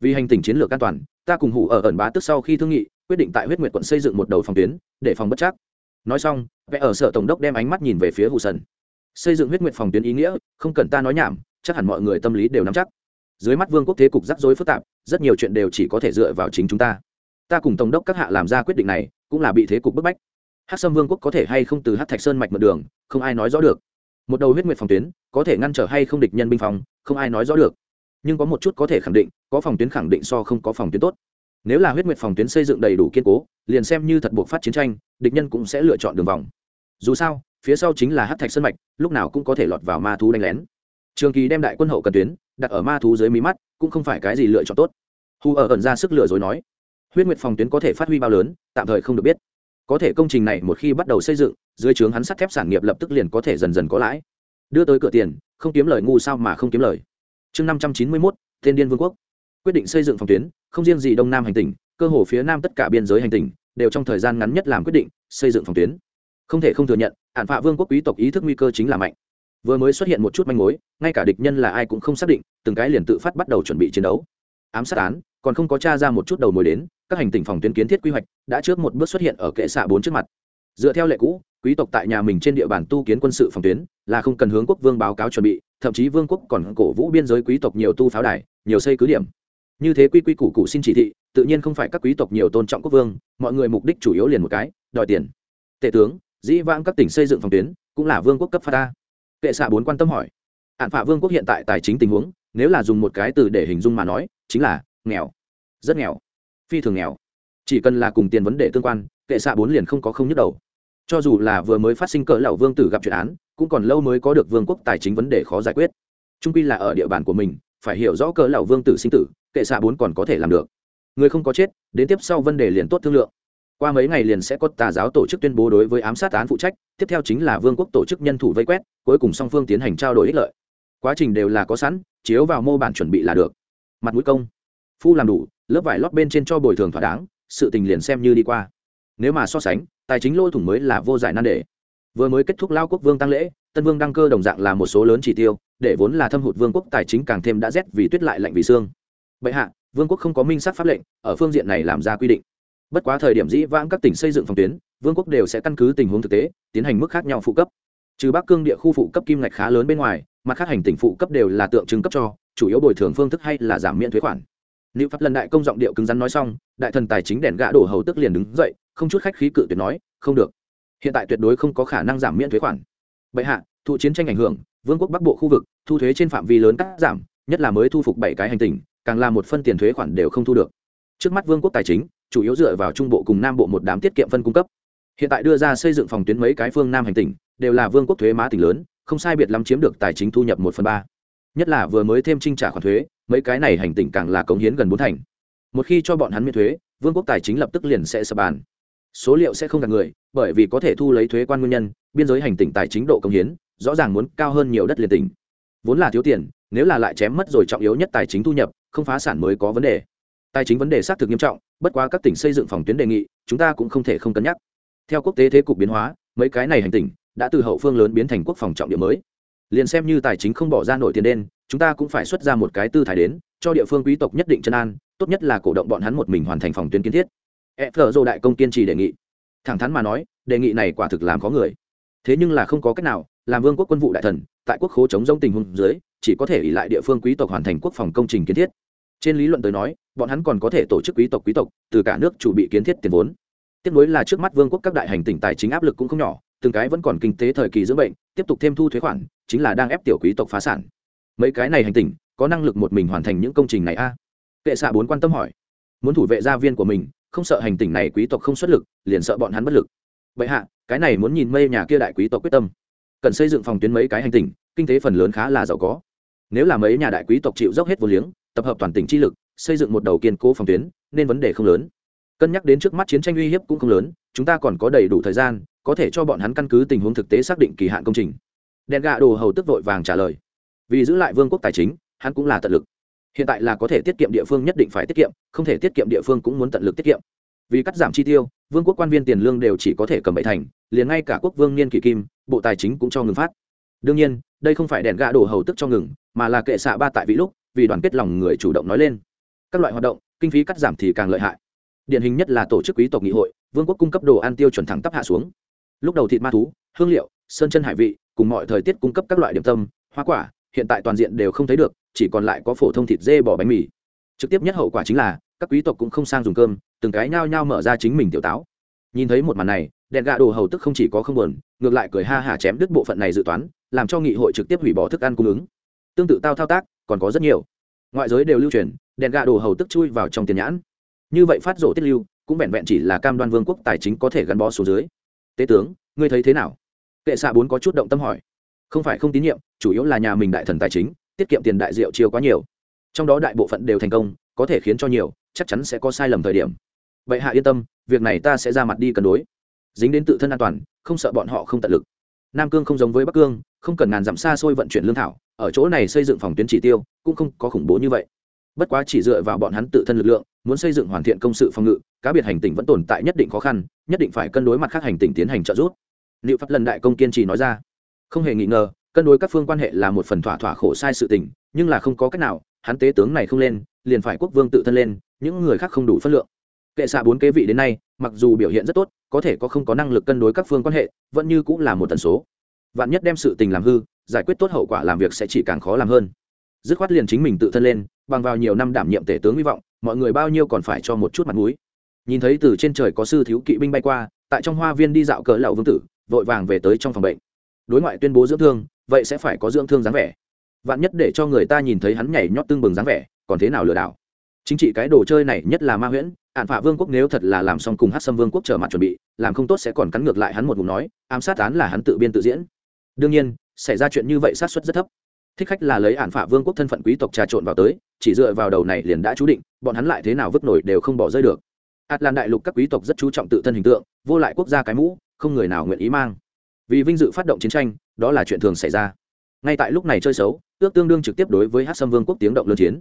Vì hành tình chiến lược an toàn, ta cùng hủ ở ẩn bá tức sau khi thương nghị, quyết định tại huyết nguyệt quận xây dựng một đầu phòng tuyến, để phòng bất chắc nói xong, vẽ ở sở tổng đốc đem ánh mắt nhìn về phía hụ sần. Xây dựng huyết nguyện phòng tuyến ý nghĩa, không cần ta nói nhảm, chắc hẳn mọi người tâm lý đều nắm chắc. Dưới mắt vương quốc thế cục rắc rối phức tạp, rất nhiều chuyện đều chỉ có thể dựa vào chính chúng ta. Ta cùng tổng đốc các hạ làm ra quyết định này, cũng là bị thế cục bức bách. Hát sâm vương quốc có thể hay không từ hát thạch sơn mạch mật đường, không ai nói rõ được. Một đầu huyết nguyện phòng tuyến, có thể ngăn trở hay không địch nhân binh phòng, không ai nói rõ được. Nhưng có một chút có thể khẳng định, có phòng tuyến khẳng định so không có phòng tuyến tốt nếu là huyết nguyệt phòng tuyến xây dựng đầy đủ kiên cố, liền xem như thật buộc phát chiến tranh, địch nhân cũng sẽ lựa chọn đường vòng. Dù sao, phía sau chính là hát thạch sơn mạch, lúc nào cũng có thể lọt vào ma thú đánh lén. Trường kỳ đem đại quân hậu cần tuyến, đặt ở ma thú dưới mí mắt, cũng không phải cái gì lựa chọn tốt. Hù ở ẩn ra sức lừa dối nói, huyết nguyệt phòng tuyến có thể phát huy bao lớn, tạm thời không được biết. Có thể công trình này một khi bắt đầu xây dựng, dưới trướng hắn sắt thép sản nghiệp lập tức liền có thể dần dần có lãi. Đưa tới cửa tiền, không kiếm lời ngu sao mà không kiếm lời. Chương năm trăm chín mươi mốt tên điên vương quốc quyết định xây dựng phòng tuyến, không riêng gì đông nam hành tỉnh, cơ hồ phía nam tất cả biên giới hành tỉnh đều trong thời gian ngắn nhất làm quyết định xây dựng phòng tuyến. Không thể không thừa nhận, hạn phạ vương quốc quý tộc ý thức nguy cơ chính là mạnh. Vừa mới xuất hiện một chút manh mối, ngay cả địch nhân là ai cũng không xác định, từng cái liền tự phát bắt đầu chuẩn bị chiến đấu. Ám sát án, còn không có t r a ra một chút đầu mối đến, các hành tỉnh phòng tuyến kiến thiết quy hoạch đã trước một bước xuất hiện ở kệ xạ bốn trước mặt. Dựa theo lệ cũ, quý tộc tại nhà mình trên địa bàn tu kiến quân sự phòng tuyến, là không cần hướng quốc vương báo cáo chuẩn bị, thậm chí vương quốc còn cổ vũ biên giới quý tộc nhiều tu pháo đài, nhiều xây cứ điểm như thế quy quy củ cụ xin chỉ thị, tự nhiên không phải các quý tộc nhiều tôn trọng quốc vương, mọi người mục đích chủ yếu liền một cái, đòi tiền. Tể tướng, dĩ vãng các tỉnh xây dựng phòng tuyến, cũng là vương quốc cấp pha ta. Kệ xạ bốn quan tâm hỏi. Hạn phạ vương quốc hiện tại tài chính tình huống, nếu là dùng một cái từ để hình dung mà nói, chính là nghèo. Rất nghèo. Phi thường nghèo. Chỉ cần là cùng tiền vấn đề tương quan, kệ xạ bốn liền không có không nhức đầu. Cho dù là vừa mới phát sinh cỡ lão vương tử gặp chuyện án, cũng còn lâu mới có được vương quốc tài chính vấn đề khó giải quyết. Trung quy là ở địa bàn của mình phải hiểu rõ cỡ lão vương tử sinh tử, kệ xạ bốn còn có thể làm được. Người không có chết, đến tiếp sau vấn đề liền tốt thương lượng. Qua mấy ngày liền sẽ có tà giáo tổ chức tuyên bố đối với ám sát án phụ trách, tiếp theo chính là vương quốc tổ chức nhân thủ vây quét, cuối cùng song phương tiến hành trao đổi ích lợi. Quá trình đều là có sẵn, chiếu vào mô bản chuẩn bị là được. Mặt mũi công. Phu làm đủ, lớp vải lót bên trên cho bồi thường thỏa đáng, sự tình liền xem như đi qua. Nếu mà so sánh, tài chính lôi thủng mới là vô giải nan đề. Vừa mới kết thúc lao quốc vương tăng lễ tân vương đăng cơ đồng dạng là một số lớn chỉ tiêu, để vốn là thâm hụt vương quốc tài chính càng thêm đã rét vì tuyết lại lạnh vì xương. Bệ hạ, vương quốc không có minh sát pháp lệnh, ở phương diện này làm ra quy định. Bất quá thời điểm dĩ vãng các tỉnh xây dựng phòng tuyến, vương quốc đều sẽ căn cứ tình huống thực tế, tiến hành mức khác nhau phụ cấp. Trừ bắc cương địa khu phụ cấp kim ngạch khá lớn bên ngoài, mặt khác hành tỉnh phụ cấp đều là tượng trưng cấp cho, chủ yếu bồi thường phương thức hay là giảm miễn thuế khoản. Nữ pháp lần đại công giọng điệu cứng rắn nói xong, đại thần tài chính đèn gã đổ hầu tức liền đứng dậy, không chút khách khí cự tuyệt nói, không được. Hiện tại tuyệt đối không có khả năng giảm miễn thuế khoản bệ hạ, thụ chiến tranh ảnh hưởng, vương quốc bắc bộ khu vực, thu thuế trên phạm vi lớn cắt giảm, nhất là mới thu phục bảy cái hành tinh càng là một phân tiền thuế khoản đều không thu được. Trước mắt vương quốc tài chính, chủ yếu dựa vào trung bộ cùng nam bộ một đám tiết kiệm phân cung cấp. Hiện tại đưa ra xây dựng phòng tuyến mấy cái phương nam hành tỉnh, đều là vương quốc thuế má tỉnh lớn, không sai biệt lắm chiếm được tài chính thu nhập một phần ba. Nhất là vừa mới thêm trinh trả khoản thuế, mấy cái này hành tỉnh càng là cống hiến gần bốn thành. Một khi cho bọn hắn miễn thuế, vương quốc tài chính lập tức liền sẽ sập bàn số liệu sẽ không gạt người, bởi vì có thể thu lấy thuế quan nguyên nhân, biên giới hành tỉnh tài chính độ công hiến, rõ ràng muốn cao hơn nhiều đất liền tỉnh. Vốn là thiếu tiền, nếu là lại chém mất rồi trọng yếu nhất tài chính thu nhập, không phá sản mới có vấn đề. Tài chính vấn đề xác thực nghiêm trọng, bất quá các tỉnh xây dựng phòng tuyến đề nghị, chúng ta cũng không thể không cân nhắc. Theo quốc tế thế cục biến hóa, mấy cái này hành tỉnh đã từ hậu phương lớn biến thành quốc phòng trọng điểm mới. Liền xem như tài chính không bỏ ra nổi tiền đen, chúng ta cũng phải xuất ra một cái tư thái đến, cho địa phương quý tộc nhất định chân an, tốt nhất là cổ động bọn hắn một mình hoàn thành phòng tuyến kiến thiết e phờ dô đại công kiên trì đề nghị. Thẳng thắn mà nói, đề nghị này quả thực làm có người. Thế nhưng là không có cách nào, làm vương quốc quân vụ đại thần, tại quốc khố chống giống tình huống dưới, chỉ có thể ỉ lại địa phương quý tộc hoàn thành quốc phòng công trình kiến thiết. Trên lý luận tới nói, bọn hắn còn có thể tổ chức quý tộc quý tộc, từ cả nước chủ bị kiến thiết tiền vốn. Tiếp nối là trước mắt vương quốc các đại hành tỉnh tài chính áp lực cũng không nhỏ, từng cái vẫn còn kinh tế thời kỳ dưỡng bệnh, tiếp tục thêm thu thuế khoản, chính là đang ép tiểu quý tộc phá sản. Mấy cái này hành tỉnh, có năng lực một mình hoàn thành những công trình này a? À? kệ xạ bốn quan tâm hỏi. Muốn thủ vệ gia viên của mình không sợ hành tỉnh này quý tộc không xuất lực, liền sợ bọn hắn bất lực. Vậy hạ, cái này muốn nhìn mây nhà kia đại quý tộc quyết tâm. Cần xây dựng phòng tuyến mấy cái hành tỉnh kinh tế phần lớn khá là giàu có. Nếu là mấy nhà đại quý tộc chịu dốc hết vô liếng, tập hợp toàn tỉnh chi lực, xây dựng một đầu kiên cố phòng tuyến, nên vấn đề không lớn. Cân nhắc đến trước mắt chiến tranh uy hiếp cũng không lớn, chúng ta còn có đầy đủ thời gian, có thể cho bọn hắn căn cứ tình huống thực tế xác định kỳ hạn công trình. Đèn gạ đồ hầu tức vội vàng trả lời. Vì giữ lại vương quốc tài chính, hắn cũng là tận lực hiện tại là có thể tiết kiệm địa phương nhất định phải tiết kiệm, không thể tiết kiệm địa phương cũng muốn tận lực tiết kiệm. Vì cắt giảm chi tiêu, vương quốc quan viên tiền lương đều chỉ có thể cầm bậy thành, liền ngay cả quốc vương niên kỷ kim, bộ tài chính cũng cho ngừng phát. Đương nhiên, đây không phải đèn gạ đổ hầu tức cho ngừng, mà là kệ xạ ba tại vị lúc, vì đoàn kết lòng người chủ động nói lên. Các loại hoạt động, kinh phí cắt giảm thì càng lợi hại. Điển hình nhất là tổ chức quý tộc nghị hội, vương quốc cung cấp đồ ăn tiêu chuẩn thẳng tắp hạ xuống. Lúc đầu thịt ma thú, hương liệu, sơn chân hải vị, cùng mọi thời tiết cung cấp các loại điểm tâm, hoa quả, hiện tại toàn diện đều không thấy được chỉ còn lại có phổ thông thịt dê bỏ bánh mì. Trực tiếp nhất hậu quả chính là, các quý tộc cũng không sang dùng cơm, từng cái nhao nhao mở ra chính mình tiểu táo. Nhìn thấy một màn này, đèn gà đồ hầu tức không chỉ có không buồn, ngược lại cười ha hả chém đứt bộ phận này dự toán, làm cho nghị hội trực tiếp hủy bỏ thức ăn cung ứng. Tương tự tao thao tác, còn có rất nhiều. Ngoại giới đều lưu truyền, đèn gà đồ hầu tức chui vào trong tiền nhãn. Như vậy phát rổ tiết lưu, cũng vẹn vẹn chỉ là cam đoan vương quốc tài chính có thể gắn bó xuống dưới. Tế tướng, ngươi thấy thế nào? Kệ xạ bốn có chút động tâm hỏi. Không phải không tín nhiệm, chủ yếu là nhà mình đại thần tài chính tiết kiệm tiền đại diệu chiêu quá nhiều. Trong đó đại bộ phận đều thành công, có thể khiến cho nhiều, chắc chắn sẽ có sai lầm thời điểm. Vậy hạ yên tâm, việc này ta sẽ ra mặt đi cân đối. Dính đến tự thân an toàn, không sợ bọn họ không tận lực. Nam cương không giống với bắc cương, không cần ngàn dặm xa xôi vận chuyển lương thảo, ở chỗ này xây dựng phòng tuyến chỉ tiêu, cũng không có khủng bố như vậy. Bất quá chỉ dựa vào bọn hắn tự thân lực lượng, muốn xây dựng hoàn thiện công sự phòng ngự, cá biệt hành tỉnh vẫn tồn tại nhất định khó khăn, nhất định phải cân đối mặt khác hành tỉnh tiến hành trợ giúp. Liệu pháp lần đại công kiên trì nói ra. Không hề nghi ngờ cân đối các phương quan hệ là một phần thỏa thỏa khổ sai sự tình, nhưng là không có cách nào, hắn tế tướng này không lên, liền phải quốc vương tự thân lên, những người khác không đủ phân lượng. Kệ xạ bốn kế vị đến nay, mặc dù biểu hiện rất tốt, có thể có không có năng lực cân đối các phương quan hệ, vẫn như cũng là một tần số. Vạn nhất đem sự tình làm hư, giải quyết tốt hậu quả làm việc sẽ chỉ càng khó làm hơn. Dứt khoát liền chính mình tự thân lên, bằng vào nhiều năm đảm nhiệm tể tướng hy vọng, mọi người bao nhiêu còn phải cho một chút mặt mũi. Nhìn thấy từ trên trời có sư thiếu kỵ binh bay qua, tại trong hoa viên đi dạo cỡ lậu vương tử, vội vàng về tới trong phòng bệnh. Đối ngoại tuyên bố dưỡng thương vậy sẽ phải có dưỡng thương dáng vẻ. Vạn nhất để cho người ta nhìn thấy hắn nhảy nhót tương bừng dáng vẻ, còn thế nào lừa đảo? Chính trị cái đồ chơi này nhất là ma huyễn ạn phạ vương quốc nếu thật là làm xong cùng hát xâm vương quốc trở mặt chuẩn bị, làm không tốt sẽ còn cắn ngược lại hắn một ngụm nói, ám sát án là hắn tự biên tự diễn. Đương nhiên, xảy ra chuyện như vậy sát xuất rất thấp. Thích khách là lấy ạn phạ vương quốc thân phận quý tộc trà trộn vào tới, chỉ dựa vào đầu này liền đã chú định, bọn hắn lại thế nào vứt nổi đều không bỏ rơi được. Ạt lan đại lục các quý tộc rất chú trọng tự thân hình tượng, vô lại quốc gia cái mũ, không người nào nguyện ý mang. Vì vinh dự phát động chiến tranh đó là chuyện thường xảy ra. Ngay tại lúc này chơi xấu ước tương đương trực tiếp đối với hát sâm vương quốc tiếng động lớn chiến.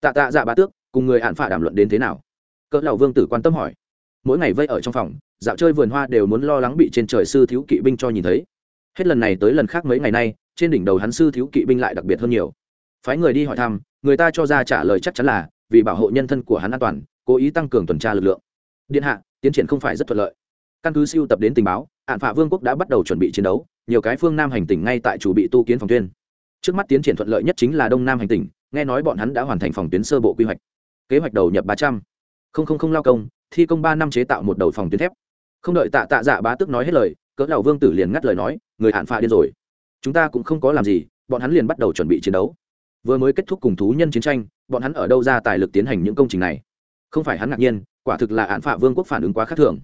Tạ tạ dạ bá tước, cùng người hạn phả đàm luận đến thế nào? Cỡ lão vương tử quan tâm hỏi. Mỗi ngày vây ở trong phòng, dạo chơi vườn hoa đều muốn lo lắng bị trên trời sư thiếu kỵ binh cho nhìn thấy. Hết lần này tới lần khác mấy ngày nay, trên đỉnh đầu hắn sư thiếu kỵ binh lại đặc biệt hơn nhiều. Phái người đi hỏi thăm, người ta cho ra trả lời chắc chắn là, vì bảo hộ nhân thân của hắn an toàn, cố ý tăng cường tuần tra lực lượng. Điện hạ, tiến triển không phải rất thuận lợi. Căn cứ siêu tập đến tình báo hạn phạ vương quốc đã bắt đầu chuẩn bị chiến đấu nhiều cái phương nam hành tỉnh ngay tại chủ bị tu kiến phòng tuyên. Trước mắt tiến triển thuận lợi nhất chính là đông nam hành tỉnh, nghe nói bọn hắn đã hoàn thành phòng tuyến sơ bộ quy hoạch. Kế hoạch đầu nhập ba trăm. Linh lao công, thi công ba năm chế tạo một đầu phòng tuyến thép. Không đợi tạ tạ dạ bá tức nói hết lời, cỡ lão vương tử liền ngắt lời nói, người hạn phạ điên rồi. Chúng ta cũng không có làm gì, bọn hắn liền bắt đầu chuẩn bị chiến đấu. Vừa mới kết thúc cùng thú nhân chiến tranh, bọn hắn ở đâu ra tài lực tiến hành những công trình này? Không phải hắn ngạc nhiên, quả thực là hạn phạ vương quốc phản ứng quá khác thường.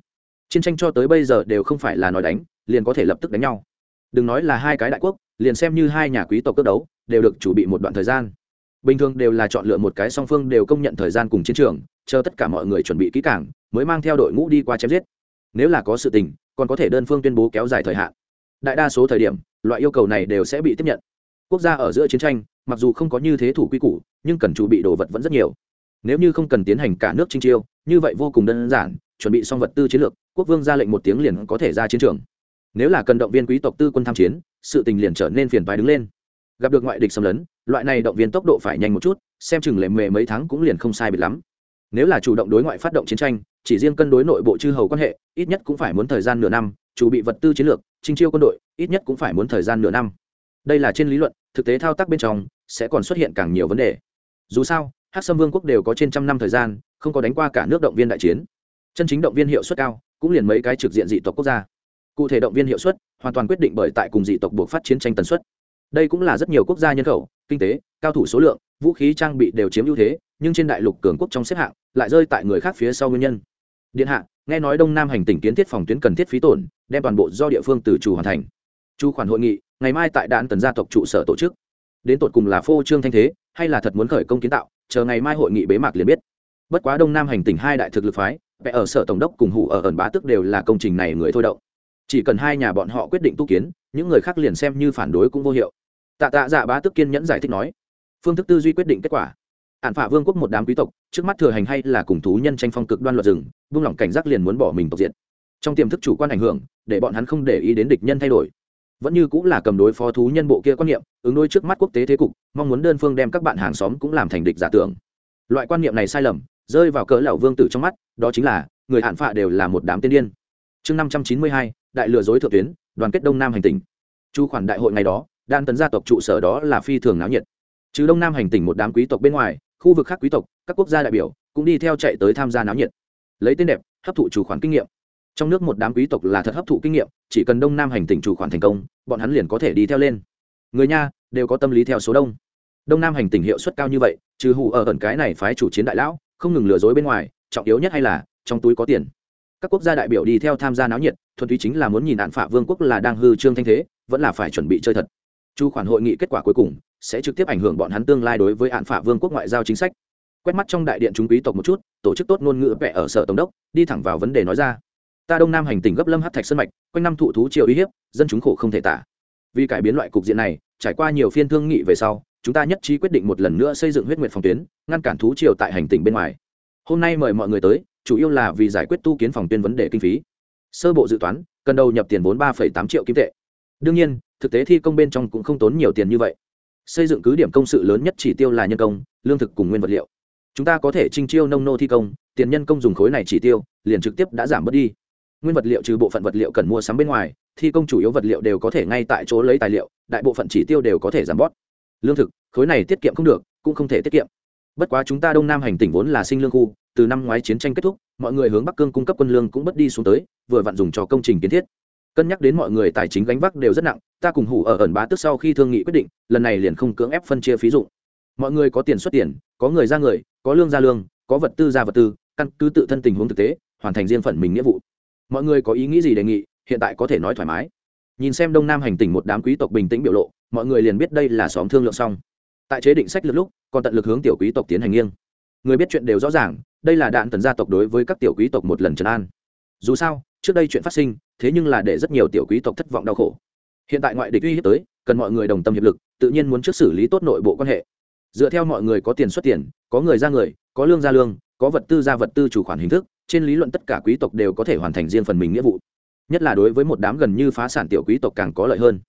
Chiến tranh cho tới bây giờ đều không phải là nói đánh, liền có thể lập tức đánh nhau đừng nói là hai cái đại quốc, liền xem như hai nhà quý tộc cất đấu, đều được chủ bị một đoạn thời gian. Bình thường đều là chọn lựa một cái song phương đều công nhận thời gian cùng chiến trường, chờ tất cả mọi người chuẩn bị kỹ cảng mới mang theo đội ngũ đi qua chém giết. Nếu là có sự tình, còn có thể đơn phương tuyên bố kéo dài thời hạn. Đại đa số thời điểm, loại yêu cầu này đều sẽ bị tiếp nhận. Quốc gia ở giữa chiến tranh, mặc dù không có như thế thủ quy củ, nhưng cần chuẩn bị đồ vật vẫn rất nhiều. Nếu như không cần tiến hành cả nước chinh chiêu, như vậy vô cùng đơn giản, chuẩn bị xong vật tư chiến lược, quốc vương ra lệnh một tiếng liền có thể ra chiến trường nếu là cần động viên quý tộc tư quân tham chiến, sự tình liền trở nên phiền toái đứng lên. Gặp được ngoại địch xâm lấn, loại này động viên tốc độ phải nhanh một chút, xem chừng lệ mề mấy tháng cũng liền không sai biệt lắm. Nếu là chủ động đối ngoại phát động chiến tranh, chỉ riêng cân đối nội bộ chư hầu quan hệ, ít nhất cũng phải muốn thời gian nửa năm, chủ bị vật tư chiến lược, trinh chiêu quân đội, ít nhất cũng phải muốn thời gian nửa năm. Đây là trên lý luận, thực tế thao tác bên trong, sẽ còn xuất hiện càng nhiều vấn đề. Dù sao hát sâm vương quốc đều có trên trăm năm thời gian, không có đánh qua cả nước động viên đại chiến. Chân chính động viên hiệu suất cao, cũng liền mấy cái trực diện dị tộc quốc gia cụ thể động viên hiệu suất, hoàn toàn quyết định bởi tại cùng dị tộc buộc phát chiến tranh tần suất. Đây cũng là rất nhiều quốc gia nhân khẩu, kinh tế, cao thủ số lượng, vũ khí trang bị đều chiếm ưu thế, nhưng trên đại lục cường quốc trong xếp hạng lại rơi tại người khác phía sau nguyên nhân. Điện hạ, nghe nói đông nam hành tỉnh kiến thiết phòng tuyến cần thiết phí tổn, đem toàn bộ do địa phương từ chủ hoàn thành. Chu khoản hội nghị, ngày mai tại đạn tần gia tộc trụ sở tổ chức. Đến tột cùng là phô trương thanh thế, hay là thật muốn khởi công kiến tạo, chờ ngày mai hội nghị bế mạc liền biết. Bất quá đông nam hành tỉnh hai đại thực lực phái, vẽ ở sở tổng đốc cùng hủ ở ẩn bá tức đều là công trình này người thôi động chỉ cần hai nhà bọn họ quyết định tu kiến, những người khác liền xem như phản đối cũng vô hiệu. Tạ tạ dạ bá tức kiên nhẫn giải thích nói, phương thức tư duy quyết định kết quả. Ạn phả vương quốc một đám quý tộc, trước mắt thừa hành hay là cùng thú nhân tranh phong cực đoan luật rừng buông lỏng cảnh giác liền muốn bỏ mình tộc diện trong tiềm thức chủ quan ảnh hưởng, để bọn hắn không để ý đến địch nhân thay đổi. Vẫn như cũng là cầm đối phó thú nhân bộ kia quan niệm, ứng đối trước mắt quốc tế thế cục, mong muốn đơn phương đem các bạn hàng xóm cũng làm thành địch giả tưởng. Loại quan niệm này sai lầm, rơi vào cỡ lão vương tử trong mắt, đó chính là, người hạn phạ đều là một đám tiên điên. Chương năm trăm chín mươi hai đại lừa dối thượng tuyến, đoàn kết đông nam hành tỉnh. Chu khoản đại hội ngày đó, đan tấn gia tộc trụ sở đó là phi thường náo nhiệt. Trừ đông nam hành tỉnh một đám quý tộc bên ngoài, khu vực khác quý tộc, các quốc gia đại biểu cũng đi theo chạy tới tham gia náo nhiệt. Lấy tên đẹp, hấp thụ chủ khoản kinh nghiệm. Trong nước một đám quý tộc là thật hấp thụ kinh nghiệm, chỉ cần đông nam hành tỉnh chủ khoản thành công, bọn hắn liền có thể đi theo lên. Người nha, đều có tâm lý theo số đông. Đông nam hành tỉnh hiệu suất cao như vậy, trừ hụ ở ẩn cái này phái chủ chiến đại lão, không ngừng lừa dối bên ngoài, trọng yếu nhất hay là trong túi có tiền các quốc gia đại biểu đi theo tham gia náo nhiệt, thuần túy chính là muốn nhìn nạn phả vương quốc là đang hư trương thanh thế, vẫn là phải chuẩn bị chơi thật. Chu khoản hội nghị kết quả cuối cùng sẽ trực tiếp ảnh hưởng bọn hắn tương lai đối với hạn phả vương quốc ngoại giao chính sách. Quét mắt trong đại điện chúng quý tộc một chút, tổ chức tốt ngôn ngữ vẽ ở sở tổng đốc, đi thẳng vào vấn đề nói ra. Ta đông nam hành tỉnh gấp lâm hát thạch sân mạch, quanh năm thụ thú triều uy hiếp, dân chúng khổ không thể tả. Vì cải biến loại cục diện này, trải qua nhiều phiên thương nghị về sau, chúng ta nhất trí quyết định một lần nữa xây dựng huyết nguyện phòng tuyến, ngăn cản thú triều tại hành tỉnh bên ngoài. Hôm nay mời mọi người tới chủ yếu là vì giải quyết tu kiến phòng tuyên vấn đề kinh phí. Sơ bộ dự toán, cần đầu nhập tiền vốn ba tám triệu kim tệ. Đương nhiên, thực tế thi công bên trong cũng không tốn nhiều tiền như vậy. Xây dựng cứ điểm công sự lớn nhất chỉ tiêu là nhân công, lương thực cùng nguyên vật liệu. Chúng ta có thể trinh chiêu nông nô thi công, tiền nhân công dùng khối này chỉ tiêu, liền trực tiếp đã giảm bớt đi. Nguyên vật liệu trừ bộ phận vật liệu cần mua sắm bên ngoài, thi công chủ yếu vật liệu đều có thể ngay tại chỗ lấy tài liệu, đại bộ phận chỉ tiêu đều có thể giảm bớt. lương thực, khối này tiết kiệm không được, cũng không thể tiết kiệm bất quá chúng ta đông nam hành tỉnh vốn là sinh lương khu, từ năm ngoái chiến tranh kết thúc, mọi người hướng bắc cương cung cấp quân lương cũng bất đi xuống tới, vừa vặn dùng cho công trình kiến thiết. Cân nhắc đến mọi người tài chính gánh vác đều rất nặng, ta cùng hủ ở ẩn bá tức sau khi thương nghị quyết định, lần này liền không cưỡng ép phân chia phí dụng. Mọi người có tiền xuất tiền, có người ra người, có lương ra lương, có vật tư ra vật tư, căn cứ tự thân tình huống thực tế, hoàn thành riêng phần mình nghĩa vụ. Mọi người có ý nghĩ gì đề nghị, hiện tại có thể nói thoải mái. Nhìn xem đông nam hành tỉnh một đám quý tộc bình tĩnh biểu lộ, mọi người liền biết đây là xóm thương lượng xong. Tại chế định sách lược lúc còn tận lực hướng tiểu quý tộc tiến hành nghiêng. Người biết chuyện đều rõ ràng, đây là đạn tần gia tộc đối với các tiểu quý tộc một lần trấn an. Dù sao, trước đây chuyện phát sinh, thế nhưng là để rất nhiều tiểu quý tộc thất vọng đau khổ. Hiện tại ngoại địch uy hiếp tới, cần mọi người đồng tâm hiệp lực, tự nhiên muốn trước xử lý tốt nội bộ quan hệ. Dựa theo mọi người có tiền xuất tiền, có người ra người, có lương ra lương, có vật tư ra vật tư chủ khoản hình thức, trên lý luận tất cả quý tộc đều có thể hoàn thành riêng phần mình nghĩa vụ. Nhất là đối với một đám gần như phá sản tiểu quý tộc càng có lợi hơn.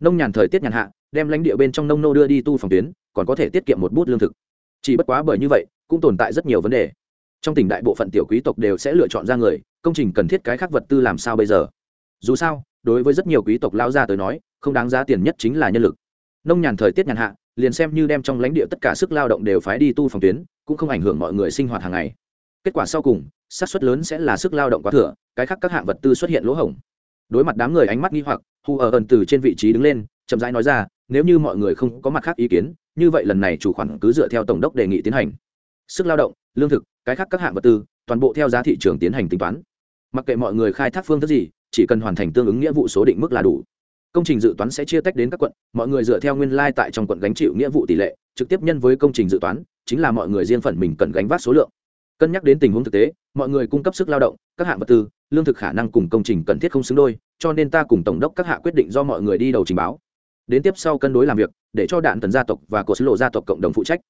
Nông nhàn thời tiết nhàn hạ, đem lãnh địa bên trong nông nô đưa đi tu phòng tuyến còn có thể tiết kiệm một bút lương thực. Chỉ bất quá bởi như vậy, cũng tồn tại rất nhiều vấn đề. Trong tỉnh đại bộ phận tiểu quý tộc đều sẽ lựa chọn ra người, công trình cần thiết cái khác vật tư làm sao bây giờ? Dù sao, đối với rất nhiều quý tộc lao ra tới nói, không đáng giá tiền nhất chính là nhân lực. Nông nhàn thời tiết nhàn hạ, liền xem như đem trong lãnh địa tất cả sức lao động đều phái đi tu phòng tuyến, cũng không ảnh hưởng mọi người sinh hoạt hàng ngày. Kết quả sau cùng, xác suất lớn sẽ là sức lao động quá thừa, cái khác các hạng vật tư xuất hiện lỗ hổng. Đối mặt đám người ánh mắt nghi hoặc, hu ở ẩn từ trên vị trí đứng lên, chậm rãi nói ra, nếu như mọi người không có mặt khác ý kiến như vậy lần này chủ khoản cứ dựa theo tổng đốc đề nghị tiến hành. Sức lao động, lương thực, cái khác các hạng vật tư, toàn bộ theo giá thị trường tiến hành tính toán. Mặc kệ mọi người khai thác phương thức gì, chỉ cần hoàn thành tương ứng nghĩa vụ số định mức là đủ. Công trình dự toán sẽ chia tách đến các quận, mọi người dựa theo nguyên lai、like、tại trong quận gánh chịu nghĩa vụ tỷ lệ, trực tiếp nhân với công trình dự toán, chính là mọi người riêng phần mình cần gánh vác số lượng. Cân nhắc đến tình huống thực tế, mọi người cung cấp sức lao động, các hạng vật tư, lương thực khả năng cùng công trình cần thiết không xứng đôi, cho nên ta cùng tổng đốc các hạ quyết định do mọi người đi đầu trình báo đến tiếp sau cân đối làm việc, để cho đạn tần gia tộc và cổ sứ lộ gia tộc cộng đồng phụ trách.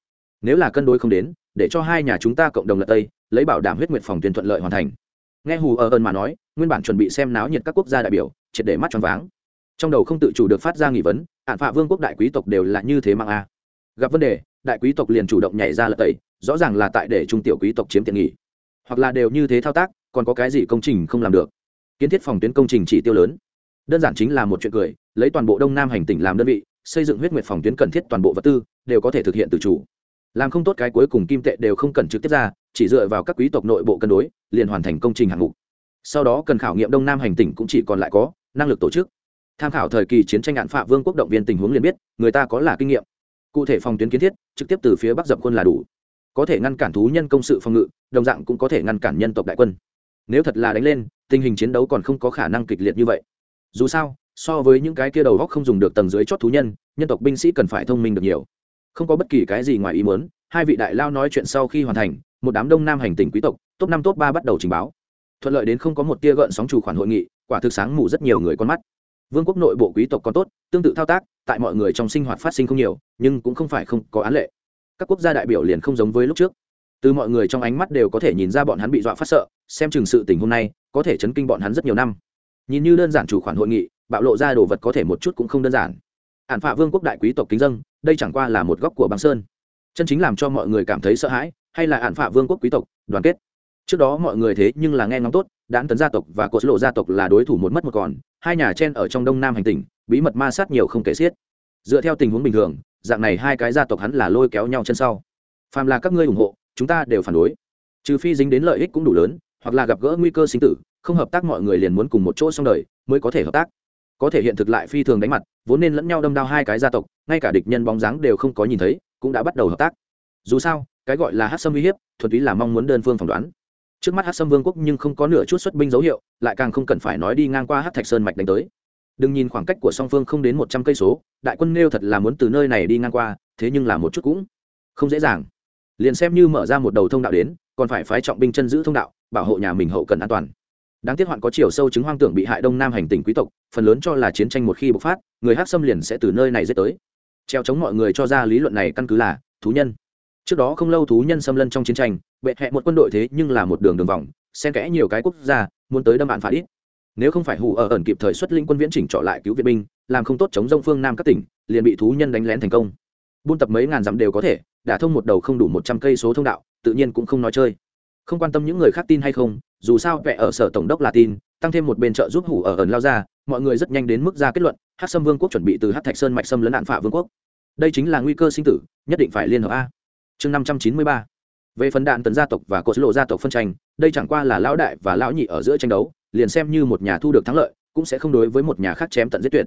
Nếu là cân đối không đến, để cho hai nhà chúng ta cộng đồng lật tây, lấy bảo đảm huyết nguyệt phòng tuyên thuận lợi hoàn thành. Nghe hù ở ơn mà nói, nguyên bản chuẩn bị xem náo nhiệt các quốc gia đại biểu, triệt để mắt choáng váng. Trong đầu không tự chủ được phát ra nghi vấn ạn phạ vương quốc đại quý tộc đều là như thế mang a? Gặp vấn đề, đại quý tộc liền chủ động nhảy ra lật tẩy rõ ràng là tại để trung tiểu quý tộc chiếm tiện nghỉ hoặc là đều như thế thao tác, còn có cái gì công trình không làm được? Kiến thiết phòng tuyến công trình chỉ tiêu lớn đơn giản chính là một chuyện cười, lấy toàn bộ đông nam hành tỉnh làm đơn vị, xây dựng huyết nguyệt phòng tuyến cần thiết toàn bộ vật tư, đều có thể thực hiện tự chủ. Làm không tốt cái cuối cùng kim tệ đều không cần trực tiếp ra, chỉ dựa vào các quý tộc nội bộ cân đối, liền hoàn thành công trình hạng mục. Sau đó cần khảo nghiệm đông nam hành tỉnh cũng chỉ còn lại có năng lực tổ chức. Tham khảo thời kỳ chiến tranh hạn phạ vương quốc động viên tình huống liền biết, người ta có là kinh nghiệm. Cụ thể phòng tuyến kiến thiết, trực tiếp từ phía bắc dập quân là đủ. Có thể ngăn cản thú nhân công sự phòng ngự, đồng dạng cũng có thể ngăn cản nhân tộc đại quân. Nếu thật là đánh lên, tình hình chiến đấu còn không có khả năng kịch liệt như vậy dù sao, so với những cái kia đầu góc không dùng được tầng dưới chót thú nhân nhân tộc binh sĩ cần phải thông minh được nhiều. Không có bất kỳ cái gì ngoài ý muốn, hai vị đại lao nói chuyện sau khi hoàn thành, một đám đông nam hành tỉnh quý tộc, top năm top ba bắt đầu trình báo. Thuận lợi đến không có một tia gợn sóng chủ khoản hội nghị, quả thực sáng mù rất nhiều người con mắt. Vương quốc nội bộ quý tộc còn tốt, tương tự thao tác, tại mọi người trong sinh hoạt phát sinh không nhiều, nhưng cũng không phải không có án lệ. Các quốc gia đại biểu liền không giống với lúc trước. Từ mọi người trong ánh mắt đều có thể nhìn ra bọn hắn bị dọa phát sợ, xem chừng sự tình hôm nay, có thể chấn kinh bọn hắn rất nhiều năm nhìn như đơn giản chủ khoản hội nghị, bạo lộ ra đồ vật có thể một chút cũng không đơn giản. Hạn phạ vương quốc đại quý tộc kính dân, đây chẳng qua là một góc của băng sơn. Chân chính làm cho mọi người cảm thấy sợ hãi, hay là hạn phạ vương quốc quý tộc, đoàn kết? Trước đó mọi người thế nhưng là nghe ngóng tốt đán tấn gia tộc và cột lộ gia tộc là đối thủ một mất một còn, hai nhà trên ở trong đông nam hành tỉnh, bí mật ma sát nhiều không kể xiết. Dựa theo tình huống bình thường, dạng này hai cái gia tộc hắn là lôi kéo nhau chân sau. Phàm là các ngươi ủng hộ, chúng ta đều phản đối. Trừ phi dính đến lợi ích cũng đủ lớn, hoặc là gặp gỡ nguy cơ sinh tử không hợp tác mọi người liền muốn cùng một chỗ xong đời, mới có thể hợp tác. Có thể hiện thực lại phi thường đánh mặt, vốn nên lẫn nhau đâm đao hai cái gia tộc, ngay cả địch nhân bóng dáng đều không có nhìn thấy, cũng đã bắt đầu hợp tác. Dù sao, cái gọi là hát sâm uy hiếp, thuần túy là mong muốn đơn phương phỏng đoán. Trước mắt hát sâm vương quốc nhưng không có nửa chút xuất binh dấu hiệu, lại càng không cần phải nói đi ngang qua hát thạch sơn mạch đánh tới. Đừng nhìn khoảng cách của song phương không đến một trăm cây số, đại quân nêu thật là muốn từ nơi này đi ngang qua, thế nhưng là một chút cũng không dễ dàng. Liền xem như mở ra một đầu thông đạo đến, còn phải phái trọng binh chân giữ thông đạo, bảo hộ nhà mình hậu cần an toàn đáng tiếc hoạn có chiều sâu chứng hoang tưởng bị hại đông nam hành tỉnh quý tộc, phần lớn cho là chiến tranh một khi bộc phát, người hát xâm liền sẽ từ nơi này dễ tới. Treo chống mọi người cho ra lý luận này căn cứ là, thú nhân. Trước đó không lâu thú nhân xâm lân trong chiến tranh, bệ hẹ một quân đội thế nhưng là một đường đường vòng, xen kẽ nhiều cái quốc gia, muốn tới đâm bạn phá ít. Nếu không phải hù ở ẩn kịp thời xuất linh quân viễn chỉnh trọ lại cứu viện binh, làm không tốt chống dông phương nam các tỉnh, liền bị thú nhân đánh lén thành công. Buôn tập mấy ngàn dặm đều có thể, đả thông một đầu không đủ một trăm cây số thông đạo, tự nhiên cũng không nói chơi. Không quan tâm những người khác tin hay không dù sao vẽ ở sở tổng đốc là tin, tăng thêm một bên trợ giúp hủ ở ẩn lao ra, mọi người rất nhanh đến mức ra kết luận hát sâm vương quốc chuẩn bị từ hát thạch sơn mạch sâm lấn nạn phạ vương quốc. Đây chính là nguy cơ sinh tử, nhất định phải liên hợp a. Chương năm trăm chín mươi ba. Về phần đạn tấn gia tộc và cột lộ gia tộc phân tranh, đây chẳng qua là lão đại và lão nhị ở giữa tranh đấu, liền xem như một nhà thu được thắng lợi, cũng sẽ không đối với một nhà khác chém tận giết tuyệt.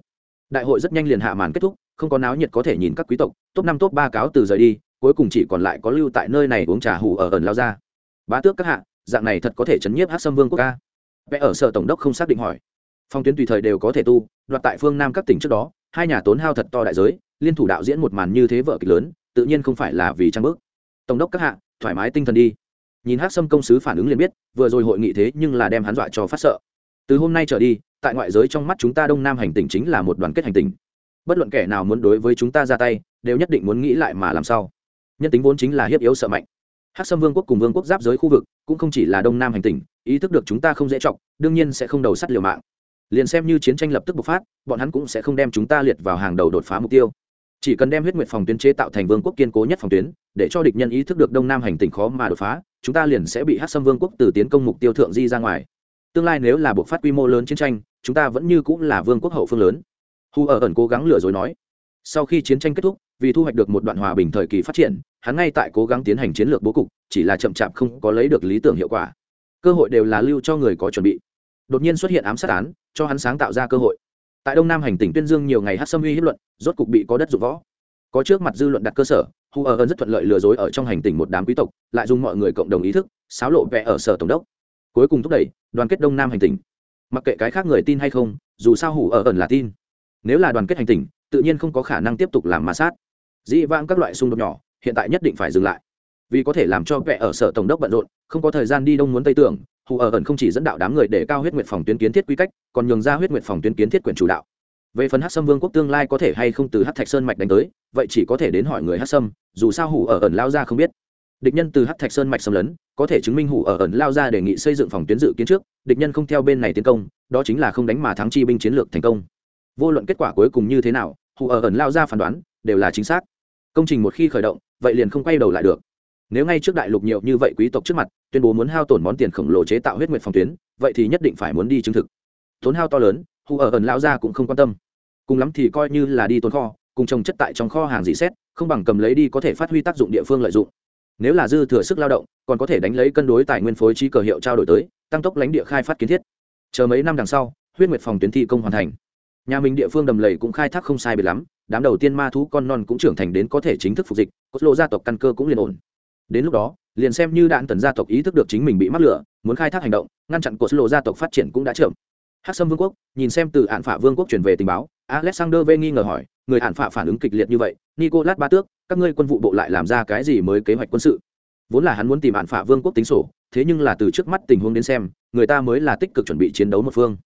Đại hội rất nhanh liền hạ màn kết thúc, không có náo nhiệt có thể nhìn các quý tộc, top năm, top ba cáo từ rời đi, cuối cùng chỉ còn lại có lưu tại nơi này uống trà hủ ở ẩn lao ra. Bá tước các hạ dạng này thật có thể chấn nhiếp hát sâm vương quốc ca. Vẽ ở sở tổng đốc không xác định hỏi. Phong tuyến tùy thời đều có thể tu, đoạt tại phương nam các tỉnh trước đó, hai nhà tốn hao thật to đại giới, liên thủ đạo diễn một màn như thế vợ kịch lớn, tự nhiên không phải là vì trang bước tổng đốc các hạ, thoải mái tinh thần đi. Nhìn hát sâm công sứ phản ứng liền biết, vừa rồi hội nghị thế nhưng là đem hắn dọa cho phát sợ. Từ hôm nay trở đi, tại ngoại giới trong mắt chúng ta đông nam hành tỉnh chính là một đoàn kết hành tỉnh. Bất luận kẻ nào muốn đối với chúng ta ra tay, đều nhất định muốn nghĩ lại mà làm sao. Nhân tính vốn chính là hiếp yếu sợ mạnh hắc sâm vương quốc cùng vương quốc giáp giới khu vực cũng không chỉ là đông nam hành tỉnh, ý thức được chúng ta không dễ trọng đương nhiên sẽ không đầu sắt liều mạng. Liền xem như chiến tranh lập tức bộc phát, bọn hắn cũng sẽ không đem chúng ta liệt vào hàng đầu đột phá mục tiêu. Chỉ cần đem huyết nguyệt phòng tuyến chế tạo thành vương quốc kiên cố nhất phòng tuyến, để cho địch nhân ý thức được đông nam hành tỉnh khó mà đột phá, chúng ta liền sẽ bị hát xâm vương quốc từ tiến công mục tiêu thượng di ra ngoài. Tương lai nếu là buộc phát quy mô lớn chiến tranh, chúng ta vẫn như cũng là vương quốc hậu phương lớn. Hu ở ẩn cố gắng lừa dối nói, sau khi chiến tranh kết thúc, vì thu hoạch được một đoạn hòa bình thời kỳ phát triển hắn ngay tại cố gắng tiến hành chiến lược bố cục, chỉ là chậm chạp không có lấy được lý tưởng hiệu quả. Cơ hội đều là lưu cho người có chuẩn bị. Đột nhiên xuất hiện ám sát án, cho hắn sáng tạo ra cơ hội. Tại đông nam hành tỉnh tuyên dương nhiều ngày hát xâm uy hiếp luận, rốt cục bị có đất dụng võ. Có trước mặt dư luận đặt cơ sở, hu ở ơn rất thuận lợi lừa dối ở trong hành tỉnh một đám quý tộc, lại dùng mọi người cộng đồng ý thức, xáo lộ vẽ ở sở tổng đốc. Cuối cùng thúc đẩy, đoàn kết đông nam hành tỉnh. Mặc kệ cái khác người tin hay không, dù sao hủ ở ẩn là tin. Nếu là đoàn kết hành tỉnh, tự nhiên không có khả năng tiếp tục làm ma sát. Dĩ vãng các loại xung đột nhỏ hiện tại nhất định phải dừng lại. Vì có thể làm cho vẽ ở sở tổng đốc bận rộn, không có thời gian đi đông muốn tây tưởng, hù ở ẩn không chỉ dẫn đạo đám người để cao huyết nguyện phòng tuyến kiến thiết quy cách, còn nhường ra huyết nguyện phòng tuyến kiến thiết quyền chủ đạo. Về phần hát sâm vương quốc tương lai có thể hay không từ hát thạch sơn mạch đánh tới, vậy chỉ có thể đến hỏi người hát sâm, dù sao hủ ở ẩn lao ra không biết. Địch nhân từ hát thạch sơn mạch xâm lấn, có thể chứng minh hủ ở ẩn lao ra đề nghị xây dựng phòng tuyến dự kiến trước, địch nhân không theo bên này tiến công, đó chính là không đánh mà thắng chi binh chiến lược thành công. Vô luận kết quả cuối cùng như thế nào hủ ở ẩn lao ra phán đoán, đều là chính xác công trình một khi khởi động, vậy liền không quay đầu lại được. Nếu ngay trước đại lục nhiều như vậy quý tộc trước mặt, tuyên bố muốn hao tổn món tiền khổng lồ chế tạo huyết nguyệt phòng tuyến, vậy thì nhất định phải muốn đi chứng thực. Tốn hao to lớn, hù ở ẩn lao ra cũng không quan tâm. Cùng lắm thì coi như là đi tồn kho, cùng trồng chất tại trong kho hàng dị xét, không bằng cầm lấy đi có thể phát huy tác dụng địa phương lợi dụng. Nếu là dư thừa sức lao động, còn có thể đánh lấy cân đối tài nguyên phối trí cờ hiệu trao đổi tới, tăng tốc lãnh địa khai phát kiến thiết. Chờ mấy năm đằng sau, huyết nguyệt phòng tuyến thi công hoàn thành nhà mình địa phương đầm lầy cũng khai thác không sai biệt lắm, đám đầu tiên ma thú con non cũng trưởng thành đến có thể chính thức phục dịch cốt lộ gia tộc căn cơ cũng liền ổn. Đến lúc đó, liền xem như đạn tần gia tộc ý thức được chính mình bị mắc lửa, muốn khai thác hành động, ngăn chặn cột lộ gia tộc phát triển cũng đã chậm. Hắc sâm vương quốc, nhìn xem từ ạn phả vương quốc chuyển về tình báo, alexander v nghi ngờ hỏi, người ạn phả phản ứng kịch liệt như vậy, nicolas ba tước, các ngươi quân vụ bộ lại làm ra cái gì mới kế hoạch quân sự? Vốn là hắn muốn tìm ạn phả vương quốc tính sổ, thế nhưng là từ trước mắt tình huống đến xem, người ta mới là tích cực chuẩn bị chiến đấu một phương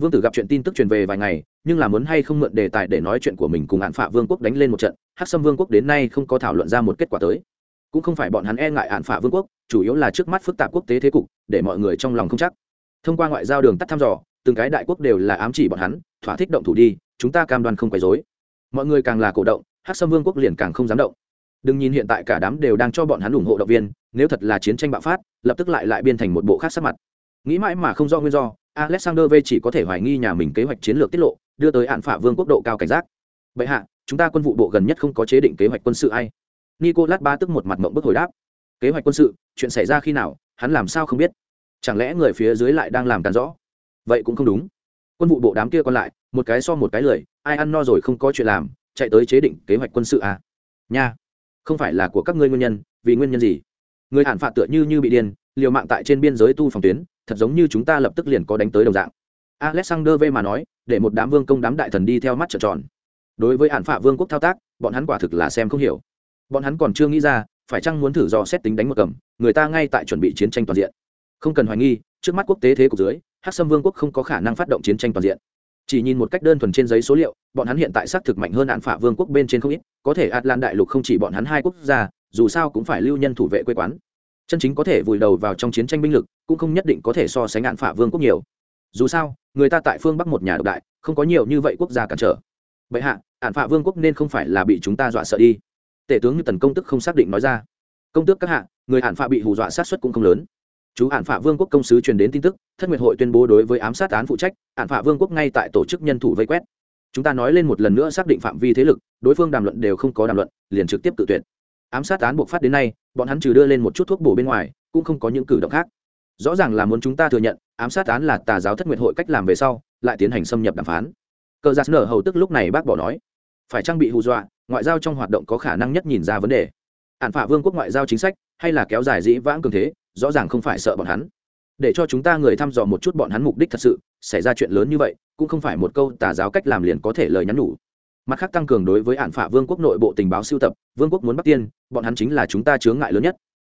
vương tử gặp chuyện tin tức truyền về vài ngày, nhưng là muốn hay không mượn đề tài để nói chuyện của mình cùng hạn phạ vương quốc đánh lên một trận hát Xâm vương quốc đến nay không có thảo luận ra một kết quả tới. Cũng không phải bọn hắn e ngại hạn phạ vương quốc, chủ yếu là trước mắt phức tạp quốc tế thế cục, để mọi người trong lòng không chắc. Thông qua ngoại giao đường tắt thăm dò, từng cái đại quốc đều là ám chỉ bọn hắn, thỏa thích động thủ đi, chúng ta cam đoan không quấy dối mọi người càng là cổ động hát Xâm vương quốc liền càng không dám động. Đừng nhìn hiện tại cả đám đều đang cho bọn hắn ủng hộ động viên, nếu thật là chiến tranh bạo phát, lập tức lại lại biên thành một bộ khác sắc mặt. Nghĩ mãi mà không do nguyên do alexander v chỉ có thể hoài nghi nhà mình kế hoạch chiến lược tiết lộ, đưa tới hạn phả vương quốc độ cao cảnh giác. Vậy hạ, chúng ta quân vụ bộ gần nhất không có chế định kế hoạch quân sự ai? Nicolas ba tức một mặt mộng bức hồi đáp. Kế hoạch quân sự, chuyện xảy ra khi nào, hắn làm sao không biết? Chẳng lẽ người phía dưới lại đang làm càn rõ vậy cũng không đúng. Quân vụ bộ đám kia còn lại, một cái so một cái lười, ai ăn no rồi không có chuyện làm, chạy tới chế định kế hoạch quân sự à? Nha, không phải là của các ngươi nguyên nhân, vì nguyên nhân gì? Người hạn phạt tựa như như bị điên, liều mạng tại trên biên giới tu phòng tuyến thật giống như chúng ta lập tức liền có đánh tới đồng dạng. Alexander v mà nói, để một đám vương công đám đại thần đi theo mắt trợn tròn. Đối với hạn phạ vương quốc thao tác, bọn hắn quả thực là xem không hiểu. Bọn hắn còn chưa nghĩ ra, phải chăng muốn thử dò xét tính đánh một cầm, người ta ngay tại chuẩn bị chiến tranh toàn diện. Không cần hoài nghi, trước mắt quốc tế thế cục dưới, hắc sâm vương quốc không có khả năng phát động chiến tranh toàn diện. Chỉ nhìn một cách đơn thuần trên giấy số liệu, bọn hắn hiện tại xác thực mạnh hơn hạn phả vương quốc bên trên không ít, có thể atlan đại lục không chỉ bọn hắn hai quốc gia, dù sao cũng phải lưu nhân thủ vệ quê quán chân chính có thể vùi đầu vào trong chiến tranh binh lực, cũng không nhất định có thể so sánh ngạn phả vương quốc nhiều. Dù sao, người ta tại phương bắc một nhà độc đại, không có nhiều như vậy quốc gia cản trở. Bệ hạ ạn phạ vương quốc nên không phải là bị chúng ta dọa sợ đi. Tể tướng như tần công tức không xác định nói ra. Công tước các hạ, người ạn phạ bị hù dọa sát xuất cũng không lớn. Chú ạn phạ vương quốc công sứ truyền đến tin tức, thất nguyệt hội tuyên bố đối với ám sát án phụ trách ạn phạ vương quốc ngay tại tổ chức nhân thủ vây quét. Chúng ta nói lên một lần nữa xác định phạm vi thế lực, đối phương đàm luận đều không có đàm luận, liền trực tiếp tự tuyệt ám sát án buộc phát đến nay, bọn hắn trừ đưa lên một chút thuốc bổ bên ngoài, cũng không có những cử động khác. Rõ ràng là muốn chúng ta thừa nhận, ám sát án là tà giáo thất nguyện hội cách làm về sau, lại tiến hành xâm nhập đàm phán. Cờ giặc nở hầu tức lúc này bác bỏ nói, phải trang bị hù dọa, ngoại giao trong hoạt động có khả năng nhất nhìn ra vấn đề? Ản phả vương quốc ngoại giao chính sách, hay là kéo dài dĩ vãng cường thế, rõ ràng không phải sợ bọn hắn. Để cho chúng ta người thăm dò một chút bọn hắn mục đích thật sự, xảy ra chuyện lớn như vậy, cũng không phải một câu tà giáo cách làm liền có thể lời nhắn nhủ mặt khác tăng cường đối với ạn phả vương quốc nội bộ tình báo siêu tập, vương quốc muốn bắt tiên, bọn hắn chính là chúng ta chướng ngại lớn nhất.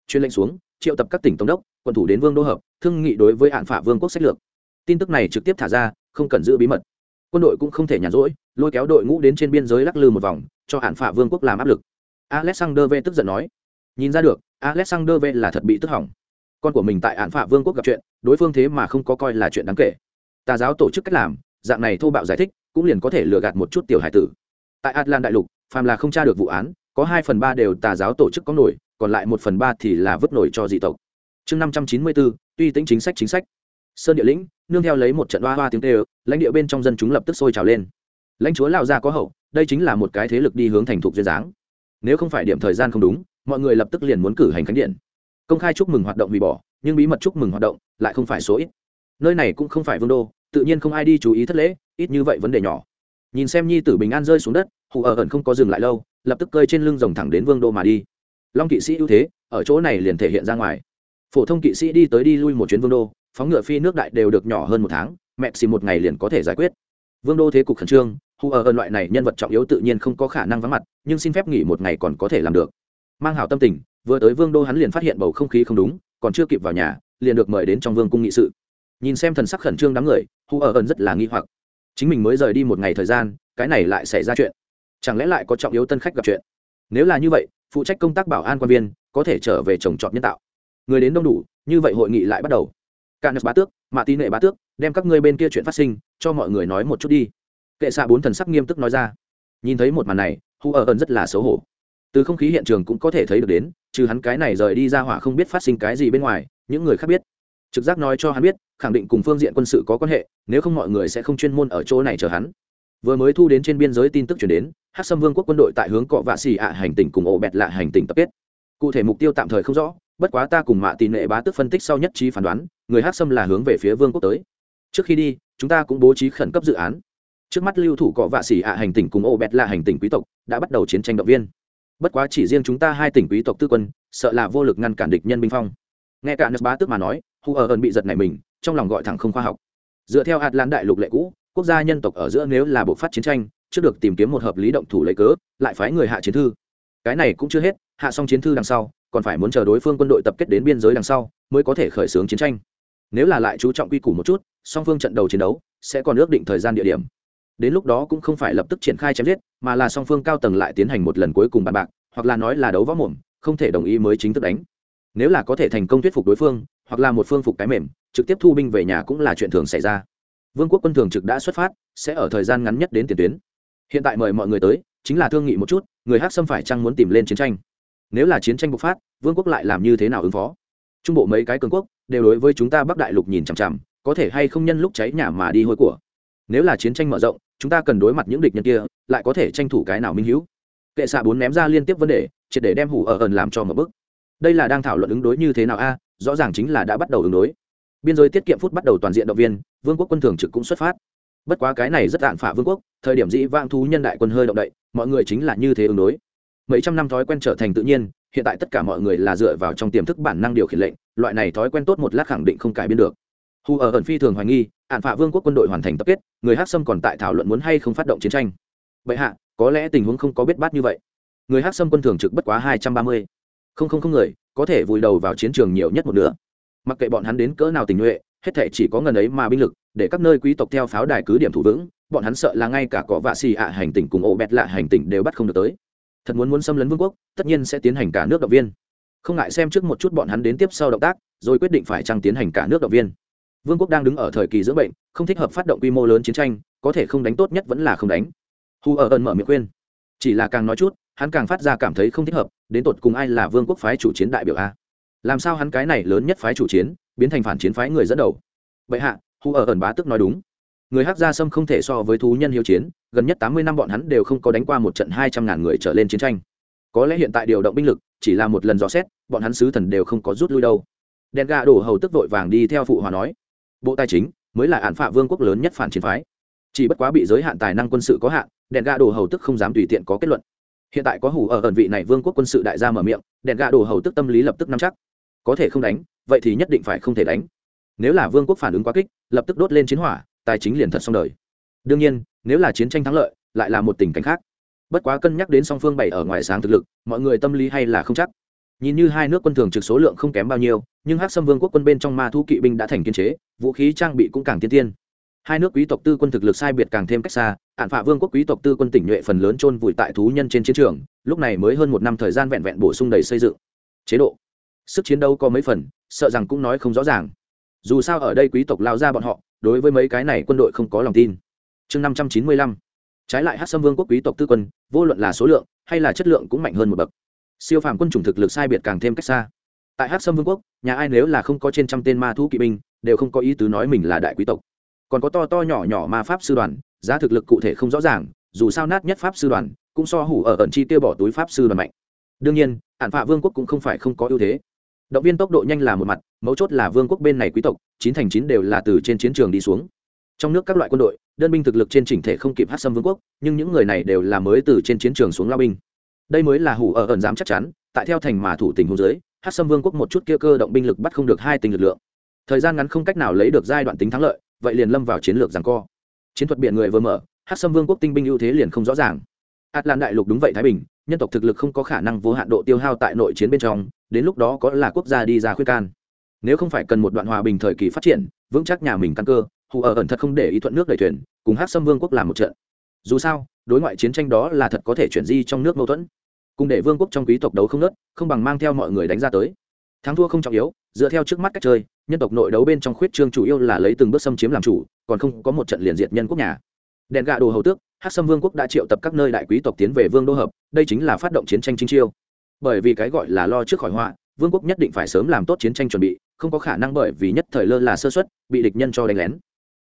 Chuyên lệnh xuống, triệu tập các tỉnh tổng đốc quận thủ đến vương đô hợp, thương nghị đối với ạn phả vương quốc sách lược. Tin tức này trực tiếp thả ra, không cần giữ bí mật. Quân đội cũng không thể nhàn rỗi, lôi kéo đội ngũ đến trên biên giới lắc lư một vòng, cho ạn phả vương quốc làm áp lực. Alexander v tức giận nói. Nhìn ra được, alexander v là thật bị tức hỏng. Con của mình tại án phả vương quốc gặp chuyện, đối phương thế mà không có coi là chuyện đáng kể. Tà giáo tổ chức cách làm, dạng này thô bạo giải thích cũng liền có thể lừa gạt một chút tiểu hải tử. Tại atlan đại lục, phàm là không tra được vụ án, có hai phần ba đều tà giáo tổ chức có nổi, còn lại một phần ba thì là vứt nổi cho dị tộc. Chương năm trăm chín mươi bốn, tuy tính chính sách chính sách. Sơn địa lĩnh, nương theo lấy một trận hoa hoa tiếng tê ơ lãnh địa bên trong dân chúng lập tức sôi trào lên. Lãnh chúa lao ra có hậu, đây chính là một cái thế lực đi hướng thành thục duyên dáng. Nếu không phải điểm thời gian không đúng, mọi người lập tức liền muốn cử hành khánh điện. Công khai chúc mừng hoạt động hủy bỏ, nhưng bí mật chúc mừng hoạt động lại không phải số ít. Nơi này cũng không phải vương đô tự nhiên không ai đi chú ý thất lễ, ít như vậy vấn đề nhỏ. Nhìn xem nhi tử bình an rơi xuống đất, hù ở ẩn không có dừng lại lâu, lập tức cơi trên lưng rồng thẳng đến vương đô mà đi. Long kỵ sĩ ưu thế, ở chỗ này liền thể hiện ra ngoài. Phổ thông kỵ sĩ đi tới đi lui một chuyến vương đô, phóng ngựa phi nước đại đều được nhỏ hơn một tháng, mẹ xì một ngày liền có thể giải quyết. Vương đô thế cục khẩn trương, hù ở ẩn loại này nhân vật trọng yếu tự nhiên không có khả năng vắng mặt, nhưng xin phép nghỉ một ngày còn có thể làm được. Mang hảo tâm tình, vừa tới vương đô hắn liền phát hiện bầu không khí không đúng, còn chưa kịp vào nhà, liền được mời đến trong vương cung nghị sự. Nhìn xem thần sắc khẩn trương đám người hù ở ẩn rất là nghi hoặc. Chính mình mới rời đi một ngày thời gian, cái này lại xảy ra chuyện. Chẳng lẽ lại có trọng yếu tân khách gặp chuyện? Nếu là như vậy, phụ trách công tác bảo an quan viên, có thể trở về trồng trọt nhân tạo. Người đến đông đủ, như vậy hội nghị lại bắt đầu. Cạn bá tước, mạ tín nệ bá tước, đem các ngươi bên kia chuyện phát sinh, cho mọi người nói một chút đi. Kệ xạ bốn thần sắc nghiêm túc nói ra. Nhìn thấy một màn này, hù ở ẩn rất là xấu hổ. Từ không khí hiện trường cũng có thể thấy được đến, trừ hắn cái này rời đi ra hỏa không biết phát sinh cái gì bên ngoài, những người khác biết trực giác nói cho hắn biết, khẳng định cùng phương diện quân sự có quan hệ, nếu không mọi người sẽ không chuyên môn ở chỗ này chờ hắn. Vừa mới thu đến trên biên giới tin tức chuyển đến hát xâm vương quốc quân đội tại hướng cọ vạ xì ạ hành tỉnh cùng ổ bẹt lạ hành tỉnh tập kết. Cụ thể mục tiêu tạm thời không rõ, bất quá ta cùng mạ tỷ nệ bá tức phân tích sau nhất trí phán đoán, người hát xâm là hướng về phía vương quốc tới. Trước khi đi, chúng ta cũng bố trí khẩn cấp dự án. Trước mắt lưu thủ cọ vạ xì ạ hành tỉnh cùng ổ bẹt lạ hành tỉnh quý tộc đã bắt đầu chiến tranh động viên. Bất quá chỉ riêng chúng ta hai tỉnh quý tộc tư quân, sợ là vô lực ngăn cản địch nhân binh phong. Nghe cả nước bá tức mà nói hù ở ẩn bị giật này mình, trong lòng gọi thẳng không khoa học. Dựa theo hạt lan đại lục lệ cũ, quốc gia nhân tộc ở giữa nếu là bộ phát chiến tranh chưa được tìm kiếm một hợp lý động thủ lấy cớ, lại phái người hạ chiến thư. Cái này cũng chưa hết, hạ xong chiến thư đằng sau, còn phải muốn chờ đối phương quân đội tập kết đến biên giới đằng sau, mới có thể khởi xướng chiến tranh. Nếu là lại chú trọng quy củ một chút, song phương trận đầu chiến đấu, sẽ còn ước định thời gian địa điểm. Đến lúc đó cũng không phải lập tức triển khai chém giết, mà là song phương cao tầng lại tiến hành một lần cuối cùng bàn bạc, hoặc là nói là đấu võ mồm, không thể đồng ý mới chính thức đánh nếu là có thể thành công thuyết phục đối phương, hoặc là một phương phục cái mềm, trực tiếp thu binh về nhà cũng là chuyện thường xảy ra. Vương quốc quân thường trực đã xuất phát, sẽ ở thời gian ngắn nhất đến tiền tuyến. Hiện tại mời mọi người tới, chính là thương nghị một chút, người hát xâm phải chăng muốn tìm lên chiến tranh. Nếu là chiến tranh bộc phát, vương quốc lại làm như thế nào ứng phó? Trung bộ mấy cái cường quốc, đều đối với chúng ta bắc đại lục nhìn chằm chằm, có thể hay không nhân lúc cháy nhà mà đi hôi của. Nếu là chiến tranh mở rộng, chúng ta cần đối mặt những địch nhân kia, lại có thể tranh thủ cái nào minh hữu. Kệ xạ bốn ném ra liên tiếp vấn đề, triệt để đem hủ ở ẩn làm cho một bức đây là đang thảo luận ứng đối như thế nào a, rõ ràng chính là đã bắt đầu ứng đối. Biên giới tiết kiệm phút bắt đầu toàn diện động viên, vương quốc quân thường trực cũng xuất phát. Bất quá cái này rất đạn phả vương quốc, thời điểm dĩ vang thú nhân đại quân hơi động đậy, mọi người chính là như thế ứng đối. Mấy trăm năm thói quen trở thành tự nhiên, hiện tại tất cả mọi người là dựa vào trong tiềm thức bản năng điều khiển lệnh, loại này thói quen tốt một lát khẳng định không cải biến được. Hù ở ẩn phi thường hoài nghi, ạn phả vương quốc quân đội hoàn thành tập kết, người hát sâm còn tại thảo luận muốn hay không phát động chiến tranh. Vậy hạ, có lẽ tình huống không có biết bát như vậy. Người hát sâm quân thường trực bất quá hai trăm ba mươi không không không người, có thể vùi đầu vào chiến trường nhiều nhất một nửa. Mặc kệ bọn hắn đến cỡ nào tình nhuệ, hết thể chỉ có ngần ấy mà binh lực, để các nơi quý tộc theo pháo đài cứ điểm thủ vững, bọn hắn sợ là ngay cả cỏ vạ xì ạ hành tỉnh cùng ổ bẹt lạ hành tỉnh đều bắt không được tới. Thật muốn muốn xâm lấn vương quốc, tất nhiên sẽ tiến hành cả nước động viên. Không ngại xem trước một chút bọn hắn đến tiếp sau động tác, rồi quyết định phải trăng tiến hành cả nước động viên. Vương quốc đang đứng ở thời kỳ dưỡng bệnh, không thích hợp phát động quy mô lớn chiến tranh, có thể không đánh tốt nhất vẫn là không đánh. Hu ở ơn mở miệng khuyên. Chỉ là càng nói chút, hắn càng phát ra cảm thấy không thích hợp đến tột cùng ai là vương quốc phái chủ chiến đại biểu a? Làm sao hắn cái này lớn nhất phái chủ chiến, biến thành phản chiến phái người dẫn đầu? Vậy hạ hù ở ẩn bá tức nói đúng. Người hắc gia sâm không thể so với thú nhân hiếu chiến, gần nhất tám mươi năm bọn hắn đều không có đánh qua một trận hai trăm ngàn người trở lên chiến tranh. Có lẽ hiện tại điều động binh lực, chỉ là một lần dò xét, bọn hắn sứ thần đều không có rút lui đâu. Đèn gà đổ hầu tức vội vàng đi theo phụ hòa nói, bộ tài chính mới là án phạ vương quốc lớn nhất phản chiến phái. Chỉ bất quá bị giới hạn tài năng quân sự có hạn, đèn gà đổ hầu tức không dám tùy tiện có kết luận hiện tại có hủ ở ẩn vị này vương quốc quân sự đại gia mở miệng, đèn gà đồ hầu tức tâm lý lập tức nắm chắc. Có thể không đánh, vậy thì nhất định phải không thể đánh. Nếu là vương quốc phản ứng quá kích, lập tức đốt lên chiến hỏa, tài chính liền thật xong đời. Đương nhiên, nếu là chiến tranh thắng lợi, lại là một tình cảnh khác. Bất quá cân nhắc đến song phương bảy ở ngoài sáng thực lực, mọi người tâm lý hay là không chắc. Nhìn như hai nước quân thường trực số lượng không kém bao nhiêu, nhưng hắc xâm vương quốc quân bên trong ma thu kỵ binh đã thành kiên chế, vũ khí trang bị cũng càng tiên tiên. Hai nước quý tộc tư quân thực lực sai biệt càng thêm cách xa hạn phạ vương quốc quý tộc tư quân tỉnh nhuệ phần lớn chôn vùi tại thú nhân trên chiến trường, lúc này mới hơn một năm thời gian vẹn vẹn bổ sung đầy xây dựng. Chế độ. Sức chiến đấu có mấy phần, sợ rằng cũng nói không rõ ràng. Dù sao ở đây quý tộc lao ra bọn họ, đối với mấy cái này quân đội không có lòng tin. Chương năm trăm chín mươi lăm. Trái lại hát xâm vương quốc quý tộc tư quân, vô luận là số lượng hay là chất lượng cũng mạnh hơn một bậc. Siêu phàm quân chủng thực lực sai biệt càng thêm cách xa. Tại hát xâm vương quốc, nhà ai nếu là không có trên trăm tên ma thú kỵ binh, đều không có ý tứ nói mình là đại quý tộc. Còn có to to nhỏ nhỏ ma pháp sư đoàn giá thực lực cụ thể không rõ ràng, dù sao nát nhất pháp sư đoàn, cũng so hủ ở ẩn chi tiêu bỏ túi pháp sư đoàn mạnh. Đương nhiên, ản phạ vương quốc cũng không phải không có ưu thế. Động viên tốc độ nhanh là một mặt, mấu chốt là vương quốc bên này quý tộc, chín thành chín đều là từ trên chiến trường đi xuống. Trong nước các loại quân đội, đơn binh thực lực trên chỉnh thể không kịp hát xâm vương quốc, nhưng những người này đều là mới từ trên chiến trường xuống lao binh. Đây mới là hủ ở ẩn dám chắc chắn, tại theo thành mà thủ tình hùng dưới, hát xâm vương quốc một chút kia cơ động binh lực bắt không được hai tình lực lượng. Thời gian ngắn không cách nào lấy được giai đoạn tính thắng lợi, vậy liền lâm vào chiến lược rằng co chiến thuật biển người vừa mở hát xâm vương quốc tinh binh ưu thế liền không rõ ràng. Át lan đại lục đúng vậy thái bình, nhân tộc thực lực không có khả năng vô hạn độ tiêu hao tại nội chiến bên trong, đến lúc đó có là quốc gia đi ra khuyết can. Nếu không phải cần một đoạn hòa bình thời kỳ phát triển, vững chắc nhà mình căn cơ, hù ở ẩn thật không để ý thuận nước đẩy thuyền, cùng hát xâm vương quốc làm một trận. Dù sao, đối ngoại chiến tranh đó là thật có thể chuyển di trong nước mâu thuẫn. Cùng để vương quốc trong quý tộc đấu không nớt không bằng mang theo mọi người đánh ra tới thắng thua không trọng yếu, dựa theo trước mắt cách chơi, nhân tộc nội đấu bên trong khuyết trương chủ yếu là lấy từng bước xâm chiếm làm chủ, còn không có một trận liền diệt nhân quốc nhà. Đèn gạ đồ hầu tước hát xâm vương quốc đã triệu tập các nơi đại quý tộc tiến về vương đô hợp, đây chính là phát động chiến tranh chính chiêu. Bởi vì cái gọi là lo trước khỏi họa, vương quốc nhất định phải sớm làm tốt chiến tranh chuẩn bị, không có khả năng bởi vì nhất thời lơ là sơ xuất bị địch nhân cho đánh lén.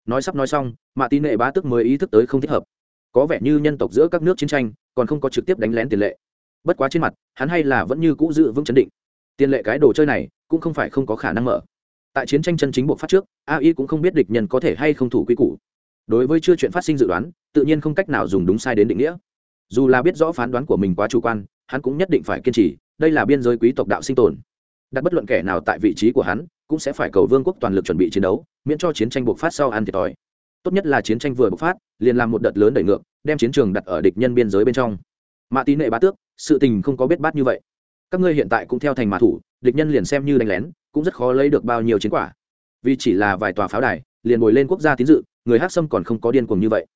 Nói sắp nói xong mà tin nệ bá tức mới ý thức tới không thích hợp. Có vẻ như nhân tộc giữa các nước chiến tranh, còn không có trực tiếp đánh lén tiền lệ. Bất quá trên mặt, hắn hay là vẫn như cũ giữ vững chấn định tiền lệ cái đồ chơi này cũng không phải không có khả năng mở. Tại chiến tranh chân chính buộc phát trước ai cũng không biết địch nhân có thể hay không thủ quy củ. Đối với chưa chuyện phát sinh dự đoán, tự nhiên không cách nào dùng đúng sai đến định nghĩa. Dù là biết rõ phán đoán của mình quá chủ quan, hắn cũng nhất định phải kiên trì, đây là biên giới quý tộc đạo sinh tồn. Đặt bất luận kẻ nào tại vị trí của hắn, cũng sẽ phải cầu vương quốc toàn lực chuẩn bị chiến đấu, miễn cho chiến tranh buộc phát sau ăn thiệt thòi. Tốt nhất là chiến tranh vừa bộc phát, liền làm một đợt lớn đẩy ngược, đem chiến trường đặt ở địch nhân biên giới bên trong. Mạ tín nệ bá tước, sự tình không có biết bát như vậy các ngươi hiện tại cũng theo thành mã thủ, địch nhân liền xem như đánh lén, cũng rất khó lấy được bao nhiêu chiến quả. Vì chỉ là vài tòa pháo đài, liền bồi lên quốc gia tín dự, người hát sâm còn không có điên cuồng như vậy.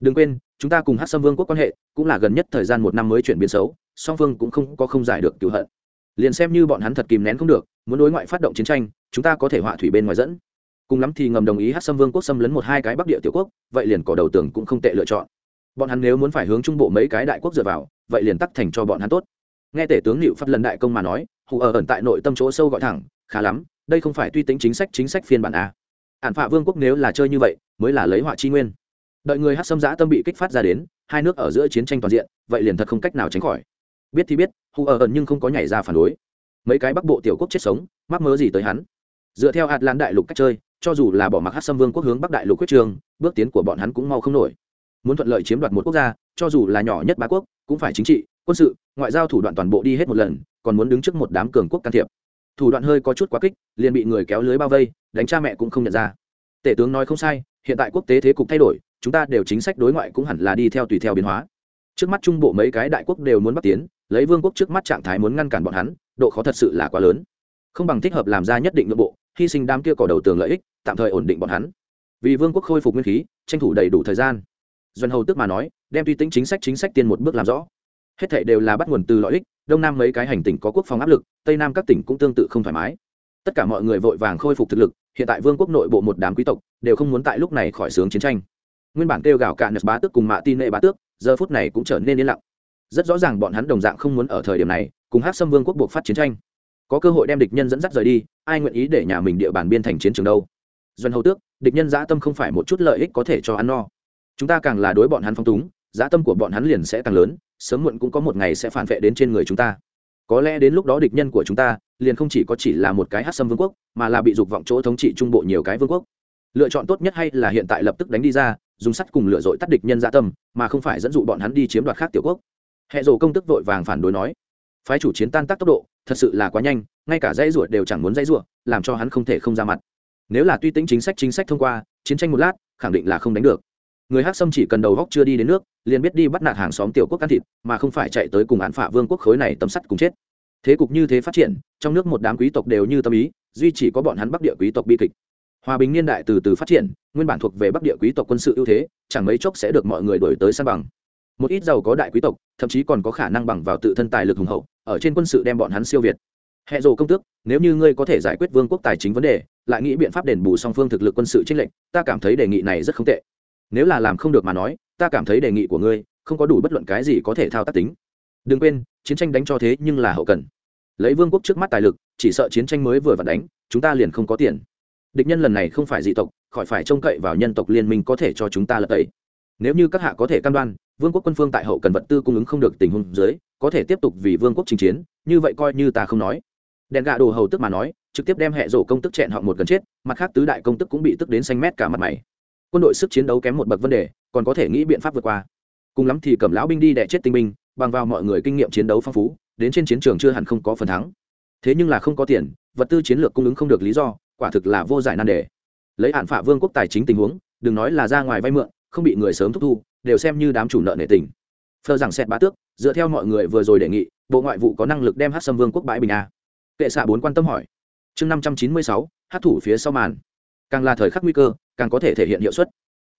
Đừng quên, chúng ta cùng hát sâm vương quốc quan hệ, cũng là gần nhất thời gian một năm mới chuyển biến xấu, song phương cũng không có không giải được cựu hận. Liền xem như bọn hắn thật kìm nén không được, muốn đối ngoại phát động chiến tranh, chúng ta có thể họa thủy bên ngoài dẫn. Cùng lắm thì ngầm đồng ý hát sâm vương quốc xâm lấn một hai cái bắc địa tiểu quốc, vậy liền cỏ đầu tường cũng không tệ lựa chọn. Bọn hắn nếu muốn phải hướng trung bộ mấy cái đại quốc dựa vào, vậy liền tắc thành cho bọn hắn tốt nghe tể tướng liệu phát lần đại công mà nói, hù ở ẩn tại nội tâm chỗ sâu gọi thẳng, khá lắm, đây không phải tuy tính chính sách chính sách phiên bản a ản phạ vương quốc nếu là chơi như vậy, mới là lấy họa chi nguyên. Đợi người hát xâm giã tâm bị kích phát ra đến, hai nước ở giữa chiến tranh toàn diện, vậy liền thật không cách nào tránh khỏi. Biết thì biết, hù ở ẩn nhưng không có nhảy ra phản đối. Mấy cái bắc bộ tiểu quốc chết sống, mắc mớ gì tới hắn? Dựa theo hạt lan đại lục cách chơi, cho dù là bỏ mặc hát xâm vương quốc hướng bắc đại lục quyết trường, bước tiến của bọn hắn cũng mau không nổi. Muốn thuận lợi chiếm đoạt một quốc gia cho dù là nhỏ nhất ba quốc, cũng phải chính trị, quân sự, ngoại giao thủ đoạn toàn bộ đi hết một lần, còn muốn đứng trước một đám cường quốc can thiệp. Thủ đoạn hơi có chút quá kích, liền bị người kéo lưới bao vây, đánh cha mẹ cũng không nhận ra. Tể tướng nói không sai, hiện tại quốc tế thế cục thay đổi, chúng ta đều chính sách đối ngoại cũng hẳn là đi theo tùy theo biến hóa. Trước mắt trung bộ mấy cái đại quốc đều muốn bắt tiến, lấy vương quốc trước mắt trạng thái muốn ngăn cản bọn hắn, độ khó thật sự là quá lớn. Không bằng thích hợp làm ra nhất định nội bộ, hy sinh đám kia cỏ đầu tường lợi ích, tạm thời ổn định bọn hắn. Vì vương quốc khôi phục nguyên khí, tranh thủ đầy đủ thời gian doanh hầu tức mà nói, đem tuy tính chính sách chính sách tiên một bước làm rõ. Hết thảy đều là bắt nguồn từ lợi ích, đông nam mấy cái hành tỉnh có quốc phòng áp lực, tây nam các tỉnh cũng tương tự không thoải mái. Tất cả mọi người vội vàng khôi phục thực lực, hiện tại vương quốc nội bộ một đám quý tộc đều không muốn tại lúc này khỏi sướng chiến tranh. Nguyên bản kêu gào cạn bá tước cùng mạ tin nệ bá tước, giờ phút này cũng trở nên yên lặng. Rất rõ ràng bọn hắn đồng dạng không muốn ở thời điểm này cùng hát xâm vương quốc buộc phát chiến tranh. Có cơ hội đem địch nhân dẫn dắt rời đi, ai nguyện ý để nhà mình địa bàn biên thành chiến trường đâu? Doanh hầu tước, địch nhân dã tâm không phải một chút lợi ích có thể cho ăn no chúng ta càng là đối bọn hắn phong túng, giá tâm của bọn hắn liền sẽ càng lớn, sớm muộn cũng có một ngày sẽ phản vệ đến trên người chúng ta. Có lẽ đến lúc đó địch nhân của chúng ta, liền không chỉ có chỉ là một cái hát xâm vương quốc, mà là bị dục vọng chỗ thống trị trung bộ nhiều cái vương quốc. Lựa chọn tốt nhất hay là hiện tại lập tức đánh đi ra, dùng sắt cùng lựa dội tắt địch nhân dạ tâm, mà không phải dẫn dụ bọn hắn đi chiếm đoạt khác tiểu quốc. Hệ rồ công tức vội vàng phản đối nói, phái chủ chiến tan tác tốc độ, thật sự là quá nhanh, ngay cả dãy ruột đều chẳng muốn dãy ruột, làm cho hắn không thể không ra mặt. Nếu là tuy tính chính sách chính sách thông qua, chiến tranh một lát, khẳng định là không đánh được người hát sâm chỉ cần đầu góc chưa đi đến nước, liền biết đi bắt nạt hàng xóm tiểu quốc can thịt, mà không phải chạy tới cùng án phả vương quốc khối này tấm sắt cùng chết. Thế cục như thế phát triển, trong nước một đám quý tộc đều như tâm ý, duy chỉ có bọn hắn bắc địa quý tộc bi kịch. Hòa bình niên đại từ từ phát triển, nguyên bản thuộc về bắc địa quý tộc quân sự ưu thế, chẳng mấy chốc sẽ được mọi người đổi tới san bằng. Một ít giàu có đại quý tộc, thậm chí còn có khả năng bằng vào tự thân tài lực hùng hậu, ở trên quân sự đem bọn hắn siêu việt. Hệ rồ công tước, nếu như ngươi có thể giải quyết vương quốc tài chính vấn đề, lại nghĩ biện pháp đền bù song phương thực lực quân sự trích lệnh ta cảm thấy đề nghị này rất không tệ nếu là làm không được mà nói, ta cảm thấy đề nghị của ngươi không có đủ bất luận cái gì có thể thao tác tính. Đừng quên, chiến tranh đánh cho thế nhưng là hậu cần. Lấy vương quốc trước mắt tài lực, chỉ sợ chiến tranh mới vừa vặn đánh, chúng ta liền không có tiền. Địch nhân lần này không phải dị tộc, khỏi phải trông cậy vào nhân tộc liên minh có thể cho chúng ta lật tẩy. Nếu như các hạ có thể cam đoan, vương quốc quân phương tại hậu cần vật tư cung ứng không được tình huống dưới, có thể tiếp tục vì vương quốc chinh chiến, như vậy coi như ta không nói. Đèn gạ đồ hầu tức mà nói, trực tiếp đem hệ rổ công tức chẹn họ một gần chết, mặt khác tứ đại công tức cũng bị tức đến xanh mét cả mặt mày quân đội sức chiến đấu kém một bậc vấn đề, còn có thể nghĩ biện pháp vượt qua. Cùng lắm thì cầm lão binh đi đẻ chết tinh binh, bằng vào mọi người kinh nghiệm chiến đấu phong phú, đến trên chiến trường chưa hẳn không có phần thắng. Thế nhưng là không có tiền, vật tư chiến lược cung ứng không được lý do, quả thực là vô giải nan đề. Lấy hạn phạ vương quốc tài chính tình huống, đừng nói là ra ngoài vay mượn, không bị người sớm thúc thu, đều xem như đám chủ nợ nể tình. Phờ rằng xét bá tước, dựa theo mọi người vừa rồi đề nghị, bộ ngoại vụ có năng lực đem hát xâm vương quốc bãi bình a. Kệ xạ bốn quan tâm hỏi. Chương năm trăm chín mươi sáu hát thủ phía sau màn càng là thời khắc nguy cơ, càng có thể thể hiện hiệu suất.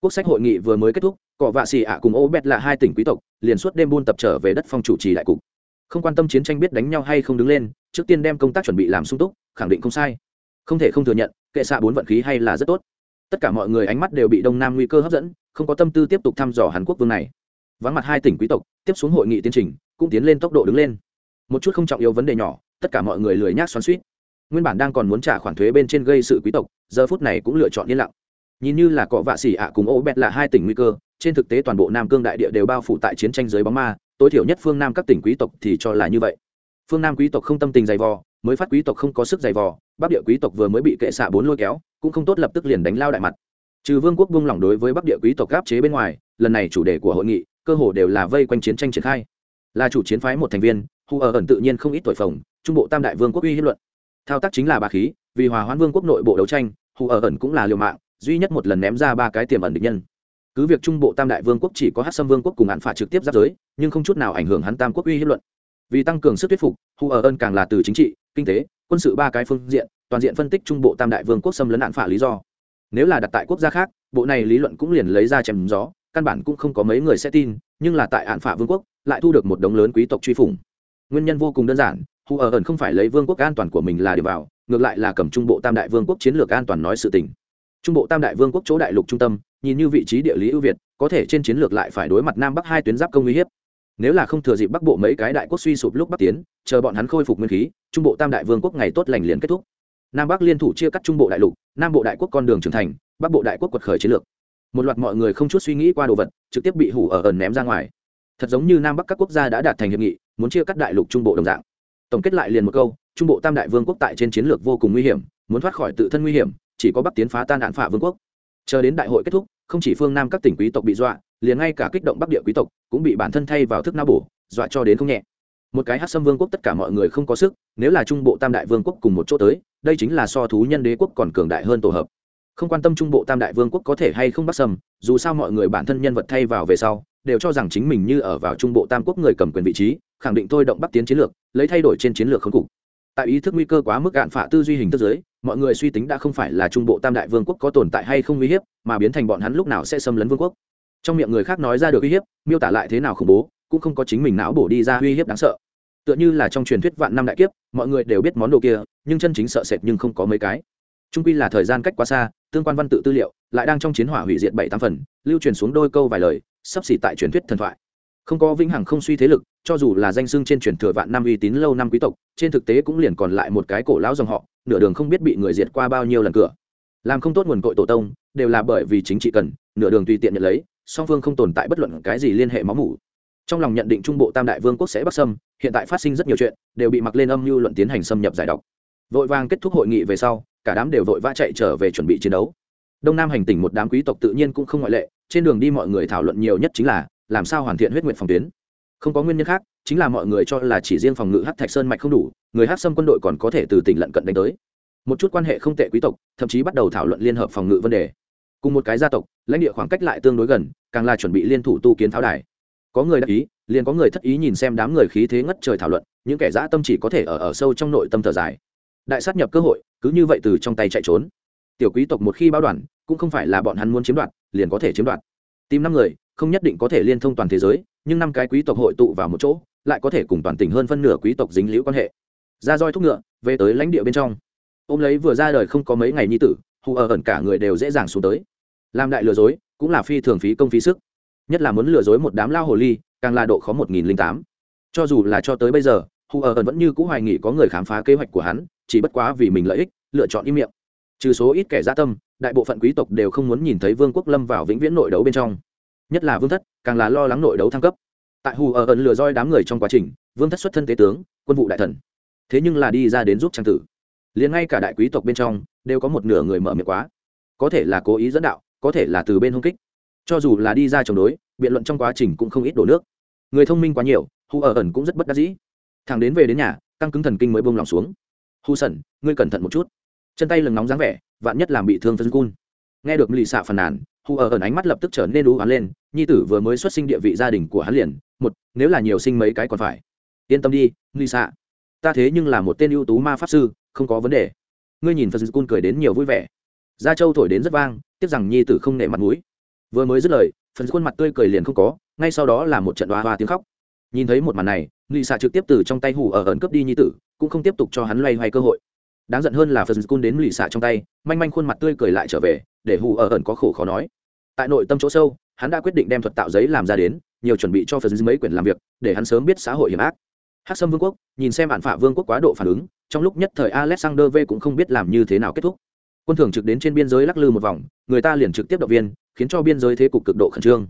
Quốc sách hội nghị vừa mới kết thúc, cọ vạ xì ạ cùng ô bét là hai tỉnh quý tộc, liền suốt đêm buôn tập trở về đất phong chủ trì đại cục. Không quan tâm chiến tranh biết đánh nhau hay không đứng lên, trước tiên đem công tác chuẩn bị làm sung túc, khẳng định không sai. Không thể không thừa nhận, kệ xạ bốn vận khí hay là rất tốt. Tất cả mọi người ánh mắt đều bị đông nam nguy cơ hấp dẫn, không có tâm tư tiếp tục thăm dò hàn quốc vương này. Vắng mặt hai tỉnh quý tộc, tiếp xuống hội nghị tiến trình, cũng tiến lên tốc độ đứng lên. Một chút không trọng yếu vấn đề nhỏ, tất cả mọi người lười nhác xoắn suýt nguyên bản đang còn muốn trả khoản thuế bên trên gây sự quý tộc, giờ phút này cũng lựa chọn yên lặng. Nhìn như là cọ vạ xỉ ạ cùng ô bẹt là hai tỉnh nguy cơ, trên thực tế toàn bộ nam cương đại địa đều bao phủ tại chiến tranh dưới bóng ma, tối thiểu nhất phương nam các tỉnh quý tộc thì cho là như vậy. Phương nam quý tộc không tâm tình dày vò, mới phát quý tộc không có sức dày vò, bắc địa quý tộc vừa mới bị kệ xạ bốn lôi kéo, cũng không tốt lập tức liền đánh lao đại mặt. Trừ vương quốc buông lỏng đối với bắc địa quý tộc gáp chế bên ngoài, lần này chủ đề của hội nghị, cơ hồ đều là vây quanh chiến tranh triển khai. Là chủ chiến phái một thành viên hù ở ẩn tự nhiên không ít tuổi phồng, trung bộ tam đại vương quốc uy hiếp luận thao tác chính là ba khí, vì hòa hoãn vương quốc nội bộ đấu tranh, hù ở ẩn cũng là liều mạng, duy nhất một lần ném ra ba cái tiềm ẩn địch nhân. Cứ việc trung bộ tam đại vương quốc chỉ có hát xâm vương quốc cùng hạn phạt trực tiếp giáp giới, nhưng không chút nào ảnh hưởng hắn tam quốc uy hiếp luận. Vì tăng cường sức thuyết phục, hù ở ẩn càng là từ chính trị, kinh tế, quân sự ba cái phương diện, toàn diện phân tích trung bộ tam đại vương quốc xâm lấn hạn phạt lý do. Nếu là đặt tại quốc gia khác, bộ này lý luận cũng liền lấy ra chèm gió, căn bản cũng không có mấy người sẽ tin, nhưng là tại hạn phả vương quốc, lại thu được một đống lớn quý tộc truy phủng nguyên nhân vô cùng đơn giản, hù ở ẩn không phải lấy vương quốc an toàn của mình là điểm vào, ngược lại là cầm trung bộ tam đại vương quốc chiến lược an toàn nói sự tình. Trung bộ tam đại vương quốc chỗ đại lục trung tâm, nhìn như vị trí địa lý ưu việt, có thể trên chiến lược lại phải đối mặt nam bắc hai tuyến giáp công uy hiếp. Nếu là không thừa dịp bắc bộ mấy cái đại quốc suy sụp lúc bắc tiến, chờ bọn hắn khôi phục nguyên khí, trung bộ tam đại vương quốc ngày tốt lành liền kết thúc. Nam bắc liên thủ chia cắt trung bộ đại lục, nam bộ đại quốc con đường trưởng thành, bắc bộ đại quốc quật khởi chiến lược. Một loạt mọi người không chút suy nghĩ qua đồ vật, trực tiếp bị hủ ở ẩn ném ra ngoài. Thật giống như nam bắc các quốc gia đã đạt thành hiệp nghị muốn chia cắt đại lục trung bộ đồng dạng. Tổng kết lại liền một câu trung bộ tam đại vương quốc tại trên chiến lược vô cùng nguy hiểm muốn thoát khỏi tự thân nguy hiểm chỉ có bắc tiến phá tan đạn phả vương quốc. Chờ đến đại hội kết thúc không chỉ phương nam các tỉnh quý tộc bị dọa liền ngay cả kích động bắc địa quý tộc cũng bị bản thân thay vào thức não bổ dọa cho đến không nhẹ. Một cái hát xâm vương quốc tất cả mọi người không có sức nếu là trung bộ tam đại vương quốc cùng một chỗ tới đây chính là so thú nhân đế quốc còn cường đại hơn tổ hợp. Không quan tâm trung bộ tam đại vương quốc có thể hay không bắt sầm, dù sao mọi người bản thân nhân vật thay vào về sau đều cho rằng chính mình như ở vào trung bộ tam quốc người cầm quyền vị trí khẳng định thôi động bắc tiến chiến lược, lấy thay đổi trên chiến lược khống cục. Tại ý thức nguy cơ quá mức cạn phả tư duy hình thức giới mọi người suy tính đã không phải là trung bộ tam đại vương quốc có tồn tại hay không uy hiếp, mà biến thành bọn hắn lúc nào sẽ xâm lấn vương quốc. Trong miệng người khác nói ra được uy hiếp, miêu tả lại thế nào khủng bố, cũng không có chính mình não bổ đi ra uy hiếp đáng sợ. Tựa như là trong truyền thuyết vạn năm đại kiếp, mọi người đều biết món đồ kia, nhưng chân chính sợ sệt nhưng không có mấy cái. Trung quy là thời gian cách quá xa, tương quan văn tự tư liệu lại đang trong chiến hỏa hủy diệt bảy tám phần, lưu truyền xuống đôi câu vài lời, sắp xỉ tại truyền thuyết thần thoại không có vĩnh hằng không suy thế lực, cho dù là danh xưng trên truyền thừa vạn năm uy tín lâu năm quý tộc, trên thực tế cũng liền còn lại một cái cổ lão dòng họ, nửa đường không biết bị người diệt qua bao nhiêu lần cửa. Làm không tốt nguồn cội tổ tông, đều là bởi vì chính trị cần, nửa đường tùy tiện nhận lấy, song phương không tồn tại bất luận cái gì liên hệ máu mủ. Trong lòng nhận định trung bộ tam đại vương quốc sẽ bắc xâm, hiện tại phát sinh rất nhiều chuyện, đều bị mặc lên âm mưu luận tiến hành xâm nhập giải độc. Vội vàng kết thúc hội nghị về sau, cả đám đều vội vã chạy trở về chuẩn bị chiến đấu. Đông nam hành tỉnh một đám quý tộc tự nhiên cũng không ngoại lệ, trên đường đi mọi người thảo luận nhiều nhất chính là làm sao hoàn thiện huyết nguyện phòng tuyến? Không có nguyên nhân khác, chính là mọi người cho là chỉ riêng phòng ngự hát thạch sơn mạch không đủ, người hát xâm quân đội còn có thể từ tỉnh lận cận đánh tới. Một chút quan hệ không tệ quý tộc, thậm chí bắt đầu thảo luận liên hợp phòng ngự vấn đề. Cùng một cái gia tộc, lãnh địa khoảng cách lại tương đối gần, càng là chuẩn bị liên thủ tu kiến tháo đài. Có người đắc ý, liền có người thất ý nhìn xem đám người khí thế ngất trời thảo luận, những kẻ dã tâm chỉ có thể ở ở sâu trong nội tâm thở dài. Đại sát nhập cơ hội, cứ như vậy từ trong tay chạy trốn. Tiểu quý tộc một khi báo đoàn, cũng không phải là bọn hắn muốn chiếm đoạt, liền có thể chiếm đoạt. Tìm năm người không nhất định có thể liên thông toàn thế giới, nhưng năm cái quý tộc hội tụ vào một chỗ, lại có thể cùng toàn tỉnh hơn phân nửa quý tộc dính liễu quan hệ. Ra roi thúc ngựa, về tới lãnh địa bên trong. Ôm lấy vừa ra đời không có mấy ngày nhi tử, hù ở ẩn cả người đều dễ dàng xuống tới. Làm đại lừa dối, cũng là phi thường phí công phí sức. Nhất là muốn lừa dối một đám lao hồ ly, càng là độ khó một nghìn lẻ tám. Cho dù là cho tới bây giờ, hù ở ẩn vẫn như c ũ hoài nghị có người khám phá kế hoạch của hắn, chỉ bất quá vì mình lợi ích, lựa chọn im miệng. Trừ số ít kẻ gia tâm, đại bộ phận quý tộc đều không muốn nhìn thấy vương quốc lâm vào vĩnh viễn nội đấu bên trong nhất là vương thất, càng là lo lắng nội đấu thăng cấp. Tại hù ở ẩn lừa roi đám người trong quá trình, vương thất xuất thân tế tướng, quân vụ đại thần. Thế nhưng là đi ra đến giúp trang tử. Liền ngay cả đại quý tộc bên trong, đều có một nửa người mở miệng quá. Có thể là cố ý dẫn đạo, có thể là từ bên hung kích. Cho dù là đi ra chống đối, biện luận trong quá trình cũng không ít đổ nước. Người thông minh quá nhiều, hù ở ẩn cũng rất bất đắc dĩ. Thằng đến về đến nhà, căng cứng thần kinh mới bông lòng xuống. Hù sẩn, ngươi cẩn thận một chút. Chân tay lừng nóng dáng vẻ, vạn nhất làm bị thương phân cun nghe được lì xạ phàn nàn hù ở ẩn ánh mắt lập tức trở nên đú hắn lên, nhi tử vừa mới xuất sinh địa vị gia đình của hắn liền, một, nếu là nhiều sinh mấy cái còn phải. Yên tâm đi, lì xạ ta thế nhưng là một tên ưu tú ma pháp sư, không có vấn đề. Ngươi nhìn phật cun cười đến nhiều vui vẻ. Gia châu thổi đến rất vang, tiếc rằng nhi tử không nể mặt mũi. Vừa mới dứt lời phần khuôn mặt tươi cười liền không có, ngay sau đó là một trận đoá hoa tiếng khóc. Nhìn thấy một màn này, lì xạ trực tiếp từ trong tay hủ ở ẩn cướp đi nhi tử, cũng không tiếp tục cho hắn loay hoay cơ hội. Đáng giận hơn là phần cun đến lì xạ trong tay, manh manh khuôn mặt tươi cười lại trở về để Hù ở ẩn có khổ khó nói tại nội tâm chỗ sâu hắn đã quyết định đem thuật tạo giấy làm ra đến nhiều chuẩn bị cho phần mấy quyển làm việc để hắn sớm biết xã hội hiểm ác Hắc Sâm Vương quốc, nhìn xem bản phạ Vương quốc quá độ phản ứng, trong lúc nhất thời Alexander V cũng không biết làm như thế nào kết thúc. Quân thường trực đến trên biên giới lắc lư một vòng, người ta liền trực tiếp động viên, khiến cho biên giới thế cục cực độ khẩn trương.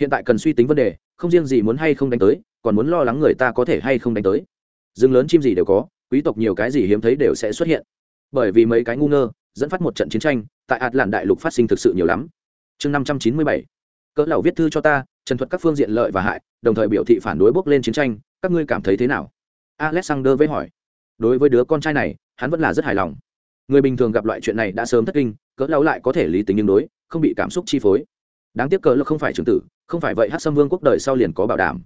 Hiện tại cần suy tính vấn đề, không riêng gì muốn hay không đánh tới, còn muốn lo lắng người ta có thể hay không đánh tới. rừng lớn chim gì đều có, quý tộc nhiều cái gì hiếm thấy đều sẽ xuất hiện. Bởi vì mấy cái ngu ngơ, dẫn phát một trận chiến tranh, tại Atlant đại lục phát sinh thực sự nhiều lắm. Chương năm trăm chín mươi bảy, Cỡ lão viết thư cho ta, trần thuật các phương diện lợi và hại, đồng thời biểu thị phản đối bước lên chiến tranh, các ngươi cảm thấy thế nào? Alexander với hỏi. Đối với đứa con trai này hắn vẫn là rất hài lòng. Người bình thường gặp loại chuyện này đã sớm thất kinh cỡ lão lại có thể lý tính nhưng đối không bị cảm xúc chi phối. Đáng tiếc cỡ lão không phải trưởng tử không phải vậy hát xâm vương quốc đời sau liền có bảo đảm.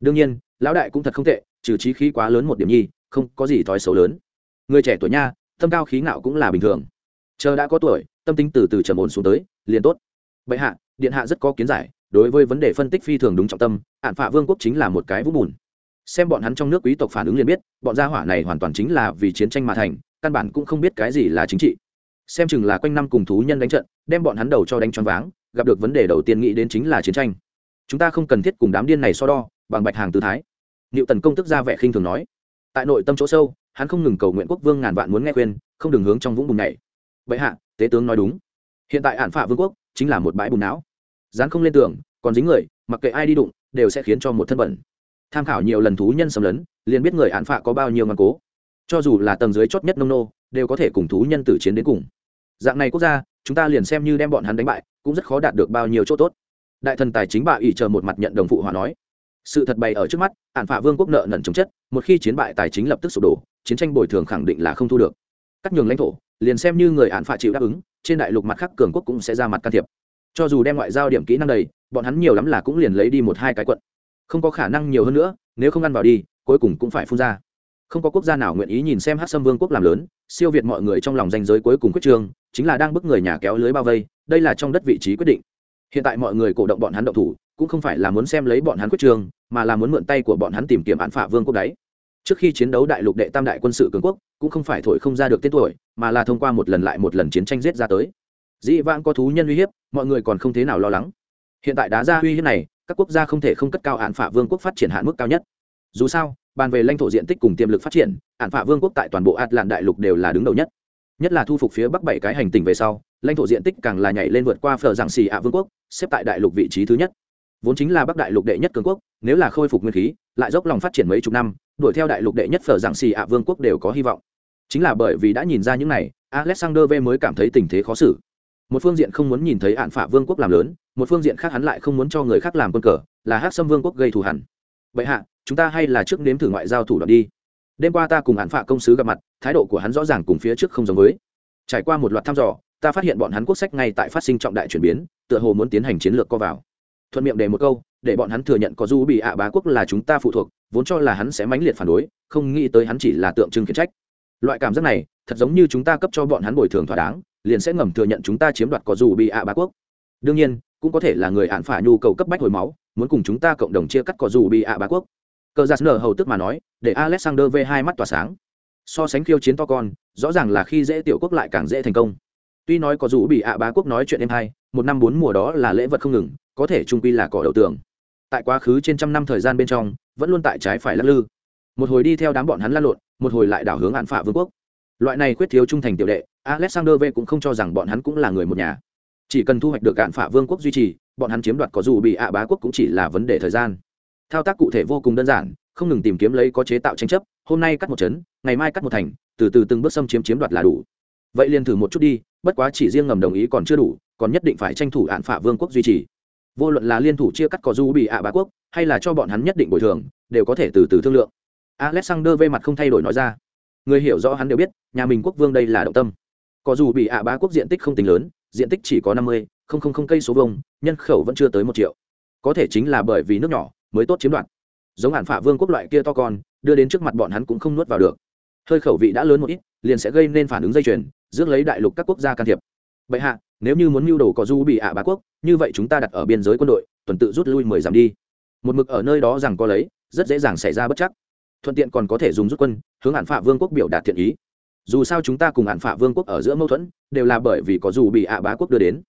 Đương nhiên lão đại cũng thật không tệ trừ trí khí quá lớn một điểm nhi không có gì thói xấu lớn. Người trẻ tuổi nha tâm cao khí ngạo cũng là bình thường. Chờ đã có tuổi tâm tính từ từ trầm ổn xuống tới, liền tốt. Bệ hạ, điện hạ rất có kiến giải, đối với vấn đề phân tích phi thường đúng trọng tâm ạn phạ vương quốc chính là một cái vũ bùn. Xem bọn hắn trong nước quý tộc phản ứng liền biết, bọn gia hỏa này hoàn toàn chính là vì chiến tranh mà thành, căn bản cũng không biết cái gì là chính trị. Xem chừng là quanh năm cùng thú nhân đánh trận, đem bọn hắn đầu cho đánh choáng váng, gặp được vấn đề đầu tiên nghĩ đến chính là chiến tranh. Chúng ta không cần thiết cùng đám điên này so đo, bằng bạch hàng tư thái. Liệu tần công tức ra vẻ khinh thường nói. Tại nội tâm chỗ sâu, hắn không ngừng cầu nguyện quốc vương ngàn vạn muốn nghe khuyên, không đừng hướng trong vũng bùn này vậy hạ, tế tướng nói đúng. Hiện tại hạn phạ vương quốc chính là một bãi bùn não. Dán không lên tường, còn dính người, mặc kệ ai đi đụng, đều sẽ khiến cho một thân bẩn. Tham khảo nhiều lần thú nhân xâm lấn, liền biết người hạn phạ có bao nhiêu ngàn cố. Cho dù là tầng dưới chót nhất nông nô, đều có thể cùng thú nhân tử chiến đến cùng. Dạng này quốc gia, chúng ta liền xem như đem bọn hắn đánh bại, cũng rất khó đạt được bao nhiêu chỗ tốt. Đại thần tài chính bà ỉ chờ một mặt nhận đồng phụ hòa nói. Sự thật bày ở trước mắt, hạn phạ vương quốc nợ nần chống chất, một khi chiến bại tài chính lập tức sụp đổ, chiến tranh bồi thường khẳng định là không thu được cắt nhường lãnh thổ liền xem như người án phạ chịu đáp ứng trên đại lục mặt khác cường quốc cũng sẽ ra mặt can thiệp. Cho dù đem ngoại giao điểm kỹ năng đầy bọn hắn nhiều lắm là cũng liền lấy đi một hai cái quận. Không có khả năng nhiều hơn nữa nếu không ăn vào đi cuối cùng cũng phải phun ra. Không có quốc gia nào nguyện ý nhìn xem hát sâm vương quốc làm lớn siêu việt mọi người trong lòng danh giới cuối cùng quyết trường, chính là đang bức người nhà kéo lưới bao vây đây là trong đất vị trí quyết định. Hiện tại mọi người cổ động bọn hắn động thủ cũng không phải là muốn xem lấy bọn hắn quyết trường, mà là muốn mượn tay của bọn hắn tìm kiếm án phả vương quốc đấy trước khi chiến đấu đại lục đệ tam đại quân sự cường quốc, cũng không phải thổi không ra được tên tuổi, mà là thông qua một lần lại một lần chiến tranh giết ra tới. Dĩ vãng có thú nhân uy hiếp, mọi người còn không thế nào lo lắng. Hiện tại đá ra uy hiếp này, các quốc gia không thể không cất cao hạn phả vương quốc phát triển hạn mức cao nhất. Dù sao, bàn về lãnh thổ diện tích cùng tiềm lực phát triển, hạn phả vương quốc tại toàn bộ atlant đại lục đều là đứng đầu nhất. Nhất là thu phục phía bắc bảy cái hành tinh về sau, lãnh thổ diện tích càng là nhảy lên vượt qua phở giảng xì ạ vương quốc, xếp tại đại lục vị trí thứ nhất. Vốn chính là bắc đại lục đệ nhất cường quốc, nếu là khôi phục nguyên khí lại dốc lòng phát triển mấy chục năm, đuổi theo đại lục đệ nhất phở giảng xì ạ vương quốc đều có hy vọng. Chính là bởi vì đã nhìn ra những này, alexander v mới cảm thấy tình thế khó xử. Một phương diện không muốn nhìn thấy hạn phả vương quốc làm lớn, một phương diện khác hắn lại không muốn cho người khác làm quân cờ, là hát xâm vương quốc gây thù hẳn vậy hạ, chúng ta hay là trước nếm thử ngoại giao thủ đoạn đi. Đêm qua ta cùng hạn phả công sứ gặp mặt, thái độ của hắn rõ ràng cùng phía trước không giống với. Trải qua một loạt thăm dò, ta phát hiện bọn hắn quốc sách ngay tại phát sinh trọng đại chuyển biến, tựa hồ muốn tiến hành chiến lược co vào thuận miệng đề một câu, để bọn hắn thừa nhận có du bị ạ bá quốc là chúng ta phụ thuộc, vốn cho là hắn sẽ mãnh liệt phản đối, không nghĩ tới hắn chỉ là tượng trưng khiển trách. Loại cảm giác này, thật giống như chúng ta cấp cho bọn hắn bồi thường thỏa đáng, liền sẽ ngầm thừa nhận chúng ta chiếm đoạt có dù bị ạ bá quốc. Đương nhiên, cũng có thể là người ạn phả nhu cầu cấp bách hồi máu, muốn cùng chúng ta cộng đồng chia cắt có dù bị ạ bá quốc. Cờ giặc nở hầu tức mà nói, để alexander v hai mắt tỏa sáng. So sánh khiêu chiến to con, rõ ràng là khi dễ tiểu quốc lại càng dễ thành công. Tuy nói có dù bị ạ bá quốc nói chuyện em hay một năm bốn mùa đó là lễ vật không ngừng, có thể trung quy là cỏ đầu tường. Tại quá khứ trên trăm năm thời gian bên trong, vẫn luôn tại trái phải lắc lư. Một hồi đi theo đám bọn hắn lăn lộn, một hồi lại đảo hướng hạn phả vương quốc. Loại này quyết thiếu trung thành tiểu đệ, alexander v cũng không cho rằng bọn hắn cũng là người một nhà. Chỉ cần thu hoạch được hạn phả vương quốc duy trì, bọn hắn chiếm đoạt có dù bị ạ bá quốc cũng chỉ là vấn đề thời gian. Thao tác cụ thể vô cùng đơn giản, không ngừng tìm kiếm lấy có chế tạo tranh chấp, hôm nay cắt một chấn, ngày mai cắt một thành, từ từ từng bước xâm chiếm chiếm đoạt là đủ. Vậy liền thử một chút đi, bất quá chỉ riêng ngầm đồng ý còn chưa đủ còn nhất định phải tranh thủ hạn phạ vương quốc duy trì. Vô luận là liên thủ chia cắt có du bị ạ bá quốc, hay là cho bọn hắn nhất định bồi thường, đều có thể từ từ thương lượng. Alexander vê mặt không thay đổi nói ra. Người hiểu rõ hắn đều biết, nhà mình quốc vương đây là động tâm. Có dù bị ạ bá quốc diện tích không tính lớn, diện tích chỉ có năm mươi, không không không cây số vông nhân khẩu vẫn chưa tới một triệu. Có thể chính là bởi vì nước nhỏ, mới tốt chiếm đoạt. Giống hạn phả vương quốc loại kia to con, đưa đến trước mặt bọn hắn cũng không nuốt vào được. Hơi khẩu vị đã lớn một ít, liền sẽ gây nên phản ứng dây chuyền, rước lấy đại lục các quốc gia can thiệp. Bệ hạ nếu như muốn mưu đồ có du bị ạ bá quốc, như vậy chúng ta đặt ở biên giới quân đội, tuần tự rút lui mười dặm đi. Một mực ở nơi đó rằng có lấy, rất dễ dàng xảy ra bất chắc. Thuận tiện còn có thể dùng rút quân, hướng hạn phạ vương quốc biểu đạt thiện ý. Dù sao chúng ta cùng hạn phạ vương quốc ở giữa mâu thuẫn, đều là bởi vì có dù bị ạ bá quốc đưa đến.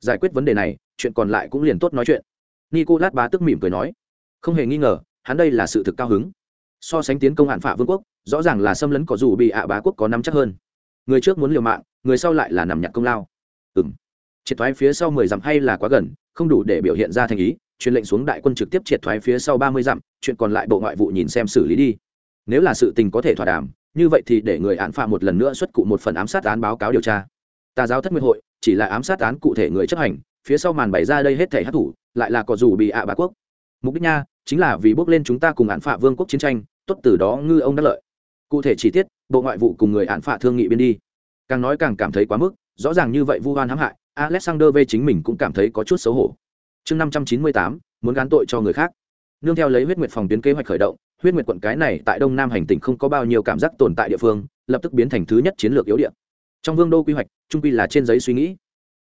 Giải quyết vấn đề này, chuyện còn lại cũng liền tốt nói chuyện. Nicolas lát bá tức mỉm cười nói, không hề nghi ngờ, hắn đây là sự thực cao hứng. So sánh tiến công hạn phạ vương quốc, rõ ràng là xâm lấn có dù bị ạ bá quốc có năm chắc hơn. Người trước muốn liều mạng, người sau lại là nằm nhặt công lao ừng triệt thoái phía sau mười dặm hay là quá gần, không đủ để biểu hiện ra thành ý, truyền lệnh xuống đại quân trực tiếp triệt thoái phía sau ba mươi dặm, chuyện còn lại bộ ngoại vụ nhìn xem xử lý đi. Nếu là sự tình có thể thỏa đàm, như vậy thì để người án phạm một lần nữa xuất cụ một phần ám sát án báo cáo điều tra. Tà giáo thất nguyên hội, chỉ là ám sát án cụ thể người chấp hành, phía sau màn bày ra đây hết thể hát thủ, lại là có dù bị ạ bá quốc. Mục đích nha, chính là vì bước lên chúng ta cùng án phạ vương quốc chiến tranh, tốt từ đó ngư ông đắc lợi. Cụ thể chi tiết, bộ ngoại vụ cùng người án phạ thương nghị biên đi. Càng nói càng cảm thấy quá mức rõ ràng như vậy vu oan hãm hại, alexander v chính mình cũng cảm thấy có chút xấu hổ. Chương năm trăm chín mươi tám, muốn gán tội cho người khác. Nương theo lấy huyết nguyệt phòng tuyến kế hoạch khởi động, huyết nguyệt quận cái này tại đông nam hành tỉnh không có bao nhiêu cảm giác tồn tại địa phương, lập tức biến thành thứ nhất chiến lược yếu điện trong vương đô quy hoạch, trung quy là trên giấy suy nghĩ.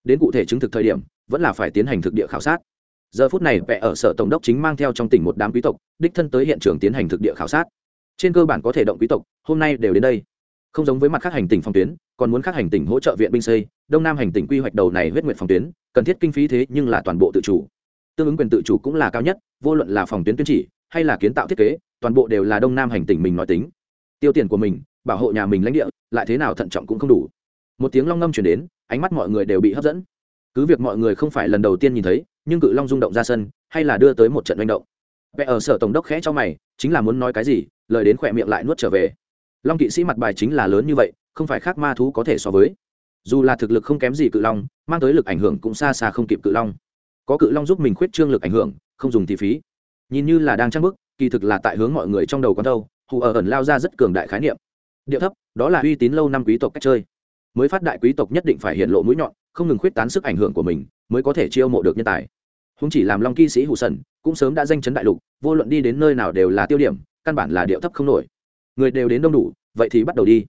Đến cụ thể chứng thực thời điểm, vẫn là phải tiến hành thực địa khảo sát. Giờ phút này vẽ ở sở tổng đốc chính mang theo trong tỉnh một đám quý tộc, đích thân tới hiện trường tiến hành thực địa khảo sát. Trên cơ bản có thể động quý tộc, hôm nay đều đến đây không giống với mặt khác hành tỉnh phòng tuyến, còn muốn khác hành tỉnh hỗ trợ viện binh xây, đông nam hành tỉnh quy hoạch đầu này huyết nguyện phòng tuyến, cần thiết kinh phí thế nhưng là toàn bộ tự chủ. Tương ứng quyền tự chủ cũng là cao nhất, vô luận là phòng tuyến tuyên chỉ, hay là kiến tạo thiết kế, toàn bộ đều là đông nam hành tỉnh mình nói tính. Tiêu tiền của mình, bảo hộ nhà mình lãnh địa, lại thế nào thận trọng cũng không đủ. Một tiếng long ngâm chuyển đến, ánh mắt mọi người đều bị hấp dẫn. Cứ việc mọi người không phải lần đầu tiên nhìn thấy, nhưng cự long rung động ra sân, hay là đưa tới một trận manh động. Vẽ ở sở tổng đốc khẽ cho mày, chính là muốn nói cái gì, lời đến khỏe miệng lại nuốt trở về long kỵ sĩ mặt bài chính là lớn như vậy, không phải khác ma thú có thể so với. Dù là thực lực không kém gì cự long, mang tới lực ảnh hưởng cũng xa xa không kịp cự long. Có cự long giúp mình khuyết trương lực ảnh hưởng, không dùng thì phí. Nhìn như là đang trang bức kỳ thực là tại hướng mọi người trong đầu con đâu hù ở ẩn lao ra rất cường đại khái niệm. Điệu thấp, đó là uy tín lâu năm quý tộc cách chơi. Mới phát đại quý tộc nhất định phải hiện lộ mũi nhọn, không ngừng khuyết tán sức ảnh hưởng của mình, mới có thể chiêu mộ được nhân tài. Húng chỉ làm long kỵ sĩ hù sần, cũng sớm đã danh chấn đại lục, vô luận đi đến nơi nào đều là tiêu điểm, căn bản là điệu thấp không nổi người đều đến đông đủ, vậy thì bắt đầu đi.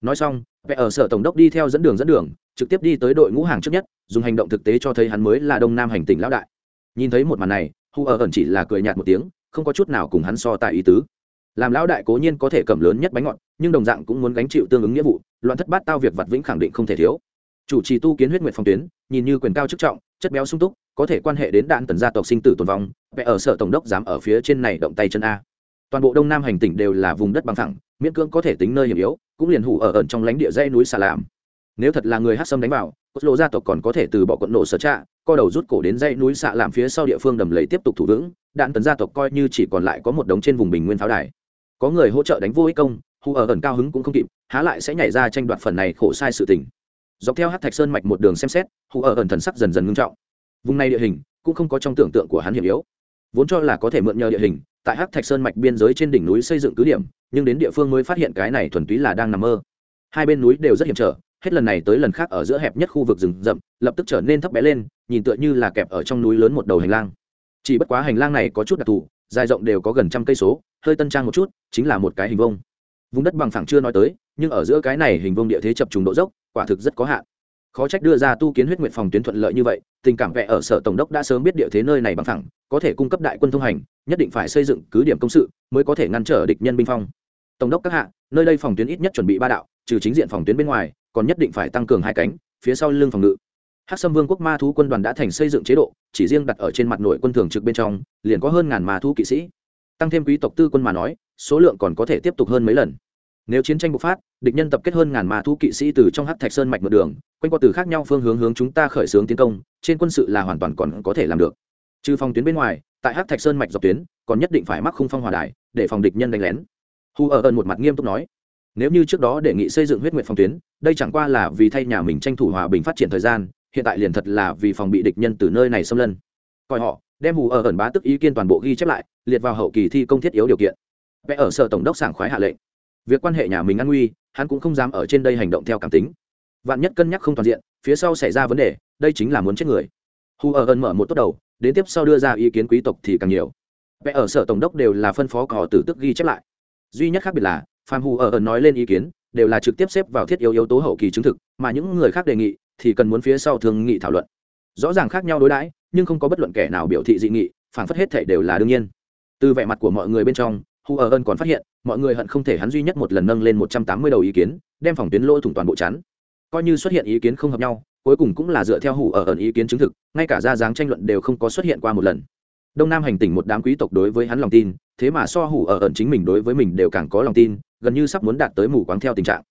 Nói xong vẽ ở sở tổng đốc đi theo dẫn đường dẫn đường, trực tiếp đi tới đội ngũ hàng trước nhất, dùng hành động thực tế cho thấy hắn mới là đông nam hành tỉnh lão đại. Nhìn thấy một màn này, hu ở ẩn chỉ là cười nhạt một tiếng, không có chút nào cùng hắn so tại ý tứ. Làm lão đại cố nhiên có thể cầm lớn nhất bánh ngọt, nhưng đồng dạng cũng muốn gánh chịu tương ứng nghĩa vụ, loạn thất bát tao việc vặt vĩnh khẳng định không thể thiếu. Chủ trì tu kiến huyết nguyệt phong tuyến, nhìn như quyền cao chức trọng, chất béo sung túc, có thể quan hệ đến đạn tần gia tộc sinh tử tồn vong vẽ ở sở tổng đốc dám ở phía trên này động tay chân a toàn bộ đông nam hành tỉnh đều là vùng đất bằng thẳng miễn cưỡng có thể tính nơi hiểm yếu, cũng liền hủ ở ẩn trong lánh địa dây núi xà làm nếu thật là người hát sâm đánh vào, cốt lộ gia tộc còn có thể từ bỏ quận nổ sở trạ, co đầu rút cổ đến dây núi xạ làm phía sau địa phương đầm lầy tiếp tục thủ vững, đạn tấn gia tộc coi như chỉ còn lại có một đống trên vùng bình nguyên pháo đài. Có người hỗ trợ đánh vô ích công hù ở ẩn cao hứng cũng không kịp, há lại sẽ nhảy ra tranh đoạt phần này khổ sai sự tình. Dọc theo hát thạch sơn mạch một đường xem xét hù ở ẩn thần sắc dần dần ngưng trọng. Vùng này địa hình cũng không có trong tưởng tượng của hắn hiểm yếu. Vốn cho là có thể mượn nhờ địa hình tại hắc thạch sơn mạch biên giới trên đỉnh núi xây dựng cứ điểm, nhưng đến địa phương mới phát hiện cái này thuần túy là đang nằm mơ. Hai bên núi đều rất hiểm trở, hết lần này tới lần khác ở giữa hẹp nhất khu vực rừng rậm, lập tức trở nên thấp bé lên, nhìn tựa như là kẹp ở trong núi lớn một đầu hành lang. Chỉ bất quá hành lang này có chút đặc thù, dài rộng đều có gần trăm cây số, hơi tân trang một chút, chính là một cái hình vông vùng đất bằng phẳng chưa nói tới, nhưng ở giữa cái này hình vông địa thế chập trùng độ dốc, quả thực rất có hạn khó trách đưa ra tu kiến huyết nguyện phòng tuyến thuận lợi như vậy, tình cảm vẽ ở sở tổng đốc đã sớm biết địa thế nơi này bằng thẳng, có thể cung cấp đại quân thông hành, nhất định phải xây dựng cứ điểm công sự, mới có thể ngăn trở địch nhân binh phong. Tổng đốc các hạ, nơi đây phòng tuyến ít nhất chuẩn bị ba đạo, trừ chính diện phòng tuyến bên ngoài, còn nhất định phải tăng cường hai cánh, phía sau lưng phòng ngự. Hắc sâm vương quốc ma thú quân đoàn đã thành xây dựng chế độ, chỉ riêng đặt ở trên mặt nội quân thường trực bên trong, liền có hơn ngàn ma thú kỵ sĩ. Tăng thêm quý tộc tư quân mà nói, số lượng còn có thể tiếp tục hơn mấy lần nếu chiến tranh bộc phát, địch nhân tập kết hơn ngàn ma thú kỵ sĩ từ trong Hát thạch sơn mạch một đường, quanh qua từ khác nhau phương hướng hướng chúng ta khởi xướng tiến công, trên quân sự là hoàn toàn còn có thể làm được. Trừ phòng tuyến bên ngoài, tại Hát thạch sơn mạch dọc tuyến, còn nhất định phải mắc khung phong hòa đài, để phòng địch nhân đánh lén. Hu ở ơn một mặt nghiêm túc nói, nếu như trước đó đề nghị xây dựng huyết nguyện phòng tuyến, đây chẳng qua là vì thay nhà mình tranh thủ hòa bình phát triển thời gian, hiện tại liền thật là vì phòng bị địch nhân từ nơi này xâm lân coi họ, đem hù ở ẩn bá tức ý kiến toàn bộ ghi chép lại, liệt vào hậu kỳ thi công thiết yếu điều kiện. Vẽ ở sở tổng đốc sảng khoái hạ lệnh việc quan hệ nhà mình an nguy, hắn cũng không dám ở trên đây hành động theo cảm tính. Vạn nhất cân nhắc không toàn diện, phía sau xảy ra vấn đề, đây chính là muốn chết người. Hù ở ân mở một tốt đầu, đến tiếp sau đưa ra ý kiến quý tộc thì càng nhiều. Vẽ ở sở tổng đốc đều là phân phó cỏ tử tức ghi chép lại. Duy nhất khác biệt là phan hù ở ân nói lên ý kiến, đều là trực tiếp xếp vào thiết yếu yếu tố hậu kỳ chứng thực, mà những người khác đề nghị thì cần muốn phía sau thường nghị thảo luận. Rõ ràng khác nhau đối đãi, nhưng không có bất luận kẻ nào biểu thị dị nghị, phản phất hết thể đều là đương nhiên. Từ vẻ mặt của mọi người bên trong, hu ở ơn còn phát hiện mọi người hận không thể hắn duy nhất một lần nâng lên một trăm tám mươi đầu ý kiến, đem phòng tuyến lôi thủng toàn bộ chắn. Coi như xuất hiện ý kiến không hợp nhau, cuối cùng cũng là dựa theo hủ ở ẩn ý kiến chứng thực, ngay cả ra dáng tranh luận đều không có xuất hiện qua một lần. Đông nam hành tỉnh một đám quý tộc đối với hắn lòng tin, thế mà so hủ ở ẩn chính mình đối với mình đều càng có lòng tin, gần như sắp muốn đạt tới mù quáng theo tình trạng.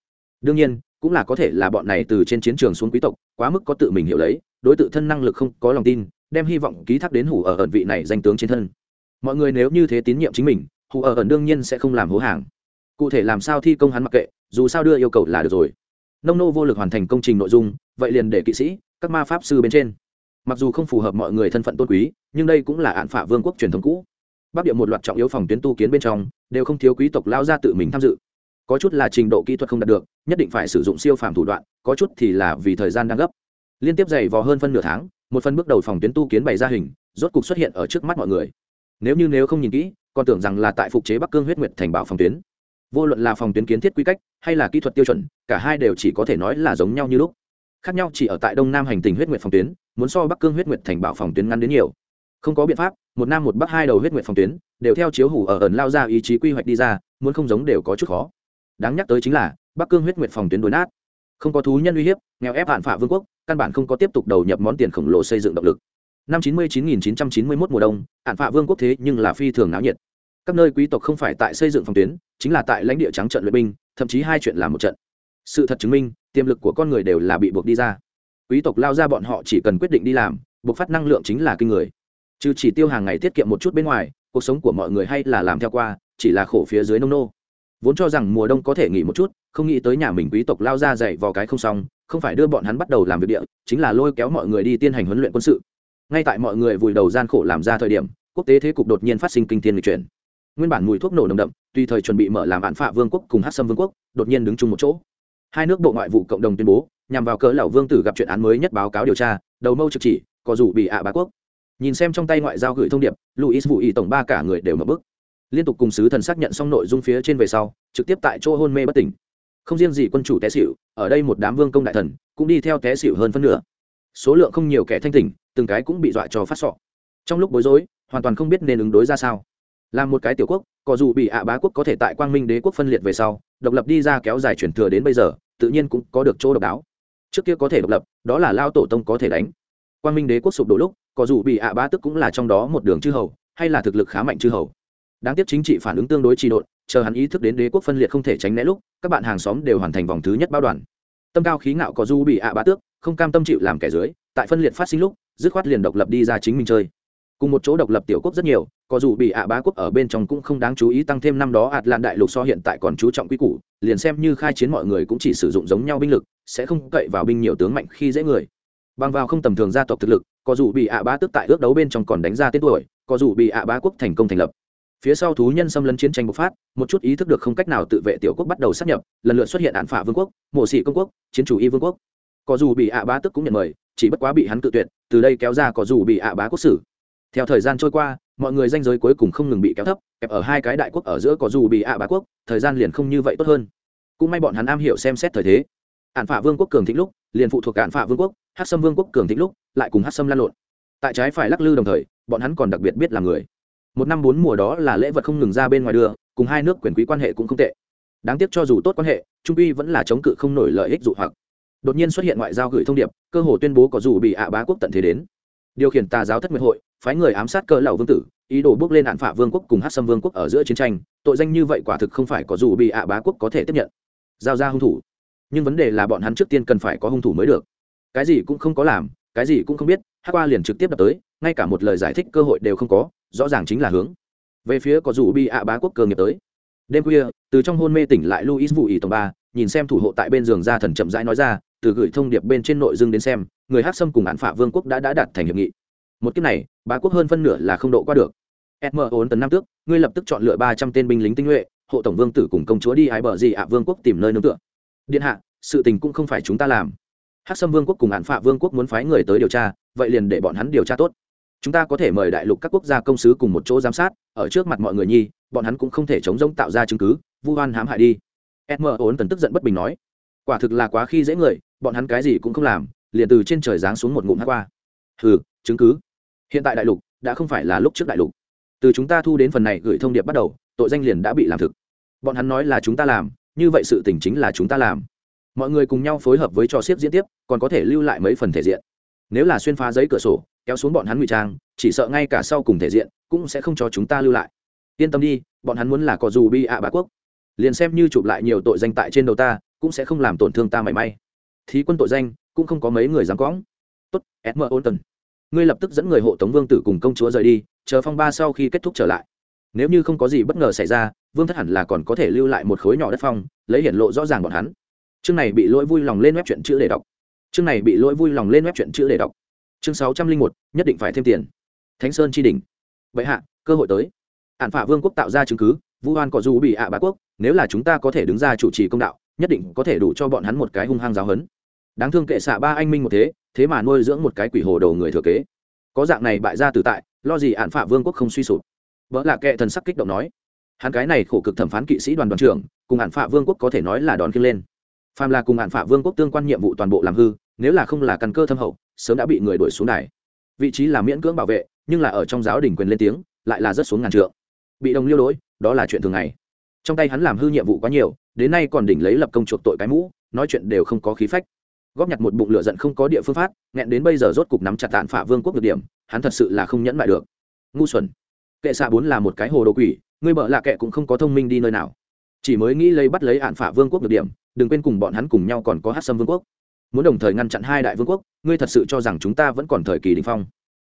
Đương nhiên, cũng là có thể là bọn này từ trên chiến trường xuống quý tộc, quá mức có tự mình hiểu lấy, đối tự thân năng lực không có lòng tin, đem hy vọng ký thác đến hủ ở ẩn vị này danh tướng trên thân. Mọi người nếu như thế tín nhiệm chính mình hủ ở ẩn đương nhiên sẽ không làm hố hàng. Cụ thể làm sao thi công hắn mặc kệ, dù sao đưa yêu cầu là được rồi. Nông nô vô lực hoàn thành công trình nội dung, vậy liền để kỵ sĩ, các ma pháp sư bên trên. Mặc dù không phù hợp mọi người thân phận tôn quý, nhưng đây cũng là án phả vương quốc truyền thống cũ. Bắc địa một loạt trọng yếu phòng tuyến tu kiến bên trong, đều không thiếu quý tộc lao ra tự mình tham dự. Có chút là trình độ kỹ thuật không đạt được, nhất định phải sử dụng siêu phàm thủ đoạn, có chút thì là vì thời gian đang gấp. Liên tiếp dày vò hơn phân nửa tháng, một phần bước đầu phòng tuyến tu kiến bày ra hình, rốt cục xuất hiện ở trước mắt mọi người. Nếu như nếu không nhìn kỹ còn tưởng rằng là tại phục chế bắc cương huyết nguyệt thành bảo phòng tuyến. Vô luận là phòng tuyến kiến thiết quy cách, hay là kỹ thuật tiêu chuẩn, cả hai đều chỉ có thể nói là giống nhau như lúc. Khác nhau chỉ ở tại đông nam hành tình huyết nguyệt phòng tuyến, muốn so bắc cương huyết nguyệt thành bảo phòng tuyến ngắn đến nhiều. Không có biện pháp, một nam một bắc hai đầu huyết nguyệt phòng tuyến, đều theo chiếu hủ ở ẩn lao ra ý chí quy hoạch đi ra, muốn không giống đều có chút khó. Đáng nhắc tới chính là, bắc cương huyết nguyệt phòng tuyến đối nát. Không có thú nhân uy hiếp, nghèo ép hạn phả vương quốc, căn bản không có tiếp tục đầu nhập món tiền khổng lồ xây dựng động lực. Năm chín mươi chín nghìn chín trăm chín mươi mốt mùa đông hạn phả vương quốc thế nhưng là phi thường náo nhiệt các nơi quý tộc không phải tại xây dựng phòng tuyến, chính là tại lãnh địa trắng trận luyện binh, thậm chí hai chuyện là một trận. Sự thật chứng minh, tiềm lực của con người đều là bị buộc đi ra. Quý tộc lao ra bọn họ chỉ cần quyết định đi làm buộc phát năng lượng chính là kinh người. Trừ chỉ tiêu hàng ngày tiết kiệm một chút bên ngoài, cuộc sống của mọi người hay là làm theo qua, chỉ là khổ phía dưới nông nô. Vốn cho rằng mùa đông có thể nghỉ một chút, không nghĩ tới nhà mình quý tộc lao ra dậy vào cái không xong, không phải đưa bọn hắn bắt đầu làm việc địa, chính là lôi kéo mọi người đi tiến hành huấn luyện quân sự. Ngay tại mọi người vùi đầu gian khổ làm ra thời điểm, quốc tế thế cục đột nhiên phát sinh kinh thiên lịch chuyển nguyên bản mùi thuốc nổ nồng đậm, tùy thời chuẩn bị mở làm án phạ vương quốc cùng hát sâm vương quốc, đột nhiên đứng chung một chỗ. Hai nước bộ ngoại vụ cộng đồng tuyên bố, nhằm vào cỡ lão vương tử gặp chuyện án mới nhất báo cáo điều tra, đầu mâu trực chỉ, có dù bị ạ bá quốc. Nhìn xem trong tay ngoại giao gửi thông điệp luis vụ ý tổng ba cả người đều mở bức liên tục cùng sứ thần xác nhận xong nội dung phía trên về sau, trực tiếp tại chỗ hôn mê bất tỉnh. Không riêng gì quân chủ té xỉu, ở đây một đám vương công đại thần cũng đi theo té xỉu hơn phân nửa. Số lượng không nhiều kẻ thanh tỉnh, từng cái cũng bị dọa cho phát sọ. Trong lúc bối rối, hoàn toàn không biết nên ứng đối ra sao là một cái tiểu quốc, có dù bị ạ bá quốc có thể tại quang minh đế quốc phân liệt về sau, độc lập đi ra kéo dài chuyển thừa đến bây giờ, tự nhiên cũng có được chỗ độc đáo. Trước kia có thể độc lập, đó là lao tổ tông có thể đánh. Quang minh đế quốc sụp đổ lúc, có dù bị ạ bá tức cũng là trong đó một đường chư hầu, hay là thực lực khá mạnh chư hầu. Đáng tiếc chính trị phản ứng tương đối trì độn, chờ hắn ý thức đến đế quốc phân liệt không thể tránh né lúc, các bạn hàng xóm đều hoàn thành vòng thứ nhất bao đoàn. Tâm cao khí ngạo có du bị ạ bá tước, không cam tâm chịu làm kẻ dưới, tại phân liệt phát sinh lúc, dứt khoát liền độc lập đi ra chính mình chơi cùng một chỗ độc lập tiểu quốc rất nhiều, có dù bị ạ bá quốc ở bên trong cũng không đáng chú ý tăng thêm năm đó ạt lan đại lục so hiện tại còn chú trọng quy củ, liền xem như khai chiến mọi người cũng chỉ sử dụng giống nhau binh lực, sẽ không cậy vào binh nhiều tướng mạnh khi dễ người. Bằng vào không tầm thường gia tộc thực lực, có dù bị ạ bá tức tại ước đấu bên trong còn đánh ra tên tuổi, có dù bị ạ bá quốc thành công thành lập. Phía sau thú nhân xâm lấn chiến tranh bộc phát, một chút ý thức được không cách nào tự vệ tiểu quốc bắt đầu sắp nhập, lần lượt xuất hiện án phả vương quốc, mộ sĩ công quốc, chiến chủ y vương quốc. Có dù bị ạ bá tức cũng nhận mời, chỉ bất quá bị hắn tự tuyệt, từ đây kéo ra có dù bị ạ bá quốc sử theo thời gian trôi qua, mọi người danh giới cuối cùng không ngừng bị kéo thấp, kẹp ở hai cái đại quốc ở giữa có dù bị ạ bá quốc, thời gian liền không như vậy tốt hơn. Cũng may bọn hắn am hiểu xem xét thời thế. Ạn phả vương quốc cường thịnh lúc, liền phụ thuộc ạn phả vương quốc hát sâm vương quốc cường thịnh lúc, lại cùng hát sâm lan lộn. Tại trái phải lắc lư đồng thời, bọn hắn còn đặc biệt biết là người. Một năm bốn mùa đó là lễ vật không ngừng ra bên ngoài đưa cùng hai nước quyền quý quan hệ cũng không tệ. Đáng tiếc cho dù tốt quan hệ, trung uy vẫn là chống cự không nổi lợi ích dụ hoặc. Đột nhiên xuất hiện ngoại giao gửi thông điệp, cơ hồ tuyên bố có dù bị ạ bá quốc tận thế đến. Điều khiển tà giáo thất nguyệt hội phái người ám sát cỡ lầu vương tử, ý đồ bước lên hạn phả vương quốc cùng hát sâm vương quốc ở giữa chiến tranh, tội danh như vậy quả thực không phải có dù bị ạ bá quốc có thể tiếp nhận. Giao ra hung thủ. Nhưng vấn đề là bọn hắn trước tiên cần phải có hung thủ mới được. Cái gì cũng không có làm, cái gì cũng không biết, hát qua liền trực tiếp đập tới, ngay cả một lời giải thích cơ hội đều không có, rõ ràng chính là hướng. Về phía có dù bị ạ bá quốc cơ nghiệp tới. Đêm khuya, từ trong hôn mê tỉnh lại luis vụ ý tổng ba, nhìn xem thủ hộ tại bên giường ra thần chậm rãi nói ra, từ gửi thông điệp bên trên nội dung đến xem, người hát xâm cùng án phả vương quốc đã đã đạt thành hiệp nghị một kiếp này, bá quốc hơn phân nửa là không độ qua được. Sm ốn tấn năm tước, ngươi lập tức chọn lựa ba trăm tên binh lính tinh nhuệ, hộ tổng vương tử cùng công chúa đi ai bờ gì ạ vương quốc tìm nơi nương tựa. Điện hạ, sự tình cũng không phải chúng ta làm. Hát Sâm vương quốc cùng hạn phạ vương quốc muốn phái người tới điều tra, vậy liền để bọn hắn điều tra tốt. Chúng ta có thể mời đại lục các quốc gia công sứ cùng một chỗ giám sát, ở trước mặt mọi người nhi, bọn hắn cũng không thể chống rông tạo ra chứng cứ, vu oan hãm hại đi. Sm ốn tần tức giận bất bình nói, quả thực là quá khi dễ người, bọn hắn cái gì cũng không làm, liền từ trên trời giáng xuống một ngụm hát qua hừ, chứng cứ hiện tại đại lục đã không phải là lúc trước đại lục. Từ chúng ta thu đến phần này gửi thông điệp bắt đầu, tội danh liền đã bị làm thực. Bọn hắn nói là chúng ta làm, như vậy sự tình chính là chúng ta làm. Mọi người cùng nhau phối hợp với trò xiết diễn tiếp, còn có thể lưu lại mấy phần thể diện. Nếu là xuyên phá giấy cửa sổ, kéo xuống bọn hắn ngụy trang, chỉ sợ ngay cả sau cùng thể diện cũng sẽ không cho chúng ta lưu lại. Yên tâm đi, bọn hắn muốn là có dù bi ạ bá quốc. Liền xem như chụp lại nhiều tội danh tại trên đầu ta, cũng sẽ không làm tổn thương ta mảy may. Thí quân tội danh, cũng không có mấy người dám cõng tốt sm ôn tần ngươi lập tức dẫn người hộ tống vương tử cùng công chúa rời đi, chờ phong ba sau khi kết thúc trở lại. Nếu như không có gì bất ngờ xảy ra, vương thất hẳn là còn có thể lưu lại một khối nhỏ đất phong, lấy hiển lộ rõ ràng bọn hắn. Chương này bị lỗi vui lòng lên web chuyện chữ để đọc. Chương này bị lỗi vui lòng lên web chuyện chữ để đọc. Chương sáu trăm linh một, nhất định phải thêm tiền. Thánh sơn tri đình vậy hạ, cơ hội tới. Hạn phả vương quốc tạo ra chứng cứ, vu hoan có dù bị ạ bá quốc, nếu là chúng ta có thể đứng ra chủ trì công đạo, nhất định có thể đủ cho bọn hắn một cái hung hăng giáo hấn đáng thương kệ xạ ba anh minh một thế thế mà nuôi dưỡng một cái quỷ hồ đầu người thừa kế. Có dạng này bại gia tử tại, lo gì ạn phả vương quốc không suy sụp. Vợ là kệ thần sắc kích động nói. Hắn cái này khổ cực thẩm phán kỵ sĩ đoàn đoàn trưởng, cùng ạn phả vương quốc có thể nói là đón khiêng lên. Phàm là cùng ạn phả vương quốc tương quan nhiệm vụ toàn bộ làm hư, nếu là không là căn cơ thâm hậu, sớm đã bị người đuổi xuống này. vị trí là miễn cưỡng bảo vệ, nhưng là ở trong giáo đình quyền lên tiếng, lại là rất xuống ngàn trượng. Bị đồng liêu đối, đó là chuyện thường ngày. Trong tay hắn làm hư nhiệm vụ quá nhiều, đến nay còn đỉnh lấy lập công chuộc tội cái mũ, nói chuyện đều không có khí phách góp nhặt một bụng lửa giận không có địa phương phát, nghẹn đến bây giờ rốt cục nắm chặt tàn phả vương quốc được điểm, hắn thật sự là không nhẫn lại được. Ngu xuẩn. Kệ xạ bốn là một cái hồ đồ quỷ ngươi bợ lạ kệ cũng không có thông minh đi nơi nào. Chỉ mới nghĩ lấy bắt lấy hạn phả vương quốc được điểm, đừng quên cùng bọn hắn cùng nhau còn có hát sâm vương quốc. Muốn đồng thời ngăn chặn hai đại vương quốc, ngươi thật sự cho rằng chúng ta vẫn còn thời kỳ đình phong.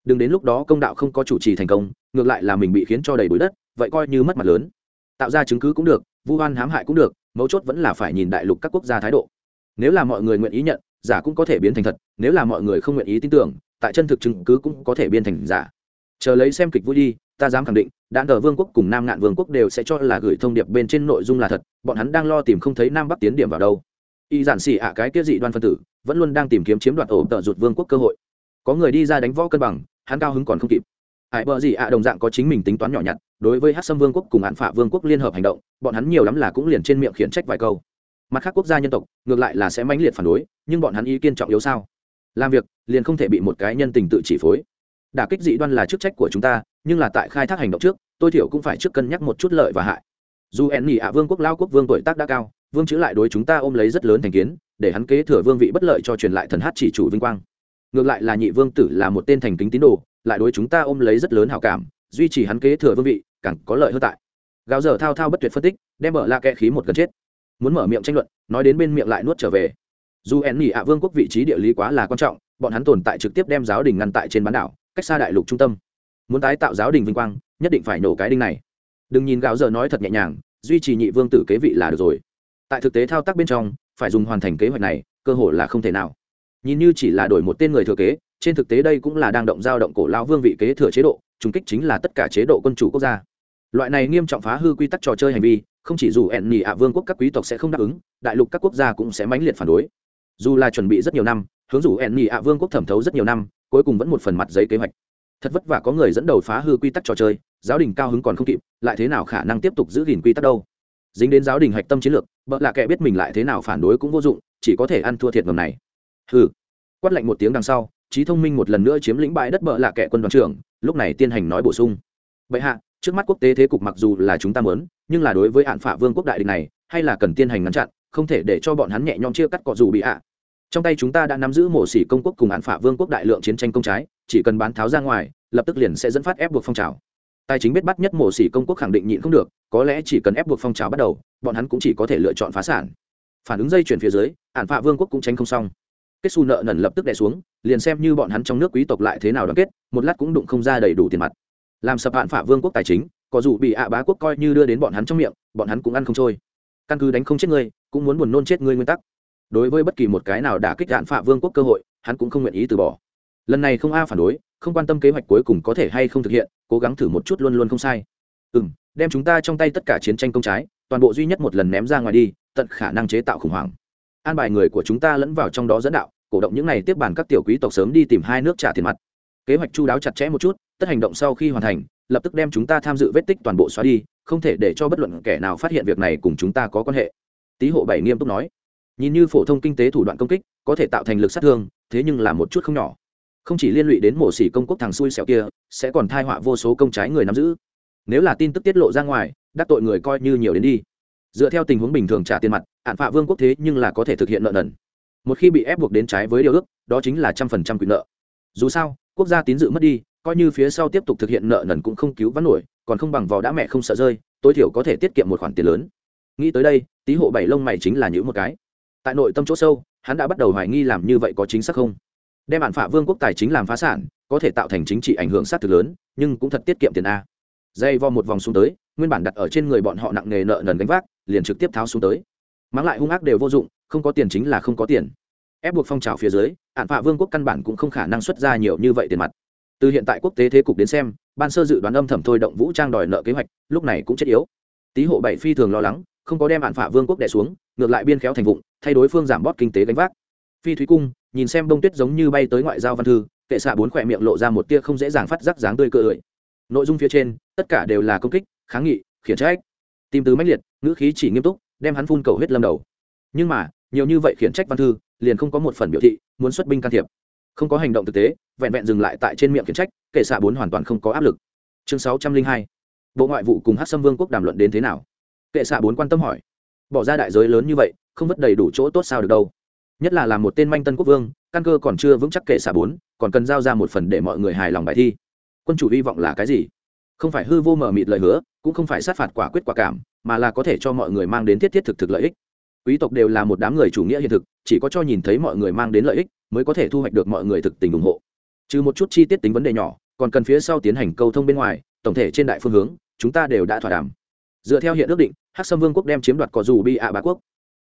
Đừng đến lúc đó công đạo không có chủ trì thành công, ngược lại là mình bị khiến cho đầy bụi đất, vậy coi như mất mặt lớn. Tạo ra chứng cứ cũng được, vu oan hãm hại cũng được, mấu chốt vẫn là phải nhìn đại lục các quốc gia thái độ. Nếu là mọi người nguyện ý nhận giả cũng có thể biến thành thật, nếu là mọi người không nguyện ý tin tưởng, tại chân thực chứng cứ cũng có thể biến thành giả. Chờ lấy xem kịch vui đi, ta dám khẳng định, đạn tờ vương quốc cùng nam ngạn vương quốc đều sẽ cho là gửi thông điệp bên trên nội dung là thật, bọn hắn đang lo tìm không thấy nam bắc tiến điểm vào đâu. Y giản xỉ ạ cái kia dị đoan phân tử, vẫn luôn đang tìm kiếm chiếm đoạt ổ tợ rụt vương quốc cơ hội. Có người đi ra đánh võ cân bằng, hắn cao hứng còn không kịp. Hải bờ gì ạ đồng dạng có chính mình tính toán nhỏ nhặt, đối với hát sâm vương quốc cùng hạn phả vương quốc liên hợp hành động, bọn hắn nhiều lắm là cũng liền trên miệng khiển trách vài câu mặt khác quốc gia nhân tộc, ngược lại là sẽ mãnh liệt phản đối, nhưng bọn hắn ý kiên trọng yếu sao? Làm việc, liền không thể bị một cái nhân tình tự chỉ phối. Đả kích dị đoan là chức trách của chúng ta, nhưng là tại khai thác hành động trước, tôi thiểu cũng phải trước cân nhắc một chút lợi và hại. Dù en nhị ạ, vương quốc, lao quốc, vương tuổi tác đã cao, vương chữ lại đối chúng ta ôm lấy rất lớn thành kiến, để hắn kế thừa vương vị bất lợi cho truyền lại thần hát chỉ chủ vinh quang. Ngược lại là nhị vương tử là một tên thành kính tín đồ, lại đối chúng ta ôm lấy rất lớn hào cảm, duy trì hắn kế thừa vương vị, càng có lợi hơn tại. Gào dở thao thao bất tuyệt phân tích, đem mở la kẽ khí một gần chết muốn mở miệng tranh luận, nói đến bên miệng lại nuốt trở về. Dù ẻn nhị ạ vương quốc vị trí địa lý quá là quan trọng, bọn hắn tồn tại trực tiếp đem giáo đình ngăn tại trên bán đảo, cách xa đại lục trung tâm. Muốn tái tạo giáo đình vinh quang, nhất định phải nổ cái đinh này. Đừng nhìn gạo giờ nói thật nhẹ nhàng, duy trì nhị vương tử kế vị là được rồi. Tại thực tế thao tác bên trong, phải dùng hoàn thành kế hoạch này, cơ hội là không thể nào. Nhìn như chỉ là đổi một tên người thừa kế, trên thực tế đây cũng là đang động giao động cổ lao vương vị kế thừa chế độ, trùng kích chính là tất cả chế độ quân chủ quốc gia. Loại này nghiêm trọng phá hư quy tắc trò chơi hành vi không chỉ dù ẹn nhì ạ vương quốc các quý tộc sẽ không đáp ứng, đại lục các quốc gia cũng sẽ mãnh liệt phản đối. Dù là chuẩn bị rất nhiều năm, hướng rủ ẹn nhì ạ vương quốc thẩm thấu rất nhiều năm, cuối cùng vẫn một phần mặt giấy kế hoạch. Thật vất vả có người dẫn đầu phá hư quy tắc trò chơi, giáo đình cao hứng còn không kịp, lại thế nào khả năng tiếp tục giữ gìn quy tắc đâu? Dính đến giáo đình hạch tâm chiến lược, bợ lạ kệ biết mình lại thế nào phản đối cũng vô dụng, chỉ có thể ăn thua thiệt ngầm này. Ừ quát lạnh một tiếng đằng sau trí thông minh một lần nữa chiếm lĩnh bãi đất bợ lạ kệ quân đoàn trưởng, lúc này tiên hành nói bổ sung. Vậy hạ trước mắt quốc tế thế cục mặc dù là chúng ta muốn, nhưng là đối với hạn phả vương quốc đại địch này, hay là cần tiên hành ngăn chặn, không thể để cho bọn hắn nhẹ nhõm chia cắt cọ dù bị ạ. Trong tay chúng ta đã nắm giữ mổ xỉ công quốc cùng hạn phả vương quốc đại lượng chiến tranh công trái, chỉ cần bán tháo ra ngoài, lập tức liền sẽ dẫn phát ép buộc phong trào. Tài chính biết bắt nhất mổ xỉ công quốc khẳng định nhịn không được, có lẽ chỉ cần ép buộc phong trào bắt đầu, bọn hắn cũng chỉ có thể lựa chọn phá sản. Phản ứng dây chuyển phía dưới, hạn phả vương quốc cũng tránh không xong. Kết xu nợ nần lập tức đè xuống, liền xem như bọn hắn trong nước quý tộc lại thế nào đoàn kết, một lát cũng đụng không ra đầy đủ tiền mặt làm sập hạn phả vương quốc tài chính, có dù bị ạ bá quốc coi như đưa đến bọn hắn trong miệng, bọn hắn cũng ăn không trôi. Căn cứ đánh không chết ngươi, cũng muốn buồn nôn chết ngươi nguyên tắc. Đối với bất kỳ một cái nào đã kích hạn phả vương quốc cơ hội, hắn cũng không nguyện ý từ bỏ. Lần này không a phản đối, không quan tâm kế hoạch cuối cùng có thể hay không thực hiện, cố gắng thử một chút luôn luôn không sai. Ừ m đem chúng ta trong tay tất cả chiến tranh công trái, toàn bộ duy nhất một lần ném ra ngoài đi, tận khả năng chế tạo khủng hoảng. An bài người của chúng ta lẫn vào trong đó dẫn đạo, cổ động những n à y tiếp bàn các tiểu quý tộc sớm đi tìm hai nước trả tiền mặt. Kế hoạch chu đáo chặt chẽ một chút tất hành động sau khi hoàn thành, lập tức đem chúng ta tham dự vết tích toàn bộ xóa đi, không thể để cho bất luận kẻ nào phát hiện việc này cùng chúng ta có quan hệ. Tý hộ bảy nghiêm túc nói. Nhìn như phổ thông kinh tế thủ đoạn công kích, có thể tạo thành lực sát thương, thế nhưng là một chút không nhỏ. Không chỉ liên lụy đến mổ xỉ công quốc thằng xui xẻo kia, sẽ còn thai họa vô số công trái người nắm giữ. Nếu là tin tức tiết lộ ra ngoài, đắc tội người coi như nhiều đến đi. Dựa theo tình huống bình thường trả tiền mặt, hạn phạ vương quốc thế nhưng là có thể thực hiện nợ nần. Một khi bị ép buộc đến trái với điều ước, đó chính là trăm phần trăm quyền nợ. Dù sao, quốc gia tín dự mất đi coi như phía sau tiếp tục thực hiện nợ nần cũng không cứu vãn nổi, còn không bằng vò đã mẹ không sợ rơi, tối thiểu có thể tiết kiệm một khoản tiền lớn. Nghĩ tới đây, tý hộ bảy lông mày chính là những một cái. Tại nội tâm chỗ sâu, hắn đã bắt đầu hoài nghi làm như vậy có chính xác không. Đem bản phạ vương quốc tài chính làm phá sản, có thể tạo thành chính trị ảnh hưởng sát thực lớn, nhưng cũng thật tiết kiệm tiền a. Dây vo một vòng xuống tới, nguyên bản đặt ở trên người bọn họ nặng nề nợ nần gánh vác, liền trực tiếp tháo xuống tới. Mắng lại hung ác đều vô dụng, không có tiền chính là không có tiền. Ép buộc phong trào phía dưới hạn phạ vương quốc căn bản cũng không khả năng xuất ra nhiều như vậy tiền mặt từ hiện tại quốc tế thế cục đến xem, ban sơ dự đoán âm thầm thôi động vũ trang đòi nợ kế hoạch, lúc này cũng chết yếu. Tý hộ bảy phi thường lo lắng, không có đem hạn phả vương quốc đẻ xuống, ngược lại biên khéo thành vụng, thay đối phương giảm bót kinh tế gánh vác. Phi thúy cung, nhìn xem bông tuyết giống như bay tới ngoại giao văn thư, kệ xạ bốn khỏe miệng lộ ra một tia không dễ dàng phát giác dáng tươi cười nội dung phía trên, tất cả đều là công kích, kháng nghị, khiển trách. Tìm từ mãnh liệt, ngữ khí chỉ nghiêm túc, đem hắn phun cầu hết lâm đầu. Nhưng mà, nhiều như vậy khiển trách văn thư, liền không có một phần biểu thị, muốn xuất binh can thiệp không có hành động thực tế, vẹn vẹn dừng lại tại trên miệng khiển trách kệ xạ bốn hoàn toàn không có áp lực. Chương sáu trăm linh hai, bộ ngoại vụ cùng hát xâm vương quốc đàm luận đến thế nào? Kệ xạ bốn quan tâm hỏi. Bỏ ra đại giới lớn như vậy, không vất đầy đủ chỗ tốt sao được đâu. Nhất là làm một tên manh tân quốc vương, căn cơ còn chưa vững chắc kệ xạ bốn, còn cần giao ra một phần để mọi người hài lòng bài thi. Quân chủ hy vọng là cái gì? Không phải hư vô mờ mịt lời hứa, cũng không phải sát phạt quả quyết quả cảm, mà là có thể cho mọi người mang đến thiết thiết thực thực lợi ích quý tộc đều là một đám người chủ nghĩa hiện thực, chỉ có cho nhìn thấy mọi người mang đến lợi ích mới có thể thu hoạch được mọi người thực tình ủng hộ. Trừ một chút chi tiết tính vấn đề nhỏ, còn cần phía sau tiến hành câu thông bên ngoài, tổng thể trên đại phương hướng, chúng ta đều đã thỏa đàm. Dựa theo hiện ước định, hắc sâm vương quốc đem chiếm đoạt cò dù bi ạ bá quốc.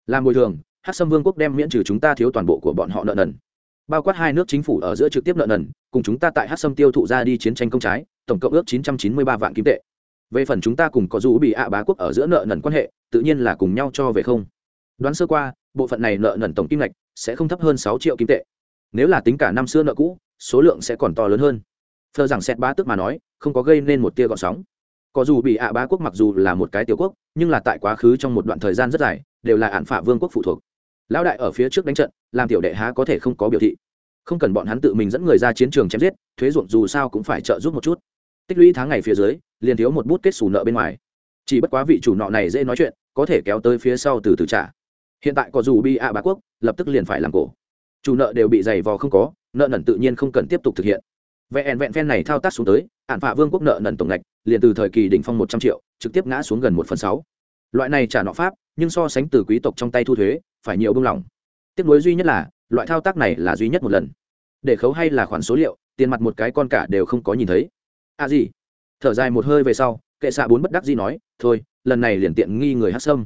Làm bồi thường, hắc sâm vương quốc đem miễn trừ chúng ta thiếu toàn bộ của bọn họ nợ nần. Bao quát hai nước chính phủ ở giữa trực tiếp nợ nần, cùng chúng ta tại hắc sâm tiêu thụ ra đi chiến tranh công trái, tổng cộng ước 993 vạn kim tệ. Về phần chúng ta cùng có dù bị ạ bá quốc ở giữa nợ nần quan hệ, tự nhiên là cùng nhau cho về không đoán sơ qua, bộ phận này nợ nần tổng kim ngạch sẽ không thấp hơn sáu triệu kim tệ. Nếu là tính cả năm xưa nợ cũ, số lượng sẽ còn to lớn hơn. Thờ rằng xét bá tức mà nói, không có gây nên một tia gọn sóng. Có dù bị ạ bá quốc mặc dù là một cái tiểu quốc, nhưng là tại quá khứ trong một đoạn thời gian rất dài, đều là ạn phả vương quốc phụ thuộc. Lão đại ở phía trước đánh trận, làm tiểu đệ há có thể không có biểu thị. Không cần bọn hắn tự mình dẫn người ra chiến trường chém giết, thuế ruộng dù sao cũng phải trợ giúp một chút. Tích lũy tháng ngày phía dưới, liền thiếu một bút kết xù nợ bên ngoài. Chỉ bất quá vị chủ nọ này dễ nói chuyện, có thể kéo tới phía sau từ từ trả hiện tại có dù bị ạ bá quốc, lập tức liền phải làm cổ. Chủ nợ đều bị dày vò không có, nợ nần tự nhiên không cần tiếp tục thực hiện. Vẹn vẹn phen này thao tác xuống tới ạn phạ vương quốc nợ nần tổng ngạch liền từ thời kỳ đỉnh phong một trăm triệu, trực tiếp ngã xuống gần một phần sáu. Loại này trả nọ pháp, nhưng so sánh từ quý tộc trong tay thu thuế, phải nhiều bông lỏng tiếp nối duy nhất là, loại thao tác này là duy nhất một lần. Để khấu hay là khoản số liệu, tiền mặt một cái con cả đều không có nhìn thấy. À gì? Thở dài một hơi về sau, kệ xạ bốn bất đắc gì nói, thôi, lần này liền tiện nghi người hát sâm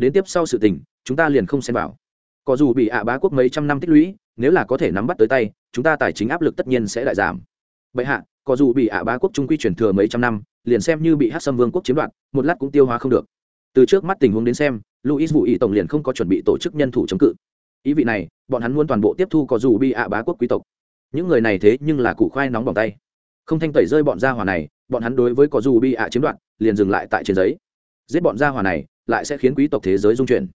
đến tiếp sau sự tình, chúng ta liền không xem vào. Có dù bị ạ bá quốc mấy trăm năm tích lũy, nếu là có thể nắm bắt tới tay, chúng ta tài chính áp lực tất nhiên sẽ lại giảm. Bệ hạ, có dù bị ạ bá quốc trung quy truyền thừa mấy trăm năm, liền xem như bị hát sâm vương quốc chiếm đoạt, một lát cũng tiêu hóa không được. Từ trước mắt tình huống đến xem, luis vũ ý tổng liền không có chuẩn bị tổ chức nhân thủ chống cự. Ý vị này, bọn hắn muốn toàn bộ tiếp thu có dù bị ạ bá quốc quý tộc. Những người này thế nhưng là củ khoai nóng bỏng tay. Không thanh tẩy rơi bọn gia hỏa này, bọn hắn đối với có dù bị ạ chiếm đoạt, liền dừng lại tại trên giấy. Giết bọn gia hỏa này lại sẽ khiến quý tộc thế giới dung chuyển.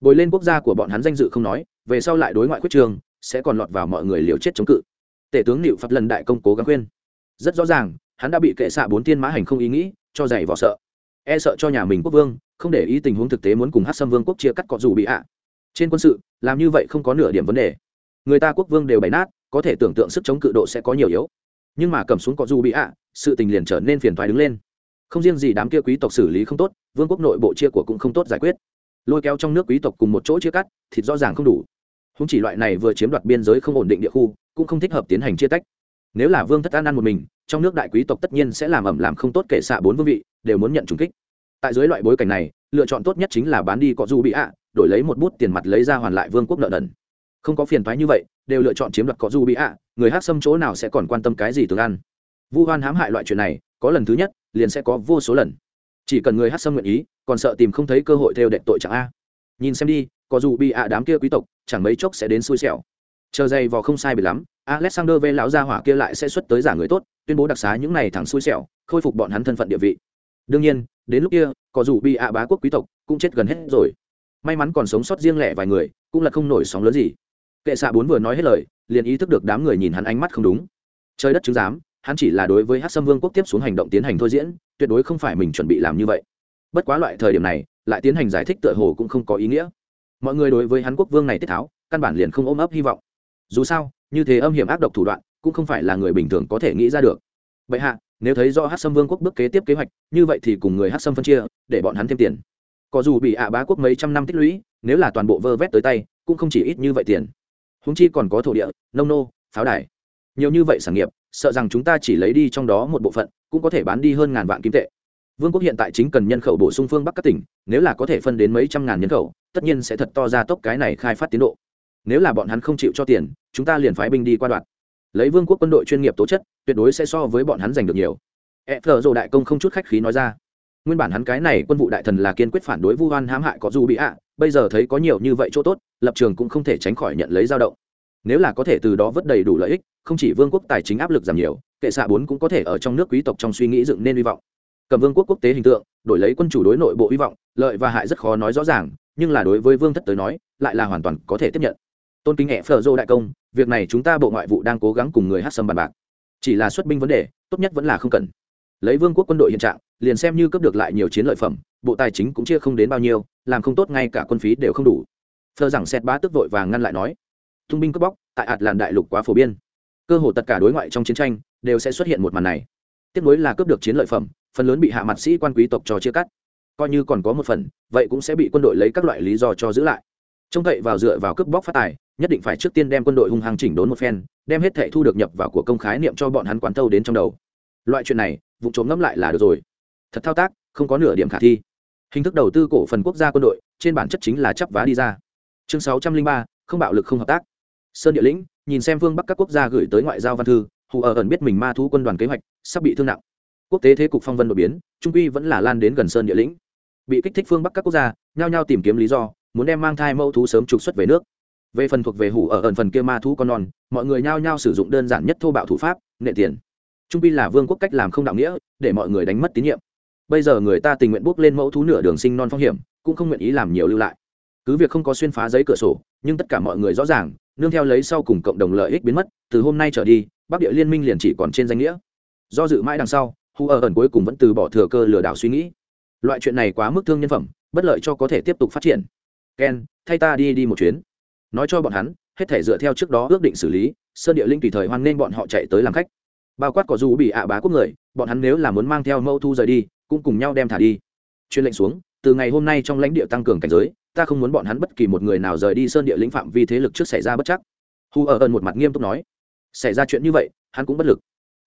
Bồi lên quốc gia của bọn hắn danh dự không nói, về sau lại đối ngoại quyết trường, sẽ còn lọt vào mọi người liều chết chống cự. Tể tướng liệu phật lần đại công cố gắng khuyên. Rất rõ ràng, hắn đã bị kệ xạ bốn tiên mã hành không ý nghĩ, cho dày vỏ sợ. E sợ cho nhà mình quốc vương, không để ý tình huống thực tế muốn cùng hát xâm vương quốc chia cắt cọ dù bị ạ. Trên quân sự, làm như vậy không có nửa điểm vấn đề. Người ta quốc vương đều bày nát, có thể tưởng tượng sức chống cự độ sẽ có nhiều yếu. Nhưng mà cầm xuống cọ dù bị ạ, sự tình liền trở nên phiền thoái đứng lên không riêng gì đám kia quý tộc xử lý không tốt, vương quốc nội bộ chia của cũng không tốt giải quyết. Lôi kéo trong nước quý tộc cùng một chỗ chia cắt, thịt rõ ràng không đủ. Húng chỉ loại này vừa chiếm đoạt biên giới không ổn định địa khu, cũng không thích hợp tiến hành chia tách. Nếu là vương thất an ăn một mình, trong nước đại quý tộc tất nhiên sẽ làm ẩm làm không tốt kể xạ bốn vương vị, đều muốn nhận trùng kích. Tại dưới loại bối cảnh này, lựa chọn tốt nhất chính là bán đi cọ du bị ạ, đổi lấy một bút tiền mặt lấy ra hoàn lại vương quốc nợ nần. Không có phiền thoái như vậy, đều lựa chọn chiếm đoạt cọ du bị ạ, người hát xâm chỗ nào sẽ còn quan tâm cái gì tương ăn. Vu hoan hãm hại loại chuyện này có lần thứ nhất, liền sẽ có vô số lần. Chỉ cần người hát sâm nguyện ý, còn sợ tìm không thấy cơ hội theo đệ tội chẳng a. Nhìn xem đi, có dù bị ạ đám kia quý tộc, chẳng mấy chốc sẽ đến xui xẻo. Chờ dày vò không sai bị lắm, alexander v lão gia hỏa kia lại sẽ xuất tới giả người tốt, tuyên bố đặc xá những này thẳng xui xẻo, khôi phục bọn hắn thân phận địa vị. Đương nhiên, đến lúc kia, có dù bị ạ bá quốc quý tộc cũng chết gần hết rồi. May mắn còn sống sót riêng lẻ vài người, cũng là không nổi sóng lớn gì. Kệ xạ bốn vừa nói hết lời, liền ý thức được đám người nhìn hắn ánh mắt không đúng. Trời đất chứng giám hắn chỉ là đối với hát sâm vương quốc tiếp xuống hành động tiến hành thôi diễn, tuyệt đối không phải mình chuẩn bị làm như vậy. Bất quá loại thời điểm này, lại tiến hành giải thích tựa hồ cũng không có ý nghĩa. Mọi người đối với hắn quốc vương này tiết tháo, căn bản liền không ôm ấp hy vọng. Dù sao, như thế âm hiểm ác độc thủ đoạn, cũng không phải là người bình thường có thể nghĩ ra được. Vậy hạ, nếu thấy do hát sâm vương quốc bước kế tiếp kế hoạch, như vậy thì cùng người hát sâm phân chia, để bọn hắn thêm tiền. Có dù bị ạ bá quốc mấy trăm năm tích lũy, nếu là toàn bộ vơ vét tới tay, cũng không chỉ ít như vậy tiền. Húng chi còn có thổ địa, nông nô, pháo đài. Nhiều như vậy sản nghiệp sợ rằng chúng ta chỉ lấy đi trong đó một bộ phận, cũng có thể bán đi hơn ngàn vạn kim tệ. Vương quốc hiện tại chính cần nhân khẩu bổ sung phương bắc các tỉnh, nếu là có thể phân đến mấy trăm ngàn nhân khẩu, tất nhiên sẽ thật to ra tốc cái này khai phát tiến độ. Nếu là bọn hắn không chịu cho tiền, chúng ta liền phái binh đi qua đoạn. Lấy vương quốc quân đội chuyên nghiệp tố chất, tuyệt đối sẽ so với bọn hắn giành được nhiều. E thờ dồ đại công không chút khách khí nói ra. Nguyên bản hắn cái này quân vụ đại thần là kiên quyết phản đối vu hoan hãm hại có dù bị ạ, bây giờ thấy có nhiều như vậy chỗ tốt, lập trường cũng không thể tránh khỏi nhận lấy dao động. Nếu là có thể từ đó vớt đầy đủ lợi ích không chỉ vương quốc tài chính áp lực giảm nhiều, kệ xạ bốn cũng có thể ở trong nước quý tộc trong suy nghĩ dựng nên hy vọng. Cầm vương quốc quốc tế hình tượng, đổi lấy quân chủ đối nội bộ hy vọng, lợi và hại rất khó nói rõ ràng, nhưng là đối với vương thất tới nói, lại là hoàn toàn có thể tiếp nhận. Tôn kính hẹ phở dô đại công, việc này chúng ta bộ ngoại vụ đang cố gắng cùng người hát sâm bàn bạc. Chỉ là xuất binh vấn đề, tốt nhất vẫn là không cần. Lấy vương quốc quân đội hiện trạng, liền xem như cấp được lại nhiều chiến lợi phẩm, bộ tài chính cũng chia không đến bao nhiêu, làm không tốt ngay cả quân phí đều không đủ. Thơ rằng xét bá tức vội và ngăn lại nói tung binh cướp bóc, tại ạt làn đại lục quá phổ biến cơ hồ tất cả đối ngoại trong chiến tranh đều sẽ xuất hiện một màn này. Tiếp nối là cướp được chiến lợi phẩm, phần lớn bị hạ mặt sĩ quan quý tộc cho chia cắt. Coi như còn có một phần, vậy cũng sẽ bị quân đội lấy các loại lý do cho giữ lại. Trông cậy vào dựa vào cướp bóc phát tài, nhất định phải trước tiên đem quân đội hung hăng chỉnh đốn một phen, đem hết thệ thu được nhập vào của công khái niệm cho bọn hắn quán thâu đến trong đầu. Loại chuyện này, vụ trộm ngẫm lại là được rồi. Thật thao tác, không có nửa điểm khả thi. Hình thức đầu tư cổ phần quốc gia quân đội, trên bản chất chính là chấp vá đi ra. Chương sáu trăm linh ba, không bạo lực không hợp tác. Sơn địa lĩnh nhìn xem phương bắc các quốc gia gửi tới ngoại giao văn thư, hù ở ẩn biết mình ma thú quân đoàn kế hoạch, sắp bị thương nặng. Quốc tế thế cục phong vân đột biến, trung quy vẫn là lan đến gần sơn địa lĩnh. Bị kích thích phương bắc các quốc gia, nhao nhao tìm kiếm lý do, muốn đem mang thai mẫu thú sớm trục xuất về nước. Về phần thuộc về hủ ở ẩn phần kia ma thú con non, mọi người nhao nhao sử dụng đơn giản nhất thô bạo thủ pháp nệ tiền. Trung pi là vương quốc cách làm không đạo nghĩa, để mọi người đánh mất tín nhiệm. Bây giờ người ta tình nguyện bước lên mẫu thú nửa đường sinh non phong hiểm, cũng không nguyện ý làm nhiều lưu lại. Cứ việc không có xuyên phá giấy cửa sổ, nhưng tất cả mọi người rõ ràng nương theo lấy sau cùng cộng đồng lợi ích biến mất, từ hôm nay trở đi, bắc địa liên minh liền chỉ còn trên danh nghĩa. Do dự mãi đằng sau, hu ở ẩn cuối cùng vẫn từ bỏ thừa cơ lừa đảo suy nghĩ. Loại chuyện này quá mức thương nhân phẩm, bất lợi cho có thể tiếp tục phát triển. Ken, thay ta đi đi một chuyến. Nói cho bọn hắn, hết thể dựa theo trước đó ước định xử lý, sơn địa linh tùy thời hoan nên bọn họ chạy tới làm khách. Bao quát có dù bị ạ bá quốc người, bọn hắn nếu là muốn mang theo mẫu thu rời đi, cũng cùng nhau đem thả đi. Chuyên lệnh xuống, từ ngày hôm nay trong lãnh địa tăng cường cảnh giới ta không muốn bọn hắn bất kỳ một người nào rời đi sơn địa lĩnh phạm vi thế lực trước xảy ra bất chắc. Hù ở ẩn một mặt nghiêm túc nói. Xảy ra chuyện như vậy, hắn cũng bất lực.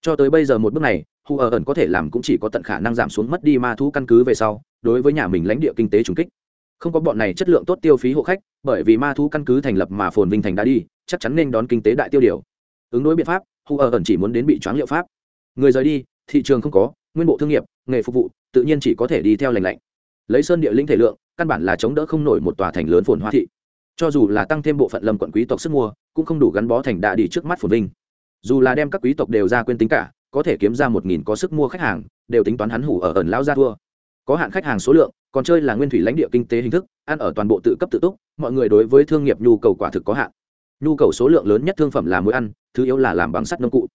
Cho tới bây giờ một bước này hù ở ẩn có thể làm cũng chỉ có tận khả năng giảm xuống mất đi ma thú căn cứ về sau, đối với nhà mình lãnh địa kinh tế trùng kích. Không có bọn này chất lượng tốt tiêu phí hộ khách, bởi vì ma thú căn cứ thành lập mà phồn vinh thành đã đi, chắc chắn nên đón kinh tế đại tiêu điều. Ứng đối biện pháp hù ở ẩn chỉ muốn đến bị choáng liệu pháp. Người rời đi, thị trường không có, nguyên bộ thương nghiệp, nghề phục vụ, tự nhiên chỉ có thể đi theo lành lạnh. Lấy sơn địa linh thể lượng căn bản là chống đỡ không nổi một tòa thành lớn phồn hoa thị. Cho dù là tăng thêm bộ phận lâm quận quý tộc sức mua, cũng không đủ gắn bó thành đạ đi trước mắt phồn vinh. Dù là đem các quý tộc đều ra quên tính cả, có thể kiếm ra một nghìn có sức mua khách hàng, đều tính toán hắn hủ ở ẩn lao ra thua. Có hạn khách hàng số lượng, còn chơi là nguyên thủy lãnh địa kinh tế hình thức, ăn ở toàn bộ tự cấp tự túc, mọi người đối với thương nghiệp nhu cầu quả thực có hạn. Nhu cầu số lượng lớn nhất thương phẩm là muối ăn, thứ yếu là làm bằng sắt nông cụ.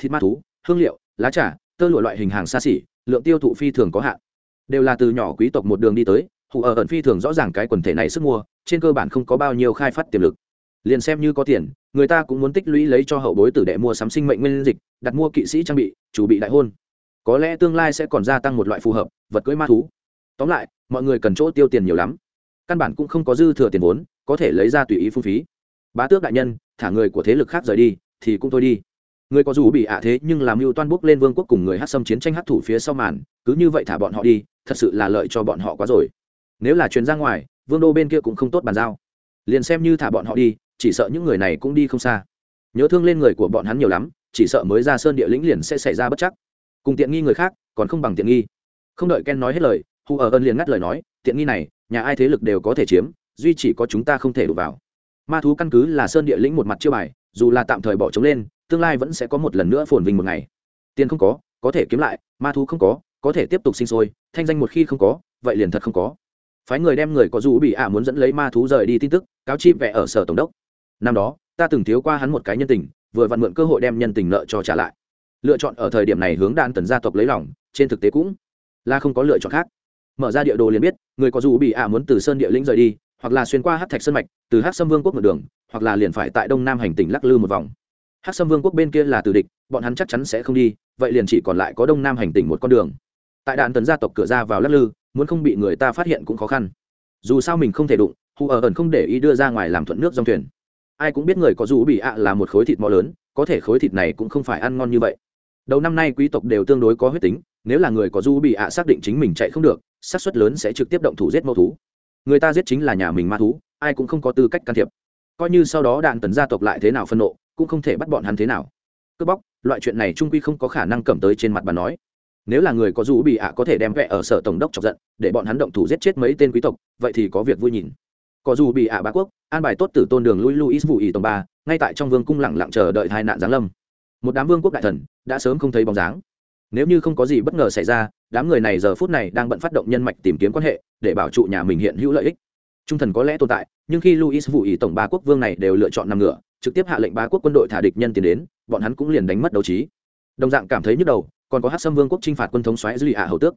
Thịt ma thú, hương liệu, lá trà, tơ lụa loại hình hàng xa xỉ, lượng tiêu thụ phi thường có hạn. Đều là từ nhỏ quý tộc một đường đi tới hù ở ẩn phi thường rõ ràng cái quần thể này sức mua, trên cơ bản không có bao nhiêu khai phát tiềm lực. Liền xem như có tiền, người ta cũng muốn tích lũy lấy cho hậu bối tử đệ mua sắm sinh mệnh nguyên dịch, đặt mua kỵ sĩ trang bị, chủ bị đại hôn. Có lẽ tương lai sẽ còn gia tăng một loại phù hợp, vật cưỡi ma thú. Tóm lại, mọi người cần chỗ tiêu tiền nhiều lắm. Căn bản cũng không có dư thừa tiền vốn, có thể lấy ra tùy ý phung phí. Bá tước đại nhân, thả người của thế lực khác rời đi, thì cũng thôi đi. Người có dù bị ạ thế nhưng làm mưu toan bốc lên vương quốc cùng người hát xâm chiến tranh hát thủ phía sau màn, cứ như vậy thả bọn họ đi, thật sự là lợi cho bọn họ quá rồi nếu là chuyến ra ngoài, vương đô bên kia cũng không tốt bàn giao. Liền xem như thả bọn họ đi, chỉ sợ những người này cũng đi không xa. Nhớ thương lên người của bọn hắn nhiều lắm, chỉ sợ mới ra sơn địa lĩnh liền sẽ xảy ra bất chắc. Cùng tiện nghi người khác, còn không bằng tiện nghi. Không đợi ken nói hết lời hù ở ơn liền ngắt lời nói, tiện nghi này, nhà ai thế lực đều có thể chiếm, duy chỉ có chúng ta không thể đụng vào. Ma thú căn cứ là sơn địa lĩnh một mặt chiêu bài, dù là tạm thời bỏ trống lên, tương lai vẫn sẽ có một lần nữa phồn vinh một ngày. Tiền không có có thể kiếm lại, ma thú không có có thể tiếp tục sinh sôi, thanh danh một khi không có, vậy liền thật không có phái người đem người có dù bị ạ muốn dẫn lấy ma thú rời đi tin tức, cáo chi vẽ ở sở tổng đốc. Năm đó, ta từng thiếu qua hắn một cái nhân tình, vừa vặn mượn cơ hội đem nhân tình nợ cho trả lại. Lựa chọn ở thời điểm này hướng đan tần gia tộc lấy lòng, trên thực tế cũng là không có lựa chọn khác. Mở ra địa đồ liền biết, người có dù bị ạ muốn từ sơn địa lĩnh rời đi, hoặc là xuyên qua hát thạch sơn mạch, từ hát sâm vương quốc một đường, hoặc là liền phải tại đông nam hành tỉnh lắc lư một vòng. Hát sâm vương quốc bên kia là từ địch, bọn hắn chắc chắn sẽ không đi, vậy liền chỉ còn lại có đông nam hành tỉnh một con đường. Tại đạn tần gia tộc cửa ra vào lắc lư muốn không bị người ta phát hiện cũng khó khăn. Dù sao mình không thể đụng, hù ở ẩn không để ý đưa ra ngoài làm thuận nước dòng thuyền. Ai cũng biết người có dù bị ạ là một khối thịt mò lớn, có thể khối thịt này cũng không phải ăn ngon như vậy. Đầu năm nay quý tộc đều tương đối có huyết tính, nếu là người có dù bị ạ xác định chính mình chạy không được, xác suất lớn sẽ trực tiếp động thủ giết mâu thú. Người ta giết chính là nhà mình ma thú, ai cũng không có tư cách can thiệp. Coi như sau đó đạn tần gia tộc lại thế nào phân nộ, cũng không thể bắt bọn hắn thế nào. Cướp bóc, loại chuyện này trung quy không có khả năng cầm tới trên mặt bà nói nếu là người có dù bị ạ có thể đem vẽ ở sở tổng đốc chọc giận, để bọn hắn động thủ giết chết mấy tên quý tộc, vậy thì có việc vui nhìn. Có dù bị ạ bá quốc, an bài tốt tử tôn đường lui luis vụ ý tổng ba, ngay tại trong vương cung lẳng lặng chờ đợi hai nạn giáng lâm. Một đám vương quốc đại thần đã sớm không thấy bóng dáng. Nếu như không có gì bất ngờ xảy ra, đám người này giờ phút này đang bận phát động nhân mạch tìm kiếm quan hệ, để bảo trụ nhà mình hiện hữu lợi ích. Trung thần có lẽ tồn tại, nhưng khi luis vụ ý tổng ba quốc vương này đều lựa chọn nằm ngựa, trực tiếp hạ lệnh ba quốc quân đội thả địch nhân tiến đến, bọn hắn cũng liền đánh mất đấu trí. Đồng dạng cảm thấy nhức đầu còn có hát xâm vương quốc t r i n h phạt quân thống xoáy dư lì ạ hậu tước.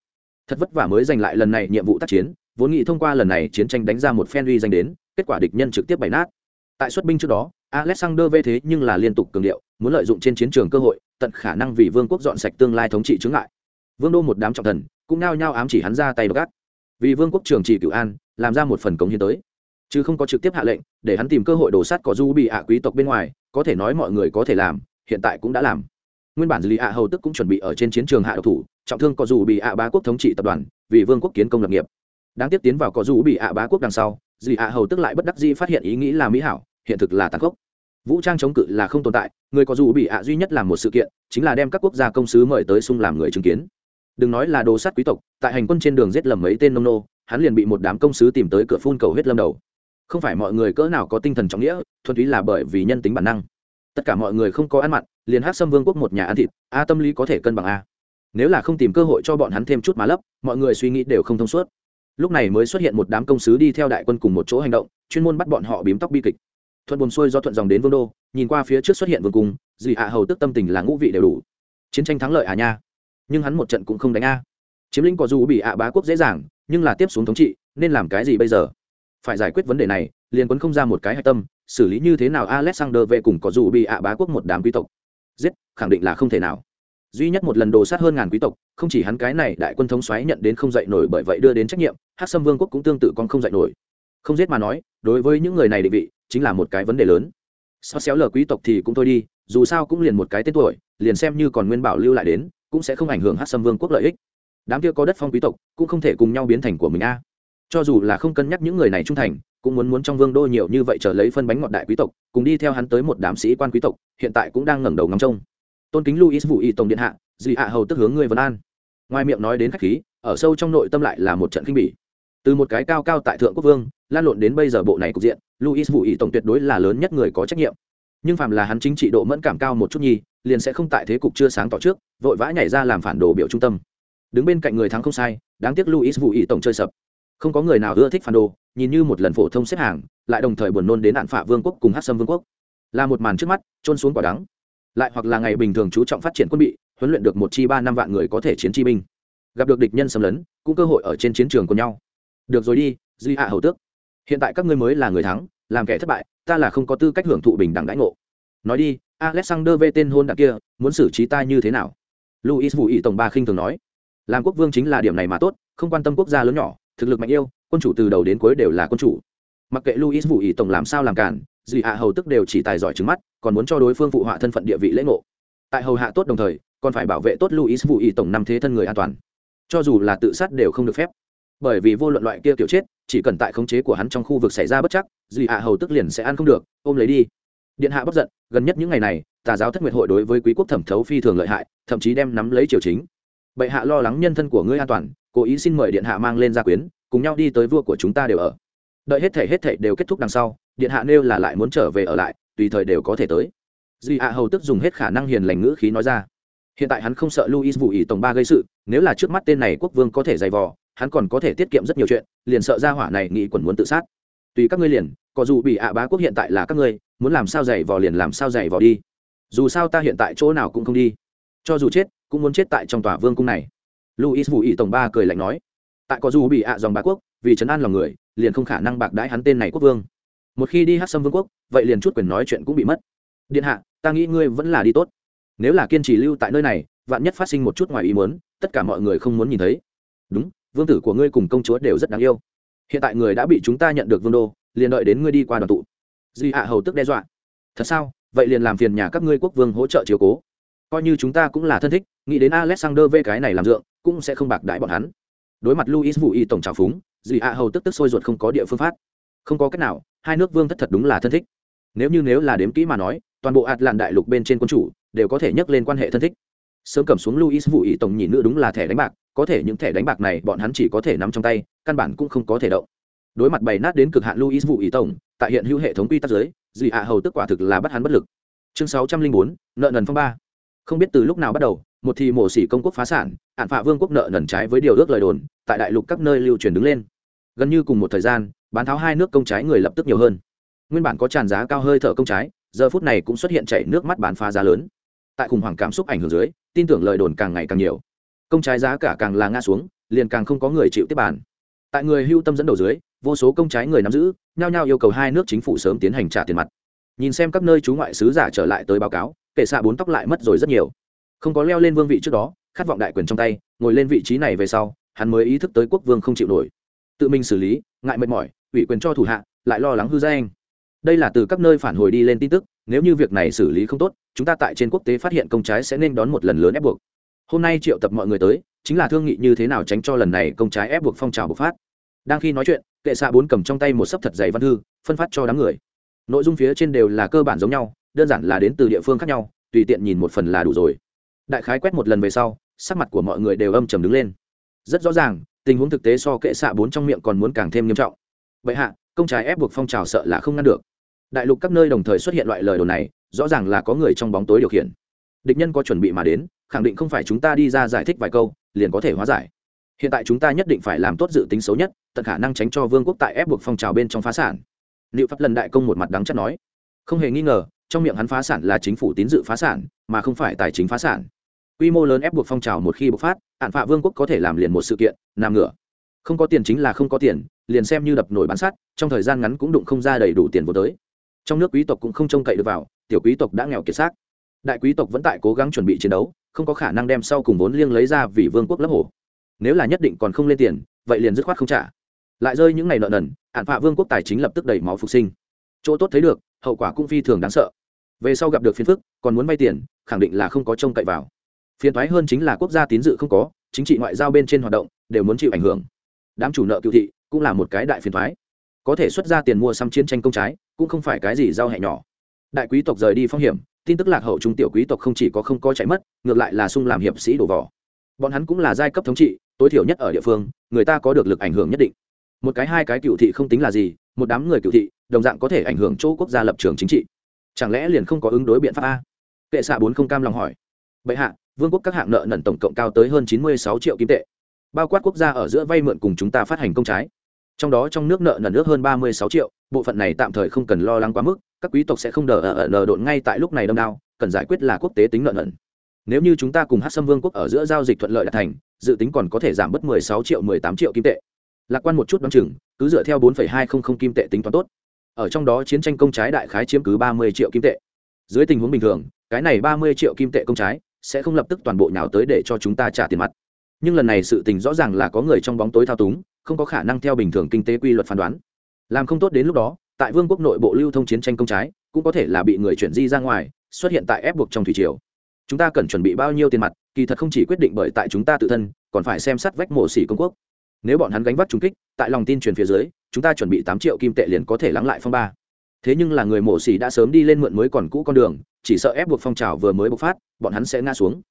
Thật vất vả mới giành lại lần này nhiệm vụ tác chiến, vốn nghĩ thông qua lần này chiến tranh đánh ra một phen uy danh đến, kết quả địch nhân trực tiếp bày nát. Tại xuất binh trước đó, alexander vê thế nhưng là liên tục cường điệu, muốn lợi dụng trên chiến trường cơ hội, tận khả năng vì vương quốc dọn sạch tương lai thống trị chứng lại vương đô một đám trọng thần, cũng nao nhao ám chỉ hắn ra tay gác vì vương quốc trường trị cựu an, làm ra một phần cống hiến tới. Chứ không có trực tiếp hạ lệnh, để hắn tìm cơ hội đổ sát có du bị ạ quý tộc bên ngoài, có thể nói mọi người có thể làm, hiện tại cũng đã làm nguyên bản lì ạ hầu tức cũng chuẩn bị ở trên chiến trường hạ độc thủ, trọng thương có dù bị ạ bá quốc thống trị tập đoàn, vì vương quốc kiến công lập nghiệp. Đáng tiếp tiến vào có dù bị ạ bá quốc đằng sau dì ạ hầu tức lại bất đắc dĩ phát hiện ý nghĩ là mỹ hảo, hiện thực là tàn khốc. Vũ trang chống cự là không tồn tại, người có dù bị ạ duy nhất làm một sự kiện, chính là đem các quốc gia công sứ mời tới xung làm người chứng kiến. Đừng nói là đồ sát quý tộc, tại hành quân trên đường giết lầm mấy tên nông nô, hắn liền bị một đám công sứ tìm tới cửa phun cầu huyết lâm đầu. Không phải mọi người cỡ nào có tinh thần trọng nghĩa, thuần túy là bởi vì nhân tính bản năng tất cả mọi người không có ăn mặn, liền hát xâm vương quốc một nhà ăn thịt, a, tâm lý có thể cân bằng a. Nếu là không tìm cơ hội cho bọn hắn thêm chút má lấp, mọi người suy nghĩ đều không thông suốt. Lúc này mới xuất hiện một đám công sứ đi theo đại quân cùng một chỗ hành động, chuyên môn bắt bọn họ bím tóc bi kịch. Thuận buồn xuôi do thuận dòng đến vương đô, nhìn qua phía trước xuất hiện vương cung dì hạ hầu tức tâm tình là ngũ vị đều đủ. Chiến tranh thắng lợi à nha. Nhưng hắn một trận cũng không đánh a. Chiếm lĩnh có dù bị ạ bá quốc dễ dàng, nhưng là tiếp xuống thống trị, nên làm cái gì bây giờ? Phải giải quyết vấn đề này, liền quấn không ra một cái hạch tâm xử lý như thế nào alexander về cùng có dù bị ạ bá quốc một đám quý tộc? Giết, khẳng định là không thể nào. Duy nhất một lần đồ sát hơn ngàn quý tộc, không chỉ hắn cái này đại quân thống xoáy nhận đến không dạy nổi bởi vậy đưa đến trách nhiệm hát sâm vương quốc cũng tương tự con không dạy nổi. Không giết mà nói, đối với những người này định vị, chính là một cái vấn đề lớn. Sao xéo lờ quý tộc thì cũng thôi đi, dù sao cũng liền một cái tên tuổi, liền xem như còn nguyên bảo lưu lại đến, cũng sẽ không ảnh hưởng hát sâm vương quốc lợi ích. Đám kia có đất phong quý tộc, cũng không thể cùng nhau biến thành của mình a. Cho dù là không cân nhắc những người này trung thành cũng muốn muốn trong vương đô nhiều như vậy trở lấy phân bánh ngọt đại quý tộc, cùng đi theo hắn tới một đám sĩ quan quý tộc, hiện tại cũng đang ngẩng đầu ngắm trông. Tôn kính luis vũ y tổng điện hạ dị hạ hầu tức hướng ngươi vân an. Ngoài miệng nói đến khách khí, ở sâu trong nội tâm lại là một trận kinh bỉ. Từ một cái cao cao tại thượng quốc vương, lan lộn đến bây giờ bộ này cục diện luis vũ y tổng tuyệt đối là lớn nhất người có trách nhiệm. Nhưng phạm là hắn chính trị độ mẫn cảm cao một chút nhi liền sẽ không tại thế cục chưa sáng tỏ trước, vội vã nhảy ra làm phản đồ biểu trung tâm. Đứng bên cạnh người thắng không sai, đáng tiếc luis vũ y tổng chơi sập không có người nào ưa thích phản đồ, nhìn như một lần phổ thông xếp hàng, lại đồng thời buồn nôn đến nạn phả vương quốc cùng hát sâm vương quốc. Là một màn trước mắt trôn xuống quả đắng. Lại hoặc là ngày bình thường chú trọng phát triển quân bị, huấn luyện được một chi ba năm vạn người có thể chiến chi binh. Gặp được địch nhân xâm lấn, cũng cơ hội ở trên chiến trường của nhau. Được rồi đi, duy hạ hầu tước. Hiện tại các ngươi mới là người thắng, làm kẻ thất bại, ta là không có tư cách hưởng thụ bình đẳng đãi ngộ. Nói đi, alexander v tên hôn đặc kia, muốn xử trí ta như thế nào? Luis vũ ý tổng ba khinh thường nói, làm quốc vương chính là điểm này mà tốt, không quan tâm quốc gia lớn nhỏ thực lực mạnh yêu, quân chủ từ đầu đến cuối đều là quân chủ. Mặc kệ luis vũ ý tổng làm sao làm cản, dì hạ hầu tức đều chỉ tài giỏi trứng mắt, còn muốn cho đối phương phụ họa thân phận địa vị lễ ngộ. Tại hầu hạ tốt đồng thời, còn phải bảo vệ tốt luis vũ ý tổng năm thế thân người an toàn. Cho dù là tự sát đều không được phép. Bởi vì vô luận loại kia kiểu chết, chỉ cần tại khống chế của hắn trong khu vực xảy ra bất chắc, dì hạ hầu tức liền sẽ ăn không được, ôm lấy đi. Điện hạ bất giận, gần nhất những ngày này, tà giáo thất nguyệt hội đối với quý quốc thẩm thấu phi thường lợi hại, thậm chí đem nắm lấy triều chính. Bệ hạ lo lắng nhân thân của ngươi an toàn cố ý xin mời điện hạ mang lên gia quyến, cùng nhau đi tới vua của chúng ta đều ở. Đợi hết thể hết thể đều kết thúc đằng sau, điện hạ nêu là lại muốn trở về ở lại, tùy thời đều có thể tới. Duy hạ hầu tức dùng hết khả năng hiền lành ngữ khí nói ra. Hiện tại hắn không sợ luis vụ ý tổng ba gây sự, nếu là trước mắt tên này quốc vương có thể dày vò, hắn còn có thể tiết kiệm rất nhiều chuyện, liền sợ ra hỏa này nghĩ quần muốn tự sát. Tùy các ngươi liền, có dù bị ạ bá quốc hiện tại là các ngươi, muốn làm sao dày vò liền làm sao dày vò đi. Dù sao ta hiện tại chỗ nào cũng không đi. Cho dù chết, cũng muốn chết tại trong tòa vương cung này luis vũ ý tổng ba cười lạnh nói, tại có dù bị ạ dòng bá quốc, vì chấn an lòng người, liền không khả năng bạc đãi hắn tên này quốc vương. Một khi đi hát xâm vương quốc, vậy liền chút quyền nói chuyện cũng bị mất. Điện hạ, ta nghĩ ngươi vẫn là đi tốt. Nếu là kiên trì lưu tại nơi này, vạn nhất phát sinh một chút ngoài ý muốn, tất cả mọi người không muốn nhìn thấy. Đúng, vương tử của ngươi cùng công chúa đều rất đáng yêu. Hiện tại người đã bị chúng ta nhận được vương đô, liền đợi đến ngươi đi qua đoàn tụ. Di hạ hầu tức đe dọa. Thật sao? Vậy liền làm phiền nhà các ngươi quốc vương hỗ trợ chiều cố. Coi như chúng ta cũng là thân thích, nghĩ đến alexander v cái này làm dượng cũng sẽ không bạc đãi bọn hắn. Đối mặt luis vũ y tổng trào phúng, dì a hầu tức tức sôi ruột không có địa phương phát. Không có cách nào, hai nước vương thất thật đúng là thân thích. Nếu như nếu là đếm kỹ mà nói, toàn bộ ạt làn đại lục bên trên quân chủ đều có thể nhắc lên quan hệ thân thích. Sớm cầm xuống luis vũ ý tổng nhìn nữ đúng là thẻ đánh bạc, có thể những thẻ đánh bạc này bọn hắn chỉ có thể nắm trong tay, căn bản cũng không có thể động. Đối mặt bày nát đến cực hạn luis vũ ý tổng, tại hiện hữu hệ thống quy tắc giới dị hạ hầu tức quả thực là bắt hắn bất lực. Chương sáu trăm linh bốn, nợ nần phong ba không biết từ lúc nào bắt đầu, một thì mổ xỉ công quốc phá sản, hạn phạ vương quốc nợ nần trái với điều ước lời đồn, tại đại lục các nơi lưu truyền đứng lên. Gần như cùng một thời gian, bán tháo hai nước công trái người lập tức nhiều hơn. Nguyên bản có tràn giá cao hơi thở công trái, giờ phút này cũng xuất hiện chảy nước mắt bán phá giá lớn. Tại khủng hoảng cảm xúc ảnh hưởng dưới, tin tưởng lời đồn càng ngày càng nhiều. Công trái giá cả càng là ngã xuống, liền càng không có người chịu tiếp bàn. Tại người hưu tâm dẫn đầu dưới, vô số công trái người nắm giữ, nhao nhao yêu cầu hai nước chính phủ sớm tiến hành trả tiền mặt. Nhìn xem các nơi chú ngoại sứ giả trở lại tới báo cáo kệ xạ bốn tóc lại mất rồi rất nhiều. Không có leo lên vương vị trước đó, khát vọng đại quyền trong tay, ngồi lên vị trí này về sau, hắn mới ý thức tới quốc vương không chịu nổi. Tự mình xử lý, ngại mệt mỏi, ủy quyền cho thủ hạ, lại lo lắng hư ra anh đây là từ các nơi phản hồi đi lên tin tức, nếu như việc này xử lý không tốt, chúng ta tại trên quốc tế phát hiện công trái sẽ nên đón một lần lớn ép buộc. Hôm nay triệu tập mọi người tới, chính là thương nghị như thế nào tránh cho lần này công trái ép buộc phong trào bộc phát. Đang khi nói chuyện, kệ xạ bốn cầm trong tay một sấp thật dày văn thư, phân phát cho đám người. Nội dung phía trên đều là cơ bản giống nhau đơn giản là đến từ địa phương khác nhau, tùy tiện nhìn một phần là đủ rồi. Đại khái quét một lần về sau, sắc mặt của mọi người đều âm trầm đứng lên. Rất rõ ràng, tình huống thực tế so kệ xạ bốn trong miệng còn muốn càng thêm nghiêm trọng. Vậy hạ, công trái ép buộc phong trào sợ là không ngăn được. Đại lục các nơi đồng thời xuất hiện loại lời đồn này, rõ ràng là có người trong bóng tối điều khiển. Địch nhân có chuẩn bị mà đến, khẳng định không phải chúng ta đi ra giải thích vài câu, liền có thể hóa giải. Hiện tại chúng ta nhất định phải làm tốt dự tính xấu nhất, tận khả năng tránh cho vương quốc tại ép buộc phong trào bên trong phá sản. Liệu pháp lần đại công một mặt đắng chắc nói. Không hề nghi ngờ trong miệng hắn phá sản là chính phủ tín dự phá sản, mà không phải tài chính phá sản. Quy mô lớn ép buộc phong trào một khi bộc phát, hạn phạ vương quốc có thể làm liền một sự kiện, nằm ngửa. Không có tiền chính là không có tiền, liền xem như đập nổi bán sắt, trong thời gian ngắn cũng đụng không ra đầy đủ tiền vô tới. Trong nước quý tộc cũng không trông cậy được vào, tiểu quý tộc đã nghèo kiệt xác. Đại quý tộc vẫn tại cố gắng chuẩn bị chiến đấu, không có khả năng đem sau cùng vốn liêng lấy ra vì vương quốc lấp hổ nếu là nhất định còn không lên tiền, vậy liền dứt khoát không trả. Lại rơi những ngày nợ nần, hạn phạ vương quốc tài chính lập tức đẩy máu phục sinh chỗ tốt thấy được, hậu quả cũng phi thường đáng sợ. Về sau gặp được phiền phức, còn muốn vay tiền, khẳng định là không có trông cậy vào. Phiền thoái hơn chính là quốc gia tín dự không có, chính trị ngoại giao bên trên hoạt động, đều muốn chịu ảnh hưởng. Đám chủ nợ cựu thị, cũng là một cái đại phiền thoái có thể xuất ra tiền mua xăm chiến tranh công trái, cũng không phải cái gì giao hẹ nhỏ. Đại quý tộc rời đi phong hiểm, tin tức lạc hậu trung tiểu quý tộc không chỉ có không có chạy mất, ngược lại là sung làm hiệp sĩ đổ vỏ bọn hắn cũng là giai cấp thống trị, tối thiểu nhất ở địa phương, người ta có được lực ảnh hưởng nhất định. Một cái hai cái cựu thị không tính là gì một đám người cựu thị, đồng dạng có thể ảnh hưởng chỗ quốc gia lập trường chính trị. Chẳng lẽ liền không có ứng đối biện pháp a? Kệ xạ bốn không cam lòng hỏi. Bệ hạ, vương quốc các hạng nợ nần tổng cộng cao tới hơn chín mươi sáu triệu kim tệ. Bao quát quốc gia ở giữa vay mượn cùng chúng ta phát hành công trái. Trong đó trong nước nợ nần ước hơn ba mươi sáu triệu, bộ phận này tạm thời không cần lo lắng quá mức, các quý tộc sẽ không đờ ở nờ độn ngay tại lúc này đâm đao, cần giải quyết là quốc tế tính nợ nần. Nếu như chúng ta cùng hát xâm vương quốc ở giữa giao dịch thuận lợi đạt thành, dự tính còn có thể giảm bớt mười sáu triệu mười tám triệu kim tệ lạc quan một chút đ o á n chừng, cứ dựa theo bốn phẩy hai không không kim tệ tính toán tốt. Ở trong đó chiến tranh công trái đại khái chiếm cứ ba mươi triệu kim tệ. Dưới tình huống bình thường, cái này ba mươi triệu kim tệ công trái sẽ không lập tức toàn bộ nhào tới để cho chúng ta trả tiền mặt. Nhưng lần này sự tình rõ ràng là có người trong bóng tối thao túng, không có khả năng theo bình thường kinh tế quy luật phán đoán. Làm không tốt đến lúc đó, tại vương quốc nội bộ lưu thông chiến tranh công trái cũng có thể là bị người chuyển di ra ngoài, xuất hiện tại ép buộc trong thủy triều. Chúng ta cần chuẩn bị bao nhiêu tiền mặt, kỳ thật không chỉ quyết định bởi tại chúng ta tự thân, còn phải xem sát vách mổ xỉ công quốc nếu bọn hắn gánh vác trung kích, tại lòng tin truyền phía dưới, chúng ta chuẩn bị tám triệu kim tệ liền có thể lắng lại phong ba. Thế nhưng là người mổ xỉ đã sớm đi lên mượn mới còn cũ con đường, chỉ sợ ép buộc phong trào vừa mới bộc phát, bọn hắn sẽ ngã xuống.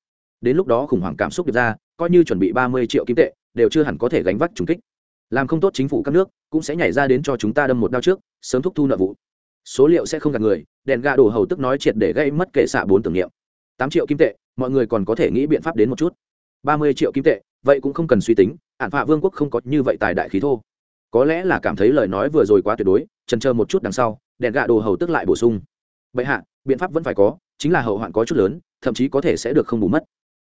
Đến lúc đó khủng hoảng cảm xúc được ra, coi như chuẩn bị ba mươi triệu kim tệ, đều chưa hẳn có thể gánh vác trung kích. Làm không tốt chính phủ các nước cũng sẽ nhảy ra đến cho chúng ta đâm một đao trước, sớm thúc thu nợ vụ. Số liệu sẽ không gạt người, đèn gà đổ hầu tức nói triệt để gây mất kệ xạ bốn tưởng niệm. Tám triệu kim tệ, mọi người còn có thể nghĩ biện pháp đến một chút. Ba mươi triệu kim tệ, vậy cũng không cần suy tính ạn phạ vương quốc không có như vậy tài đại khí thô. Có lẽ là cảm thấy lời nói vừa rồi quá tuyệt đối, trần chờ một chút đằng sau, đèn gạ đồ hầu tức lại bổ sung. Bệ hạ, biện pháp vẫn phải có, chính là hậu hoạn có chút lớn, thậm chí có thể sẽ được không bù mất.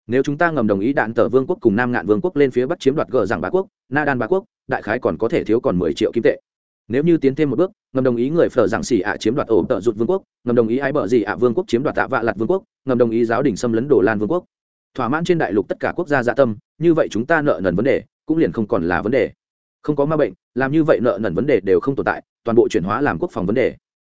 Nếu chúng ta ngầm đồng ý đạn tờ vương quốc cùng nam ngạn vương quốc lên phía bắc chiếm đoạt gờ rằng bá quốc, na đan bá quốc, đại khái còn có thể thiếu còn mười triệu kim tệ. Nếu như tiến thêm một bước, ngầm đồng ý người phở giảng xỉ ạ chiếm đoạt ổ tợ rụt vương quốc, ngầm đồng ý ai bợ gì ạ vương quốc chiếm đoạt tạ vạ lạt vương quốc, ngầm đồng ý giáo đình xâm lấn đồ lan vương quốc. Thỏa mãn trên đại lục tất cả quốc gia dạ tâm, như vậy chúng ta nợ nần vấn đề cũng liền không còn là vấn đề. Không có ma bệnh, làm như vậy nợ nần vấn đề đều không tồn tại, toàn bộ chuyển hóa làm quốc phòng vấn đề.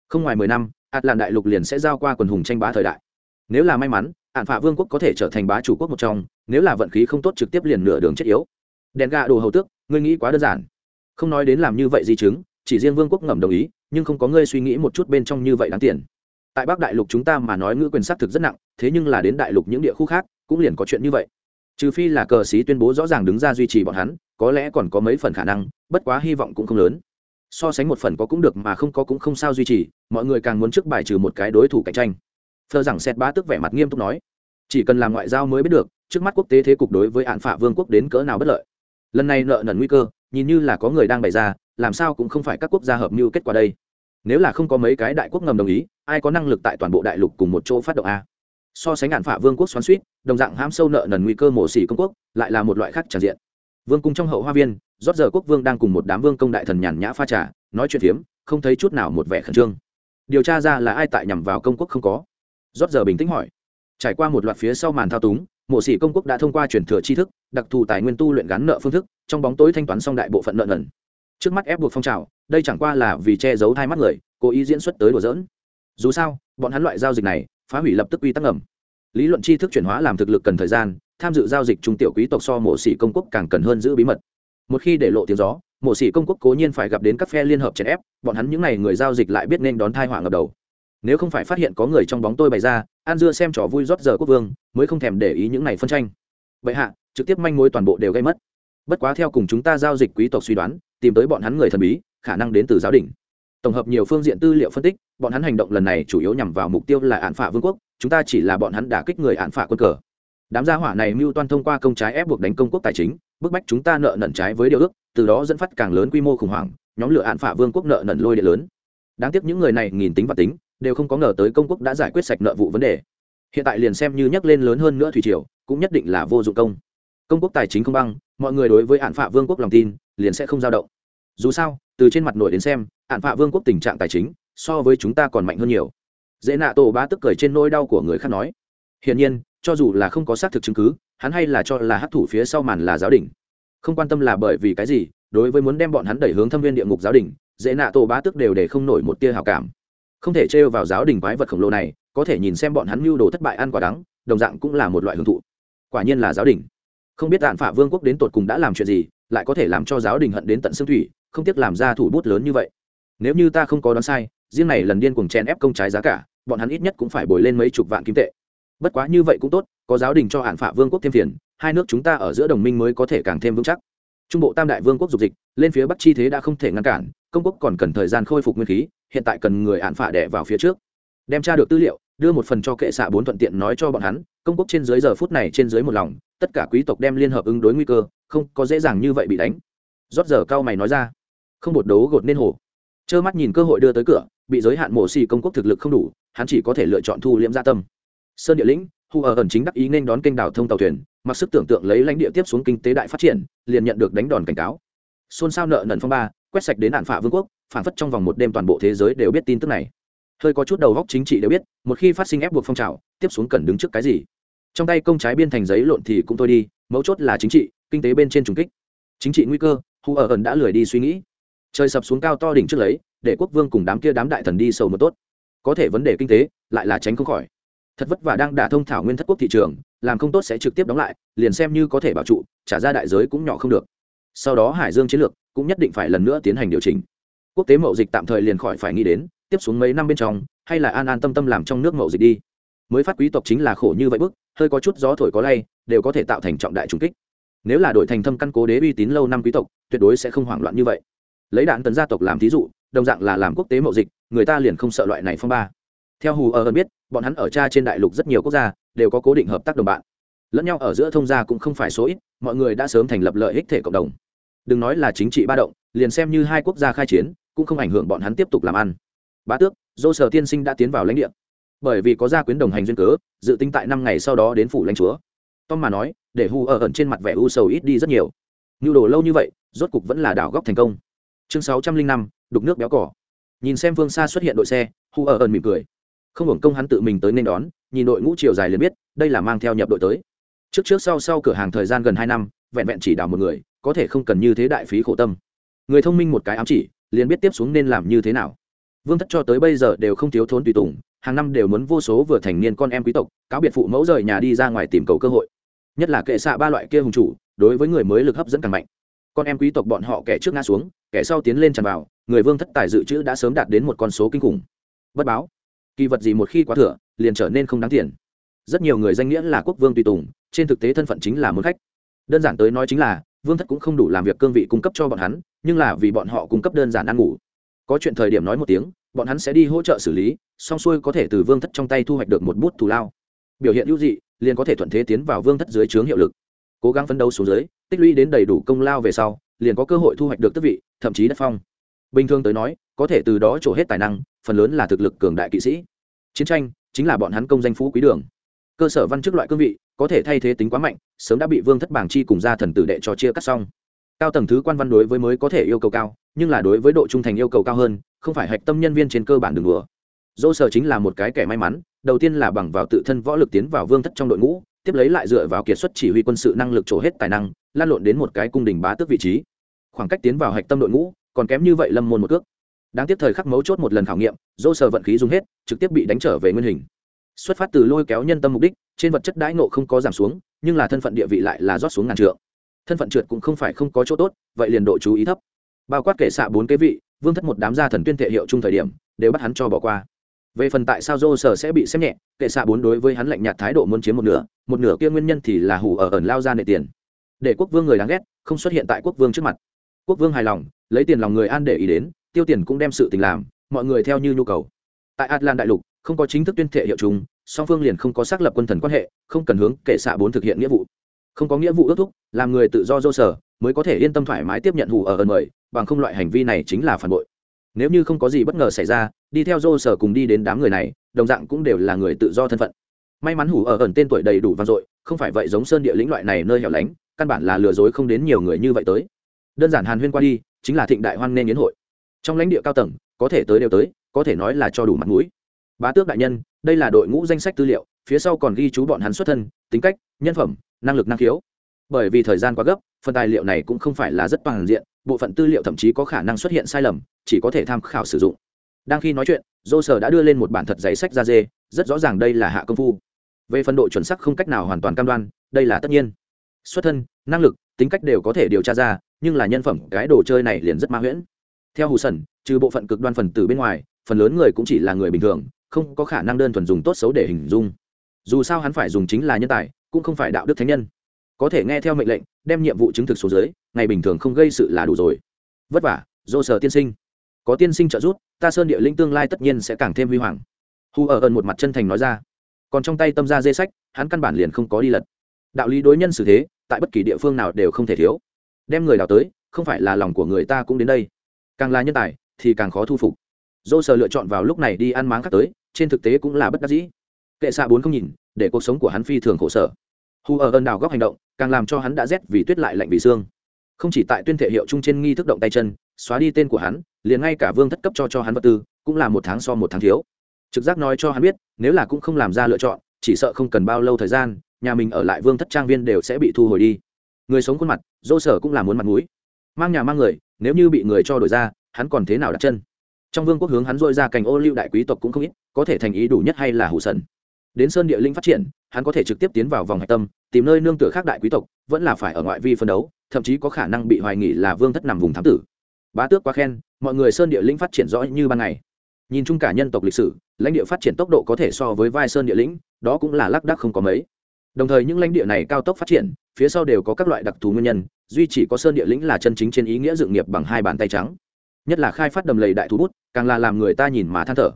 Không ngoài mười năm ạt làn đại lục liền sẽ giao qua quần hùng tranh bá thời đại. Nếu là may mắn ạn phạ vương quốc có thể trở thành bá chủ quốc một trong, nếu là vận khí không tốt trực tiếp liền nửa đường chết yếu. Đèn gà đồ hầu tước, ngươi nghĩ quá đơn giản. Không nói đến làm như vậy di chứng, chỉ riêng vương quốc ngầm đồng ý, nhưng không có ngươi suy nghĩ một chút bên trong như vậy đáng tiền. Tại bắc đại lục chúng ta mà nói ngữ quyền xác thực rất nặng, thế nhưng là đến đại lục những địa khu khác, cũng liền có chuyện như vậy trừ phi là cờ sĩ tuyên bố rõ ràng đứng ra duy trì bọn hắn, có lẽ còn có mấy phần khả năng, bất quá hy vọng cũng không lớn. So sánh một phần có cũng được mà không có cũng không sao duy trì, mọi người càng muốn trước bài trừ một cái đối thủ cạnh tranh. Phờ rằng xét bá tức vẻ mặt nghiêm túc nói, chỉ cần làm ngoại giao mới biết được, trước mắt quốc tế thế cục đối với hạn phạ vương quốc đến cỡ nào bất lợi. Lần này nợ nần nguy cơ, nhìn như là có người đang bày ra, làm sao cũng không phải các quốc gia hợp mưu kết quả đây. Nếu là không có mấy cái đại quốc ngầm đồng ý, ai có năng lực tại toàn bộ đại lục cùng một chỗ phát động a? So sánh hạn phạ vương quốc xoắn suýt đồng dạng ham sâu nợ nần nguy cơ mổ xỉ công quốc, lại là một loại khác tràn diện. Vương cung trong hậu hoa viên, rót giờ quốc vương đang cùng một đám vương công đại thần nhàn nhã pha trà, nói chuyện phiếm, không thấy chút nào một vẻ khẩn trương. Điều tra ra là ai tại nhằm vào công quốc không có. Rót giờ bình tĩnh hỏi. Trải qua một loạt phía sau màn thao túng mộ sĩ công quốc đã thông qua truyền thừa tri thức, đặc thù tài nguyên tu luyện gắn nợ phương thức, trong bóng tối thanh toán xong đại bộ phận nợ nần. Trước mắt ép buộc phong trào, đây chẳng qua là vì che giấu hai mắt người, cố ý diễn xuất tới đùa dỡn dù sao, bọn hắn loại giao dịch này, phá hủy lập tức quy tắc ngầm lý luận tri thức chuyển hóa làm thực lực cần thời gian, tham dự giao dịch trung tiểu quý tộc so mộ sĩ công quốc càng cần hơn giữ bí mật. Một khi để lộ tiếng gió, mộ sĩ công quốc cố nhiên phải gặp đến các phe liên hợp chèn ép, bọn hắn những n à y người giao dịch lại biết nên đón thai họa ngập đầu. Nếu không phải phát hiện có người trong bóng tôi bày ra an dưa xem trò vui rót giờ quốc vương, mới không thèm để ý những này phân tranh. Vậy hạ, trực tiếp manh mối toàn bộ đều gây mất. Bất quá theo cùng chúng ta giao dịch quý tộc suy đoán, tìm tới bọn hắn người thần bí, khả năng đến từ giáo đình. Tổng hợp nhiều phương diện tư liệu phân tích bọn hắn hành động lần này chủ yếu nhằm vào mục tiêu là án phạ vương quốc, chúng ta chỉ là bọn hắn đả kích người án phạ quân cờ. Đám gia hỏa này mưu toan thông qua công trái ép buộc đánh công quốc tài chính, bức bách chúng ta nợ nần trái với điều ước, từ đó dẫn phát càng lớn quy mô khủng hoảng, nhóm lửa án phạ vương quốc nợ nần lôi địa lớn. Đáng tiếc những người này nghìn tính và tính, đều không có ngờ tới công quốc đã giải quyết sạch nợ vụ vấn đề. Hiện tại liền xem như nhắc lên lớn hơn nữa thủy triều, cũng nhất định là vô dụng công. Công quốc tài chính không băng, mọi người đối với hạn phạ vương quốc lòng tin, liền sẽ không dao động. Dù sao, từ trên mặt nổi đến xem hạn phạ vương quốc tình trạng tài chính so với chúng ta còn mạnh hơn nhiều. Dễ nạ tổ ba tức cười trên nỗi đau của người khác nói. Hiển nhiên, cho dù là không có xác thực chứng cứ, hắn hay là cho là hát thủ phía sau màn là giáo đình. Không quan tâm là bởi vì cái gì, đối với muốn đem bọn hắn đẩy hướng thâm viên địa ngục giáo đình, dễ nạ tổ ba tức đều để không nổi một tia hào cảm. Không thể trêu vào giáo đình quái vật khổng lồ này, có thể nhìn xem bọn hắn mưu đồ thất bại ăn quả đắng, đồng dạng cũng là một loại hưởng thụ. Quả nhiên là giáo đình. Không biết đạn phả vương quốc đến tột cùng đã làm chuyện gì, lại có thể làm cho giáo đình hận đến tận xương thủy, không tiếc làm ra thủ bút lớn như vậy. Nếu như ta không có đoán sai riêng này lần điên cùng chen ép công trái giá cả, bọn hắn ít nhất cũng phải bồi lên mấy chục vạn kim tệ. Bất quá như vậy cũng tốt, có giáo đình cho hạn phạ vương quốc thêm phiền, hai nước chúng ta ở giữa đồng minh mới có thể càng thêm vững chắc. Trung bộ tam đại vương quốc dục dịch, lên phía bắc chi thế đã không thể ngăn cản, công quốc còn cần thời gian khôi phục nguyên khí, hiện tại cần người hạn phạ đẻ vào phía trước. Đem tra được tư liệu, đưa một phần cho kệ xạ bốn thuận tiện nói cho bọn hắn, công quốc trên dưới giờ phút này trên dưới một lòng, tất cả quý tộc đem liên hợp ứng đối nguy cơ, không có dễ dàng như vậy bị đánh. Rót giờ cao mày nói ra. Không bột đấu gột nên hồ trơ mắt nhìn cơ hội đưa tới cửa bị giới hạn mổ xì công quốc thực lực không đủ, hắn chỉ có thể lựa chọn thu liễm gia tâm. Sơn địa lĩnh hù ở ẩn chính đắc ý nên đón kênh đảo thông tàu thuyền, mặc sức tưởng tượng lấy lãnh địa tiếp xuống kinh tế đại phát triển, liền nhận được đánh đòn cảnh cáo. Xôn xao nợ nần phong ba, quét sạch đến nạn phả vương quốc, phản phất trong vòng một đêm toàn bộ thế giới đều biết tin tức này. Hơi có chút đầu góc chính trị đều biết, một khi phát sinh ép buộc phong trào, tiếp xuống cần đứng trước cái gì? Trong tay công trái biên thành giấy lộn thì cũng thôi đi, mấu chốt là chính trị, kinh tế bên trên trùng kích. Chính trị nguy cơ hù ở ẩn đã lười đi suy nghĩ. Trời sập xuống cao to đỉnh trước lấy để quốc vương cùng đám kia đám đại thần đi sâu một tốt. Có thể vấn đề kinh tế, lại là tránh không khỏi. Thật vất vả đang đả thông thảo nguyên thất quốc thị trường, làm không tốt sẽ trực tiếp đóng lại, liền xem như có thể bảo trụ, trả ra đại giới cũng nhỏ không được. Sau đó hải dương chiến lược cũng nhất định phải lần nữa tiến hành điều chỉnh. Quốc tế mậu dịch tạm thời liền khỏi phải nghĩ đến, tiếp xuống mấy năm bên trong, hay là an an tâm tâm làm trong nước mậu dịch đi. Mới phát quý tộc chính là khổ như vậy bức, hơi có chút gió thổi có lay, đều có thể tạo thành trọng đại trung kích. Nếu là đổi thành thâm căn cố đế uy tín lâu năm quý tộc, tuyệt đối sẽ không hoảng loạn như vậy. Lấy đạn tấn gia tộc làm thí dụ đồng dạng là làm quốc tế mậu dịch, người ta liền không sợ loại này phong ba. Theo hù ở ơn biết, bọn hắn ở cha trên đại lục rất nhiều quốc gia, đều có cố định hợp tác đồng bạn. Lẫn nhau ở giữa thông gia cũng không phải số ít, mọi người đã sớm thành lập lợi ích thể cộng đồng. Đừng nói là chính trị ba động, liền xem như hai quốc gia khai chiến, cũng không ảnh hưởng bọn hắn tiếp tục làm ăn. Bá tước, dô sở tiên sinh đã tiến vào lãnh địa. Bởi vì có gia quyến đồng hành duyên cớ, dự tính tại năm ngày sau đó đến phủ lãnh chúa. Tom mà nói, để hù ở ẩn trên mặt vẻ u sầu ít đi rất nhiều. Nhu đồ lâu như vậy, rốt cục vẫn là đảo góc thành công chương sáu trăm linh năm, đục nước béo cỏ. Nhìn xem phương xa xuất hiện đội xe hù ở ẩn mỉm cười. Không hưởng công hắn tự mình tới nên đón, nhìn đội ngũ chiều dài liền biết, đây là mang theo nhập đội tới. Trước trước sau sau cửa hàng thời gian gần hai năm, vẹn vẹn chỉ đào một người, có thể không cần như thế đại phí khổ tâm. Người thông minh một cái ám chỉ, liền biết tiếp xuống nên làm như thế nào. Vương thất cho tới bây giờ đều không thiếu thốn tùy tùng, hàng năm đều muốn vô số vừa thành niên con em quý tộc, cáo biệt phụ mẫu rời nhà đi ra ngoài tìm cầu cơ hội. Nhất là kệ xạ ba loại kia hùng chủ, đối với người mới lực hấp dẫn càng mạnh con em quý tộc bọn họ kẻ trước ngã xuống, kẻ sau tiến lên tràn vào, người vương thất tài dự trữ đã sớm đạt đến một con số kinh khủng. Bất báo, kỳ vật gì một khi quá thừa, liền trở nên không đáng tiền. Rất nhiều người danh nghĩa là quốc vương tùy tùng, trên thực tế thân phận chính là muốn khách. Đơn giản tới nói chính là, vương thất cũng không đủ làm việc cương vị cung cấp cho bọn hắn, nhưng là vì bọn họ cung cấp đơn giản ăn ngủ. Có chuyện thời điểm nói một tiếng, bọn hắn sẽ đi hỗ trợ xử lý song xuôi có thể từ vương thất trong tay thu hoạch được một bút thù lao. Biểu hiện hữu dị, liền có thể thuận thế tiến vào vương thất dưới trướng hiệu lực cố gắng phấn đấu xuống dưới, tích lũy đến đầy đủ công lao về sau, liền có cơ hội thu hoạch được tước vị, thậm chí đất phong. Bình thường tới nói, có thể từ đó trổ hết tài năng, phần lớn là thực lực cường đại kỵ sĩ. Chiến tranh chính là bọn hắn công danh phú quý đường. Cơ sở văn chức loại cương vị, có thể thay thế tính quá mạnh, sớm đã bị vương thất bảng chi cùng gia thần tử đệ cho chia cắt xong. Cao tầng thứ quan văn đối với mới có thể yêu cầu cao, nhưng là đối với độ trung thành yêu cầu cao hơn, không phải hạch tâm nhân viên trên cơ bản đường đùa. Dỗ sở chính là một cái kẻ may mắn, đầu tiên là bằng vào tự thân võ lực tiến vào vương thất trong đội ngũ tiếp lấy lại dựa vào kiệt xuất chỉ huy quân sự năng lực trổ hết tài năng, lan lộn đến một cái cung đình bá tước vị trí. Khoảng cách tiến vào hạch tâm đội ngũ, còn kém như vậy lâm môn một cước. Đáng tiếc thời khắc mấu chốt một lần khảo nghiệm dô sờ vận khí dùng hết, trực tiếp bị đánh trở về nguyên hình. Xuất phát từ lôi kéo nhân tâm mục đích, trên vật chất đãi nộ không có giảm xuống, nhưng là thân phận địa vị lại là rót xuống ngàn trượng. Thân phận trượt cũng không phải không có chỗ tốt, vậy liền độ chú ý thấp. Bao quát kể xạ bốn cái vị, vương thất một đám gia thần tuyên thể hiệu chung thời điểm, đều bắt hắn cho bỏ qua về phần tại sao dô sở sẽ bị xem nhẹ, kệ xạ bốn đối với hắn lạnh nhạt thái độ muốn chiếm một nửa một nửa kia nguyên nhân thì là hủ ở ẩn lao ra nệ tiền. Để quốc vương người đáng ghét, không xuất hiện tại quốc vương trước mặt. Quốc vương hài lòng, lấy tiền lòng người an để ý đến, tiêu tiền cũng đem sự tình làm, mọi người theo như nhu cầu. Tại atlan đại lục, không có chính thức tuyên thệ hiệu chúng, song phương liền không có xác lập quân thần quan hệ, không cần hướng kệ xạ bốn thực hiện nghĩa vụ. Không có nghĩa vụ ước thúc, làm người tự do dô sở mới có thể yên tâm thoải mái tiếp nhận hủ ở ẩn mời, bằng không loại hành vi này chính là phản bội. Nếu như không có gì bất ngờ xảy ra đi theo dô sở cùng đi đến đám người này, đồng dạng cũng đều là người tự do thân phận. May mắn hủ ở ẩn tên tuổi đầy đủ vang dội, không phải vậy giống sơn địa lĩnh loại này nơi hẻo lánh, căn bản là lừa dối không đến nhiều người như vậy tới. Đơn giản hàn huyên qua đi, chính là thịnh đại hoan nên yến hội. Trong lãnh địa cao tầng, có thể tới đều tới, có thể nói là cho đủ mặt mũi. Bá tước đại nhân, đây là đội ngũ danh sách tư liệu, phía sau còn ghi chú bọn hắn xuất thân, tính cách, nhân phẩm, năng lực năng khiếu. Bởi vì thời gian quá gấp, phần tài liệu này cũng không phải là rất toàn diện, bộ phận tư liệu thậm chí có khả năng xuất hiện sai lầm, chỉ có thể tham khảo sử dụng đang khi nói chuyện dô sở đã đưa lên một bản thật giấy sách ra dê, rất rõ ràng đây là hạ công phu. Về phần độ chuẩn sắc không cách nào hoàn toàn cam đoan, đây là tất nhiên. Xuất thân, năng lực, tính cách đều có thể điều tra ra, nhưng là nhân phẩm, cái đồ chơi này liền rất ma huyễn. Theo hù sần trừ bộ phận cực đoan phần từ bên ngoài, phần lớn người cũng chỉ là người bình thường, không có khả năng đơn thuần dùng tốt xấu để hình dung. Dù sao hắn phải dùng chính là nhân tài, cũng không phải đạo đức thánh nhân. Có thể nghe theo mệnh lệnh, đem nhiệm vụ chứng thực xuống dưới, ngày bình thường không gây sự là đủ rồi. Vất vả dô sở tiên sinh có tiên sinh trợ giúp, ta sơn địa linh tương lai tất nhiên sẽ càng thêm huy hoàng. Hù ở ẩn một mặt chân thành nói ra. Còn trong tay tâm ra dê sách, hắn căn bản liền không có đi lật. Đạo lý đối nhân xử thế, tại bất kỳ địa phương nào đều không thể thiếu. Đem người đào tới, không phải là lòng của người ta cũng đến đây. Càng là nhân tài, thì càng khó thu phục. Dô sờ lựa chọn vào lúc này đi ăn máng khác tới, trên thực tế cũng là bất đắc dĩ. Kệ xạ bốn không nhìn, để cuộc sống của hắn phi thường khổ sở. Hù ở ơn đào góc hành động, càng làm cho hắn đã rét vì tuyết lại lạnh vì xương. Không chỉ tại tuyên thể hiệu chung trên nghi thức động tay chân, xóa đi tên của hắn liền ngay cả vương thất cấp cho cho hắn vật tư, cũng là một tháng so một tháng thiếu. Trực giác nói cho hắn biết, nếu là cũng không làm ra lựa chọn, chỉ sợ không cần bao lâu thời gian, nhà mình ở lại vương thất trang viên đều sẽ bị thu hồi đi. Người sống khuôn mặt, dô sở cũng là muốn mặt mũi. Mang nhà mang người, nếu như bị người cho đổi ra, hắn còn thế nào đặt chân? Trong vương quốc hướng hắn dội ra cành ô lưu đại quý tộc cũng không ít, có thể thành ý đủ nhất hay là hủ sần. Đến sơn địa linh phát triển, hắn có thể trực tiếp tiến vào vòng hạch tâm, tìm nơi nương tựa khác đại quý tộc, vẫn là phải ở ngoại vi phân đấu, thậm chí có khả năng bị hoài nghị là vương thất nằm vùng thám tử bá tước quá khen, mọi người sơn địa lĩnh phát triển rõ như ban ngày. Nhìn chung cả nhân tộc lịch sử, lãnh địa phát triển tốc độ có thể so với vai sơn địa lĩnh, đó cũng là lác đác không có mấy. Đồng thời những lãnh địa này cao tốc phát triển, phía sau đều có các loại đặc thù nguyên nhân, duy chỉ có sơn địa lĩnh là chân chính trên ý nghĩa dự nghiệp bằng hai bàn tay trắng. Nhất là khai phát đầm lầy đại thú bút, càng là làm người ta nhìn mà than thở.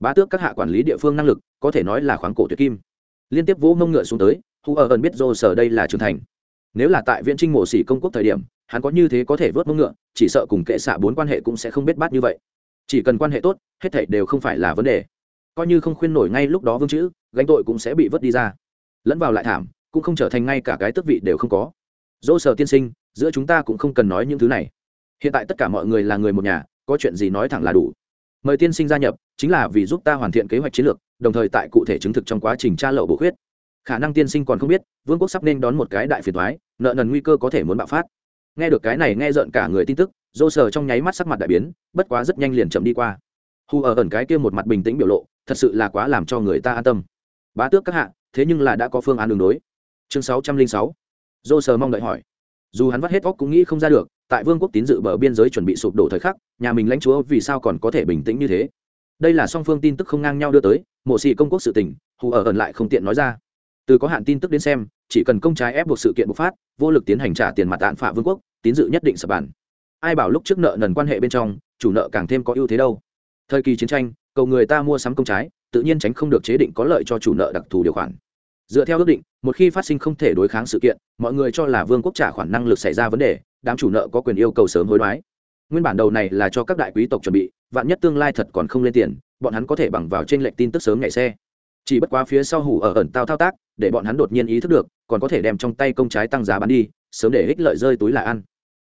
Bá tước các hạ quản lý địa phương năng lực, có thể nói là khoáng cổ tuyệt kim. Liên tiếp vỗ mông ngựa xuống tới, hu ở ẩn biết dô sở đây là trưởng thành nếu là tại viện trinh mộ xỉ công quốc thời điểm, hắn có như thế có thể vớt mông ngựa, chỉ sợ cùng kệ xạ bốn quan hệ cũng sẽ không biết bát như vậy. Chỉ cần quan hệ tốt, hết thảy đều không phải là vấn đề. Coi như không khuyên nổi ngay lúc đó vương chữ, gánh tội cũng sẽ bị vớt đi ra. Lẫn vào lại thảm, cũng không trở thành ngay cả cái tước vị đều không có. Dỗ sở tiên sinh, giữa chúng ta cũng không cần nói những thứ này. Hiện tại tất cả mọi người là người một nhà, có chuyện gì nói thẳng là đủ. Mời tiên sinh gia nhập, chính là vì giúp ta hoàn thiện kế hoạch chiến lược, đồng thời tại cụ thể chứng thực trong quá trình tra lậu bổ khuyết khả năng tiên sinh còn không biết, vương quốc sắp nên đón một cái đại phiền thoái, nợ nần nguy cơ có thể muốn bạo phát. Nghe được cái này nghe rợn cả người tin tức, dô sờ trong nháy mắt sắc mặt đại biến, bất quá rất nhanh liền chậm đi qua. Hù ở ẩn cái kia một mặt bình tĩnh biểu lộ, thật sự là quá làm cho người ta an tâm. Bá tước các hạ, thế nhưng là đã có phương án đường đối. Chương sáu trăm linh sáu. Dô sờ mong đợi hỏi. Dù hắn vắt hết óc cũng nghĩ không ra được, tại vương quốc tín dự bờ biên giới chuẩn bị sụp đổ thời khắc, nhà mình lãnh chúa vì sao còn có thể bình tĩnh như thế? Đây là song phương tin tức không ngang nhau đưa tới, mộ xì công quốc sự tình, hù ở ẩn lại không tiện nói ra từ có hạn tin tức đến xem, chỉ cần công trái ép buộc sự kiện bộc phát, vô lực tiến hành trả tiền mặt tạn phạ vương quốc, tín dự nhất định sập bản. ai bảo lúc trước nợ nần quan hệ bên trong, chủ nợ càng thêm có ưu thế đâu. Thời kỳ chiến tranh, cầu người ta mua sắm công trái, tự nhiên tránh không được chế định có lợi cho chủ nợ đặc thù điều khoản. Dựa theo ước định, một khi phát sinh không thể đối kháng sự kiện, mọi người cho là vương quốc trả khoản năng lực xảy ra vấn đề, đám chủ nợ có quyền yêu cầu sớm hối đoái. Nguyên bản đầu này là cho các đại quý tộc chuẩn bị, vạn nhất tương lai thật còn không lên tiền, bọn hắn có thể bằng vào trên lệnh tin tức sớm ngày xe. Chỉ bất quá phía sau hủ ở ẩn tao thao tác để bọn hắn đột nhiên ý thức được, còn có thể đem trong tay công trái tăng giá bán đi, sớm để ích lợi rơi túi là ăn.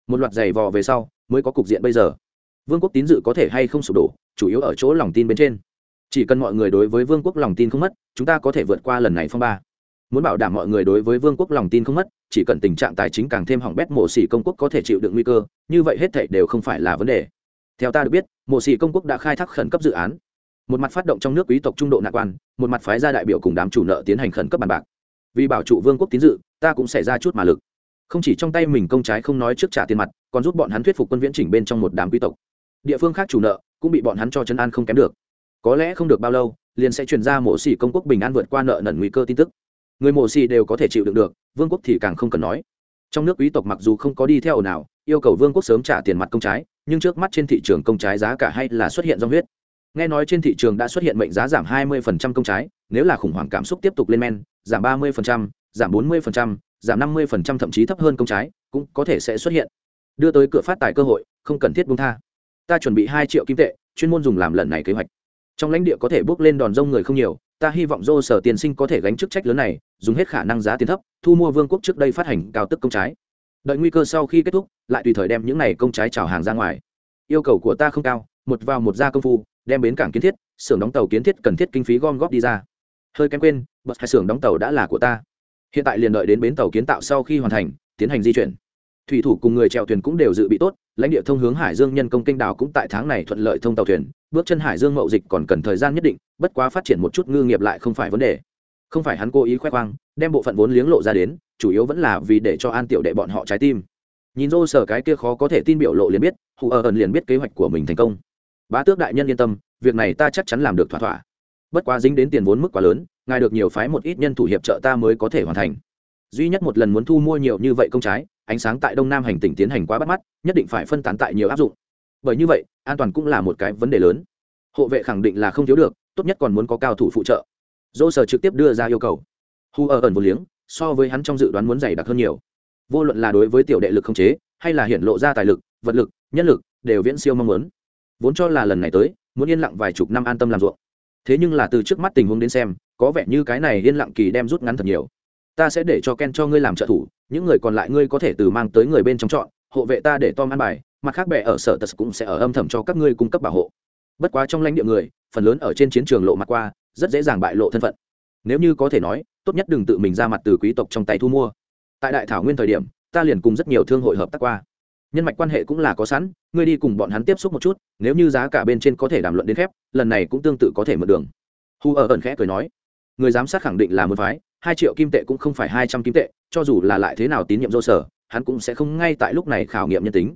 Một loạt giày vò về sau, mới có cục diện bây giờ. Vương quốc tín dự có thể hay không sụp đổ, chủ yếu ở chỗ lòng tin bên trên. Chỉ cần mọi người đối với vương quốc lòng tin không mất, chúng ta có thể vượt qua lần này phong ba. Muốn bảo đảm mọi người đối với vương quốc lòng tin không mất, chỉ cần tình trạng tài chính càng thêm hỏng bét mộ xỉ công quốc có thể chịu đựng nguy cơ, như vậy hết thảy đều không phải là vấn đề. Theo ta được biết mộ xỉ công quốc đã khai thác khẩn cấp dự án một mặt phát động trong nước quý tộc trung độ nạn quan, một mặt phái ra đại biểu cùng đám chủ nợ tiến hành khẩn cấp bàn bạc. Vì bảo trụ vương quốc tín dự, ta cũng sẽ ra chút mà lực. Không chỉ trong tay mình công trái không nói trước trả tiền mặt, còn giúp bọn hắn thuyết phục quân viễn chỉnh bên trong một đám quý tộc. Địa phương khác chủ nợ cũng bị bọn hắn cho chân an không kém được. Có lẽ không được bao lâu, liền sẽ chuyển ra mộ xỉ công quốc bình an vượt qua nợ nần nguy cơ tin tức. Người mộ xỉ đều có thể chịu đựng được, vương quốc thì càng không cần nói. Trong nước quý tộc mặc dù không có đi theo nào yêu cầu vương quốc sớm trả tiền mặt công trái, nhưng trước mắt trên thị trường công trái giá cả hay là xuất hiện do huyết nghe nói trên thị trường đã xuất hiện mệnh giá giảm 20% công trái nếu là khủng hoảng cảm xúc tiếp tục lên men giảm 30%, giảm 40%, giảm 50% thậm chí thấp hơn công trái cũng có thể sẽ xuất hiện. Đưa tới cửa phát tài cơ hội không cần thiết buông tha. Ta chuẩn bị hai triệu kim tệ chuyên môn dùng làm lần này kế hoạch. Trong lãnh địa có thể bước lên đòn rông người không nhiều ta hy vọng dô sở tiền sinh có thể gánh chức trách lớn này dùng hết khả năng giá tiền thấp thu mua vương quốc trước đây phát hành cao tức công trái. Đợi nguy cơ sau khi kết thúc lại tùy thời đem những này công trái trào hàng ra ngoài. Yêu cầu của ta không cao một vào một ra công phu đem bến cảng kiến thiết, xưởng đóng tàu kiến thiết cần thiết kinh phí gom góp đi ra. Hơi kém quên, bật hai xưởng đóng tàu đã là của ta. Hiện tại liền đợi đến bến tàu kiến tạo sau khi hoàn thành, tiến hành di chuyển. Thủy thủ cùng người chèo thuyền cũng đều dự bị tốt, lãnh địa thông hướng hải dương nhân công kênh đảo cũng tại tháng này thuận lợi thông tàu thuyền, bước chân hải dương mậu dịch còn cần thời gian nhất định, bất quá phát triển một chút ngư nghiệp lại không phải vấn đề. Không phải hắn cố ý khoe khoang, đem bộ phận vốn liếng lộ ra đến, chủ yếu vẫn là vì để cho an tiểu đệ bọn họ trái tim. Nhìn rô sở cái kia khó có thể tin biểu lộ liền biết, hù ở ẩn liền biết kế hoạch của mình thành công bá tước đại nhân yên tâm, việc này ta chắc chắn làm được thỏa thỏa. Bất quá dính đến tiền vốn mức quá lớn, ngài được nhiều phái một ít nhân thủ hiệp trợ ta mới có thể hoàn thành. Duy nhất một lần muốn thu mua nhiều như vậy công trái, ánh sáng tại đông nam hành tỉnh tiến hành quá bắt mắt, nhất định phải phân tán tại nhiều áp dụng. Bởi như vậy, an toàn cũng là một cái vấn đề lớn. Hộ vệ khẳng định là không thiếu được, tốt nhất còn muốn có cao thủ phụ trợ. Dô sở trực tiếp đưa ra yêu cầu. Hu ở ẩn vô liếng, so với hắn trong dự đoán muốn dày đặc hơn nhiều. Vô luận là đối với tiểu đệ lực không chế, hay là hiện lộ ra tài lực, vật lực, nhân lực, đều viễn siêu mong muốn vốn cho là lần này tới, muốn yên lặng vài chục năm an tâm làm ruộng. Thế nhưng là từ trước mắt tình huống đến xem, có vẻ như cái này yên lặng kỳ đem rút ngắn thật nhiều. Ta sẽ để cho ken cho ngươi làm trợ thủ, những người còn lại ngươi có thể từ mang tới người bên trong chọn, hộ vệ ta để tom ăn bài, mặt khác bè ở sở tật cũng sẽ ở âm thầm cho các ngươi cung cấp bảo hộ. Bất quá trong lãnh địa người, phần lớn ở trên chiến trường lộ mặt qua, rất dễ dàng bại lộ thân phận. Nếu như có thể nói, tốt nhất đừng tự mình ra mặt từ quý tộc trong tay thu mua. Tại đại thảo nguyên thời điểm, ta liền cùng rất nhiều thương hội hợp tác qua nhân mạch quan hệ cũng là có sẵn, ngươi đi cùng bọn hắn tiếp xúc một chút, nếu như giá cả bên trên có thể đàm luận đến phép, lần này cũng tương tự có thể mượn đường. Hu ở ẩn khẽ cười nói. Người giám sát khẳng định là một phái, hai triệu kim tệ cũng không phải hai trăm kim tệ, cho dù là lại thế nào tín nhiệm dô sở, hắn cũng sẽ không ngay tại lúc này khảo nghiệm nhân tính.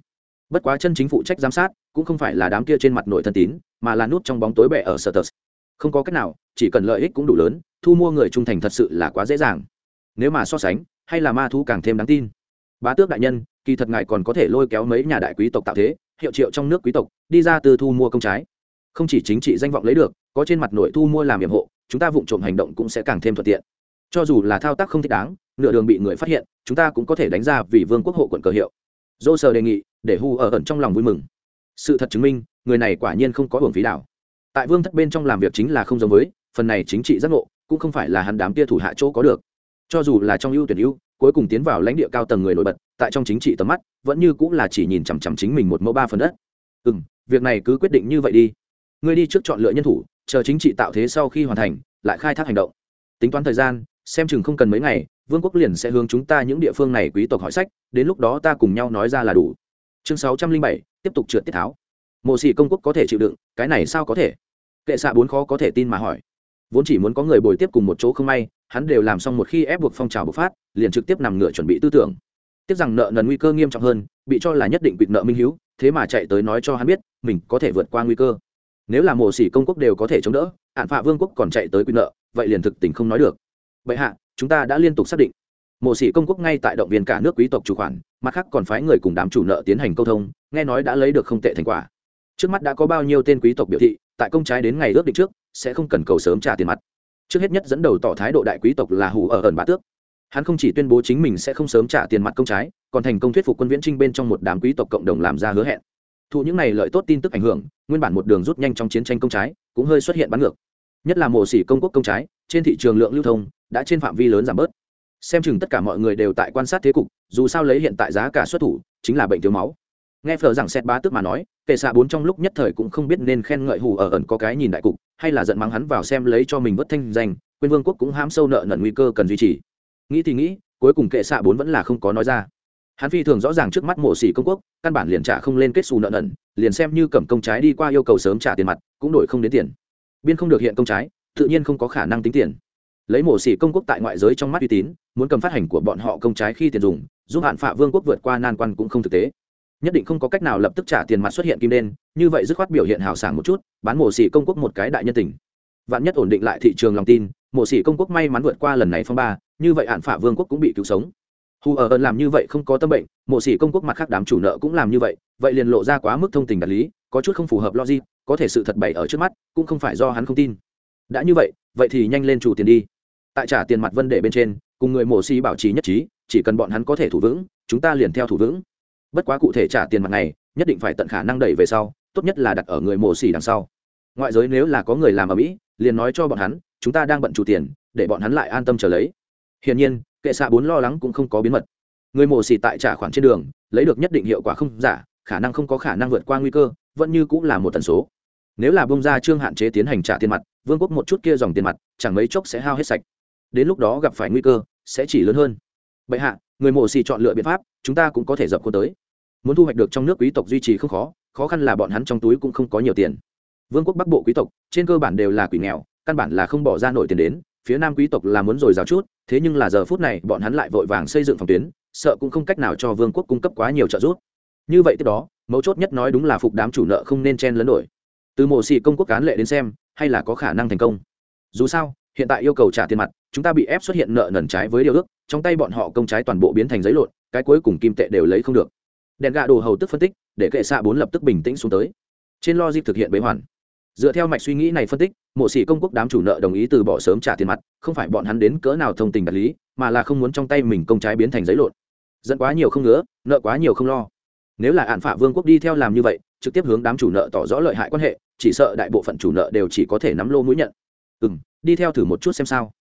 Bất quá chân chính phụ trách giám sát, cũng không phải là đám kia trên mặt nội thân tín, mà là nút trong bóng tối bẹ ở sở tờ không có cách nào, chỉ cần lợi ích cũng đủ lớn, thu mua người trung thành thật sự là quá dễ dàng. Nếu mà so sánh, hay là ma thu càng thêm đáng tin bá tước đại nhân, kỳ thật ngài còn có thể lôi kéo mấy nhà đại quý tộc tạo thế, hiệu triệu trong nước quý tộc, đi ra từ thu mua công trái. Không chỉ chính trị danh vọng lấy được, có trên mặt nội thu mua làm nhiệm hộ, chúng ta vụng trộm hành động cũng sẽ càng thêm thuận tiện. Cho dù là thao tác không thích đáng, nửa đường bị người phát hiện, chúng ta cũng có thể đánh ra vì vương quốc hộ quận cờ hiệu. Dô sờ đề nghị, để hu ở ẩn trong lòng vui mừng. Sự thật chứng minh, người này quả nhiên không có hưởng phí đảo. Tại vương thất bên trong làm việc chính là không giống với, phần này chính trị giác ngộ, cũng không phải là hắn đám tia thủ hạ chỗ có được. Cho dù là trong ưu tuyển ưu cuối cùng tiến vào lãnh địa cao tầng người nổi bật, tại trong chính trị tầm mắt, vẫn như cũng là chỉ nhìn chằm chằm chính mình một mẫu ba phần đất. Ừ m việc này cứ quyết định như vậy đi. Ngươi đi trước chọn lựa nhân thủ, chờ chính trị tạo thế sau khi hoàn thành, lại khai thác hành động. Tính toán thời gian, xem chừng không cần mấy ngày, vương quốc liền sẽ hướng chúng ta những địa phương này quý tộc hỏi sách, đến lúc đó ta cùng nhau nói ra là đủ. Chương sáu trăm linh bảy, tiếp tục trượt tiết tháo. Mộ sĩ công quốc có thể chịu đựng, cái này sao có thể? Kệ xạ bốn khó có thể tin mà hỏi vốn chỉ muốn có người bồi tiếp cùng một chỗ không may, hắn đều làm xong một khi ép buộc phong trào bộc phát, liền trực tiếp nằm ngửa chuẩn bị tư tưởng. Tiếc rằng nợ nần nguy cơ nghiêm trọng hơn, bị cho là nhất định quỵt nợ minh hiếu, thế mà chạy tới nói cho hắn biết, mình có thể vượt qua nguy cơ. Nếu là mộ sĩ công quốc đều có thể chống đỡ hạn phạ vương quốc còn chạy tới quỵt nợ, vậy liền thực tình không nói được. Vậy hạ, chúng ta đã liên tục xác định. Mộ sĩ công quốc ngay tại động viên cả nước quý tộc chủ khoản, mặt khác còn phái người cùng đám chủ nợ tiến hành câu thông, nghe nói đã lấy được không tệ thành quả. Trước mắt đã có bao nhiêu tên quý tộc biểu thị tại công trái đến ngày ước định trước, sẽ không cần cầu sớm trả tiền mặt. Trước hết nhất dẫn đầu tỏ thái độ đại quý tộc là hủ ở ẩn bá tước. Hắn không chỉ tuyên bố chính mình sẽ không sớm trả tiền mặt công trái, còn thành công thuyết phục quân viễn trinh bên trong một đám quý tộc cộng đồng làm ra hứa hẹn. Thụ những này lợi tốt tin tức ảnh hưởng, nguyên bản một đường rút nhanh trong chiến tranh công trái, cũng hơi xuất hiện bắn ngược. Nhất là mổ xỉ công quốc công trái, trên thị trường lượng lưu thông, đã trên phạm vi lớn giảm bớt. Xem chừng tất cả mọi người đều tại quan sát thế cục, dù sao lấy hiện tại giá cả xuất thủ, chính là bệnh thiếu máu nghe phở rằng xét bá tức mà nói kệ xạ bốn trong lúc nhất thời cũng không biết nên khen ngợi hù ở ẩn có cái nhìn đại cục, hay là giận mắng hắn vào xem lấy cho mình vất thanh danh, quên vương quốc cũng hám sâu nợ nần nguy cơ cần duy trì. Nghĩ thì nghĩ, cuối cùng kệ xạ bốn vẫn là không có nói ra. Hắn phi thường rõ ràng trước mắt mộ xỉ công quốc, căn bản liền trả không lên kết xù nợ nần, liền xem như cầm công trái đi qua yêu cầu sớm trả tiền mặt, cũng đổi không đến tiền. Biên không được hiện công trái, tự nhiên không có khả năng tính tiền. Lấy mổ xỉ công quốc tại ngoại giới trong mắt uy tín, muốn cầm phát hành của bọn họ công trái khi tiền dùng, giúp hạn phạ vương quốc vượt qua nan quan cũng không thực tế nhất định không có cách nào lập tức trả tiền mặt xuất hiện kim đen, như vậy dứt khoát biểu hiện hào sảng một chút, bán mổ xỉ công quốc một cái đại nhân tình. Vạn nhất ổn định lại thị trường lòng tin, mổ xỉ công quốc may mắn vượt qua lần này phong ba, như vậy hạn phả vương quốc cũng bị cứu sống. Hù ở ơn làm như vậy không có tâm bệnh, mổ xỉ công quốc mặt khác đám chủ nợ cũng làm như vậy vậy liền lộ ra quá mức thông tình đạt lý, có chút không phù hợp logic, có thể sự thật bày ở trước mắt, cũng không phải do hắn không tin. Đã như vậy vậy thì nhanh lên chủ tiền đi. Tại trả tiền mặt vấn đề bên trên, cùng người mổ xỉ bảo trì nhất trí, chỉ cần bọn hắn có thể thủ vững, chúng ta liền theo thủ vững bất quá cụ thể trả tiền mặt này, nhất định phải tận khả năng đẩy về sau, tốt nhất là đặt ở người mổ xỉ đằng sau. Ngoại giới nếu là có người làm ở mỹ, liền nói cho bọn hắn, chúng ta đang bận chủ tiền, để bọn hắn lại an tâm trở lấy. Hiển nhiên, kệ xạ bốn lo lắng cũng không có biến mật. Người mổ xỉ tại trả khoản trên đường, lấy được nhất định hiệu quả không giả, khả năng không có khả năng vượt qua nguy cơ, vẫn như cũng là một tần số. Nếu là bông ra trương hạn chế tiến hành trả tiền mặt, vương quốc một chút kia dòng tiền mặt, chẳng mấy chốc sẽ hao hết sạch. Đến lúc đó gặp phải nguy cơ, sẽ chỉ lớn hơn. Bệ hạ, người mổ xì chọn lựa biện pháp, chúng ta cũng có thể dập khuôn tới muốn thu hoạch được trong nước quý tộc duy trì không khó khó khăn là bọn hắn trong túi cũng không có nhiều tiền. Vương quốc bắc bộ quý tộc, trên cơ bản đều là quỷ nghèo, căn bản là không bỏ ra nổi tiền đến, phía nam quý tộc là muốn rồi dào chút, thế nhưng là giờ phút này, bọn hắn lại vội vàng xây dựng phòng tuyến, sợ cũng không cách nào cho vương quốc cung cấp quá nhiều trợ giúp. Như vậy tiếp đó, mấu chốt nhất nói đúng là phục đám chủ nợ không nên chen lấn đổi từ mộ xì công quốc cán lệ đến xem, hay là có khả năng thành công. Dù sao, hiện tại yêu cầu trả tiền mặt, chúng ta bị ép xuất hiện nợ nần trái với điều ước, trong tay bọn họ công trái toàn bộ biến thành giấy lộn, cái cuối cùng kim tệ đều lấy không được đèn gạ đồ hầu tức phân tích, để kệ xạ bốn lập tức bình tĩnh xuống tới. Trên logic thực hiện bế hoàn. Dựa theo mạch suy nghĩ này phân tích, mộ sĩ công quốc đám chủ nợ đồng ý từ bỏ sớm trả tiền mặt, không phải bọn hắn đến cỡ nào thông tình đạt lý, mà là không muốn trong tay mình công trái biến thành giấy lộn. Dẫn quá nhiều không ngứa, nợ quá nhiều không lo. Nếu là ạn phả vương quốc đi theo làm như vậy, trực tiếp hướng đám chủ nợ tỏ rõ lợi hại quan hệ, chỉ sợ đại bộ phận chủ nợ đều chỉ có thể nắm lô mũi nhận. Ừ m đi theo thử một chút xem sao.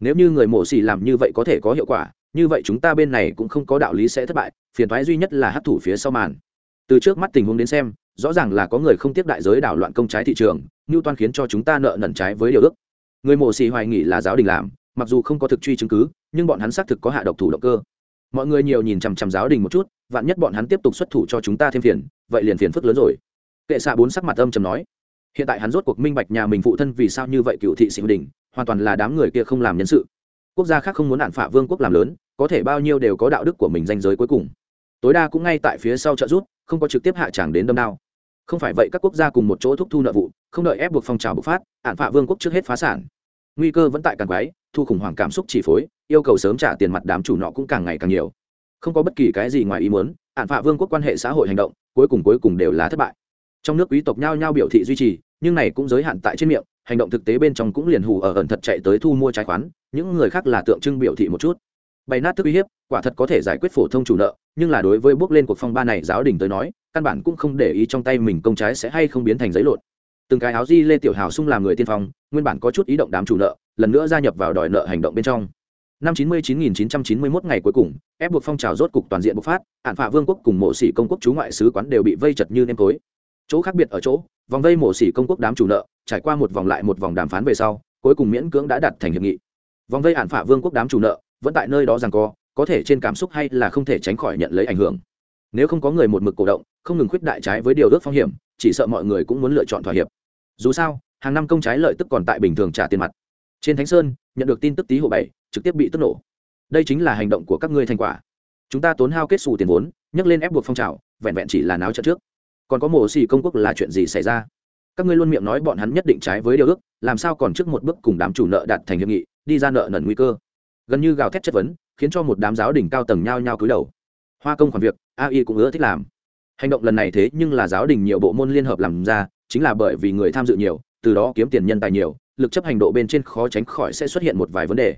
Nếu như người mổ xì làm như vậy có thể có hiệu quả như vậy chúng ta bên này cũng không có đạo lý sẽ thất bại, phiền thoái duy nhất là hấp thủ phía sau màn. Từ trước mắt tình huống đến xem, rõ ràng là có người không tiếp đại giới đảo loạn công trái thị trường như toan khiến cho chúng ta nợ nần trái với điều ước. Người mổ xì hoài nghỉ là giáo đình làm, mặc dù không có thực truy chứng cứ, nhưng bọn hắn xác thực có hạ độc thủ động cơ. Mọi người nhiều nhìn chằm chằm giáo đình một chút, vạn nhất bọn hắn tiếp tục xuất thủ cho chúng ta thêm phiền, vậy liền phiền phức lớn rồi. Kệ xạ bốn sắc mặt âm chầm nói, hiện tại hắn rốt cuộc minh bạch nhà mình phụ thân vì sao như vậy cựu thị sĩ đình hoàn toàn là đám người kia không làm nhân sự quốc gia khác không muốn hạn phả vương quốc làm lớn, có thể bao nhiêu đều có đạo đức của mình danh giới cuối cùng. Tối đa cũng ngay tại phía sau trợ rút không có trực tiếp hạ tràng đến đâm đao. Không phải vậy các quốc gia cùng một chỗ thúc thu nợ vụ, không đợi ép buộc phong trào bộc phát, hạn phạ vương quốc trước hết phá sản. Nguy cơ vẫn tại càng quái, thu khủng hoảng cảm xúc chỉ phối, yêu cầu sớm trả tiền mặt đám chủ nọ cũng càng ngày càng nhiều. Không có bất kỳ cái gì ngoài ý muốn, hạn phạ vương quốc quan hệ xã hội hành động, cuối cùng cuối cùng đều là thất bại. Trong nước quý tộc nhao nhao biểu thị duy trì, nhưng này cũng giới hạn tại trên miệng hành động thực tế bên trong cũng liền hù ở ẩn thật chạy tới thu mua trái khoán, những người khác là tượng trưng biểu thị một chút. Bày nát thức uy hiếp, quả thật có thể giải quyết phổ thông chủ nợ, nhưng là đối với bước lên cuộc phong ba này giáo đình tới nói, căn bản cũng không để ý trong tay mình công trái sẽ hay không biến thành giấy lộn. Từng cái áo di lê tiểu hào sung làm người tiên phong, nguyên bản có chút ý động đám chủ nợ, lần nữa gia nhập vào đòi nợ hành động bên trong. Năm 99.991 ngày cuối cùng, ép buộc phong trào rốt cục toàn diện bộc phát, hạn phạ vương quốc cùng mộ sĩ công quốc chú ngoại sứ quán đều bị vây chật như nêm tối. Chỗ khác biệt ở chỗ vòng vây mổ xỉ công quốc đám chủ nợ, trải qua một vòng lại một vòng đàm phán về sau, cuối cùng miễn cưỡng đã đặt thành hiệp nghị. Vòng vây hạn phả vương quốc đám chủ nợ, vẫn tại nơi đó rằng co, có thể trên cảm xúc hay là không thể tránh khỏi nhận lấy ảnh hưởng. Nếu không có người một mực cổ động, không ngừng khuyết đại trái với điều ước phong hiểm, chỉ sợ mọi người cũng muốn lựa chọn thỏa hiệp. Dù sao, hàng năm công trái lợi tức còn tại bình thường trả tiền mặt. Trên thánh sơn, nhận được tin tức tý hộ bảy, trực tiếp bị tức nổ. Đây chính là hành động của các ngươi thành quả. Chúng ta tốn hao kết xù tiền vốn, nhấc lên ép buộc phong trào, vẹn vẹn chỉ là náo trận trước còn có mổ xì công quốc là chuyện gì xảy ra? Các ngươi luôn miệng nói bọn hắn nhất định trái với điều ước, làm sao còn trước một bước cùng đám chủ nợ đạt thành hiệp nghị, đi ra nợ nần nguy cơ? Gần như gào thét chất vấn, khiến cho một đám giáo đỉnh cao tầng nhao nhao cúi đầu. Hoa công khoản việc ai cũng ưa thích làm. Hành động lần này thế nhưng là giáo đình nhiều bộ môn liên hợp làm ra, chính là bởi vì người tham dự nhiều, từ đó kiếm tiền nhân tài nhiều, lực chấp hành độ bên trên khó tránh khỏi sẽ xuất hiện một vài vấn đề.